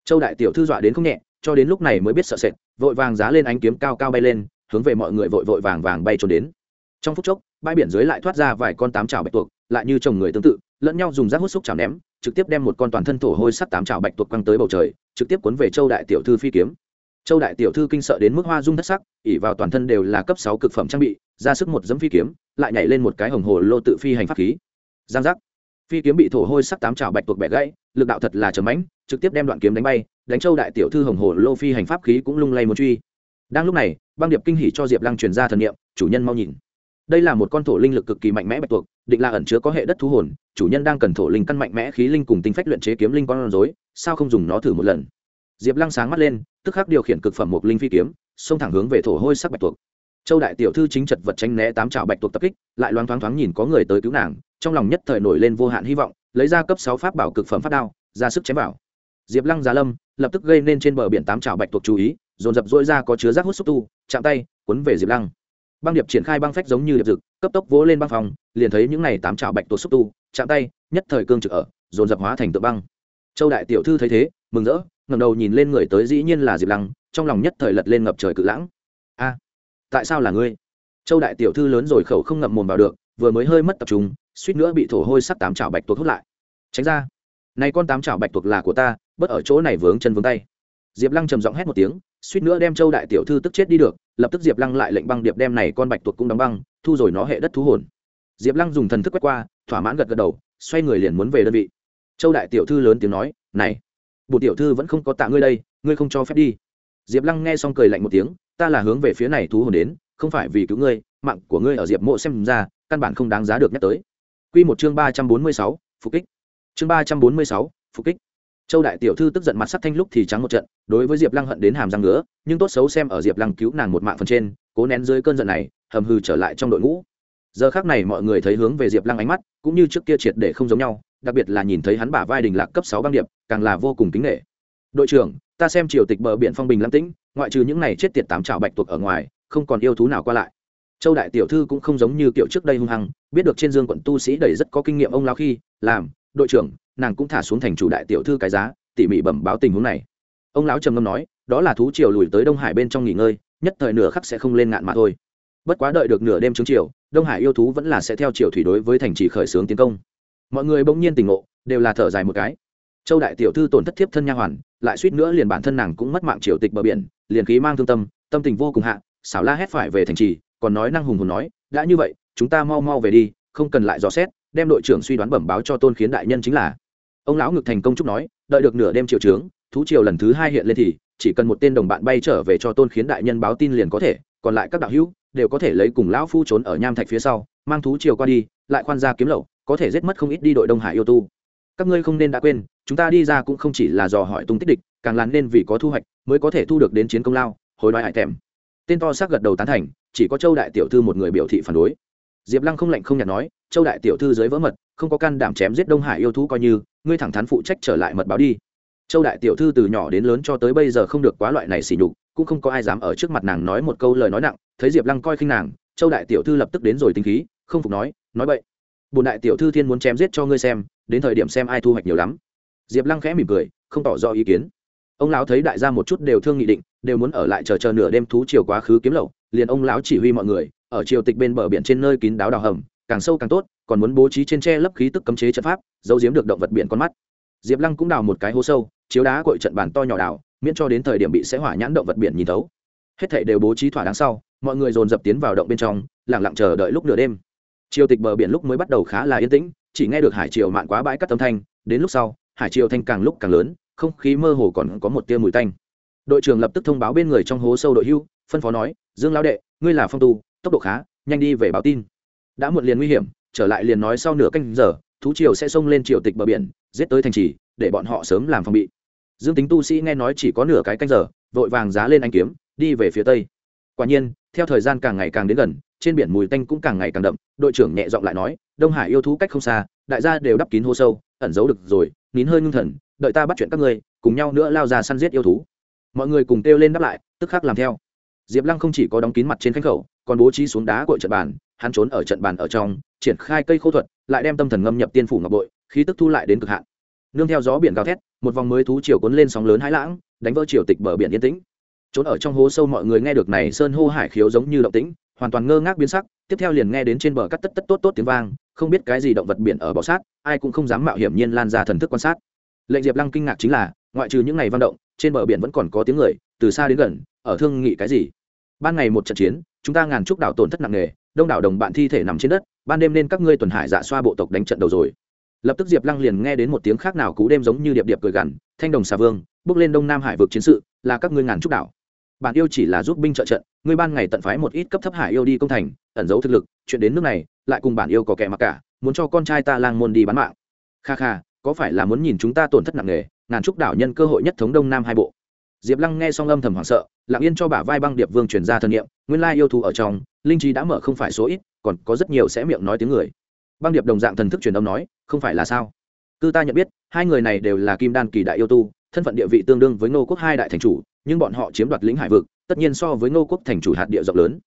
Speaker 1: Châu đại tiểu thư dọa đến không nhẹ, cho đến lúc này mới biết sợ sệt, vội vàng giá lên ánh kiếm cao cao bay lên hướng về mọi người vội vội vàng vàng bay trốn đến. Trong phút chốc, bãi biển dưới lại thoát ra vài con tám trào bạch tuộc, lại như chồng người tương tự, lẫn nhau dùng rác hút xúc chảo ném, trực tiếp đem một con toàn thân thổ hôi sắt tám trào bạch tuộc quăng tới bầu trời, trực tiếp cuốn về châu đại tiểu thư phi kiếm. Châu đại tiểu thư kinh sợ đến mức hoa dung thất sắc ỉ vào toàn thân đều là cấp sáu cực phẩm trang bị, ra sức một dẫm phi kiếm, lại nhảy lên một cái hồng hồ lô tự phi hành pháp khí. Giang giác. Phi kiếm bị thổ hôi sắc tám trào bạch tuộc bẻ gãy, lực đạo thật là trầm mãnh, trực tiếp đem đoạn kiếm đánh bay, đánh châu đại tiểu thư hồng hồ lô phi hành pháp khí cũng lung lay một truy. Đang lúc này băng điệp kinh hỉ cho diệp lăng truyền ra thần niệm, chủ nhân mau nhìn. Đây là một con thổ linh lực cực kỳ mạnh mẽ bạch tuộc, định là ẩn chứa có hệ đất thú hồn, chủ nhân đang cần thổ linh căn mạnh mẽ khí linh cùng tinh phách luyện chế kiếm linh con rối, sao không dùng nó thử một lần? Diệp lăng sáng mắt lên, tức khắc điều khiển cực phẩm một linh phi kiếm, xông thẳng hướng về thổ hôi sắc bạch tuộc. Châu đại tiểu thư chính chật vật tranh né tám trào bạch tuộc tập kích, lại loáng thoáng thoáng nhìn có người tới cứu nàng, trong lòng nhất thời nổi lên vô hạn hy vọng, lấy ra cấp sáu pháp bảo cực phẩm phát đao, ra sức chém vào. Diệp lăng giá lâm, lập tức gây nên trên bờ biển tám trào bạch tuộc chú ý dồn dập dỗi ra có chứa rác hút xúc tu, chạm tay, cuốn về diệp lăng. Băng điệp triển khai băng phách giống như điệp rực cấp tốc vỗ lên băng phòng, liền thấy những n à y tám trào bạch tuộc xúc tu, chạm tay, nhất thời cương trực ở, dồn dập hóa thành tựa băng. Châu đại tiểu thư thấy thế, mừng rỡ ngầm đầu nhìn lên người tới dĩ nhiên là diệp lăng, trong lòng nhất thời lật lên ngập trời cự lãng. A, tại sao là ngươi? Châu đại tiểu thư lớn rồi khẩu không ngậm mồm vào được, vừa mới hơi mất tập trung, suýt nữa bị thổ hôi sắc tám chảo bạch tuộc hút lại. Tránh ra. Này con tám chảo bạch tuộc là của ta, bất ở chỗ này vướng chân vướng tay. Diệp lăng trầm giọng hét một tiếng suýt nữa đem châu đại tiểu thư tức chết đi được, lập tức diệp lăng lại lệnh băng điệp đem này con bạch tuộc cũng đóng băng, thu rồi nó hệ đất thú hồn. Diệp lăng dùng thần thức quét qua, thỏa mãn gật gật đầu, xoay người liền muốn về đơn vị. Châu đại tiểu thư lớn tiếng nói, này bộ tiểu thư vẫn không có tạ ngươi đây, ngươi không cho phép đi. Diệp lăng nghe xong cười lạnh một tiếng, ta là hướng về phía này thú hồn đến, không phải vì cứu ngươi, mạng của ngươi ở diệp mộ xem ra, căn bản không đáng giá được nhắc tới. Quy một chương ba trăm bốn mươi sáu, phục kích. Chương ba trăm bốn mươi sáu, phục kích châu đại tiểu thư tức giận mặt sắc thanh lúc thì trắng một trận, đối với diệp lăng hận đến hàm răng ngứa, nhưng tốt xấu xem ở diệp lăng cứu nàng một mạng phần trên, cố nén dưới cơn giận này, hầm hừ trở lại trong đội ngũ. Giờ khác này mọi người thấy hướng về diệp lăng ánh mắt, cũng như trước kia triệt để không giống nhau, đặc biệt là nhìn thấy hắn bả vai đình lạc cấp sáu băng điệp, càng là vô cùng kính nghệ đội trưởng, ta xem triều tịch bờ biển phong bình lăng tĩnh, ngoại trừ những này chết tiệt tám trào bạch tuộc ở ngoài, không còn yêu thú nào qua lại. Châu đại tiểu thư cũng không giống như kiểu trước đây hung hăng, biết được trên dương quận tu sĩ đầy rất có kinh nghiệm ông lao khi làm, đội trưởng nàng cũng thả xuống thành chủ đại tiểu thư cái giá tỉ mỉ bẩm báo tình huống này. Ông lão trầm ngâm nói đó là thú triều lùi tới đông hải bên trong nghỉ ngơi nhất thời nửa khắc sẽ không lên ngạn mà thôi. Bất quá đợi được nửa đêm trứng triều, đông hải yêu thú vẫn là sẽ theo triều thủy đối với thành trì khởi xướng tiến công. Mọi người bỗng nhiên tỉnh ngộ đều là thở dài một cái. Châu đại tiểu thư tổn thất thiếp thân nha hoàn lại suýt nữa liền bản thân nàng cũng mất mạng triều tịch bờ biển liền khí mang thương tâm tâm tình vô cùng hạ xảo la hét phải về thành trì còn nói năng hùng hồn nói đã như vậy chúng ta mau mau về đi không cần lại dò xét đem đội trưởng suy đoán bẩm báo cho tôn khiến đại nhân chính là ông lão ngực thành công chúc nói, đợi được nửa đêm triệu trướng, thú triều lần thứ hai hiện lên thì, chỉ cần một tên đồng bạn bay trở về cho tôn khiến đại nhân báo tin liền có thể, còn lại các đạo hữu đều có thể lấy cùng lão phu trốn ở nham thạch phía sau, mang thú triều qua đi, lại khoan ra kiếm lậu, có thể giết mất không ít đi đội đông hải yêu tu. Các ngươi không nên đã quên, chúng ta đi ra cũng không chỉ là dò hỏi tung tích địch, càng làm nên vì có thu hoạch mới có thể thu được đến chiến công lao, hối đoái hại thèm. Tên to xác gật đầu tán thành, chỉ có châu đại tiểu thư một người biểu thị phản đối. Diệp lăng không lạnh không nhạt nói, châu đại tiểu thư dưới vỡ mật, không có can đảm chém giết đông hải yêu thú coi như ngươi thẳng thắn phụ trách trở lại mật báo đi. Châu đại tiểu thư từ nhỏ đến lớn cho tới bây giờ không được quá loại này xỉ nhục, cũng không có ai dám ở trước mặt nàng nói một câu lời nói nặng, thấy diệp lăng coi khinh nàng, châu đại tiểu thư lập tức đến rồi tinh khí, không phục nói nói vậy bùn đại tiểu thư thiên muốn chém giết cho ngươi xem, đến thời điểm xem ai thu hoạch nhiều lắm. Diệp lăng khẽ mỉm cười, không tỏ rõ ý kiến. Ông lão thấy đại gia một chút đều thương nghị định, đều muốn ở lại chờ chờ nửa đêm thú chiều quá khứ kiếm lậu, liền ông lão chỉ huy mọi người, ở triều tịch bên bờ biển trên nơi kín đáo đào hầm, càng sâu càng tốt còn muốn bố trí trên tre lấp khí tức cấm chế trận pháp, giấu giếm được động vật biển con mắt. Diệp lăng cũng đào một cái hố sâu, chiếu đá cội trận bàn to nhỏ đào, miễn cho đến thời điểm bị sẽ hỏa nhãn động vật biển nhìn thấu. Hết thảy đều bố trí thỏa đáng sau, mọi người dồn dập tiến vào động bên trong, lặng lặng chờ đợi lúc nửa đêm. Chiều tịch bờ biển lúc mới bắt đầu khá là yên tĩnh, chỉ nghe được hải triều mạn quá bãi cắt âm thanh, đến lúc sau, hải triều thanh càng lúc càng lớn, không khí mơ hồ còn có một tia mùi tanh. Đội trưởng lập tức thông báo bên người trong hố sâu đội hưu, phân phó nói, dương lão đệ, ngươi là phong tu, tốc độ khá, nhanh đi về báo tin. Đã muộn liền nguy hiểm trở lại liền nói sau nửa canh giờ, thú triều sẽ xông lên triều tịch bờ biển, giết tới thành trì, để bọn họ sớm làm phòng bị. Dương tính tu sĩ nghe nói chỉ có nửa cái canh giờ, vội vàng giá lên anh kiếm, đi về phía tây. Quả nhiên, theo thời gian càng ngày càng đến gần, trên biển mùi tanh cũng càng ngày càng đậm, đội trưởng nhẹ giọng lại nói, đông hải yêu thú cách không xa, đại gia đều đắp kín hô sâu, ẩn giấu được rồi, nín hơi ngưng thần, đợi ta bắt chuyện các ngươi, cùng nhau nữa lao ra săn giết yêu thú. Mọi người cùng kêu lên đáp lại, tức khắc làm theo. Diệp lăng không chỉ có đóng kín mặt trên khánh khẩu, còn bố trí xuống đá của trận bàn, hắn trốn ở trận bàn ở trong triển khai cây khô thuật, lại đem tâm thần ngâm nhập tiên phủ ngọc bội, khí tức thu lại đến cực hạn. Nương theo gió biển gào thét, một vòng mới thú chiều cuốn lên sóng lớn hãi lãng, đánh vỡ chiều tịch bờ biển yên tĩnh. Trốn ở trong hố sâu mọi người nghe được này sơn hô hải khiếu giống như động tĩnh, hoàn toàn ngơ ngác biến sắc, tiếp theo liền nghe đến trên bờ cắt tất tất tốt tốt tiếng vang, không biết cái gì động vật biển ở bọ sát, ai cũng không dám mạo hiểm nhiên lan ra thần thức quan sát. Lệnh diệp lăng kinh ngạc chính là, ngoại trừ những ngày văn động, trên bờ biển vẫn còn có tiếng người, từ xa đến gần, ở thương nghị cái gì? Ban ngày một trận chiến, chúng ta ngàn trúc đảo tổn thất nặng nề, đông đảo đồng bạn thi thể nằm trên đất ban đêm nên các ngươi tuần hải dạ xoa bộ tộc đánh trận đầu rồi. Lập tức diệp lăng liền nghe đến một tiếng khác nào cú đêm giống như điệp điệp cười gằn, thanh đồng xà vương, bước lên đông nam hải vực chiến sự, là các ngươi ngàn trúc đảo. Bản yêu chỉ là giúp binh trợ trận, ngươi ban ngày tận phái một ít cấp thấp hải yêu đi công thành, ẩn giấu thực lực, chuyện đến nước này, lại cùng bản yêu có kẻ mặc cả, muốn cho con trai ta lang môn đi bán mạng. Kha kha, có phải là muốn nhìn chúng ta tổn thất nặng nề, ngàn trúc đảo nhân cơ hội nhất thống đông nam hai bộ? Diệp lăng nghe xong âm thầm hoảng sợ, lặng yên cho bả vai băng điệp vương truyền ra thân nhiệm nguyên lai yêu thù ở trong, linh trí đã mở không phải số ít còn có rất nhiều sẽ miệng nói tiếng người. Băng điệp đồng dạng thần thức truyền âm nói, không phải là sao? Cư ta nhận biết, hai người này đều là kim đan kỳ đại yêu tu, thân phận địa vị tương đương với ngô quốc hai đại thành chủ, nhưng bọn họ chiếm đoạt lĩnh hải vực, tất nhiên so với ngô quốc thành chủ hạt địa rộng lớn.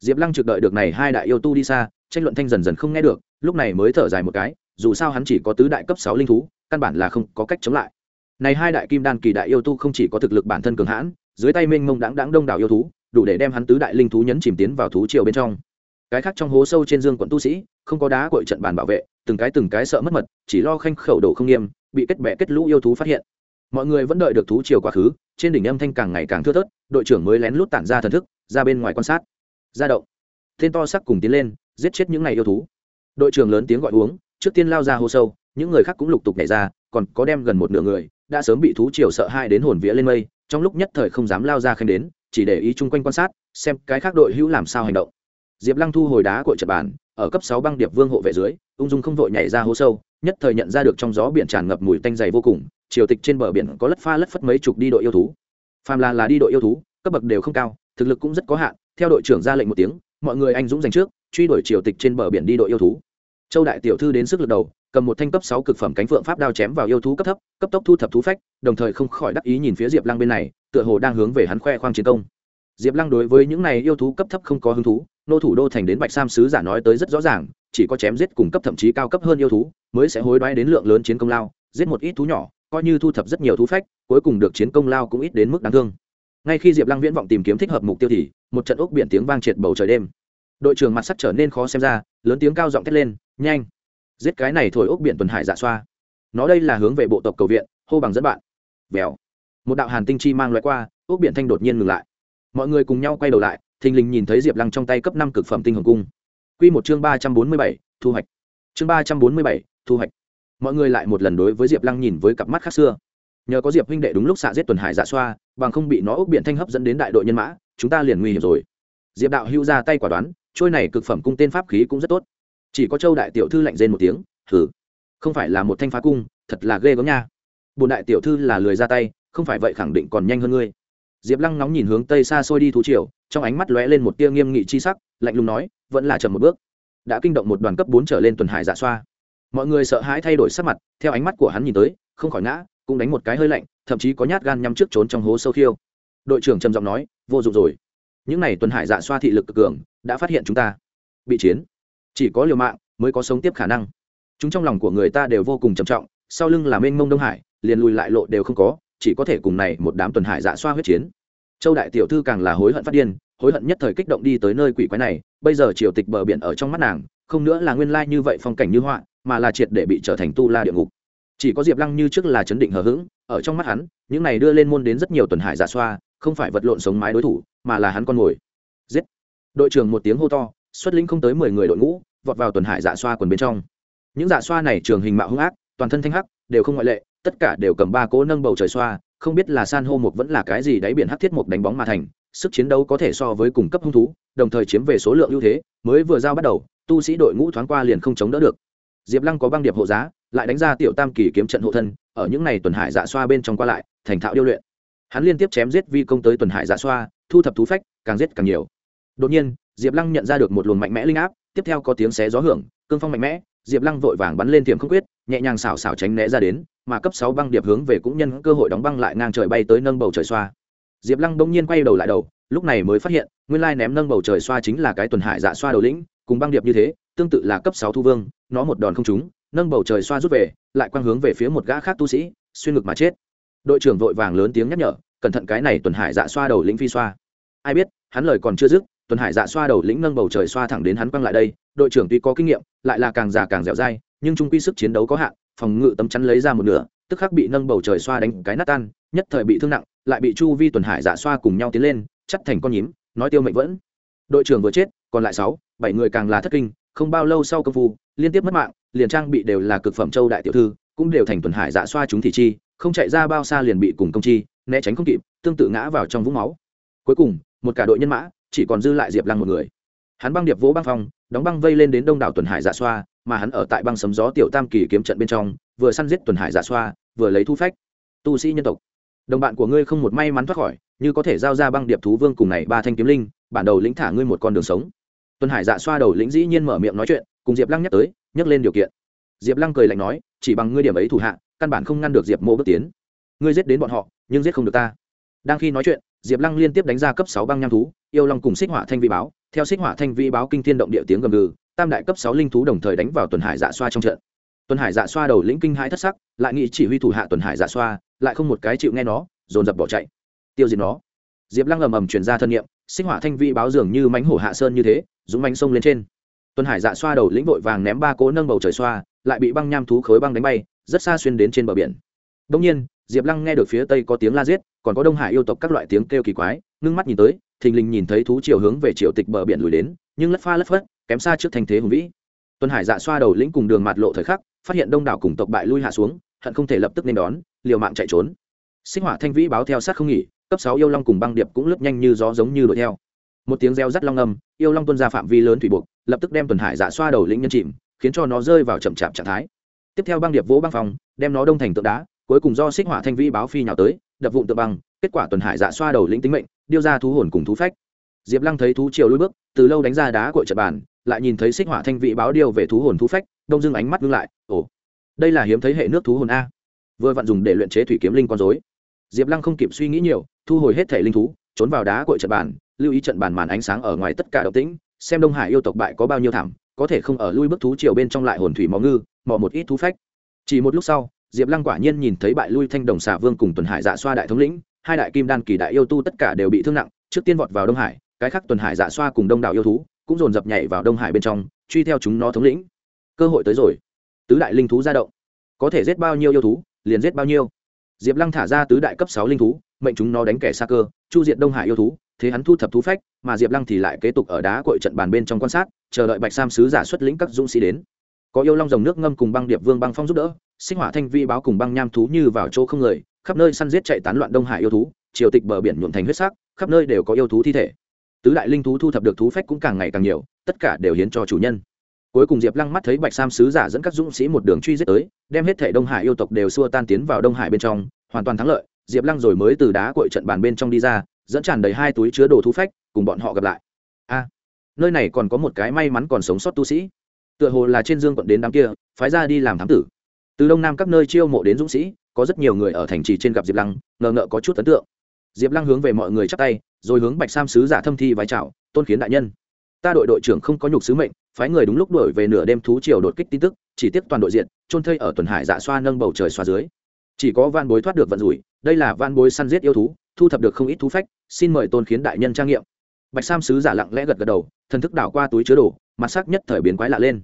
Speaker 1: Diệp lăng trực đợi được này hai đại yêu tu đi xa, tranh luận thanh dần dần không nghe được, lúc này mới thở dài một cái, dù sao hắn chỉ có tứ đại cấp sáu linh thú, căn bản là không có cách chống lại. Này hai đại kim đan kỳ đại yêu tu không chỉ có thực lực bản thân cường hãn, dưới tay minh mông đáng đáng đông đảo yêu thú, đủ để đem hắn tứ đại linh thú nhấn chìm tiến vào thú triều bên trong cái khác trong hố sâu trên dương quận tu sĩ, không có đá cội trận bàn bảo vệ, từng cái từng cái sợ mất mật, chỉ lo khanh khẩu độ không nghiêm, bị kết bè kết lũ yêu thú phát hiện. Mọi người vẫn đợi được thú chiều quá khứ, trên đỉnh âm thanh càng ngày càng thưa thớt, đội trưởng mới lén lút tản ra thần thức, ra bên ngoài quan sát. Ra động. Tên to sắc cùng tiến lên, giết chết những ngày yêu thú. Đội trưởng lớn tiếng gọi uống, trước tiên lao ra hô sâu, những người khác cũng lục tục nhảy ra, còn có đem gần một nửa người, đã sớm bị thú chiều sợ hai đến hồn vía lên mây, trong lúc nhất thời không dám lao ra khanh đến, chỉ để ý chung quanh quan sát, xem cái khác đội hữu làm sao hành động diệp lăng thu hồi đá cội trật bàn, ở cấp sáu băng điệp vương hộ vệ dưới, ung dung không vội nhảy ra hố sâu, nhất thời nhận ra được trong gió biển tràn ngập mùi tanh dày vô cùng, triều tịch trên bờ biển có lất pha lất phất mấy chục đi đội yêu thú. Phàm là là đi đội yêu thú, cấp bậc đều không cao, thực lực cũng rất có hạn, theo đội trưởng ra lệnh một tiếng, mọi người anh dũng giành trước, truy đuổi triều tịch trên bờ biển đi đội yêu thú. Châu đại tiểu thư đến sức lực đầu, cầm một thanh cấp sáu cực phẩm cánh phượng pháp đao chém vào yêu thú cấp thấp, cấp tốc thu thập thú phách, đồng thời không khỏi đắc ý nhìn phía diệp lăng bên này, tựa hồ đang hướng về hắn khoe khoang chiến công diệp lăng đối với những này yêu thú cấp thấp không có hứng thú, nô thủ đô thành đến bạch sam sứ giả nói tới rất rõ ràng, chỉ có chém giết cùng cấp thậm chí cao cấp hơn yêu thú, mới sẽ hối đoái đến lượng lớn chiến công lao, giết một ít thú nhỏ, coi như thu thập rất nhiều thú phách, cuối cùng được chiến công lao cũng ít đến mức đáng thương. Ngay khi diệp lăng viễn vọng tìm kiếm thích hợp mục tiêu thì, một trận ốc biển tiếng vang triệt bầu trời đêm. Đội trưởng mặt sắc trở nên khó xem ra, lớn tiếng cao giọng thét lên, nhanh! Giết cái này thổi ốc biển tuần hải dạ xoa. Nó đây là hướng về bộ tộc cầu viện, hô bằng dẫn bạn. Vèo. Một đạo hàn tinh chi mang loại qua, ốc biển thanh đột nhiên ngừng lại mọi người cùng nhau quay đầu lại, thình lình nhìn thấy diệp lăng trong tay cấp năm cực phẩm tinh hồng cung. Q một chương ba trăm bốn mươi bảy, thu hoạch. Chương ba trăm bốn mươi bảy, thu hoạch. Mọi người lại một lần đối với diệp lăng nhìn với cặp mắt khác xưa. Nhờ có diệp huynh đệ đúng lúc xạ giết tuần hải dạ xoa, bằng không bị nó ốc biển thanh hấp dẫn đến đại đội nhân mã, chúng ta liền nguy hiểm rồi. Diệp đạo hữu ra tay quả đoán, trôi này cực phẩm cung tên pháp khí cũng rất tốt. Chỉ có châu đại tiểu thư lạnh rên một tiếng thử không phải là một thanh phá cung, thật là ghê gớm nha. Bồn đại tiểu thư là lười ra tay, không phải vậy khẳng định còn nhanh hơn ngươi diệp lăng nóng nhìn hướng tây xa xôi đi thú triều, trong ánh mắt lóe lên một tia nghiêm nghị chi sắc, lạnh lùng nói, vẫn là chậm một bước. Đã kinh động một đoàn cấp bốn trở lên tuần hải dạ xoa. Mọi người sợ hãi thay đổi sắc mặt, theo ánh mắt của hắn nhìn tới, không khỏi ngã, cũng đánh một cái hơi lạnh, thậm chí có nhát gan nhắm trước trốn trong hố sâu khiêu. Đội trưởng trầm giọng nói, vô dụng rồi. Những n à y tuần hải dạ xoa thị lực cực cường, đã phát hiện chúng ta. Bị chiến. Chỉ có liều mạng mới có sống tiếp khả năng. Chúng trong lòng của người ta đều vô cùng trầm trọng, sau lưng là mênh mông đông hải, liền lùi lại lộ đều không có chỉ có thể cùng này một đám tuần hải dạ xoa huyết chiến. Châu đại tiểu thư càng là hối hận phát điên, hối hận nhất thời kích động đi tới nơi quỷ quái này, bây giờ triều tịch bờ biển ở trong mắt nàng, không nữa là nguyên lai như vậy phong cảnh như họa, mà là triệt để bị trở thành tu la địa ngục. Chỉ có diệp lăng như trước là chấn định hờ hững, ở trong mắt hắn, những này đưa lên môn đến rất nhiều tuần hải dạ xoa, không phải vật lộn sống mái đối thủ, mà là hắn con mồi. Giết! Đội trưởng một tiếng hô to, xuất lĩnh không tới mười người đội ngũ, vọt vào tuần hải dạ xoa quần bên trong. Những dạ xoa này trường hình mạo hung ác, toàn thân thanh hắc, đều không ngoại lệ tất cả đều cầm ba cỗ nâng bầu trời xoa, không biết là san hô mục vẫn là cái gì đáy biển hắc thiết mục đánh bóng mà thành, sức chiến đấu có thể so với cùng cấp hung thú, đồng thời chiếm về số lượng ưu thế, mới vừa giao bắt đầu, tu sĩ đội ngũ thoáng qua liền không chống đỡ được. Diệp lăng có băng điệp hộ giá, lại đánh ra tiểu tam kỳ kiếm trận hộ thân, ở những ngày tuần hải dạ xoa bên trong qua lại, thành thạo điêu luyện. Hắn liên tiếp chém giết vi công tới tuần hải dạ xoa, thu thập thú phách, càng giết càng nhiều. Đột nhiên, diệp lăng nhận ra được một luồng mạnh mẽ linh áp, tiếp theo có tiếng xé gió hưởng, cương phong mạnh mẽ diệp lăng vội vàng bắn lên tiềm không quyết, nhẹ nhàng xảo xảo tránh né ra đến, mà cấp sáu băng điệp hướng về cũng nhân cơ hội đóng băng lại ngang trời bay tới nâng bầu trời xoa. Diệp lăng bỗng nhiên quay đầu lại đầu, lúc này mới phát hiện, nguyên lai ném nâng bầu trời xoa chính là cái tuần hải dạ xoa đầu lĩnh, cùng băng điệp như thế, tương tự là cấp sáu thu vương, nó một đòn không trúng, nâng bầu trời xoa rút về, lại quang hướng về phía một gã khác tu sĩ, xuyên ngực mà chết. Đội trưởng vội vàng lớn tiếng nhắc nhở, cẩn thận cái này tuần hải dạ xoa đầu lĩnh phi xoa. Ai biết, hắn lời còn chưa dứt tuần hải dạ xoa đầu lĩnh nâng bầu trời xoa thẳng đến hắn quăng lại đây, đội trưởng tuy có kinh nghiệm, lại là càng già càng dẻo dai, nhưng trung quy sức chiến đấu có hạn, phòng ngự tấm chắn lấy ra một nửa, tức khắc bị nâng bầu trời xoa đánh cái nát tan, nhất thời bị thương nặng, lại bị chu vi tuần hải dạ xoa cùng nhau tiến lên chắc thành con nhím, nói tiêu mệnh vẫn. Đội trưởng vừa chết, còn lại sáu, bảy người càng là thất kinh, không bao lâu sau công phu, liên tiếp mất mạng, liền trang bị đều là cực phẩm châu đại tiểu thư, cũng đều thành tuần hải dạ xoa chúng thị chi, không chạy ra bao xa liền bị cùng công chi, né tránh không kịp, tương tự ngã vào trong vũng máu. Cuối cùng, một cả đội nhân mã chỉ còn dư lại diệp lăng một người. Hắn băng điệp vỗ băng phong, đóng băng vây lên đến đông đảo tuần hải dạ xoa, mà hắn ở tại băng sấm gió tiểu tam kỳ kiếm trận bên trong, vừa săn giết tuần hải dạ xoa, vừa lấy thu phách. Tu sĩ nhân tộc. Đồng bạn của ngươi không một may mắn thoát khỏi, như có thể giao ra băng điệp thú vương cùng này ba thanh kiếm linh, bản đầu lĩnh thả ngươi một con đường sống. Tuần hải dạ xoa đầu lĩnh dĩ nhiên mở miệng nói chuyện, cùng diệp lăng nhắc tới, nhắc lên điều kiện. Diệp lăng cười lạnh nói, chỉ bằng ngươi điểm ấy thủ hạ, căn bản không ngăn được diệp mô bước tiến. Ngươi giết đến bọn họ, nhưng giết không được ta. Đang khi nói chuyện, diệp lăng liên tiếp đánh ra cấp sáu băng nham thú yêu long cùng xích hỏa thanh vi báo, theo xích hỏa thanh vi báo kinh thiên động địa tiếng gầm gừ, tam đại cấp sáu linh thú đồng thời đánh vào tuần hải dạ xoa trong trận. Tuần hải dạ xoa đầu lĩnh kinh hãi thất sắc, lại nghĩ chỉ huy thủ hạ tuần hải dạ xoa, lại không một cái chịu nghe nó, dồn dập bỏ chạy. Tiêu diệt nó. Diệp lăng ầm ầm chuyển ra thân nhiệm sinh hỏa thanh vi báo dường như mánh hổ hạ sơn như thế, dũng mánh sông lên trên. Tuần hải dạ xoa đầu lĩnh vội vàng ném ba cố nâng bầu trời xoa, lại bị băng nham thú khối băng đánh bay, rất xa xuyên đến trên bờ biển. Đông nhiên, diệp lăng nghe được phía tây có tiếng la giết, còn có đông hải yêu tộc các loại tiếng kêu kỳ quái, ngưng mắt nhìn tới thình lình nhìn thấy thú chiều hướng về triều tịch bờ biển lùi đến, nhưng lất pha lất phất, kém xa trước thanh thế hùng vĩ. Tuần hải dạ xoa đầu lĩnh cùng đường mạt lộ thời khắc, phát hiện đông đảo cùng tộc bại lui hạ xuống, hận không thể lập tức nên đón, liều mạng chạy trốn. Sinh hỏa thanh vĩ báo theo sát không nghỉ, cấp sáu yêu long cùng băng điệp cũng lướt nhanh như gió giống như đuổi theo. Một tiếng reo rắt long âm, yêu long tuân ra phạm vi lớn thủy buộc, lập tức đem tuần hải dạ xoa đầu lĩnh nhân chìm, khiến cho nó rơi vào chậm chạp trạng thái. Tiếp theo băng điệp vỗ băng phòng, đem nó đông thành tượng đá, cuối cùng do xích hỏa thanh vĩ báo phi nhào tới, đập vụn tượng băng, kết quả tuần hải dạ xoa đầu lĩnh tính mệnh điêu ra thú hồn cùng thú phách. Diệp lăng thấy thú chiều lui bước, từ lâu đánh ra đá cội trật bàn, lại nhìn thấy xích hỏa thanh vị báo điêu về thú hồn thú phách, đông dưng ánh mắt ngưng lại, ồ, đây là hiếm thấy hệ nước thú hồn a. Vừa vặn dùng để luyện chế thủy kiếm linh con dối diệp lăng không kịp suy nghĩ nhiều, thu hồi hết thể linh thú, trốn vào đá cội trận bàn, lưu ý trận bàn màn ánh sáng ở ngoài tất cả động tĩnh, xem đông hải yêu tộc bại có bao nhiêu thảm, có thể không ở lui bức thú chiều bên trong lại hồn thủy mò ngư, mò một ít thú phách. Chỉ một lúc sau, diệp lăng quả nhiên nhìn thấy bại lui thanh đồng xà vương cùng tuần hải dạ xoa đại thống lĩnh hai đại kim đan kỳ đại yêu tu tất cả đều bị thương nặng, trước tiên vọt vào đông hải, cái khác tuần hải giả xoa cùng đông đảo yêu thú cũng dồn dập nhảy vào đông hải bên trong, truy theo chúng nó thống lĩnh. Cơ hội tới rồi. Tứ đại linh thú ra động. Có thể giết bao nhiêu yêu thú, liền giết bao nhiêu. Diệp lăng thả ra tứ đại cấp sáu linh thú, mệnh chúng nó đánh kẻ xa cơ, chu diệt đông hải yêu thú, thế hắn thu thập thú phách, mà diệp lăng thì lại kế tục ở đá cội trận bàn bên trong quan sát, chờ đợi bạch sam sứ giả xuất lĩnh các dũng sĩ đến. Có yêu long dòng nước ngâm cùng băng điệp vương băng phong giúp đỡ, sinh hỏa thanh vi báo cùng băng nham thú như vào chỗ không người khắp nơi săn giết chạy tán loạn đông hải yêu thú, triều tịch bờ biển nhuộm thành huyết sắc, khắp nơi đều có yêu thú thi thể. Tứ đại linh thú thu thập được thú phách cũng càng ngày càng nhiều, tất cả đều hiến cho chủ nhân. Cuối cùng diệp lăng mắt thấy bạch sam sứ giả dẫn các dũng sĩ một đường truy giết tới, đem hết thể đông hải yêu tộc đều xua tan tiến vào đông hải bên trong, hoàn toàn thắng lợi, diệp lăng rồi mới từ đá cội trận bàn bên trong đi ra, dẫn tràn đầy hai túi chứa đồ thú phách, cùng bọn họ gặp lại. A, nơi này còn có một cái may mắn còn sống sót tu sĩ. Tựa hồ là trên dương quận đến đám kia, phái ra đi làm thám tử. Từ đông nam các nơi chiêu mộ đến dũng sĩ có rất nhiều người ở thành trì trên gặp diệp lăng, ngờ ngợ có chút ấn tượng. Diệp lăng hướng về mọi người chắp tay, rồi hướng bạch sam sứ giả thâm thi vai trào tôn khiến đại nhân, ta đội đội trưởng không có nhục sứ mệnh, phái người đúng lúc đuổi về nửa đêm thú triều đột kích tin tức, chỉ tiếp toàn đội diện trôn thây ở tuần hải dạ xoa nâng bầu trời xoa dưới. Chỉ có van bối thoát được vận rủi, đây là van bối săn giết yêu thú, thu thập được không ít thú phách, xin mời tôn khiến đại nhân trang nghiệm. Bạch sam sứ giả lặng lẽ gật gật đầu, thần thức đảo qua túi chứa đồ, mặt sắc nhất thời biến quái lạ lên.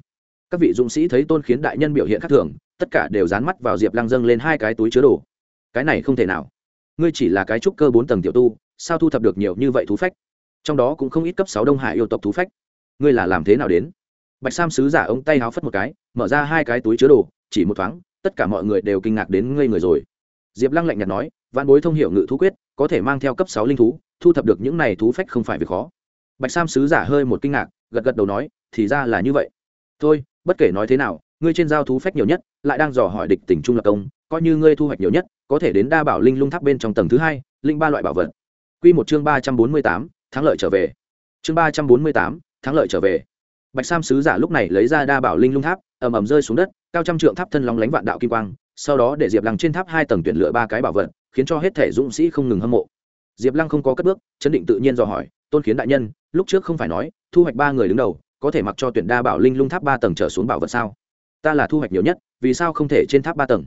Speaker 1: Các vị dũng sĩ thấy tôn khiến đại nhân biểu hiện khác thường tất cả đều dán mắt vào diệp lăng dâng lên hai cái túi chứa đồ. Cái này không thể nào. Ngươi chỉ là cái trúc cơ bốn tầng tiểu tu, sao thu thập được nhiều như vậy thú phách? Trong đó cũng không ít cấp sáu đông hải yêu tộc thú phách. Ngươi là làm thế nào đến? Bạch sam sứ giả ông tay háo phất một cái, mở ra hai cái túi chứa đồ, chỉ một thoáng, tất cả mọi người đều kinh ngạc đến ngây người rồi. Diệp lăng lạnh nhạt nói, vạn bối thông hiểu ngự thú quyết, có thể mang theo cấp sáu linh thú, thu thập được những này thú phách không phải việc khó. Bạch sam sứ giả hơi một kinh ngạc, gật gật đầu nói, thì ra là như vậy. Thôi, bất kể nói thế nào ngươi trên giao thú phách nhiều nhất, lại đang dò hỏi địch tỉnh trung lập công, coi như ngươi thu hoạch nhiều nhất, có thể đến đa bảo linh lung tháp bên trong tầng thứ hai, linh ba loại bảo vật. Q một chương ba trăm bốn mươi tám, thắng lợi trở về. Chương ba trăm bốn mươi tám, thắng lợi trở về. Bạch sam sứ giả lúc này lấy ra đa bảo linh lung tháp, ầm ầm rơi xuống đất, cao trăm trượng tháp thân lóng lánh vạn đạo kim quang, sau đó để diệp lăng trên tháp hai tầng tuyển lựa ba cái bảo vật, khiến cho hết thể dũng sĩ không ngừng hâm mộ. Diệp lăng không có cất bước, chấn định tự nhiên dò hỏi, tôn khiến đại nhân, lúc trước không phải nói, thu hoạch ba người đứng đầu, có thể mặc cho tuyển đa bảo linh lung tháp ba tầng trở xuống bảo vật sao? Ta là thu hoạch nhiều nhất, vì sao không thể trên tháp ba tầng?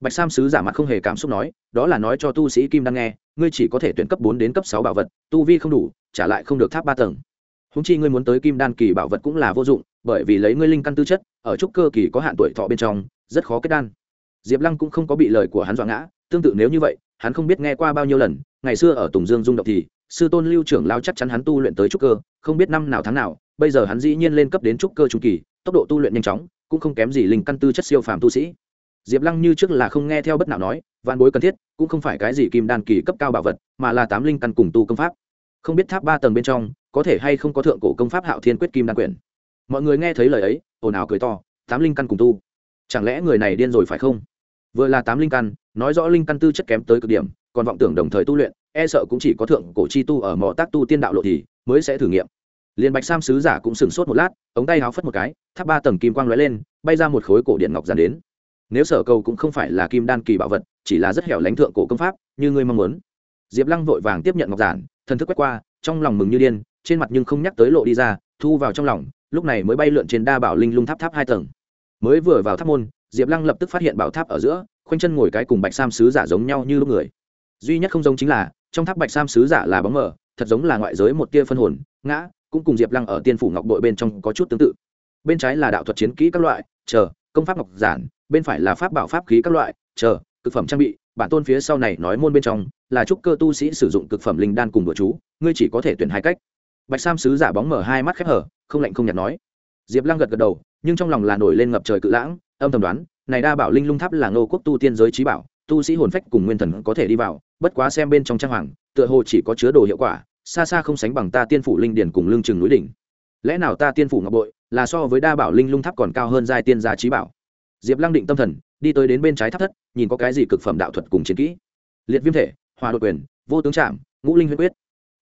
Speaker 1: Bạch sam sứ giả mặt không hề cảm xúc nói, đó là nói cho tu sĩ kim đang nghe, ngươi chỉ có thể tuyển cấp bốn đến cấp sáu bảo vật, tu vi không đủ, trả lại không được tháp ba tầng. Húng chi ngươi muốn tới kim đan kỳ bảo vật cũng là vô dụng, bởi vì lấy ngươi linh căn tư chất, ở trúc cơ kỳ có hạn tuổi thọ bên trong, rất khó kết đan. Diệp lăng cũng không có bị lời của hắn dọa ngã, tương tự nếu như vậy, hắn không biết nghe qua bao nhiêu lần, ngày xưa ở tùng dương dung động thì, sư tôn lưu trưởng lao chắc chắn hắn tu luyện tới trúc cơ, không biết năm nào tháng nào, bây giờ hắn dĩ nhiên lên cấp đến trúc cơ trung kỳ, tốc độ tu luyện nhanh chóng cũng không kém gì linh căn tư chất siêu phàm tu sĩ. Diệp lăng như trước là không nghe theo bất nào nói, vạn bối cần thiết, cũng không phải cái gì kim đan kỳ cấp cao bảo vật, mà là tám linh căn cùng tu công pháp. Không biết tháp ba tầng bên trong, có thể hay không có thượng cổ công pháp hạo thiên quyết kim đan quyển. Mọi người nghe thấy lời ấy, ồn ào cười to, tám linh căn cùng tu. Chẳng lẽ người này điên rồi phải không? Vừa là tám linh căn, nói rõ linh căn tư chất kém tới cực điểm, còn vọng tưởng đồng thời tu luyện e sợ cũng chỉ có thượng cổ chi tu ở mỏ tác tu tiên đạo lộ thì mới sẽ thử nghiệm liền bạch sam sứ giả cũng sửng sốt một lát, ống tay háo phất một cái, tháp ba tầng kim quang lóe lên, bay ra một khối cổ điện ngọc giàn đến. Nếu sở cầu cũng không phải là kim đan kỳ bảo vật, chỉ là rất hẻo lánh thượng cổ công pháp, như ngươi mong muốn. Diệp lăng vội vàng tiếp nhận ngọc giản, thần thức quét qua, trong lòng mừng như điên, trên mặt nhưng không nhắc tới lộ đi ra, thu vào trong lòng, lúc này mới bay lượn trên đa bảo linh lung tháp tháp hai tầng. Mới vừa vào tháp môn, diệp lăng lập tức phát hiện bảo tháp ở giữa, khoanh chân ngồi cái cùng bạch sam sứ giả giống nhau như lúc người. Duy nhất không giống chính là, trong tháp bạch sam sứ giả là bóng mờ, thật giống là ngoại giới một tia phân hồn, ngã cũng cùng diệp lăng ở tiên phủ ngọc đội bên trong có chút tương tự. Bên trái là đạo thuật chiến kỹ các loại, chờ, công pháp ngọc giản, bên phải là pháp bảo pháp khí các loại, chờ, cực phẩm trang bị, bản tôn phía sau này nói môn bên trong, là trúc cơ tu sĩ sử dụng cực phẩm linh đan cùng bữa chú, ngươi chỉ có thể tuyển hai cách. Bạch sam sứ giả bóng mở hai mắt khép hở, không lạnh không nhạt nói. Diệp lăng gật gật đầu, nhưng trong lòng là nổi lên ngập trời cự lãng, âm thầm đoán, này đa bảo linh lung tháp là ngô quốc tu tiên giới trí bảo, tu sĩ hồn phách cùng nguyên thần có thể đi vào, bất quá xem bên trong trang hoàng, tựa hồ chỉ có chứa đồ hiệu quả xa xa không sánh bằng ta tiên phủ linh điển cùng lương chừng núi đỉnh. Lẽ nào ta tiên phủ ngọc bội là so với đa bảo linh lung tháp còn cao hơn giai tiên gia trí bảo? Diệp lăng định tâm thần, đi tới đến bên trái tháp thất, nhìn có cái gì cực phẩm đạo thuật cùng chiến kỹ. Liệt viêm thể, hòa đột quyền, vô tướng trạm ngũ linh huyễn quyết.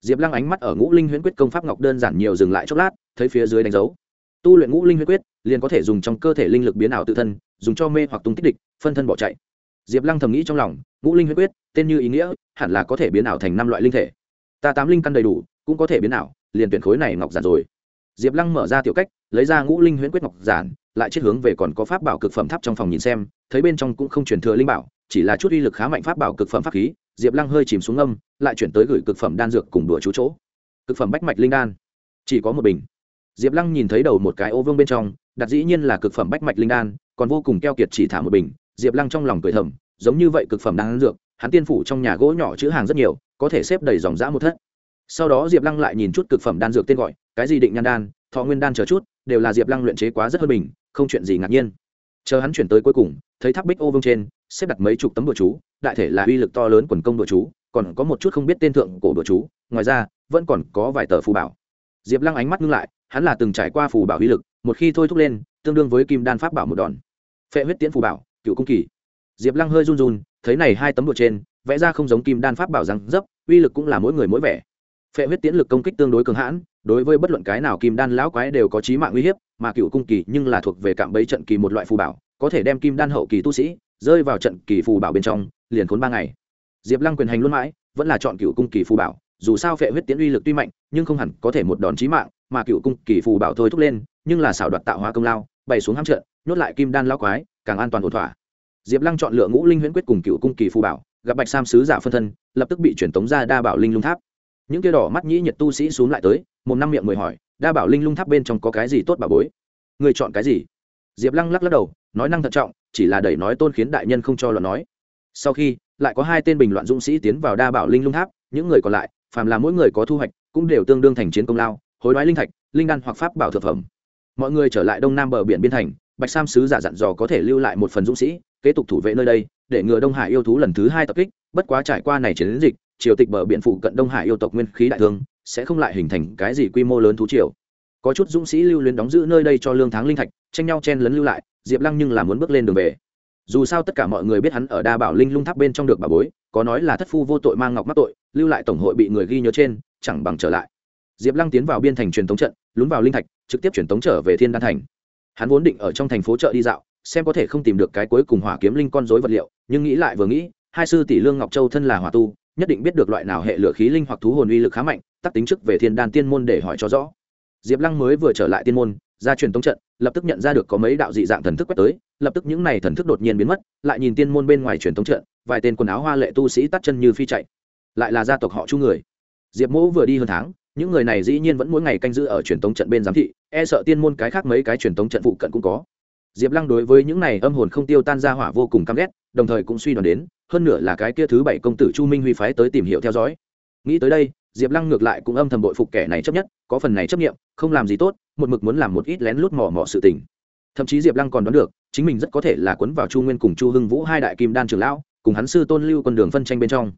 Speaker 1: Diệp lăng ánh mắt ở ngũ linh huyễn quyết công pháp ngọc đơn giản nhiều dừng lại chốc lát, thấy phía dưới đánh dấu. Tu luyện ngũ linh huyễn quyết, liền có thể dùng trong cơ thể linh lực biến ảo tự thân, dùng cho mê hoặc tung tích địch, phân thân bỏ chạy. Diệp lăng thầm nghĩ trong lòng, ngũ linh huyễn quyết, tên như ý nghĩa, hẳn là có thể biến ảo thành năm loại linh thể ta tám linh căn đầy đủ, cũng có thể biến ảo, liền tuyển khối này ngọc giản rồi. Diệp lăng mở ra tiểu cách, lấy ra ngũ linh huyễn quyết ngọc giản, lại chết hướng về còn có pháp bảo cực phẩm tháp trong phòng nhìn xem, thấy bên trong cũng không chuyển thừa linh bảo, chỉ là chút uy lực khá mạnh pháp bảo cực phẩm pháp khí, diệp lăng hơi chìm xuống âm lại chuyển tới gửi cực phẩm đan dược cùng đùa chú chỗ. Cực phẩm bách mạch linh đan. Chỉ có một bình. Diệp lăng nhìn thấy đầu một cái ô vương bên trong, đặt dĩ nhiên là cực phẩm bách mạch linh đan, còn vô cùng keo kiệt chỉ thả một bình. Diệp lăng trong lòng cười thầm, giống như vậy cực phẩm đan dược hắn tiên phủ trong nhà gỗ nhỏ chữ hàng rất nhiều, có thể xếp đầy dòng dã một thất. Sau đó diệp lăng lại nhìn chút cực phẩm đan dược tên gọi, cái gì định nhan đan, thọ nguyên đan chờ chút, đều là diệp lăng luyện chế quá rất hơn mình, không chuyện gì ngạc nhiên. Chờ hắn chuyển tới cuối cùng, thấy tháp bích ô vương trên, xếp đặt mấy chục tấm bừa chú, đại thể là uy lực to lớn quần công bừa chú, còn có một chút không biết tên thượng cổ bừa chú, ngoài ra, vẫn còn có vài tờ phù bảo. Diệp lăng ánh mắt ngưng lại, hắn là từng trải qua phù bảo uy lực, một khi thôi thúc lên, tương đương với kim đan pháp bảo một đòn. Phệ huyết tiễn phù bảo, cựu cung kỳ diệp lăng hơi run run, thấy này hai tấm đồ trên, vẽ ra không giống kim đan pháp bảo rằng dấp, uy lực cũng là mỗi người mỗi vẻ. Phệ huyết tiễn lực công kích tương đối cường hãn, đối với bất luận cái nào kim đan lão quái đều có trí mạng uy hiếp, mà cựu cung kỳ nhưng là thuộc về cạm bẫy trận kỳ một loại phù bảo, có thể đem kim đan hậu kỳ tu sĩ rơi vào trận kỳ phù bảo bên trong, liền khốn ba ngày. Diệp lăng quyền hành luôn mãi, vẫn là chọn cựu cung kỳ phù bảo, dù sao phệ huyết tiễn uy lực tuy mạnh, nhưng không hẳn có thể một đòn chí mạng, mà cựu cung kỳ phù bảo thôi thúc lên, nhưng là xảo đoạt tạo hóa công lao, bày xuống hám trận, nhốt lại kim đan lão quái, càng an toàn ổn thỏa diệp lăng chọn lựa ngũ linh huyễn quyết cùng cựu cung kỳ phù bảo, gặp bạch sam sứ giả phân thân, lập tức bị truyền tống ra đa bảo linh lung tháp. Những kia đỏ mắt nhĩ nhiệt tu sĩ xuống lại tới, một năm miệng mười hỏi, đa bảo linh lung tháp bên trong có cái gì tốt bà bối? Người chọn cái gì? Diệp lăng lắc lắc đầu, nói năng thận trọng, chỉ là đẩy nói tôn khiến đại nhân không cho luận nói. Sau khi, lại có hai tên bình loạn dũng sĩ tiến vào đa bảo linh lung tháp, những người còn lại, phàm là mỗi người có thu hoạch, cũng đều tương đương thành chiến công lao, hối đoái linh thạch, linh đan hoặc pháp bảo thực phẩm. Mọi người trở lại đông nam bờ biển biên thành, bạch sam sứ giả dặn dò có thể lưu lại một phần dũng sĩ kế tục thủ vệ nơi đây, để ngừa đông hải yêu thú lần thứ hai tập kích, bất quá trải qua này chiến dịch, triều tịch bờ biển phụ cận đông hải yêu tộc nguyên khí đại thương, sẽ không lại hình thành cái gì quy mô lớn thú triều. Có chút dũng sĩ lưu luyến đóng giữ nơi đây cho lương tháng linh thạch, tranh nhau chen lấn lưu lại, diệp lăng nhưng là muốn bước lên đường về. Dù sao tất cả mọi người biết hắn ở đa bảo linh lung tháp bên trong được bà bối, có nói là thất phu vô tội mang ngọc mắc tội, lưu lại tổng hội bị người ghi nhớ trên, chẳng bằng trở lại. Diệp lăng tiến vào biên thành truyền thống trận, lún vào linh thạch, trực tiếp truyền thống trở về thiên đan thành. Hắn vốn định ở trong thành phố chợ đi dạo xem có thể không tìm được cái cuối cùng hỏa kiếm linh con rối vật liệu, nhưng nghĩ lại vừa nghĩ, hai sư tỷ lương ngọc châu thân là hỏa tu, nhất định biết được loại nào hệ lửa khí linh hoặc thú hồn uy lực khá mạnh, tắc tính chức về thiên đan tiên môn để hỏi cho rõ. Diệp lăng mới vừa trở lại tiên môn, ra truyền tống trận, lập tức nhận ra được có mấy đạo dị dạng thần thức quét tới, lập tức những này thần thức đột nhiên biến mất, lại nhìn tiên môn bên ngoài truyền tống trận, vài tên quần áo hoa lệ tu sĩ tắt chân như phi chạy. Lại là gia tộc họ chu người. Diệp mỗ vừa đi hơn tháng, những người này dĩ nhiên vẫn mỗi ngày canh giữ ở truyền tống trận bên giám thị e sợ tiên môn cái khác mấy cái truyền tống trận phụ cận cũng có diệp lăng đối với những này âm hồn không tiêu tan ra hỏa vô cùng căm ghét, đồng thời cũng suy đoán đến, hơn nữa là cái kia thứ bảy công tử chu minh huy phái tới tìm hiểu theo dõi. Nghĩ tới đây, diệp lăng ngược lại cũng âm thầm bội phục kẻ này chấp nhất, có phần này chấp nghiệm không làm gì tốt, một mực muốn làm một ít lén lút mò mò sự tình. Thậm chí diệp lăng còn đoán được, chính mình rất có thể là quấn vào chu nguyên cùng chu hưng vũ hai đại kim đan trường lão, cùng hắn sư tôn lưu con đường phân tranh bên trong.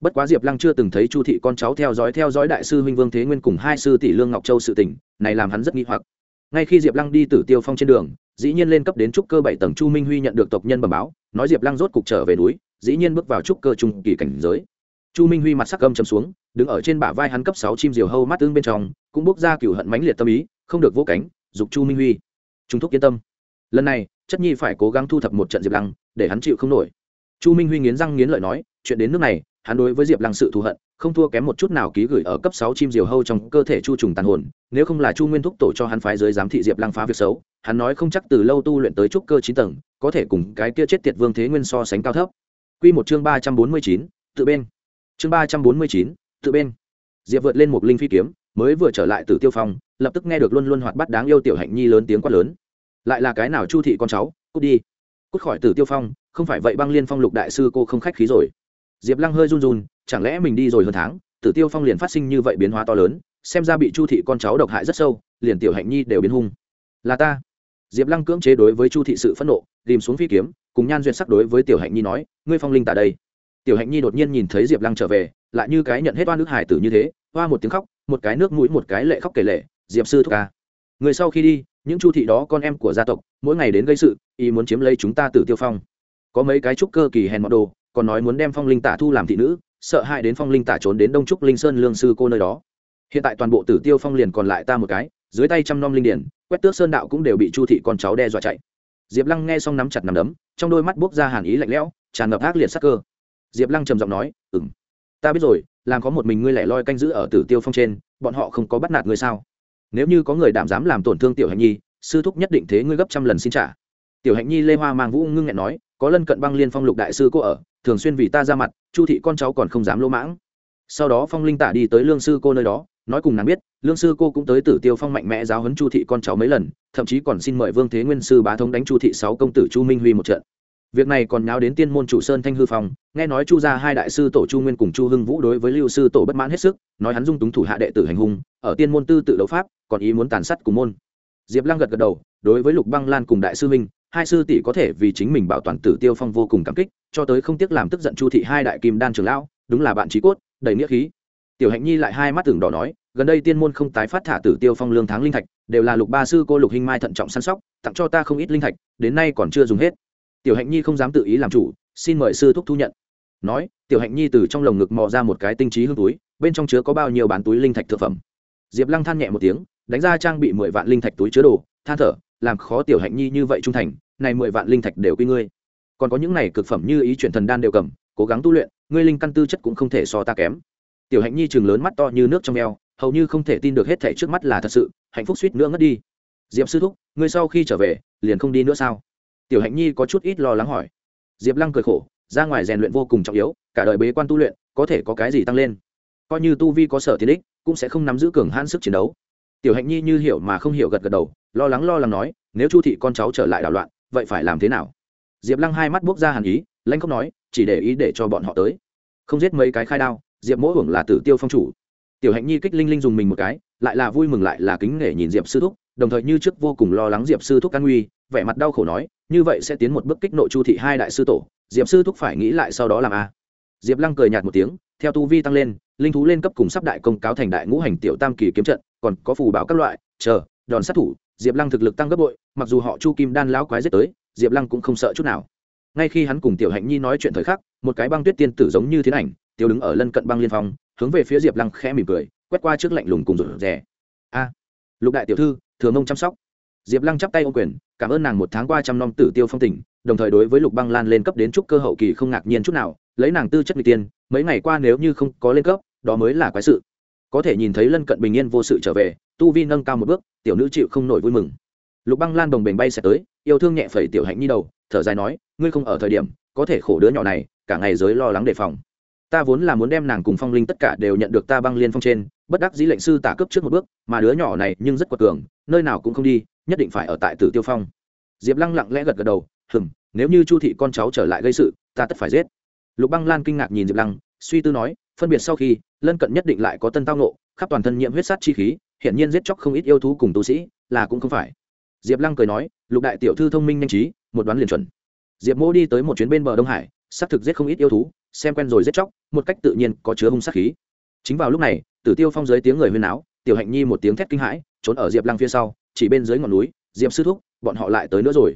Speaker 1: Bất quá diệp lăng chưa từng thấy chu thị con cháu theo dõi theo dõi đại sư huynh vương thế nguyên cùng hai sư tỷ lương ngọc châu sự tình, này làm hắn rất nghi hoặc ngay khi diệp lăng đi tử tiêu phong trên đường, dĩ nhiên lên cấp đến trúc cơ bảy tầng chu minh huy nhận được tộc nhân bẩm báo, nói diệp lăng rốt cục trở về núi, dĩ nhiên bước vào trúc cơ trung kỳ cảnh giới. Chu minh huy mặt sắc gâm chấm xuống, đứng ở trên bả vai hắn cấp sáu chim diều hâu mắt tương bên trong, cũng bốc ra cửu hận mãnh liệt tâm ý, không được vô cánh giục chu minh huy. Trung thúc yên tâm. Lần này, chất nhi phải cố gắng thu thập một trận diệp lăng, để hắn chịu không nổi. Chu minh huy nghiến răng nghiến lợi nói, chuyện đến nước này, hắn đối với diệp lăng sự thù hận không thua kém một chút nào ký gửi ở cấp sáu chim diều hâu trong cơ thể chu trùng tàn hồn, nếu không là chu nguyên thúc tổ cho hắn phái dưới giám thị diệp lăng phá việc xấu, hắn nói không chắc từ lâu tu luyện tới trúc cơ chín tầng, có thể cùng cái kia chết tiệt vương thế nguyên so sánh cao thấp. Quy một chương ba trăm bốn mươi chín, tự bên. Chương ba trăm bốn mươi chín, tự bên. Diệp vượt lên một linh phi kiếm, mới vừa trở lại từ tiêu phong, lập tức nghe được luôn luôn hoạt bát đáng yêu tiểu hạnh nhi lớn tiếng quát lớn. Lại là cái nào chu thị con cháu, cút đi. Cút khỏi tử tiêu phong, không phải vậy băng liên phong lục đại sư cô không khách khí rồi. Diệp lăng hơi run run chẳng lẽ mình đi rồi hơn tháng, tử tiêu phong liền phát sinh như vậy biến hóa to lớn, xem ra bị chu thị con cháu độc hại rất sâu, liền tiểu hạnh nhi đều biến hung. Là ta. Diệp lăng cưỡng chế đối với chu thị sự phẫn nộ, tìm xuống phi kiếm, cùng nhan duyệt sắc đối với tiểu hạnh nhi nói, ngươi phong linh tại đây. Tiểu hạnh nhi đột nhiên nhìn thấy diệp lăng trở về, lại như cái nhận hết oan nước hải tử như thế, hoa một tiếng khóc, một cái nước mũi, một cái lệ khóc kể lệ, diệp sư thúc ca, người sau khi đi, những chu thị đó con em của gia tộc, mỗi ngày đến gây sự, ý muốn chiếm lấy chúng ta tử tiêu phong. Có mấy cái trúc cơ kỳ hèn mọn đồ, còn nói muốn đem phong linh tả thu làm thị nữ sợ hãi đến phong linh tả trốn đến đông trúc linh sơn lương sư cô nơi đó. Hiện tại toàn bộ tử tiêu phong liền còn lại ta một cái, dưới tay trăm nom linh điển, quét tước sơn đạo cũng đều bị chu thị con cháu đe dọa chạy. Diệp lăng nghe xong nắm chặt nắm đấm, trong đôi mắt buốc ra hàn ý lạnh lẽo, tràn ngập ác liệt sắc cơ. Diệp lăng trầm giọng nói ừ m ta biết rồi, làm có một mình ngươi lẻ loi canh giữ ở tử tiêu phong trên, bọn họ không có bắt nạt ngươi sao? Nếu như có người đảm dám làm tổn thương tiểu hạnh nhi, sư thúc nhất định thế ngươi gấp trăm lần xin trả. Tiểu hạnh nhi lê hoa mang vũ ngưng nghẹn nói, có lân cận băng liên phong lục đại sư cô ở thường xuyên vì ta ra mặt, chu thị con cháu còn không dám lỗ mãng. Sau đó phong linh tả đi tới lương sư cô nơi đó, nói cùng nàng biết, lương sư cô cũng tới tử tiêu phong mạnh mẽ giáo huấn chu thị con cháu mấy lần, thậm chí còn xin mời vương thế nguyên sư bá thống đánh chu thị sáu công tử chu minh huy một trận. Việc này còn nháo đến tiên môn chủ sơn thanh hư phong, nghe nói chu gia hai đại sư tổ chu nguyên cùng chu hưng vũ đối với lưu sư tổ bất mãn hết sức, nói hắn dung túng thủ hạ đệ tử hành hung, ở tiên môn tư tự đấu pháp, còn ý muốn tàn sát cùng môn. Diệp lăng gật gật đầu, đối với lục băng lan cùng đại sư minh hai sư tỷ có thể vì chính mình bảo toàn tử tiêu phong vô cùng cảm kích, cho tới không tiếc làm tức giận chu thị hai đại kim đan trường lão, đúng là bạn trí cốt, đầy nghĩa khí. Tiểu hạnh nhi lại hai mắt tưởng đỏ nói, gần đây tiên môn không tái phát thả tử tiêu phong lương tháng linh thạch, đều là lục ba sư cô lục hinh mai thận trọng săn sóc, tặng cho ta không ít linh thạch, đến nay còn chưa dùng hết. Tiểu hạnh nhi không dám tự ý làm chủ, xin mời sư thúc thu nhận. Nói, tiểu hạnh nhi từ trong lồng ngực mò ra một cái tinh trí hương túi, bên trong chứa có bao nhiêu bán túi linh thạch thực phẩm. Diệp lăng than nhẹ một tiếng, đánh ra trang bị mười vạn linh thạch túi chứa đồ, than thở làm khó tiểu hạnh nhi như vậy trung thành, này mười vạn linh thạch đều quy ngươi. Còn có những này cực phẩm như ý chuyển thần đan đều cầm, cố gắng tu luyện, ngươi linh căn tư chất cũng không thể so ta kém. Tiểu hạnh nhi chừng lớn mắt to như nước trong eo, hầu như không thể tin được hết thảy trước mắt là thật sự, hạnh phúc suýt nữa ngất đi. Diệp sư thúc, ngươi sau khi trở về, liền không đi nữa sao? Tiểu hạnh nhi có chút ít lo lắng hỏi. Diệp lăng cười khổ, ra ngoài rèn luyện vô cùng trọng yếu, cả đời bế quan tu luyện, có thể có cái gì tăng lên? Coi như tu vi có sở tiến ích cũng sẽ không nắm giữ cường hãn sức chiến đấu. Tiểu hạnh nhi như hiểu mà không hiểu gật gật đầu lo lắng lo lắng nói, nếu chu thị con cháu trở lại đảo loạn, vậy phải làm thế nào? Diệp lăng hai mắt buốc ra hàn ý lanh không nói, chỉ để ý để cho bọn họ tới. Không giết mấy cái khai đao, diệp mỗi hưởng là tử tiêu phong chủ. Tiểu hạnh nhi kích linh linh dùng mình một cái, lại là vui mừng lại là kính nể nhìn diệp sư thúc, đồng thời như trước vô cùng lo lắng diệp sư thúc an nguy, vẻ mặt đau khổ nói, như vậy sẽ tiến một bước kích nội chu thị hai đại sư tổ, diệp sư thúc phải nghĩ lại sau đó làm a. Diệp lăng cười nhạt một tiếng, theo tu vi tăng lên, linh thú lên cấp cùng sắp đại công cáo thành đại ngũ hành tiểu tam kỳ kiếm trận, còn có phù bảo các loại, chờ, đòn sát thủ diệp lăng thực lực tăng gấp bội, mặc dù họ chu kim đan lão quái giết tới, diệp lăng cũng không sợ chút nào. Ngay khi hắn cùng tiểu hạnh nhi nói chuyện thời khắc, một cái băng tuyết tiên tử giống như thiên ảnh tiêu đứng ở lân cận băng liên phong, hướng về phía diệp lăng khẽ mỉm cười, quét qua trước lạnh lùng cùng rụt rè. A! Lục đại tiểu thư, thừa mông chăm sóc. Diệp lăng chắp tay ô quyền, cảm ơn nàng một tháng qua chăm nom tử tiêu phong tỉnh đồng thời đối với lục băng lan lên cấp đến trúc cơ hậu kỳ không ngạc nhiên chút nào, lấy nàng tư chất n tiên, mấy ngày qua nếu như không có lên cấp, đó mới là quái sự có thể nhìn thấy lân cận bình yên vô sự trở về, tu vi nâng cao một bước, tiểu nữ chịu không nổi vui mừng. Lục băng lan đồng bềnh bay sẽ tới, yêu thương nhẹ phẩy tiểu hạnh nhi đầu, thở dài nói, ngươi không ở thời điểm, có thể khổ đứa nhỏ này, cả ngày giới lo lắng đề phòng. Ta vốn là muốn đem nàng cùng phong linh tất cả đều nhận được ta băng liên phong trên, bất đắc dĩ lệnh sư tả cấp trước một bước, mà đứa nhỏ này nhưng rất quật cường, nơi nào cũng không đi, nhất định phải ở tại tử tiêu phong. Diệp lăng lặng lẽ gật gật đầu, hừm, nếu như chu thị con cháu trở lại gây sự, ta tất phải giết. Lục băng lan kinh ngạc nhìn diệp lăng, suy tư nói, phân biệt sau khi lân cận nhất định lại có tân tao nộ khắp toàn thân nhiễm huyết sát chi khí, hiển nhiên giết chóc không ít yêu thú cùng tu sĩ, là cũng không phải. Diệp lăng cười nói, lục đại tiểu thư thông minh nhanh trí, một đoán liền chuẩn. Diệp mô đi tới một chuyến bên bờ đông hải, xác thực giết không ít yêu thú, xem quen rồi giết chóc, một cách tự nhiên có chứa hung sát khí. Chính vào lúc này, tử tiêu phong dưới tiếng người huyên áo tiểu hạnh nhi một tiếng thét kinh hãi, trốn ở diệp lăng phía sau, chỉ bên dưới ngọn núi, diệp sư thúc, bọn họ lại tới nữa rồi.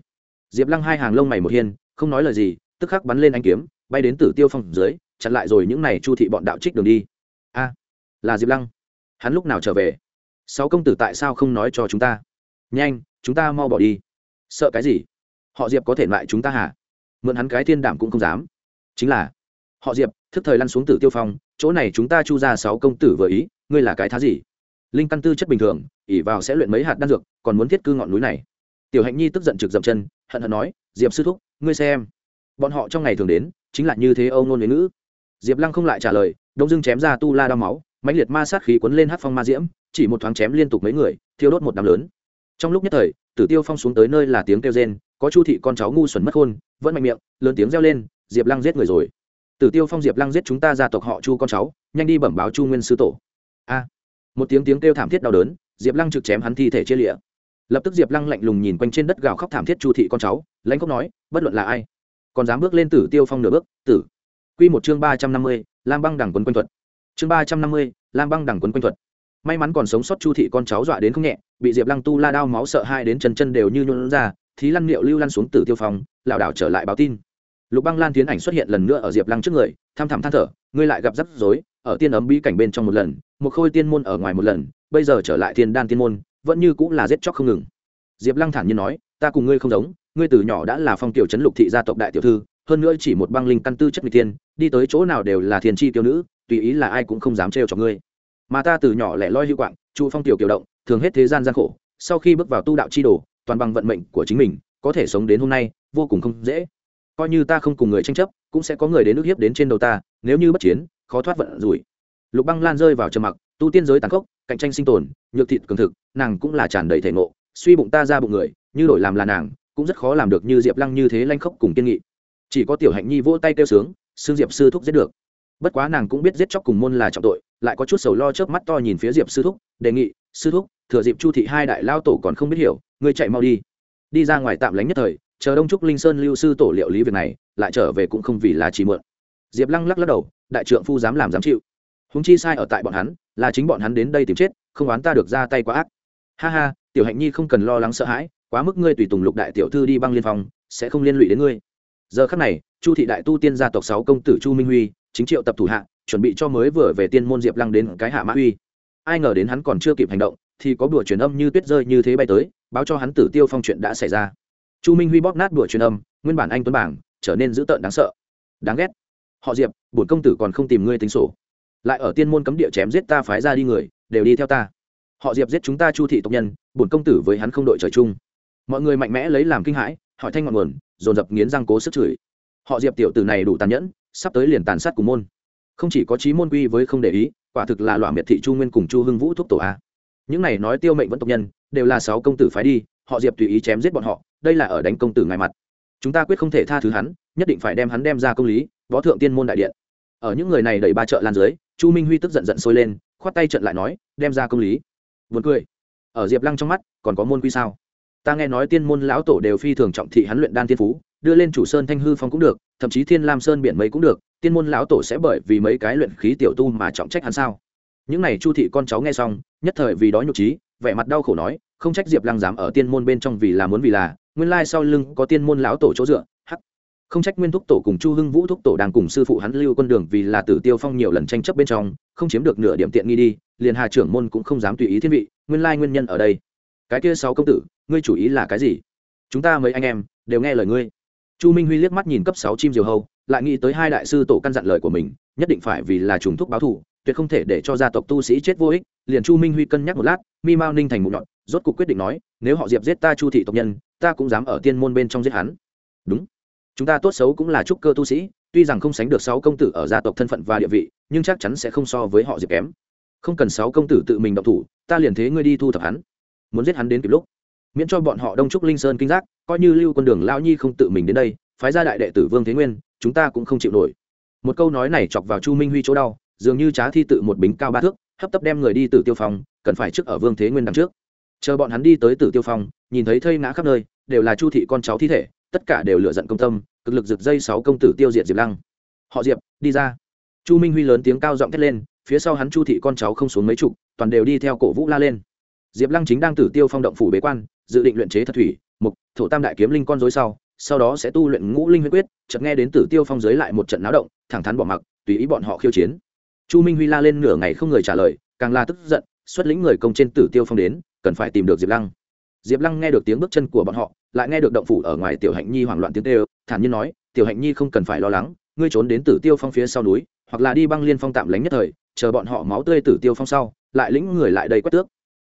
Speaker 1: Diệp lăng hai hàng lông mày một hiên, không nói lời gì, tức khắc bắn lên anh kiếm, bay đến tử tiêu phong dưới, chặn lại rồi những n à y chu thị bọn đạo trích đường đi a, là diệp lăng. Hắn lúc nào trở về? Sáu công tử tại sao không nói cho chúng ta? Nhanh, chúng ta mau bỏ đi. Sợ cái gì? Họ diệp có thể loại chúng ta hả? Mượn hắn cái thiên đảm cũng không dám. Chính là, họ diệp, thức thời lăn xuống tử tiêu phong, chỗ này chúng ta chu ra sáu công tử vừa ý, ngươi là cái thá gì? Linh căn tư chất bình thường ỉ vào sẽ luyện mấy hạt đan dược, còn muốn thiết cư ngọn núi này. Tiểu hạnh nhi tức giận trực dậm chân, hận hận nói, diệp sư thúc, ngươi xem. Bọn họ trong ngày thường đến, chính là như thế âu nôn với ngữ. Diệp lăng không lại trả lời đông dưng chém ra tu la đao máu, mãnh liệt ma sát khí cuốn lên hát phong ma diễm, chỉ một thoáng chém liên tục mấy người, thiêu đốt một đám lớn. Trong lúc nhất thời, tử tiêu phong xuống tới nơi là tiếng kêu rên, có chu thị con cháu ngu xuẩn mất khôn, vẫn mạnh miệng, lớn tiếng reo lên, diệp lăng giết người rồi. Tử tiêu phong diệp lăng giết chúng ta gia tộc họ chu con cháu, nhanh đi bẩm báo chu nguyên sư tổ. A. Một tiếng tiếng kêu thảm thiết đau đớn, diệp lăng trực chém hắn thi thể chia lịa lập tức diệp lăng lạnh lùng nhìn quanh trên đất gào khóc thảm thiết chu thị con cháu, lãnh khóc nói, bất luận là ai, còn dám bước lên tử tiêu phong nửa bước, tử. Q một chương ba trăm năm mươi lam băng đẳng quấn quanh thuật. Chương ba trăm năm mươi lam băng đẳng quấn quanh thuật. May mắn còn sống sót chu thị con cháu dọa đến không nhẹ bị diệp lăng tu la đao máu sợ hai đến chân chân đều như nhuận ra thí lăn liệu lưu lăn xuống tử tiêu phòng, lảo đảo trở lại báo tin. Lục băng lan tiến ảnh xuất hiện lần nữa ở diệp lăng trước người tham thảm than thở ngươi lại gặp rắc rối ở tiên ấm bí cảnh bên trong một lần một khôi tiên môn ở ngoài một lần bây giờ trở lại thiên đan tiên môn vẫn như cũng là giết chóc không ngừng. Diệp lăng thản nhiên nói ta cùng ngươi không giống ngươi từ nhỏ đã là phong tiểu trấn lục thị gia tộc đại tiểu thư hơn nữa chỉ một băng linh căn tư chất n g tiên đi tới chỗ nào đều là thiền chi tiêu nữ, tùy ý là ai cũng không dám trêu cho ngươi. Mà ta từ nhỏ lẻ loi hữu quạng, chu phong tiểu kiều động, thường hết thế gian gian khổ, sau khi bước vào tu đạo chi đồ, toàn bằng vận mệnh của chính mình, có thể sống đến hôm nay, vô cùng không dễ. Coi như ta không cùng người tranh chấp, cũng sẽ có người đến nước hiếp đến trên đầu ta, nếu như bất chiến, khó thoát vận rủi. Lục băng lan rơi vào trầm mặc, tu tiên giới tàn khốc, cạnh tranh sinh tồn, nhược thịt cường thực, nàng cũng là tràn đầy thể ngộ, suy bụng ta ra bụng người, như đổi làm là nàng, cũng rất khó làm được như diệp lăng như thế lanh khốc cùng kiên nghị. Chỉ có tiểu hạnh nhi vỗ tay kêu sướng xương diệp sư thúc giết được. Bất quá nàng cũng biết giết chóc cùng môn là trọng tội, lại có chút sầu lo chớp mắt to nhìn phía diệp sư thúc, đề nghị, sư thúc, thừa dịp chu thị hai đại lao tổ còn không biết hiểu, ngươi chạy mau đi. Đi ra ngoài tạm lánh nhất thời, chờ đông trúc linh sơn lưu sư tổ liệu lý việc này, lại trở về cũng không vì là chỉ mượn. Diệp lăng lắc lắc đầu, đại trượng phu dám làm dám chịu. Húng chi sai ở tại bọn hắn, là chính bọn hắn đến đây tìm chết, không oán ta được ra tay quá ác. Ha ha, tiểu hạnh nhi không cần lo lắng sợ hãi, quá mức ngươi tùy tùng lục đại tiểu thư đi băng liên phòng, sẽ không liên lụy đến ngươi. Giờ khắc này chu thị đại tu tiên gia tộc sáu công tử chu minh huy, chính triệu tập thủ hạ, chuẩn bị cho mới vừa về tiên môn diệp lăng đến cái hạ mã uy. Ai ngờ đến hắn còn chưa kịp hành động, thì có đùa truyền âm như tuyết rơi như thế bay tới, báo cho hắn tử tiêu phong chuyện đã xảy ra. Chu minh huy bóp nát đùa truyền âm, nguyên bản anh tuấn bảng, trở nên dữ tợn đáng sợ. Đáng ghét. Họ diệp, bổn công tử còn không tìm ngươi tính sổ. Lại ở tiên môn cấm địa chém giết ta phái ra đi người, đều đi theo ta. Họ diệp giết chúng ta chu thị tộc nhân, bổn công tử với hắn không đội trời chung. Mọi người mạnh mẽ lấy làm kinh hãi, hỏi thanh ngọn nguồn, dồn dập nghiến răng cố sức chửi họ diệp tiểu tử này đủ tàn nhẫn, sắp tới liền tàn sát cùng môn. Không chỉ có trí môn quy với không để ý, quả thực là loạn miệt thị chu nguyên cùng chu hưng vũ thúc tổ a. Những này nói tiêu mệnh vẫn tộc nhân, đều là sáu công tử phái đi, họ diệp tùy ý chém giết bọn họ, đây là ở đánh công tử ngài mặt. Chúng ta quyết không thể tha thứ hắn, nhất định phải đem hắn đem ra công lý, võ thượng tiên môn đại điện. Ở những người này đẩy ba chợ lan dưới, chu minh huy tức giận giận sôi lên, khoát tay trận lại nói, đem ra công lý. Vượt cười. Ở diệp lăng trong mắt, còn có môn quy sao? Ta nghe nói tiên môn lão tổ đều phi thường trọng thị hắn luyện đan tiên phú đưa lên chủ sơn thanh hư phong cũng được, thậm chí thiên lam sơn biển mây cũng được, tiên môn lão tổ sẽ bởi vì mấy cái luyện khí tiểu tu mà trọng trách hắn sao? Những này chu thị con cháu nghe xong, nhất thời vì đó nhục trí vẻ mặt đau khổ nói, không trách diệp lăng dám ở tiên môn bên trong vì là muốn vì là, nguyên lai sau lưng có tiên môn lão tổ chỗ dựa, hắc. Không trách nguyên thúc tổ cùng chu hưng vũ thúc tổ đang cùng sư phụ hắn lưu con đường vì là tử tiêu phong nhiều lần tranh chấp bên trong, không chiếm được nửa điểm tiện nghi đi, liền hà trưởng môn cũng không dám tùy ý thiên vị, nguyên lai nguyên nhân ở đây. Cái kia sáu công tử, ngươi chủ ý là cái gì? Chúng ta mấy anh em đều nghe lời ngươi chu minh huy liếc mắt nhìn cấp sáu chim diều hâu, lại nghĩ tới hai đại sư tổ căn dặn lời của mình, nhất định phải vì là trùng thúc báo thù, tuyệt không thể để cho gia tộc tu sĩ chết vô ích, liền chu minh huy cân nhắc một lát, mi mao ninh thành mụ nhọn, rốt cuộc quyết định nói, nếu họ diệp giết ta chu thị tộc nhân, ta cũng dám ở tiên môn bên trong giết hắn. Đúng. Chúng ta tốt xấu cũng là trúc cơ tu sĩ, tuy rằng không sánh được sáu công tử ở gia tộc thân phận và địa vị, nhưng chắc chắn sẽ không so với họ diệp kém. Không cần sáu công tử tự mình động thủ, ta liền thế ngươi đi thu thập hắn. Muốn giết hắn đến kịp lúc miễn cho bọn họ đông trúc linh sơn kinh giác, coi như lưu con đường lao nhi không tự mình đến đây, phái ra đại đệ tử vương thế nguyên, chúng ta cũng không chịu nổi. Một câu nói này chọc vào chu minh huy chỗ đau, dường như trá thi tự một bính cao ba thước, hấp tấp đem người đi từ tiêu phong, cần phải trước ở vương thế nguyên đằng trước. Chờ bọn hắn đi tới tử tiêu phong, nhìn thấy thây ngã khắp nơi, đều là chu thị con cháu thi thể, tất cả đều lựa giận công tâm, cực lực rực dây sáu công tử tiêu diệt diệp lăng. Họ diệp, đi ra. Chu minh huy lớn tiếng cao giọng thét lên, phía sau hắn chu thị con cháu không xuống mấy chục, toàn đều đi theo cổ vũ la lên. Diệp lăng chính đang tử tiêu phong động phủ bế quan dự định luyện chế thật thủy, mục, thổ tam đại kiếm linh con dối sau sau đó sẽ tu luyện ngũ linh huyết quyết, chợt nghe đến tử tiêu phong giới lại một trận náo động, thẳng thắn bỏ mặc, tùy ý bọn họ khiêu chiến. Chu minh huy la lên nửa ngày không người trả lời, càng la tức giận, xuất lĩnh người công trên tử tiêu phong đến, cần phải tìm được diệp lăng. Diệp lăng nghe được tiếng bước chân của bọn họ, lại nghe được động phủ ở ngoài tiểu hạnh nhi hoảng loạn tiếng tê thản nhiên nói, tiểu hạnh nhi không cần phải lo lắng, ngươi trốn đến tử tiêu phong phía sau núi, hoặc là đi băng liên phong tạm lánh nhất thời, chờ bọn họ máu tươi tử tiêu phong sau, lại lĩnh người lại đầy quét tước.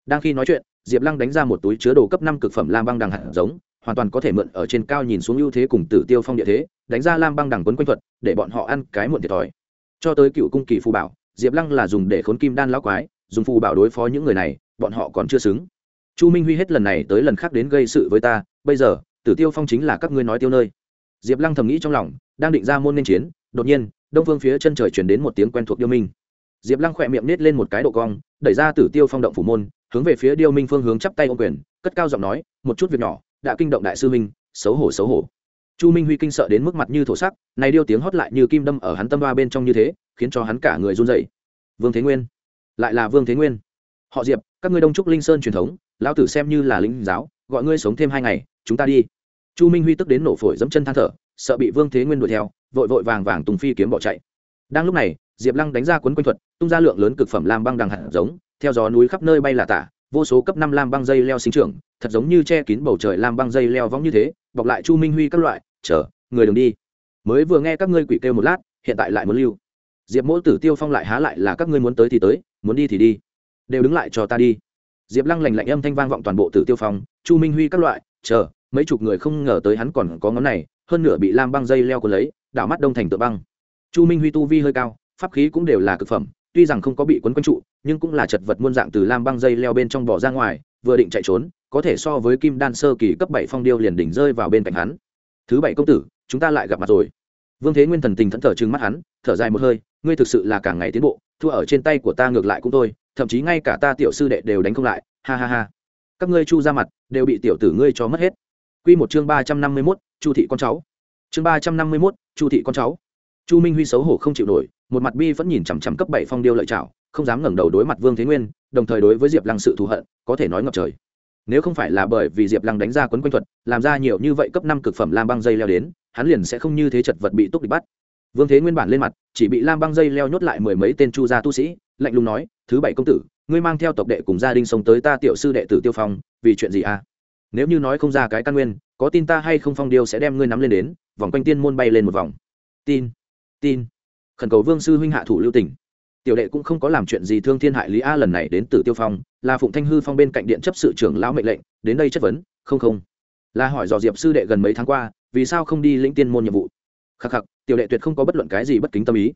Speaker 1: Đang khi nói chuyện diệp lăng đánh ra một túi chứa đồ cấp năm cực phẩm lam băng đằng hạt giống, hoàn toàn có thể mượn ở trên cao nhìn xuống ưu thế cùng tử tiêu phong địa thế, đánh ra lam băng đằng quấn quanh thuật, để bọn họ ăn cái muộn thiệt thòi. Cho tới cựu cung kỳ phù bảo, diệp lăng là dùng để khốn kim đan lão quái, dùng phù bảo đối phó những người này, bọn họ còn chưa xứng. Chu minh huy hết lần này tới lần khác đến gây sự với ta, bây giờ, tử tiêu phong chính là các ngươi nói tiêu nơi. Diệp lăng thầm nghĩ trong lòng, đang định ra môn nên chiến, đột nhiên, đông phương phía chân trời chuyển đến một tiếng quen thuộc điêu minh. Diệp lăng khỏe miệng nết lên một cái độ cong, đẩy ra tử tiêu phong động phủ môn hướng về phía điêu minh phương hướng chắp tay ô quyền, cất cao giọng nói, một chút việc nhỏ, đã kinh động đại sư minh xấu hổ xấu hổ. Chu minh huy kinh sợ đến mức mặt như thổ sắc, này điêu tiếng hót lại như kim đâm ở hắn tâm ba bên trong như thế, khiến cho hắn cả người run dậy vương thế nguyên, lại là vương thế nguyên. Họ diệp, các ngươi đông trúc linh sơn truyền thống, lão tử xem như là linh giáo, gọi ngươi sống thêm hai ngày, chúng ta đi. Chu minh huy tức đến nổ phổi dẫm chân than thở, sợ bị vương thế nguyên đuổi theo, vội vội vàng vàng tùng phi kiếm bỏ chạy. Đang lúc này diệp lăng đánh ra quấn quanh thuật, tung ra lượng lớn cực phẩm lam băng đằng hạt giống, theo gió núi khắp nơi bay là tả, vô số cấp năm lam băng dây leo sinh trưởng, thật giống như che kín bầu trời lam băng dây leo vóng như thế, bọc lại chu minh huy các loại, chờ, người đừng đi. Mới vừa nghe các ngươi quỷ kêu một lát, hiện tại lại muốn lưu. Diệp mỗ tử tiêu phong lại há lại là các ngươi muốn tới thì tới, muốn đi thì đi. Đều đứng lại cho ta đi. Diệp lăng lành lạnh âm thanh vang vọng toàn bộ tử tiêu phong, chu minh huy các loại, chờ, mấy chục người không ngờ tới hắn còn có ngón này, hơn nửa bị lam băng dây leo cuốn lấy, đảo mắt đông thành tự băng. Chu minh huy tu vi hơi cao pháp khí cũng đều là cực phẩm tuy rằng không có bị quấn quanh trụ nhưng cũng là chật vật muôn dạng từ lam băng dây leo bên trong bỏ ra ngoài vừa định chạy trốn có thể so với kim đan sơ kỳ cấp bảy phong điêu liền đỉnh rơi vào bên cạnh hắn thứ bảy công tử chúng ta lại gặp mặt rồi vương thế nguyên thần tình thẫn thờ trừng mắt hắn thở dài một hơi ngươi thực sự là càng ngày tiến bộ thua ở trên tay của ta ngược lại cũng thôi thậm chí ngay cả ta tiểu sư đệ đều đánh không lại ha ha ha các ngươi chu ra mặt đều bị tiểu tử ngươi cho mất hết Quy một chương ba trăm năm mươi 351, Chu thị con cháu. Chương ba trăm năm mươi 351, Chu thị con cháu. Chu Minh Huy xấu hổ không chịu nổi, một mặt bi vẫn nhìn chằm chằm cấp bảy phong điêu lợi trảo, không dám ngẩng đầu đối mặt Vương Thế Nguyên, đồng thời đối với Diệp Lăng sự thù hận, có thể nói ngập trời. Nếu không phải là bởi vì Diệp Lăng đánh ra quấn quanh thuật, làm ra nhiều như vậy cấp năm cực phẩm lam băng dây leo đến, hắn liền sẽ không như thế chật vật bị túc địch bắt. Vương Thế Nguyên bản lên mặt, chỉ bị lam băng dây leo nhốt lại mười mấy tên chu gia tu sĩ, lạnh lùng nói, "Thứ bảy công tử, ngươi mang theo tộc đệ cùng gia đình sống tới ta tiểu sư đệ tử Tiêu Phong, vì chuyện gì? À? nếu như nói không ra cái căn nguyên có tin ta hay không phong điêu sẽ đem ngươi nắm lên đến vòng quanh tiên môn bay lên một vòng tin tin khẩn cầu vương sư huynh hạ thủ lưu tỉnh tiểu đệ cũng không có làm chuyện gì thương thiên hại lý a lần này đến từ tiêu phong, là phụng thanh hư phong bên cạnh điện chấp sự trưởng lão mệnh lệnh, đến đây chất vấn, không không. Là hỏi dò diệp sư đệ gần mấy tháng qua, vì sao không đi lĩnh tiên môn nhiệm vụ? Khắc khắc, tiểu đệ tuyệt không có bất luận cái gì bất kính tâm ý.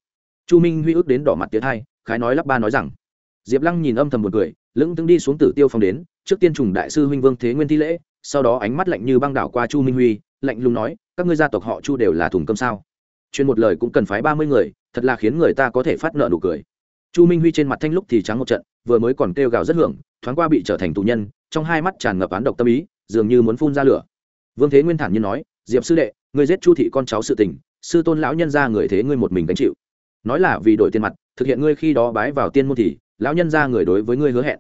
Speaker 1: Chu minh huy ước đến đỏ mặt tiến hai khái nói lắp ba nói rằng. Diệp lăng nhìn âm thầm một người lững tướng đi xuống tử tiêu phong đến, trước tiên trùng đại sư huynh vương thế nguyên thi lễ, sau đó ánh mắt lạnh như băng đảo qua chu minh huy, lạnh lùng nói, các ngươi gia tộc họ chu đều là thùng cơm sao? Chuyên một lời cũng cần phái ba mươi người thật là khiến người ta có thể phát nợ nụ cười. Chu minh huy trên mặt thanh lúc thì trắng một trận, vừa mới còn kêu gào rất hưởng, thoáng qua bị trở thành tù nhân, trong hai mắt tràn ngập án độc tâm ý, dường như muốn phun ra lửa. Vương thế nguyên thản nhiên nói, diệp sư đệ người giết chu thị con cháu sự tình, sư tôn lão nhân ra người thế ngươi một mình gánh chịu. Nói là vì đổi tiền mặt, thực hiện ngươi khi đó bái vào tiên môn thì, lão nhân ra người đối với ngươi hứa hẹn.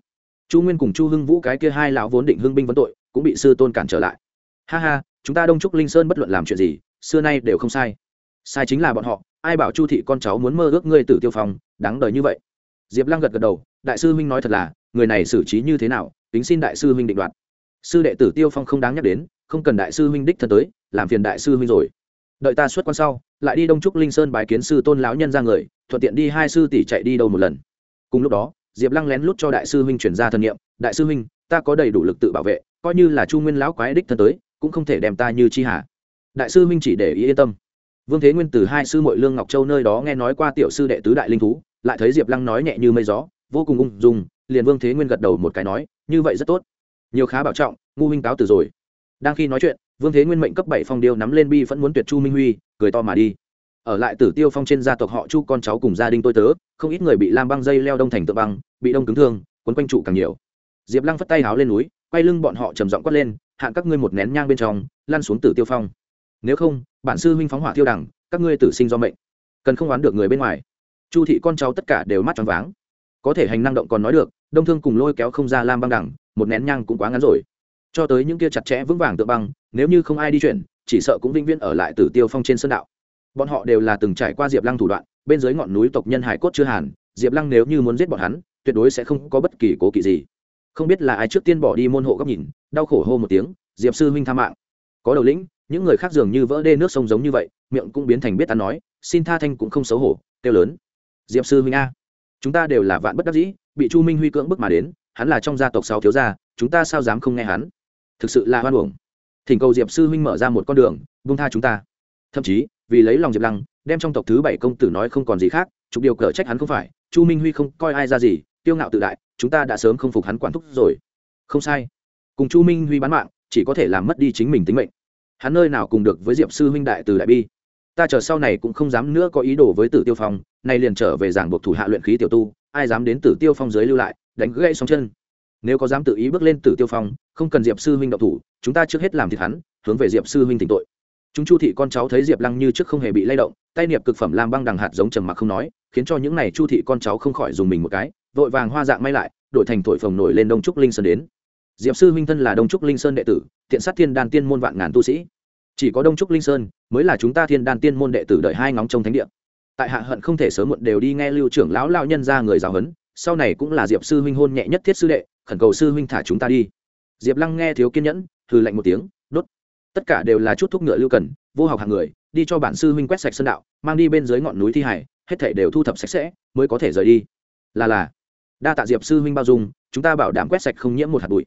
Speaker 1: Chu nguyên cùng chu hưng vũ cái kia hai lão vốn định hưng binh vấn tội, cũng bị sư tôn cản trở lại. Ha ha, chúng ta đông trúc linh sơn bất luận làm chuyện gì, xưa nay đều không sai. Sai chính là bọn họ ai bảo chu thị con cháu muốn mơ ước ngươi tử tiêu phong, đáng đời như vậy. Diệp lăng gật gật đầu, đại sư huynh nói thật là, người này xử trí như thế nào tính xin đại sư huynh định đoạt. Sư đệ tử tiêu phong không đáng nhắc đến, không cần đại sư huynh đích thân tới, làm phiền đại sư huynh rồi. Đợi ta xuất quan sau, lại đi đông trúc linh sơn bài kiến sư tôn lão nhân ra người, thuận tiện đi hai sư tỷ chạy đi đâu một lần. Cùng lúc đó, diệp lăng lén lút cho đại sư huynh chuyển ra thần nhiệm đại sư huynh, ta có đầy đủ lực tự bảo vệ, coi như là chu nguyên lão quái đích thân tới, cũng không thể đem ta như chi hà đại sư huynh chỉ để ý yên tâm vương thế nguyên từ hai sư mội lương ngọc châu nơi đó nghe nói qua tiểu sư đệ tứ đại linh thú, lại thấy diệp lăng nói nhẹ như mây gió, vô cùng ung dung, liền vương thế nguyên gật đầu một cái nói, như vậy rất tốt. Nhiều khá bảo trọng, ngu huynh cáo từ rồi. Đang khi nói chuyện, vương thế nguyên mệnh cấp bảy phong điêu nắm lên bi vẫn muốn tuyệt chu minh huy, cười to mà đi. Ở lại tử tiêu phong trên gia tộc họ chu con cháu cùng gia đình tôi tớ, không ít người bị lam băng dây leo đông thành tự băng, bị đông cứng thương, quấn quanh trụ càng nhiều. Diệp lăng phất tay háo lên núi, quay lưng bọn họ trầm giọng quát lên hạn các ngươi một nén nhang bên trong, lăn xuống tử tiêu phong nếu không bản sư huynh phóng hỏa tiêu đằng, các ngươi tử sinh do mệnh. Cần không oán được người bên ngoài. Chu thị con cháu tất cả đều mắt tròn váng. Có thể hành năng động còn nói được đông thương cùng lôi kéo không ra lam băng đẳng một nén nhang cũng quá ngắn rồi. Cho tới những kia chặt chẽ vững vàng tự băng nếu như không ai đi chuyển chỉ sợ cũng vĩnh viễn ở lại tử tiêu phong trên sơn đạo. Bọn họ đều là từng trải qua diệp lăng thủ đoạn bên dưới ngọn núi tộc nhân hải cốt chưa hàn diệp lăng nếu như muốn giết bọn hắn tuyệt đối sẽ không có bất kỳ cố kỵ gì. Không biết là ai trước tiên bỏ đi môn hộ góc nhìn đau khổ hô một tiếng diệp sư huynh tha mạng. Có đầu lĩnh những người khác dường như vỡ đê nước sông giống như vậy, miệng cũng biến thành biết ta nói, xin tha thanh cũng không xấu hổ, kêu lớn. Diệp sư huynh a, chúng ta đều là vạn bất đắc dĩ, bị chu minh huy cưỡng bức mà đến, hắn là trong gia tộc sáu thiếu gia, chúng ta sao dám không nghe hắn? Thực sự là hoan hưởng thỉnh cầu diệp sư huynh mở ra một con đường bung tha chúng ta. Thậm chí, vì lấy lòng diệp lăng, đem trong tộc thứ bảy công tử nói không còn gì khác chục điều cở trách hắn không phải, chu minh huy không coi ai ra gì tiêu ngạo tự đại, chúng ta đã sớm không phục hắn quản thúc rồi. Không sai. Cùng chu minh huy bán mạng, chỉ có thể làm mất đi chính mình tính mệnh hắn nơi nào cùng được với diệp sư huynh đại từ đại bi? Ta chờ sau này cũng không dám nữa có ý đồ với tử tiêu phong, nay liền trở về giảng buộc thủ hạ luyện khí tiểu tu, ai dám đến tử tiêu phong dưới lưu lại, đánh gãy sóng chân. Nếu có dám tự ý bước lên tử tiêu phong, không cần diệp sư huynh độc thủ, chúng ta trước hết làm thịt hắn, hướng về diệp sư huynh tỉnh tội. Chúng chu thị con cháu thấy diệp lăng như trước không hề bị lay động, tay niệm cực phẩm lam băng đằng hạt giống trầm mặc không nói, khiến cho những n à y chu thị con cháu không khỏi dùng mình một cái, vội vàng hoa dạng may lại, đổi thành thổi phồng nổi lên đông trúc linh sơn đến diệp sư huynh thân là đông trúc linh sơn đệ tử thiện sát thiên đan tiên môn vạn ngàn tu sĩ. Chỉ có đông trúc linh sơn mới là chúng ta thiên đan tiên môn đệ tử đợi hai ngóng trong thánh địa. Tại hạ hận không thể sớm muộn đều đi nghe lưu trưởng lão lao nhân ra người giáo huấn, sau này cũng là diệp sư huynh hôn nhẹ nhất thiết sư đệ, khẩn cầu sư huynh thả chúng ta đi. Diệp lăng nghe thiếu kiên nhẫn, hừ lạnh một tiếng, đốt. Tất cả đều là chút thuốc ngựa lưu cần, vô học hàng người, đi cho bản sư huynh quét sạch sơn đạo, mang đi bên dưới ngọn núi thi hải, hết thể đều thu thập sạch sẽ, mới có thể rời đi. Là là, đa tạ diệp sư huynh bao dung, chúng ta bảo đảm quét sạch không nhiễm một hạt bụi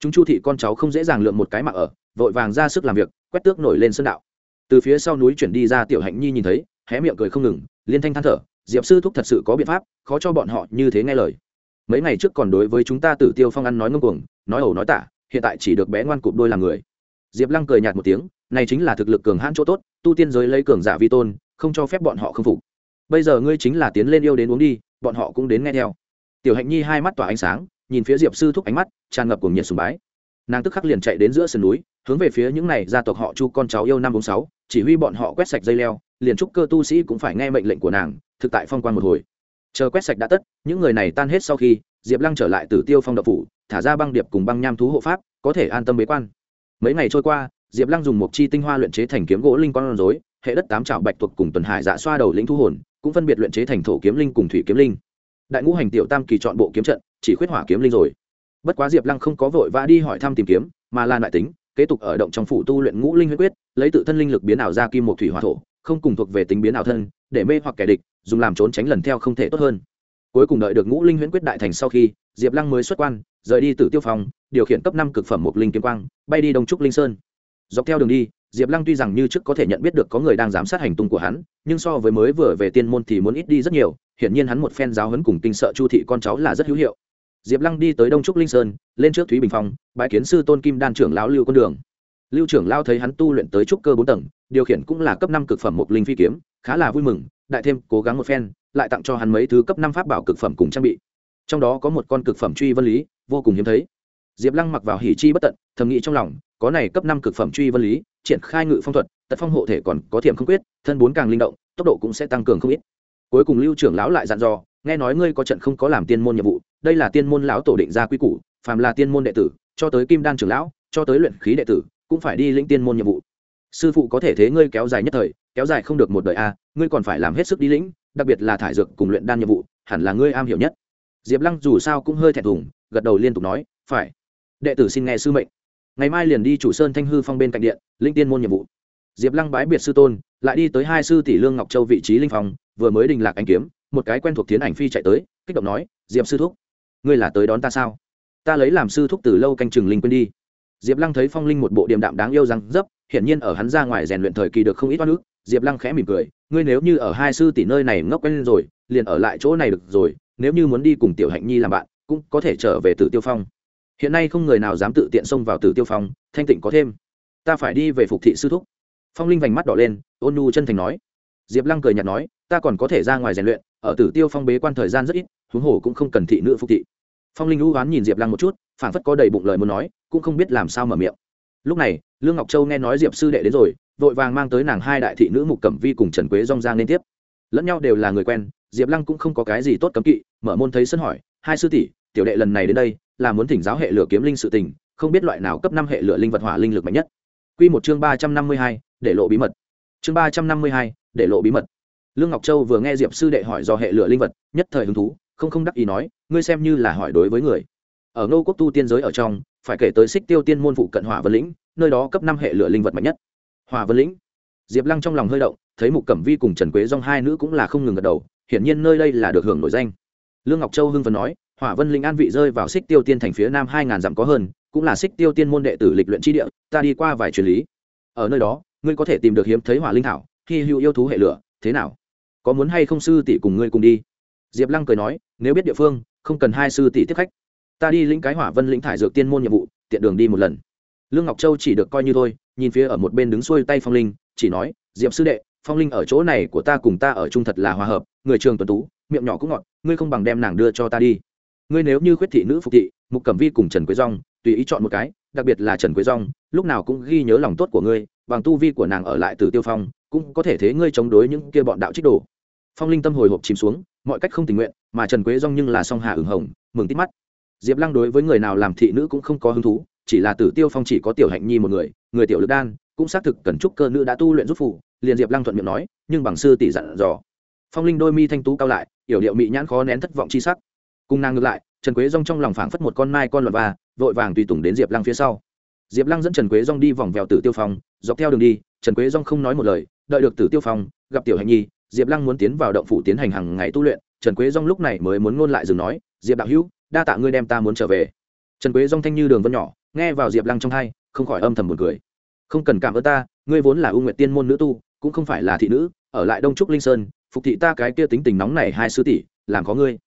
Speaker 1: chúng chu thị con cháu không dễ dàng lượm một cái mạng ở, vội vàng ra sức làm việc, quét tước nổi lên sân đạo. Từ phía sau núi chuyển đi ra tiểu hạnh nhi nhìn thấy, hé miệng cười không ngừng, liên thanh than thở, diệp sư thúc thật sự có biện pháp, khó cho bọn họ như thế nghe lời. Mấy ngày trước còn đối với chúng ta tử tiêu phong ăn nói ngông cuồng, nói ẩu nói tả, hiện tại chỉ được bé ngoan cụp đôi làm người. Diệp lăng cười nhạt một tiếng, này chính là thực lực cường hãn chỗ tốt, tu tiên giới lấy cường giả vi tôn, không cho phép bọn họ không phục. Bây giờ ngươi chính là tiến lên yêu đến uống đi, bọn họ cũng đến nghe theo. Tiểu hạnh nhi hai mắt tỏa ánh sáng nhìn phía diệp sư thúc ánh mắt, tràn ngập cùng nhiệt sùng bái. Nàng tức khắc liền chạy đến giữa sườn núi, hướng về phía những này gia tộc họ chu con cháu yêu năm bốn sáu, chỉ huy bọn họ quét sạch dây leo, liền trúc cơ tu sĩ cũng phải nghe mệnh lệnh của nàng, thực tại phong quan một hồi. Chờ quét sạch đã tất, những người này tan hết sau khi, diệp lăng trở lại từ tiêu phong đậu phủ, thả ra băng điệp cùng băng nham thú hộ pháp, có thể an tâm bế quan. Mấy ngày trôi qua, diệp lăng dùng một chi tinh hoa luyện chế thành kiếm gỗ linh con rối, hệ đất tám trào bạch thuộc cùng tuần hải dạ xoa đầu lĩnh thu hồn, cũng phân biệt luyện chế thành thổ kiếm linh cùng thủy kiếm linh. Đại ngũ hành tiểu tam kỳ chọn bộ kiếm trận chỉ khuyết hỏa kiếm linh rồi. Bất quá diệp lăng không có vội vã đi hỏi thăm tìm kiếm, mà là lại tính, kế tục ở động trong phủ tu luyện ngũ linh huyết quyết, lấy tự thân linh lực biến ảo ra kim một thủy hỏa thổ, không cùng thuộc về tính biến ảo thân, để mê hoặc kẻ địch, dùng làm trốn tránh lần theo không thể tốt hơn. Cuối cùng đợi được ngũ linh huyễn quyết đại thành sau khi, diệp lăng mới xuất quan, rời đi từ tiêu phòng điều khiển cấp năm cực phẩm một linh kiếm quang, bay đi đông trúc linh sơn. Dọc theo đường đi, diệp lăng tuy rằng như trước có thể nhận biết được có người đang giám sát hành tung của hắn, nhưng so với mới vừa về tiên môn thì muốn ít đi rất nhiều, hiển nhiên hắn một phen giáo hấn cùng kinh sợ chu thị con cháu là rất hữu hiệu diệp lăng đi tới đông trúc linh sơn, lên trước thúy bình phong bãi kiến sư tôn kim đan trưởng lão lưu con đường. Lưu trưởng lao thấy hắn tu luyện tới trúc cơ bốn tầng, điều khiển cũng là cấp năm cực phẩm một linh phi kiếm, khá là vui mừng, đại thêm cố gắng một phen, lại tặng cho hắn mấy thứ cấp năm pháp bảo cực phẩm cùng trang bị. Trong đó có một con cực phẩm truy vân lý, vô cùng hiếm thấy. Diệp lăng mặc vào hỉ chi bất tận, thầm nghĩ trong lòng, có này cấp năm cực phẩm truy vân lý, triển khai ngự phong thuật, tật phong hộ thể còn có thiểm không quyết, thân bốn càng linh động, tốc độ cũng sẽ tăng cường không ít. Cuối cùng lưu trưởng lão lại dặn dò nghe nói ngươi có trận không có làm tiên môn nhiệm vụ, đây là tiên môn lão tổ định ra quy củ, phàm là tiên môn đệ tử, cho tới kim đan trưởng lão, cho tới luyện khí đệ tử, cũng phải đi lĩnh tiên môn nhiệm vụ. Sư phụ có thể thế ngươi kéo dài nhất thời, kéo dài không được một đời a, ngươi còn phải làm hết sức đi lĩnh, đặc biệt là thải dược cùng luyện đan nhiệm vụ, hẳn là ngươi am hiểu nhất. Diệp lăng dù sao cũng hơi thẹn thùng, gật đầu liên tục nói, phải. Đệ tử xin nghe sư mệnh. Ngày mai liền đi chủ sơn thanh hư phong bên cạnh điện linh tiên môn nhiệm vụ. Diệp lăng bái biệt sư tôn, lại đi tới hai sư tỷ lương ngọc châu vị trí linh phong vừa mới đình lạc anh kiếm một cái quen thuộc tiến ảnh phi chạy tới kích động nói diệp sư thúc ngươi là tới đón ta sao? Ta lấy làm sư thúc từ lâu canh chừng linh quên đi. Diệp lăng thấy phong linh một bộ điềm đạm đáng yêu rằng, dấp hiển nhiên ở hắn ra ngoài rèn luyện thời kỳ được không ít oan ức diệp lăng khẽ mỉm cười ngươi nếu như ở hai sư tỷ nơi này ngốc quen rồi liền ở lại chỗ này được rồi nếu như muốn đi cùng tiểu hạnh nhi làm bạn cũng có thể trở về tử tiêu phong. Hiện nay không người nào dám tự tiện xông vào tử tiêu phong thanh tịnh có thêm. Ta phải đi về phục thị sư thúc. Phong linh vành mắt đỏ lên ôn nhu chân thành nói. Diệp lăng cười nhạt nói ta còn có thể ra ngoài rèn luyện, ở tử tiêu phong bế quan thời gian rất ít, huống hồ cũng không cần thị nữ phục thị. Phong linh lũ oán nhìn diệp lăng một chút phản phất có đầy bụng lời muốn nói, cũng không biết làm sao mở miệng. Lúc này, lương ngọc châu nghe nói diệp sư đệ đến rồi, vội vàng mang tới nàng hai đại thị nữ mục cẩm vi cùng trần quế rong giang liên tiếp. Lẫn nhau đều là người quen, diệp lăng cũng không có cái gì tốt cấm kỵ, mở môn thấy sân hỏi, hai sư tỷ, tiểu đệ lần này đến đây, là muốn thỉnh giáo hệ lửa kiếm linh sự tình, không biết loại nào cấp năm hệ lửa linh vật hỏa linh lực mạnh nhất? Q một chương ba trăm năm mươi hai, để lộ bí mật. Chương ba trăm năm mươi hai, để lộ bí mật lương ngọc châu vừa nghe diệp sư đệ hỏi do hệ lửa linh vật, nhất thời hứng thú, không không đắc ý nói, ngươi xem như là hỏi đối với người. Ở ngô quốc tu tiên giới ở trong, phải kể tới xích tiêu tiên môn phụ cận hỏa vân lĩnh, nơi đó cấp năm hệ lửa linh vật mạnh nhất. Hỏa vân lĩnh? Diệp lăng trong lòng hơi động, thấy mục cẩm vi cùng trần quế dong hai nữ cũng là không ngừng gật đầu, hiển nhiên nơi đây là được hưởng nổi danh. Lương ngọc châu hưng phần nói, hỏa vân linh an vị rơi vào xích tiêu tiên thành phía nam hai ngàn dặm có hơn, cũng là xích tiêu tiên môn đệ tử lịch luyện tri địa, ta đi qua vài truyền lý. Ở nơi đó, ngươi có thể tìm được hiếm thấy hỏa linh thảo khi hữu yêu thú hệ lửa, thế nào? Có muốn hay không sư tỷ cùng ngươi cùng đi? Diệp lăng cười nói, nếu biết địa phương, không cần hai sư tỷ tiếp khách. Ta đi lĩnh cái hỏa vân lĩnh thải dược tiên môn nhiệm vụ, tiện đường đi một lần. Lương ngọc châu chỉ được coi như thôi, nhìn phía ở một bên đứng xuôi tay phong linh, chỉ nói, diệp sư đệ, phong linh ở chỗ này của ta cùng ta ở trung thật là hòa hợp, người trường tuần tú, miệng nhỏ cũng ngọt, ngươi không bằng đem nàng đưa cho ta đi. Ngươi nếu như khuyết thị nữ phục thị, mục cẩm vi cùng trần quế dong tùy ý chọn một cái, đặc biệt là trần quế dong lúc nào cũng ghi nhớ lòng tốt của ngươi, bằng tu vi của nàng ở lại từ tiêu phong cũng có thể thế ngươi chống đối những kia bọn đạo trích đồ. Phong linh tâm hồi hộp chìm xuống, mọi cách không tình nguyện, mà trần quế rong nhưng là song hà ửng hồng, mừng tít mắt. Diệp lăng đối với người nào làm thị nữ cũng không có hứng thú, chỉ là tử tiêu phong chỉ có tiểu hạnh nhi một người người tiểu lực đan, cũng xác thực cần chúc cơ nữ đã tu luyện giúp phụ, liền diệp lăng thuận miệng nói, nhưng bằng sư tỷ dặn dò. Phong linh đôi mi thanh tú cao lại, yểu điệu mị nhãn khó nén thất vọng chi sắc. Cùng nàng ngược lại, trần quế rong trong lòng phảng phất một con mai con luật và vội vàng tùy tùng đến diệp lăng phía sau. Diệp lăng dẫn trần quế rong đi vòng vèo tử tiêu phong, dọc theo đường đi trần quế dong không nói một lời, đợi được tử tiêu phong, gặp tiểu hạnh nhi, diệp lăng muốn tiến vào động phủ tiến hành hàng ngày tu luyện. Trần quế dong lúc này mới muốn ngôn lại dừng nói, diệp đạo hữu, đa tạ ngươi đem ta muốn trở về. Trần quế dong thanh như đường vân nhỏ, nghe vào diệp lăng trong hai, không khỏi âm thầm một cười. Không cần cảm ơn ta, ngươi vốn là ưu nguyệt tiên môn nữ tu, cũng không phải là thị nữ, ở lại đông trúc linh sơn, phục thị ta cái kia tính tình nóng này hai sư tỷ, làm có ngươi.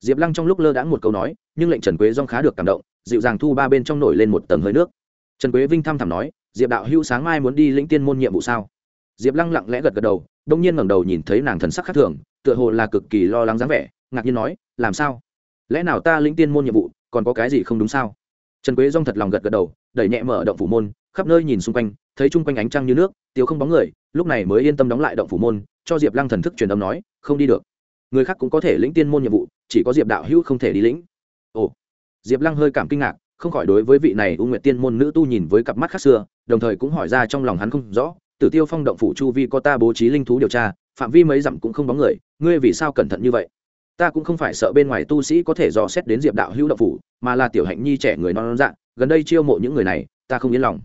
Speaker 1: Diệp lăng trong lúc lơ đãng một câu nói, nhưng lệnh trần quế dong khá được cảm động, dịu dàng thu ba bên trong nổi lên một tầng hơi nước. Trần quế vinh thăm thẳm nói diệp đạo hữu sáng mai muốn đi lĩnh tiên môn nhiệm vụ sao? Diệp lăng lặng lẽ gật gật đầu, đông nhiên ngẩng đầu nhìn thấy nàng thần sắc khác thường, tựa hồ là cực kỳ lo lắng dáng vẻ, ngạc nhiên nói, làm sao? Lẽ nào ta lĩnh tiên môn nhiệm vụ, còn có cái gì không đúng sao? Trần quế dong thật lòng gật gật đầu, đẩy nhẹ mở động phủ môn, khắp nơi nhìn xung quanh, thấy chung quanh ánh trăng như nước tiếu không bóng người, lúc này mới yên tâm đóng lại động phủ môn, cho diệp lăng thần thức truyền âm nói, không đi được. Người khác cũng có thể lĩnh tiên môn nhiệm vụ, chỉ có diệp đạo hữu không thể đi lĩnh. Ồ. Diệp lăng hơi cảm kinh ngạc, không khỏi đối với vị này u nguyện tiên môn nữ tu nhìn với cặp mắt khác xưa đồng thời cũng hỏi ra trong lòng hắn không rõ, tử tiêu phong động phủ chu vi có ta bố trí linh thú điều tra, phạm vi mấy dặm cũng không bóng người, ngươi vì sao cẩn thận như vậy? Ta cũng không phải sợ bên ngoài tu sĩ có thể dò xét đến diệp đạo hữu động phủ, mà là tiểu hạnh nhi trẻ người non non dạng gần đây chiêu mộ những người này, ta không yên lòng.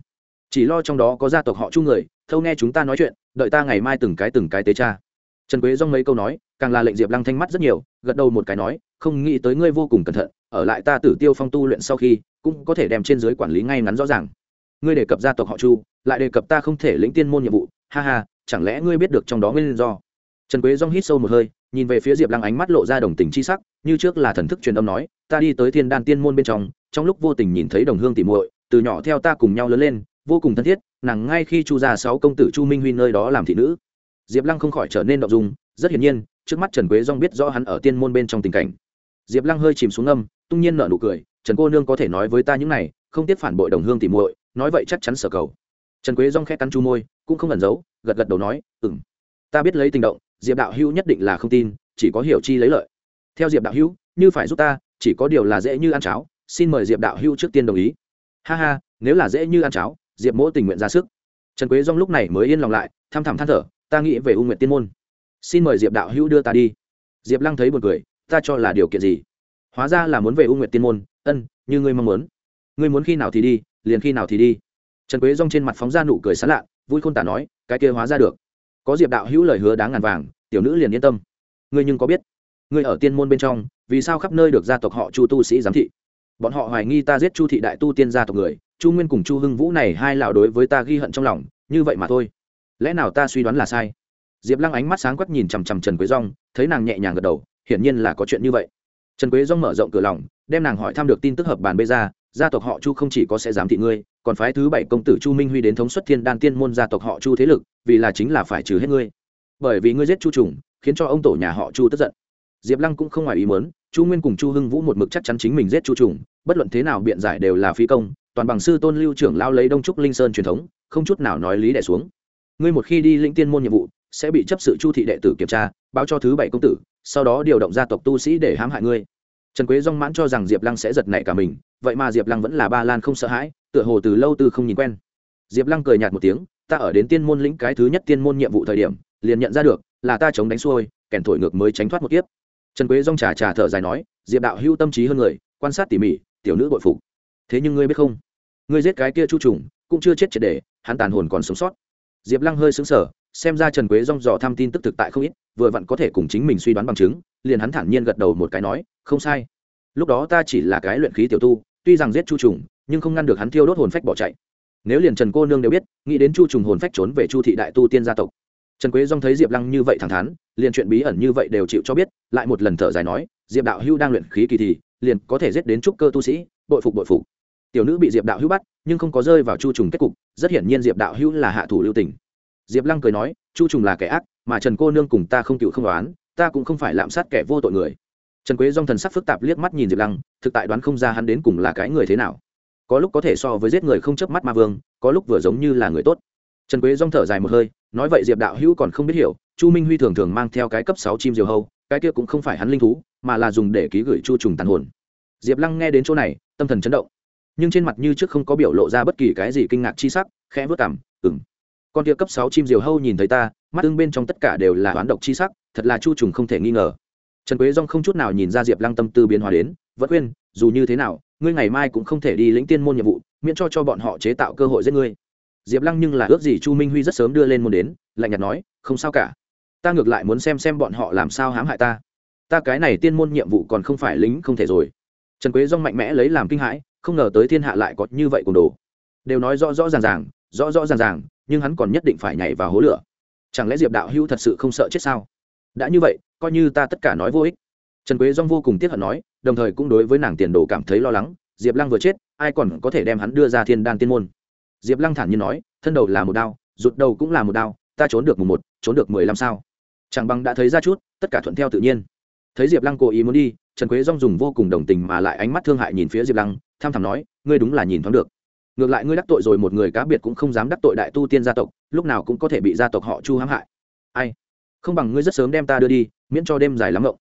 Speaker 1: Chỉ lo trong đó có gia tộc họ chu người, thâu nghe chúng ta nói chuyện, đợi ta ngày mai từng cái từng cái tế cha trần quế dong mấy câu nói, càng là lệnh diệp lăng thanh mắt rất nhiều, gật đầu một cái nói, không nghĩ tới ngươi vô cùng cẩn thận, ở lại ta tử tiêu phong tu luyện sau khi, cũng có thể đem trên giới quản lý ngay ngắn rõ ràng ngươi đề cập gia tộc họ chu, lại đề cập ta không thể lĩnh tiên môn nhiệm vụ, ha ha, chẳng lẽ ngươi biết được trong đó nguyên do? Trần quế dong hít sâu một hơi, nhìn về phía diệp lăng ánh mắt lộ ra đồng tình c h i sắc, như trước là thần thức truyền âm nói, ta đi tới thiên đan tiên môn bên trong trong lúc vô tình nhìn thấy đồng hương tỉ muội, từ nhỏ theo ta cùng nhau lớn lên, vô cùng thân thiết, nàng ngay khi chu gia sáu công tử chu minh huy nơi đó làm thị nữ. Diệp lăng không khỏi trở nên động dung, rất hiển nhiên, trước mắt trần quế dong biết rõ hắn ở tiên môn bên trong tình cảnh. Diệp lăng hơi chìm xuống âm, tung nhiên nở nụ cười, trần cô nương có thể nói với ta những này, không tiếc phản bội đồng hương tỉ muội nói vậy chắc chắn sở cầu. Trần quế dong khét cắn chu môi, cũng không ẩn giấu, gật gật đầu nói ừ m ta biết lấy tình động, diệp đạo hữu nhất định là không tin, chỉ có hiểu chi lấy lợi. Theo diệp đạo hữu, như phải giúp ta, chỉ có điều là dễ như ăn cháo, xin mời diệp đạo hữu trước tiên đồng ý. Ha ha, nếu là dễ như ăn cháo, diệp mỗ tình nguyện ra sức. Trần quế dong lúc này mới yên lòng lại, thăm thẳm than thở, ta nghĩ về u nguyện tiên môn. Xin mời diệp đạo hữu đưa ta đi. Diệp lăng thấy b u ồ n cười, ta cho là điều kiện gì? Hóa ra là muốn về u nguyện tiên môn, ân, như ngươi mong muốn. Ngươi muốn khi nào thì đi liền khi nào thì đi? Trần quế rong trên mặt phóng ra nụ cười sán lạ, vui khôn tả nói, cái kia hóa ra được. Có diệp đạo hữu lời hứa đáng ngàn vàng, tiểu nữ liền yên tâm. Ngươi nhưng có biết, ngươi ở tiên môn bên trong, vì sao khắp nơi được gia tộc họ chu tu sĩ giám thị? Bọn họ hoài nghi ta giết chu thị đại tu tiên gia tộc người, chu nguyên cùng chu hưng vũ này hai lão đối với ta ghi hận trong lòng, như vậy mà thôi. Lẽ nào ta suy đoán là sai? Diệp lăng ánh mắt sáng quắc nhìn chằm chằm trần quế rong thấy nàng nhẹ nhàng gật đầu, hiển nhiên là có chuyện như vậy. Trần quế rong mở rộng cửa lòng, đem nàng hỏi thăm được tin tức hợp bàn bê ra gia tộc họ chu không chỉ có sẽ giám thị ngươi, còn phái thứ bảy công tử chu minh huy đến thống xuất thiên đan tiên môn gia tộc họ chu thế lực, vì là chính là phải trừ hết ngươi. Bởi vì ngươi giết chu trùng, khiến cho ông tổ nhà họ chu tức giận. Diệp lăng cũng không ngoài ý mớn chu nguyên cùng chu hưng vũ một mực chắc chắn chính mình giết chu trùng, bất luận thế nào biện giải đều là phi công, toàn bằng sư tôn lưu trưởng lao lấy đông trúc linh sơn truyền thống, không chút nào nói lý đẻ xuống. Ngươi một khi đi lĩnh tiên môn nhiệm vụ, sẽ bị chấp sự chu thị đệ tử kiểm tra, báo cho thứ bảy công tử, sau đó điều động gia tộc tu sĩ để hãm hại ngươi trần quế dong mãn cho rằng diệp lăng sẽ giật nảy cả mình, vậy mà diệp lăng vẫn là ba lan không sợ hãi, tựa hồ từ lâu tư không nhìn quen. Diệp lăng cười nhạt một tiếng, ta ở đến tiên môn lĩnh cái thứ nhất tiên môn nhiệm vụ thời điểm, liền nhận ra được, là ta chống đánh xuôi, kèn thổi ngược mới tránh thoát một kiếp. Trần quế dong trà trà thở dài nói, diệp đạo hưu tâm trí hơn người, quan sát tỉ mỉ, tiểu nữ bội phục. Thế nhưng ngươi biết không? Ngươi giết cái kia chu trùng, cũng chưa chết triệt để, hắn tàn hồn còn sống sót. Diệp lăng hơi xứng sở xem ra trần quế rong dò thăm tin tức thực tại không ít, vừa vặn có thể cùng chính mình suy đoán bằng chứng, liền hắn thản nhiên gật đầu một cái nói, không sai. Lúc đó ta chỉ là cái luyện khí tiểu tu, tuy rằng giết chu trùng, nhưng không ngăn được hắn thiêu đốt hồn phách bỏ chạy. Nếu liền trần cô nương đều biết, nghĩ đến chu trùng hồn phách trốn về chu thị đại tu tiên gia tộc. Trần quế dong thấy diệp lăng như vậy thẳng thắn, liền chuyện bí ẩn như vậy đều chịu cho biết, lại một lần thở dài nói, diệp đạo hưu đang luyện khí kỳ thì, liền có thể giết đến trúc cơ tu sĩ, bội phục bội phục. Tiểu nữ bị diệp đạo hưu bắt, nhưng không có rơi vào chu trùng kết cục, rất hiển nhiên diệp đạo hưu là hạ thủ lưu tình diệp lăng cười nói, chu trùng là kẻ ác, mà trần cô nương cùng ta không cựu không đoán, ta cũng không phải lạm sát kẻ vô tội người. Trần quế dong thần sắc phức tạp liếc mắt nhìn diệp lăng, thực tại đoán không ra hắn đến cùng là cái người thế nào. Có lúc có thể so với giết người không chớp mắt ma vương, có lúc vừa giống như là người tốt. Trần quế dong thở dài một hơi, nói vậy diệp đạo hữu còn không biết hiểu, chu minh huy thường thường mang theo cái cấp sáu chim diều hâu, cái kia cũng không phải hắn linh thú, mà là dùng để ký gửi chu trùng tàn hồn. Diệp lăng nghe đến chỗ này, tâm thần chấn động. Nhưng trên mặt như trước không có biểu lộ ra bất kỳ cái gì kinh ngạc chi sắc, khẽ vớt cảm ừng con kia cấp sáu chim diều hâu nhìn thấy ta, mắt ưng bên trong tất cả đều là oán độc chi sắc, thật là chu trùng không thể nghi ngờ. Trần quế dong không chút nào nhìn ra diệp lăng tâm tư biến hóa đến, vẫn khuyên, dù như thế nào, ngươi ngày mai cũng không thể đi lĩnh tiên môn nhiệm vụ, miễn cho cho bọn họ chế tạo cơ hội giết ngươi. Diệp lăng nhưng là ước gì chu minh huy rất sớm đưa lên môn đến, lạnh nhạt nói, không sao cả. Ta ngược lại muốn xem xem bọn họ làm sao hãm hại ta. Ta cái này tiên môn nhiệm vụ còn không phải lính không thể rồi. Trần quế dong mạnh mẽ lấy làm kinh hãi, không ngờ tới thiên hạ lại có như vậy cùng đồ. Đều nói rõ rõ ràng ràng, rõ rõ ràng ràng nhưng hắn còn nhất định phải nhảy vào hố lửa. Chẳng lẽ diệp đạo hữu thật sự không sợ chết sao? Đã như vậy, coi như ta tất cả nói vô ích. Trần quế dong vô cùng tiếc hận nói, đồng thời cũng đối với nàng tiền đồ cảm thấy lo lắng, diệp lăng vừa chết, ai còn có thể đem hắn đưa ra thiên đan tiên môn? Diệp lăng thản nhiên nói, thân đầu là một đao, rụt đầu cũng là một đao, ta trốn được mùng một, trốn được mười lăm sao? Chẳng bằng đã thấy ra chút, tất cả thuận theo tự nhiên. Thấy diệp lăng cố ý muốn đi, trần quế dong dùng vô cùng đồng tình mà lại ánh mắt thương hại nhìn phía diệp lăng, tham thảm nói, ngươi đúng là nhìn thoáng được ngược lại ngươi đắc tội rồi một người cá biệt cũng không dám đắc tội đại tu tiên gia tộc, lúc nào cũng có thể bị gia tộc họ chu hãm hại. Ai? Không bằng ngươi rất sớm đem ta đưa đi, miễn cho đêm dài lắm ngộng